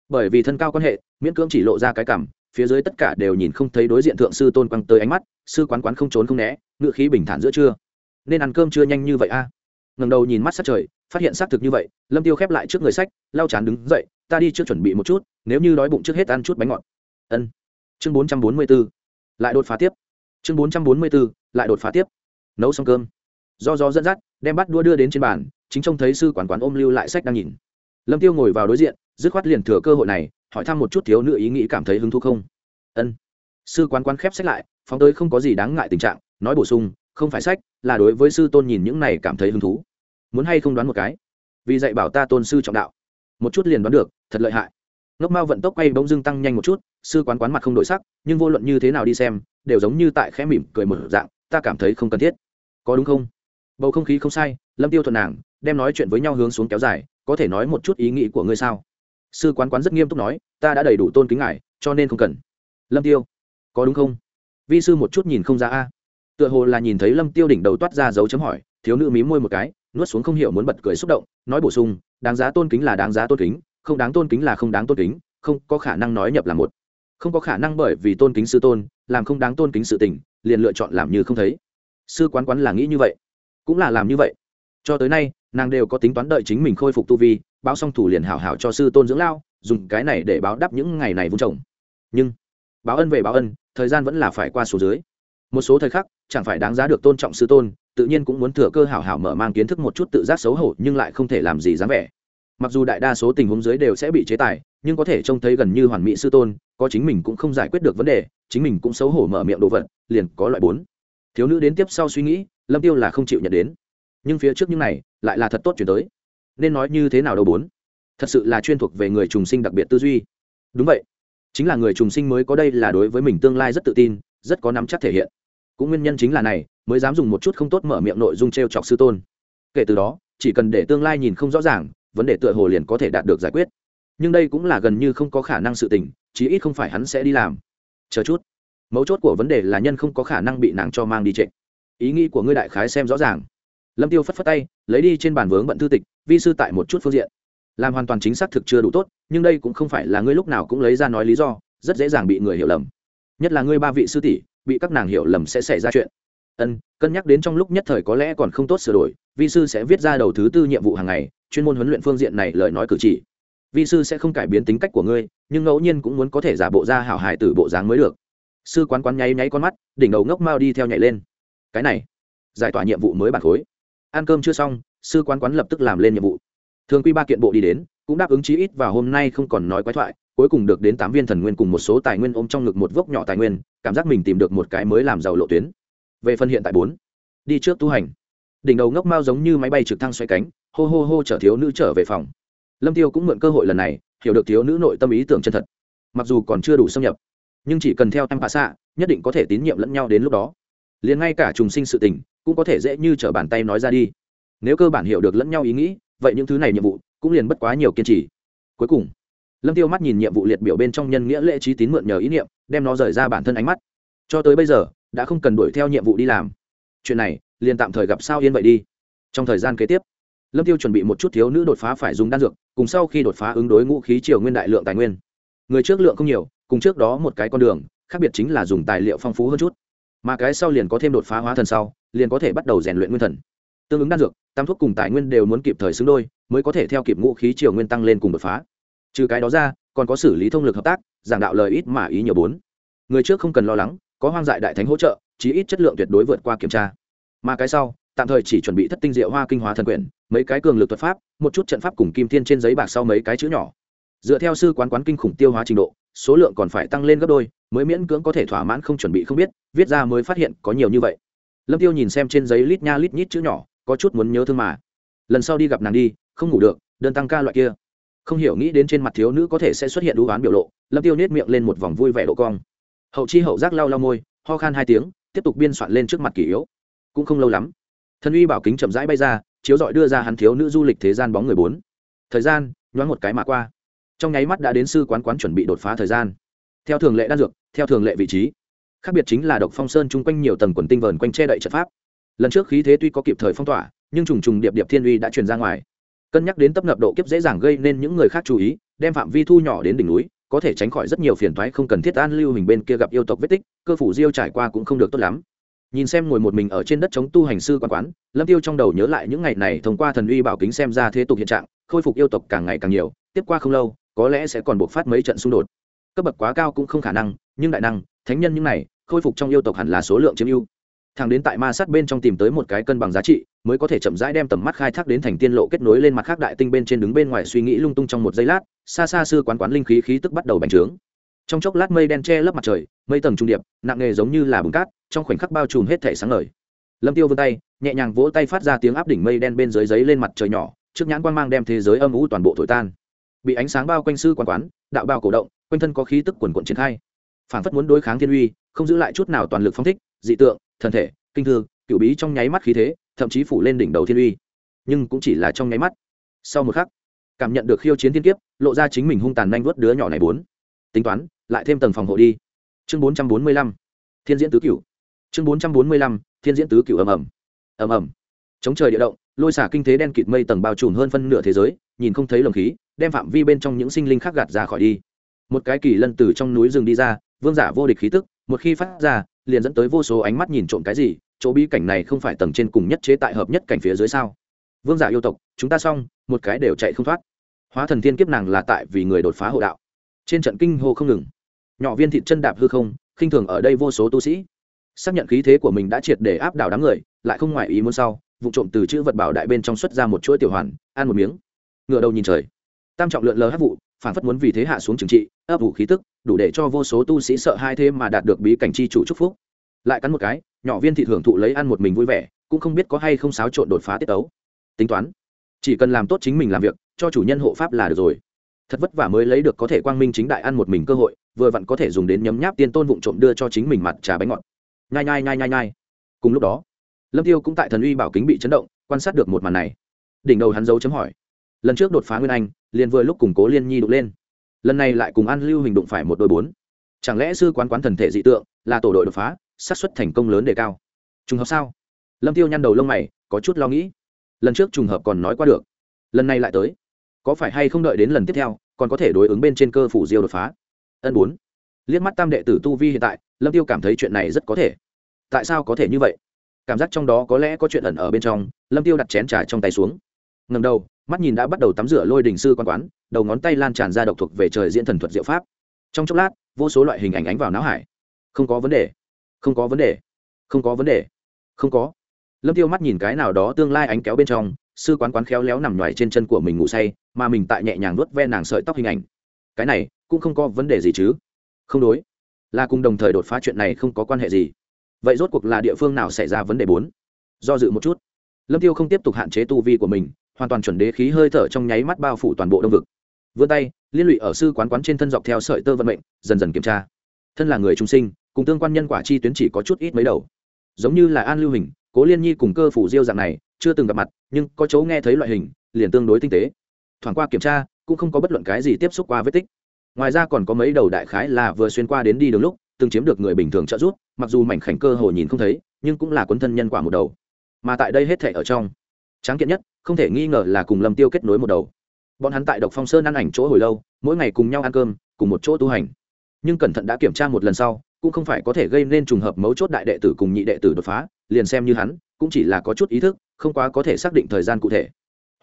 Bởi vì thân cao quan hệ, miễn cưỡng chỉ lộ ra cái cằm phía dưới tất cả đều nhìn không thấy đối diện thượng sư tôn quăng tới ánh mắt sư quán quán không trốn không né ngựa khí bình thản giữa trưa. Nên ăn cơm chưa nhanh như vậy a? À? ngầm đầu nhìn mắt sát trời phát hiện xác thực như vậy lâm tiêu khép lại trước người sách lau chán đứng dậy ta đi trước chuẩn bị một chút nếu như đói bụng trước hết ăn chút bánh ngọt. Ân. Chương bốn trăm bốn mươi 444. lại đột phá tiếp. Chương bốn trăm bốn mươi 444, lại đột phá tiếp. Nấu xong cơm. Do do dẫn dắt đem bắt đua đưa đến trên bàn chính trông thấy sư quản quán ôm lưu lại sách đang nhìn. Lâm tiêu ngồi vào đối diện dứt khoát liền thừa cơ hội này hỏi thăm một chút thiếu nữ ý nghĩ cảm thấy hứng thú không? Ân. Sư quán quán khép sách lại, phóng tới không có gì đáng ngại tình trạng, nói bổ sung, không phải sách, là đối với sư tôn nhìn những này cảm thấy hứng thú. Muốn hay không đoán một cái? Vì dạy bảo ta tôn sư trọng đạo. Một chút liền đoán được, thật lợi hại. Ngốc mao vận tốc quay bỗng dưng tăng nhanh một chút, sư quán quán mặt không đổi sắc, nhưng vô luận như thế nào đi xem, đều giống như tại khẽ mỉm cười một dạng, ta cảm thấy không cần thiết. Có đúng không? Bầu không khí không sai, lâm tiêu thuận nàng, đem nói chuyện với nhau hướng xuống kéo dài, có thể nói một chút ý nghĩ của ngươi sao? Sư quán quán rất nghiêm túc nói, ta đã đầy đủ tôn kính ngài, cho nên không cần. Lâm tiêu, có đúng không? Vi sư một chút nhìn không ra a. Tựa hồ là nhìn thấy lâm tiêu đỉnh đầu toát ra dấu chấm hỏi, thiếu nữ mí môi một cái, nuốt xuống không hiểu muốn bật cười xúc động, nói bổ sung, đáng giá tôn kính là đáng giá tôn kính, không đáng tôn kính là không đáng tôn kính, không có khả năng nói nhập là một. Không có khả năng bởi vì tôn kính sư tôn, làm không đáng tôn kính sự tình, liền lựa chọn làm như không thấy. Sư quán quán là nghĩ như vậy, cũng là làm như vậy. Cho tới nay, nàng đều có tính toán đợi chính mình khôi phục tu vi báo xong thủ liền hảo hảo cho sư tôn dưỡng lao, dùng cái này để báo đáp những ngày này vung trồng. Nhưng, báo ân về báo ân, thời gian vẫn là phải qua số dưới. Một số thời khắc, chẳng phải đáng giá được tôn trọng sư tôn, tự nhiên cũng muốn thừa cơ hảo hảo mở mang kiến thức một chút tự giác xấu hổ, nhưng lại không thể làm gì dám vẻ. Mặc dù đại đa số tình huống dưới đều sẽ bị chế tài, nhưng có thể trông thấy gần như hoàn mỹ sư tôn, có chính mình cũng không giải quyết được vấn đề, chính mình cũng xấu hổ mở miệng đồ vật, liền có loại bốn. Thiếu nữ đến tiếp sau suy nghĩ, lâm tiêu là không chịu nhận đến. Nhưng phía trước những này, lại là thật tốt chuyển tới nên nói như thế nào đâu bốn. Thật sự là chuyên thuộc về người trùng sinh đặc biệt tư duy. Đúng vậy. Chính là người trùng sinh mới có đây là đối với mình tương lai rất tự tin, rất có nắm chắc thể hiện. Cũng nguyên nhân chính là này, mới dám dùng một chút không tốt mở miệng nội dung t r e o chọc sư tôn. Kể từ đó, chỉ cần để tương lai nhìn không rõ ràng, vấn đề tựa hồ liền có thể đạt được giải quyết. Nhưng đây cũng là gần như không có khả năng sự tình, chí ít không phải hắn sẽ đi làm. Chờ chút. Mấu chốt của vấn đề là nhân không có khả năng bị nàng cho mang đi trệ. Ý nghĩ của ngươi đại khái xem rõ ràng. Lâm tiêu phất phất tay, lấy đi trên bàn vướng bận thư tịch vi sư tại một chút phương diện. Làm hoàn toàn chính xác thực chưa đủ tốt, nhưng đây cũng không phải là ngươi lúc nào cũng lấy ra nói lý do, rất dễ dàng bị người hiểu lầm. Nhất là ngươi ba vị sư tỷ, bị các nàng hiểu lầm sẽ xảy ra chuyện. Ân, cân nhắc đến trong lúc nhất thời có lẽ còn không tốt sửa đổi, vi sư sẽ viết ra đầu thứ tư nhiệm vụ hàng ngày, chuyên môn huấn luyện phương diện này lời nói cử chỉ. Vi sư sẽ không cải biến tính cách của ngươi, nhưng ngẫu nhiên cũng muốn có thể giả bộ ra hảo hài từ bộ dáng mới được. Sư quán quán nháy nháy con mắt, đỉnh đầu ngốc mao đi theo nhảy lên. Cái này, giải tỏa nhiệm vụ mới bản khối ăn cơm chưa xong, sư quán quán lập tức làm lên nhiệm vụ. Thường quy ba kiện bộ đi đến, cũng đáp ứng chí ít và hôm nay không còn nói quái thoại, cuối cùng được đến tám viên thần nguyên cùng một số tài nguyên ôm trong ngực một vốc nhỏ tài nguyên, cảm giác mình tìm được một cái mới làm giàu lộ tuyến. Về phần hiện tại bốn, đi trước tu hành. Đỉnh đầu ngốc mao giống như máy bay trực thăng xoay cánh, hô hô hô chở thiếu nữ trở về phòng. Lâm tiêu cũng mượn cơ hội lần này, hiểu được thiếu nữ nội tâm ý tưởng chân thật. Mặc dù còn chưa đủ xâm nhập, nhưng chỉ cần theo em bà xạ, nhất định có thể tín nhiệm lẫn nhau đến lúc đó. Liền ngay cả trùng sinh sự tình cũng có thể dễ như trở bàn tay nói ra đi. Nếu cơ bản hiểu được lẫn nhau ý nghĩ, vậy những thứ này nhiệm vụ cũng liền bất quá nhiều kiên trì. Cuối cùng, lâm tiêu mắt nhìn nhiệm vụ liệt biểu bên trong nhân nghĩa lễ trí tín mượn nhờ ý niệm, đem nó rời ra bản thân ánh mắt. Cho tới bây giờ, đã không cần đuổi theo nhiệm vụ đi làm. Chuyện này, liền tạm thời gặp sao yên vậy đi. Trong thời gian kế tiếp, lâm tiêu chuẩn bị một chút thiếu nữ đột phá phải dùng đan dược, cùng sau khi đột phá ứng đối ngũ khí triều nguyên đại lượng tài nguyên. Người trước lượng không nhiều, cùng trước đó một cái con đường, khác biệt chính là dùng tài liệu phong phú hơn chút. Mà cái sau liền có thêm đột phá hóa thần sau liền có thể bắt đầu rèn luyện nguyên thần. Tương ứng đan dược, tam thuốc cùng tài nguyên đều muốn kịp thời xứng đôi, mới có thể theo kịp ngũ khí triều nguyên tăng lên cùng đột phá. Trừ cái đó ra, còn có xử lý thông lực hợp tác, giảng đạo lời ít mà ý nhiều bốn. Người trước không cần lo lắng, có hoang dại đại thánh hỗ trợ, chí ít chất lượng tuyệt đối vượt qua kiểm tra. Mà cái sau, tạm thời chỉ chuẩn bị thất tinh diệu hoa kinh hóa thần quyển, mấy cái cường lực thuật pháp, một chút trận pháp cùng kim thiên trên giấy bạc sau mấy cái chữ nhỏ. Dựa theo sư quán quán kinh khủng tiêu hóa trình độ, số lượng còn phải tăng lên gấp đôi, mới miễn cưỡng có thể thỏa mãn không chuẩn bị không biết, viết ra mới phát hiện có nhiều như vậy lâm tiêu nhìn xem trên giấy lít nha lít nhít chữ nhỏ, có chút muốn nhớ thương mà. Lần sau đi gặp nàng đi, không ngủ được, đơn tăng ca loại kia. Không hiểu nghĩ đến trên mặt thiếu nữ có thể sẽ xuất hiện đũ oán biểu lộ, lâm tiêu nết miệng lên một vòng vui vẻ độ cong. Hậu chi hậu giác lau lau môi, ho khan hai tiếng, tiếp tục biên soạn lên trước mặt kỷ yếu. Cũng không lâu lắm thân uy bảo kính chậm rãi bay ra, chiếu dọi đưa ra hắn thiếu nữ du lịch thế gian bóng người bốn. Thời gian, nhoáng một cái mà qua. Trong nháy mắt đã đến sư quán quán chuẩn bị đột phá thời gian. Theo thường lệ đan dược, theo thường lệ vị trí khác biệt chính là độc phong sơn chung quanh nhiều tầng quần tinh vờn quanh che đậy trận pháp. Lần trước khí thế tuy có kịp thời phong tỏa, nhưng trùng trùng điệp điệp thiên uy đã truyền ra ngoài. Cân nhắc đến tấp nập độ kiếp dễ dàng gây nên những người khác chú ý, đem phạm vi thu nhỏ đến đỉnh núi, có thể tránh khỏi rất nhiều phiền toái không cần thiết an lưu hình bên kia gặp yêu tộc vết tích, cơ phủ diêu trải qua cũng không được tốt lắm. Nhìn xem ngồi một mình ở trên đất chống tu hành sư quan quán, lâm tiêu trong đầu nhớ lại những ngày này thông qua thần uy bảo kính xem ra thế tục hiện trạng, khôi phục yêu tộc càng ngày càng nhiều, tiếp qua không lâu, có lẽ sẽ còn buộc phát mấy trận xung đột. Cấp bậc quá cao cũng không khả năng, nhưng đại năng, thánh nhân những này khôi phục trong yêu tộc hẳn là số lượng chiếm ưu. Thằng đến tại ma sát bên trong tìm tới một cái cân bằng giá trị, mới có thể chậm rãi đem tầm mắt khai thác đến thành tiên lộ kết nối lên mặt khác đại tinh bên trên đứng bên ngoài suy nghĩ lung tung trong một giây lát, xa xa xưa quán quán linh khí khí tức bắt đầu bành trướng. Trong chốc lát mây đen che lấp mặt trời, mây tầng trung điệp, nặng nghề giống như là bùn cát, trong khoảnh khắc bao trùm hết thể sáng ngời. Lâm tiêu vươn tay, nhẹ nhàng vỗ tay phát ra tiếng áp đỉnh mây đen bên dưới giấy lên mặt trời nhỏ, trước nhãn quang mang đem thế giới âm u toàn bộ thổi tan. Bị ánh sáng bao quanh sư quán quán, đạo bao cổ động, quanh thân có khí tức quần quận triển khai. Phản phất muốn đối kháng thiên uy không giữ lại chút nào toàn lực phong thích, dị tượng, thần thể, kinh thư cựu bí trong nháy mắt khí thế, thậm chí phủ lên đỉnh đầu thiên uy. Nhưng cũng chỉ là trong nháy mắt. Sau một khắc, cảm nhận được khiêu chiến thiên kiếp, lộ ra chính mình hung tàn nhanh vớt đứa nhỏ này bốn. Tính toán, lại thêm tầng phòng hộ đi. Chương bốn trăm bốn mươi lăm, thiên diễn tứ cửu. Chương bốn trăm bốn mươi lăm, thiên diễn tứ cửu ầm ầm. Ầm ầm. Chống trời địa động, lôi xả kinh thế đen kịt mây tầng bao trùm hơn phân nửa thế giới, nhìn không thấy lồng khí, đem phạm vi bên trong những sinh linh khác gạt ra khỏi đi. Một cái kỳ lân từ trong núi rừng đi ra, vương giả vô địch khí tức một khi phát ra, liền dẫn tới vô số ánh mắt nhìn trộm cái gì, chỗ bí cảnh này không phải tầng trên cùng nhất chế tại hợp nhất cảnh phía dưới sao? Vương giả yêu tộc, chúng ta xong, một cái đều chạy không thoát. Hóa thần thiên kiếp nàng là tại vì người đột phá hộ đạo. Trên trận kinh hô không ngừng. Nhỏ viên thịt chân đạp hư không, khinh thường ở đây vô số tu sĩ. Xác nhận khí thế của mình đã triệt để áp đảo đám người, lại không ngoài ý muốn sau, vụ trộm từ chữ vật bảo đại bên trong xuất ra một chuỗi tiểu hoàn, ăn một miếng. Ngựa đầu nhìn trời. Tam trọng lượn lờ hát vụ phản phất muốn vì thế hạ xuống trừng trị, ấp vụ khí tức đủ để cho vô số tu sĩ sợ hai thế mà đạt được bí cảnh chi chủ chúc phúc. Lại cắn một cái, nhỏ viên thị hưởng thụ lấy ăn một mình vui vẻ, cũng không biết có hay không xáo trộn đột phá tiết tấu. Tính toán, chỉ cần làm tốt chính mình làm việc, cho chủ nhân hộ pháp là được rồi. Thật vất vả mới lấy được có thể quang minh chính đại ăn một mình cơ hội, vừa vặn có thể dùng đến nhấm nháp tiên tôn vụng trộm đưa cho chính mình mặt trà bánh ngọt. Nhai nhai nhai nhai nhai. Cùng lúc đó, lâm tiêu cũng tại thần uy bảo kính bị chấn động, quan sát được một màn này. Đỉnh đầu hắn dấu chấm hỏi, lần trước đột phá nguyên anh, liền vừa lúc củng cố liên nhi đột lên lần này lại cùng an lưu hình đụng phải một đôi bốn. Chẳng lẽ sư quán quán thần thể dị tượng là tổ đội đột phá, xác suất thành công lớn đề cao? Trùng hợp sao? Lâm tiêu nhăn đầu lông mày, có chút lo nghĩ. Lần trước trùng hợp còn nói qua được. Lần này lại tới. Có phải hay không đợi đến lần tiếp theo, còn có thể đối ứng bên trên cơ phủ diêu đột phá? Ân bốn. Liếc mắt tam đệ tử tu vi hiện tại, lâm tiêu cảm thấy chuyện này rất có thể. Tại sao có thể như vậy? Cảm giác trong đó có lẽ có chuyện ẩn ở bên trong, lâm tiêu đặt chén trà trong tay xuống. Ngầm đầu mắt nhìn đã bắt đầu tắm rửa lôi đình sư quan quán, đầu ngón tay lan tràn ra độc thuộc về trời diễn thần thuật diệu pháp. Trong chốc lát, vô số loại hình ảnh ánh vào não hải. Không có vấn đề. Không có vấn đề. Không có vấn đề. Không có. Lâm tiêu mắt nhìn cái nào đó tương lai ánh kéo bên trong, sư quán quán khéo léo nằm ngoài trên chân của mình ngủ say, mà mình tại nhẹ nhàng nuốt ve nàng sợi tóc hình ảnh. Cái này, cũng không có vấn đề gì chứ. Không đối. Là cùng đồng thời đột phá chuyện này không có quan hệ gì. Vậy rốt cuộc là địa phương nào xảy ra vấn đề bốn? Do dự một chút. Lâm tiêu không tiếp tục hạn chế tu vi của mình hoàn toàn chuẩn đế khí hơi thở trong nháy mắt bao phủ toàn bộ đông vực. Vươn tay, liên lụy ở sư quán quán trên thân dọc theo sợi tơ vận mệnh, dần dần kiểm tra. Thân là người trung sinh, cùng tương quan nhân quả chi tuyến chỉ có chút ít mấy đầu. Giống như là an lưu hình, cố liên nhi cùng cơ phủ diêu dạng này, chưa từng gặp mặt, nhưng có chỗ nghe thấy loại hình, liền tương đối tinh tế. Thoảng qua kiểm tra, cũng không có bất luận cái gì tiếp xúc qua vết tích. Ngoài ra còn có mấy đầu đại khái là vừa xuyên qua đến đi đường lúc, từng chiếm được người bình thường trợ giúp, mặc dù mảnh khảnh cơ hồ nhìn không thấy, nhưng cũng là quân thân nhân quả một đầu. Mà tại đây hết thể ở trong, tráng kiện nhất không thể nghi ngờ là cùng lâm tiêu kết nối một đầu bọn hắn tại độc phong sơn ăn ảnh chỗ hồi lâu mỗi ngày cùng nhau ăn cơm cùng một chỗ tu hành nhưng cẩn thận đã kiểm tra một lần sau cũng không phải có thể gây nên trùng hợp mấu chốt đại đệ tử cùng nhị đệ tử đột phá liền xem như hắn cũng chỉ là có chút ý thức không quá có thể xác định thời gian cụ thể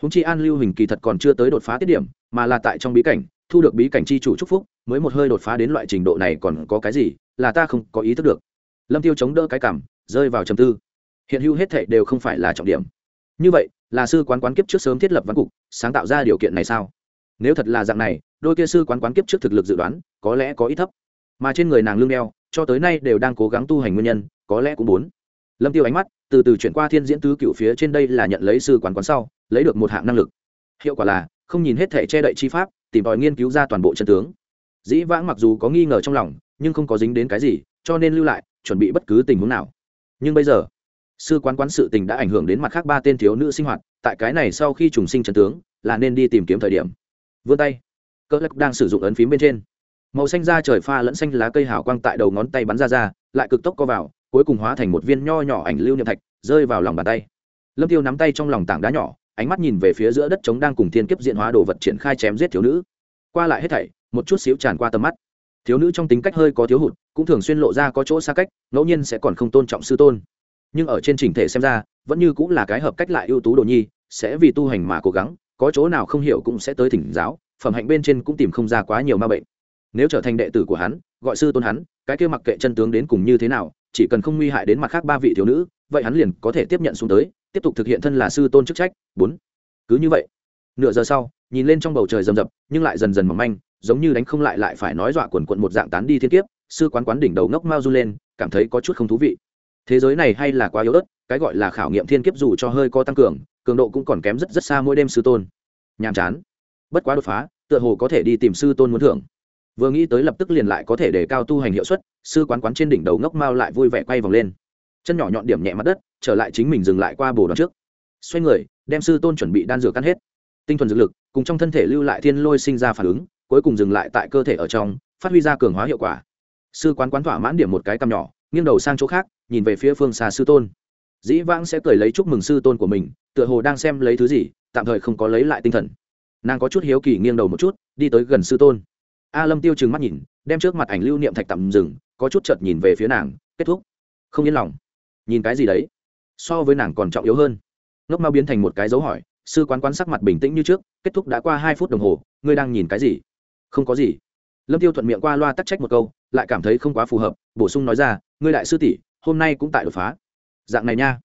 húng chi an lưu hình kỳ thật còn chưa tới đột phá tiết điểm mà là tại trong bí cảnh thu được bí cảnh chi chủ chúc phúc mới một hơi đột phá đến loại trình độ này còn có cái gì là ta không có ý thức được lâm tiêu chống đỡ cái cảm rơi vào trầm tư hiện hữu hết thệ đều không phải là trọng điểm như vậy, là sư quán quán kiếp trước sớm thiết lập văn cục, sáng tạo ra điều kiện này sao? Nếu thật là dạng này, đôi kia sư quán quán kiếp trước thực lực dự đoán, có lẽ có ít thấp. Mà trên người nàng lương đeo, cho tới nay đều đang cố gắng tu hành nguyên nhân, có lẽ cũng bốn. Lâm tiêu ánh mắt, từ từ chuyển qua thiên diễn tứ cựu phía trên đây là nhận lấy sư quán quán sau, lấy được một hạng năng lực. Hiệu quả là, không nhìn hết thể che đậy chi pháp, tìm tòi nghiên cứu ra toàn bộ chân tướng. Dĩ vãng mặc dù có nghi ngờ trong lòng, nhưng không có dính đến cái gì, cho nên lưu lại, chuẩn bị bất cứ tình huống nào. Nhưng bây giờ sư quán quán sự tình đã ảnh hưởng đến mặt khác ba tên thiếu nữ sinh hoạt, tại cái này sau khi trùng sinh trần tướng, là nên đi tìm kiếm thời điểm. Vươn tay. Cỡ lắc đang sử dụng ấn phím bên trên. Màu xanh da trời pha lẫn xanh lá cây hào quang tại đầu ngón tay bắn ra ra, lại cực tốc co vào, cuối cùng hóa thành một viên nho nhỏ ảnh lưu niệm thạch, rơi vào lòng bàn tay. Lâm tiêu nắm tay trong lòng tảng đá nhỏ, ánh mắt nhìn về phía giữa đất trống đang cùng thiên kiếp diện hóa đồ vật triển khai chém giết thiếu nữ. Qua lại hết thảy, một chút xíu tràn qua tầm mắt. Thiếu nữ trong tính cách hơi có thiếu hụt, cũng thường xuyên lộ ra có chỗ xa cách, ngẫu nhiên sẽ còn không tôn trọng sư tôn nhưng ở trên trình thể xem ra, vẫn như cũng là cái hợp cách lại ưu tú đồ nhi, sẽ vì tu hành mà cố gắng, có chỗ nào không hiểu cũng sẽ tới thỉnh giáo, phẩm hạnh bên trên cũng tìm không ra quá nhiều ma bệnh. Nếu trở thành đệ tử của hắn, gọi sư tôn hắn, cái kia mặc kệ chân tướng đến cùng như thế nào, chỉ cần không nguy hại đến mặt khác ba vị thiếu nữ, vậy hắn liền có thể tiếp nhận xuống tới, tiếp tục thực hiện thân là sư tôn chức trách. Bốn. Cứ như vậy, nửa giờ sau, nhìn lên trong bầu trời rầm rập, nhưng lại dần dần mỏng manh, giống như đánh không lại lại phải nói dọa quần quận một dạng tán đi thiên kiếp, sư quán quán đỉnh đầu ngốc mau du lên, cảm thấy có chút không thú vị thế giới này hay là quá yếu ớt, cái gọi là khảo nghiệm thiên kiếp dù cho hơi có tăng cường cường độ cũng còn kém rất rất xa mỗi đêm sư tôn. Nhàm chán. Bất quá đột phá, tựa hồ có thể đi tìm sư tôn muốn thưởng. Vừa nghĩ tới lập tức liền lại có thể để cao tu hành hiệu suất, sư quán quán trên đỉnh đầu ngốc mao lại vui vẻ quay vòng lên. Chân nhỏ nhọn điểm nhẹ mặt đất, trở lại chính mình dừng lại qua bồ đoạn trước. Xoay người, đem sư tôn chuẩn bị đan dược cắn hết. Tinh thuần dược lực, cùng trong thân thể lưu lại thiên lôi sinh ra phản ứng, cuối cùng dừng lại tại cơ thể ở trong, phát huy ra cường hóa hiệu quả. Sư quán quán thỏa mãn điểm một cái cằm nhỏ nghiêng đầu sang chỗ khác, nhìn về phía phương xa sư tôn. Dĩ vãng sẽ cười lấy chúc mừng sư tôn của mình, tựa hồ đang xem lấy thứ gì, tạm thời không có lấy lại tinh thần. Nàng có chút hiếu kỳ nghiêng đầu một chút, đi tới gần sư tôn. A lâm tiêu chừng mắt nhìn, đem trước mặt ảnh lưu niệm thạch tạm dừng, có chút chợt nhìn về phía nàng, kết thúc. Không yên lòng. Nhìn cái gì đấy? So với nàng còn trọng yếu hơn. Ngốc mau biến thành một cái dấu hỏi, sư quán quán sắc mặt bình tĩnh như trước, kết thúc đã qua hai phút đồng hồ, ngươi đang nhìn cái gì? Không có gì. Lâm tiêu thuận miệng qua loa tắc trách một câu, lại cảm thấy không quá phù hợp, bổ sung nói ra ngươi đại sư tỷ, hôm nay cũng tại đột phá. Dạng này nha.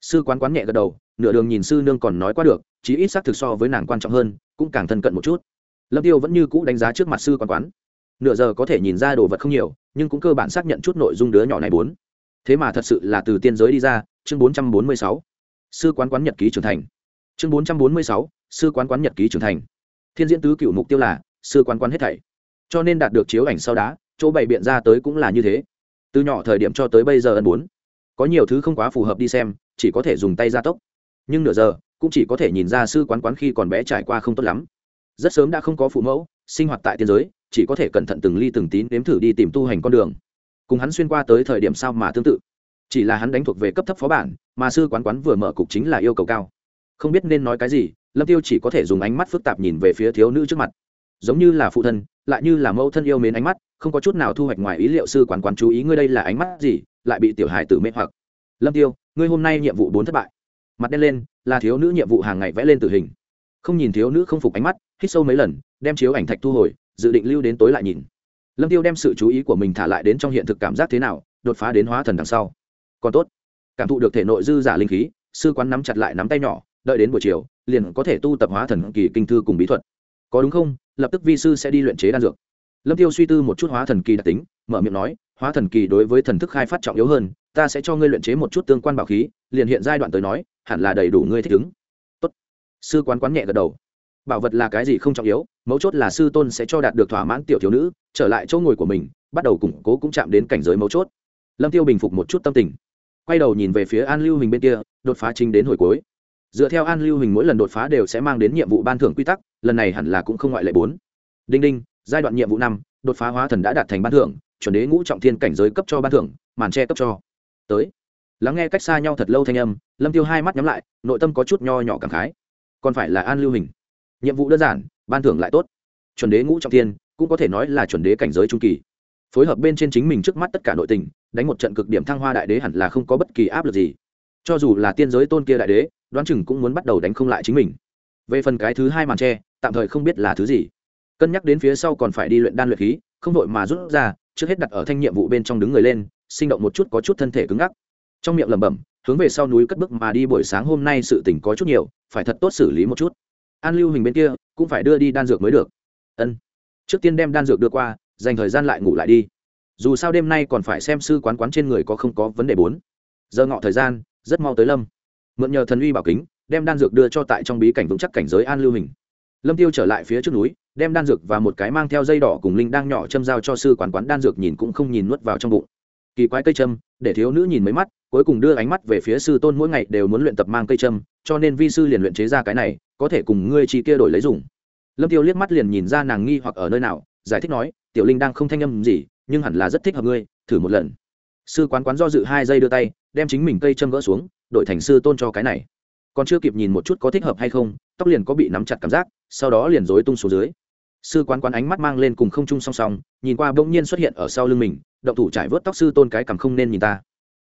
Sư quán quán nhẹ gật đầu, nửa đường nhìn sư nương còn nói qua được, chí ít xác thực so với nàng quan trọng hơn, cũng càng thân cận một chút. Lâm tiêu vẫn như cũ đánh giá trước mặt sư quán quán. Nửa giờ có thể nhìn ra đồ vật không nhiều, nhưng cũng cơ bản xác nhận chút nội dung đứa nhỏ này bốn. Thế mà thật sự là từ tiên giới đi ra, chương bốn trăm bốn mươi sáu. Sư quán quán nhật ký trưởng thành. Chương bốn trăm bốn mươi sáu, sư quán quán nhật ký trưởng thành. Thiên diễn tứ cựu mục tiêu là, sư quán quán hết thảy. Cho nên đạt được chiếu ảnh sau đá, chỗ bày biện ra tới cũng là như thế từ nhỏ thời điểm cho tới bây giờ ân bốn có nhiều thứ không quá phù hợp đi xem, chỉ có thể dùng tay gia tốc. Nhưng nửa giờ, cũng chỉ có thể nhìn ra sư quán quán khi còn bé trải qua không tốt lắm. Rất sớm đã không có phụ mẫu, sinh hoạt tại tiên giới, chỉ có thể cẩn thận từng ly từng tín nếm thử đi tìm tu hành con đường. Cùng hắn xuyên qua tới thời điểm sao mà tương tự. Chỉ là hắn đánh thuộc về cấp thấp phó bản, mà sư quán quán vừa mở cục chính là yêu cầu cao. Không biết nên nói cái gì, lâm tiêu chỉ có thể dùng ánh mắt phức tạp nhìn về phía thiếu nữ trước mặt. Giống như là phụ thân, lại như là mẫu thân yêu mến ánh mắt không có chút nào thu hoạch ngoài ý liệu sư quán quán chú ý ngươi đây là ánh mắt gì, lại bị tiểu hài tử mê hoặc. Lâm tiêu, ngươi hôm nay nhiệm vụ bốn thất bại. Mặt đen lên, là thiếu nữ nhiệm vụ hàng ngày vẽ lên tử hình. Không nhìn thiếu nữ không phục ánh mắt, hít sâu mấy lần, đem chiếu ảnh thạch thu hồi, dự định lưu đến tối lại nhìn. Lâm tiêu đem sự chú ý của mình thả lại đến trong hiện thực cảm giác thế nào, đột phá đến hóa thần đằng sau. Còn tốt, cảm thụ được thể nội dư giả linh khí, sư quán nắm chặt lại nắm tay nhỏ, đợi đến buổi chiều, liền có thể tu tập hóa thần kỳ kinh thư cùng bí thuật. Có đúng không? Lập tức vi sư sẽ đi luyện chế đan dược lâm tiêu suy tư một chút hóa thần kỳ đặc tính, mở miệng nói, hóa thần kỳ đối với thần thức khai phát trọng yếu hơn, ta sẽ cho ngươi luyện chế một chút tương quan bảo khí, liền hiện giai đoạn tới nói, hẳn là đầy đủ ngươi thích ứng. Tốt. Sư quán quán nhẹ gật đầu. Bảo vật là cái gì không trọng yếu, mấu chốt là sư tôn sẽ cho đạt được thỏa mãn tiểu thiếu nữ, trở lại chỗ ngồi của mình, bắt đầu củng cố cũng chạm đến cảnh giới mấu chốt. Lâm tiêu bình phục một chút tâm tình. Quay đầu nhìn về phía an lưu hình bên kia, đột phá chính đến hồi cuối. Dựa theo an lưu hình mỗi lần đột phá đều sẽ mang đến nhiệm vụ ban thưởng quy tắc, lần này hẳn là cũng không ngoại lệ bốn. Đinh đinh giai đoạn nhiệm vụ năm, đột phá hóa thần đã đạt thành ban thưởng, chuẩn đế ngũ trọng thiên cảnh giới cấp cho ban thưởng, màn tre cấp cho. Tới. Lắng nghe cách xa nhau thật lâu thanh âm, lâm tiêu hai mắt nhắm lại, nội tâm có chút nho nhỏ cảm khái. Còn phải là an lưu hình. Nhiệm vụ đơn giản, ban thưởng lại tốt. Chuẩn đế ngũ trọng thiên, cũng có thể nói là chuẩn đế cảnh giới trung kỳ. Phối hợp bên trên chính mình trước mắt tất cả nội tình, đánh một trận cực điểm thăng hoa đại đế hẳn là không có bất kỳ áp lực gì. Cho dù là tiên giới tôn kia đại đế, đoán chừng cũng muốn bắt đầu đánh không lại chính mình. Về phần cái thứ hai màn tre tạm thời không biết là thứ gì cân nhắc đến phía sau còn phải đi luyện đan luyện khí, không vội mà rút ra, trước hết đặt ở thanh nhiệm vụ bên trong đứng người lên, sinh động một chút có chút thân thể cứng ngắc. Trong miệng lẩm bẩm, hướng về sau núi cất bước mà đi buổi sáng hôm nay sự tỉnh có chút nhiều, phải thật tốt xử lý một chút. An lưu hình bên kia, cũng phải đưa đi đan dược mới được. Ân. Trước tiên đem đan dược đưa qua, dành thời gian lại ngủ lại đi. Dù sao đêm nay còn phải xem sư quán quán trên người có không có vấn đề bốn. Giờ ngọ thời gian, rất mau tới lâm. Mượn nhờ thần uy bảo kính, đem đan dược đưa cho tại trong bí cảnh vững chắc cảnh giới an lưu hình lâm tiêu trở lại phía trước núi, đem đan dược và một cái mang theo dây đỏ cùng linh đang nhỏ châm giao cho sư quán quán đan dược nhìn cũng không nhìn nuốt vào trong bụng. Kỳ quái cây châm, để thiếu nữ nhìn mấy mắt, cuối cùng đưa ánh mắt về phía sư tôn mỗi ngày đều muốn luyện tập mang cây châm, cho nên vi sư liền luyện chế ra cái này, có thể cùng ngươi chi kia đổi lấy dùng. Lâm tiêu liếc mắt liền nhìn ra nàng nghi hoặc ở nơi nào, giải thích nói, tiểu linh đang không thanh âm gì, nhưng hẳn là rất thích hợp ngươi, thử một lần. Sư quán quán do dự hai giây đưa tay, đem chính mình cây châm gỡ xuống, đổi thành sư tôn cho cái này còn chưa kịp nhìn một chút có thích hợp hay không, tóc liền có bị nắm chặt cảm giác, sau đó liền rối tung xuống dưới. Sư quán quán ánh mắt mang lên cùng không chung song song, nhìn qua bỗng nhiên xuất hiện ở sau lưng mình, động thủ trải vớt tóc sư tôn cái cằm không nên nhìn ta.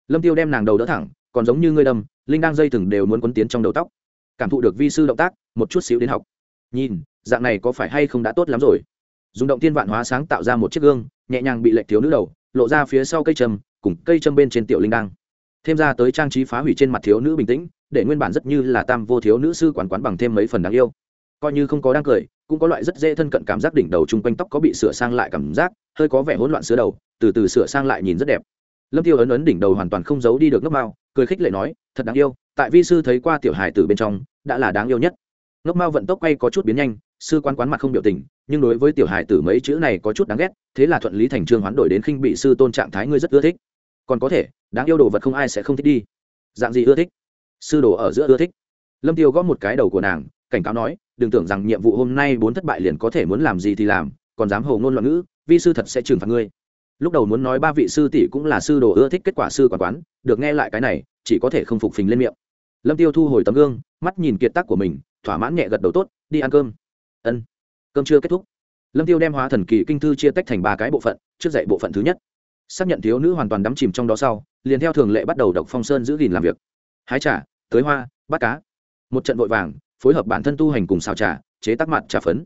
Lâm tiêu đem nàng đầu đỡ thẳng, còn giống như ngươi đâm, linh đang dây thừng đều muốn quấn tiến trong đầu tóc. Cảm thụ được vi sư động tác, một chút xíu đến học. Nhìn, dạng này có phải hay không đã tốt lắm rồi? Dùng động tiên vạn hóa sáng tạo ra một chiếc gương, nhẹ nhàng bị lệch thiếu nữ đầu, lộ ra phía sau cây châm, cùng cây châm bên trên tiểu linh đang. Thêm ra tới trang trí phá hủy trên mặt thiếu nữ bình tĩnh để nguyên bản rất như là tam vô thiếu nữ sư quán quán bằng thêm mấy phần đáng yêu. Coi như không có đang cười, cũng có loại rất dễ thân cận cảm giác đỉnh đầu chung quanh tóc có bị sửa sang lại cảm giác, hơi có vẻ hỗn loạn sửa đầu, từ từ sửa sang lại nhìn rất đẹp. Lâm tiêu ấn ấn đỉnh đầu hoàn toàn không giấu đi được ngốc mao, cười khích lệ nói, thật đáng yêu, tại vi sư thấy qua tiểu hài từ bên trong, đã là đáng yêu nhất. Ngốc mao vận tốc quay có chút biến nhanh, sư quan quán mặt không biểu tình, nhưng đối với tiểu hài tử mấy chữ này có chút đáng ghét, thế là thuận lý thành trương hoán đổi đến khinh bị sư tôn trạng thái ngươi rất ưa thích. Còn có thể, đáng yêu đồ vật không ai sẽ không thích đi. Dạng gì ưa thích? Sư đồ ở giữa ưa thích. Lâm tiêu gõ một cái đầu của nàng, cảnh cáo nói, đừng tưởng rằng nhiệm vụ hôm nay bốn thất bại liền có thể muốn làm gì thì làm, còn dám hầu ngôn loạn ngữ, vi sư thật sẽ trừng phạt ngươi. Lúc đầu muốn nói ba vị sư tỷ cũng là sư đồ ưa thích kết quả sư quản quán, được nghe lại cái này, chỉ có thể không phục phình lên miệng. Lâm tiêu thu hồi tấm gương, mắt nhìn kiệt tác của mình, thỏa mãn nhẹ gật đầu tốt, đi ăn cơm. Ân, cơm chưa kết thúc. Lâm tiêu đem hóa thần kỳ kinh thư chia tách thành ba cái bộ phận, trước dạy bộ phận thứ nhất. Xác nhận thiếu nữ hoàn toàn đắm chìm trong đó sau, liền theo thường lệ bắt đầu độc phong sơn giữ gìn làm việc hái trà tới hoa, bắt cá. Một trận vội vàng, phối hợp bản thân tu hành cùng xào trà, chế tác mặt trà phấn.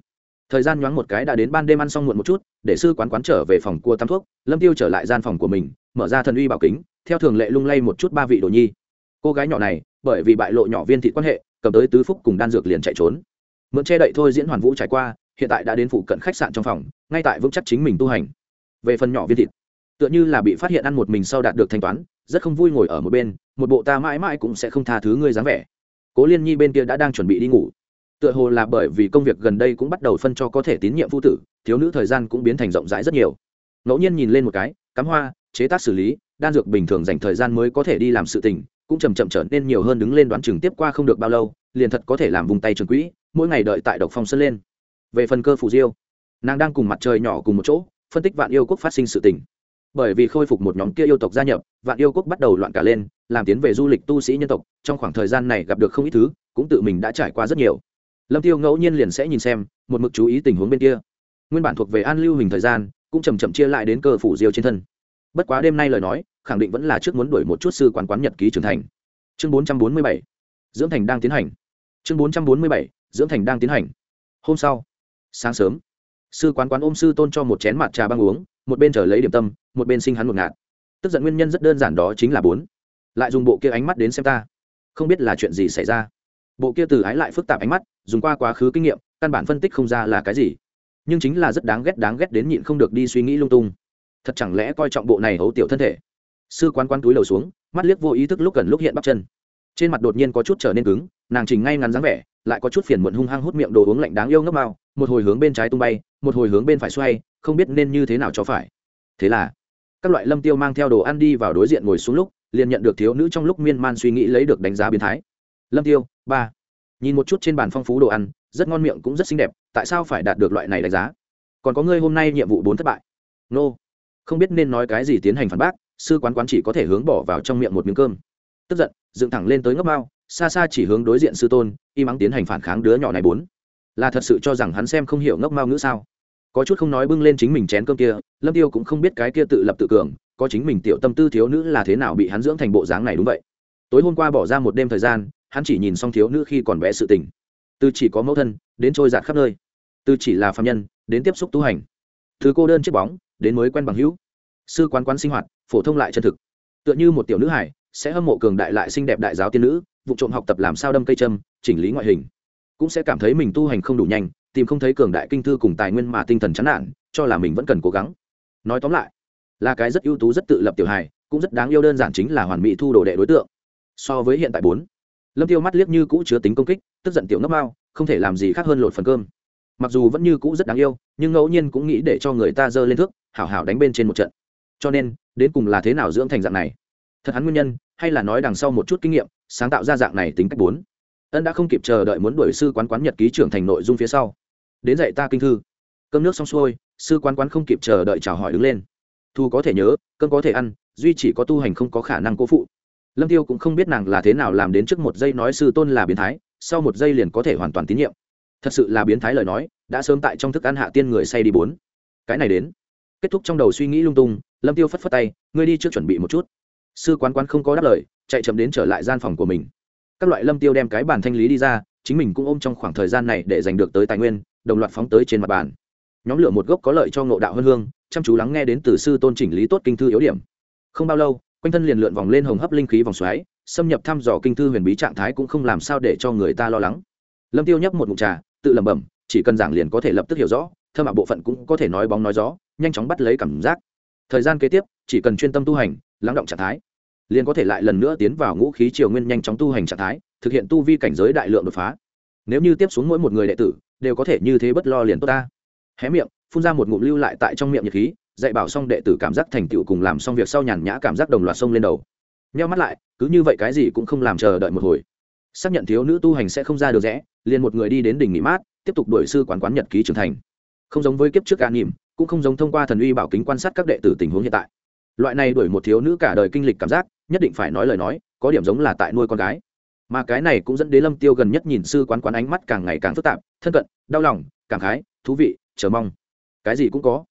Thời gian nhoáng một cái đã đến ban đêm ăn xong muộn một chút, để sư quán quán trở về phòng cua tắm thuốc, lâm tiêu trở lại gian phòng của mình, mở ra thần uy bảo kính, theo thường lệ lung lay một chút ba vị đồ nhi. Cô gái nhỏ này, bởi vì bại lộ nhỏ viên thị quan hệ, cầm tới tứ phúc cùng đan dược liền chạy trốn. Mượn che đậy thôi diễn hoàn vũ trải qua, hiện tại đã đến phụ cận khách sạn trong phòng, ngay tại vững chắc chính mình tu hành. Về phần nhỏ viên thịt, tựa như là bị phát hiện ăn một mình sau đạt được thanh toán, rất không vui ngồi ở một bên một bộ ta mãi mãi cũng sẽ không tha thứ ngươi dáng vẻ. Cố liên nhi bên kia đã đang chuẩn bị đi ngủ. Tựa hồ là bởi vì công việc gần đây cũng bắt đầu phân cho có thể tín nhiệm phụ tử, thiếu nữ thời gian cũng biến thành rộng rãi rất nhiều. Ngẫu nhiên nhìn lên một cái, cắm hoa, chế tác xử lý, đan dược bình thường dành thời gian mới có thể đi làm sự tình, cũng chầm chậm trở nên nhiều hơn đứng lên đoán chừng tiếp qua không được bao lâu, liền thật có thể làm vùng tay trường quỹ, mỗi ngày đợi tại độc phong sân lên. Về phần cơ phủ diêu, nàng đang cùng mặt trời nhỏ cùng một chỗ, phân tích vạn yêu quốc phát sinh sự tình. Bởi vì khôi phục một nhóm kia yêu tộc gia nhập, vạn yêu quốc bắt đầu loạn cả lên làm tiến về du lịch tu sĩ nhân tộc, trong khoảng thời gian này gặp được không ít thứ, cũng tự mình đã trải qua rất nhiều. Lâm tiêu ngẫu nhiên liền sẽ nhìn xem, một mực chú ý tình huống bên kia. Nguyên bản thuộc về an lưu hình thời gian, cũng chầm chậm chia lại đến cơ phủ diêu trên thân. Bất quá đêm nay lời nói, khẳng định vẫn là trước muốn đuổi một chút sư quán quán nhật ký trưởng thành. Chương 447 dưỡng thành đang tiến hành. Chương 447 dưỡng thành đang tiến hành. Hôm sau, sáng sớm, sư quán quán ôm sư tôn cho một chén mặt trà băng uống, một bên chờ lấy điểm tâm, một bên sinh hắn một ngạt. Tức giận nguyên nhân rất đơn giản đó chính là bốn lại dùng bộ kia ánh mắt đến xem ta. Không biết là chuyện gì xảy ra. Bộ kia từ ái lại phức tạp ánh mắt, dùng qua quá khứ kinh nghiệm, căn bản phân tích không ra là cái gì. Nhưng chính là rất đáng ghét đáng ghét đến nhịn không được đi suy nghĩ lung tung. Thật chẳng lẽ coi trọng bộ này hấu tiểu thân thể? Sư quán quán túi lầu xuống, mắt liếc vô ý thức lúc gần lúc hiện bắp chân. Trên mặt đột nhiên có chút trở nên cứng, nàng chỉnh ngay ngắn dáng vẻ, lại có chút phiền muộn hung hăng hút miệng đồ uống lạnh đáng yêu ngấp mao, một hồi hướng bên trái tung bay, một hồi hướng bên phải xoay, không biết nên như thế nào cho phải. Thế là, các loại lâm tiêu mang theo đồ ăn đi vào đối diện ngồi xuống lúc liền nhận được thiếu nữ trong lúc miên man suy nghĩ lấy được đánh giá biến thái. Lâm tiêu, ba. Nhìn một chút trên bàn phong phú đồ ăn, rất ngon miệng cũng rất xinh đẹp, tại sao phải đạt được loại này đánh giá? Còn có ngươi hôm nay nhiệm vụ bốn thất bại. Nô. Không biết nên nói cái gì tiến hành phản bác, sư quán quán chỉ có thể hướng bỏ vào trong miệng một miếng cơm. Tức giận, dựng thẳng lên tới ngấp bao, xa xa chỉ hướng đối diện sư tôn, y mắng tiến hành phản kháng đứa nhỏ này bốn. Là thật sự cho rằng hắn xem không hiểu ngốc mao ngữ sao? Có chút không nói bưng lên chính mình chén cơm kia, lâm tiêu cũng không biết cái kia tự lập tự cường có chính mình tiểu tâm tư thiếu nữ là thế nào bị hắn dưỡng thành bộ dáng này đúng vậy. Tối hôm qua bỏ ra một đêm thời gian, hắn chỉ nhìn xong thiếu nữ khi còn bé sự tình. Từ chỉ có mẫu thân, đến trôi giạt khắp nơi. Từ chỉ là phạm nhân, đến tiếp xúc tu hành. Từ cô đơn chiếc bóng, đến mới quen bằng hữu. Sư quán quán sinh hoạt, phổ thông lại chân thực. Tựa như một tiểu nữ hải sẽ hâm mộ cường đại lại xinh đẹp đại giáo tiên nữ, vụ trộm học tập làm sao đâm cây châm, chỉnh lý ngoại hình. Cũng sẽ cảm thấy mình tu hành không đủ nhanh, tìm không thấy cường đại kinh thư cùng tài nguyên mà tinh thần chán nản, cho là mình vẫn cần cố gắng. Nói tóm lại là cái rất ưu tú, rất tự lập tiểu hài, cũng rất đáng yêu, đơn giản chính là hoàn mỹ thu đồ đệ đối tượng. So với hiện tại bốn, lâm tiêu mắt liếc như cũ chứa tính công kích, tức giận tiểu ngốc mao, không thể làm gì khác hơn lột phần cơm. Mặc dù vẫn như cũ rất đáng yêu, nhưng ngẫu nhiên cũng nghĩ để cho người ta dơ lên thước, hảo hảo đánh bên trên một trận. Cho nên, đến cùng là thế nào dưỡng thành dạng này? Thật hắn nguyên nhân, hay là nói đằng sau một chút kinh nghiệm, sáng tạo ra dạng này tính cách bốn? Ân đã không kịp chờ đợi muốn đuổi sư quán quán nhật ký trưởng thành nội dung phía sau. Đến dạy ta kinh thư. Cơm nước xong xuôi, sư quán quán không kịp chờ đợi chào hỏi đứng lên thu có thể nhớ cơn có thể ăn, duy chỉ có tu hành không có khả năng cố phụ. Lâm tiêu cũng không biết nàng là thế nào làm đến trước một giây nói sư tôn là biến thái, sau một giây liền có thể hoàn toàn tín nhiệm. Thật sự là biến thái lời nói, đã sớm tại trong thức ăn hạ tiên người say đi bốn. Cái này đến. Kết thúc trong đầu suy nghĩ lung tung, lâm tiêu phất phất tay, ngươi đi trước chuẩn bị một chút. Sư quán quán không có đáp lời, chạy chậm đến trở lại gian phòng của mình. Các loại lâm tiêu đem cái bàn thanh lý đi ra, chính mình cũng ôm trong khoảng thời gian này để giành được tới tài nguyên, đồng loạt phóng tới trên mặt bàn. Nhóm lửa một gốc có lợi cho ngộ đạo hơn hương chăm chú lắng nghe đến từ sư tôn chỉnh lý tốt kinh thư yếu điểm. Không bao lâu, quanh thân liền lượn vòng lên hồng hấp linh khí vòng xoáy, xâm nhập thăm dò kinh thư huyền bí trạng thái cũng không làm sao để cho người ta lo lắng. Lâm tiêu nhấp một ngụm trà, tự lẩm bẩm, chỉ cần giảng liền có thể lập tức hiểu rõ thơm ảo bộ phận cũng có thể nói bóng nói gió, nhanh chóng bắt lấy cảm giác. Thời gian kế tiếp, chỉ cần chuyên tâm tu hành, lắng động trạng thái, liền có thể lại lần nữa tiến vào ngũ khí triều nguyên nhanh chóng tu hành trạng thái, thực hiện tu vi cảnh giới đại lượng đột phá. Nếu như tiếp xuống mỗi một người đệ tử, đều có thể như thế bất lo liền tốt ta. Hé miệng phun ra một ngụm lưu lại tại trong miệng nhiệt khí, dạy bảo xong đệ tử cảm giác thành tựu cùng làm xong việc sau nhàn nhã cảm giác đồng loạt sông lên đầu. Nheo mắt lại, cứ như vậy cái gì cũng không làm chờ đợi một hồi. Xác nhận thiếu nữ tu hành sẽ không ra được rẽ, liền một người đi đến đỉnh nghỉ mát, tiếp tục đổi sư quán quán nhật ký trưởng thành. Không giống với kiếp trước an nỉm cũng không giống thông qua thần uy bảo kính quan sát các đệ tử tình huống hiện tại. Loại này đuổi một thiếu nữ cả đời kinh lịch cảm giác, nhất định phải nói lời nói, có điểm giống là tại nuôi con gái. Mà cái này cũng dẫn đến lâm tiêu gần nhất nhìn sư quán quán ánh mắt càng ngày càng phức tạp, thân cận, đau lòng, cảm khái, thú vị, chờ mong cái gì cũng có.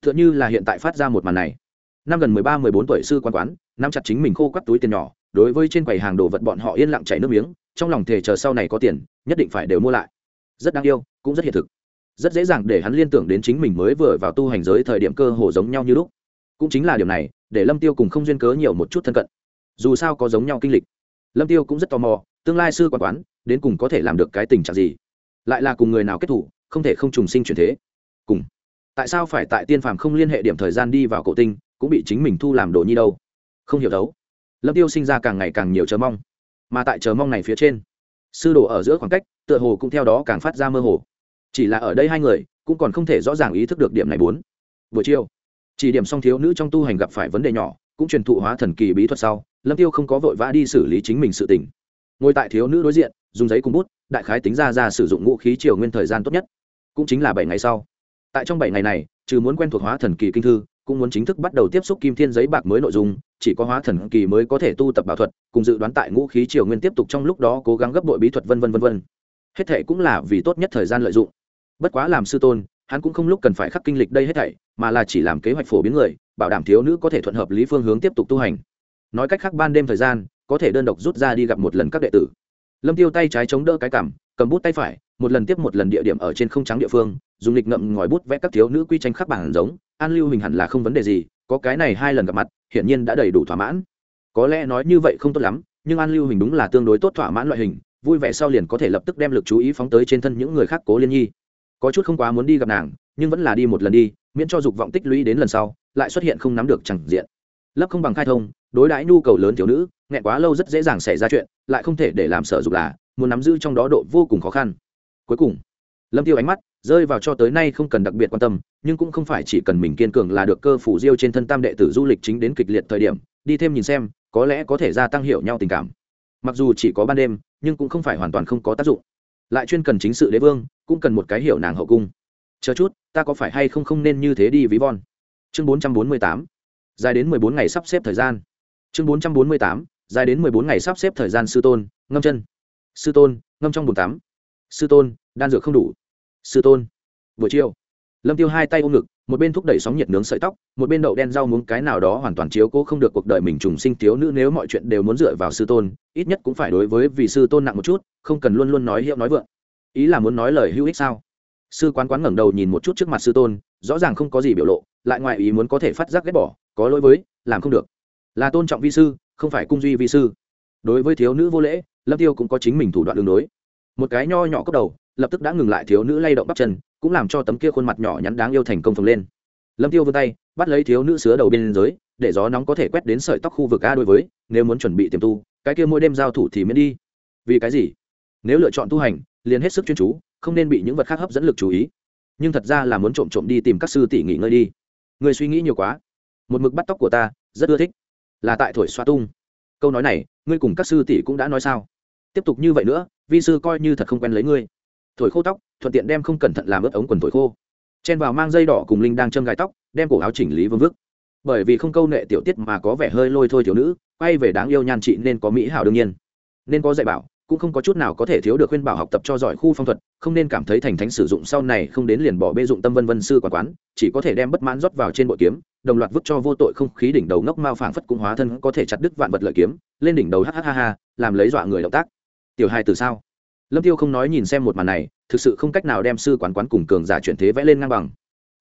Tựa như là hiện tại phát ra một màn này. Năm gần mười ba, mười bốn tuổi sư quan quán, nắm chặt chính mình khô quắt túi tiền nhỏ, đối với trên quầy hàng đồ vật bọn họ yên lặng chảy nước miếng, trong lòng thề chờ sau này có tiền, nhất định phải đều mua lại. Rất đáng yêu, cũng rất hiện thực. Rất dễ dàng để hắn liên tưởng đến chính mình mới vừa vào tu hành giới thời điểm cơ hồ giống nhau như lúc. Cũng chính là điều này, để lâm tiêu cùng không duyên cớ nhiều một chút thân cận. Dù sao có giống nhau kinh lịch. Lâm tiêu cũng rất tò mò, tương lai sư quản quán, đến cùng có thể làm được cái tình trạng gì? Lại là cùng người nào kết thủ, không thể không trùng sinh chuyển thế. Cùng tại sao phải tại tiên phàm không liên hệ điểm thời gian đi vào cổ tinh, cũng bị chính mình thu làm đồ nhi đâu? Không hiểu đấu lâm tiêu sinh ra càng ngày càng nhiều chờ mong. Mà tại chờ mong này phía trên, sư đồ ở giữa khoảng cách, tựa hồ cũng theo đó càng phát ra mơ hồ. Chỉ là ở đây hai người, cũng còn không thể rõ ràng ý thức được điểm này bốn. Buổi chiều, chỉ điểm song thiếu nữ trong tu hành gặp phải vấn đề nhỏ, cũng truyền thụ hóa thần kỳ bí thuật sau, lâm tiêu không có vội vã đi xử lý chính mình sự tình. Ngồi tại thiếu nữ đối diện, dùng giấy cùng bút, đại khái tính ra ra sử dụng ngũ khí triều nguyên thời gian tốt nhất. Cũng chính là bảy ngày sau tại trong bảy ngày này, trừ muốn quen thuộc hóa thần kỳ kinh thư, cũng muốn chính thức bắt đầu tiếp xúc kim thiên giấy bạc mới nội dung, chỉ có hóa thần kỳ mới có thể tu tập bảo thuật, cùng dự đoán tại ngũ khí triều nguyên tiếp tục trong lúc đó cố gắng gấp đội bí thuật vân vân vân vân. Hết thệ cũng là vì tốt nhất thời gian lợi dụng. Bất quá làm sư tôn, hắn cũng không lúc cần phải khắc kinh lịch đây hết thảy, mà là chỉ làm kế hoạch phổ biến người, bảo đảm thiếu nữ có thể thuận hợp lý phương hướng tiếp tục tu hành. Nói cách khác ban đêm thời gian, có thể đơn độc rút ra đi gặp một lần các đệ tử. Lâm tiêu tay trái chống đỡ cái cảm cầm bút tay phải, một lần tiếp một lần địa điểm ở trên không trắng địa phương, dùng lịch ngậm ngòi bút vẽ các thiếu nữ quy tranh khắc bản giống, an lưu hình hẳn là không vấn đề gì, có cái này hai lần gặp mặt, hiển nhiên đã đầy đủ thỏa mãn. Có lẽ nói như vậy không tốt lắm, nhưng an lưu hình đúng là tương đối tốt thỏa mãn loại hình, vui vẻ sau liền có thể lập tức đem lực chú ý phóng tới trên thân những người khác cố liên nhi. Có chút không quá muốn đi gặp nàng, nhưng vẫn là đi một lần đi, miễn cho dục vọng tích lũy đến lần sau, lại xuất hiện không nắm được chẳng diện. Lấp không bằng khai thông, đối đãi nhu cầu lớn thiếu nữ, nghẹn quá lâu rất dễ dàng xảy ra chuyện, lại không thể để làm sở dục là muốn nắm giữ trong đó độ vô cùng khó khăn. Cuối cùng, lâm tiêu ánh mắt rơi vào cho tới nay không cần đặc biệt quan tâm, nhưng cũng không phải chỉ cần mình kiên cường là được cơ phủ diêu trên thân tam đệ tử du lịch chính đến kịch liệt thời điểm, đi thêm nhìn xem, có lẽ có thể gia tăng hiểu nhau tình cảm. Mặc dù chỉ có ban đêm, nhưng cũng không phải hoàn toàn không có tác dụng. Lại chuyên cần chính sự đế vương, cũng cần một cái hiểu nàng hậu cung. Chờ chút, ta có phải hay không không nên như thế đi, ví von? Chương bốn trăm bốn mươi tám, dài đến mười bốn ngày sắp xếp thời gian. Chương bốn trăm bốn mươi tám, dài đến mười bốn ngày sắp xếp thời gian sư tôn, ngâm chân sư tôn, ngâm trong bồn tắm. Sư tôn, đan dược không đủ. Sư tôn. Buổi chiều, lâm tiêu hai tay ôm ngực, một bên thúc đẩy sóng nhiệt nướng sợi tóc, một bên đậu đen rau muống cái nào đó hoàn toàn chiếu cố không được cuộc đời mình trùng sinh thiếu nữ nếu mọi chuyện đều muốn dựa vào sư tôn, ít nhất cũng phải đối với vì sư tôn nặng một chút, không cần luôn luôn nói hiệu nói vượng. Ý là muốn nói lời hữu ích sao? Sư quán quán ngẩng đầu nhìn một chút trước mặt sư tôn, rõ ràng không có gì biểu lộ, lại ngoài ý muốn có thể phát giác ghét bỏ, có lỗi với, làm không được. Là tôn trọng vi sư, không phải cung duy vi sư. Đối với thiếu nữ vô lễ lâm tiêu cũng có chính mình thủ đoạn đường đối. Một cái nho nhỏ cốc đầu, lập tức đã ngừng lại thiếu nữ lay động bắp chân, cũng làm cho tấm kia khuôn mặt nhỏ nhắn đáng yêu thành công phồng lên. Lâm tiêu vươn tay, bắt lấy thiếu nữ sứa đầu bên dưới, để gió nóng có thể quét đến sợi tóc khu vực a đối với, nếu muốn chuẩn bị tiềm tu, cái kia mỗi đêm giao thủ thì miễn đi. Vì cái gì? Nếu lựa chọn tu hành, liền hết sức chuyên chú, không nên bị những vật khác hấp dẫn lực chú ý. Nhưng thật ra là muốn trộm trộm đi tìm các sư tỷ nghỉ ngơi đi. Người suy nghĩ nhiều quá. Một mực bắt tóc của ta, rất ưa thích. Là tại thổi xoa tung. Câu nói này, ngươi cùng các sư tỷ cũng đã nói sao? Tiếp tục như vậy nữa, vi sư coi như thật không quen lấy ngươi. Thổi khô tóc, thuận tiện đem không cẩn thận làm ướt ống quần thổi khô. Chen vào mang dây đỏ cùng linh đang châm gai tóc, đem cổ áo chỉnh lý vương vức. Bởi vì không câu nệ tiểu tiết mà có vẻ hơi lôi thôi thiếu nữ, quay về đáng yêu nhan chị nên có mỹ hảo đương nhiên. Nên có dạy bảo, cũng không có chút nào có thể thiếu được khuyên bảo học tập cho giỏi khu phong thuật, không nên cảm thấy thành thánh sử dụng sau này không đến liền bỏ bê dụng tâm vân vân sư quả quán, chỉ có thể đem bất mãn rót vào trên bội kiếm, đồng loạt vứt cho vô tội không khí đỉnh đầu ngốc mao phảng phất cung hóa thân có thể chặt đứt vạn vật lợi kiếm, lên đỉnh đầu hahaha làm lấy dọa người động tác tiểu hai từ sao? Lâm tiêu không nói nhìn xem một màn này, thực sự không cách nào đem sư quán quán cùng cường giả chuyển thế vẽ lên ngang bằng.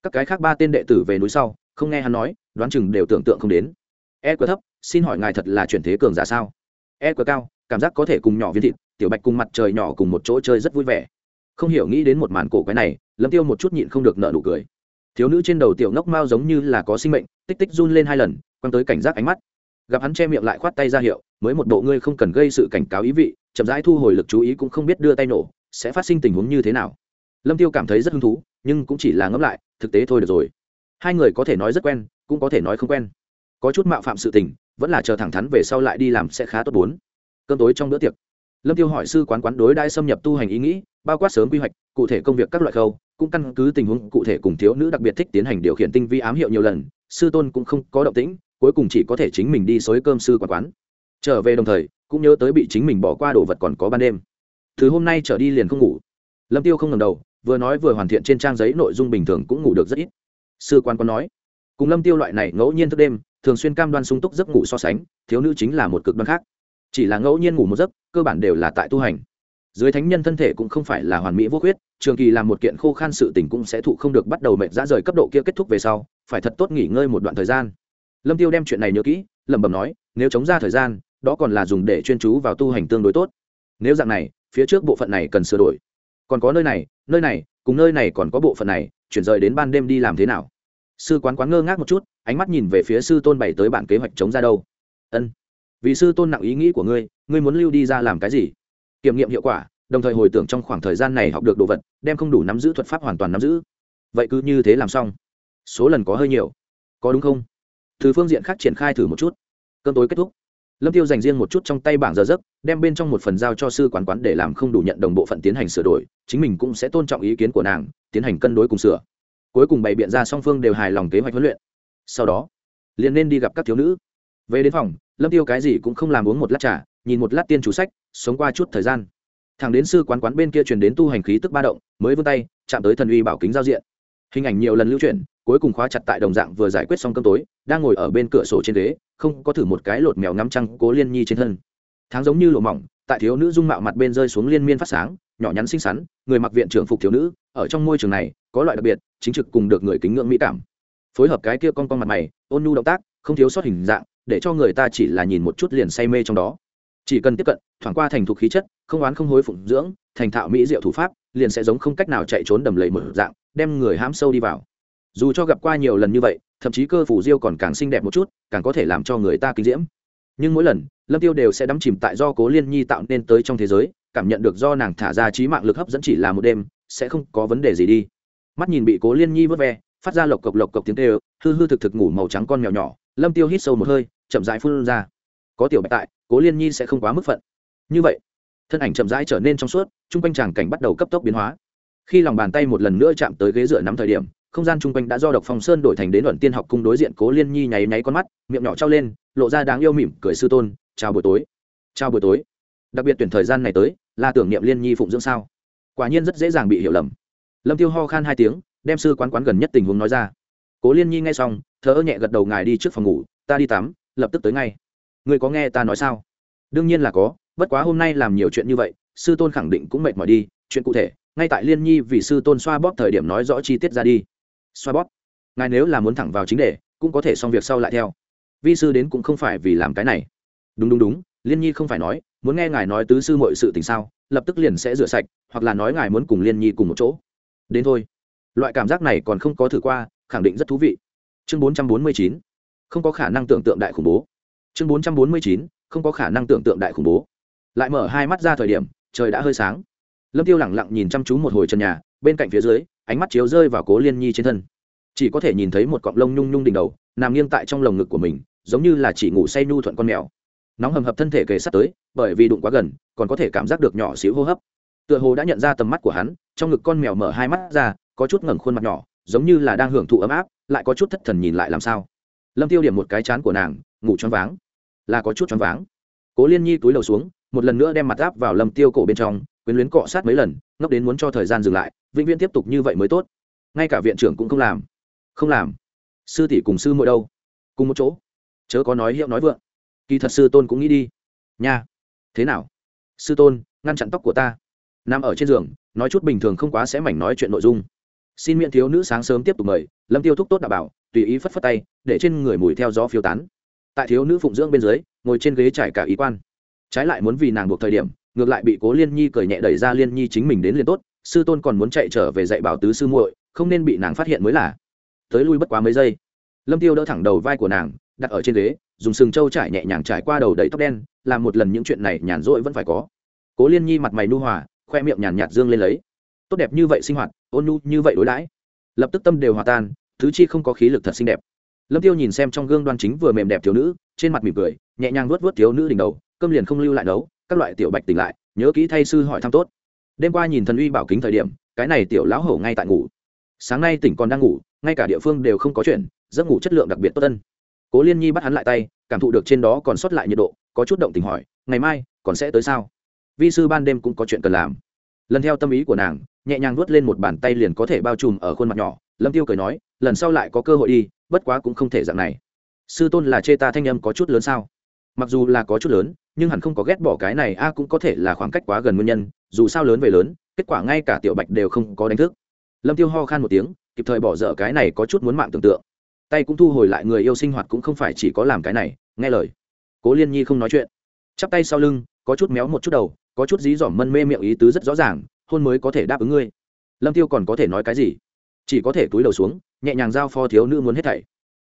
Các cái khác ba tên đệ tử về núi sau, không nghe hắn nói, đoán chừng đều tưởng tượng không đến. E quá thấp, xin hỏi ngài thật là chuyển thế cường giả sao? E quá cao, cảm giác có thể cùng nhỏ viên thịt, tiểu bạch cùng mặt trời nhỏ cùng một chỗ chơi rất vui vẻ. Không hiểu nghĩ đến một màn cổ quái này, lâm tiêu một chút nhịn không được nợ nụ cười. Thiếu nữ trên đầu tiểu ngốc mao giống như là có sinh mệnh, tích tích run lên hai lần, quăng tới cảnh giác ánh mắt. Gặp hắn che miệng lại khoát tay ra hiệu, mới một bộ ngươi không cần gây sự cảnh cáo ý vị chậm rãi thu hồi lực chú ý cũng không biết đưa tay nổ, sẽ phát sinh tình huống như thế nào. Lâm tiêu cảm thấy rất hứng thú, nhưng cũng chỉ là ngẫm lại, thực tế thôi được rồi. Hai người có thể nói rất quen, cũng có thể nói không quen. Có chút mạo phạm sự tình, vẫn là chờ thẳng thắn về sau lại đi làm sẽ khá tốt bốn. Cơm tối trong bữa tiệc, lâm tiêu hỏi sư quán quán đối đai xâm nhập tu hành ý nghĩ, bao quát sớm quy hoạch, cụ thể công việc các loại khâu, cũng căn cứ tình huống cụ thể cùng thiếu nữ đặc biệt thích tiến hành điều khiển tinh vi ám hiệu nhiều lần, sư tôn cũng không có động tĩnh, cuối cùng chỉ có thể chính mình đi xối cơm sư quán quán. Trở về đồng thời cũng nhớ tới bị chính mình bỏ qua đồ vật còn có ban đêm. Thứ hôm nay trở đi liền không ngủ. Lâm tiêu không ngầm đầu, vừa nói vừa hoàn thiện trên trang giấy nội dung bình thường cũng ngủ được rất ít. Sư quan có nói, cùng lâm tiêu loại này ngẫu nhiên thức đêm, thường xuyên cam đoan sung túc giấc ngủ so sánh, thiếu nữ chính là một cực đoan khác. Chỉ là ngẫu nhiên ngủ một giấc, cơ bản đều là tại tu hành. Dưới thánh nhân thân thể cũng không phải là hoàn mỹ vô khuyết, trường kỳ làm một kiện khô khan sự tình cũng sẽ thụ không được bắt đầu mệt ra rời cấp độ kia kết thúc về sau, phải thật tốt nghỉ ngơi một đoạn thời gian. Lâm tiêu đem chuyện này nhớ kỹ, lẩm bẩm nói, nếu chống ra thời gian đó còn là dùng để chuyên chú vào tu hành tương đối tốt. Nếu dạng này, phía trước bộ phận này cần sửa đổi. Còn có nơi này nơi này, cùng nơi này còn có bộ phận này, chuyển rời đến ban đêm đi làm thế nào? Sư quán quán ngơ ngác một chút, ánh mắt nhìn về phía sư tôn bày tới bản kế hoạch chống ra đâu. Ân. Vì sư tôn nặng ý nghĩ của ngươi ngươi muốn lưu đi ra làm cái gì? Kiểm nghiệm hiệu quả, đồng thời hồi tưởng trong khoảng thời gian này học được đồ vật, đem không đủ nắm giữ thuật pháp hoàn toàn nắm giữ. Vậy cứ như thế làm xong. Số lần có hơi nhiều. Có đúng không? Từ phương diện khác triển khai thử một chút. Cơn tối kết thúc lâm tiêu dành riêng một chút trong tay bảng giờ giấc, đem bên trong một phần giao cho sư quán quán để làm không đủ nhận đồng bộ phận tiến hành sửa đổi, chính mình cũng sẽ tôn trọng ý kiến của nàng, tiến hành cân đối cùng sửa. Cuối cùng bày biện ra song phương đều hài lòng kế hoạch huấn luyện. Sau đó, liền nên đi gặp các thiếu nữ. Về đến phòng, lâm tiêu cái gì cũng không làm uống một lát trà, nhìn một lát tiên chủ sách, sống qua chút thời gian. Thằng đến sư quán quán bên kia truyền đến tu hành khí tức ba động, mới vươn tay, chạm tới thần uy bảo kính giao diện. Hình ảnh nhiều lần lưu chuyển cuối cùng khóa chặt tại đồng dạng vừa giải quyết xong cơm tối, đang ngồi ở bên cửa sổ trên ghế, không có thử một cái lột mèo ngắm trăng cố liên nhi trên thân. Tháng giống như lộ mỏng, tại thiếu nữ dung mạo mặt bên rơi xuống liên miên phát sáng, nhỏ nhắn xinh xắn, người mặc viện trưởng phục thiếu nữ, ở trong môi trường này, có loại đặc biệt, chính trực cùng được người kính ngưỡng mỹ cảm. Phối hợp cái kia con con mặt mày, ôn nhu động tác, không thiếu sót hình dạng, để cho người ta chỉ là nhìn một chút liền say mê trong đó. Chỉ cần tiếp cận, thoảng qua thành thục khí chất, không oán không hối phụng dưỡng, thành thạo mỹ diệu thủ pháp, liền sẽ giống không cách nào chạy trốn đầm lầy mở dạng, đem người hãm sâu đi vào dù cho gặp qua nhiều lần như vậy, thậm chí cơ phủ diêu còn càng xinh đẹp một chút, càng có thể làm cho người ta kinh diễm. Nhưng mỗi lần, lâm tiêu đều sẽ đắm chìm tại do cố liên nhi tạo nên tới trong thế giới, cảm nhận được do nàng thả ra trí mạng lực hấp dẫn chỉ là một đêm, sẽ không có vấn đề gì đi. Mắt nhìn bị cố liên nhi vớt ve, phát ra lộc cộc lộc cộc tiếng kêu, hư hư thực thực ngủ màu trắng con mèo nhỏ, lâm tiêu hít sâu một hơi, chậm rãi phun ra. Có tiểu bạch tại, cố liên nhi sẽ không quá mức phận. Như vậy, thân ảnh chậm rãi trở nên trong suốt, chung quanh tràng cảnh bắt đầu cấp tốc biến hóa. Khi lòng bàn tay một lần nữa chạm tới ghế dựa nắm thời điểm không gian chung quanh đã do độc phong sơn đổi thành đến luận tiên học cung đối diện cố liên nhi nháy nháy con mắt, miệng nhỏ trao lên, lộ ra đáng yêu mỉm cười sư tôn, chào buổi tối. Chào buổi tối. Đặc biệt tuyển thời gian này tới, là tưởng niệm liên nhi phụng dưỡng sao? Quả nhiên rất dễ dàng bị hiểu lầm. Lâm tiêu ho khan hai tiếng, đem sư quán quán gần nhất tình huống nói ra. Cố liên nhi nghe xong thở ơ nhẹ gật đầu ngài đi trước phòng ngủ, ta đi tắm, lập tức tới ngay. Người có nghe ta nói sao? Đương nhiên là có, bất quá hôm nay làm nhiều chuyện như vậy, sư tôn khẳng định cũng mệt mỏi đi, chuyện cụ thể, ngay tại liên nhi vì sư tôn xoa bóp thời điểm nói rõ chi tiết ra đi xoa bóp. Ngài nếu là muốn thẳng vào chính đề, cũng có thể xong việc sau lại theo. Vi sư đến cũng không phải vì làm cái này. Đúng đúng đúng, liên nhi không phải nói, muốn nghe ngài nói tứ sư mọi sự tình sao, lập tức liền sẽ rửa sạch, hoặc là nói ngài muốn cùng liên nhi cùng một chỗ. Đến thôi. Loại cảm giác này còn không có thử qua, khẳng định rất thú vị. Chương bốn trăm bốn mươi chín, không có khả năng tưởng tượng đại khủng bố. Chương bốn trăm bốn mươi chín, không có khả năng tưởng tượng đại khủng bố. Lại mở hai mắt ra thời điểm, trời đã hơi sáng. Lâm tiêu lẳng lặng nhìn chăm chú một hồi trần nhà, bên cạnh phía dưới ánh mắt chiếu rơi vào cố liên nhi trên thân. Chỉ có thể nhìn thấy một cọng lông nhung nhung đỉnh đầu, nằm nghiêng tại trong lồng ngực của mình, giống như là chỉ ngủ say nhu thuận con mèo. Nóng hầm hập thân thể kề sát tới, bởi vì đụng quá gần, còn có thể cảm giác được nhỏ xíu hô hấp. Tựa hồ đã nhận ra tầm mắt của hắn, trong ngực con mèo mở hai mắt ra, có chút ngẩng khuôn mặt nhỏ, giống như là đang hưởng thụ ấm áp, lại có chút thất thần nhìn lại làm sao. Lâm tiêu điểm một cái chán của nàng, ngủ choáng váng. Là có chút choáng váng. Cố liên nhi túi đầu xuống, một lần nữa đem mặt áp vào lâm tiêu cổ bên trong quyến luyến cọ sát mấy lần, ngốc đến muốn cho thời gian dừng lại, vĩnh viễn tiếp tục như vậy mới tốt. Ngay cả viện trưởng cũng không làm. Không làm. Sư tỷ cùng sư mỗi đâu? Cùng một chỗ. Chớ có nói hiệu nói vượng. Kỳ thật sư tôn cũng nghĩ đi. Nha. Thế nào? Sư tôn, ngăn chặn tóc của ta. Nằm ở trên giường, nói chút bình thường không quá sẽ mảnh nói chuyện nội dung. Xin miễn thiếu nữ sáng sớm tiếp tục mời, lâm tiêu thúc tốt đảm bảo, tùy ý phất phất tay, để trên người mùi theo gió phiêu tán. Tại thiếu nữ phụng dưỡng bên dưới, ngồi trên ghế trải cả ý quan. Trái lại muốn vì nàng buộc thời điểm ngược lại bị cố liên nhi cười nhẹ đẩy ra liên nhi chính mình đến liền tốt, sư tôn còn muốn chạy trở về dạy bảo tứ sư muội, không nên bị nàng phát hiện mới là. Tới lui bất quá mấy giây, lâm tiêu đỡ thẳng đầu vai của nàng, đặt ở trên ghế, dùng sừng trâu trải nhẹ nhàng trải qua đầu đầy tóc đen, làm một lần những chuyện này nhàn rỗi vẫn phải có. Cố liên nhi mặt mày nu hòa, khoe miệng nhàn nhạt dương lên lấy. Tốt đẹp như vậy sinh hoạt, ôn nhu như vậy đối đãi. Lập tức tâm đều hòa tan, thứ chi không có khí lực thật xinh đẹp. Lâm tiêu nhìn xem trong gương đoan chính vừa mềm đẹp thiếu nữ, trên mặt mỉm cười, nhẹ nhàng vuốt vuốt thiếu nữ đỉnh đầu, cơm liền không lưu lại nấu các loại tiểu bạch tỉnh lại, nhớ kỹ thay sư hỏi thăm tốt. Đêm qua nhìn thần uy bảo kính thời điểm, cái này tiểu lão hổ ngay tại ngủ. Sáng nay tỉnh còn đang ngủ, ngay cả địa phương đều không có chuyện, giấc ngủ chất lượng đặc biệt tốt tân cố liên nhi bắt hắn lại tay, cảm thụ được trên đó còn sót lại nhiệt độ, có chút động tình hỏi, ngày mai, còn sẽ tới sao? Vi sư ban đêm cũng có chuyện cần làm. Lần theo tâm ý của nàng, nhẹ nhàng nuốt lên một bàn tay liền có thể bao trùm ở khuôn mặt nhỏ, lâm tiêu cười nói, lần sau lại có cơ hội đi, bất quá cũng không thể dạng này. Sư tôn là chê ta thanh âm có chút lớn sao? Mặc dù là có chút lớn, nhưng hẳn không có ghét bỏ cái này a cũng có thể là khoảng cách quá gần nguyên nhân, dù sao lớn về lớn, kết quả ngay cả tiểu bạch đều không có đánh thức. Lâm tiêu ho khan một tiếng, kịp thời bỏ dở cái này có chút muốn mạng tưởng tượng. Tay cũng thu hồi lại người yêu sinh hoạt cũng không phải chỉ có làm cái này, nghe lời. Cố liên nhi không nói chuyện. Chắp tay sau lưng, có chút méo một chút đầu, có chút dí dỏm mân mê miệng ý tứ rất rõ ràng, hôn mới có thể đáp ứng ngươi. Lâm tiêu còn có thể nói cái gì? Chỉ có thể túi đầu xuống, nhẹ nhàng giao pho thiếu nữ muốn hết thảy.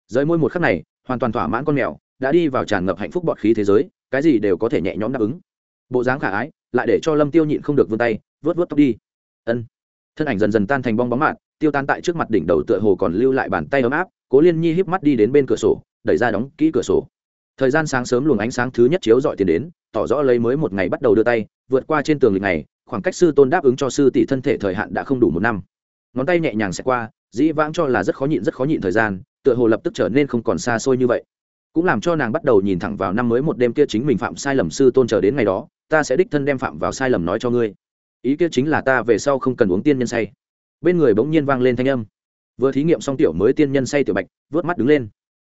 Rời môi một khắc này, hoàn toàn thỏa mãn con mèo đã đi vào tràn ngập hạnh phúc bọt khí thế giới, cái gì đều có thể nhẹ nhõm đáp ứng. Bộ dáng khả ái, lại để cho lâm tiêu nhịn không được vươn tay vớt vớt tóc đi. Ân. Thân ảnh dần dần tan thành bong bóng mạn, tiêu tan tại trước mặt đỉnh đầu tựa hồ còn lưu lại bàn tay ấm áp, cố liên nhi híp mắt đi đến bên cửa sổ, đẩy ra đóng kỹ cửa sổ. Thời gian sáng sớm luồng ánh sáng thứ nhất chiếu dọi tiền đến, tỏ rõ lấy mới một ngày bắt đầu đưa tay, vượt qua trên tường lịch này khoảng cách sư tôn đáp ứng cho sư tỷ thân thể thời hạn đã không đủ một năm. Ngón tay nhẹ nhàng sẽ qua, dĩ vãng cho là rất khó nhịn rất khó nhịn thời gian, tựa hồ lập tức trở nên không còn xa xôi như vậy cũng làm cho nàng bắt đầu nhìn thẳng vào năm mới một đêm kia chính mình phạm sai lầm sư tôn chờ đến ngày đó, ta sẽ đích thân đem phạm vào sai lầm nói cho ngươi. Ý kia chính là ta về sau không cần uống tiên nhân say. Bên người bỗng nhiên vang lên thanh âm. Vừa thí nghiệm xong tiểu mới tiên nhân say tiểu bạch vớt mắt đứng lên.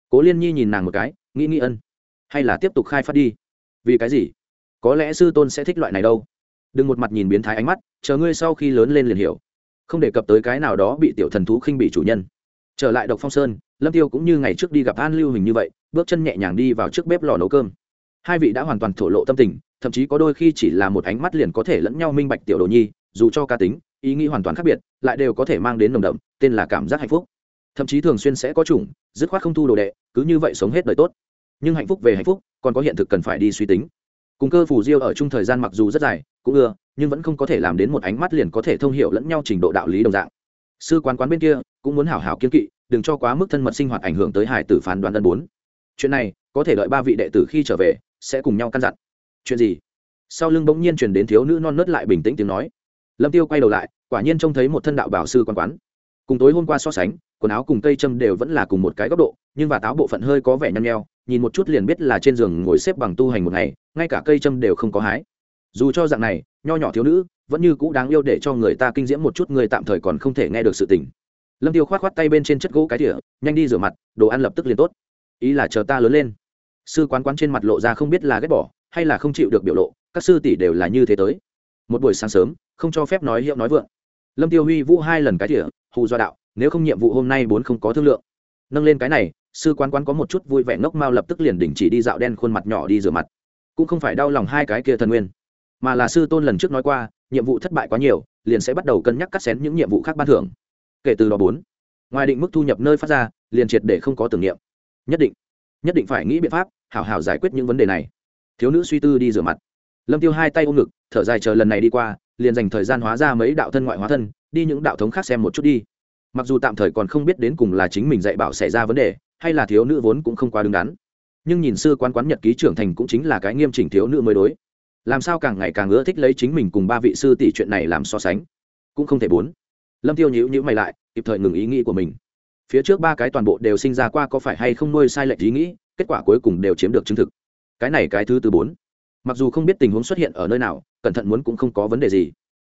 Cố liên nhi nhìn nàng một cái, nghĩ nghĩ ân. Hay là tiếp tục khai phát đi? Vì cái gì? Có lẽ sư tôn sẽ thích loại này đâu. Đừng một mặt nhìn biến thái ánh mắt, chờ ngươi sau khi lớn lên liền hiểu. Không đề cập tới cái nào đó bị tiểu thần thú khinh bị chủ nhân trở lại độc phong sơn, lâm tiêu cũng như ngày trước đi gặp an lưu hình như vậy, bước chân nhẹ nhàng đi vào trước bếp lò nấu cơm. Hai vị đã hoàn toàn thổ lộ tâm tình, thậm chí có đôi khi chỉ là một ánh mắt liền có thể lẫn nhau minh bạch tiểu đồ nhi, dù cho ca tính, ý nghĩ hoàn toàn khác biệt, lại đều có thể mang đến nồng đậm, tên là cảm giác hạnh phúc. Thậm chí thường xuyên sẽ có chủng, dứt khoát không thu đồ đệ, cứ như vậy sống hết đời tốt. Nhưng hạnh phúc về hạnh phúc, còn có hiện thực cần phải đi suy tính. Cùng cơ phù diêu ở chung thời gian mặc dù rất dài, cũng ưa, nhưng vẫn không có thể làm đến một ánh mắt liền có thể thông hiểu lẫn nhau trình độ đạo lý đồng dạng sư quán quán bên kia cũng muốn hảo hảo kiên kỵ, đừng cho quá mức thân mật sinh hoạt ảnh hưởng tới hải tử phán đoán ân bốn. Chuyện này, có thể đợi ba vị đệ tử khi trở về, sẽ cùng nhau căn dặn. Chuyện gì? Sau lưng bỗng nhiên truyền đến thiếu nữ non nớt lại bình tĩnh tiếng nói. Lâm tiêu quay đầu lại, quả nhiên trông thấy một thân đạo bảo sư quan quán. Cùng tối hôm qua so sánh, quần áo cùng cây châm đều vẫn là cùng một cái góc độ, nhưng và táo bộ phận hơi có vẻ nhăn nheo, nhìn một chút liền biết là trên giường ngồi xếp bằng tu hành một ngày, ngay cả cây châm đều không có hái. Dù cho dạng này, nho nhỏ thiếu nữ vẫn như cũ đáng yêu để cho người ta kinh diễm một chút, người tạm thời còn không thể nghe được sự tình. Lâm tiêu khoát khoát tay bên trên chất gỗ cái tỉa nhanh đi rửa mặt, đồ ăn lập tức liền tốt. Ý là chờ ta lớn lên. Sư quán quán trên mặt lộ ra không biết là ghét bỏ, hay là không chịu được biểu lộ, các sư tỷ đều là như thế tới. Một buổi sáng sớm, không cho phép nói hiệu nói vượng. Lâm tiêu huy vũ hai lần cái tỉa hù do đạo, nếu không nhiệm vụ hôm nay bốn không có thương lượng. Nâng lên cái này, sư quán quán có một chút vui vẻ ngốc mao lập tức liền đình chỉ đi dạo đen khuôn mặt nhỏ đi rửa mặt. Cũng không phải đau lòng hai cái kia thần nguyên, mà là sư tôn lần trước nói qua nhiệm vụ thất bại quá nhiều, liền sẽ bắt đầu cân nhắc cắt xén những nhiệm vụ khác ban thưởng. Kể từ đó bốn, ngoài định mức thu nhập nơi phát ra, liền triệt để không có tưởng niệm. Nhất định nhất định phải nghĩ biện pháp, hảo hảo giải quyết những vấn đề này. Thiếu nữ suy tư đi rửa mặt. Lâm tiêu hai tay ôm ngực, thở dài chờ lần này đi qua, liền dành thời gian hóa ra mấy đạo thân ngoại hóa thân, đi những đạo thống khác xem một chút đi. Mặc dù tạm thời còn không biết đến cùng là chính mình dạy bảo xảy ra vấn đề, hay là thiếu nữ vốn cũng không quá đứng đắn. Nhưng nhìn sư quán quán nhật ký trưởng thành cũng chính là cái nghiêm chỉnh thiếu nữ mới đối làm sao càng ngày càng ưa thích lấy chính mình cùng ba vị sư tỷ chuyện này làm so sánh? Cũng không thể bốn. Lâm tiêu nhíu nhíu mày lại, kịp thời ngừng ý nghĩ của mình. Phía trước ba cái toàn bộ đều sinh ra qua có phải hay không nuôi sai lệch ý nghĩ, kết quả cuối cùng đều chiếm được chứng thực. Cái này cái thứ từ bốn. Mặc dù không biết tình huống xuất hiện ở nơi nào, cẩn thận muốn cũng không có vấn đề gì.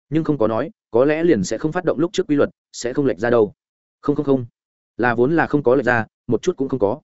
Nhưng không có nói, có lẽ liền sẽ không phát động lúc trước quy luật, sẽ không lệch ra đâu. Không không không. Là vốn là không có lệch ra, một chút cũng không có.